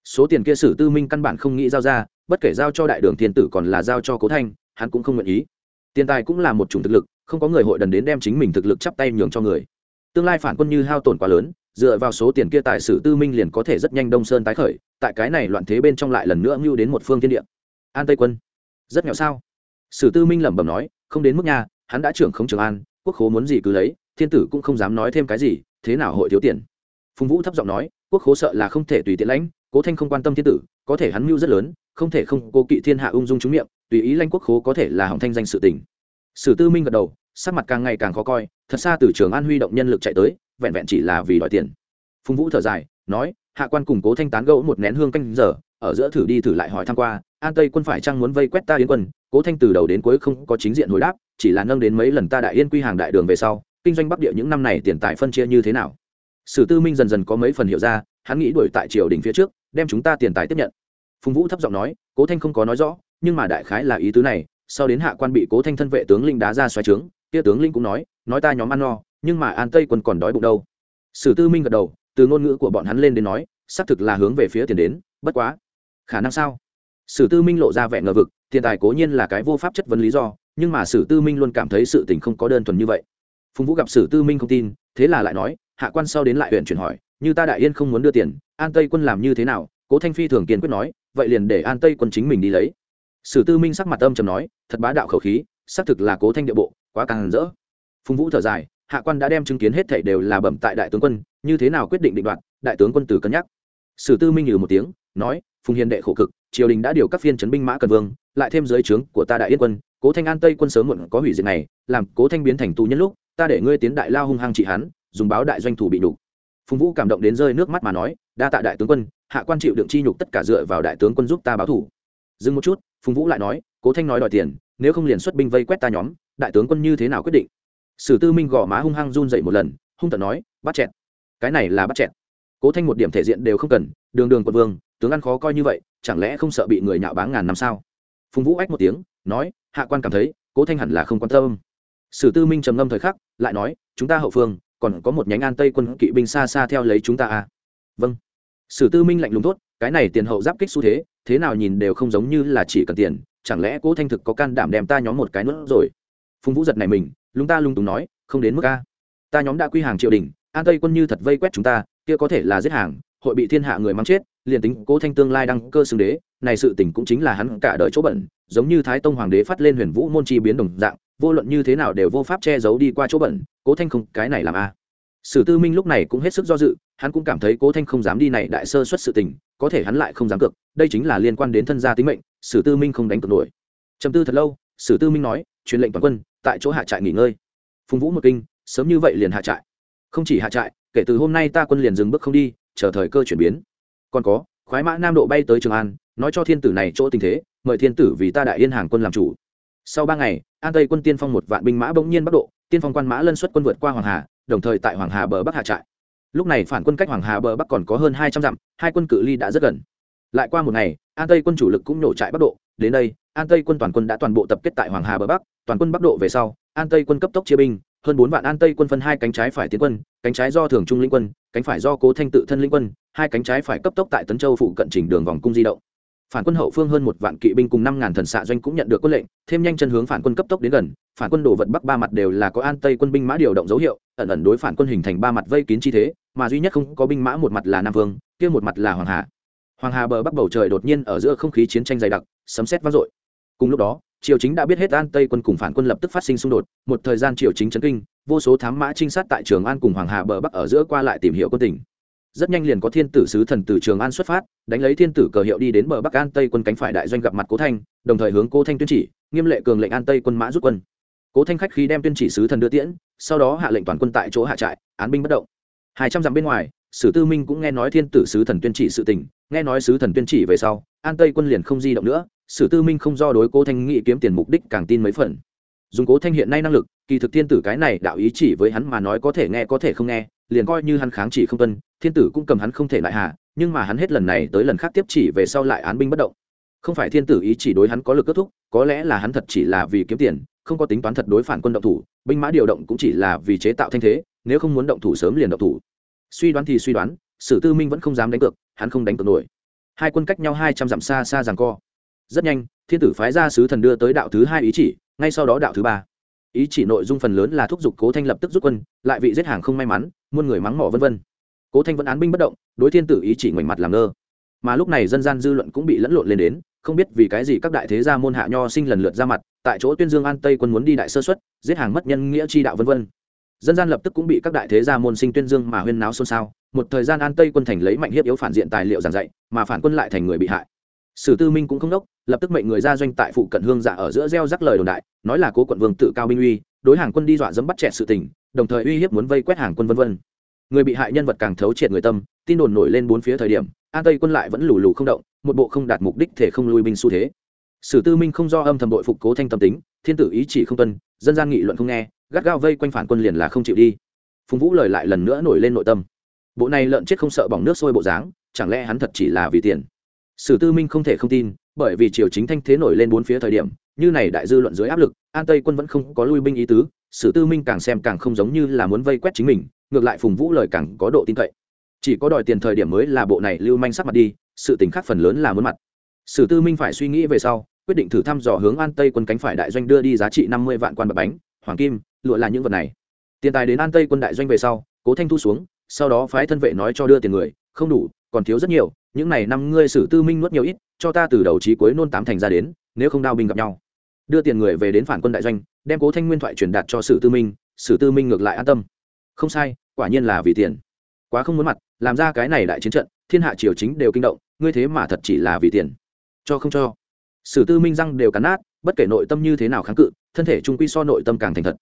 Số tiền kia sử tư minh căn bản không nghĩ giao ra, bất kể giao cho đại đường thiên tử còn là giao cho cố thanh, hắn cũng không nguyện ý tiền tài cũng là một chủng thực lực, không có người hội đần đến đem chính mình thực lực chắp tay nhường cho người. Tương lai phản quân như hao tổn quá lớn, dựa vào số tiền kia tài sử tư minh liền có thể rất nhanh đông sơn tái khởi, tại cái này loạn thế bên trong lại lần nữa mưu đến một phương thiên địa. An tây quân, rất nghèo sao? Sử tư minh lẩm bẩm nói, không đến mức nhà, hắn đã trưởng không trường an, quốc khố muốn gì cứ lấy, thiên tử cũng không dám nói thêm cái gì, thế nào hội thiếu tiền? Phùng vũ thấp giọng nói, quốc khố sợ là không thể tùy tiện lãnh, cố thanh không quan tâm thiên tử, có thể hắn mưu rất lớn không thể không cố kỵ thiên hạ ung dung trúng miệng, tùy ý lãnh quốc khố có thể là hỏng thanh danh sự tình. Sử tư minh gật đầu, sắc mặt càng ngày càng khó coi, thật xa từ trường an huy động nhân lực chạy tới, vẹn vẹn chỉ là vì đòi tiền. Phùng vũ thở dài, nói, hạ quan củng cố thanh tán gẫu một nén hương canh giờ, ở giữa thử đi thử lại hỏi tham qua. an tây quân phải chăng muốn vây quét ta yến quân? Cố thanh từ đầu đến cuối không có chính diện hồi đáp, chỉ là nâng đến mấy lần ta đại yên quy hàng đại đường về sau, kinh doanh bắc địa những năm này tiền tài phân chia như thế nào. Sử tư minh dần dần có mấy phần hiểu ra, hắn nghĩ đuổi tại triều đình phía trước, đem chúng ta tiền tài tiếp nhận phùng vũ thấp giọng nói, cố thanh không có nói rõ, nhưng mà đại khái là ý tứ này, sau đến hạ quan bị cố thanh thân vệ tướng linh đá ra xoáy trướng, kia tướng linh cũng nói nói ta nhóm ăn no, nhưng mà an tây quân còn đói bụng đâu. Sử tư minh gật đầu, từ ngôn ngữ của bọn hắn lên đến nói, xác thực là hướng về phía tiền đến, bất quá. Khả năng sao? Sử tư minh lộ ra vẻ ngờ vực, tiền tài cố nhiên là cái vô pháp chất vấn lý do, nhưng mà sử tư minh luôn cảm thấy sự tình không có đơn thuần như vậy. Phùng vũ gặp sử tư minh không tin, thế là lại nói, hạ quan sau đến lại huyện chuyển hỏi, như ta đại yên không muốn đưa tiền, an tây quân làm như thế nào cố thanh phi thường kiên quyết nói, vậy liền để an tây quân chính mình đi lấy. Sử tư minh sắc mặt âm trầm nói, thật bá đạo khẩu khí, xác thực là cố thanh địa bộ, quá càng rỡ. Phùng vũ thở dài, hạ quan đã đem chứng kiến hết thảy đều là bẩm tại đại tướng quân, như thế nào quyết định định đoạt, đại tướng quân tử cân nhắc. Sử tư minh nhừ một tiếng, nói, phùng hiền đệ khổ cực, triều đình đã điều các phiên chấn binh mã cần vương, lại thêm giới trướng của ta đại yên quân, cố thanh an tây quân sớm muộn có hủy diệt này, làm cố thanh biến thành tù nhân lúc, ta để ngươi tiến đại lao hung hăng trị hắn, dùng báo đại doanh thủ bị nhục phùng vũ cảm động đến rơi nước mắt mà nói, đa tạ đại tướng quân, hạ quan chịu đựng chi nhục tất cả dựa vào đại tướng quân giúp ta báo thủ. Dừng một chút, phùng vũ lại nói, cố thanh nói đòi tiền, nếu không liền xuất binh vây quét ta nhóm, đại tướng quân như thế nào quyết định? Sử tư minh gõ má hung hăng run dậy một lần, hung tận nói, bắt chẹt. Cái này là bắt chẹt. Cố thanh một điểm thể diện đều không cần, đường đường quân vương, tướng ăn khó coi như vậy, chẳng lẽ không sợ bị người nhạo báng ngàn năm sao? Phùng vũ ách một tiếng, nói, hạ quan cảm thấy, cố thanh hẳn là không quan tâm. Sử tư minh trầm ngâm thời khắc, lại nói, chúng ta hậu phương còn có một nhánh an tây quân kỵ binh xa xa theo lấy chúng ta à? Vâng. Sử tư minh lạnh lùng tốt cái này tiền hậu giáp kích xu thế thế nào nhìn đều không giống như là chỉ cần tiền, chẳng lẽ cố thanh thực có can đảm đem ta nhóm một cái nữa rồi? Phùng vũ giật này mình, lúng ta lung túng nói, không đến mức a. Ta nhóm đã quy hàng triều đình, an tây quân như thật vây quét chúng ta, kia có thể là giết hàng, hội bị thiên hạ người mắng chết, liền tính cố thanh tương lai đăng cơ xưng đế, này sự tình cũng chính là hắn cả đời chỗ bẩn, giống như thái tông hoàng đế phát lên huyền vũ môn chi biến đồng dạng vô luận như thế nào đều vô pháp che giấu đi qua chỗ bẩn, cố thanh không, cái này làm a sử tư minh lúc này cũng hết sức do dự, hắn cũng cảm thấy cố thanh không dám đi này đại sơ xuất sự tình, có thể hắn lại không dám cược, đây chính là liên quan đến thân gia tính mệnh, sử tư minh không đánh cược nổi. Trầm tư thật lâu, sử tư minh nói, truyền lệnh toàn quân, tại chỗ hạ trại nghỉ ngơi. Phùng vũ một kinh, sớm như vậy liền hạ trại. Không chỉ hạ trại, kể từ hôm nay ta quân liền dừng bước không đi, chờ thời cơ chuyển biến. Còn có, khoái mã nam độ bay tới trường an, nói cho thiên tử này chỗ tình thế, mời thiên tử vì ta đại yên hàng quân làm chủ sau ba ngày, an tây quân tiên phong một vạn binh mã bỗng nhiên bắc độ, tiên phong quan mã lân xuất quân vượt qua hoàng hà, đồng thời tại hoàng hà bờ bắc hạ trại. Lúc này phản quân cách hoàng hà bờ bắc còn có hơn hai trăm dặm, hai quân cự ly đã rất gần. Lại qua một ngày, an tây quân chủ lực cũng nổ trại bắc độ. Đến đây, an tây quân toàn quân đã toàn bộ tập kết tại hoàng hà bờ bắc, toàn quân bắc độ về sau, an tây quân cấp tốc chia binh, hơn bốn vạn an tây quân phân hai cánh trái phải tiến quân, cánh trái do thường trung lĩnh quân, cánh phải do cố thanh tự thân lĩnh quân, hai cánh trái phải cấp tốc tại tấn châu phụ cận trình đường vòng cung di động phản quân hậu phương hơn một vạn kỵ binh cùng năm ngàn thần xạ doanh cũng nhận được quân lệnh, thêm nhanh chân hướng phản quân cấp tốc đến gần, phản quân đổ vật bắc ba mặt đều là có an tây quân binh mã điều động dấu hiệu, ẩn ẩn đối phản quân hình thành ba mặt vây kín chi thế, mà duy nhất không có binh mã một mặt là nam vương, kia một mặt là hoàng hà. Hoàng hà bờ bắc bầu trời đột nhiên ở giữa không khí chiến tranh dày đặc, sấm xét vang dội. Cùng lúc đó, triều chính đã biết hết an tây quân cùng phản quân lập tức phát sinh xung đột, một thời gian triều chính chấn kinh, vô số thám mã trinh sát tại trường an cùng hoàng hà bờ bắc ở giữa qua lại tìm hiểu quân tỉnh rất nhanh liền có thiên tử sứ thần từ trường an xuất phát, đánh lấy thiên tử cờ hiệu đi đến bờ bắc an tây quân cánh phải đại doanh gặp mặt cố thanh, đồng thời hướng cố thanh tuyên chỉ, nghiêm lệ cường lệnh an tây quân mã rút quân. cố thanh khách khí đem tuyên chỉ sứ thần đưa tiễn, sau đó hạ lệnh toàn quân tại chỗ hạ trại, án binh bất động. hai trăm dặm bên ngoài, sử tư minh cũng nghe nói thiên tử sứ thần tuyên chỉ sự tình, nghe nói sứ thần tuyên chỉ về sau, an tây quân liền không di động nữa, sử tư minh không do đối cố thanh nghị kiếm tiền mục đích càng tin mấy phần. dùng cố thanh hiện nay năng lực, kỳ thực thiên tử cái này đạo ý chỉ với hắn mà nói có thể nghe có thể không nghe liền coi như hắn kháng chỉ không tuân, thiên tử cũng cầm hắn không thể lại hạ nhưng mà hắn hết lần này tới lần khác tiếp chỉ về sau lại án binh bất động. Không phải thiên tử ý chỉ đối hắn có lực kết thúc, có lẽ là hắn thật chỉ là vì kiếm tiền, không có tính toán thật đối phản quân động thủ, binh mã điều động cũng chỉ là vì chế tạo thanh thế, nếu không muốn động thủ sớm liền động thủ. Suy đoán thì suy đoán, sử tư minh vẫn không dám đánh cược, hắn không đánh cược nổi. Hai quân cách nhau hai trăm dặm xa xa rằng co. Rất nhanh, thiên tử phái ra sứ thần đưa tới đạo thứ hai ý chỉ, ngay sau đó đạo thứ ba ý chỉ nội dung phần lớn là thúc giục cố thanh lập tức rút quân, lại vị giết hàng không may mắn, muôn người mắng mỏ vân vân. Cố thanh vẫn án binh bất động, đối thiên tử ý chỉ ngoảnh mặt làm ngơ. Mà lúc này dân gian dư luận cũng bị lẫn lộn lên đến, không biết vì cái gì các đại thế gia môn hạ nho sinh lần lượt ra mặt, tại chỗ tuyên dương an tây quân muốn đi đại sơ xuất giết hàng mất nhân nghĩa chi đạo vân vân. Dân gian lập tức cũng bị các đại thế gia môn sinh tuyên dương mà huyên náo xôn xao, một thời gian an tây quân thành lấy mạnh hiếp yếu phản diện tài liệu giảng dạy, mà phản quân lại thành người bị hại sử tư minh cũng không đốc, lập tức mệnh người ra doanh tại phụ cận hương dạ ở giữa gieo rắc lời đồn đại, nói là cố quận vương tự cao binh uy, đối hàng quân đi dọa dẫm bắt trẻ sự tình, đồng thời uy hiếp muốn vây quét hàng quân vân vân. Người bị hại nhân vật càng thấu triệt người tâm, tin đồn nổi lên bốn phía thời điểm, an tây quân lại vẫn lù lù không động, một bộ không đạt mục đích thể không lui binh xu thế. Sử tư minh không do âm thầm đội phục cố thanh tâm tính, thiên tử ý chỉ không tuân, dân gian nghị luận không nghe, gắt gao vây quanh phản quân liền là không chịu đi. Phùng vũ lời lại lần nữa nổi lên nội tâm. Bộ này lợn chết không sợ bỏng nước sôi bộ dáng, chẳng lẽ hắn thật chỉ là vì tiền? Sử tư minh không thể không tin, bởi vì triều chính thanh thế nổi lên bốn phía thời điểm, như này đại dư luận dưới áp lực, an tây quân vẫn không có lui binh ý tứ, sử tư minh càng xem càng không giống như là muốn vây quét chính mình, ngược lại phùng vũ lời càng có độ tin cậy. Chỉ có đòi tiền thời điểm mới là bộ này lưu manh sắc mặt đi, sự tình khác phần lớn là muốn mặt. Sử tư minh phải suy nghĩ về sau, quyết định thử thăm dò hướng an tây quân cánh phải đại doanh đưa đi giá trị năm mươi vạn quan bạc bánh, hoàng kim, lụa là những vật này. Tiền tài đến an tây quân đại doanh về sau, cố thanh thu xuống, sau đó phái thân vệ nói cho đưa tiền người, không đủ, còn thiếu rất nhiều những này năm ngươi sử tư minh nuốt nhiều ít, cho ta từ đầu trí cuối nôn tám thành ra đến, nếu không đao binh gặp nhau. Đưa tiền người về đến phản quân đại doanh, đem cố thanh nguyên thoại truyền đạt cho sử tư minh, sử tư minh ngược lại an tâm. Không sai, quả nhiên là vì tiền. Quá không muốn mặt, làm ra cái này đại chiến trận, thiên hạ triều chính đều kinh động, ngươi thế mà thật chỉ là vì tiền. Cho không cho. Sử tư minh răng đều cắn nát, bất kể nội tâm như thế nào kháng cự, thân thể trung quy so nội tâm càng thành thật.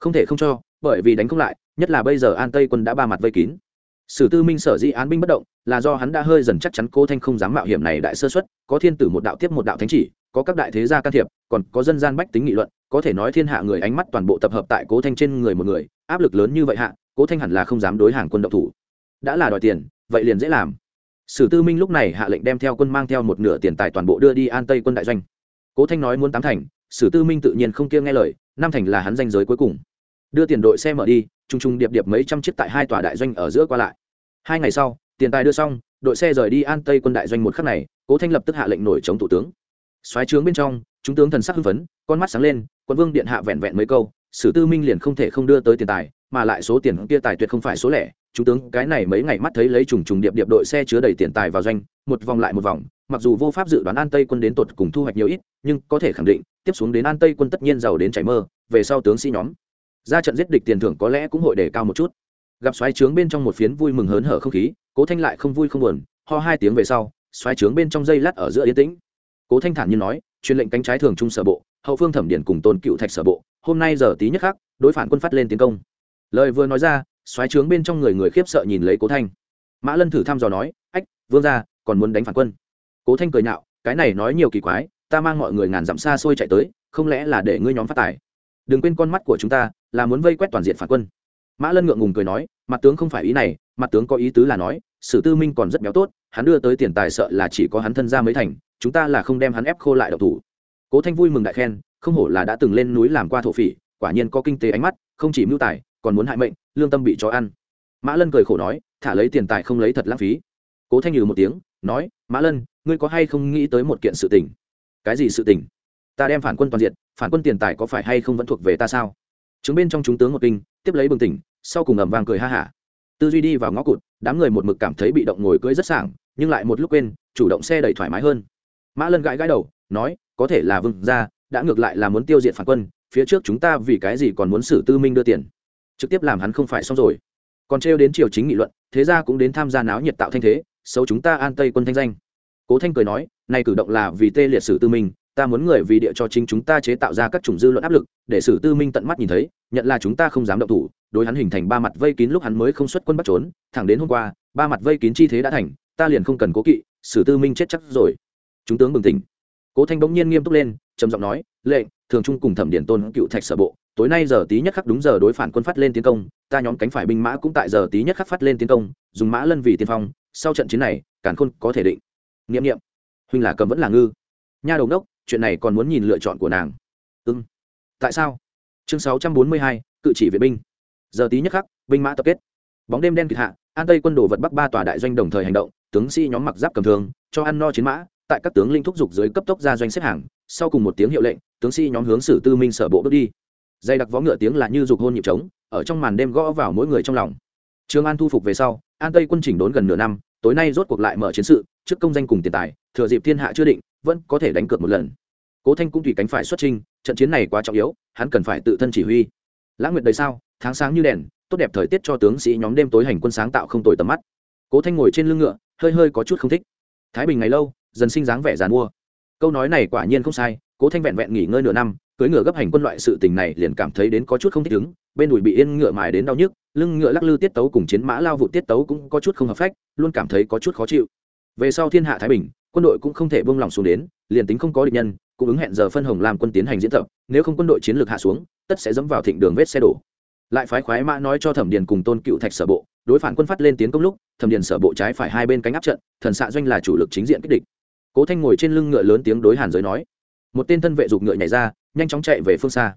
Không thể không cho, bởi vì đánh không lại, nhất là bây giờ an tây quân đã ba mặt vây kín sử tư minh sở dĩ án binh bất động là do hắn đã hơi dần chắc chắn cố thanh không dám mạo hiểm này đại sơ xuất, có thiên tử một đạo tiếp một đạo thánh chỉ, có các đại thế gia can thiệp, còn có dân gian bách tính nghị luận, có thể nói thiên hạ người ánh mắt toàn bộ tập hợp tại cố thanh trên người một người, áp lực lớn như vậy hạ, cố thanh hẳn là không dám đối hàng quân động thủ. Đã là đòi tiền, vậy liền dễ làm. Sử tư minh lúc này hạ lệnh đem theo quân mang theo một nửa tiền tài toàn bộ đưa đi an tây quân đại doanh. Cố thanh nói muốn tám thành, sử tư minh tự nhiên không kia nghe lời, năm thành là hắn danh giới cuối cùng đưa tiền đội xe mở đi t r u n g t r u n g điệp điệp mấy trăm chiếc tại hai tòa đại doanh ở giữa qua lại. Hai ngày sau, tiền tài đưa xong, đội xe rời đi an tây quân đại doanh một khắc này, cố thanh lập tức hạ lệnh nổi chống thủ tướng. Xoáy trướng bên trong, chúng tướng thần sắc hưng phấn, con mắt sáng lên, quân vương điện hạ vẹn vẹn mấy câu, sử tư minh liền không thể không đưa tới tiền tài, mà lại số tiền kia tài tuyệt không phải số lẻ. Chúng tướng cái này mấy ngày mắt thấy lấy trùng trùng điệp điệp đội xe chứa đầy tiền tài vào doanh, một vòng lại một vòng, mặc dù vô pháp dự đoán an tây quân đến tột cùng thu hoạch nhiều ít, nhưng có thể khẳng định, tiếp xuống đến an tây quân tất nhiên giàu đến chảy mơ, về sau tướng sĩ nhóm ra trận giết địch tiền thưởng có lẽ cũng hội đề cao một chút. Gặp xoáy trướng bên trong một phiến vui mừng hớn hở không khí, cố thanh lại không vui không buồn, ho hai tiếng về sau, xoáy trướng bên trong dây lát ở giữa yên tĩnh. Cố thanh thản như nói, truyền lệnh cánh trái thường trung sở bộ, hậu phương thẩm điển cùng tôn cựu thạch sở bộ, hôm nay giờ tí nhất khác đối phản quân phát lên tiến công. Lời vừa nói ra, xoáy trướng bên trong người người khiếp sợ nhìn lấy cố thanh. Mã lân thử thăm dò nói, ách, vương ra còn muốn đánh phản quân? Cố thanh cười nhạo, cái này nói nhiều kỳ quái, ta mang mọi người ngàn dặm xa xôi chạy tới, không lẽ là để ngươi nhóm phát tài? Đừng quên con mắt của chúng ta, là muốn vây quét toàn diện phản quân. Mã lân ngượng ngùng cười nói, mặt tướng không phải ý này, mặt tướng có ý tứ là nói, sử tư minh còn rất béo tốt, hắn đưa tới tiền tài sợ là chỉ có hắn thân ra mới thành, chúng ta là không đem hắn ép khô lại độc thủ. Cố thanh vui mừng đại khen, không hổ là đã từng lên núi làm qua thổ phỉ, quả nhiên có kinh tế ánh mắt, không chỉ mưu tài, còn muốn hại mệnh, lương tâm bị cho ăn. Mã lân cười khổ nói, thả lấy tiền tài không lấy thật lãng phí. Cố thanh nhừ một tiếng, nói, mã lân, ngươi có hay không nghĩ tới một kiện sự tình? Cái gì sự tình? Ta đem phản quân toàn diện phản quân tiền tài có phải hay không vẫn thuộc về ta sao? Chứng bên trong chúng tướng một kinh, tiếp lấy bừng tỉnh, sau cùng ẩm vang cười ha hả. Tư duy đi vào ngõ cụt, đám người một mực cảm thấy bị động ngồi cưỡi rất sảng, nhưng lại một lúc quên, chủ động xe đẩy thoải mái hơn. Mã lân gãi gãi đầu, nói, có thể là vương gia, đã ngược lại là muốn tiêu diệt phản quân, phía trước chúng ta vì cái gì còn muốn xử tư minh đưa tiền? Trực tiếp làm hắn không phải xong rồi. Còn trêu đến triều chính nghị luận, thế ra cũng đến tham gia náo nhiệt tạo thanh thế, xấu chúng ta an tây quân thanh danh. Cố thanh cười nói nay cử động là vì tê liệt sử tư minh ta muốn người vì địa cho chính chúng ta chế tạo ra các chủng dư luận áp lực, để sử tư minh tận mắt nhìn thấy, nhận là chúng ta không dám động thủ, đối hắn hình thành ba mặt vây kín lúc hắn mới không xuất quân bắt trốn, thẳng đến hôm qua, ba mặt vây kín chi thế đã thành, ta liền không cần cố kỵ, sử tư minh chết chắc rồi. Chúng tướng bừng tỉnh. Cố thanh bỗng nhiên nghiêm túc lên, trầm giọng nói, lệnh, thường trung cùng thẩm điển tôn cựu thạch sở bộ, tối nay giờ tí nhất khắc đúng giờ đối phản quân phát lên tiến công, ta nhóm cánh phải binh mã cũng tại giờ tí nhất khắc phát lên tiến công, dùng mã lân vì tiên phong, sau trận chiến này cản khôn có thể định. Nghiệm nghiệm huynh là cầm vẫn là ngư. Nha đầu đốc chuyện này còn muốn nhìn lựa chọn của nàng. Ưng tại sao? Chương sáu trăm bốn mươi hai, cự chỉ vệ binh. Giờ tí nhất khắc, binh mã tập kết. Bóng đêm đen kịt hạ, an tây quân đồ vật bắc ba tòa đại doanh đồng thời hành động, tướng sĩ nhóm mặc giáp cầm thường cho ăn no chiến mã, tại các tướng linh thúc giục dưới cấp tốc ra doanh xếp hàng, sau cùng một tiếng hiệu lệnh, tướng sĩ nhóm hướng sử tư minh sở bộ bước đi. Dây đặc võ ngựa tiếng là như dục hôn nhịp trống, ở trong màn đêm gõ vào mỗi người trong lòng. Trường an thu phục về sau, an tây quân chỉnh đốn gần nửa năm, tối nay rốt cuộc lại mở chiến sự, trước công danh cùng tiền tài, thừa dịp thiên hạ chưa định vẫn có thể đánh cược một lần. Cố thanh cũng tùy cánh phải xuất trình trận chiến này quá trọng yếu, hắn cần phải tự thân chỉ huy. Lãng nguyệt đầy sao, tháng sáng như đèn, tốt đẹp thời tiết cho tướng sĩ nhóm đêm tối hành quân sáng tạo không tồi tầm mắt. Cố thanh ngồi trên lưng ngựa, hơi hơi có chút không thích. Thái bình ngày lâu, dần sinh dáng vẻ dàn mua. Câu nói này quả nhiên không sai, cố thanh vẹn vẹn nghỉ ngơi nửa năm cưới ngựa gấp hành quân loại sự tình này liền cảm thấy đến có chút không thích ứng, bên đùi bị yên ngựa mài đến đau nhức, lưng ngựa lắc lư tiết tấu cùng chiến mã lao vụ tiết tấu cũng có chút không hợp phách, luôn cảm thấy có chút khó chịu. Về sau thiên hạ thái bình quân đội cũng không thể buông lỏng xuống đến, liền tính không có địch nhân, cũng ứng hẹn giờ phân hồng làm quân tiến hành diễn tập, nếu không quân đội chiến lược hạ xuống, tất sẽ dẫm vào thịnh đường vết xe đổ. Lại phái khoái mã nói cho thẩm điền cùng tôn cựu thạch sở bộ, đối phản quân phát lên tiến công lúc, thẩm điền sở bộ trái phải hai bên cánh áp trận, thần xạ doanh là chủ lực chính diện kích địch. Cố thanh ngồi trên lưng ngựa lớn tiếng đối hàn giới nói. Một tên thân vệ dục ngựa nhảy ra, nhanh chóng chạy về phương xa.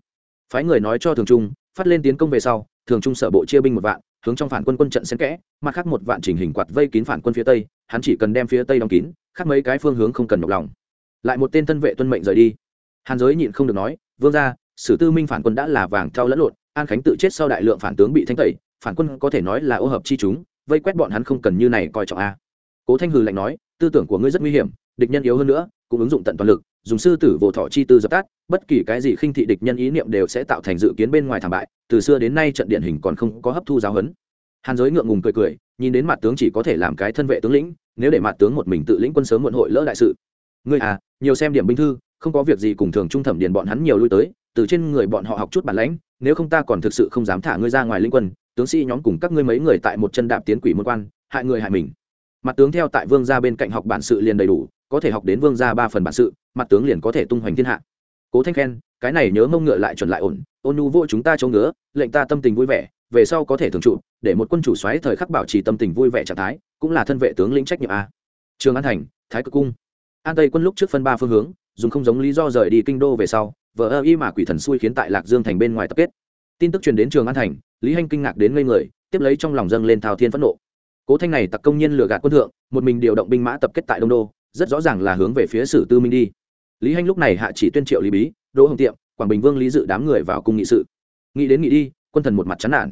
Phái người nói cho thường trung, phát lên tiến công về sau, thường trung sở bộ chia binh một vạn, hướng trong phản quân quân trận xen kẽ, mặt khác một vạn chỉnh hình quạt vây kín phản quân phía tây, hắn chỉ cần đem phía tây đóng kín khác mấy cái phương hướng không cần nhọc lòng. Lại một tên thân vệ tuân mệnh rời đi. Hàn giới nhịn không được nói, vương ra sử tư minh phản quân đã là vàng trao lẫn lộn, an khánh tự chết sau đại lượng phản tướng bị thanh tẩy, phản quân có thể nói là ô hợp chi chúng, vây quét bọn hắn không cần như này coi trọng a. Cố thanh hừ lạnh nói, tư tưởng của ngươi rất nguy hiểm, địch nhân yếu hơn nữa, cũng ứng dụng tận toàn lực, dùng sư tử vô thọ chi tư dập tắt, bất kỳ cái gì khinh thị địch nhân ý niệm đều sẽ tạo thành dự kiến bên ngoài thảm bại, từ xưa đến nay trận điện hình còn không có hấp thu giáo huấn. Hàn giới ngượng ngùng cười cười nhìn đến mặt tướng chỉ có thể làm cái thân vệ tướng lĩnh, nếu để mặt tướng một mình tự lĩnh quân sớm muộn hội lỡ đại sự. Ngươi à nhiều xem điểm binh thư, không có việc gì cùng thường trung thẩm điền bọn hắn nhiều lui tới, từ trên người bọn họ học chút bản lãnh, nếu không ta còn thực sự không dám thả ngươi ra ngoài linh quân, tướng sĩ nhóm cùng các ngươi mấy người tại một chân đạp tiến quỷ môn quan, hại người hại mình. Mặt tướng theo tại vương gia bên cạnh học bản sự liền đầy đủ, có thể học đến vương gia ba phần bản sự, mặt tướng liền có thể tung hoành thiên hạ. Cố thanh khen, cái này nhớ mông ngựa lại chuẩn lại ổn, ôn nhu vô chúng ta chống ngứa, lệnh ta tâm tình vui vẻ về sau có thể thường trụ, để một quân chủ xoáy thời khắc bảo trì tâm tình vui vẻ trạng thái, cũng là thân vệ tướng lĩnh trách nhiệm a. Trường an thành, thái cực cung. An tây quân lúc trước phân ba phương hướng, dùng không giống lý do rời đi kinh đô về sau vợ ơ y mà quỷ thần xui khiến tại lạc dương thành bên ngoài tập kết. Tin tức truyền đến trường an thành, lý hanh kinh ngạc đến ngây người, tiếp lấy trong lòng dâng lên thao thiên phẫn nộ. Cố thanh này tặc công nhân lừa gạt quân thượng, một mình điều động binh mã tập kết tại đông đô, rất rõ ràng là hướng về phía sử tư minh đi. Lý hanh lúc này hạ chỉ tuyên triệu lý bí, đỗ hồng tiệm, quảng bình vương lý dự đám người vào cung nghị sự. Nghĩ đến nghị đi, quân thần một mặt chán nản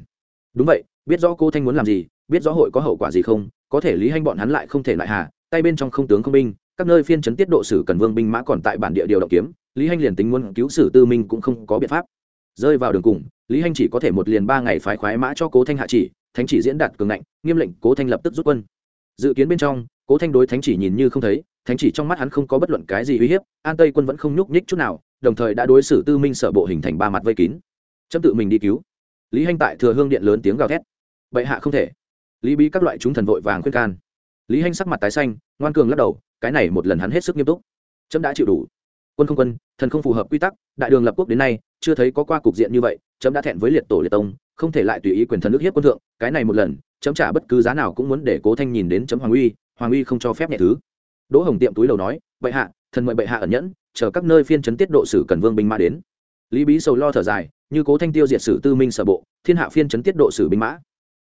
đúng vậy, biết rõ cô thanh muốn làm gì, biết rõ hội có hậu quả gì không, có thể lý hanh bọn hắn lại không thể lại hà, tay bên trong không tướng không binh, các nơi phiên chấn tiết độ sử cần vương binh mã còn tại bản địa điều động kiếm, lý hanh liền tính muốn cứu sử tư minh cũng không có biện pháp. Rơi vào đường cùng, lý hanh chỉ có thể một liền ba ngày phái khoái mã cho cố thanh hạ chỉ, thánh chỉ diễn đạt cường ngạnh, nghiêm lệnh cố thanh lập tức rút quân. Dự kiến bên trong, cố thanh đối thánh chỉ nhìn như không thấy, thánh chỉ trong mắt hắn không có bất luận cái gì uy hiếp, an tây quân vẫn không nhúc nhích chút nào, đồng thời đã đối xử tư minh sở bộ hình thành ba mặt vây kín. Chấm tự mình đi cứu lý hanh tại thừa hương điện lớn tiếng gào thét. Bệ hạ không thể. Lý bí các loại chúng thần vội vàng khuyên can. Lý hanh sắc mặt tái xanh, ngoan cường lắc đầu, cái này một lần hắn hết sức nghiêm túc. Trâm đã chịu đủ. Quân không quân, thần không phù hợp quy tắc, đại đường lập quốc đến nay, chưa thấy có qua cục diện như vậy trâm đã thẹn với liệt tổ liệt tông, không thể lại tùy ý quyền thần nước hiếp quân thượng, cái này một lần, chấm trả bất cứ giá nào cũng muốn để cố thanh nhìn đến chấm hoàng uy hoàng uy không cho phép nhẹ thứ. Đỗ hồng tiệm túi đầu nói, bệ hạ, thần mời bệ hạ ẩn nhẫn, chờ các nơi phiên chấn tiết độ sử cần vương binh mã đến lý bí sầu lo thở dài, như cố thanh tiêu diệt sử tư minh sở bộ, thiên hạ phiên chấn tiết độ sử binh mã.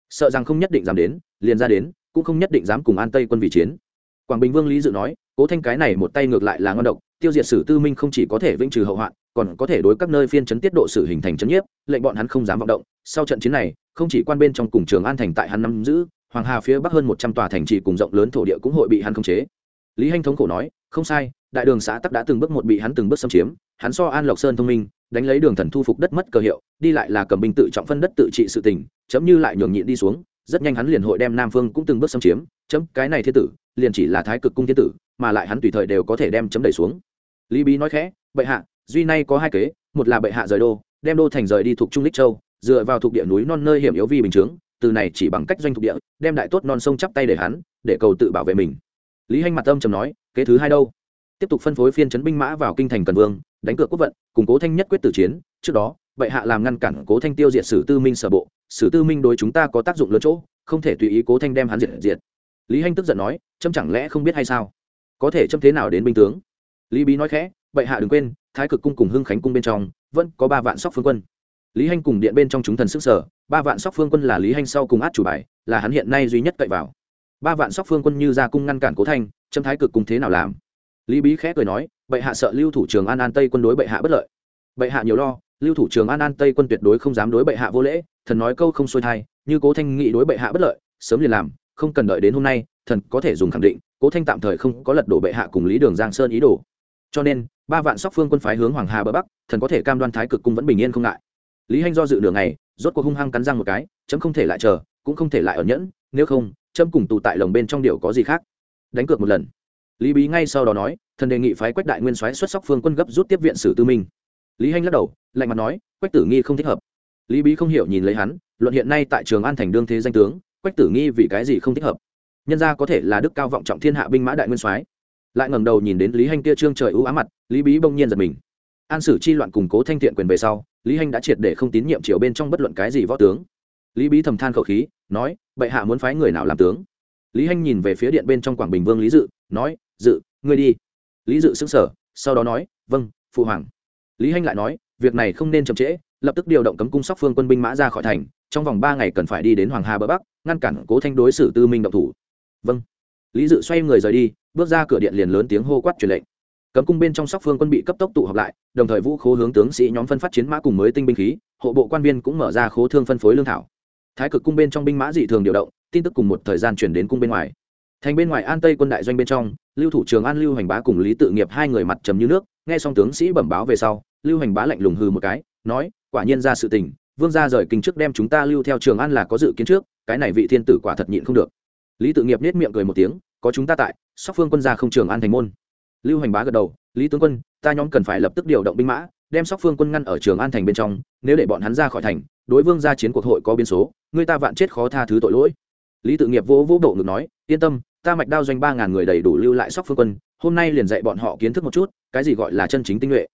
Sợ rằng không nhất định dám đến, liền ra đến, cũng không nhất định dám cùng an tây quân vị chiến. Quảng bình vương lý dự nói, cố thanh cái này một tay ngược lại là ngon độc, tiêu diệt sử tư minh không chỉ có thể vĩnh trừ hậu hoạn, còn có thể đối các nơi phiên chấn tiết độ sử hình thành chấn nhiếp, lệnh bọn hắn không dám vọng động. Sau trận chiến này, không chỉ quan bên trong cùng trường an thành tại hắn nắm giữ, hoàng hà phía bắc hơn một trăm tòa thành trì cùng rộng lớn thổ địa cũng hội bị hắn khống chế. Lý hanh thống khổ nói, không sai, đại đường xã tắc đã từng bước một bị hắn từng bước xâm chiếm, hắn so an lộc sơn thông minh đánh lấy đường thần thu phục đất mất cơ hiệu, đi lại là cầm binh tự trọng phân đất tự trị sự tình, chấm như lại nhường nhịn đi xuống, rất nhanh hắn liền hội đem nam phương cũng từng bước xâm chiếm, chấm, cái này thiên tử, liền chỉ là thái cực cung thiên tử, mà lại hắn tùy thời đều có thể đem chấm đẩy xuống. Lý bí nói khẽ, bệ hạ, duy nay có hai kế, một là bệ hạ rời đô, đem đô thành rời đi thuộc trung lích châu, dựa vào thuộc địa núi non nơi hiểm yếu vi bình chướng, từ này chỉ bằng cách doanh thuộc địa, đem đại tốt non sông chắp tay để hắn, để cầu tự bảo vệ mình. Lý hanh mặt âm trầm nói, kế thứ hai đâu? Tiếp tục phân phối phiên chấn binh mã vào kinh thành cần vương đánh cược quốc vận củng cố thanh nhất quyết tử chiến, trước đó, bệ hạ làm ngăn cản cố thanh tiêu diệt sử tư minh sở bộ, sử tư minh đối chúng ta có tác dụng lớn chỗ, không thể tùy ý cố thanh đem hắn diệt diệt. Lý hanh tức giận nói, trâm chẳng lẽ không biết hay sao? Có thể trâm thế nào đến binh tướng? Lý bí nói khẽ, bệ hạ đừng quên, thái cực cung cùng hưng khánh cung bên trong, vẫn có ba vạn sóc phương quân. Lý hanh cùng điện bên trong chúng thần sức sở, ba vạn sóc phương quân là lý hanh sau cùng át chủ bài, là hắn hiện nay duy nhất cậy vào. Ba vạn sóc phương quân như ra cung ngăn cản cố thanh, trâm thái cực cung thế nào làm? Lý bí khẽ cười nói bệ hạ sợ lưu thủ trường an an tây quân đối bệ hạ bất lợi. Bệ hạ nhiều lo, lưu thủ trường an an tây quân tuyệt đối không dám đối bệ hạ vô lễ, thần nói câu không xuôi thai, như cố thanh nghị đối bệ hạ bất lợi, sớm liền làm, không cần đợi đến hôm nay, thần có thể dùng khẳng định, cố thanh tạm thời không có lật đổ bệ hạ cùng lý đường giang sơn ý đồ. Cho nên, ba vạn sóc phương quân phái hướng hoàng hà bờ bắc, thần có thể cam đoan thái cực cung vẫn bình yên không ngại. Lý hanh do dự đường này rốt cuộc hung hăng cắn răng một cái, chấm không thể lại chờ, cũng không thể lại ở nhẫn, nếu không, chấm cùng tù tại lồng bên trong điều có gì khác. Đánh cược một lần. Lý bí ngay sau đó nói thần đề nghị phái quách đại nguyên soái xuất sắc phương quân gấp rút tiếp viện sử tư minh lý hanh lắc đầu lạnh mặt nói quách tử nghi không thích hợp lý bí không hiểu nhìn lấy hắn luận hiện nay tại trường an thành đương thế danh tướng quách tử nghi vì cái gì không thích hợp nhân ra có thể là đức cao vọng trọng thiên hạ binh mã đại nguyên soái lại ngẩng đầu nhìn đến lý hanh kia trương trời ưu ám mặt lý bí bỗng nhiên giật mình an sử chi loạn củng cố thanh thiện quyền về sau lý hanh đã triệt để không tín nhiệm triều bên trong bất luận cái gì võ tướng lý bí thầm than khẩu khí nói bệ hạ muốn phái người nào làm tướng lý hanh nhìn về phía điện bên trong quảng bình vương lý dự nói dự ngươi đi lý dự xứng sở, sau đó nói vâng phụ hoàng. Lý hanh lại nói, việc này không nên chậm trễ, lập tức điều động cấm cung sóc phương quân binh mã ra khỏi thành, trong vòng ba ngày cần phải đi đến hoàng hà bờ bắc, ngăn cản cố thanh đối xử tư minh động thủ. Vâng. Lý dự xoay người rời đi, bước ra cửa điện liền lớn tiếng hô quát truyền lệnh. Cấm cung bên trong sóc phương quân bị cấp tốc tụ họp lại, đồng thời vũ khố hướng tướng sĩ nhóm phân phát chiến mã cùng mới tinh binh khí, hộ bộ quan viên cũng mở ra khố thương phân phối lương thảo. Thái cực cung bên trong binh mã dị thường điều động, tin tức cùng một thời gian chuyển đến cung bên ngoài thành bên ngoài an tây quân đại doanh bên trong, lưu thủ trường an lưu hành bá cùng lý tự nghiệp hai người mặt trầm như nước, nghe xong tướng sĩ bẩm báo về sau, lưu hành bá lạnh lùng hư một cái, nói, quả nhiên ra sự tình, vương gia rời kinh trước đem chúng ta lưu theo trường an là có dự kiến trước, cái này vị thiên tử quả thật nhịn không được. Lý tự nghiệp nết miệng cười một tiếng, có chúng ta tại sóc phương quân gia không trường an thành môn. Lưu hành bá gật đầu, lý tướng quân, ta nhóm cần phải lập tức điều động binh mã, đem sóc phương quân ngăn ở trường an thành bên trong, nếu để bọn hắn ra khỏi thành, đối vương gia chiến cuộc hội có biến số, người ta vạn chết khó tha thứ tội lỗi. Lý tự nghiệp vỗ vỗ bộ ngực nói, yên tâm ta mạch đao doanh ba ngàn người đầy đủ lưu lại sóc phương quân, hôm nay liền dạy bọn họ kiến thức một chút, cái gì gọi là chân chính tinh nhuệ.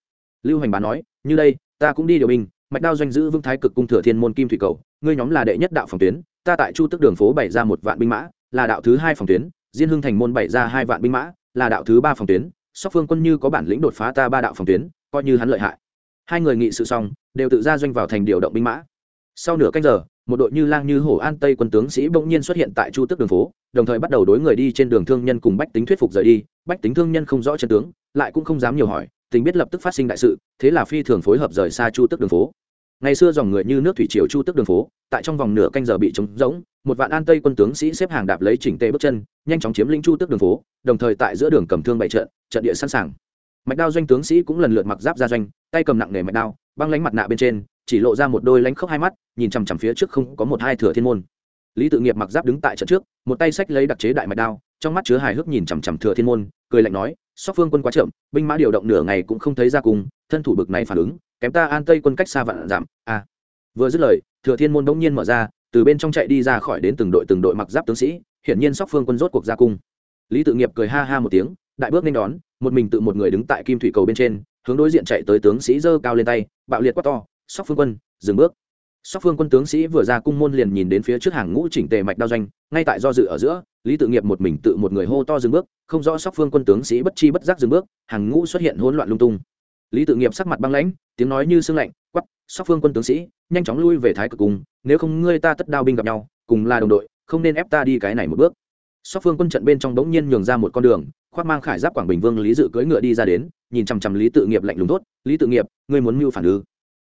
Lưu hành bá nói, như đây, ta cũng đi điều binh, mạch đao doanh giữ vương thái cực cung thừa thiên môn kim thủy cầu, ngươi nhóm là đệ nhất đạo phòng tuyến, ta tại chu tức đường phố bày ra một vạn binh mã, là đạo thứ hai phòng tuyến, diên hưng thành môn bày ra hai vạn binh mã, là đạo thứ ba phòng tuyến, sóc phương quân như có bản lĩnh đột phá ta ba đạo phòng tuyến, coi như hắn lợi hại. Hai người nghị sự xong, đều tự ra doanh vào thành điều động binh mã. Sau nửa canh giờ một đội như lang như hổ an tây quân tướng sĩ bỗng nhiên xuất hiện tại chu tước đường phố, đồng thời bắt đầu đối người đi trên đường thương nhân cùng bách tính thuyết phục rời đi. Bách tính thương nhân không rõ chân tướng, lại cũng không dám nhiều hỏi, tình biết lập tức phát sinh đại sự, thế là phi thường phối hợp rời xa chu tước đường phố. Ngày xưa dòng người như nước thủy triều chu tước đường phố, tại trong vòng nửa canh giờ bị trống rỗng, một vạn an tây quân tướng sĩ xếp hàng đạp lấy chỉnh tề bước chân, nhanh chóng chiếm lĩnh chu tước đường phố, đồng thời tại giữa đường cầm thương bày trận trận địa sẵn sàng. Mạch đao doanh tướng sĩ cũng lần lượt mặc giáp ra doanh, tay cầm nặng nề mạch đao, băng lánh mặt nạ bên trên chỉ lộ ra một đôi lánh khóc hai mắt, nhìn chằm chằm phía trước không có một hai thừa thiên môn lý tự nghiệp mặc giáp đứng tại trận trước, một tay sách lấy đặc chế đại mạch đao, trong mắt chứa hài hước nhìn chằm chằm thừa thiên môn, cười lạnh nói, sóc phương quân quá chậm, binh mã điều động nửa ngày cũng không thấy ra cùng, thân thủ bực này phản ứng, kém ta an tây quân cách xa vạn giảm a à. vừa dứt lời, thừa thiên môn bỗng nhiên mở ra, từ bên trong chạy đi ra khỏi đến từng đội từng đội mặc giáp tướng sĩ, hiển nhiên sóc phương quân rốt cuộc ra cung lý tự nghiệp cười ha ha một tiếng, đại bước nên đón, một mình tự một người đứng tại kim thủy cầu bên trên, hướng đối diện chạy tới tướng sĩ giơ cao lên tay, bạo liệt quát to sóc phương quân, dừng bước. Sóc phương quân tướng sĩ vừa ra cung môn liền nhìn đến phía trước hàng ngũ chỉnh tề mạch đao doanh, ngay tại do dự ở giữa, lý tự nghiệp một mình tự một người hô to dừng bước, không rõ sóc phương quân tướng sĩ bất chi bất giác dừng bước, hàng ngũ xuất hiện hỗn loạn lung tung. Lý tự nghiệp sắc mặt băng lãnh, tiếng nói như sương lạnh quắp sóc phương quân tướng sĩ, nhanh chóng lui về thái cực cung, nếu không ngươi ta tất đao binh gặp nhau, cùng là đồng đội, không nên ép ta đi cái này một bước. Sóc phương quân trận bên trong bỗng nhiên nhường ra một con đường, khoác mang khải giáp quảng bình vương lý dự cưỡi ngựa đi ra đến, nhìn chằm chằm lý tự nghiệp lạnh lùng tốt lý tự nghiệp, ngươi muốn mưu phản ư?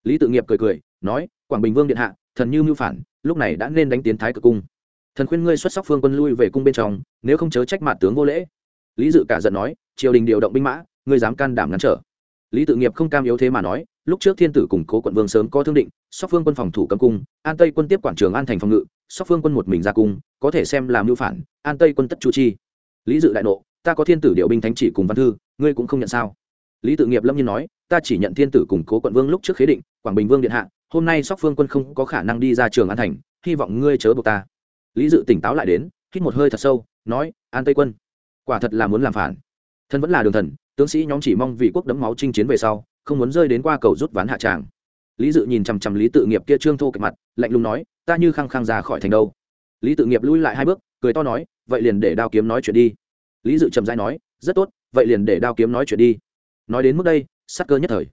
Lý tự nghiệp cười cười, nói, quảng bình vương điện hạ, thần như mưu phản, lúc này đã nên đánh tiến thái cực cung. Thần khuyên ngươi xuất sắc phương quân lui về cung bên trong, nếu không chớ trách mặt tướng vô lễ. Lý dự cả giận nói, triều đình điều động binh mã, ngươi dám can đảm ngăn trở. Lý tự nghiệp không cam yếu thế mà nói, lúc trước thiên tử củng cố quận vương sớm có thương định, sóc phương quân phòng thủ cầm cung, an tây quân tiếp quản trường an thành phòng ngự, sóc phương quân một mình ra cung, có thể xem làm mưu phản, an tây quân tất chu chi. Lý dự đại nộ, ta có thiên tử điều binh thánh chỉ cùng văn thư, ngươi cũng không nhận sao. Lý tự nghiệp lâm nhiên nói ta chỉ nhận thiên tử củng cố quận vương lúc trước khế định, quảng bình vương điện hạ, hôm nay sóc phương quân không có khả năng đi ra trường an thành, hy vọng ngươi chớ buộc ta. Lý dự tỉnh táo lại đến, hít một hơi thật sâu, nói, an tây quân, quả thật là muốn làm phản. Thân vẫn là đường thần, tướng sĩ nhóm chỉ mong vì quốc đấm máu chinh chiến về sau, không muốn rơi đến qua cầu rút ván hạ tràng. Lý dự nhìn chằm chằm lý tự nghiệp kia trương thô kịch mặt, lạnh lùng nói, ta như khăng khăng ra khỏi thành đâu. Lý tự nghiệp lui lại hai bước, cười to nói, vậy liền để đao kiếm nói chuyện đi. Lý dự trầm dai nói, rất tốt, vậy liền để đao kiếm nói chuyện đi. Nói đến mức đây sắc cơ nhất thời.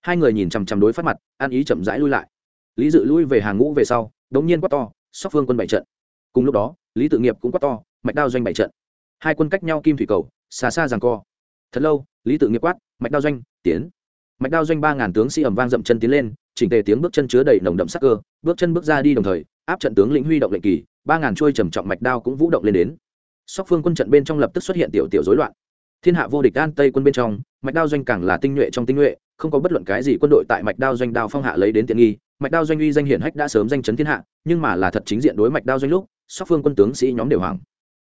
Hai người nhìn chằm chằm đối phát mặt ăn ý chậm rãi lui lại. Lý dự lui về hàng ngũ về sau, đống nhiên quát to, sóc phương quân bảy trận. Cùng lúc đó, lý tự nghiệp cũng quát to, mạch đao doanh bảy trận. Hai quân cách nhau kim thủy cầu, xa xa rằng co. Thật lâu, lý tự nghiệp quát, mạch đao doanh, tiến. Mạch đao doanh ba ngàn tướng sĩ ẩm vang dậm chân tiến lên, chỉnh tề tiếng bước chân chứa đầy nồng đậm sắc cơ, bước chân bước ra đi đồng thời, áp trận tướng lĩnh huy động lệnh kỳ, ba ngàn trôi trầm trọng mạch đao cũng vũ động lên đến. Sóc phương quân trận bên trong lập tức xuất hiện tiểu tiểu rối loạn thiên hạ vô địch an tây quân bên trong, mạch đao doanh càng là tinh nhuệ trong tinh nhuệ, không có bất luận cái gì quân đội tại mạch đao doanh đao phong hạ lấy đến tiện nghi. Mạch đao doanh uy danh hiển hách đã sớm danh chấn thiên hạ, nhưng mà là thật chính diện đối mạch đao doanh lúc sóc phương quân tướng sĩ nhóm đều hoàng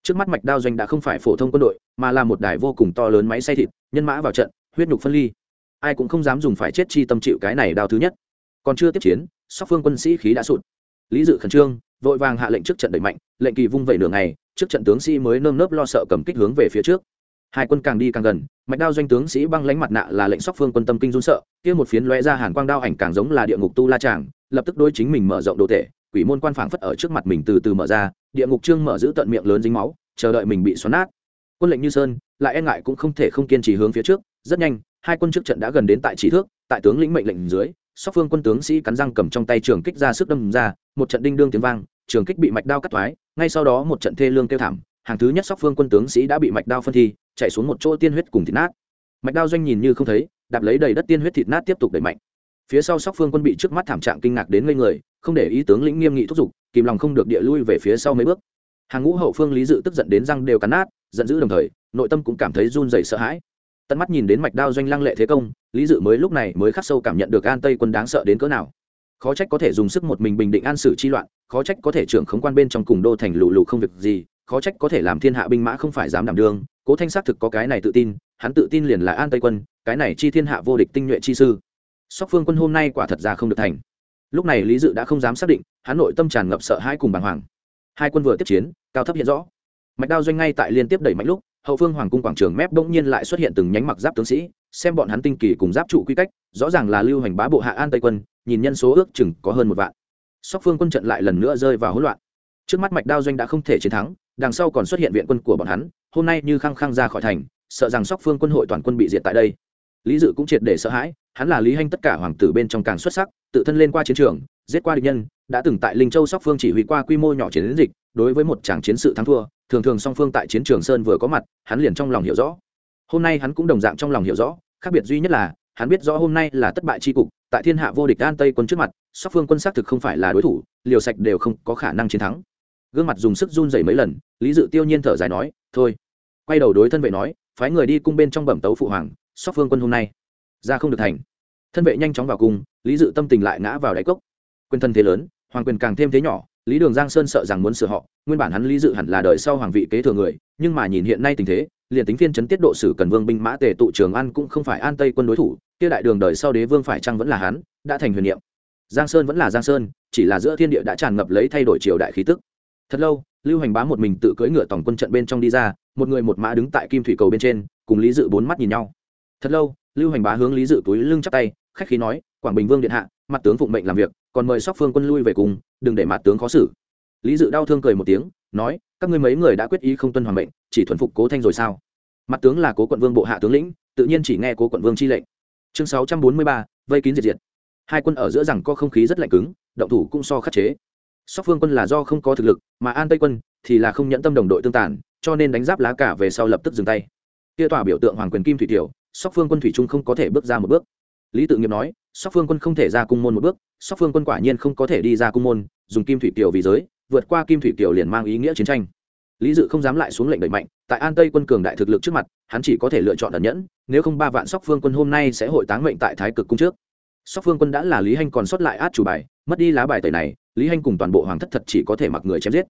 trước mắt mạch đao doanh đã không phải phổ thông quân đội, mà là một đài vô cùng to lớn máy xay thịt, nhân mã vào trận, huyết nhục phân ly. Ai cũng không dám dùng phải chết chi tâm chịu cái này đao thứ nhất. Còn chưa tiếp chiến sóc phương quân sĩ khí đã sụt. Lý dự khẩn trương, vội vàng hạ lệnh trước trận đẩy mạnh, lệnh kỳ vung vẩy nửa ngày, trước trận tướng sĩ mới nơm nớp lo sợ cầm kích hướng về phía trước hai quân càng đi càng gần, mạch đao doanh tướng sĩ băng lánh mặt nạ là lệnh sóc phương quân tâm kinh run sợ, kia một phiến lóe ra hàn quang đao ảnh càng giống là địa ngục tu la tràng, lập tức đôi chính mình mở rộng đồ thể, quỷ môn quan phảng phất ở trước mặt mình từ từ mở ra, địa ngục trương mở giữ tận miệng lớn dính máu, chờ đợi mình bị xoắn nát. Quân lệnh như sơn, lại e ngại cũng không thể không kiên trì hướng phía trước, rất nhanh, hai quân trước trận đã gần đến tại chỉ thước, tại tướng lĩnh mệnh lệnh dưới, sóc phương quân tướng sĩ cắn răng cầm trong tay trường kích ra sức đâm ra, một trận đinh đương tiếng vang, trường kích bị mạch đao cắt thoái, ngay sau đó một trận thê lương kêu thảm hàng thứ nhất sóc phương quân tướng sĩ đã bị mạch đao phân thi, chạy xuống một chỗ tiên huyết cùng thịt nát. Mạch đao doanh nhìn như không thấy, đạp lấy đầy đất tiên huyết thịt nát tiếp tục đẩy mạnh. Phía sau sóc phương quân bị trước mắt thảm trạng kinh ngạc đến ngây người, không để ý tướng lĩnh nghiêm nghị thúc giục, kìm lòng không được địa lui về phía sau mấy bước. Hàng ngũ hậu phương lý dự tức giận đến răng đều cắn nát, giận dữ đồng thời, nội tâm cũng cảm thấy run dày sợ hãi. Tận mắt nhìn đến mạch đao doanh lăng lệ thế công, lý dự mới lúc này mới khắc sâu cảm nhận được an tây quân đáng sợ đến cỡ nào. Khó trách có thể dùng sức một mình bình định an sử chi loạn, khó trách có thể trưởng khống quan bên trong cùng đô thành lù lù không việc gì khó trách có thể làm thiên hạ binh mã không phải dám đảm đương, cố thanh xác thực có cái này tự tin, hắn tự tin liền là an tây quân, cái này chi thiên hạ vô địch tinh nhuệ chi sư. Sóc phương quân hôm nay quả thật ra không được thành. Lúc này lý dự đã không dám xác định, hắn nội tâm tràn ngập sợ hãi cùng bàng hoàng. Hai quân vừa tiếp chiến, cao thấp hiện rõ. Mạch đao doanh ngay tại liên tiếp đẩy mạnh lúc, hậu phương hoàng cung quảng trường mép bỗng nhiên lại xuất hiện từng nhánh mặc giáp tướng sĩ, xem bọn hắn tinh kỳ cùng giáp trụ quy cách, rõ ràng là lưu hành bá bộ hạ an tây quân, nhìn nhân số ước chừng có hơn một vạn. Sóc phương quân trận lại lần nữa rơi vào hỗn loạn. Trước mắt mạch đao doanh đã không thể chiến thắng đằng sau còn xuất hiện viện quân của bọn hắn, hôm nay như khăng khăng ra khỏi thành, sợ rằng sóc phương quân hội toàn quân bị diệt tại đây. Lý dự cũng triệt để sợ hãi, hắn là lý hanh tất cả hoàng tử bên trong càng xuất sắc, tự thân lên qua chiến trường, giết qua địch nhân, đã từng tại linh châu sóc phương chỉ huy qua quy mô nhỏ chiến dịch, đối với một tràng chiến sự thắng thua, thường thường song phương tại chiến trường sơn vừa có mặt, hắn liền trong lòng hiểu rõ. Hôm nay hắn cũng đồng dạng trong lòng hiểu rõ, khác biệt duy nhất là, hắn biết rõ hôm nay là thất bại tri cục, tại thiên hạ vô địch an tây quân trước mặt, sóc phương quân xác thực không phải là đối thủ, liều sạch đều không có khả năng chiến thắng gương mặt dùng sức run dày mấy lần, lý dự tiêu nhiên thở dài nói, thôi. Quay đầu đối thân vệ nói, phái người đi cung bên trong bẩm tấu phụ hoàng, sóc phương quân hôm nay. Ra không được thành. Thân vệ nhanh chóng vào cung, lý dự tâm tình lại ngã vào đáy cốc. Quyền thân thế lớn, hoàng quyền càng thêm thế nhỏ, lý đường giang sơn sợ rằng muốn sửa họ, nguyên bản hắn lý dự hẳn là đời sau hoàng vị kế thừa người, nhưng mà nhìn hiện nay tình thế, liền tính phiên chấn tiết độ sử cần vương binh mã tề tụ trường an cũng không phải an tây quân đối thủ, kia đại đường đời sau đế vương phải chăng vẫn là hắn, đã thành huyền niệm. Giang sơn vẫn là giang sơn, chỉ là giữa thiên địa đã tràn ngập lấy thay đổi triều đại khí tức thật lâu, lưu hành bá một mình tự cưỡi ngựa tổng quân trận bên trong đi ra, một người một mã đứng tại kim thủy cầu bên trên, cùng lý dự bốn mắt nhìn nhau. Thật lâu, lưu hành bá hướng lý dự túi lưng chắp tay, khách khí nói, quảng bình vương điện hạ, mặt tướng phụng mệnh làm việc, còn mời sóc phương quân lui về cùng, đừng để mặt tướng khó xử. Lý dự đau thương cười một tiếng, nói, các ngươi mấy người đã quyết ý không tuân hoàng mệnh, chỉ thuần phục cố thanh rồi sao? Mặt tướng là cố quận vương bộ hạ tướng lĩnh, tự nhiên chỉ nghe cố quận vương chi lệnh. Chương sáu trăm bốn mươi ba, vây kín diệt diệt. Hai quân ở giữa rằng có không khí rất lạnh cứng, động thủ cũng so khắc chế sóc phương quân là do không có thực lực, mà an tây quân thì là không nhẫn tâm đồng đội tương tàn, cho nên đánh giáp lá cả về sau lập tức dừng tay. Kia tỏa biểu tượng hoàng quyền kim thủy tiểu, sóc phương quân thủy trung không có thể bước ra một bước. Lý tự nghiệp nói, sóc phương quân không thể ra cung môn một bước, sóc phương quân quả nhiên không có thể đi ra cung môn, dùng kim thủy tiểu vì giới, vượt qua kim thủy tiểu liền mang ý nghĩa chiến tranh. Lý dự không dám lại xuống lệnh đẩy mạnh, tại an tây quân cường đại thực lực trước mặt, hắn chỉ có thể lựa chọn ẩn nhẫn, nếu không ba vạn sóc phương quân hôm nay sẽ hội táng mệnh tại thái cực cung trước. Sóc phương quân đã là lý hanh còn sót lại át chủ bài, mất đi lá bài tẩy này lý hanh cùng toàn bộ hoàng thất thật chỉ có thể mặc người chém giết.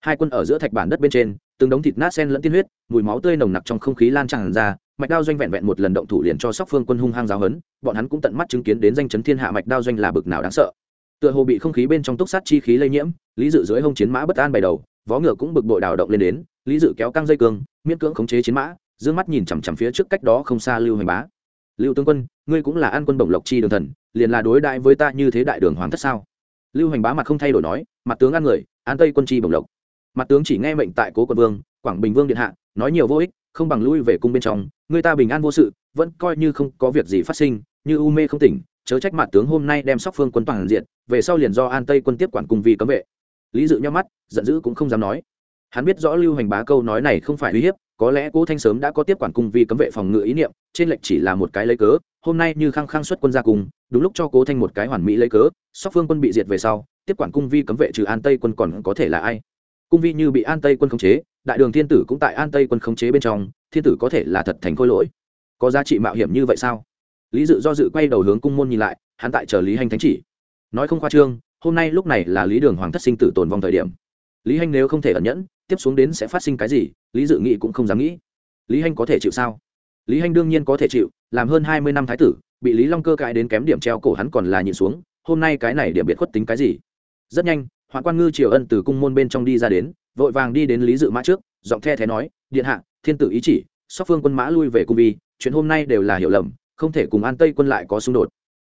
Hai quân ở giữa thạch bản đất bên trên, từng đống thịt nát sen lẫn tiên huyết, mùi máu tươi nồng nặc trong không khí lan tràn ra, mạch đao doanh vẹn vẹn một lần động thủ liền cho sóc phương quân hung hăng giáo hấn bọn hắn cũng tận mắt chứng kiến đến danh chấn thiên hạ mạch đao doanh là bực nào đáng sợ. Tựa hồ bị không khí bên trong túc sát chi khí lây nhiễm, lý dự dưới hông chiến mã bất an bày đầu, vó ngựa cũng bực bội đào động lên đến, lý dự kéo căng dây cương, miễn cưỡng khống chế chiến mã d mắt nhìn chằm chằm phía trước cách đó không xa lưu hoành bá. Lưu tướng quân, ngươi cũng là an quân bổng lộc chi đường thần, liền là đối đại với ta như thế đại đường hoàng thất sao? Lưu hành bá mặt không thay đổi nói, mặt tướng ăn người, an tây quân chi bồng lộc. Mặt tướng chỉ nghe mệnh tại cố quân vương, quảng bình vương điện hạ, nói nhiều vô ích, không bằng lui về cung bên trong. Người ta bình an vô sự, vẫn coi như không có việc gì phát sinh, như u mê không tỉnh, chớ trách mặt tướng hôm nay đem sóc phương quân toàn diện về sau liền do an tây quân tiếp quản cung vì cấm vệ. Lý dự nhau mắt, giận dữ cũng không dám nói hắn biết rõ lưu hành bá câu nói này không phải uy hiếp, có lẽ cố thanh sớm đã có tiếp quản cung vì cấm vệ phòng ngự ý niệm, trên lệnh chỉ là một cái lấy cớ, hôm nay như khăng khăng xuất quân ra cùng, đúng lúc cho cố thanh một cái hoàn mỹ lấy cớ sóc phương quân bị diệt về sau, tiếp quản cung vi cấm vệ trừ an tây quân còn có thể là ai? Cung vi như bị an tây quân khống chế, đại đường thiên tử cũng tại an tây quân khống chế bên trong, thiên tử có thể là thật thành khôi lỗi. Có giá trị mạo hiểm như vậy sao? Lý dự do dự quay đầu hướng cung môn nhìn lại, hắn tại chờ lý hành thánh chỉ. Nói không khoa trương, hôm nay lúc này là lý đường hoàng thất sinh tử tồn vong thời điểm. Lý hành nếu không thể ẩn nhẫn tiếp xuống đến sẽ phát sinh cái gì, lý dự nghị cũng không dám nghĩ. Lý hanh có thể chịu sao? Lý hanh đương nhiên có thể chịu, làm hơn hai mươi năm thái tử, bị lý long cơ cãi đến kém điểm treo cổ hắn còn là nhìn xuống, hôm nay cái này điểm biệt khuất tính cái gì? Rất nhanh, hoạn quan ngư triều ân từ cung môn bên trong đi ra đến, vội vàng đi đến lý dự mã trước, giọng the thé nói, điện hạ, thiên tử ý chỉ, sóc phương quân mã lui về cung vi, chuyện hôm nay đều là hiểu lầm, không thể cùng an tây quân lại có xung đột.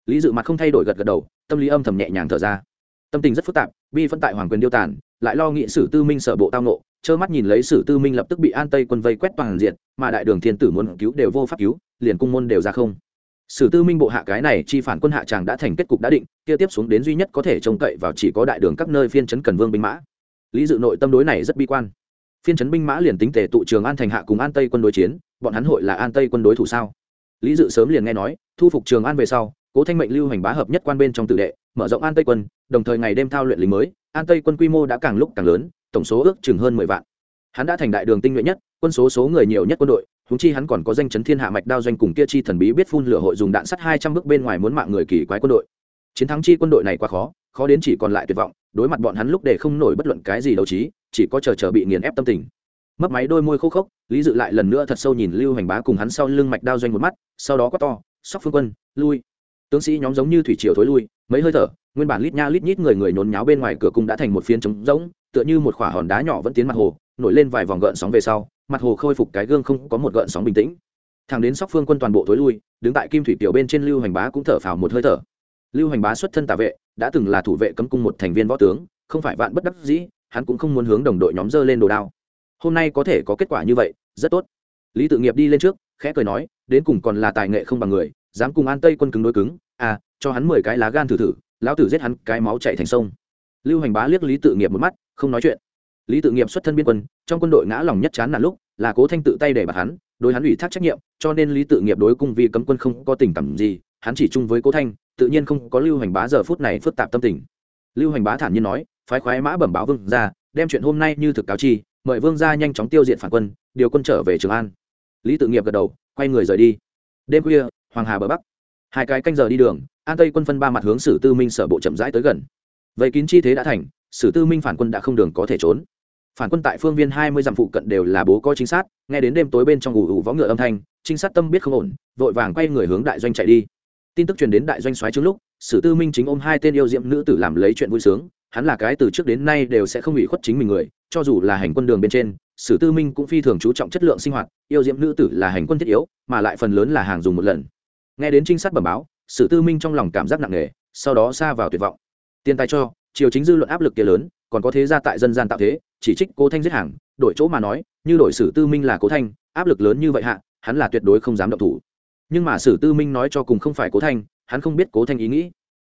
Lý dự mặt không thay đổi gật gật đầu, tâm lý âm thầm nhẹ nhàng thở ra. Tâm tình rất phức tạp, bi phân tại hoàng quyền điêu tàn, lại lo nghị sử tư minh sở bộ tao nộ trơ mắt nhìn lấy sử tư minh lập tức bị an tây quân vây quét toàn diện, mà đại đường thiên tử muốn cứu đều vô pháp cứu, liền cung môn đều ra không. Sử tư minh bộ hạ cái này chi phản quân hạ tràng đã thành kết cục đã định, kia tiếp xuống đến duy nhất có thể trông cậy vào chỉ có đại đường các nơi phiên Trấn cần vương binh mã. Lý dự nội tâm đối này rất bi quan. Phiên Trấn binh mã liền tính tề tụ trường an thành hạ cùng an tây quân đối chiến, bọn hắn hội là an tây quân đối thủ sao? Lý dự sớm liền nghe nói, thu phục trường an về sau, cố thanh mệnh lưu hành bá hợp nhất quan bên trong tử đệ, mở rộng an tây quân, đồng thời ngày đêm thao luyện lính mới, an tây quân quy mô đã càng lúc càng lớn tổng số ước chừng hơn mười vạn. Hắn đã thành đại đường tinh nhuệ nhất, quân số số người nhiều nhất quân đội húng chi hắn còn có danh chấn thiên hạ mạch đao doanh cùng kia chi thần bí biết phun lửa hội dùng đạn sắt hai trăm bước bên ngoài muốn mạng người kỳ quái quân đội. Chiến thắng chi quân đội này quá khó khó đến chỉ còn lại tuyệt vọng, đối mặt bọn hắn lúc để không nổi bất luận cái gì đấu trí, chỉ có chờ chờ bị nghiền ép tâm tình. Mất máy đôi môi khô khốc, lý dự lại lần nữa thật sâu nhìn lưu hành bá cùng hắn sau lưng mạch đao doanh một mắt, sau đó quát to, sóc phương quân, lui. Tướng sĩ nhóm giống như thủy triều thối lui, mấy hơi thở nguyên bản lít nha lít nhít người người nhốn nháo bên ngoài cửa cung đã thành một phiên trống rỗng, tựa như một khỏa hòn đá nhỏ vẫn tiến mặt hồ, nổi lên vài vòng gợn sóng về sau, mặt hồ khôi phục cái gương không có một gợn sóng bình tĩnh. Thằng đến sóc phương quân toàn bộ thối lui, đứng tại kim thủy tiểu bên trên lưu hành bá cũng thở phào một hơi thở. Lưu hành bá xuất thân tà vệ, đã từng là thủ vệ cấm cung một thành viên võ tướng, không phải vạn bất đắc dĩ, hắn cũng không muốn hướng đồng đội nhóm dơ lên đồ đao. Hôm nay có thể có kết quả như vậy, rất tốt. Lý tự nghiệp đi lên trước, khẽ cười nói, đến cùng còn là tài nghệ không bằng người, dám cùng an tây quân cứng đối cứng à cho hắn mười cái lá gan thử thử lão tử giết hắn, cái máu chạy thành sông. Lưu hành bá liếc lý tự nghiệp một mắt, không nói chuyện. Lý tự nghiệp xuất thân biên quân, trong quân đội ngã lòng nhất chán là lúc, là cố thanh tự tay để bạt hắn, đối hắn ủy thác trách nhiệm, cho nên lý tự nghiệp đối cung vi cấm quân không có tình cảm gì, hắn chỉ chung với cố thanh, tự nhiên không có lưu hành bá giờ phút này phức tạp tâm tình. Lưu hành bá thản nhiên nói, phái khoái mã bẩm báo vương ra đem chuyện hôm nay như thực cáo chi, mời vương ra nhanh chóng tiêu diệt phản quân, điều quân trở về trường an. Lý tự nghiệp gật đầu, quay người rời đi. Đêm khuya, hoàng hà bờ bắc. Hai cái canh giờ đi đường an tây quân phân ba mặt hướng sử tư minh sở bộ chậm rãi tới gần. Vậy kín chi thế đã thành, sử tư minh phản quân đã không đường có thể trốn. Phản quân tại phương viên hai mươi dặm phụ cận đều là bố coi chính sát, nghe đến đêm tối bên trong ủ ủ võ ngựa âm thanh, trinh sát tâm biết không ổn, vội vàng quay người hướng đại doanh chạy đi. Tin tức truyền đến đại doanh xoáy trước lúc, sử tư minh chính ôm hai tên yêu diệm nữ tử làm lấy chuyện vui sướng, hắn là cái từ trước đến nay đều sẽ không bị khuất chính mình người, cho dù là hành quân đường bên trên, sử tư minh cũng phi thường chú trọng chất lượng sinh hoạt, yêu diệm nữ tử là hành quân thiết yếu, mà lại phần lớn là hàng dùng một lần. Nghe đến trinh sát bẩm báo sử tư minh trong lòng cảm giác nặng nề, sau đó xa vào tuyệt vọng. Tiền tài cho, triều chính dư luận áp lực kia lớn, còn có thế gia tại dân gian tạo thế, chỉ trích cố thanh giết hàng, đổi chỗ mà nói, như đổi sử tư minh là cố thanh, áp lực lớn như vậy hạ, hắn là tuyệt đối không dám động thủ. Nhưng mà sử tư minh nói cho cùng không phải cố thanh, hắn không biết cố thanh ý nghĩ.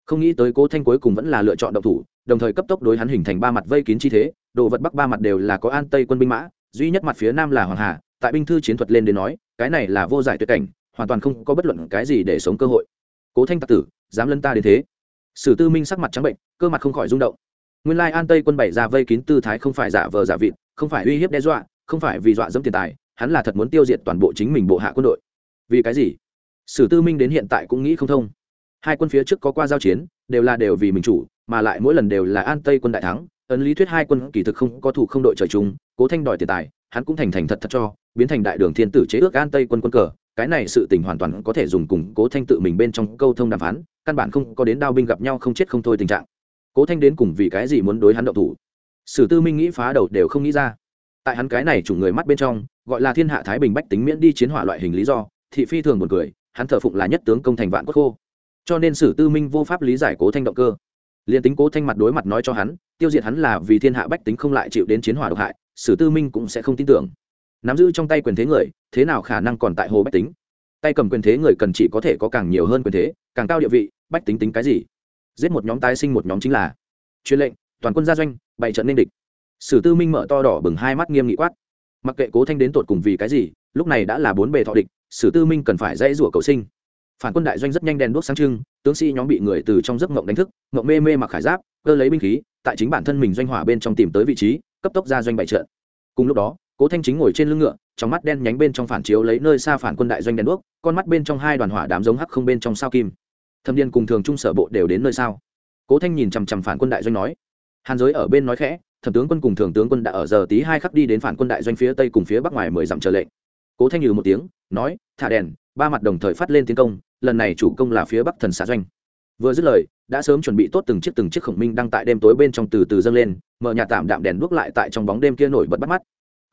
Không nghĩ tới cố thanh cuối cùng vẫn là lựa chọn động thủ, đồng thời cấp tốc đối hắn hình thành ba mặt vây kín chi thế, đồ vật bắc ba mặt đều là có an tây quân binh mã, duy nhất mặt phía nam là hoàng hà, tại binh thư chiến thuật lên đến nói, cái này là vô giải tuyệt cảnh, hoàn toàn không có bất luận cái gì để sống cơ hội cố thanh tặc tử, dám lân ta đến thế. Sử tư minh sắc mặt trắng bệnh, cơ mặt không khỏi rung động. Nguyên lai an tây quân bảy ra vây kín tư thái không phải giả vờ giả vịt, không phải uy hiếp đe dọa, không phải vì dọa dẫm tiền tài, hắn là thật muốn tiêu diệt toàn bộ chính mình bộ hạ quân đội. Vì cái gì? Sử tư minh đến hiện tại cũng nghĩ không thông. Hai quân phía trước có qua giao chiến, đều là đều vì mình chủ, mà lại mỗi lần đều là an tây quân đại thắng, ấn lý thuyết hai quân kỳ thực không có thủ không đội trời chung, cố thanh đòi tiền tài, hắn cũng thành thành thật thật cho, biến thành đại đường thiên tử chế ước an tây quân quân cờ cái này sự tình hoàn toàn có thể dùng cùng cố thanh tự mình bên trong câu thông đàm phán, căn bản không có đến đao binh gặp nhau không chết không thôi tình trạng. Cố thanh đến cùng vì cái gì muốn đối hắn động thủ? Sử tư minh nghĩ phá đầu đều không nghĩ ra. Tại hắn cái này chủ người mắt bên trong, gọi là thiên hạ thái bình bách tính miễn đi chiến hỏa loại hình lý do, thị phi thường một cười, hắn thờ phụng là nhất tướng công thành vạn quốc khô. Cho nên sử tư minh vô pháp lý giải cố thanh động cơ. Liền tính cố thanh mặt đối mặt nói cho hắn, tiêu diệt hắn là vì thiên hạ bách tính không lại chịu đến chiến hỏa độc hại, sử tư minh cũng sẽ không tin tưởng nắm giữ trong tay quyền thế người, thế nào khả năng còn tại hồ bách tính? Tay cầm quyền thế người cần chỉ có thể có càng nhiều hơn quyền thế, càng cao địa vị, bách tính tính cái gì? Giết một nhóm tái sinh một nhóm chính là. Truyền lệnh, toàn quân gia doanh, bày trận nên địch. Sử tư minh mở to đỏ bừng hai mắt nghiêm nghị quát. Mặc kệ cố thanh đến tột cùng vì cái gì, lúc này đã là bốn bề thọ địch, sử tư minh cần phải dãy rủa cầu sinh. Phản quân đại doanh rất nhanh đèn đuốc sáng trưng, tướng sĩ nhóm bị người từ trong giấc ngộng đánh thức ngộng mê mê mặc khải giáp, cơ lấy binh khí, tại chính bản thân mình doanh hỏa bên trong tìm tới vị trí, cấp tốc ra doanh bày trận. Cùng lúc đó cố thanh chính ngồi trên lưng ngựa, trong mắt đen nhánh bên trong phản chiếu lấy nơi xa phản quân đại doanh đèn đuốc, con mắt bên trong hai đoàn hỏa đám giống hắc không bên trong sao kim. Thâm điên cùng thường trung sở bộ đều đến nơi sao? Cố thanh nhìn chằm chằm phản quân đại doanh nói. Hàn giới ở bên nói khẽ, thẩm tướng quân cùng thường tướng quân đã ở giờ tí hai khắc đi đến phản quân đại doanh phía tây cùng phía bắc ngoài mười dặm chờ lệnh cố thanh nhừ một tiếng, nói, thả đèn, ba mặt đồng thời phát lên tiến công, lần này chủ công là phía bắc thần xạ doanh. Vừa dứt lời, đã sớm chuẩn bị tốt từng chiếc từng chiếc khổng minh đang tại đêm tối bên trong từ từ dâng lên, mở nhà tạm đạm đèn đuốc lại tại trong bóng đêm kia nổi bật bắt mắt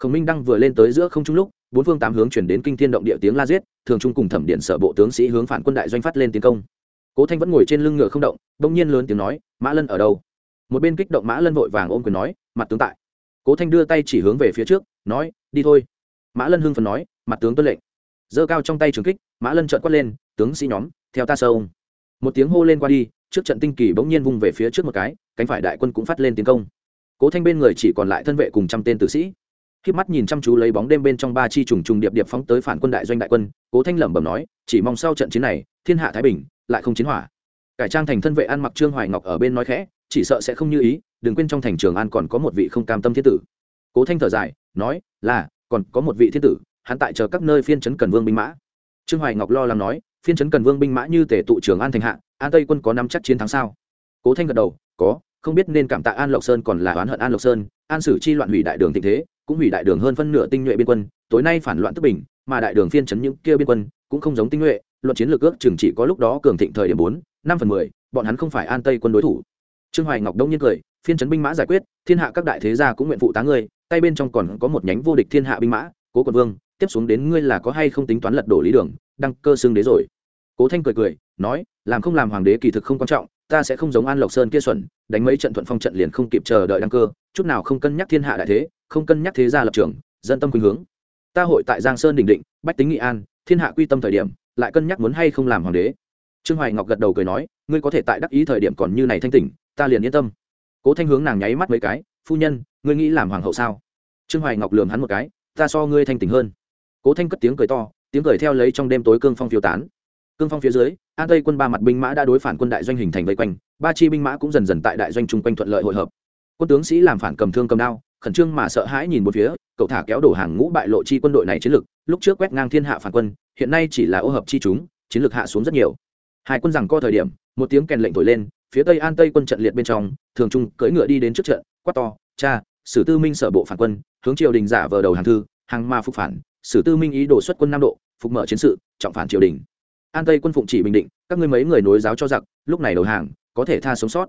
khổng minh đang vừa lên tới giữa không trung lúc, bốn phương tám hướng chuyển đến kinh thiên động địa tiếng la giết, thường trung cùng thẩm điện sở bộ tướng sĩ hướng phản quân đại doanh phát lên tiến công. Cố thanh vẫn ngồi trên lưng ngựa không động, bỗng nhiên lớn tiếng nói, mã lân ở đâu? Một bên kích động mã lân vội vàng ôm quyền nói, mặt tướng tại. Cố thanh đưa tay chỉ hướng về phía trước, nói, đi thôi. Mã lân hưng phần nói, mặt tướng tuân lệnh. Giơ cao trong tay trường kích, mã lân trợn quát lên, tướng sĩ nhóm, theo ta sâu một tiếng hô lên qua đi, trước trận tinh kỳ bỗng nhiên vung về phía trước một cái, cánh phải đại quân cũng phát lên tiến công. Cố thanh bên người chỉ còn lại thân vệ cùng trăm tên tử sĩ khi mắt nhìn chăm chú lấy bóng đêm bên trong ba chi trùng trùng điệp điệp phóng tới phản quân đại doanh đại quân, cố thanh lẩm bẩm nói, chỉ mong sau trận chiến này, thiên hạ thái bình, lại không chiến hỏa. Cải trang thành thân vệ ăn mặc trương hoài ngọc ở bên nói khẽ, chỉ sợ sẽ không như ý, đừng quên trong thành trường an còn có một vị không cam tâm thiên tử. Cố thanh thở dài, nói, là, còn có một vị thiên tử, hắn tại chờ các nơi phiên trấn cần vương binh mã. Trương hoài ngọc lo lắng nói, phiên trấn cần vương binh mã như tể tụ trường an thành hạ, an tây quân có năm chắc chiến thắng sao? Cố thanh gật đầu, có, không biết nên cảm tạ an lộc sơn còn là oán hận an lộc sơn, an sử chi loạn hủy đại đường tình thế cũng hủy đại đường hơn phân nửa tinh nhuệ biên quân, tối nay phản loạn tức bình, mà đại đường phiên chấn những kia biên quân cũng không giống tinh nhuệ, luận chiến lược ước chừng chỉ có lúc đó cường thịnh thời điểm bốn, năm phần mười, bọn hắn không phải an tây quân đối thủ. Trương hoài ngọc đông nhiên cười, phiên chấn binh mã giải quyết, thiên hạ các đại thế gia cũng nguyện phụ tá ngươi, tay bên trong còn có một nhánh vô địch thiên hạ binh mã, cố quận vương, tiếp xuống đến ngươi là có hay không tính toán lật đổ lý đường, đăng cơ xương đế rồi. Cố thanh cười cười, nói, làm không làm hoàng đế kỳ thực không quan trọng, ta sẽ không giống an lộc sơn kia xuẩn, đánh mấy trận thuận phong trận liền không kịp chờ đợi đăng cơ, chút nào không cân nhắc thiên hạ đại thế không cân nhắc thế gia lập trường, dân tâm khuynh hướng. Ta hội tại giang sơn đình định, bách tính nghị an, thiên hạ quy tâm thời điểm, lại cân nhắc muốn hay không làm hoàng đế. Trương hoài ngọc gật đầu cười nói, ngươi có thể tại đắc ý thời điểm còn như này thanh tỉnh, ta liền yên tâm. Cố thanh hướng nàng nháy mắt mấy cái, phu nhân, ngươi nghĩ làm hoàng hậu sao? Trương hoài ngọc lườm hắn một cái, ta so ngươi thanh tỉnh hơn. Cố thanh cất tiếng cười to, tiếng cười theo lấy trong đêm tối cương phong phiêu tán. Cương phong phía dưới, an tây quân ba mặt binh mã đã đối phản quân đại doanh hình thành vây quanh, ba chi binh mã cũng dần dần tại đại doanh chung quanh thuận lợi hội hợp. Quân tướng sĩ làm phản cầm thương cầm đao khẩn trương mà sợ hãi nhìn một phía, cậu thả kéo đổ hàng ngũ bại lộ chi quân đội này chiến lực lúc trước quét ngang thiên hạ phản quân, hiện nay chỉ là ô hợp chi chúng, chiến lược hạ xuống rất nhiều. Hai quân rằng co thời điểm, một tiếng kèn lệnh thổi lên, phía tây an tây quân trận liệt bên trong, thường trung cưỡi ngựa đi đến trước trận, quát to, cha, sử tư minh sở bộ phản quân, hướng triều đình giả vờ đầu hàng thư, hàng ma phục phản, sử tư minh ý đồ xuất quân nam độ, phục mở chiến sự, trọng phản triều đình. An tây quân phụng chỉ bình định, các ngươi mấy người nối giáo cho giặc, lúc này đầu hàng, có thể tha sống sót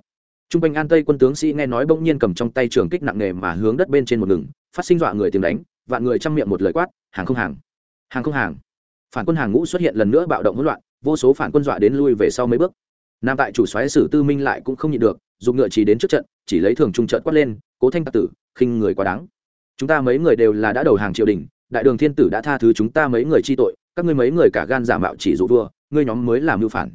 t r u n g quanh an tây quân tướng sĩ nghe nói bỗng nhiên cầm trong tay trường kích nặng nề mà hướng đất bên trên một ngừng, phát sinh dọa người tiếng đánh, vạn người chăm miệng một lời quát, hàng không hàng hàng không hàng. Phản quân hàng ngũ xuất hiện lần nữa bạo động hỗn loạn, vô số phản quân dọa đến lui về sau mấy bước. Nam tại chủ xoáy sử tư minh lại cũng không nhịn được, dùng ngựa chỉ đến trước trận, chỉ lấy thường trung trận quát lên, cố thanh tạc tử, khinh người quá đáng. Chúng ta mấy người đều là đã đầu hàng triều đình, đại đường thiên tử đã tha thứ chúng ta mấy người chi tội, các ngươi mấy người cả gan giả mạo chỉ dụ vua, ngươi nhóm mới làm mưu phản.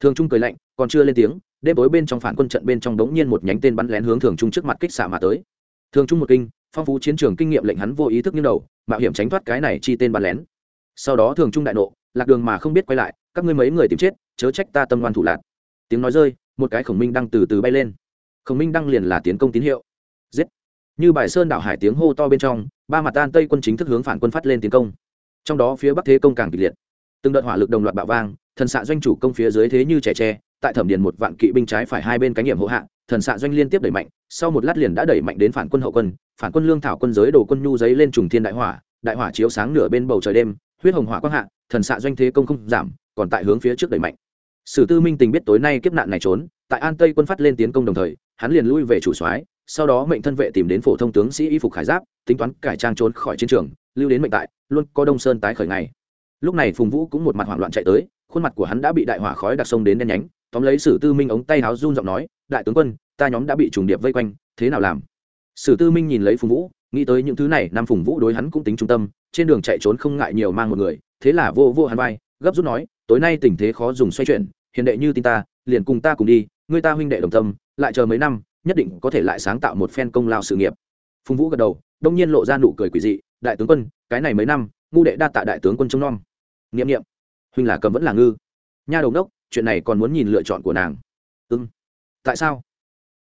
Thường trung cười lạnh, còn chưa lên tiếng đêm tối bên trong phản quân trận bên trong đống nhiên một nhánh tên bắn lén hướng thường trung trước mặt kích xạ mà tới. Thường trung một kinh, phong phú chiến trường kinh nghiệm lệnh hắn vô ý thức như đầu, mạo hiểm tránh thoát cái này chi tên bắn lén. Sau đó thường trung đại nộ, lạc đường mà không biết quay lại, các ngươi mấy người tìm chết, chớ trách ta tâm ngoan thủ lạc tiếng nói rơi, một cái khổng minh đang từ từ bay lên. Khổng minh đăng liền là tiến công tín hiệu. Giết. Như bài sơn đảo hải tiếng hô to bên trong, ba mặt tan tây quân chính thức hướng phản quân phát lên tiến công. Trong đó phía bắc thế công càng kịch liệt. Từng đợt hỏa lực đồng loạt bạo vang, thần xạ doanh chủ công phía dưới thế như trẻ tre tại thẩm điền một vạn kỵ binh trái phải hai bên cánh nghiệm hộ hạ, thần xạ doanh liên tiếp đẩy mạnh, sau một lát liền đã đẩy mạnh đến phản quân hậu quân, phản quân lương thảo quân giới đồ quân nhu giấy lên trùng thiên đại hỏa đại hỏa chiếu sáng nửa bên bầu trời đêm, huyết hồng hỏa quang hạ, thần xạ doanh thế công không giảm, còn tại hướng phía trước đẩy mạnh. Sử tư minh tình biết tối nay kiếp nạn này trốn, tại an tây quân phát lên tiến công đồng thời, hắn liền lui về chủ soái, sau đó mệnh thân vệ tìm đến phổ thông tướng sĩ y phục khải giáp, tính toán cải trang trốn khỏi chiến trường, lưu đến mệnh tại, luôn có đông sơn tái khởi ngày. Lúc này phùng vũ cũng một mặt hoảng loạn chạy tới, khuôn mặt của hắn đã bị đại hỏa khói đặc sông đến đen nhánh tóm lấy sử tư minh ống tay háo run giọng nói, đại tướng quân, ta nhóm đã bị trùng điệp vây quanh, thế nào làm? Sử tư minh nhìn lấy phùng vũ, nghĩ tới những thứ này nam phùng vũ đối hắn cũng tính trung tâm, trên đường chạy trốn không ngại nhiều mang một người, thế là vô vô hắn vai, gấp rút nói, tối nay tình thế khó dùng xoay chuyển, hiền đệ như tin ta, liền cùng ta cùng đi người ta huynh đệ đồng tâm, lại chờ mấy năm, nhất định có thể lại sáng tạo một phen công lao sự nghiệp. Phùng vũ gật đầu, đông nhiên lộ ra nụ cười quỷ dị, đại tướng quân, cái này mấy năm, ngu đệ đa tạ đại tướng quân trông nom. N i ệ m n i ệ m huynh là cầm vẫn là ngư. Nha đầu đốc chuyện này còn muốn nhìn lựa chọn của nàng. Ưng tại sao?